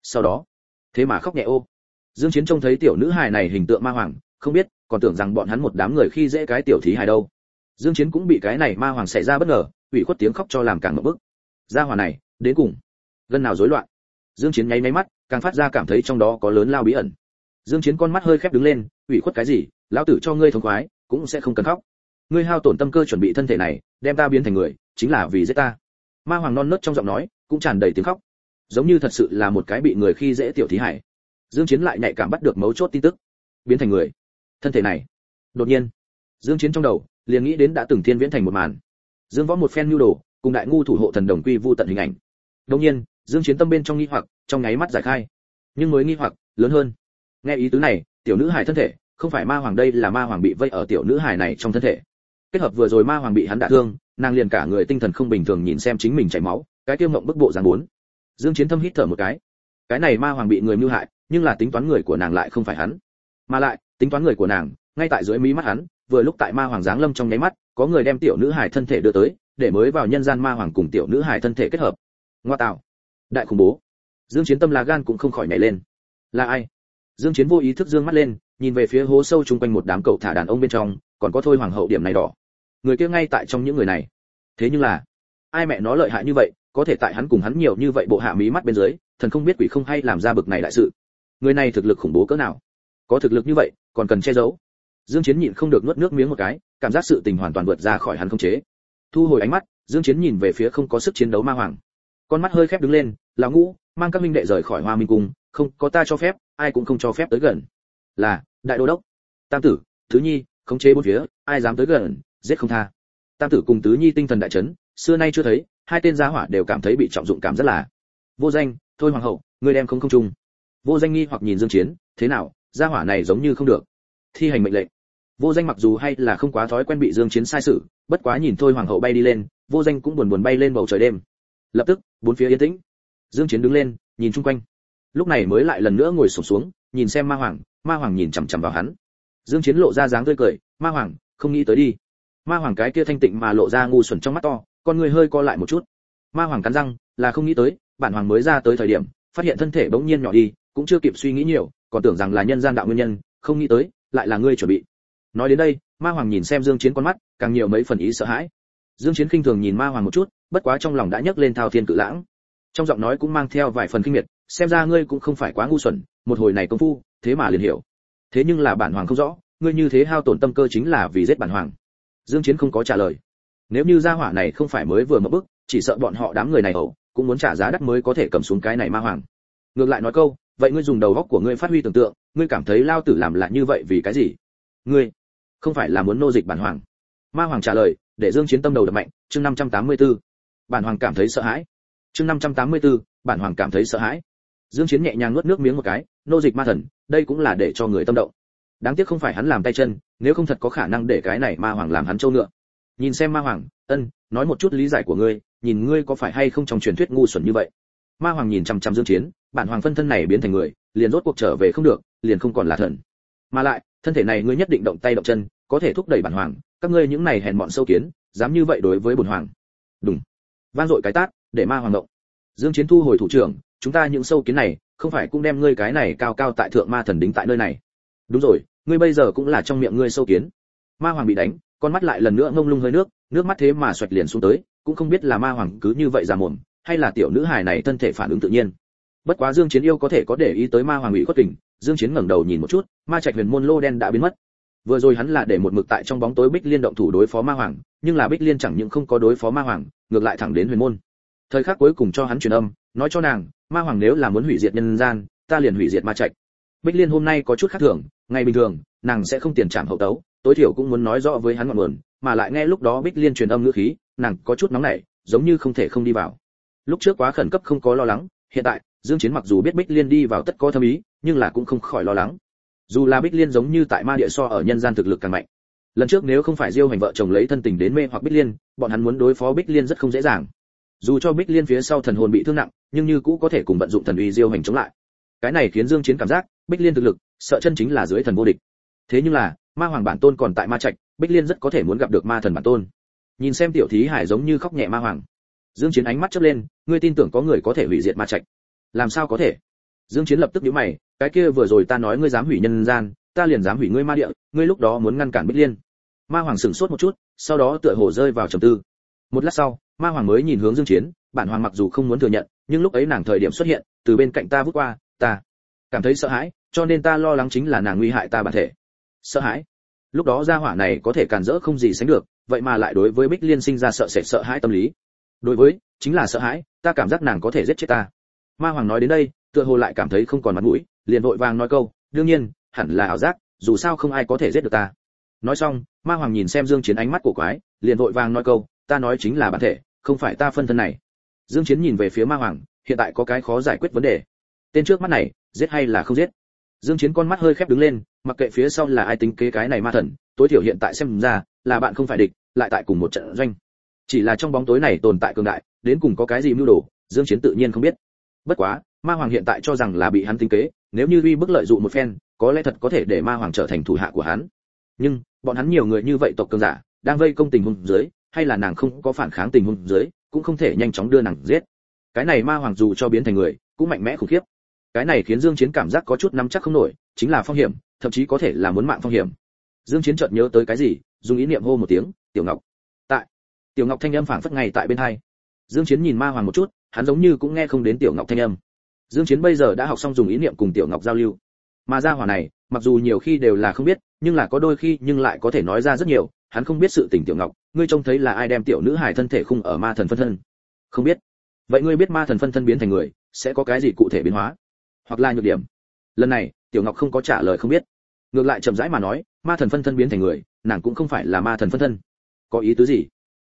Sau đó, thế mà khóc nhẹ ô. Dương chiến trông thấy tiểu nữ hài này hình tượng ma hoàng, không biết, còn tưởng rằng bọn hắn một đám người khi dễ cái tiểu thí hài đâu. Dương chiến cũng bị cái này ma hoàng xảy ra bất ngờ ủy khuất tiếng khóc cho làm càng ngập bức. Gia hỏa này, đến cùng gần nào rối loạn. Dương chiến nháy nháy mắt, càng phát ra cảm thấy trong đó có lớn lao bí ẩn. Dương chiến con mắt hơi khép đứng lên, ủy khuất cái gì, lão tử cho ngươi thống khoái, cũng sẽ không cần khóc. Ngươi hao tổn tâm cơ chuẩn bị thân thể này, đem ta biến thành người, chính là vì giết ta. Ma hoàng non nớt trong giọng nói, cũng tràn đầy tiếng khóc. Giống như thật sự là một cái bị người khi dễ tiểu thí hải. Dương chiến lại nhạy cảm bắt được mấu chốt tin tức. Biến thành người. Thân thể này. Đột nhiên. Dương chiến trong đầu, liền nghĩ đến đã từng thiên viễn thành một màn dương võ một phen nhu đồ, cùng đại ngu thủ hộ thần đồng quy vu tận hình ảnh. Đột nhiên, dương chiến tâm bên trong nghi hoặc, trong nháy mắt giải khai. Nhưng mới nghi hoặc, lớn hơn. Nghe ý tứ này, tiểu nữ hải thân thể, không phải ma hoàng đây là ma hoàng bị vây ở tiểu nữ hải này trong thân thể. Kết hợp vừa rồi ma hoàng bị hắn đả thương, nàng liền cả người tinh thần không bình thường nhìn xem chính mình chảy máu, cái tiêu mộng bức bộ dáng muốn dương chiến thâm hít thở một cái. Cái này ma hoàng bị người mưu hại, nhưng là tính toán người của nàng lại không phải hắn. Mà lại, tính toán người của nàng, ngay tại dưới mí mắt hắn, vừa lúc tại ma hoàng giáng lâm trong nháy mắt có người đem tiểu nữ hải thân thể đưa tới, để mới vào nhân gian ma hoàng cùng tiểu nữ hải thân thể kết hợp. Ngoa tạo. Đại khủng bố. Dương chiến tâm là gan cũng không khỏi nhảy lên. Là ai? Dương chiến vô ý thức dương mắt lên, nhìn về phía hố sâu chung quanh một đám cậu thả đàn ông bên trong, còn có thôi hoàng hậu điểm này đỏ. Người kia ngay tại trong những người này. Thế nhưng là, ai mẹ nó lợi hại như vậy, có thể tại hắn cùng hắn nhiều như vậy bộ hạ mí mắt bên dưới, thần không biết quỷ không hay làm ra bực này đại sự. Người này thực lực khủng bố cỡ nào? Có thực lực như vậy, còn cần che giấu dương chiến nhịn không được nuốt nước miếng một cái, cảm giác sự tình hoàn toàn vượt ra khỏi hắn không chế. Thu hồi ánh mắt, dương chiến nhìn về phía không có sức chiến đấu ma hoàng. Con mắt hơi khép đứng lên là ngũ, mang các minh đệ rời khỏi hoa minh cung, không, có ta cho phép, ai cũng không cho phép tới gần. Là, đại đô đốc. Tam tử thứ nhi, khống chế bốn phía, ai dám tới gần, giết không tha. Tam tử cùng tứ nhi tinh thần đại chấn, xưa nay chưa thấy, hai tên gia hỏa đều cảm thấy bị trọng dụng cảm rất là. Vô danh, thôi hoàng hậu, ngươi đem không không trung vô danh nghi hoặc nhìn dương chiến, thế nào, gia hỏa này giống như không được thi hành mệnh lệnh. Vô danh mặc dù hay là không quá thói quen bị dương chiến sai sử, bất quá nhìn thôi hoàng hậu bay đi lên vô danh cũng buồn buồn bay lên bầu trời đêm. Lập tức bốn phía yên tĩnh. Dương chiến đứng lên nhìn chung quanh. Lúc này mới lại lần nữa ngồi sụp xuống, xuống nhìn xem ma hoàng ma hoàng nhìn chằm chằm vào hắn. Dương chiến lộ ra dáng tươi cười ma hoàng không nghĩ tới đi. Ma hoàng cái kia thanh tịnh mà lộ ra ngu xuẩn trong mắt to con người hơi co lại một chút. Ma hoàng cắn răng là không nghĩ tới bản hoàng mới ra tới thời điểm phát hiện thân thể bỗng nhiên nhỏ đi cũng chưa kịp suy nghĩ nhiều còn tưởng rằng là nhân gian đạo nguyên nhân không nghĩ tới lại là ngươi chuẩn bị. Nói đến đây, ma hoàng nhìn xem dương chiến con mắt, càng nhiều mấy phần ý sợ hãi. Dương chiến khinh thường nhìn ma hoàng một chút, bất quá trong lòng đã nhấc lên thao thiên cự lãng. Trong giọng nói cũng mang theo vài phần kinh miệt, xem ra ngươi cũng không phải quá ngu xuẩn, một hồi này công phu, thế mà liền hiểu. Thế nhưng là bản hoàng không rõ, ngươi như thế hao tổn tâm cơ chính là vì giết bản hoàng. Dương chiến không có trả lời. Nếu như gia hỏa này không phải mới vừa mở bức chỉ sợ bọn họ đám người này ẩu, cũng muốn trả giá đắt mới có thể cầm xuống cái này ma hoàng. Ngược lại nói câu vậy ngươi dùng đầu óc của ngươi phát huy tưởng tượng ngươi cảm thấy lao tử làm lại như vậy vì cái gì? Ngươi không phải là muốn nô dịch bản hoàng. Ma hoàng trả lời để dương chiến tâm đầu đập mạnh chương 584. bản hoàng cảm thấy sợ hãi. Chương 584, bản hoàng cảm thấy sợ hãi. Dương chiến nhẹ nhàng nuốt nước miếng một cái nô dịch ma thần đây cũng là để cho người tâm động. Đáng tiếc không phải hắn làm tay chân nếu không thật có khả năng để cái này ma hoàng làm hắn trâu ngựa. Nhìn xem ma hoàng ân nói một chút lý giải của ngươi nhìn ngươi có phải hay không trong truyền thuyết ngu xuẩn như vậy. Ma hoàng nhìn chăm chăm dương chiến bản hoàng phân thân này biến thành người, liền rốt cuộc trở về không được, liền không còn là thần. Mà lại, thân thể này ngươi nhất định động tay động chân, có thể thúc đẩy bản hoàng, các ngươi những này hèn mọn sâu kiến, dám như vậy đối với bổn hoàng. Đúng vang dội cái tát, để ma hoàng động. Dương chiến thu hồi thủ trưởng, chúng ta những sâu kiến này, không phải cũng đem ngươi cái này cao cao tại thượng ma thần đính tại nơi này. Đúng rồi, ngươi bây giờ cũng là trong miệng ngươi sâu kiến. Ma hoàng bị đánh, con mắt lại lần nữa ngông lung hơi nước nước mắt thế mà xoạch liền xuống tới, cũng không biết là ma hoàng cứ như vậy ra mồm hay là tiểu nữ hài này thân thể phản ứng tự nhiên bất quá dương chiến yêu có thể có để ý tới ma hoàng ủy khuất tình dương chiến ngẩng đầu nhìn một chút, ma trạch huyền môn lô đen đã biến mất. Vừa rồi hắn là để một mực tại trong bóng tối bích liên động thủ đối phó ma hoàng, nhưng là bích liên chẳng những không có đối phó ma hoàng, ngược lại thẳng đến huyền môn. Thời khắc cuối cùng cho hắn truyền âm, nói cho nàng, ma hoàng nếu là muốn hủy diệt nhân gian, ta liền hủy diệt ma trạch. Bích liên hôm nay có chút khác thường, ngày bình thường, nàng sẽ không tiền trảm hậu tấu, tối thiểu cũng muốn nói rõ với hắn ngọn nguồn, mà lại nghe lúc đó bích liên truyền âm ngữ khí, nàng có chút nóng nảy, giống như không thể không đi vào. Lúc trước quá khẩn cấp không có lo lắng hiện tại, dương chiến mặc dù biết bích liên đi vào tất có thâm ý, nhưng là cũng không khỏi lo lắng. Dù là bích liên giống như tại ma địa so ở nhân gian thực lực càng mạnh. Lần trước nếu không phải diêu hành vợ chồng lấy thân tình đến mê hoặc bích liên, bọn hắn muốn đối phó bích liên rất không dễ dàng. Dù cho bích liên phía sau thần hồn bị thương nặng, nhưng như cũ có thể cùng vận dụng thần uy diêu hành chống lại. Cái này khiến dương chiến cảm giác, bích liên thực lực, sợ chân chính là dưới thần vô địch. Thế nhưng là, ma hoàng bản tôn còn tại ma trạch, bích liên rất có thể muốn gặp được ma thần bản tôn. Nhìn xem tiểu thí hải giống như khóc nhẹ ma hoàng dương chiến ánh mắt chớp lên, ngươi tin tưởng có người có thể hủy diệt ma trạch? Làm sao có thể? Dương chiến lập tức nhíu mày, cái kia vừa rồi ta nói ngươi dám hủy nhân gian, ta liền dám hủy ngươi ma địa, ngươi lúc đó muốn ngăn cản bích liên. Ma hoàng sửng sốt một chút, sau đó tựa hồ rơi vào trầm tư. Một lát sau, ma hoàng mới nhìn hướng dương chiến, bản hoàng mặc dù không muốn thừa nhận, nhưng lúc ấy nàng thời điểm xuất hiện, từ bên cạnh ta vút qua, ta cảm thấy sợ hãi, cho nên ta lo lắng chính là nàng nguy hại ta bản thể. Sợ hãi? Lúc đó gia hỏa này có thể cản rỡ không gì sánh được, vậy mà lại đối với bích liên sinh ra sợ sệt sợ hãi tâm lý đối với, chính là sợ hãi, ta cảm giác nàng có thể giết chết ta. Ma hoàng nói đến đây, tựa hồ lại cảm thấy không còn mặt mũi, liền vội vàng nói câu, đương nhiên, hẳn là ảo giác, dù sao không ai có thể giết được ta. Nói xong, ma hoàng nhìn xem dương chiến ánh mắt của quái, liền vội vàng nói câu, ta nói chính là bản thể, không phải ta phân thân này. Dương chiến nhìn về phía ma hoàng, hiện tại có cái khó giải quyết vấn đề. Tên trước mắt này, giết hay là không giết? Dương chiến con mắt hơi khép đứng lên, mặc kệ phía sau là ai tính kế cái này ma thần, tối thiểu hiện tại xem ra, là bạn không phải địch, lại tại cùng một trận doanh chỉ là trong bóng tối này tồn tại cường đại, đến cùng có cái gì mưu đồ, dương chiến tự nhiên không biết. Bất quá, ma hoàng hiện tại cho rằng là bị hắn tính kế, nếu như uy bức lợi dụng một phen, có lẽ thật có thể để ma hoàng trở thành thủ hạ của hắn. Nhưng, bọn hắn nhiều người như vậy tộc cường giả, đang vây công tình huống dưới, hay là nàng không có phản kháng tình huống dưới, cũng không thể nhanh chóng đưa nàng giết. Cái này ma hoàng dù cho biến thành người, cũng mạnh mẽ khủng khiếp. Cái này khiến dương chiến cảm giác có chút nắm chắc không nổi, chính là phong hiểm, thậm chí có thể là muốn mạng phong hiểm. Dương chiến chợt nhớ tới cái gì, dùng ý niệm hô một tiếng, tiểu ngọc tiểu ngọc thanh âm phảng phất ngay tại bên hai. Dương chiến nhìn ma hoàng một chút, hắn giống như cũng nghe không đến tiểu ngọc thanh âm. Dương chiến bây giờ đã học xong dùng ý niệm cùng tiểu ngọc giao lưu. Mà gia hỏa này, mặc dù nhiều khi đều là không biết, nhưng là có đôi khi nhưng lại có thể nói ra rất nhiều, hắn không biết sự tình tiểu ngọc, ngươi trông thấy là ai đem tiểu nữ hài thân thể khung ở ma thần phân thân? Không biết. Vậy ngươi biết ma thần phân thân biến thành người, sẽ có cái gì cụ thể biến hóa? Hoặc là nhược điểm? Lần này, tiểu ngọc không có trả lời không biết. Ngược lại chậm rãi mà nói, ma thần phân thân biến thành người, nàng cũng không phải là ma thần phân thân. Có ý tứ gì?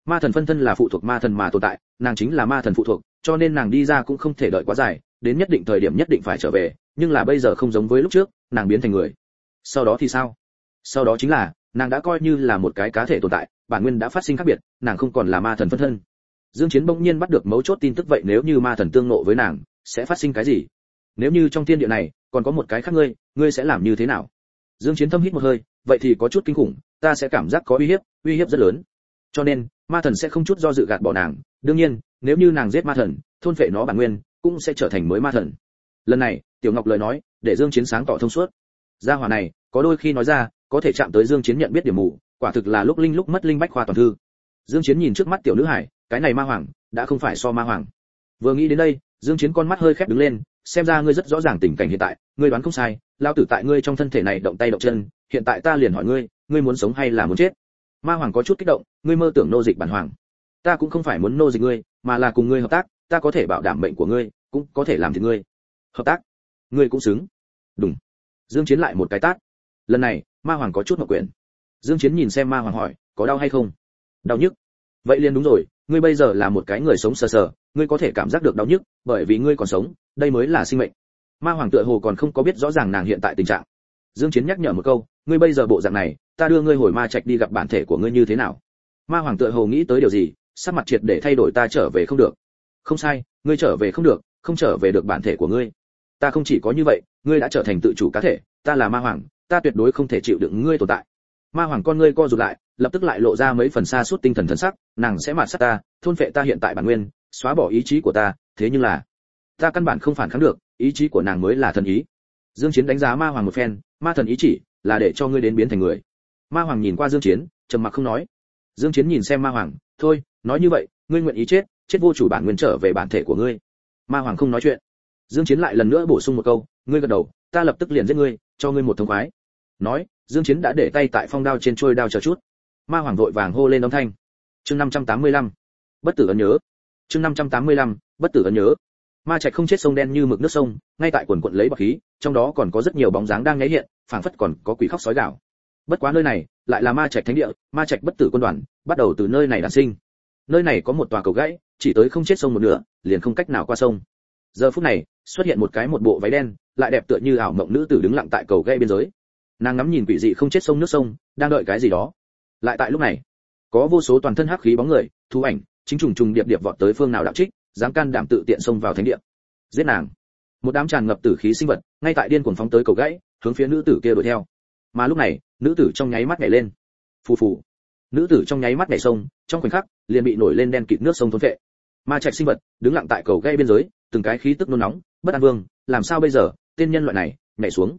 Ma thần phân thân là phụ thuộc ma thần mà tồn tại, nàng chính là ma thần phụ thuộc, cho nên nàng đi ra cũng không thể đợi quá dài, đến nhất định thời điểm nhất định phải trở về, nhưng là bây giờ không giống với lúc trước, nàng biến thành người. Sau đó thì sao? Sau đó chính là, nàng đã coi như là một cái cá thể tồn tại, bản nguyên đã phát sinh khác biệt, nàng không còn là ma thần phân thân. Dương chiến bỗng nhiên bắt được mấu chốt tin tức vậy nếu như ma thần tương nộ với nàng, sẽ phát sinh cái gì? Nếu như trong thiên địa này, còn có một cái khác ngươi ngươi sẽ làm như thế nào? Dương chiến thâm hít một hơi, vậy thì có chút kinh khủng, ta sẽ cảm giác có uy hiếp uy hiếp rất lớn cho nên, ma thần sẽ không chút do dự gạt bỏ nàng. Đương nhiên, nếu như nàng giết ma thần, thôn phệ nó bản nguyên, cũng sẽ trở thành mới ma thần. Lần này, tiểu ngọc lời nói, để dương chiến sáng tỏ thông suốt. Gia hỏa này, có đôi khi nói ra, có thể chạm tới dương chiến nhận biết điểm mù, quả thực là lúc linh lúc mất linh bách khoa toàn thư. Dương chiến nhìn trước mắt tiểu nữ hải, cái này ma hoàng, đã không phải so ma hoàng. Vừa nghĩ đến đây, dương chiến con mắt hơi khép đứng lên, xem ra ngươi rất rõ ràng tình cảnh hiện tại, ngươi đoán không sai lao tử tại ngươi trong thân thể này động tay động chân, hiện tại ta liền hỏi ngươi ngươi muốn sống hay là muốn chết? Ma hoàng có chút kích động, ngươi mơ tưởng nô dịch bản hoàng. Ta cũng không phải muốn nô dịch ngươi, mà là cùng ngươi hợp tác, ta có thể bảo đảm bệnh của ngươi, cũng có thể làm thì ngươi. Hợp tác? Ngươi cũng xứng. Đúng dương chiến lại một cái tát. Lần này, ma hoàng có chút mặc quyền dương chiến nhìn xem ma hoàng hỏi, có đau hay không? Đau nhức. Vậy liền đúng rồi, ngươi bây giờ là một cái người sống sờ sờ, ngươi có thể cảm giác được đau nhức, bởi vì ngươi còn sống, đây mới là sinh mệnh. Ma hoàng tựa hồ còn không có biết rõ ràng nàng hiện tại tình trạng. Dương chiến nhắc nhở một câu, ngươi bây giờ bộ dạng này ta đưa ngươi hồi ma trạch đi gặp bản thể của ngươi như thế nào? Ma hoàng tựa hồ nghĩ tới điều gì, sắc mặt triệt để thay đổi, ta trở về không được. Không sai, ngươi trở về không được, không trở về được bản thể của ngươi. Ta không chỉ có như vậy, ngươi đã trở thành tự chủ cá thể, ta là ma hoàng, ta tuyệt đối không thể chịu đựng ngươi tồn tại. Ma hoàng con ngươi co rụt lại, lập tức lại lộ ra mấy phần xa suốt tinh thần thần sắc, nàng sẽ mạt sát ta, thôn phệ ta hiện tại bản nguyên, xóa bỏ ý chí của ta, thế nhưng là, ta căn bản không phản kháng được, ý chí của nàng mới là thần ý. Dương chiến đánh giá ma hoàng một phen, ma thần ý chỉ là để cho ngươi đến biến thành người ma hoàng nhìn qua dương chiến, trầm mặc không nói. Dương chiến nhìn xem ma hoàng, thôi, nói như vậy, ngươi nguyện ý chết chết vô chủ bản nguyên trở về bản thể của ngươi. Ma hoàng không nói chuyện. Dương chiến lại lần nữa bổ sung một câu, ngươi gật đầu, ta lập tức liền giết ngươi, cho ngươi một thông khoái. Nói, dương chiến đã để tay tại phong đao trên trôi đao chờ chút. Ma hoàng vội vàng hô lên âm thanh. Chương 585 bất tử ấn nhớ. Chương 585 bất tử ấn nhớ. Ma trạch không chết sông đen như mực nước sông, ngay tại quần quận lấy bạc khí, trong đó còn có rất nhiều bóng dáng đang nháy hiện, phảng phất còn có quỷ khóc sói gào bất quá nơi này lại là ma trạch thánh địa, ma trạch bất tử quân đoàn, bắt đầu từ nơi này đản sinh. Nơi này có một tòa cầu gãy, chỉ tới không chết sông một nửa, liền không cách nào qua sông. Giờ phút này, xuất hiện một cái một bộ váy đen, lại đẹp tựa như ảo mộng nữ tử đứng lặng tại cầu gãy biên giới. Nàng ngắm nhìn quỷ dị không chết sông nước sông, đang đợi cái gì đó. Lại tại lúc này, có vô số toàn thân hắc khí bóng người thu ảnh, chính trùng trùng điệp điệp vọt tới phương nào đạo trích, dám can đảm tự tiện xông vào thánh địa. Giết nàng. Một đám tràn ngập tử khí sinh vật, ngay tại điên cuồng phóng tới cầu gãy, hướng phía nữ tử kia đuổi theo mà lúc này, nữ tử trong nháy mắt nhảy lên. Phù phù. Nữ tử trong nháy mắt nhảy sông, trong khoảnh khắc, liền bị nổi lên đen kịt nước sông thôn vệ ma trạch sinh vật, đứng lặng tại cầu gây biên giới, từng cái khí tức nôn nóng, bất an vương, làm sao bây giờ, tên nhân loại này, nhảy xuống.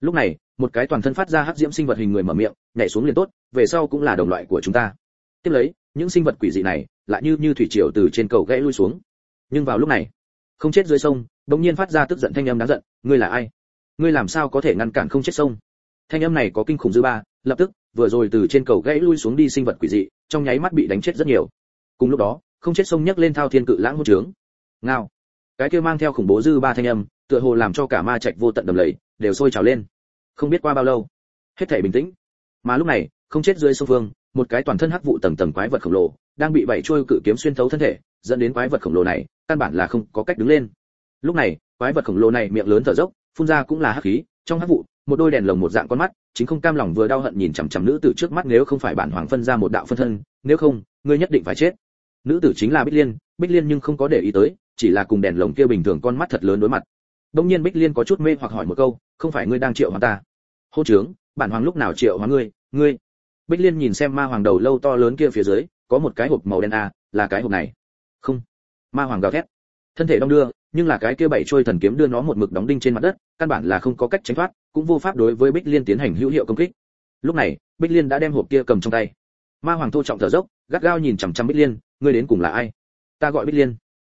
Lúc này, một cái toàn thân phát ra hắc diễm sinh vật hình người mở miệng, nhảy xuống liền tốt, về sau cũng là đồng loại của chúng ta. Tiếp lấy, những sinh vật quỷ dị này, lại như như thủy triều từ trên cầu gãy lui xuống. Nhưng vào lúc này, không chết dưới sông bỗng nhiên phát ra tức giận thanh âm đáng giận, ngươi là ai? Ngươi làm sao có thể ngăn cản không chết sông? Thanh âm này có kinh khủng dư ba, lập tức, vừa rồi từ trên cầu gãy lui xuống đi sinh vật quỷ dị, trong nháy mắt bị đánh chết rất nhiều. Cùng lúc đó, không chết sông nhấc lên thao thiên cự lãng hô trướng. Ngao. Cái kia mang theo khủng bố dư ba thanh âm, tựa hồ làm cho cả ma trạch vô tận đầm lầy, đều sôi trào lên. Không biết qua bao lâu, hết thảy bình tĩnh. Mà lúc này, không chết dưới sông phương, một cái toàn thân hắc vụ tầng tầng quái vật khổng lồ, đang bị bảy chuôi cự kiếm xuyên thấu thân thể, dẫn đến quái vật khổng lồ này, căn bản là không có cách đứng lên. Lúc này, quái vật khổng lồ này miệng lớn thở dốc, phun ra cũng là hắc khí, trong hắc vụ một đôi đèn lồng một dạng con mắt, chính không cam lòng vừa đau hận nhìn chằm chằm nữ tử trước mắt, nếu không phải bản hoàng phân ra một đạo phân thân, nếu không, ngươi nhất định phải chết. Nữ tử chính là bích liên bích liên nhưng không có để ý tới, chỉ là cùng đèn lồng kia bình thường con mắt thật lớn đối mặt. Đông nhiên bích liên có chút mê hoặc hỏi một câu, không phải ngươi đang triệu hoàng ta? Hô trướng bản hoàng lúc nào triệu hoàng ngươi? Ngươi. Bích liên nhìn xem ma hoàng đầu lâu to lớn kia phía dưới, có một cái hộp màu đen a là cái hộp này. Không. Ma hoàng gào thét. Thân thể đông đưa nhưng là cái kia bảy trôi thần kiếm đưa nó một mực đóng đinh trên mặt đất, căn bản là không có cách tránh thoát, cũng vô pháp đối với bích liên tiến hành hữu hiệu công kích. Lúc này, bích liên đã đem hộp kia cầm trong tay. Ma hoàng thô trọng thở dốc, gắt gao nhìn chằm chằm bích liên, ngươi đến cùng là ai? Ta gọi bích liên.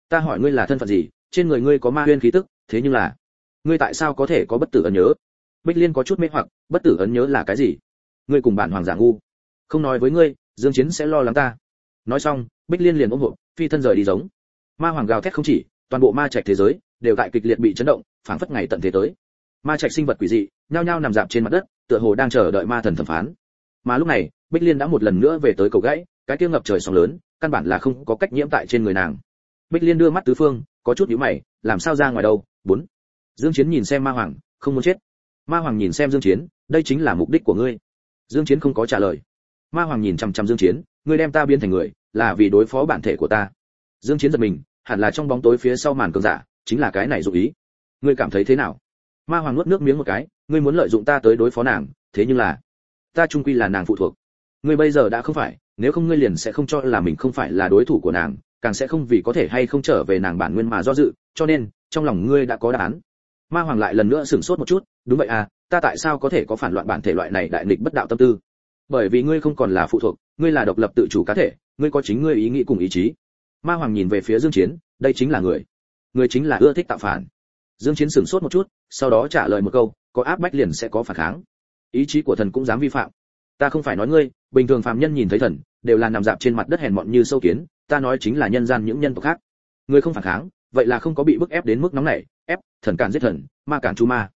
Ta hỏi ngươi là thân phận gì? Trên người ngươi có ma huyên khí tức, thế nhưng là, ngươi tại sao có thể có bất tử ấn nhớ? Bích liên có chút mê hoặc, bất tử ấn nhớ là cái gì? Ngươi cùng bản hoàng giả ngu, không nói với ngươi, dương chiến sẽ lo lắng ta. Nói xong, bích liên liền ôm hộp, phi thân rời đi giống. Ma hoàng gào thét không chỉ toàn bộ ma trạch thế giới đều tại kịch liệt bị chấn động, phảng phất ngày tận thế tới. Ma trạch sinh vật quỷ dị, nhao nhao nằm dạp trên mặt đất, tựa hồ đang chờ đợi ma thần thẩm phán. Mà lúc này, bích liên đã một lần nữa về tới cầu gãy, cái kia ngập trời sóng lớn, căn bản là không có cách nhiễm tại trên người nàng. Bích liên đưa mắt tứ phương, có chút nhíu mày, làm sao ra ngoài đâu? Bốn. Dương chiến nhìn xem ma hoàng, không muốn chết. Ma hoàng nhìn xem dương chiến, đây chính là mục đích của ngươi. Dương chiến không có trả lời. Ma hoàng nhìn chăm chăm dương chiến, ngươi đem ta biến thành người, là vì đối phó bản thể của ta. Dương chiến giật mình hẳn là trong bóng tối phía sau màn cường giả, chính là cái này dụng ý. Ngươi cảm thấy thế nào? Ma hoàng nuốt nước miếng một cái, ngươi muốn lợi dụng ta tới đối phó nàng, thế nhưng là, ta trung quy là nàng phụ thuộc. Ngươi bây giờ đã không phải, nếu không ngươi liền sẽ không cho là mình không phải là đối thủ của nàng, càng sẽ không vì có thể hay không trở về nàng bản nguyên mà do dự, cho nên, trong lòng ngươi đã có đáp án. Ma hoàng lại lần nữa sửng sốt một chút, đúng vậy à ta tại sao có thể có phản loạn bản thể loại này đại nghịch bất đạo tâm tư? Bởi vì ngươi không còn là phụ thuộc, ngươi là độc lập tự chủ cá thể, ngươi có chính ngươi ý nghĩ cùng ý chí ma hoàng nhìn về phía dương chiến, đây chính là người. Người chính là ưa thích tạo phản. Dương chiến sửng sốt một chút, sau đó trả lời một câu, có áp bách liền sẽ có phản kháng. Ý chí của thần cũng dám vi phạm. Ta không phải nói ngươi, bình thường phàm nhân nhìn thấy thần, đều là nằm dạp trên mặt đất hèn mọn như sâu kiến, ta nói chính là nhân gian những nhân tộc khác. Ngươi không phản kháng, vậy là không có bị bức ép đến mức nóng này ép, thần cản giết thần, ma cản chu ma.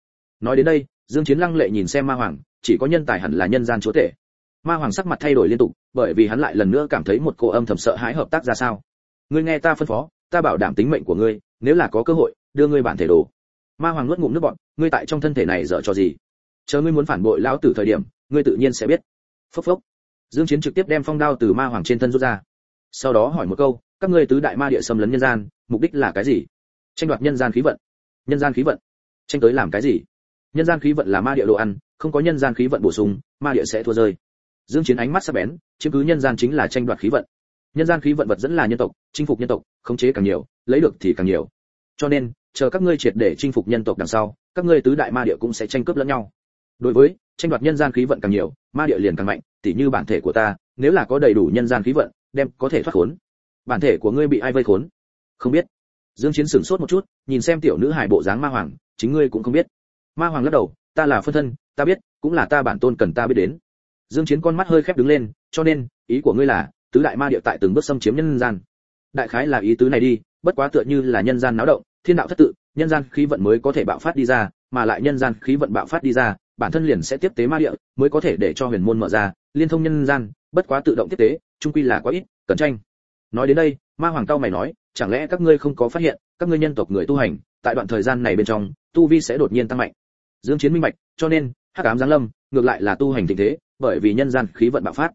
Nói đến đây, dương chiến lăng lệ nhìn xem ma hoàng, chỉ có nhân tài hẳn là nhân gian chúa tể. Ma hoàng sắc mặt thay đổi liên tục, bởi vì hắn lại lần nữa cảm thấy một cô âm thầm sợ hãi hợp tác ra sao ngươi nghe ta phân phó, ta bảo đảm tính mệnh của ngươi, nếu là có cơ hội, đưa ngươi bản thể đồ. Ma hoàng nuốt ngụm nước bọt, ngươi tại trong thân thể này dở cho gì? Chờ ngươi muốn phản bội lão tử thời điểm, ngươi tự nhiên sẽ biết. Phốc phốc. Dương chiến trực tiếp đem phong đao từ ma hoàng trên thân rút ra. Sau đó hỏi một câu, các ngươi tứ đại ma địa xâm lấn nhân gian, mục đích là cái gì? Tranh đoạt nhân gian khí vận. Nhân gian khí vận. Tranh tới làm cái gì? Nhân gian khí vận là ma địa đồ ăn, không có nhân gian khí vận bổ sung, ma địa sẽ thua rơi. Dương chiến ánh mắt sắc bén, chiếm cứ nhân gian chính là tranh đoạt khí vận nhân gian khí vận vật dẫn là nhân tộc, chinh phục nhân tộc, khống chế càng nhiều, lấy được thì càng nhiều. Cho nên, chờ các ngươi triệt để chinh phục nhân tộc đằng sau, các ngươi tứ đại ma địa cũng sẽ tranh cướp lẫn nhau. Đối với, tranh đoạt nhân gian khí vận càng nhiều, ma địa liền càng mạnh, tỉ như bản thể của ta, nếu là có đầy đủ nhân gian khí vận, đem có thể thoát khốn. Bản thể của ngươi bị ai vây khốn? Không biết. Dương chiến sửng sốt một chút, nhìn xem tiểu nữ hài bộ dáng ma hoàng, chính ngươi cũng không biết. Ma hoàng lắc đầu, ta là phân thân, ta biết, cũng là ta bản tôn cần ta biết đến. Dương chiến con mắt hơi khép đứng lên, cho nên, ý của ngươi là tứ đại ma địa tại từng bước xâm chiếm nhân gian. Đại khái là ý tứ này đi, bất quá tựa như là nhân gian náo động, thiên đạo thất tự, nhân gian khí vận mới có thể bạo phát đi ra, mà lại nhân gian khí vận bạo phát đi ra, bản thân liền sẽ tiếp tế ma địa, mới có thể để cho huyền môn mở ra, liên thông nhân gian, bất quá tự động tiếp tế trung quy là quá ít, cẩn tranh. Nói đến đây, ma hoàng cao mày nói, chẳng lẽ các ngươi không có phát hiện, các ngươi nhân tộc người tu hành, tại đoạn thời gian này bên trong, tu vi sẽ đột nhiên tăng mạnh? Dương chiến minh bạch, cho nên, hắc ám giáng lâm, ngược lại là tu hành tình thế, bởi vì nhân gian khí vận bạo phát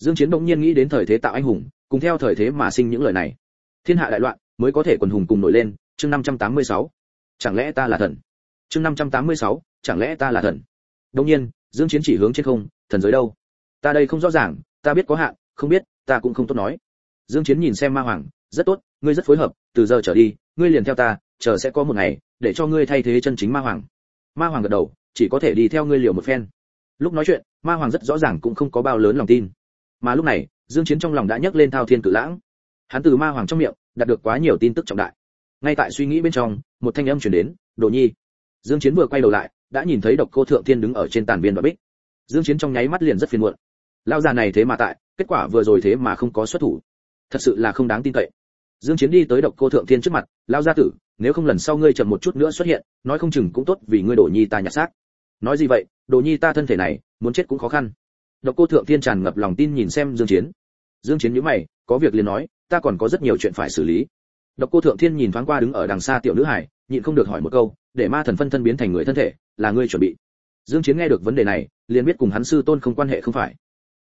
dương chiến đột nhiên nghĩ đến thời thế tạo anh hùng cùng theo thời thế mà sinh những lời này. Thiên hạ đại loạn mới có thể quần hùng cùng nổi lên chương 586. chẳng lẽ ta là thần? Chương 586, chẳng lẽ ta là thần? Đột nhiên dương chiến chỉ hướng trên không thần giới đâu? Ta đây không rõ ràng ta biết có hạn không biết ta cũng không tốt nói. Dương chiến nhìn xem ma hoàng rất tốt ngươi rất phối hợp từ giờ trở đi ngươi liền theo ta chờ sẽ có một ngày để cho ngươi thay thế chân chính ma hoàng. Ma hoàng gật đầu chỉ có thể đi theo ngươi liều một phen. Lúc nói chuyện ma hoàng rất rõ ràng cũng không có bao lớn lòng tin mà lúc này, dương chiến trong lòng đã nhấc lên thao thiên cử lãng. Hắn từ ma hoàng trong miệng, đạt được quá nhiều tin tức trọng đại. Ngay tại suy nghĩ bên trong, một thanh âm truyền đến, đồ nhi. Dương chiến vừa quay đầu lại, đã nhìn thấy độc cô thượng thiên đứng ở trên tàn viên đoạn bích. Dương chiến trong nháy mắt liền rất phiền muộn. Lao già này thế mà tại, kết quả vừa rồi thế mà không có xuất thủ. Thật sự là không đáng tin cậy. Dương chiến đi tới độc cô thượng thiên trước mặt lao gia tử, nếu không lần sau ngươi chậm một chút nữa xuất hiện, nói không chừng cũng tốt vì ngươi đổ nhi ta nhặt xác. Nói gì vậy? Đồ nhi ta thân thể này, muốn chết cũng khó khăn độc cô thượng thiên tràn ngập lòng tin nhìn xem dương chiến. Dương chiến nhíu mày, có việc liền nói, ta còn có rất nhiều chuyện phải xử lý. Độc cô thượng thiên nhìn thoáng qua đứng ở đằng xa tiểu nữ hải, nhịn không được hỏi một câu, để ma thần phân thân biến thành người thân thể, là ngươi chuẩn bị. Dương chiến nghe được vấn đề này, liền biết cùng hắn sư tôn không quan hệ không phải.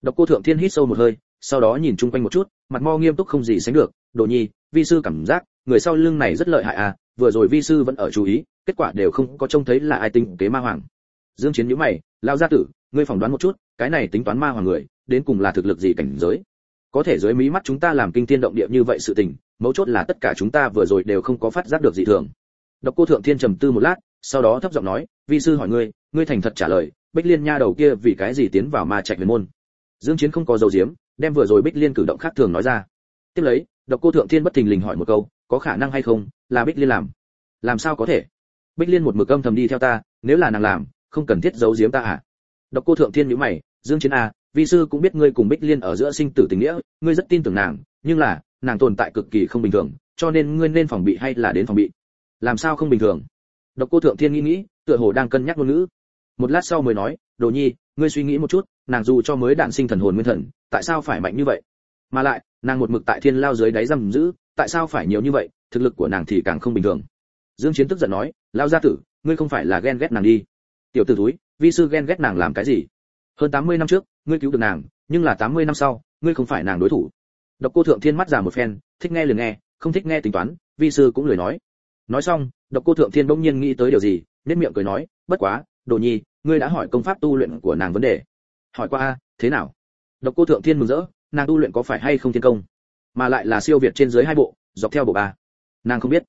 Độc cô thượng thiên hít sâu một hơi, sau đó nhìn chung quanh một chút, mặt mo nghiêm túc không gì sánh được, đồ nhi, vi sư cảm giác, người sau lưng này rất lợi hại à vừa rồi vi sư vẫn ở chú ý, kết quả đều không có trông thấy là ai tinh kế ma hoàng. Dương chiến nhíu mày lao gia tử ngươi phỏng đoán một chút, cái này tính toán ma hoàng người, đến cùng là thực lực gì cảnh giới? Có thể dưới mí mắt chúng ta làm kinh thiên động địa như vậy sự tình, mấu chốt là tất cả chúng ta vừa rồi đều không có phát giác được dị thường. Độc cô thượng thiên trầm tư một lát, sau đó thấp giọng nói, vi sư hỏi ngươi ngươi thành thật trả lời, bích liên nha đầu kia vì cái gì tiến vào ma trạch huyền môn? Dương chiến không có dầu diếm đem vừa rồi bích liên cử động khác thường nói ra. Tiếp lấy, độc cô thượng thiên bất thình lình hỏi một câu, có khả năng hay không, là bích liên làm? Làm sao có thể? Bích liên một mực âm thầm đi theo ta, nếu là nàng làm, không cần thiết giấu giếm ta à? Độc cô thượng thiên nhíu mày, dương chiến à vi sư cũng biết ngươi cùng bích liên ở giữa sinh tử tình nghĩa, ngươi rất tin tưởng nàng, nhưng là, nàng tồn tại cực kỳ không bình thường, cho nên ngươi nên phòng bị hay là đến phòng bị? Làm sao không bình thường? Độc cô thượng thiên nghĩ nghĩ, tựa hồ đang cân nhắc ngôn ngữ. Một lát sau mới nói, đồ nhi, ngươi suy nghĩ một chút, nàng dù cho mới đạn sinh thần hồn nguyên thần, tại sao phải mạnh như vậy? Mà lại, nàng một mực tại thiên lao dưới đáy giam giữ, tại sao phải nhiều như vậy, thực lực của nàng thì càng không bình thường? Dương chiến tức giận nói lão gia tử, ngươi không phải là ghen ghét nàng đi. Tiểu tử túi vi sư ghen ghét nàng làm cái gì? Hơn 80 năm trước, ngươi cứu được nàng, nhưng là 80 năm sau, ngươi không phải nàng đối thủ. Độc cô thượng thiên mắt già một phen, thích nghe liền nghe, không thích nghe tính toán, vi sư cũng lười nói. Nói xong, độc cô thượng thiên bỗng nhiên nghĩ tới điều gì nét miệng cười nói, bất quá, đồ nhi, ngươi đã hỏi công pháp tu luyện của nàng vấn đề. Hỏi qua a thế nào? Độc cô thượng thiên mừng rỡ, nàng tu luyện có phải hay không thiên công? Mà lại là siêu việt trên dưới hai bộ, dọc theo bộ ba. Nàng không biết.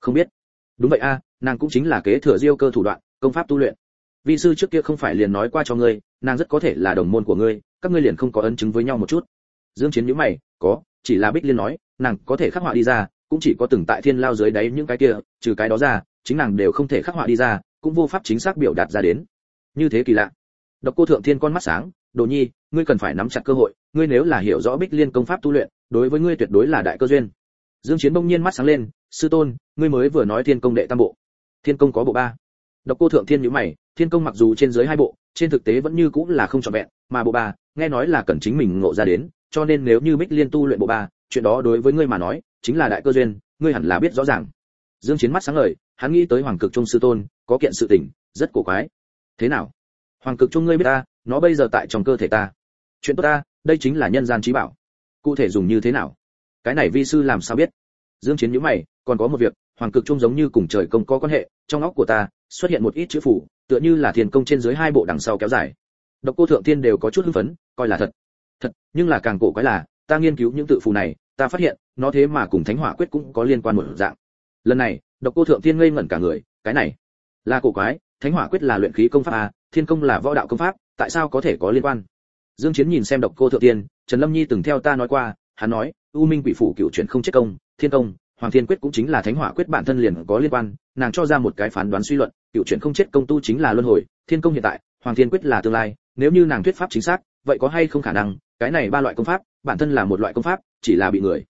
Không biết. Đúng vậy a, nàng cũng chính là kế thừa diêu cơ thủ đoạn, công pháp tu luyện vi sư trước kia không phải liền nói qua cho ngươi, nàng rất có thể là đồng môn của ngươi, các ngươi liền không có ấn chứng với nhau một chút. Dương chiến nhíu mày, có, chỉ là bích liên nói, nàng có thể khắc họa đi ra, cũng chỉ có từng tại thiên lao dưới đáy những cái kia, trừ cái đó ra, chính nàng đều không thể khắc họa đi ra, cũng vô pháp chính xác biểu đạt ra đến. Như thế kỳ lạ. Độc cô thượng thiên con mắt sáng, đồ nhi, ngươi cần phải nắm chặt cơ hội, ngươi nếu là hiểu rõ bích liên công pháp tu luyện, đối với ngươi tuyệt đối là đại cơ duyên. Dương chiến bỗng nhiên mắt sáng lên, sư tôn, ngươi mới vừa nói thiên công đệ tam bộ. Thiên công có bộ ba. Độc cô thượng thiên nhíu mày thiên công mặc dù trên dưới hai bộ, trên thực tế vẫn như cũng là không trọn vẹn, mà bộ ba, nghe nói là cần chính mình ngộ ra đến, cho nên nếu như bích liên tu luyện bộ ba, chuyện đó đối với ngươi mà nói, chính là đại cơ duyên, ngươi hẳn là biết rõ ràng. Dương chiến mắt sáng ngời, hắn nghĩ tới hoàng cực trung sư tôn, có kiện sự tình, rất cổ quái. Thế nào? Hoàng cực trung ngươi biết ta, nó bây giờ tại trong cơ thể ta. Chuyện tốt ta, đây chính là nhân gian trí bảo. Cụ thể dùng như thế nào? Cái này vi sư làm sao biết? Dương chiến nhíu mày, còn có một việc, hoàng cực trung giống như cùng trời công có quan hệ, trong óc của ta xuất hiện một ít chữ phủ, tựa như là thiên công trên dưới hai bộ đằng sau kéo dài. Độc cô thượng thiên đều có chút hưng phấn, coi là thật. Thật, nhưng là càng cổ quái là, ta nghiên cứu những tự phù này, ta phát hiện, nó thế mà cùng thánh hỏa quyết cũng có liên quan một dạng. Lần này, độc cô thượng thiên ngây ngẩn cả người, cái này là cổ quái, thánh hỏa quyết là luyện khí công pháp a thiên công là võ đạo công pháp, tại sao có thể có liên quan? Dương chiến nhìn xem độc cô thượng thiên, trần lâm nhi từng theo ta nói qua, hắn nói, u minh quỷ phủ cựu chuyển không chết công, thiên công hoàng thiên quyết cũng chính là thánh hỏa quyết bản thân liền có liên quan, nàng cho ra một cái phán đoán suy luận, cựu chuyện không chết công tu chính là luân hồi, thiên công hiện tại, hoàng thiên quyết là tương lai, nếu như nàng thuyết pháp chính xác, vậy có hay không khả năng, cái này ba loại công pháp, bản thân là một loại công pháp, chỉ là bị người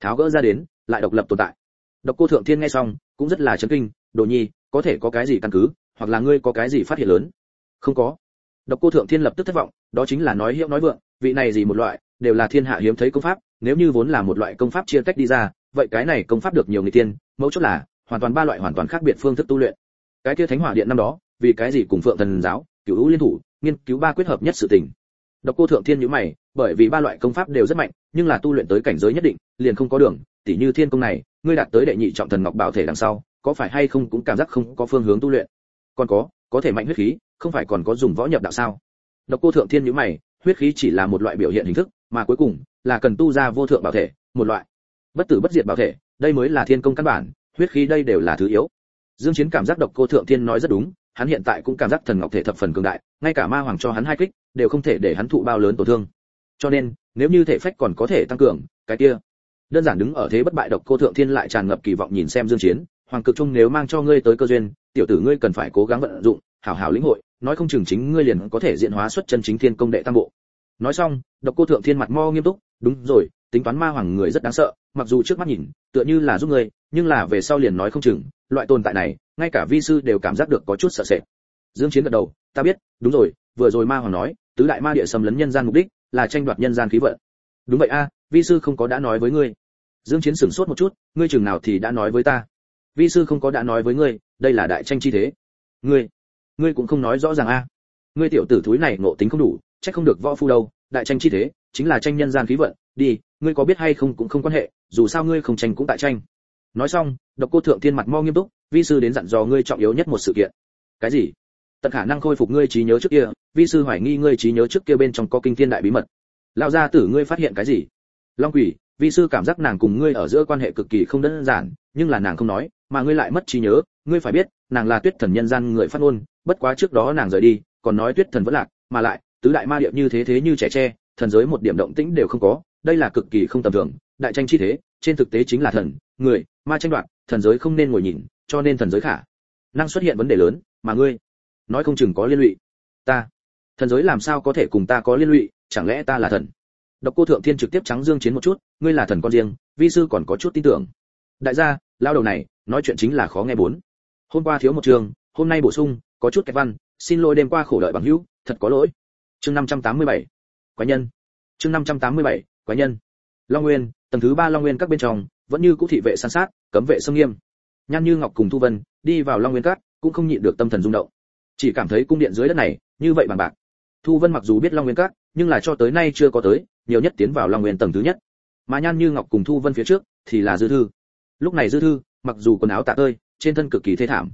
tháo gỡ ra đến, lại độc lập tồn tại. Độc cô thượng thiên nghe xong, cũng rất là chấn kinh, đồ nhi, có thể có cái gì căn cứ, hoặc là ngươi có cái gì phát hiện lớn? Không có. Độc cô thượng thiên lập tức thất vọng, đó chính là nói hiệu nói vượng, vị này gì một loại, đều là thiên hạ hiếm thấy công pháp, nếu như vốn là một loại công pháp chia tách đi ra vậy cái này công pháp được nhiều người tiên mẫu chốt là, hoàn toàn ba loại hoàn toàn khác biệt phương thức tu luyện. Cái kia thánh hỏa điện năm đó, vì cái gì cùng phượng thần giáo, cửu hữu liên thủ, nghiên cứu ba quyết hợp nhất sự tình. Độc cô thượng thiên nhíu mày, bởi vì ba loại công pháp đều rất mạnh, nhưng là tu luyện tới cảnh giới nhất định, liền không có đường, tỉ như thiên công này, ngươi đạt tới đệ nhị trọng thần ngọc bảo thể đằng sau, có phải hay không cũng cảm giác không có phương hướng tu luyện? Còn có có thể mạnh huyết khí, không phải còn có dùng võ nhập đạo sao? Độc cô thượng thiên nhíu mày, huyết khí chỉ là một loại biểu hiện hình thức, mà cuối cùng là cần tu ra vô thượng bảo thể, một loại bất tử bất diệt bảo thể, đây mới là thiên công căn bản, huyết khí đây đều là thứ yếu. Dương chiến cảm giác độc cô thượng thiên nói rất đúng, hắn hiện tại cũng cảm giác thần ngọc thể thập phần cường đại, ngay cả ma hoàng cho hắn hai kích, đều không thể để hắn thụ bao lớn tổn thương. Cho nên, nếu như thể phách còn có thể tăng cường, cái kia, đơn giản đứng ở thế bất bại độc cô thượng thiên lại tràn ngập kỳ vọng nhìn xem dương chiến, hoàng cực trung nếu mang cho ngươi tới cơ duyên, tiểu tử ngươi cần phải cố gắng vận dụng, hảo hảo lĩnh hội, nói không chừng chính ngươi liền có thể diễn hóa xuất chân chính thiên công đệ tam bộ. Nói xong, độc cô thượng thiên mặt mo nghiêm túc, đúng rồi tính toán ma hoàng người rất đáng sợ mặc dù trước mắt nhìn tựa như là giúp người, nhưng là về sau liền nói không chừng loại tồn tại này ngay cả vi sư đều cảm giác được có chút sợ sệt. Dương chiến gật đầu ta biết đúng rồi vừa rồi ma hoàng nói tứ đại ma địa xâm lấn nhân gian mục đích là tranh đoạt nhân gian khí vận. Đúng vậy a vi sư không có đã nói với ngươi. Dương chiến sửng sốt một chút ngươi chừng nào thì đã nói với ta? Vi sư không có đã nói với ngươi đây là đại tranh chi thế. Ngươi ngươi cũng không nói rõ ràng a. Ngươi tiểu tử thúi này ngộ tính không đủ chắc không được võ phu đâu đại tranh chi thế chính là tranh nhân gian khí vận đi ngươi có biết hay không cũng không quan hệ, dù sao ngươi không tranh cũng tại tranh. Nói xong, độc cô thượng thiên mặt mo nghiêm túc, vi sư đến dặn dò ngươi trọng yếu nhất một sự kiện. Cái gì? Tận khả năng khôi phục ngươi trí nhớ trước kia, vi sư hoài nghi ngươi trí nhớ trước kia bên trong có kinh thiên đại bí mật. Lão gia tử ngươi phát hiện cái gì? Long quỷ, vi sư cảm giác nàng cùng ngươi ở giữa quan hệ cực kỳ không đơn giản, nhưng là nàng không nói, mà ngươi lại mất trí nhớ, ngươi phải biết, nàng là tuyết thần nhân gian người phát ngôn, bất quá trước đó nàng rời đi, còn nói tuyết thần vẫn lạc, mà lại, tứ đại ma điệp như thế thế như trẻ tre, thần giới một điểm động tĩnh đều không có đây là cực kỳ không tầm thường đại tranh chi thế trên thực tế chính là thần người ma tranh đoạt thần giới không nên ngồi nhìn cho nên thần giới khả năng xuất hiện vấn đề lớn mà ngươi nói không chừng có liên lụy. Ta thần giới làm sao có thể cùng ta có liên lụy chẳng lẽ ta là thần? Độc cô thượng thiên trực tiếp trắng dương chiến một chút ngươi là thần con riêng vi sư còn có chút tin tưởng. Đại gia lao đầu này nói chuyện chính là khó nghe bốn. Hôm qua thiếu một trường hôm nay bổ sung có chút kẹt văn xin lỗi đêm qua khổ đợi bằng hữu thật có lỗi. Chương 587. quái nhân. Chương 587, quái nhân. Long nguyên, tầng thứ ba long nguyên các bên trong, vẫn như cũ thị vệ san sát, cấm vệ sông nghiêm. Nhan như ngọc cùng thu vân đi vào long nguyên các, cũng không nhịn được tâm thần rung động. Chỉ cảm thấy cung điện dưới đất này, như vậy bằng bạc. Thu vân mặc dù biết long nguyên các, nhưng là cho tới nay chưa có tới, nhiều nhất tiến vào long nguyên tầng thứ nhất. Mà nhan như ngọc cùng thu vân phía trước, thì là dư thư. Lúc này dư thư, mặc dù quần áo tạ tơi, trên thân cực kỳ thê thảm.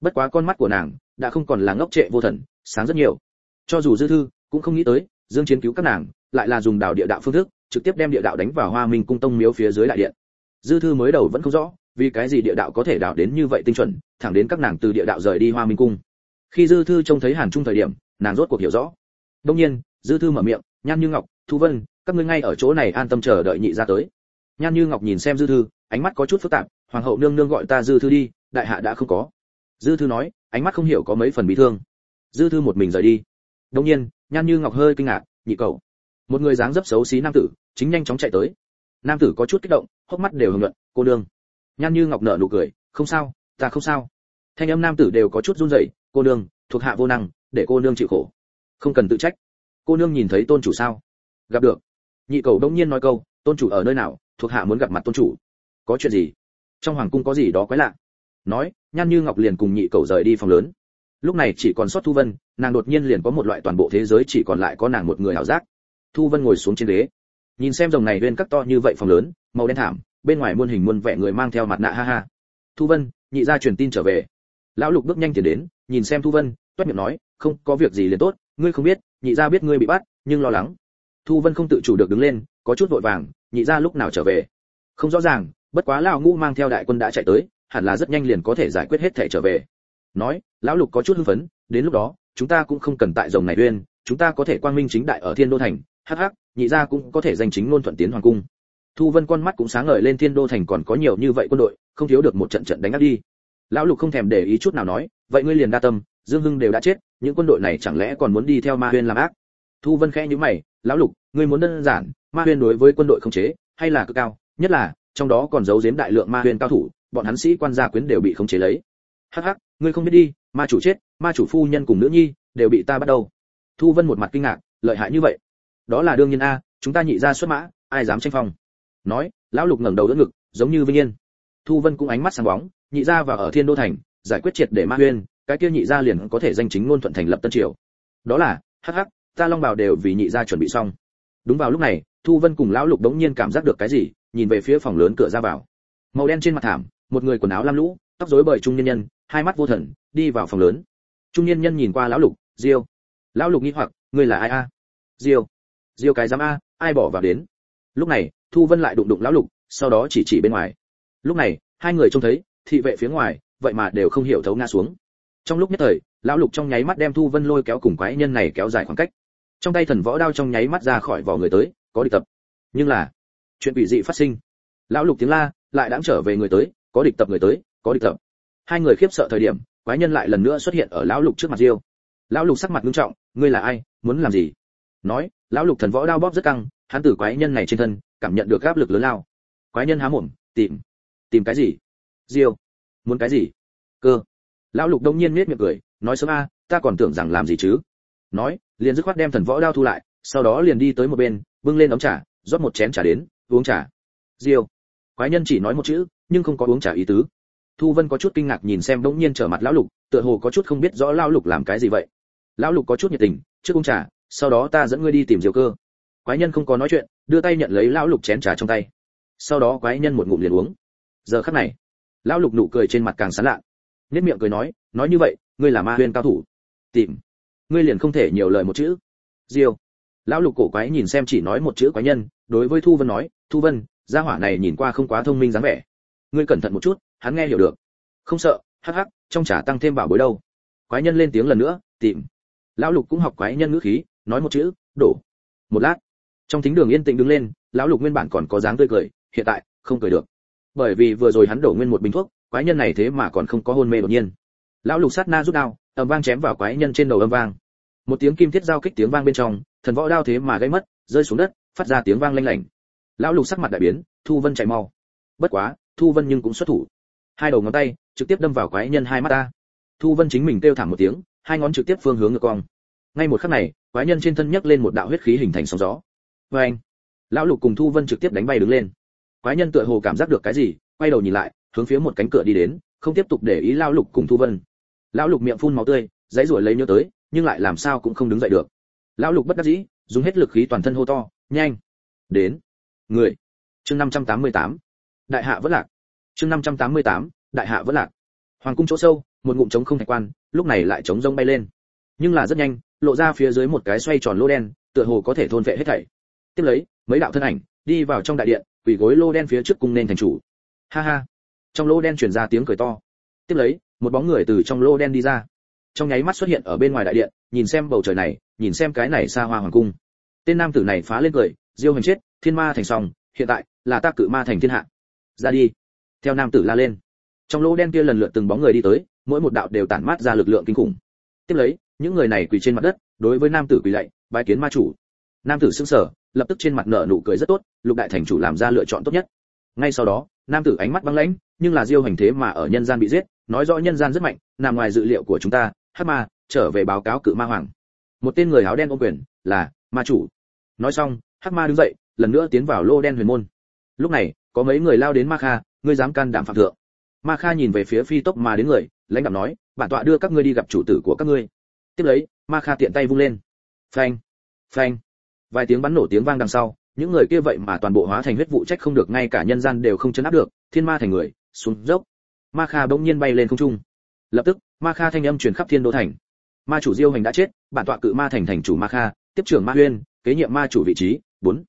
Bất quá con mắt của nàng, đã không còn là ngốc trệ vô thần, sáng rất nhiều. Cho dù dư thư, cũng không nghĩ tới, dương chiến cứu các nàng, lại là dùng đảo địa đạo phương thức trực tiếp đem địa đạo đánh vào hoa minh cung tông miếu phía dưới đại điện. Dư thư mới đầu vẫn không rõ, vì cái gì địa đạo có thể đảo đến như vậy tinh chuẩn, thẳng đến các nàng từ địa đạo rời đi hoa minh cung. Khi dư thư trông thấy hàn trung thời điểm, nàng rốt cuộc hiểu rõ. Đông nhiên, dư thư mở miệng, nhan như ngọc, thu vân, các ngươi ngay ở chỗ này an tâm chờ đợi nhị ra tới. Nhan như ngọc nhìn xem dư thư, ánh mắt có chút phức tạp, hoàng hậu nương nương gọi ta dư thư đi, đại hạ đã không có. Dư thư nói, ánh mắt không hiểu có mấy phần bị thương. Dư thư một mình rời đi. Đông nhiên, nhan như ngọc hơi kinh ngạc, nhị cầu một người dáng dấp xấu xí nam tử, chính nhanh chóng chạy tới. Nam tử có chút kích động, hốc mắt đều hưởng luận cô nương. Nhan như ngọc nở nụ cười, không sao, ta không sao. Thanh âm nam tử đều có chút run rẩy, cô nương, thuộc hạ vô năng, để cô nương chịu khổ. Không cần tự trách. Cô nương nhìn thấy tôn chủ sao? Gặp được. Nhị cầu đông nhiên nói câu, tôn chủ ở nơi nào? Thuộc hạ muốn gặp mặt tôn chủ. Có chuyện gì? Trong hoàng cung có gì đó quái lạ. Nói, nhan như ngọc liền cùng nhị cầu rời đi phòng lớn. Lúc này chỉ còn sót thu vân, nàng đột nhiên liền có một loại toàn bộ thế giới chỉ còn lại có nàng một người hảo giác thu vân ngồi xuống trên ghế. Nhìn xem dòng này lên các to như vậy phòng lớn, màu đen thảm, bên ngoài muôn hình muôn vẻ người mang theo mặt nạ ha ha. Thu vân, nhị gia truyền tin trở về. Lão lục bước nhanh tiến đến, nhìn xem thu vân, toét miệng nói, không, có việc gì liền tốt, ngươi không biết, nhị gia biết ngươi bị bắt, nhưng lo lắng. Thu vân không tự chủ được đứng lên, có chút vội vàng, nhị gia lúc nào trở về? Không rõ ràng, bất quá lão ngũ mang theo đại quân đã chạy tới, hẳn là rất nhanh liền có thể giải quyết hết thể trở về. Nói, lão lục có chút hưng phấn, đến lúc đó, chúng ta cũng không cần tại rồng này uyên chúng ta có thể quang minh chính đại ở thiên đô thành, hắc hắc, nhị gia cũng có thể giành chính ngôn thuận tiến hoàng cung. Thu vân con mắt cũng sáng ngời lên thiên đô thành còn có nhiều như vậy quân đội, không thiếu được một trận trận đánh áp đi. Lão lục không thèm để ý chút nào nói, vậy ngươi liền đa tâm, dương hưng đều đã chết, những quân đội này chẳng lẽ còn muốn đi theo ma huyên làm ác? Thu vân khẽ nhíu mày, lão lục, ngươi muốn đơn giản, ma huyên đối với quân đội không chế, hay là cực cao? Nhất là, trong đó còn giấu giếm đại lượng ma huyên cao thủ, bọn hắn sĩ quan gia quyến đều bị khống chế lấy. Hắc hắc, ngươi không biết đi, ma chủ chết, ma chủ phu nhân cùng nữ nhi đều bị ta bắt đầu thu vân một mặt kinh ngạc, lợi hại như vậy? Đó là đương nhiên a, chúng ta nhị ra xuất mã, ai dám tranh phong? Nói, lão lục ngẩng đầu đỡ ngực, giống như vinh yên. Thu vân cũng ánh mắt sáng bóng, nhị ra và ở thiên đô thành, giải quyết triệt để ma huyên, cái kia nhị ra liền có thể danh chính ngôn thuận thành lập tân triều. Đó là, hắc hắc, ta long bảo đều vì nhị ra chuẩn bị xong. Đúng vào lúc này, thu vân cùng lão lục đống nhiên cảm giác được cái gì, nhìn về phía phòng lớn cửa ra vào. Màu đen trên mặt thảm, một người quần áo lam lũ, tóc rối bời trung nhân nhân, hai mắt vô thần, đi vào phòng lớn. Trung nhân nhân nhìn qua lão lục, diêu lão lục nghi hoặc, ngươi là ai a? Diêu. Diêu cái giám a, ai bỏ vào đến? Lúc này, thu vân lại đụng đụng lão lục, sau đó chỉ chỉ bên ngoài. Lúc này, hai người trông thấy, thị vệ phía ngoài, vậy mà đều không hiểu thấu ngã xuống. Trong lúc nhất thời, lão lục trong nháy mắt đem thu vân lôi kéo cùng quái nhân này kéo dài khoảng cách. Trong tay thần võ đao trong nháy mắt ra khỏi vỏ người tới, có địch tập. Nhưng là, chuyện bị dị phát sinh. Lão lục tiếng la, lại đang trở về người tới, có địch tập người tới, có địch tập. Hai người khiếp sợ thời điểm, quái nhân lại lần nữa xuất hiện ở lão lục trước mặt diêu lão lục sắc mặt nghiêm trọng, ngươi là ai? Muốn làm gì? Nói, lão lục thần võ đao bóp rất căng, hắn từ quái nhân này trên thân, cảm nhận được áp lực lớn lao. Quái nhân há mồm, tìm tìm cái gì? Diêu, muốn cái gì? Cơ. Lão lục đông nhiên nết miệng cười, nói sớm a, ta còn tưởng rằng làm gì chứ? Nói, liền dứt khoát đem thần võ đao thu lại, sau đó liền đi tới một bên, bưng lên ống trà, rót một chén trà đến, uống trà. Diêu, quái nhân chỉ nói một chữ, nhưng không có uống trà ý tứ. Thu vân có chút kinh ngạc nhìn xem đống nhiên trở mặt lão lục, tựa hồ có chút không biết rõ lão lục làm cái gì vậy lão lục có chút nhiệt tình, trước uống trà, sau đó ta dẫn ngươi đi tìm diều cơ. Quái nhân không có nói chuyện, đưa tay nhận lấy lão lục chén trà trong tay. Sau đó quái nhân một ngụm liền uống. Giờ khắc này, lão lục nụ cười trên mặt càng sán lạ. Nhất miệng cười nói nói như vậy, ngươi là ma huyên cao thủ. Tìm. Ngươi liền không thể nhiều lời một chữ. Diêu. Lão lục cổ quái nhìn xem chỉ nói một chữ quái nhân, đối với thu vân nói, thu vân, gia hỏa này nhìn qua không quá thông minh dáng vẻ. Ngươi cẩn thận một chút, hắn nghe hiểu được. Không sợ, hắc hắc, trong trà tăng thêm bảo bối đâu. Quái nhân lên tiếng lần nữa, tìm lão lục cũng học quái nhân ngữ khí, nói một chữ, đổ. Một lát, trong thính đường yên tĩnh đứng lên, lão lục nguyên bản còn có dáng tươi cười, hiện tại không cười được. Bởi vì vừa rồi hắn đổ nguyên một bình thuốc, quái nhân này thế mà còn không có hôn mê đột nhiên. Lão lục sát na rút đao ầm vang chém vào quái nhân trên đầu âm vang. Một tiếng kim thiết giao kích tiếng vang bên trong, thần võ đao thế mà gây mất, rơi xuống đất, phát ra tiếng vang lanh lảnh. Lão lục sắc mặt đại biến, thu vân chạy mau. Bất quá, thu vân nhưng cũng xuất thủ. Hai đầu ngón tay trực tiếp đâm vào quái nhân hai mắt ta. Thu vân chính mình kêu thảm một tiếng hai ngón trực tiếp phương hướng ngược cong. Ngay một khắc này quái nhân trên thân nhấc lên một đạo huyết khí hình thành sóng gió. Vê anh lão lục cùng thu vân trực tiếp đánh bay đứng lên. Quái nhân tựa hồ cảm giác được cái gì quay đầu nhìn lại hướng phía một cánh cửa đi đến không tiếp tục để ý lão lục cùng thu vân. Lão lục miệng phun máu tươi dãy ruổi lấy nhớ tới nhưng lại làm sao cũng không đứng dậy được. Lão lục bất đắc dĩ dùng hết lực khí toàn thân hô to nhanh đến người. Chương 588. đại hạ vẫn lạc. Chương 588, đại hạ vẫn lạc. Hoàng cung chỗ sâu một ngụm trống không thạch quan lúc này lại trống rông bay lên. Nhưng là rất nhanh lộ ra phía dưới một cái xoay tròn lô đen tựa hồ có thể thôn vệ hết thảy. Tiếp lấy mấy đạo thân ảnh đi vào trong đại điện quỳ gối lô đen phía trước cung nên thành chủ. Ha ha. Trong lô đen truyền ra tiếng cười to. Tiếp lấy một bóng người từ trong lô đen đi ra. Trong nháy mắt xuất hiện ở bên ngoài đại điện nhìn xem bầu trời này nhìn xem cái này xa hoa hoàng cung. Tên nam tử này phá lên cười diêu hành chết thiên ma thành song, hiện tại là ta cự ma thành thiên hạ. Ra đi. Theo nam tử la lên trong lỗ đen kia lần lượt từng bóng người đi tới, mỗi một đạo đều tản mát ra lực lượng kinh khủng. Tiếp lấy, những người này quỳ trên mặt đất, đối với nam tử quỳ lạy, bái kiến ma chủ. Nam tử sững sờ, lập tức trên mặt nở nụ cười rất tốt, lục đại thành chủ làm ra lựa chọn tốt nhất. Ngay sau đó, nam tử ánh mắt băng lãnh, nhưng là diêu hành thế mà ở nhân gian bị giết, nói rõ nhân gian rất mạnh, nằm ngoài dự liệu của chúng ta hắc ma, trở về báo cáo cự ma hoàng. Một tên người áo đen ôm quyền, là, ma chủ. Nói xong hắc ma đứng dậy, lần nữa tiến vào lô đen huyền môn. Lúc này, có mấy người lao đến ma kha, ngươi dám can đảm phạm thượng ma kha nhìn về phía phi tốc mà đến người, lãnh đạo nói, bản tọa đưa các ngươi đi gặp chủ tử của các ngươi. Tiếp lấy, ma kha tiện tay vung lên. Phanh phanh. Vài tiếng bắn nổ tiếng vang đằng sau, những người kia vậy mà toàn bộ hóa thành huyết vụ trách không được, ngay cả nhân gian đều không chấn áp được, thiên ma thành người, xuống dốc. Ma kha bỗng nhiên bay lên không trung. Lập tức, ma kha thanh âm truyền khắp thiên đô thành. Ma chủ diêu hành đã chết, bản tọa cự ma thành thành chủ ma kha, tiếp trưởng ma huyên, kế nhiệm ma chủ vị trí, bốn.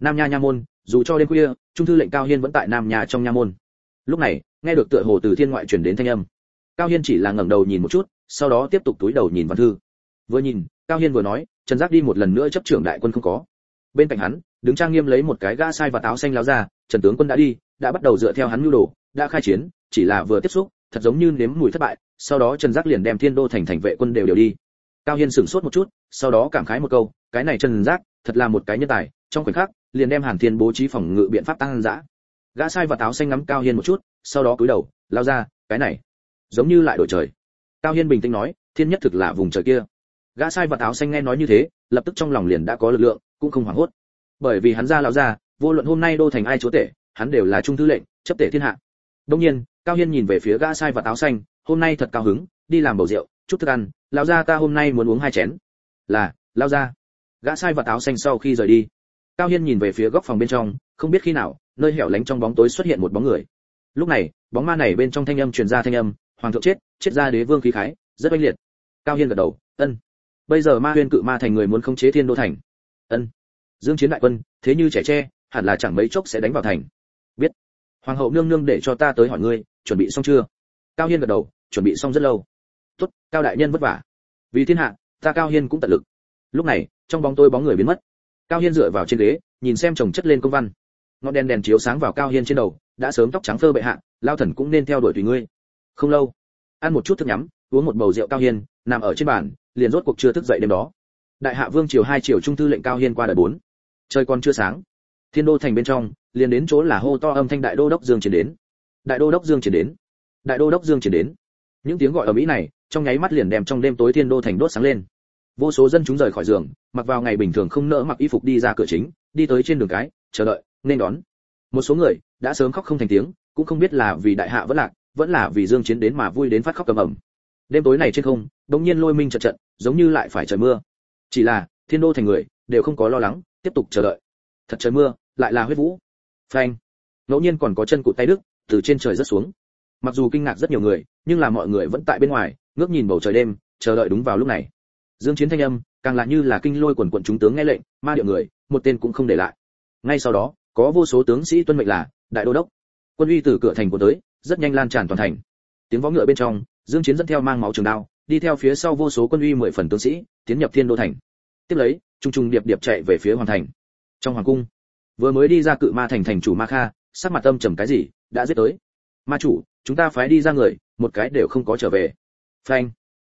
Nam nha nha môn, dù cho đêm khuya, trung thư lệnh cao hiên vẫn tại nam nha trong nha môn lúc này, nghe được tựa hồ từ thiên ngoại truyền đến thanh âm. Cao hiên chỉ là ngẩng đầu nhìn một chút, sau đó tiếp tục túi đầu nhìn văn thư. Vừa nhìn, cao hiên vừa nói, trần giác đi một lần nữa chấp trưởng đại quân không có. Bên cạnh hắn, đứng trang nghiêm lấy một cái gã sai và táo xanh láo ra, trần tướng quân đã đi, đã bắt đầu dựa theo hắn nhu đồ, đã khai chiến, chỉ là vừa tiếp xúc, thật giống như nếm mùi thất bại, sau đó trần giác liền đem thiên đô thành thành vệ quân đều đều đi. Cao hiên sửng sốt một chút, sau đó cảm khái một câu, cái này trần giác, thật là một cái nhân tài, trong khoảnh khắc, liền đem hàn thiên bố trí phòng ngự biện pháp tăng dã gã sai và táo xanh ngắm cao hiên một chút, sau đó cúi đầu, lao ra, cái này, giống như lại đổi trời. Cao hiên bình tĩnh nói, thiên nhất thực là vùng trời kia. Gã sai và táo xanh nghe nói như thế, lập tức trong lòng liền đã có lực lượng, cũng không hoảng hốt. Bởi vì hắn ra lão ra, vô luận hôm nay đô thành ai chúa tể, hắn đều là trung thư lệnh, chấp tể thiên hạ. Đông nhiên, cao hiên nhìn về phía gã sai và táo xanh, hôm nay thật cao hứng, đi làm bầu rượu, chút thức ăn, lão gia ta hôm nay muốn uống hai chén. Là lao ra. gã sai và táo xanh sau khi rời đi, cao hiên nhìn về phía góc phòng bên trong, không biết khi nào nơi hẻo lánh trong bóng tối xuất hiện một bóng người. Lúc này, bóng ma này bên trong thanh âm truyền ra thanh âm, hoàng thượng chết chết ra đế vương khí khái, rất oanh liệt. Cao hiên gật đầu, ân. Bây giờ ma huyên cự ma thành người muốn khống chế thiên đô thành. Ân. Dương chiến đại quân, thế như trẻ tre, hẳn là chẳng mấy chốc sẽ đánh vào thành. Biết. Hoàng hậu nương nương để cho ta tới hỏi ngươi, chuẩn bị xong chưa? Cao hiên gật đầu, chuẩn bị xong rất lâu. Tốt, cao đại nhân vất vả. Vì thiên hạ, ta cao hiên cũng tận lực. Lúc này, trong bóng tôi bóng người biến mất. Cao hiên dựa vào trên ghế, nhìn xem chồng chất lên công văn ngọn đèn đèn chiếu sáng vào cao hiên trên đầu, đã sớm tóc trắng phơ bệ hạ, lao thần cũng nên theo đuổi tùy ngươi. Không lâu, ăn một chút thức nhắm, uống một bầu rượu cao hiên, nằm ở trên bàn, liền rốt cuộc chưa thức dậy đêm đó. Đại hạ vương triều hai triều trung thư lệnh cao hiên qua đời bốn. Trời còn chưa sáng, thiên đô thành bên trong, liền đến chỗ là hô to âm thanh đại đô đốc dương chiến đến. Đại đô đốc dương chiến đến. Đại đô đốc dương chiến đến. Những tiếng gọi ở mỹ này, trong nháy mắt liền đem trong đêm tối thiên đô thành đốt sáng lên. Vô số dân chúng rời khỏi giường, mặc vào ngày bình thường không nỡ mặc y phục đi ra cửa chính, đi tới trên đường cái, chờ đợi nên đón. Một số người đã sớm khóc không thành tiếng, cũng không biết là vì đại hạ vẫn lạc, vẫn là vì dương chiến đến mà vui đến phát khóc cầm ẩm. Đêm tối này trên không đống nhiên lôi minh trận trận giống như lại phải trời mưa. Chỉ là, thiên đô thành người đều không có lo lắng, tiếp tục chờ đợi. Thật trời mưa, lại là huyết vũ. Phanh. Ngẫu nhiên còn có chân cụt tay đức từ trên trời rất xuống. Mặc dù kinh ngạc rất nhiều người, nhưng là mọi người vẫn tại bên ngoài, ngước nhìn bầu trời đêm, chờ đợi đúng vào lúc này. Dương chiến thanh âm, càng là như là kinh lôi quần quần chúng tướng nghe lệnh, ma điệu người, một tên cũng không để lại. Ngay sau đó có vô số tướng sĩ tuân mệnh là đại đô đốc. Quân uy từ cửa thành của tới, rất nhanh lan tràn toàn thành. Tiếng võ ngựa bên trong, dương chiến dẫn theo mang máu trường đao, đi theo phía sau vô số quân uy mười phần tướng sĩ, tiến nhập thiên đô thành. Tiếp lấy trung trung điệp điệp chạy về phía hoàng thành. Trong hoàng cung, vừa mới đi ra cự ma thành thành chủ ma kha, sắc mặt âm trầm cái gì, đã giết tới. Ma chủ, chúng ta phái đi ra người, một cái đều không có trở về. Phanh.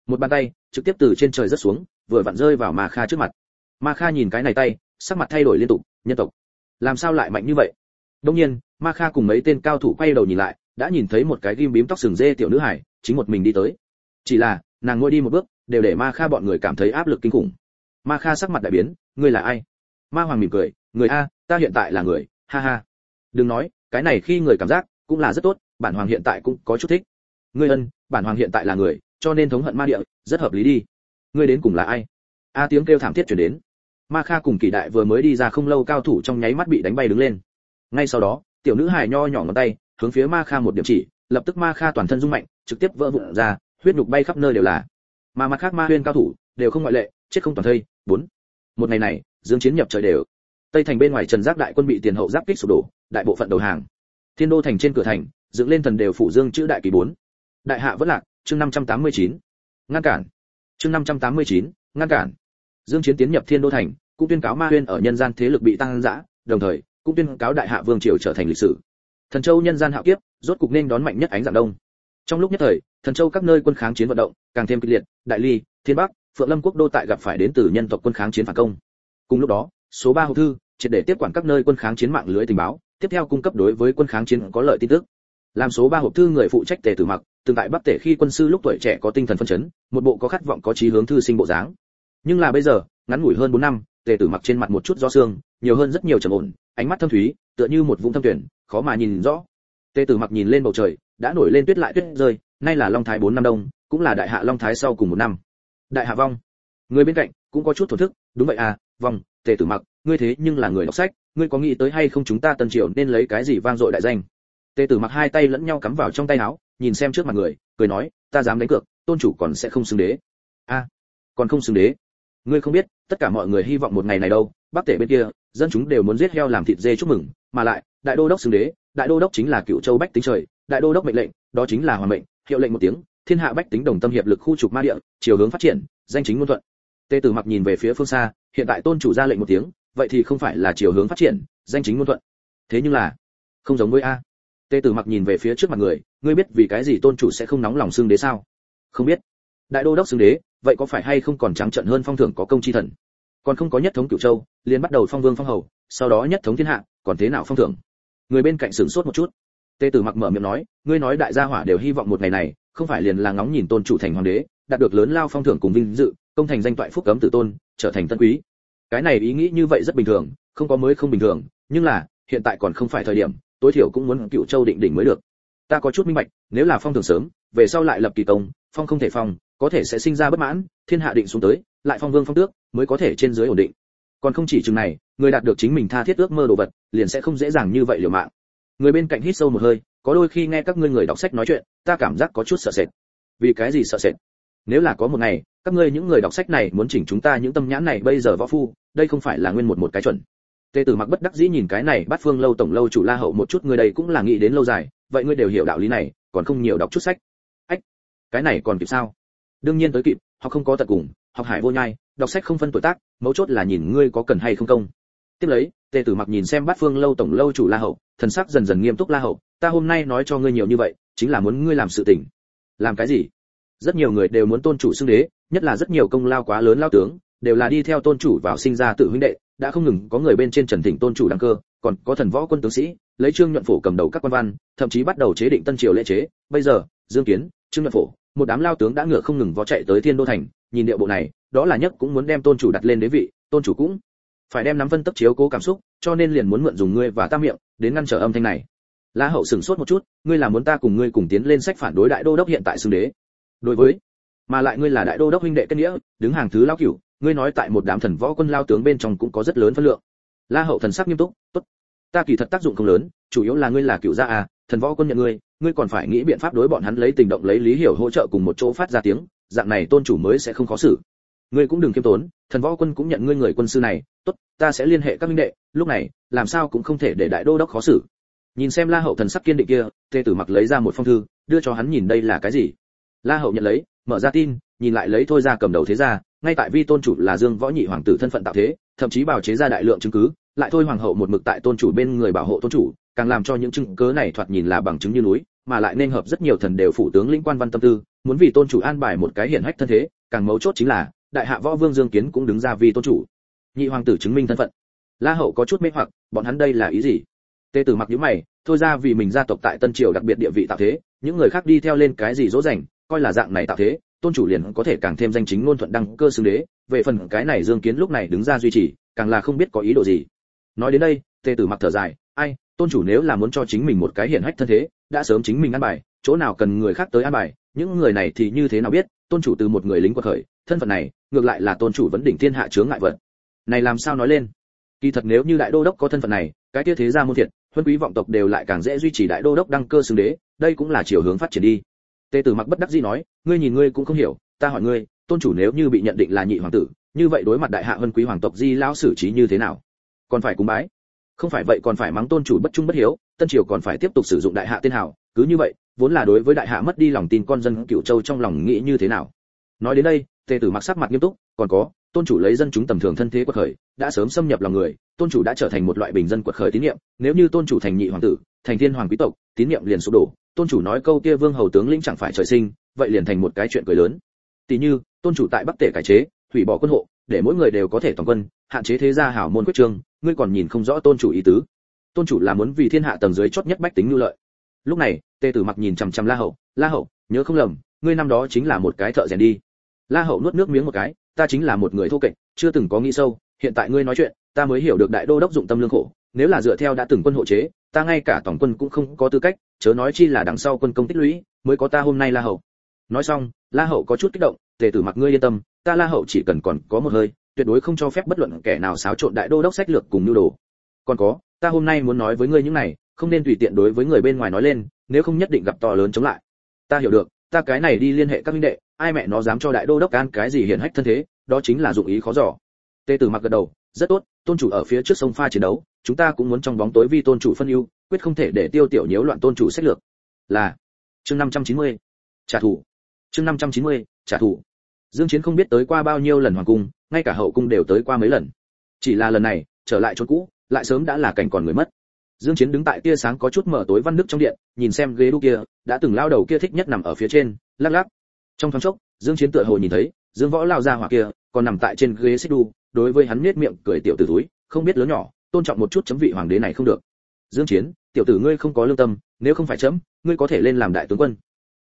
Một bàn tay, trực tiếp từ trên trời rất xuống, vừa vặn rơi vào ma kha trước mặt. Ma kha nhìn cái này tay, sắc mặt thay đổi liên tục, nhân tộc làm sao lại mạnh như vậy? Đông nhiên, ma kha cùng mấy tên cao thủ quay đầu nhìn lại, đã nhìn thấy một cái ghim bím tóc sừng dê tiểu nữ hải chính một mình đi tới. Chỉ là, nàng ngồi đi một bước, đều để ma kha bọn người cảm thấy áp lực kinh khủng. Ma kha sắc mặt đại biến, ngươi là ai? Ma hoàng mỉm cười, người a, ta hiện tại là người, ha ha. Đừng nói, cái này khi người cảm giác cũng là rất tốt, bản hoàng hiện tại cũng có chút thích. Ngươi ân, bản hoàng hiện tại là người, cho nên thống hận ma địa, rất hợp lý đi. Ngươi đến cùng là ai? A tiếng kêu thảm thiết truyền đến ma kha cùng kỳ đại vừa mới đi ra không lâu cao thủ trong nháy mắt bị đánh bay đứng lên. Ngay sau đó tiểu nữ hài nho nhỏ ngón tay hướng phía ma kha một điểm chỉ lập tức ma kha toàn thân rung mạnh trực tiếp vỡ vụn ra huyết nhục bay khắp nơi đều là. Mà mặt khác ma huyên cao thủ đều không ngoại lệ chết không toàn thây bốn. Một ngày này dương chiến nhập trời đều. Tây thành bên ngoài trần giác đại quân bị tiền hậu giáp kích sụp đổ đại bộ phận đầu hàng. Thiên đô thành trên cửa thành dựng lên thần đều phủ dương chữ đại kỳ bốn. Đại hạ vẫn lạc chương 589. ngăn cản. Chương 589, ngăn cản dương chiến tiến nhập thiên đô thành, cũng tuyên cáo ma huyên ở nhân gian thế lực bị tăng dã, đồng thời, cũng tuyên cáo đại hạ vương triều trở thành lịch sử. Thần châu nhân gian hạo kiếp, rốt cục nên đón mạnh nhất ánh dạng đông. Trong lúc nhất thời, thần châu các nơi quân kháng chiến vận động, càng thêm kịch liệt, đại ly, thiên bắc, phượng lâm quốc đô tại gặp phải đến từ nhân tộc quân kháng chiến phản công. Cùng lúc đó, số 3 hộp thư, triệt để tiếp quản các nơi quân kháng chiến mạng lưới tình báo, tiếp theo cung cấp đối với quân kháng chiến có lợi tin tức. Làm số 3 hộp thư người phụ trách tề tử mặc, từng tại bắc tể khi quân sư lúc tuổi trẻ có tinh thần phân chấn, một bộ có khát vọng có chí hướng thư sinh bộ dáng nhưng là bây giờ, ngắn ngủi hơn 4 năm, tề tử mặc trên mặt một chút do xương, nhiều hơn rất nhiều trầm ổn, ánh mắt thâm thúy, tựa như một vũng thâm tuyển, khó mà nhìn rõ. Tề tử mặc nhìn lên bầu trời, đã nổi lên tuyết lại tuyết rơi, nay là long thái 4 năm đông, cũng là đại hạ long thái sau cùng một năm. Đại hạ vong. Người bên cạnh, cũng có chút thổn thức, đúng vậy à vong, tề tử mặc, ngươi thế nhưng là người đọc sách, ngươi có nghĩ tới hay không chúng ta tân triều nên lấy cái gì vang dội đại danh? Tề tử mặc hai tay lẫn nhau cắm vào trong tay áo, nhìn xem trước mặt người, cười nói, ta dám đánh cược, tôn chủ còn sẽ không xứng đế. A, còn không xứng đế ngươi không biết, tất cả mọi người hy vọng một ngày này đâu bắc tể bên kia, dân chúng đều muốn giết heo làm thịt dê chúc mừng, mà lại, đại đô đốc xưng đế, đại đô đốc chính là cựu châu bách tính trời, đại đô đốc mệnh lệnh, đó chính là hoàng mệnh, hiệu lệnh một tiếng, thiên hạ bách tính đồng tâm hiệp lực khu trục ma địa, chiều hướng phát triển, danh chính ngôn thuận. Tề tử mặc nhìn về phía phương xa, hiện tại tôn chủ ra lệnh một tiếng, vậy thì không phải là chiều hướng phát triển, danh chính ngôn thuận. Thế nhưng là, không giống với a. Tề tử mặc nhìn về phía trước mặt người, ngươi biết vì cái gì tôn chủ sẽ không nóng lòng xưng đế sao? Không biết. Đại đô đốc xưng đế vậy có phải hay không còn trắng trận hơn phong thưởng có công chi thần? Còn không có nhất thống cửu châu, liền bắt đầu phong vương phong hầu, sau đó nhất thống thiên hạ, còn thế nào phong thưởng? Người bên cạnh sửng sốt một chút. Tê tử mặc mở miệng nói, ngươi nói đại gia hỏa đều hy vọng một ngày này, không phải liền là ngóng nhìn tôn chủ thành hoàng đế, đạt được lớn lao phong thưởng cùng vinh dự, công thành danh toại phúc cấm tử tôn, trở thành tân quý. Cái này ý nghĩ như vậy rất bình thường, không có mới không bình thường, nhưng là, hiện tại còn không phải thời điểm, tối thiểu cũng muốn cựu châu định đỉnh mới được. Ta có chút minh bạch, nếu là phong thưởng sớm, về sau lại lập kỳ công, phong không thể phong có thể sẽ sinh ra bất mãn, thiên hạ định xuống tới, lại phong vương phong tước, mới có thể trên dưới ổn định. Còn không chỉ chừng này, người đạt được chính mình tha thiết ước mơ đồ vật, liền sẽ không dễ dàng như vậy liều mạng. Người bên cạnh hít sâu một hơi, có đôi khi nghe các ngươi người đọc sách nói chuyện, ta cảm giác có chút sợ sệt. Vì cái gì sợ sệt? Nếu là có một ngày, các ngươi những người đọc sách này muốn chỉnh chúng ta những tâm nhãn này bây giờ võ phu, đây không phải là nguyên một một cái chuẩn. Tề tử mặc bất đắc dĩ nhìn cái này bắt phương lâu tổng lâu chủ la hậu một chút, người đây cũng là nghĩ đến lâu dài, vậy ngươi đều hiểu đạo lý này, còn không nhiều đọc chút sách. Ách, cái này còn kịp sao? Đương nhiên tới kịp học không có tận cùng, học hải vô nhai, đọc sách không phân tuổi tác, mấu chốt là nhìn ngươi có cần hay không công. Tiếp lấy, tề tử mặc nhìn xem bát phương lâu tổng lâu chủ la hậu, thần sắc dần dần nghiêm túc la hậu, ta hôm nay nói cho ngươi nhiều như vậy, chính là muốn ngươi làm sự tình. Làm cái gì? Rất nhiều người đều muốn tôn chủ xưng đế, nhất là rất nhiều công lao quá lớn lao tướng, đều là đi theo tôn chủ vào sinh ra tự huynh đệ, đã không ngừng có người bên trên trần thỉnh tôn chủ đăng cơ, còn có thần võ quân tướng sĩ, lấy trương nhuận phổ cầm đầu các quan văn, thậm chí bắt đầu chế định tân triều lễ chế. Bây giờ, dương kiến, trương nhuận phổ một đám lao tướng đã ngựa không ngừng vó chạy tới thiên đô thành, nhìn điệu bộ này, đó là nhất cũng muốn đem tôn chủ đặt lên đế vị, tôn chủ cũng phải đem nắm phân tấp chiếu cố cảm xúc, cho nên liền muốn mượn dùng ngươi và ta miệng, đến ngăn trở âm thanh này. La hậu sửng sốt một chút, ngươi là muốn ta cùng ngươi cùng tiến lên sách phản đối đại đô đốc hiện tại xưng đế. Đối với, mà lại ngươi là đại đô đốc huynh đệ kết nghĩa, đứng hàng thứ lao cửu, ngươi nói tại một đám thần võ quân lao tướng bên trong cũng có rất lớn phân lượng. La hậu thần sắc nghiêm túc, tốt, ta kỳ thật tác dụng không lớn, chủ yếu là ngươi là cựu gia à thần võ quân nhận ngươi ngươi còn phải nghĩ biện pháp đối bọn hắn lấy tình động lấy lý hiểu hỗ trợ cùng một chỗ phát ra tiếng, dạng này tôn chủ mới sẽ không khó xử. Ngươi cũng đừng kiêm tốn, thần võ quân cũng nhận ngươi người quân sư này, tốt, ta sẽ liên hệ các minh đệ, lúc này, làm sao cũng không thể để đại đô đốc khó xử. Nhìn xem la hậu thần sắc kiên định kia tề tử mặc lấy ra một phong thư, đưa cho hắn nhìn đây là cái gì. La hậu nhận lấy, mở ra tin, nhìn lại lấy thôi ra cầm đầu thế ra ngay tại vi tôn chủ là dương võ nhị hoàng tử thân phận tạo thế, thậm chí bảo chế ra đại lượng chứng cứ, lại thôi hoàng hậu một mực tại tôn chủ bên người bảo hộ tôn chủ càng làm cho những chứng cứ này thoạt nhìn là bằng chứng như núi, mà lại nên hợp rất nhiều thần đều phụ tướng lĩnh quan văn tâm tư, muốn vì tôn chủ an bài một cái hiển hách thân thế, càng mấu chốt chính là, đại hạ võ vương dương kiến cũng đứng ra vì tôn chủ. Nhị hoàng tử chứng minh thân phận. La hậu có chút mê hoặc, bọn hắn đây là ý gì? Tê tử mặc nhíu mày, thôi ra vì mình gia tộc tại tân triều đặc biệt địa vị tạo thế, những người khác đi theo lên cái gì dỗ dành, coi là dạng này tạo thế, tôn chủ liền có thể càng thêm danh chính ngôn thuận đăng cơ xứng đế, về phần cái này dương kiến lúc này đứng ra duy trì, càng là không biết có ý đồ gì. Nói đến đây tề tử mặc thở dài, ai tôn chủ nếu là muốn cho chính mình một cái hiển hách thân thế, đã sớm chính mình ăn bài, chỗ nào cần người khác tới ăn bài, những người này thì như thế nào biết, tôn chủ từ một người lính quật khởi, thân phận này, ngược lại là tôn chủ vấn đỉnh thiên hạ chướng ngại vật. Này làm sao nói lên? Kỳ thật nếu như đại đô đốc có thân phận này, cái kia thế gia muôn thiệt, huân quý vọng tộc đều lại càng dễ duy trì đại đô đốc đăng cơ xưng đế, đây cũng là chiều hướng phát triển đi. Tề tử mặc bất đắc dĩ nói, ngươi nhìn ngươi cũng không hiểu, ta hỏi ngươi, tôn chủ nếu như bị nhận định là nhị hoàng tử, như vậy đối mặt đại hạ huân quý hoàng tộc di lão xử trí như thế nào? Còn phải cúng bái không phải vậy còn phải mắng tôn chủ bất trung bất hiếu, tân triều còn phải tiếp tục sử dụng đại hạ tên hảo cứ như vậy, vốn là đối với đại hạ mất đi lòng tin con dân cựu châu trong lòng nghĩ như thế nào? Nói đến đây, tề tử mặc sắc mặt nghiêm túc, còn có, tôn chủ lấy dân chúng tầm thường thân thế quật khởi, đã sớm xâm nhập lòng người, tôn chủ đã trở thành một loại bình dân quật khởi tín nhiệm nếu như tôn chủ thành nhị hoàng tử, thành thiên hoàng quý tộc, tín nhiệm liền sụp đổ. Tôn chủ nói câu kia vương hầu tướng lĩnh chẳng phải trời sinh, vậy liền thành một cái chuyện cười lớn. Tỷ như, tôn chủ tại bắc tể cải chế, hủy bỏ quân hộ, để mỗi người đều có thể toàn quân hạn chế thế gia hảo môn quyết trương, ngươi còn nhìn không rõ tôn chủ ý tứ. Tôn chủ là muốn vì thiên hạ tầng dưới chót nhất bách tính nhu lợi. Lúc này, tề tử mặc nhìn chằm chằm la hậu la hậu, nhớ không lầm, ngươi năm đó chính là một cái thợ rèn đi. La hậu nuốt nước miếng một cái, ta chính là một người thô kệch, chưa từng có nghĩ sâu, hiện tại ngươi nói chuyện, ta mới hiểu được đại đô đốc dụng tâm lương khổ, nếu là dựa theo đã từng quân hộ chế, ta ngay cả tổng quân cũng không có tư cách, chớ nói chi là đằng sau quân công tích lũy, mới có ta hôm nay la hậu. Nói xong, la hậu có chút kích động, tề tử mặc ngươi yên tâm, ta la hậu chỉ cần còn có một hơi tuyệt đối không cho phép bất luận kẻ nào xáo trộn đại đô đốc sách lược cùng nhu đồ. Còn có ta hôm nay muốn nói với ngươi những này không nên tùy tiện đối với người bên ngoài nói lên nếu không nhất định gặp to lớn chống lại. Ta hiểu được ta cái này đi liên hệ các minh đệ ai mẹ nó dám cho đại đô đốc can cái gì hiển hách thân thế đó chính là dụng ý khó dò. Tề tử mặc gật đầu rất tốt tôn chủ ở phía trước sông pha chiến đấu chúng ta cũng muốn trong bóng tối vi tôn chủ phân ưu quyết không thể để tiêu tiểu nhiễu loạn tôn chủ sách lược. Là chương 590. trả thù. Chương 590, trả thù. Dương chiến không biết tới qua bao nhiêu lần hoàng cung ngay cả hậu cung đều tới qua mấy lần. Chỉ là lần này, trở lại chỗ cũ, lại sớm đã là cảnh còn người mất. Dương chiến đứng tại tia sáng có chút mở tối văn nước trong điện, nhìn xem ghế đu kia, đã từng lao đầu kia thích nhất nằm ở phía trên, lắc lắc. Trong thoáng chốc, dương chiến tựa hồ nhìn thấy, dương võ lao ra hỏa kia, còn nằm tại trên ghế xích đu, đối với hắn nét miệng cười tiểu tử túi không biết lớn nhỏ, tôn trọng một chút chấm vị hoàng đế này không được. Dương chiến, tiểu tử ngươi không có lương tâm, nếu không phải chấm, ngươi có thể lên làm đại tướng quân.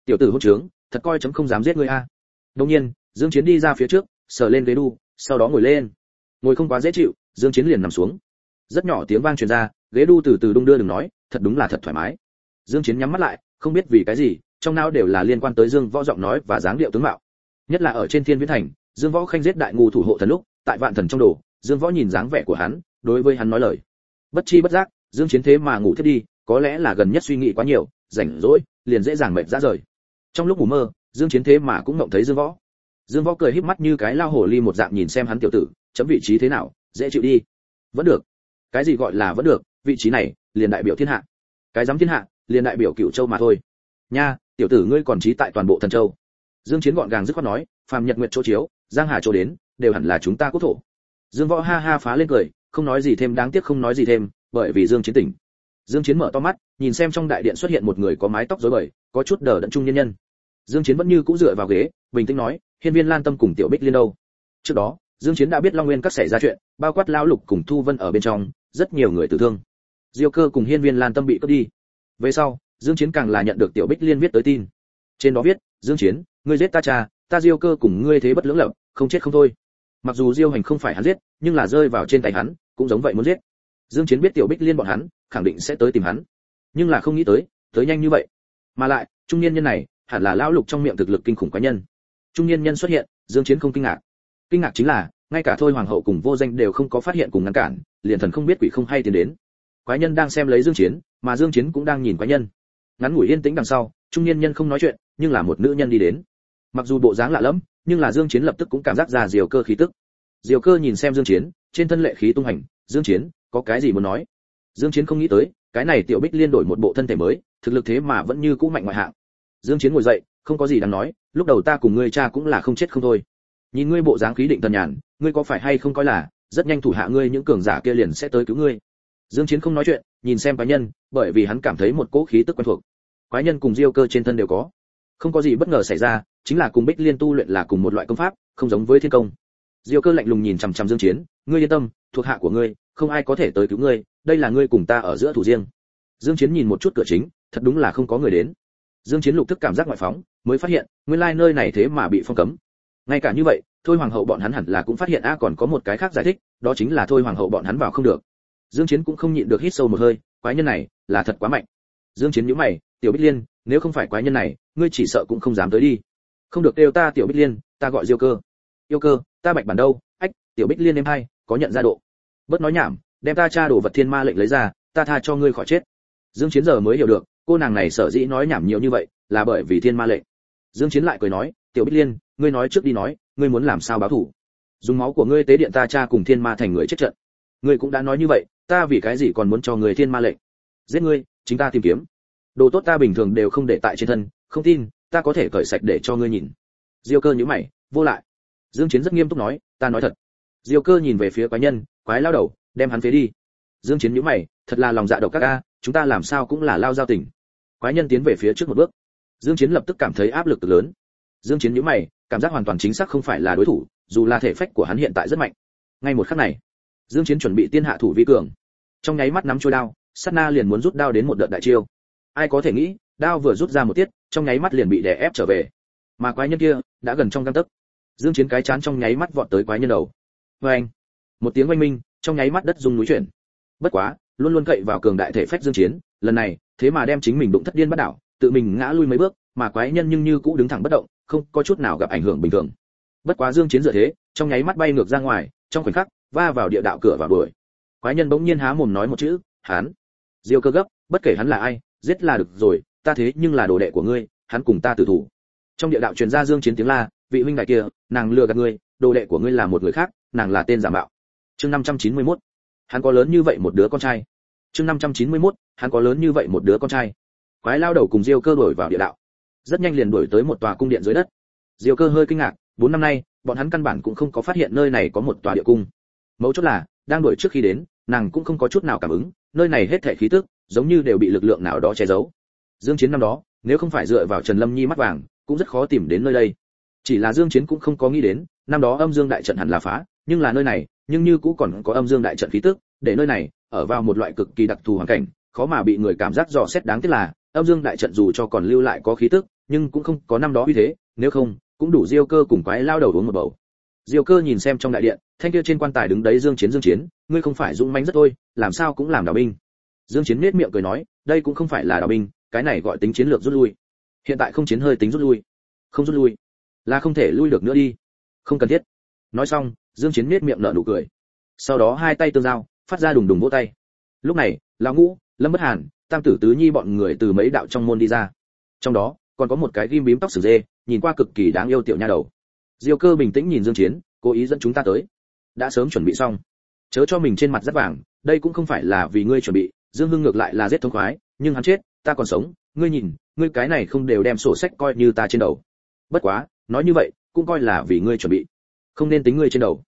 Tiểu tử hôn trướng, thật coi chấm không dám giết ngươi a. Đương nhiên, dương chiến đi ra phía trước, sờ lên ghế đu sau đó ngồi lên. Ngồi không quá dễ chịu, dương chiến liền nằm xuống. Rất nhỏ tiếng vang truyền ra, ghế đu từ từ đung đưa đừng nói, thật đúng là thật thoải mái. Dương chiến nhắm mắt lại, không biết vì cái gì, trong não đều là liên quan tới dương võ giọng nói và dáng điệu tướng mạo. Nhất là ở trên thiên viễn thành, dương võ khanh giết đại ngu thủ hộ thần lúc, tại vạn thần trong đồ, dương võ nhìn dáng vẻ của hắn, đối với hắn nói lời. Bất chi bất giác, dương chiến thế mà ngủ thiết đi, có lẽ là gần nhất suy nghĩ quá nhiều, rảnh rỗi, liền dễ dàng mệt ra rời. Trong lúc ngủ mơ, dương chiến thế mà cũng mộng thấy dương võ dương võ cười híp mắt như cái lao hổ ly một dạng nhìn xem hắn tiểu tử, chấm vị trí thế nào, dễ chịu đi. Vẫn được. Cái gì gọi là vẫn được, vị trí này, liền đại biểu thiên hạ. Cái giám thiên hạ, liền đại biểu cựu châu mà thôi. Nha, tiểu tử ngươi còn trí tại toàn bộ thần châu. Dương chiến gọn gàng dứt khoát nói, phàm nhật nguyệt chỗ chiếu, giang hà chỗ đến, đều hẳn là chúng ta quốc thổ. Dương võ ha ha phá lên cười, không nói gì thêm, đáng tiếc không nói gì thêm, bởi vì dương chiến tỉnh. Dương chiến mở to mắt, nhìn xem trong đại điện xuất hiện một người có mái tóc rối bời, có chút đờ đẫn trung nhân nhân. Dương chiến vẫn như cũ dựa vào ghế, bình tĩnh nói hiên viên lan tâm cùng tiểu bích liên đâu. Trước đó, dương chiến đã biết long nguyên các xảy ra chuyện, bao quát lão lục cùng thu vân ở bên trong, rất nhiều người tử thương. Diêu cơ cùng hiên viên lan tâm bị cướp đi. Về sau, dương chiến càng là nhận được tiểu bích liên viết tới tin. Trên đó viết, dương chiến, ngươi giết ta cha, ta diêu cơ cùng ngươi thế bất lưỡng lập, không chết không thôi. Mặc dù diêu hành không phải hắn giết, nhưng là rơi vào trên tay hắn, cũng giống vậy muốn giết. Dương chiến biết tiểu bích liên bọn hắn, khẳng định sẽ tới tìm hắn. Nhưng là không nghĩ tới tới nhanh như vậy. Mà lại, trung niên nhân này, hẳn là lão lục trong miệng thực lực kinh khủng cá nhân trung niên nhân xuất hiện, dương chiến không kinh ngạc. Kinh ngạc chính là, ngay cả thôi hoàng hậu cùng vô danh đều không có phát hiện cùng ngăn cản, liền thần không biết quỷ không hay tiến đến. Quái nhân đang xem lấy dương chiến, mà dương chiến cũng đang nhìn quái nhân. Ngắn ngủi yên tĩnh đằng sau, trung niên nhân không nói chuyện, nhưng là một nữ nhân đi đến. Mặc dù bộ dáng lạ lẫm, nhưng là dương chiến lập tức cũng cảm giác ra diều cơ khí tức. Diều cơ nhìn xem dương chiến, trên thân lệ khí tung hành, dương chiến, có cái gì muốn nói? Dương chiến không nghĩ tới, cái này tiểu bích liên đổi một bộ thân thể mới, thực lực thế mà vẫn như cũ mạnh ngoại hạng. Dương chiến ngồi dậy không có gì đáng nói, lúc đầu ta cùng ngươi cha cũng là không chết không thôi. Nhìn ngươi bộ dáng khí định thần nhàn, ngươi có phải hay không coi là, rất nhanh thủ hạ ngươi những cường giả kia liền sẽ tới cứu ngươi? Dương chiến không nói chuyện, nhìn xem quái nhân, bởi vì hắn cảm thấy một cỗ khí tức quen thuộc. Quái nhân cùng diêu cơ trên thân đều có. Không có gì bất ngờ xảy ra, chính là cùng bích liên tu luyện là cùng một loại công pháp, không giống với thiên công. Diêu cơ lạnh lùng nhìn chằm chằm dương chiến, ngươi yên tâm, thuộc hạ của ngươi, không ai có thể tới cứu ngươi, đây là ngươi cùng ta ở giữa thủ riêng. Dương chiến nhìn một chút cửa chính, thật đúng là không có người đến dương chiến lục thức cảm giác ngoại phóng, mới phát hiện, nguyên lai nơi này thế mà bị phong cấm. Ngay cả như vậy, thôi hoàng hậu bọn hắn hẳn là cũng phát hiện a còn có một cái khác giải thích, đó chính là thôi hoàng hậu bọn hắn vào không được. Dương chiến cũng không nhịn được hít sâu một hơi, quái nhân này, là thật quá mạnh. Dương chiến nhíu mày, tiểu bích liên, nếu không phải quái nhân này, ngươi chỉ sợ cũng không dám tới đi. Không được kêu ta, tiểu bích liên, ta gọi diêu cơ. Yêu cơ, ta bạch bản đâu? Ách, tiểu bích liên em hai, có nhận ra độ. Bớt nói nhảm, đem ta tra đồ vật thiên ma lệnh lấy ra, ta tha cho ngươi khỏi chết. Dương chiến giờ mới hiểu được cô nàng này sợ dĩ nói nhảm nhiều như vậy là bởi vì thiên ma lệnh dương chiến lại cười nói, tiểu bích liên, ngươi nói trước đi nói, ngươi muốn làm sao báo thù dùng máu của ngươi tế điện ta cha cùng thiên ma thành người chết trận. Ngươi cũng đã nói như vậy, ta vì cái gì còn muốn cho người thiên ma lệnh giết ngươi, chính ta tìm kiếm. Đồ tốt ta bình thường đều không để tại trên thân, không tin, ta có thể cởi sạch để cho ngươi nhìn. Diêu cơ nhíu mày, vô lại. Dương chiến rất nghiêm túc nói, ta nói thật. Diêu cơ nhìn về phía quái nhân, quái lao đầu, đem hắn phế đi. Dương chiến nhíu mày, thật là lòng dạ độc các a chúng ta làm sao cũng là lao giao tình quái nhân tiến về phía trước một bước. Dương chiến lập tức cảm thấy áp lực cực lớn. Dương chiến nhíu mày, cảm giác hoàn toàn chính xác không phải là đối thủ, dù là thể phách của hắn hiện tại rất mạnh. Ngay một khắc này, dương chiến chuẩn bị tiên hạ thủ vi cường. Trong nháy mắt nắm chuôi đao, sát na liền muốn rút đao đến một đợt đại chiêu. Ai có thể nghĩ, đao vừa rút ra một tiết, trong nháy mắt liền bị đè ép trở về. Mà quái nhân kia đã gần trong gang tấc. Dương chiến cái chán trong nháy mắt vọt tới quái nhân đầu. Với anh, một tiếng oanh minh, trong nháy mắt đất rung núi chuyển. Bất quá, luôn luôn cậy vào cường đại thể phách dương chiến, lần này thế mà đem chính mình đụng thất điên bắt đảo, tự mình ngã lui mấy bước, mà quái nhân nhưng như cũ đứng thẳng bất động, không có chút nào gặp ảnh hưởng bình thường. Bất quá dương chiến dựa thế, trong nháy mắt bay ngược ra ngoài, trong khoảnh khắc, va vào địa đạo cửa vào đuổi. Quái nhân bỗng nhiên há mồm nói một chữ, hắn, diêu cơ gấp, bất kể hắn là ai, giết là được rồi, ta thế nhưng là đồ đệ của ngươi, hắn cùng ta tử thủ. Trong địa đạo truyền ra dương chiến tiếng la, vị huynh đại kia, nàng lừa gạt ngươi, đồ đệ của ngươi là một người khác, nàng là tên giả mạo. Chương 591 hắn có lớn như vậy một đứa con trai? Chương 591 hắn có lớn như vậy một đứa con trai. Quái lao đầu cùng diêu cơ đổi vào địa đạo. Rất nhanh liền đuổi tới một tòa cung điện dưới đất. Diêu cơ hơi kinh ngạc, bốn năm nay, bọn hắn căn bản cũng không có phát hiện nơi này có một tòa địa cung. Mấu chốt là, đang đuổi trước khi đến, nàng cũng không có chút nào cảm ứng, nơi này hết thảy khí tức, giống như đều bị lực lượng nào đó che giấu. Dương chiến năm đó, nếu không phải dựa vào trần lâm nhi mắt vàng, cũng rất khó tìm đến nơi đây. Chỉ là dương chiến cũng không có nghĩ đến, năm đó âm dương đại trận hẳn là phá, nhưng là nơi này, nhưng như cũng còn có âm dương đại trận khí tức, để nơi này ở vào một loại cực kỳ đặc thù hoàn cảnh, khó mà bị người cảm giác dò xét đáng tiếc là, âm dương đại trận dù cho còn lưu lại có khí tức, nhưng cũng không có năm đó uy thế, nếu không, cũng đủ diêu cơ cùng quái lao đầu uống một bầu. Diêu cơ nhìn xem trong đại điện, thanh kia trên quan tài đứng đấy dương chiến dương chiến, ngươi không phải dũng mãnh rất thôi, làm sao cũng làm đạo binh. Dương chiến nét miệng cười nói, đây cũng không phải là đạo binh, cái này gọi tính chiến lược rút lui. Hiện tại không chiến hơi tính rút lui. Không rút lui. Là không thể lui được nữa đi. Không cần thiết. Nói xong, dương chiến nét miệng nở nụ cười. Sau đó hai tay tương giao phát ra đùng đùng vỗ tay. Lúc này, lão ngũ, lâm bất hàn, tam tử tứ nhi bọn người từ mấy đạo trong môn đi ra. Trong đó, còn có một cái ghim bím tóc sừng dê, nhìn qua cực kỳ đáng yêu tiểu nha đầu. Diêu cơ bình tĩnh nhìn dương chiến, cố ý dẫn chúng ta tới. Đã sớm chuẩn bị xong. Chớ cho mình trên mặt rất vàng, đây cũng không phải là vì ngươi chuẩn bị, dương hưng ngược lại là giết thông khoái, nhưng hắn chết, ta còn sống, ngươi nhìn, ngươi cái này không đều đem sổ sách coi như ta trên đầu. Bất quá, nói như vậy, cũng coi là vì ngươi chuẩn bị, không nên tính ngươi trên đầu.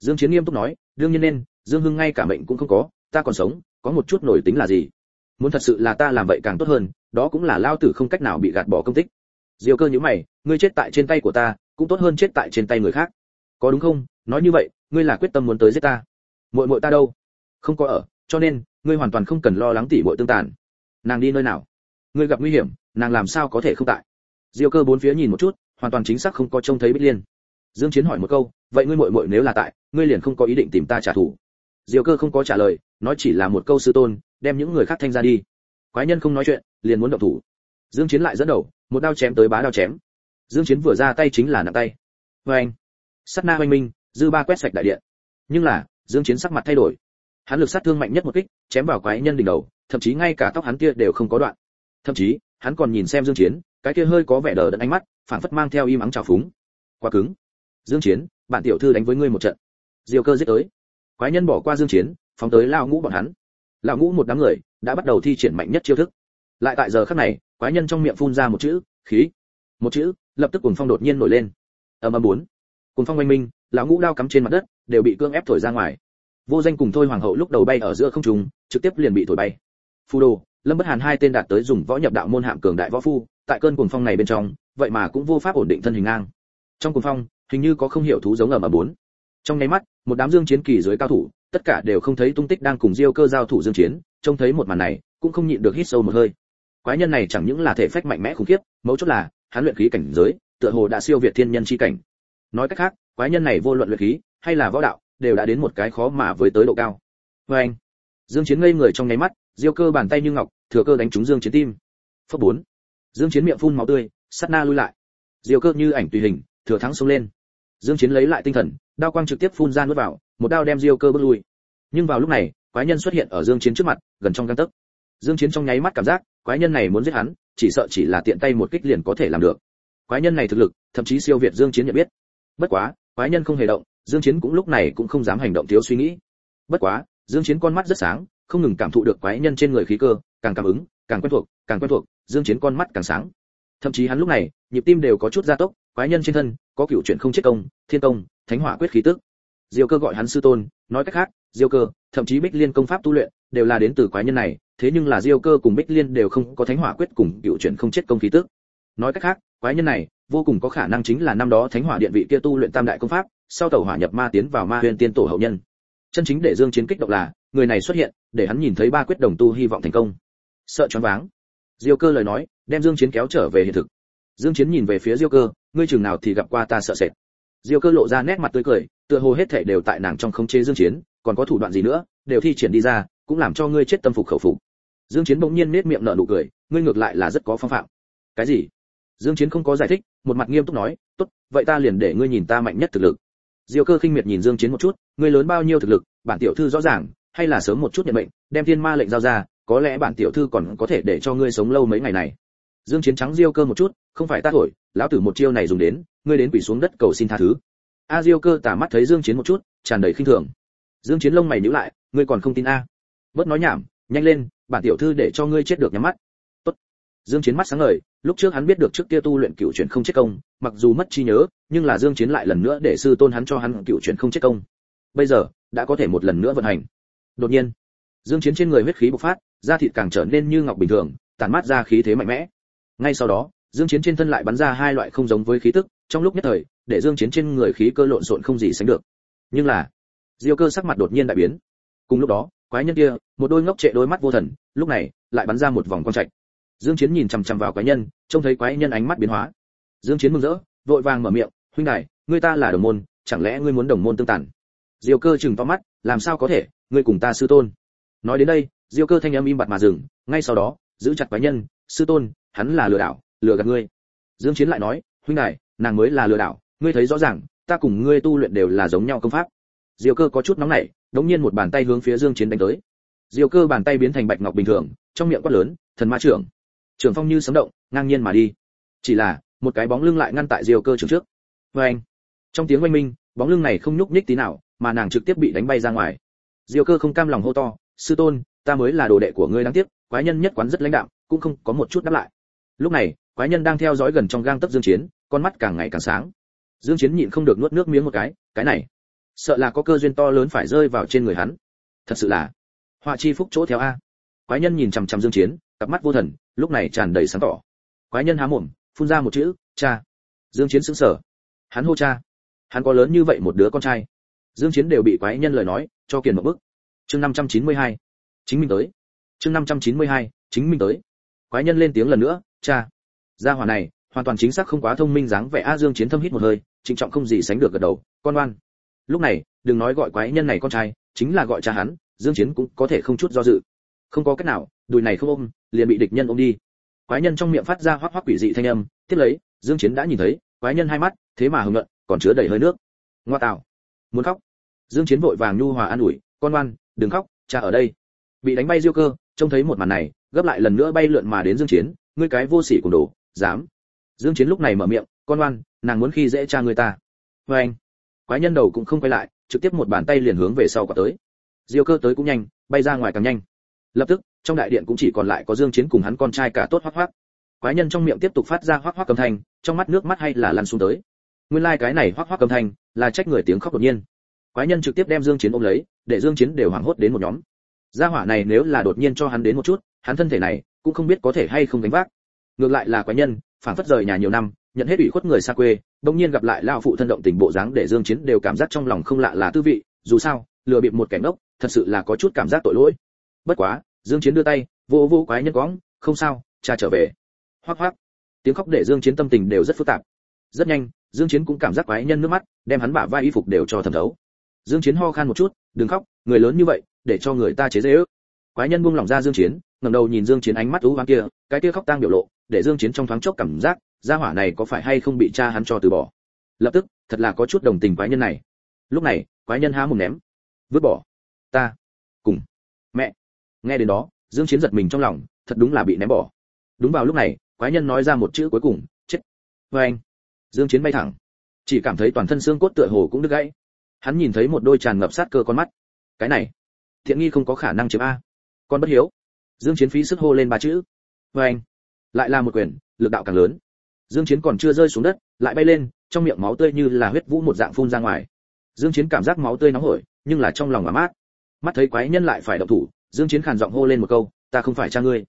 Dương chiến nghiêm túc nói, đương nhiên nên dương hưng ngay cả mệnh cũng không có, ta còn sống, có một chút nổi tính là gì? Muốn thật sự là ta làm vậy càng tốt hơn, đó cũng là lao tử không cách nào bị gạt bỏ công tích. Diêu cơ như mày, ngươi chết tại trên tay của ta, cũng tốt hơn chết tại trên tay người khác. Có đúng không? Nói như vậy, ngươi là quyết tâm muốn tới giết ta. Muội muội ta đâu? Không có ở, cho nên, ngươi hoàn toàn không cần lo lắng tỉ muội tương tàn. Nàng đi nơi nào? Ngươi gặp nguy hiểm, nàng làm sao có thể không tại? Diêu cơ bốn phía nhìn một chút, hoàn toàn chính xác không có trông thấy bích liên. Dương chiến hỏi một câu, vậy ngươi muội muội nếu là tại, ngươi liền không có ý định tìm ta trả thù diêu cơ không có trả lời, nói chỉ là một câu sư tôn, đem những người khác thanh ra đi. Quái nhân không nói chuyện, liền muốn động thủ. Dương chiến lại dẫn đầu, một đao chém tới bá đao chém. Dương chiến vừa ra tay chính là nặng tay. Với anh, sát na hoanh minh, dư ba quét sạch đại điện. Nhưng là, dương chiến sắc mặt thay đổi. Hắn lực sát thương mạnh nhất một kích, chém vào quái nhân đỉnh đầu, thậm chí ngay cả tóc hắn kia đều không có đoạn. Thậm chí, hắn còn nhìn xem dương chiến, cái kia hơi có vẻ đờ đẫn ánh mắt phản phất mang theo im ắng trào phúng. Quá cứng. Dương chiến bạn tiểu thư đánh với ngươi một trận. Diều cơ giết tới quái nhân bỏ qua dương chiến, phóng tới lao ngũ bọn hắn. Lão ngũ một đám người đã bắt đầu thi triển mạnh nhất chiêu thức. Lại tại giờ khắc này, quái nhân trong miệng phun ra một chữ, khí. Một chữ, lập tức cuồng phong đột nhiên nổi lên. Ầm ầm bốn. Cuồng phong oanh minh, lão ngũ đao cắm trên mặt đất, đều bị cương ép thổi ra ngoài. Vô danh cùng thôi hoàng hậu lúc đầu bay ở giữa không trung, trực tiếp liền bị thổi bay. Phù đồ, lâm bất hàn hai tên đạt tới dùng võ nhập đạo môn hạng cường đại võ phu, tại cơn cuồng phong này bên trong, vậy mà cũng vô pháp ổn định thân hình ngang. Trong cuồng phong, hình như có không hiểu thú giống ở mà bốn. Trong nháy mắt một đám dương chiến kỳ dưới cao thủ, tất cả đều không thấy tung tích đang cùng diêu cơ giao thủ dương chiến, trông thấy một màn này, cũng không nhịn được hít sâu một hơi. Quái nhân này chẳng những là thể phách mạnh mẽ khủng khiếp, mấu chốt là, hắn luyện khí cảnh giới, tựa hồ đã siêu việt thiên nhân chi cảnh. Nói cách khác, quái nhân này vô luận luyện khí, hay là võ đạo, đều đã đến một cái khó mà với tới độ cao. Với anh, dương chiến ngây người trong nháy mắt, diêu cơ bàn tay như ngọc, thừa cơ đánh trúng dương chiến tim. Phấp bốn, dương chiến miệng phun máu tươi, sát na lui lại. Diêu cơ như ảnh tùy hình, thừa thắng xông lên. Dương chiến lấy lại tinh thần đao quang trực tiếp phun ra nuốt vào, một đao đem diêu cơ bước lui. Nhưng vào lúc này, quái nhân xuất hiện ở dương chiến trước mặt, gần trong gang tấc. Dương chiến trong nháy mắt cảm giác, quái nhân này muốn giết hắn, chỉ sợ chỉ là tiện tay một kích liền có thể làm được. Quái nhân này thực lực, thậm chí siêu việt dương chiến nhận biết. Bất quá, quái nhân không hề động, dương chiến cũng lúc này cũng không dám hành động thiếu suy nghĩ. Bất quá, dương chiến con mắt rất sáng, không ngừng cảm thụ được quái nhân trên người khí cơ, càng cảm ứng, càng quen thuộc, càng quen thuộc, dương chiến con mắt càng sáng. Thậm chí hắn lúc này, nhịp tim đều có chút gia tốc quái nhân trên thân, có cửu chuyện không chết công, thiên công, thánh hỏa quyết khí tức. Diêu cơ gọi hắn sư tôn, nói cách khác, diêu cơ, thậm chí bích liên công pháp tu luyện, đều là đến từ quái nhân này, thế nhưng là diêu cơ cùng bích liên đều không có thánh hỏa quyết cùng cựu chuyện không chết công khí tức. Nói cách khác, quái nhân này, vô cùng có khả năng chính là năm đó thánh hỏa điện vị kia tu luyện tam đại công pháp, sau tàu hỏa nhập ma tiến vào ma huyền tiên tổ hậu nhân. Chân chính để dương chiến kích động là, người này xuất hiện, để hắn nhìn thấy ba quyết đồng tu hy vọng thành công. Sợ choáng váng. Diêu cơ lời nói, đem dương chiến kéo trở về hiện thực dương chiến nhìn về phía diêu cơ, ngươi chừng nào thì gặp qua ta sợ sệt? Diêu cơ lộ ra nét mặt tươi cười, tựa hồ hết thảy đều tại nàng trong khống chế dương chiến, còn có thủ đoạn gì nữa, đều thi triển đi ra, cũng làm cho ngươi chết tâm phục khẩu phục. Dương chiến bỗng nhiên nét miệng nở nụ cười, ngươi ngược lại là rất có phong phạm. Cái gì? Dương chiến không có giải thích, một mặt nghiêm túc nói, tốt, vậy ta liền để ngươi nhìn ta mạnh nhất thực lực. Diêu cơ khinh miệt nhìn dương chiến một chút, ngươi lớn bao nhiêu thực lực, bản tiểu thư rõ ràng, hay là sớm một chút nhận mệnh, đem thiên ma lệnh giao ra, có lẽ bản tiểu thư còn có thể để cho ngươi sống lâu mấy ngày này dương chiến trắng diêu cơ một chút, không phải ta thổi, lão tử một chiêu này dùng đến, ngươi đến quỳ xuống đất cầu xin tha thứ. A diêu cơ tả mắt thấy dương chiến một chút, tràn đầy khinh thường. Dương chiến lông mày nhíu lại, ngươi còn không tin a. Bớt nói nhảm, nhanh lên, bản tiểu thư để cho ngươi chết được nhắm mắt. Tốt. Dương chiến mắt sáng ngời, lúc trước hắn biết được trước kia tu luyện cựu chuyển không chết công, mặc dù mất trí nhớ, nhưng là dương chiến lại lần nữa để sư tôn hắn cho hắn cựu chuyển không chết công. Bây giờ, đã có thể một lần nữa vận hành. Đột nhiên, dương chiến trên người huyết khí bộc phát, da thịt càng trở nên như ngọc bình thường, tản mát ra khí thế mạnh mẽ ngay sau đó, dương chiến trên thân lại bắn ra hai loại không giống với khí tức, trong lúc nhất thời, để dương chiến trên người khí cơ lộn xộn không gì sánh được. Nhưng là, diêu cơ sắc mặt đột nhiên đại biến. Cùng lúc đó, quái nhân kia, một đôi ngốc trệ đôi mắt vô thần, lúc này, lại bắn ra một vòng quang trạch. Dương chiến nhìn chăm chăm vào quái nhân, trông thấy quái nhân ánh mắt biến hóa. Dương chiến mừng rỡ, vội vàng mở miệng, huynh đài, ngươi ta là đồng môn, chẳng lẽ ngươi muốn đồng môn tương tàn? Diêu cơ chừng to mắt, làm sao có thể, ngươi cùng ta sư tôn? Nói đến đây, diêu cơ thanh âm im bặt mà dừng, ngay sau đó, giữ chặt quái nhân, sư tôn hắn là lừa đảo, lừa gạt ngươi. Dương chiến lại nói, huynh này nàng mới là lừa đảo, ngươi thấy rõ ràng, ta cùng ngươi tu luyện đều là giống nhau công pháp. Diêu cơ có chút nóng nảy, đống nhiên một bàn tay hướng phía dương chiến đánh tới. Diêu cơ bàn tay biến thành bạch ngọc bình thường, trong miệng quát lớn, thần ma trưởng. Trưởng phong như sấm động, ngang nhiên mà đi. Chỉ là, một cái bóng lưng lại ngăn tại diêu cơ trường trước. Với anh, trong tiếng oanh minh, bóng lưng này không nhúc nhích tí nào, mà nàng trực tiếp bị đánh bay ra ngoài. Diêu cơ không cam lòng hô to, sư tôn, ta mới là đồ đệ của ngươi đáng tiếc, quái nhân nhất quán rất lãnh đạm, cũng không có một chút đáp lại lúc này, quái nhân đang theo dõi gần trong gang tấc dương chiến, con mắt càng ngày càng sáng. Dương chiến nhịn không được nuốt nước miếng một cái cái này, sợ là có cơ duyên to lớn phải rơi vào trên người hắn. Thật sự là, họa chi phúc chỗ theo a. Quái nhân nhìn chằm chằm dương chiến, cặp mắt vô thần, lúc này tràn đầy sáng tỏ. Quái nhân há mồm, phun ra một chữ, cha. Dương chiến sững sờ. Hắn hô cha. Hắn có lớn như vậy một đứa con trai. Dương chiến đều bị quái nhân lời nói, cho kiền một bước. chương 592 chính mình tới. Chương 592 chính mình tới. Quái nhân lên tiếng lần nữa cha, gia hỏa này, hoàn toàn chính xác không quá thông minh dáng vẻ a dương chiến thâm hít một hơi, trịnh trọng không gì sánh được gật đầu, con oan. Lúc này, đừng nói gọi quái nhân này con trai, chính là gọi cha hắn, dương chiến cũng có thể không chút do dự. Không có cách nào, đùi này không ôm, liền bị địch nhân ôm đi. Quái nhân trong miệng phát ra hoắc hoắc quỷ dị thanh âm, tiếp lấy, dương chiến đã nhìn thấy, quái nhân hai mắt, thế mà hưng luận còn chứa đầy hơi nước. Ngoa tạo. Muốn khóc. Dương chiến vội vàng nhu hòa an ủi, con ngoan đừng khóc, cha ở đây. Bị đánh bay diêu cơ, trông thấy một màn này, gấp lại lần nữa bay lượn mà đến dương chiến ngươi cái vô sỉ cùng đồ, dám. Dương chiến lúc này mở miệng, con ngoan nàng muốn khi dễ cha người ta. Với anh, quái nhân đầu cũng không quay lại, trực tiếp một bàn tay liền hướng về sau quả tới. Diêu cơ tới cũng nhanh, bay ra ngoài càng nhanh. Lập tức, trong đại điện cũng chỉ còn lại có dương chiến cùng hắn con trai cả tốt hoắc hoắc. Quái nhân trong miệng tiếp tục phát ra hoắc hoắc cầm thanh, trong mắt nước mắt hay là lăn xuống tới. Nguyên lai like cái này hoắc hoắc cầm thanh, là trách người tiếng khóc đột nhiên. Quái nhân trực tiếp đem dương chiến ôm lấy, để dương chiến đều hoảng hốt đến một nhóm. Gia hỏa này nếu là đột nhiên cho hắn đến một chút, hắn thân thể này cũng không biết có thể hay không gánh vác. Ngược lại là quái nhân, phản phất rời nhà nhiều năm, nhận hết ủy khuất người xa quê đột nhiên gặp lại lão phụ thân động tình bộ dáng để dương chiến đều cảm giác trong lòng không lạ là tư vị, dù sao, lừa bịp một kẻ ngốc, thật sự là có chút cảm giác tội lỗi. Bất quá, dương chiến đưa tay, vô vô quái nhân quõng, không sao, cha trở về. Hoắc hoắc. Tiếng khóc để dương chiến tâm tình đều rất phức tạp. Rất nhanh, dương chiến cũng cảm giác quái nhân nước mắt, đem hắn bả vai y phục đều cho thẩm thấu. Dương chiến ho khan một chút, đừng khóc, người lớn như vậy, để cho người ta chế dễ ước quái nhân buông lòng ra dương chiến, ngẩng đầu nhìn dương chiến ánh mắt u ám kia, cái kia khóc tang biểu lộ, để dương chiến trong thoáng chốc cảm giác, gia hỏa này có phải hay không bị cha hắn cho từ bỏ. Lập tức, thật là có chút đồng tình quái nhân này. Lúc này, quái nhân há mồm ném. Vứt bỏ. Ta. Cùng. Mẹ. Nghe đến đó, dương chiến giật mình trong lòng, thật đúng là bị ném bỏ. Đúng vào lúc này, quái nhân nói ra một chữ cuối cùng, chết. Với anh. Dương chiến bay thẳng. Chỉ cảm thấy toàn thân xương cốt tựa hồ cũng đứt gãy. Hắn nhìn thấy một đôi tràn ngập sát cơ con mắt. Cái này. Thiện nghi không có khả năng chiếm a con bất hiếu. Dương chiến phí sức hô lên ba chữ. Với anh, lại là một quyền, lực đạo càng lớn. Dương chiến còn chưa rơi xuống đất, lại bay lên, trong miệng máu tươi như là huyết vũ một dạng phun ra ngoài. Dương chiến cảm giác máu tươi nóng hổi, nhưng là trong lòng mà mát mắt thấy quái nhân lại phải động thủ, dương chiến khàn giọng hô lên một câu, ta không phải cha ngươi.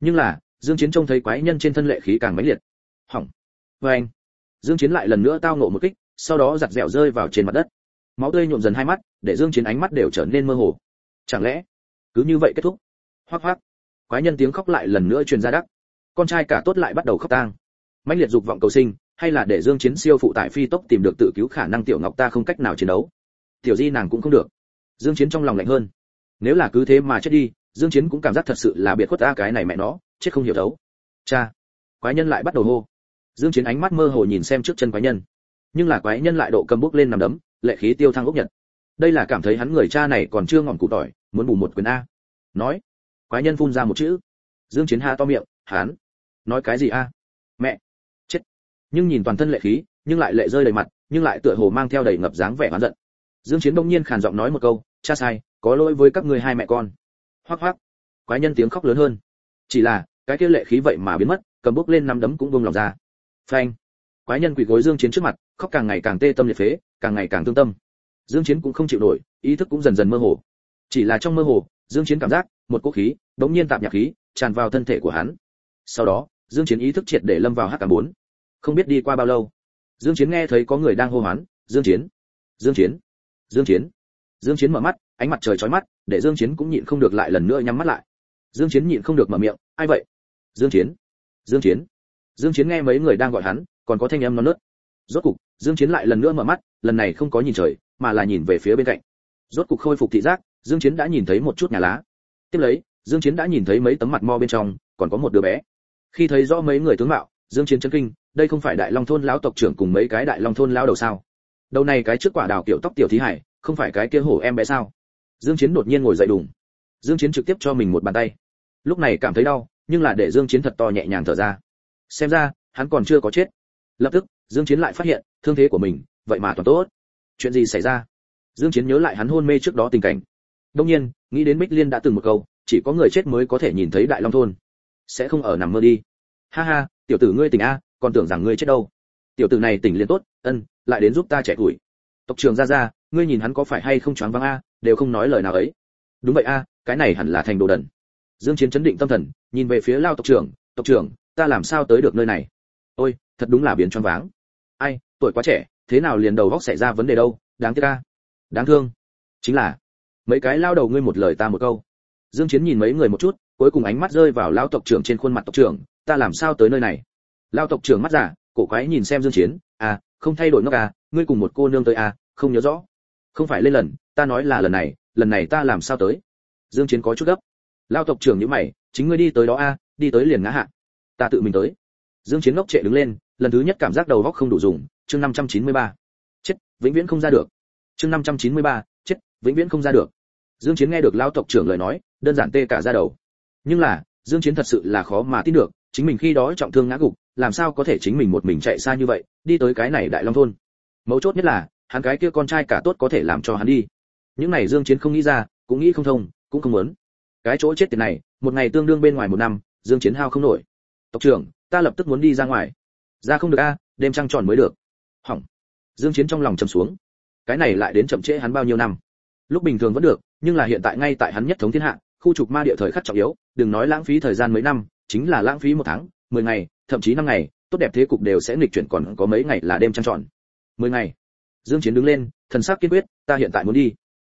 Nhưng là, dương chiến trông thấy quái nhân trên thân lệ khí càng mãnh liệt. Hỏng. Với anh, dương chiến lại lần nữa tao ngộ một kích, sau đó giặt dẻo rơi vào trên mặt đất. Máu tươi nhuộm dần hai mắt, để dương chiến ánh mắt đều trở nên mơ hồ. Chẳng lẽ cứ như vậy kết thúc. Hoắc hoắc. Quái nhân tiếng khóc lại lần nữa truyền ra đắc. Con trai cả tốt lại bắt đầu khóc tang. Mãnh liệt dục vọng cầu sinh, hay là để dương chiến siêu phụ tại phi tốc tìm được tự cứu khả năng tiểu ngọc ta không cách nào chiến đấu. Tiểu di nàng cũng không được. Dương chiến trong lòng lạnh hơn. Nếu là cứ thế mà chết đi, dương chiến cũng cảm giác thật sự là biệt khuất ta cái này mẹ nó, chết không hiểu thấu. Cha. Quái nhân lại bắt đầu hô. Dương chiến ánh mắt mơ hồ nhìn xem trước chân quái nhân. Nhưng là quái nhân lại độ cầm bước lên nằm đấm, lệ khí tiêu thăng ốc nhật. Đây là cảm thấy hắn người cha này còn chưa ngọn cụ tỏi muốn bù một quyền a. Nói, quái nhân phun ra một chữ. Dương chiến ha to miệng, hán. Nói cái gì a? Mẹ. Chết. Nhưng nhìn toàn thân lệ khí, nhưng lại lệ rơi đầy mặt, nhưng lại tựa hồ mang theo đầy ngập dáng vẻ oán giận. Dương chiến bỗng nhiên khàn giọng nói một câu, cha sai, có lỗi với các ngươi hai mẹ con. Hoắc hoắc. Quái nhân tiếng khóc lớn hơn. Chỉ là, cái kia lệ khí vậy mà biến mất, cầm bước lên năm đấm cũng buông lòng ra. Phanh. Quái nhân quỳ gối dương chiến trước mặt, khóc càng ngày càng tê tâm liệt phế, càng ngày càng thương tâm. Dương chiến cũng không chịu nổi, ý thức cũng dần dần mơ hồ chỉ là trong mơ hồ, dương chiến cảm giác, một cỗ khí đống nhiên tạm nhạc khí, tràn vào thân thể của hắn. Sau đó, dương chiến ý thức triệt để lâm vào hắc cả bốn. Không biết đi qua bao lâu, dương chiến nghe thấy có người đang hô hoán, dương chiến! Dương chiến! Dương chiến! Dương chiến mở mắt, ánh mặt trời chói mắt, để dương chiến cũng nhịn không được lại lần nữa nhắm mắt lại. Dương chiến nhịn không được mở miệng, ai vậy? Dương chiến! Dương chiến! Dương chiến nghe mấy người đang gọi hắn, còn có thanh âm non nớt. Rốt cục, dương chiến lại lần nữa mở mắt, lần này không có nhìn trời, mà là nhìn về phía bên cạnh. Rốt cục khôi phục thị giác dương chiến đã nhìn thấy một chút nhà lá. Tiếp lấy, dương chiến đã nhìn thấy mấy tấm mặt mo bên trong, còn có một đứa bé. Khi thấy rõ mấy người tướng mạo, dương chiến chấn kinh, đây không phải đại long thôn lão tộc trưởng cùng mấy cái đại long thôn lão đầu sao? Đầu này cái trước quả đào kiểu tóc tiểu thí hải, không phải cái kia hổ em bé sao? Dương chiến đột nhiên ngồi dậy đùng. Dương chiến trực tiếp cho mình một bàn tay. Lúc này cảm thấy đau, nhưng là để dương chiến thật to nhẹ nhàng thở ra. Xem ra, hắn còn chưa có chết. Lập tức, dương chiến lại phát hiện, thương thế của mình, vậy mà toàn tốt. Chuyện gì xảy ra? Dương chiến nhớ lại hắn hôn mê trước đó tình cảnh. Đông nhiên, nghĩ đến bích liên đã từng một câu, chỉ có người chết mới có thể nhìn thấy đại long thôn. Sẽ không ở nằm mơ đi. Ha ha, tiểu tử ngươi tỉnh a, còn tưởng rằng ngươi chết đâu. Tiểu tử này tỉnh liền tốt, ân, lại đến giúp ta trẻ tuổi. Tộc trưởng ra ra, ngươi nhìn hắn có phải hay không choáng váng a, đều không nói lời nào ấy. Đúng vậy a, cái này hẳn là thành đồ đần. Dương chiến chấn định tâm thần, nhìn về phía lao tộc trưởng tộc trưởng, ta làm sao tới được nơi này? Ôi, thật đúng là biến choáng váng. Ai, tuổi quá trẻ, thế nào liền đầu óc xảy ra vấn đề đâu, đáng tiếc a. Đáng thương. Chính là mấy cái lao đầu ngươi một lời ta một câu. Dương chiến nhìn mấy người một chút cuối cùng ánh mắt rơi vào lao tộc trưởng trên khuôn mặt tộc trưởng ta làm sao tới nơi này? Lao tộc trưởng mắt giả cổ quái nhìn xem dương chiến à không thay đổi ngốc à ngươi cùng một cô nương tới à không nhớ rõ. Không phải lên lần ta nói là lần này lần này ta làm sao tới? Dương chiến có chút gấp. Lao tộc trưởng như mày chính ngươi đi tới đó a à, đi tới liền ngã hạ. Ta tự mình tới. Dương chiến ngốc trệ đứng lên lần thứ nhất cảm giác đầu óc không đủ dùng chương 593. chết vĩnh viễn không ra được. Chương 593, chết vĩnh viễn không ra được dương chiến nghe được Lão tộc trưởng lời nói, đơn giản tê cả da đầu. Nhưng là, dương chiến thật sự là khó mà tin được, chính mình khi đó trọng thương ngã gục, làm sao có thể chính mình một mình chạy xa như vậy, đi tới cái này đại long thôn. Mấu chốt nhất là, hắn cái kia con trai cả tốt có thể làm cho hắn đi. Những này dương chiến không nghĩ ra, cũng nghĩ không thông, cũng không muốn. Cái chỗ chết tiền này, một ngày tương đương bên ngoài một năm, dương chiến hao không nổi. Tộc trưởng, ta lập tức muốn đi ra ngoài. Ra không được a, đêm trăng tròn mới được. Hỏng. Dương chiến trong lòng trầm xuống. Cái này lại đến chậm trễ hắn bao nhiêu năm? Lúc bình thường vẫn được, nhưng là hiện tại ngay tại hắn nhất thống thiên hạ, khu trục ma địa thời khắc trọng yếu, đừng nói lãng phí thời gian mấy năm, chính là lãng phí một tháng, mười ngày, thậm chí năm ngày, tốt đẹp thế cục đều sẽ nghịch chuyển còn có mấy ngày là đêm trăng tròn. Mười ngày. Dương chiến đứng lên, thần sắc kiên quyết, ta hiện tại muốn đi.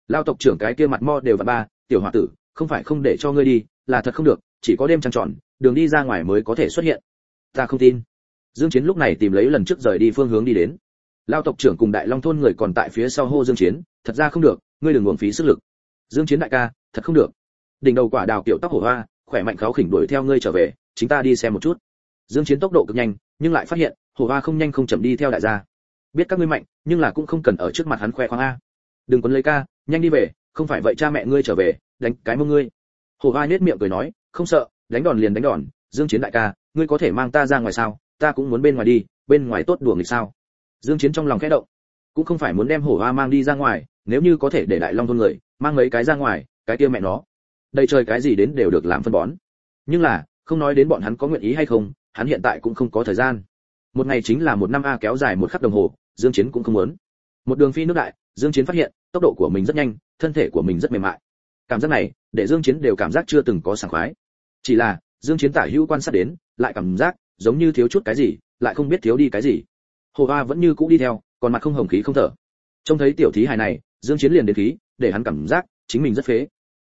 Lao tộc trưởng cái kia mặt mo đều và ba, tiểu hòa tử, không phải không để cho ngươi đi, là thật không được, chỉ có đêm trăng tròn, đường đi ra ngoài mới có thể xuất hiện. Ta không tin. Dương chiến lúc này tìm lấy lần trước rời đi phương hướng đi đến. Lao tộc trưởng cùng đại long thôn người còn tại phía sau hô dương chiến, thật ra không được ngươi đừng uổng phí sức lực. Dương chiến đại ca, thật không được. Đỉnh đầu quả đào kiểu tóc hổ hoa, khỏe mạnh kháo khỉnh đuổi theo ngươi trở về chúng ta đi xem một chút. Dương chiến tốc độ cực nhanh, nhưng lại phát hiện, hổ hoa không nhanh không chậm đi theo đại gia. Biết các ngươi mạnh, nhưng là cũng không cần ở trước mặt hắn khoe khoang a. Đừng quấn lấy ca, nhanh đi về, không phải vậy cha mẹ ngươi trở về, đánh cái mông ngươi. Hổ hoa nhếch miệng cười nói, không sợ, đánh đòn liền đánh đòn, dương chiến đại ca, ngươi có thể mang ta ra ngoài sao? Ta cũng muốn bên ngoài đi, bên ngoài tốt đùa nghịch sao? Dương chiến trong lòng khẽ động, cũng không phải muốn đem hổ hoa mang đi ra ngoài nếu như có thể để đại long thôn người mang mấy cái ra ngoài, cái kia mẹ nó. Đây trời cái gì đến đều được làm phân bón. Nhưng là, không nói đến bọn hắn có nguyện ý hay không, hắn hiện tại cũng không có thời gian. Một ngày chính là một năm a kéo dài một khắc đồng hồ, dương chiến cũng không muốn. Một đường phi nước đại, dương chiến phát hiện, tốc độ của mình rất nhanh, thân thể của mình rất mềm mại. Cảm giác này, để dương chiến đều cảm giác chưa từng có sảng khoái. Chỉ là, dương chiến tả hữu quan sát đến, lại cảm giác, giống như thiếu chút cái gì, lại không biết thiếu đi cái gì. Hồ hoa vẫn như cũ đi theo, còn mặt không hồng khí không thở. Trông thấy tiểu thí hài này dương chiến liền đến khí, để hắn cảm giác chính mình rất phế.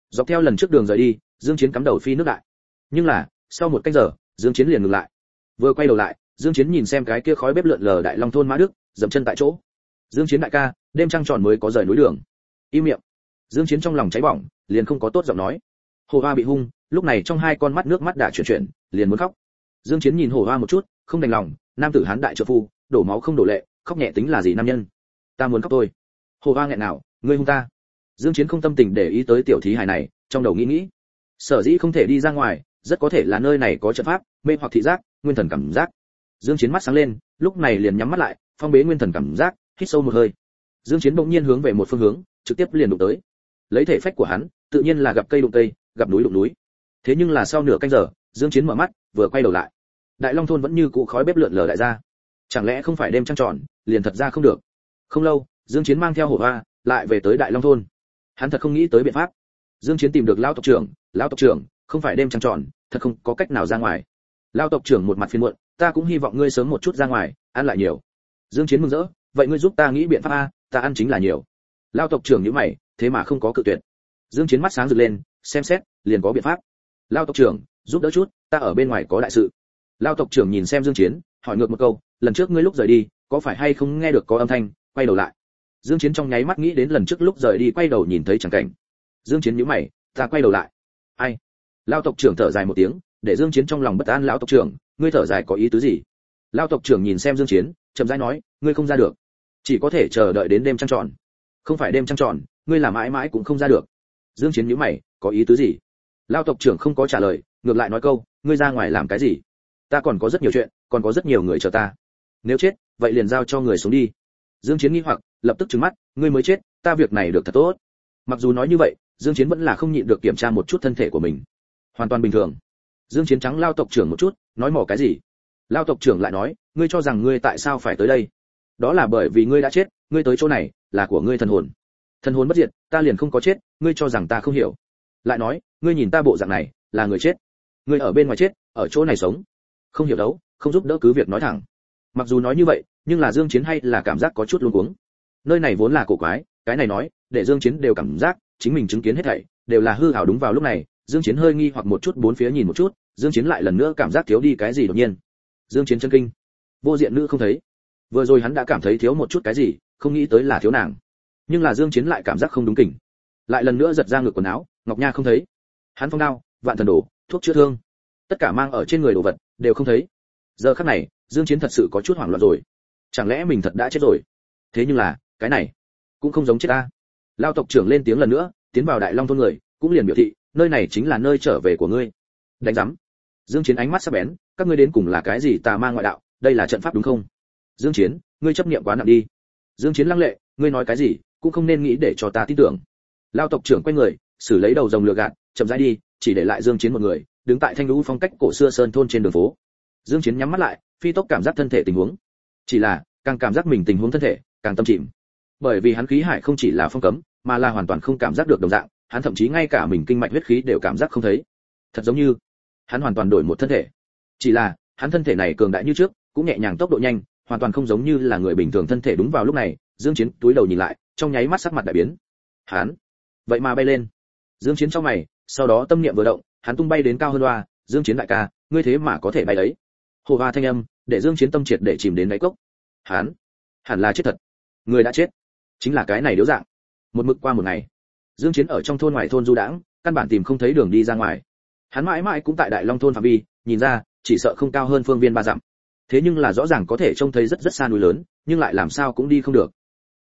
Dọc theo lần trước đường rời đi, dương chiến cắm đầu phi nước đại. Nhưng là, sau một canh giờ, dương chiến liền ngừng lại. Vừa quay đầu lại, dương chiến nhìn xem cái kia khói bếp lượn lờ đại long thôn mã đức, dậm chân tại chỗ. Dương chiến đại ca, đêm trăng tròn mới có rời núi đường. Im miệng. Dương chiến trong lòng cháy bỏng, liền không có tốt giọng nói. Hồ hoa bị hung, lúc này trong hai con mắt nước mắt đã chuyển chuyển, liền muốn khóc. Dương chiến nhìn hồ hoa một chút, không đành lòng, nam tử hán đại trợ phu, đổ máu không đổ lệ, khóc nhẹ tính là gì nam nhân? Ta muốn khóc thôi. Hồ hoa nghẹn nào ngươi hung ta. Dương chiến không tâm tình để ý tới tiểu thí hài này, trong đầu nghĩ nghĩ. Sở dĩ không thể đi ra ngoài, rất có thể là nơi này có trận pháp, mê hoặc thị giác, nguyên thần cảm giác. Dương chiến mắt sáng lên, lúc này liền nhắm mắt lại, phong bế nguyên thần cảm giác, hít sâu một hơi. Dương chiến đột nhiên hướng về một phương hướng, trực tiếp liền đụng tới. Lấy thể phách của hắn, tự nhiên là gặp cây đụng cây, gặp núi đụng núi. Thế nhưng là sau nửa canh giờ, dương chiến mở mắt, vừa quay đầu lại. Đại long thôn vẫn như cũ khói bếp lượn lờ lại ra chẳng lẽ không phải đêm trăng tròn, liền thật ra không được? Không lâu, dương chiến mang theo hổ hoa lại về tới đại long thôn. Hắn thật không nghĩ tới biện pháp. Dương chiến tìm được lão tộc trưởng lão tộc trưởng, không phải đêm trăng tròn, thật không có cách nào ra ngoài. Lão tộc trưởng một mặt phiền muộn, ta cũng hy vọng ngươi sớm một chút ra ngoài, ăn lại nhiều. Dương chiến mừng rỡ, vậy ngươi giúp ta nghĩ biện pháp a, ta ăn chính là nhiều. Lão tộc trưởng như mày, thế mà không có cự tuyệt. Dương chiến mắt sáng rực lên, xem xét, liền có biện pháp. Lão tộc trưởng, giúp đỡ chút, ta ở bên ngoài có đại sự. Lão tộc trưởng nhìn xem dương chiến, hỏi ngược một câu, lần trước ngươi lúc rời đi, có phải hay không nghe được có âm thanh, quay đầu lại? Dương chiến trong nháy mắt nghĩ đến lần trước lúc rời đi quay đầu nhìn thấy chẳng cảnh. Dương chiến nhíu mày, ta quay đầu lại. Ai? Lão tộc trưởng thở dài một tiếng, để dương chiến trong lòng bất an lão tộc trưởng, ngươi thở dài có ý tứ gì? Lão tộc trưởng nhìn xem dương chiến, chậm rãi nói, ngươi không ra được. Chỉ có thể chờ đợi đến đêm trăng tròn. Không phải đêm trăng tròn, ngươi làm mãi mãi cũng không ra được. Dương chiến nhíu mày, có ý tứ gì? Lão tộc trưởng không có trả lời, ngược lại nói câu, ngươi ra ngoài làm cái gì? Ta còn có rất nhiều chuyện, còn có rất nhiều người chờ ta. Nếu chết, vậy liền giao cho người xuống đi dương chiến nghi hoặc, lập tức trừng mắt, ngươi mới chết, ta việc này được thật tốt. Mặc dù nói như vậy, dương chiến vẫn là không nhịn được kiểm tra một chút thân thể của mình. Hoàn toàn bình thường. Dương chiến trắng lao tộc trưởng một chút, nói mỏ cái gì? Lao tộc trưởng lại nói, ngươi cho rằng ngươi tại sao phải tới đây? Đó là bởi vì ngươi đã chết, ngươi tới chỗ này là của ngươi thần hồn. Thần hồn bất diệt, ta liền không có chết, ngươi cho rằng ta không hiểu. Lại nói, ngươi nhìn ta bộ dạng này, là người chết. Ngươi ở bên ngoài chết, ở chỗ này sống. Không hiểu đấu, không giúp đỡ cứ việc nói thẳng. Mặc dù nói như vậy nhưng là dương chiến hay là cảm giác có chút luống cuống. Nơi này vốn là cổ quái, cái này nói, để dương chiến đều cảm giác chính mình chứng kiến hết thảy, đều là hư ảo đúng vào lúc này, dương chiến hơi nghi hoặc một chút bốn phía nhìn một chút, dương chiến lại lần nữa cảm giác thiếu đi cái gì đột nhiên. Dương chiến chân kinh. Vô diện nữ không thấy. Vừa rồi hắn đã cảm thấy thiếu một chút cái gì, không nghĩ tới là thiếu nàng. Nhưng là dương chiến lại cảm giác không đúng kỉnh. Lại lần nữa giật ra ngực quần áo, ngọc nha không thấy. Hắn phong đao, vạn thần đồ, thuốc chữa thương. Tất cả mang ở trên người đồ vật, đều không thấy. Giờ khắc này, dương chiến thật sự có chút hoảng loạn rồi chẳng lẽ mình thật đã chết rồi? Thế nhưng là, cái này cũng không giống chết ta. Lao tộc trưởng lên tiếng lần nữa, tiến vào đại long thôn người, cũng liền biểu thị, nơi này chính là nơi trở về của ngươi. Đánh giám. Dương chiến ánh mắt sắc bén, các ngươi đến cùng là cái gì tà ma ngoại đạo, đây là trận pháp đúng không? Dương chiến, ngươi chấp niệm quá nặng đi. Dương chiến lăng lệ, ngươi nói cái gì, cũng không nên nghĩ để cho ta tin tưởng. Lao tộc trưởng quay người, xử lấy đầu rồng lừa gạt, chậm rãi đi, chỉ để lại dương chiến một người, đứng tại thanh lũ phong cách cổ xưa sơn thôn trên đường phố. Dương chiến nhắm mắt lại, phi tốc cảm giác thân thể tình huống chỉ là, càng cảm giác mình tình huống thân thể, càng tâm chìm. Bởi vì hắn khí hải không chỉ là phong cấm, mà là hoàn toàn không cảm giác được đồng dạng, hắn thậm chí ngay cả mình kinh mạch huyết khí đều cảm giác không thấy. Thật giống như, hắn hoàn toàn đổi một thân thể. Chỉ là, hắn thân thể này cường đại như trước, cũng nhẹ nhàng tốc độ nhanh, hoàn toàn không giống như là người bình thường thân thể đúng vào lúc này, dương chiến túi đầu nhìn lại, trong nháy mắt sắc mặt đại biến. Hắn, vậy mà bay lên. Dương chiến trong mày, sau đó tâm niệm vừa động, hắn tung bay đến cao hơn loa dương chiến đại ca, ngươi thế mà có thể bay đấy hồ hoa thanh âm, để dương chiến tâm triệt để chìm đến đáy cốc. Hắn, hẳn là chết thật. Người đã chết. Chính là cái này điếu dạng. Một mực qua một ngày. Dương chiến ở trong thôn ngoài thôn du đãng, căn bản tìm không thấy đường đi ra ngoài. Hắn mãi mãi cũng tại đại long thôn phạm vi, nhìn ra, chỉ sợ không cao hơn phương viên ba dặm. Thế nhưng là rõ ràng có thể trông thấy rất rất xa núi lớn, nhưng lại làm sao cũng đi không được.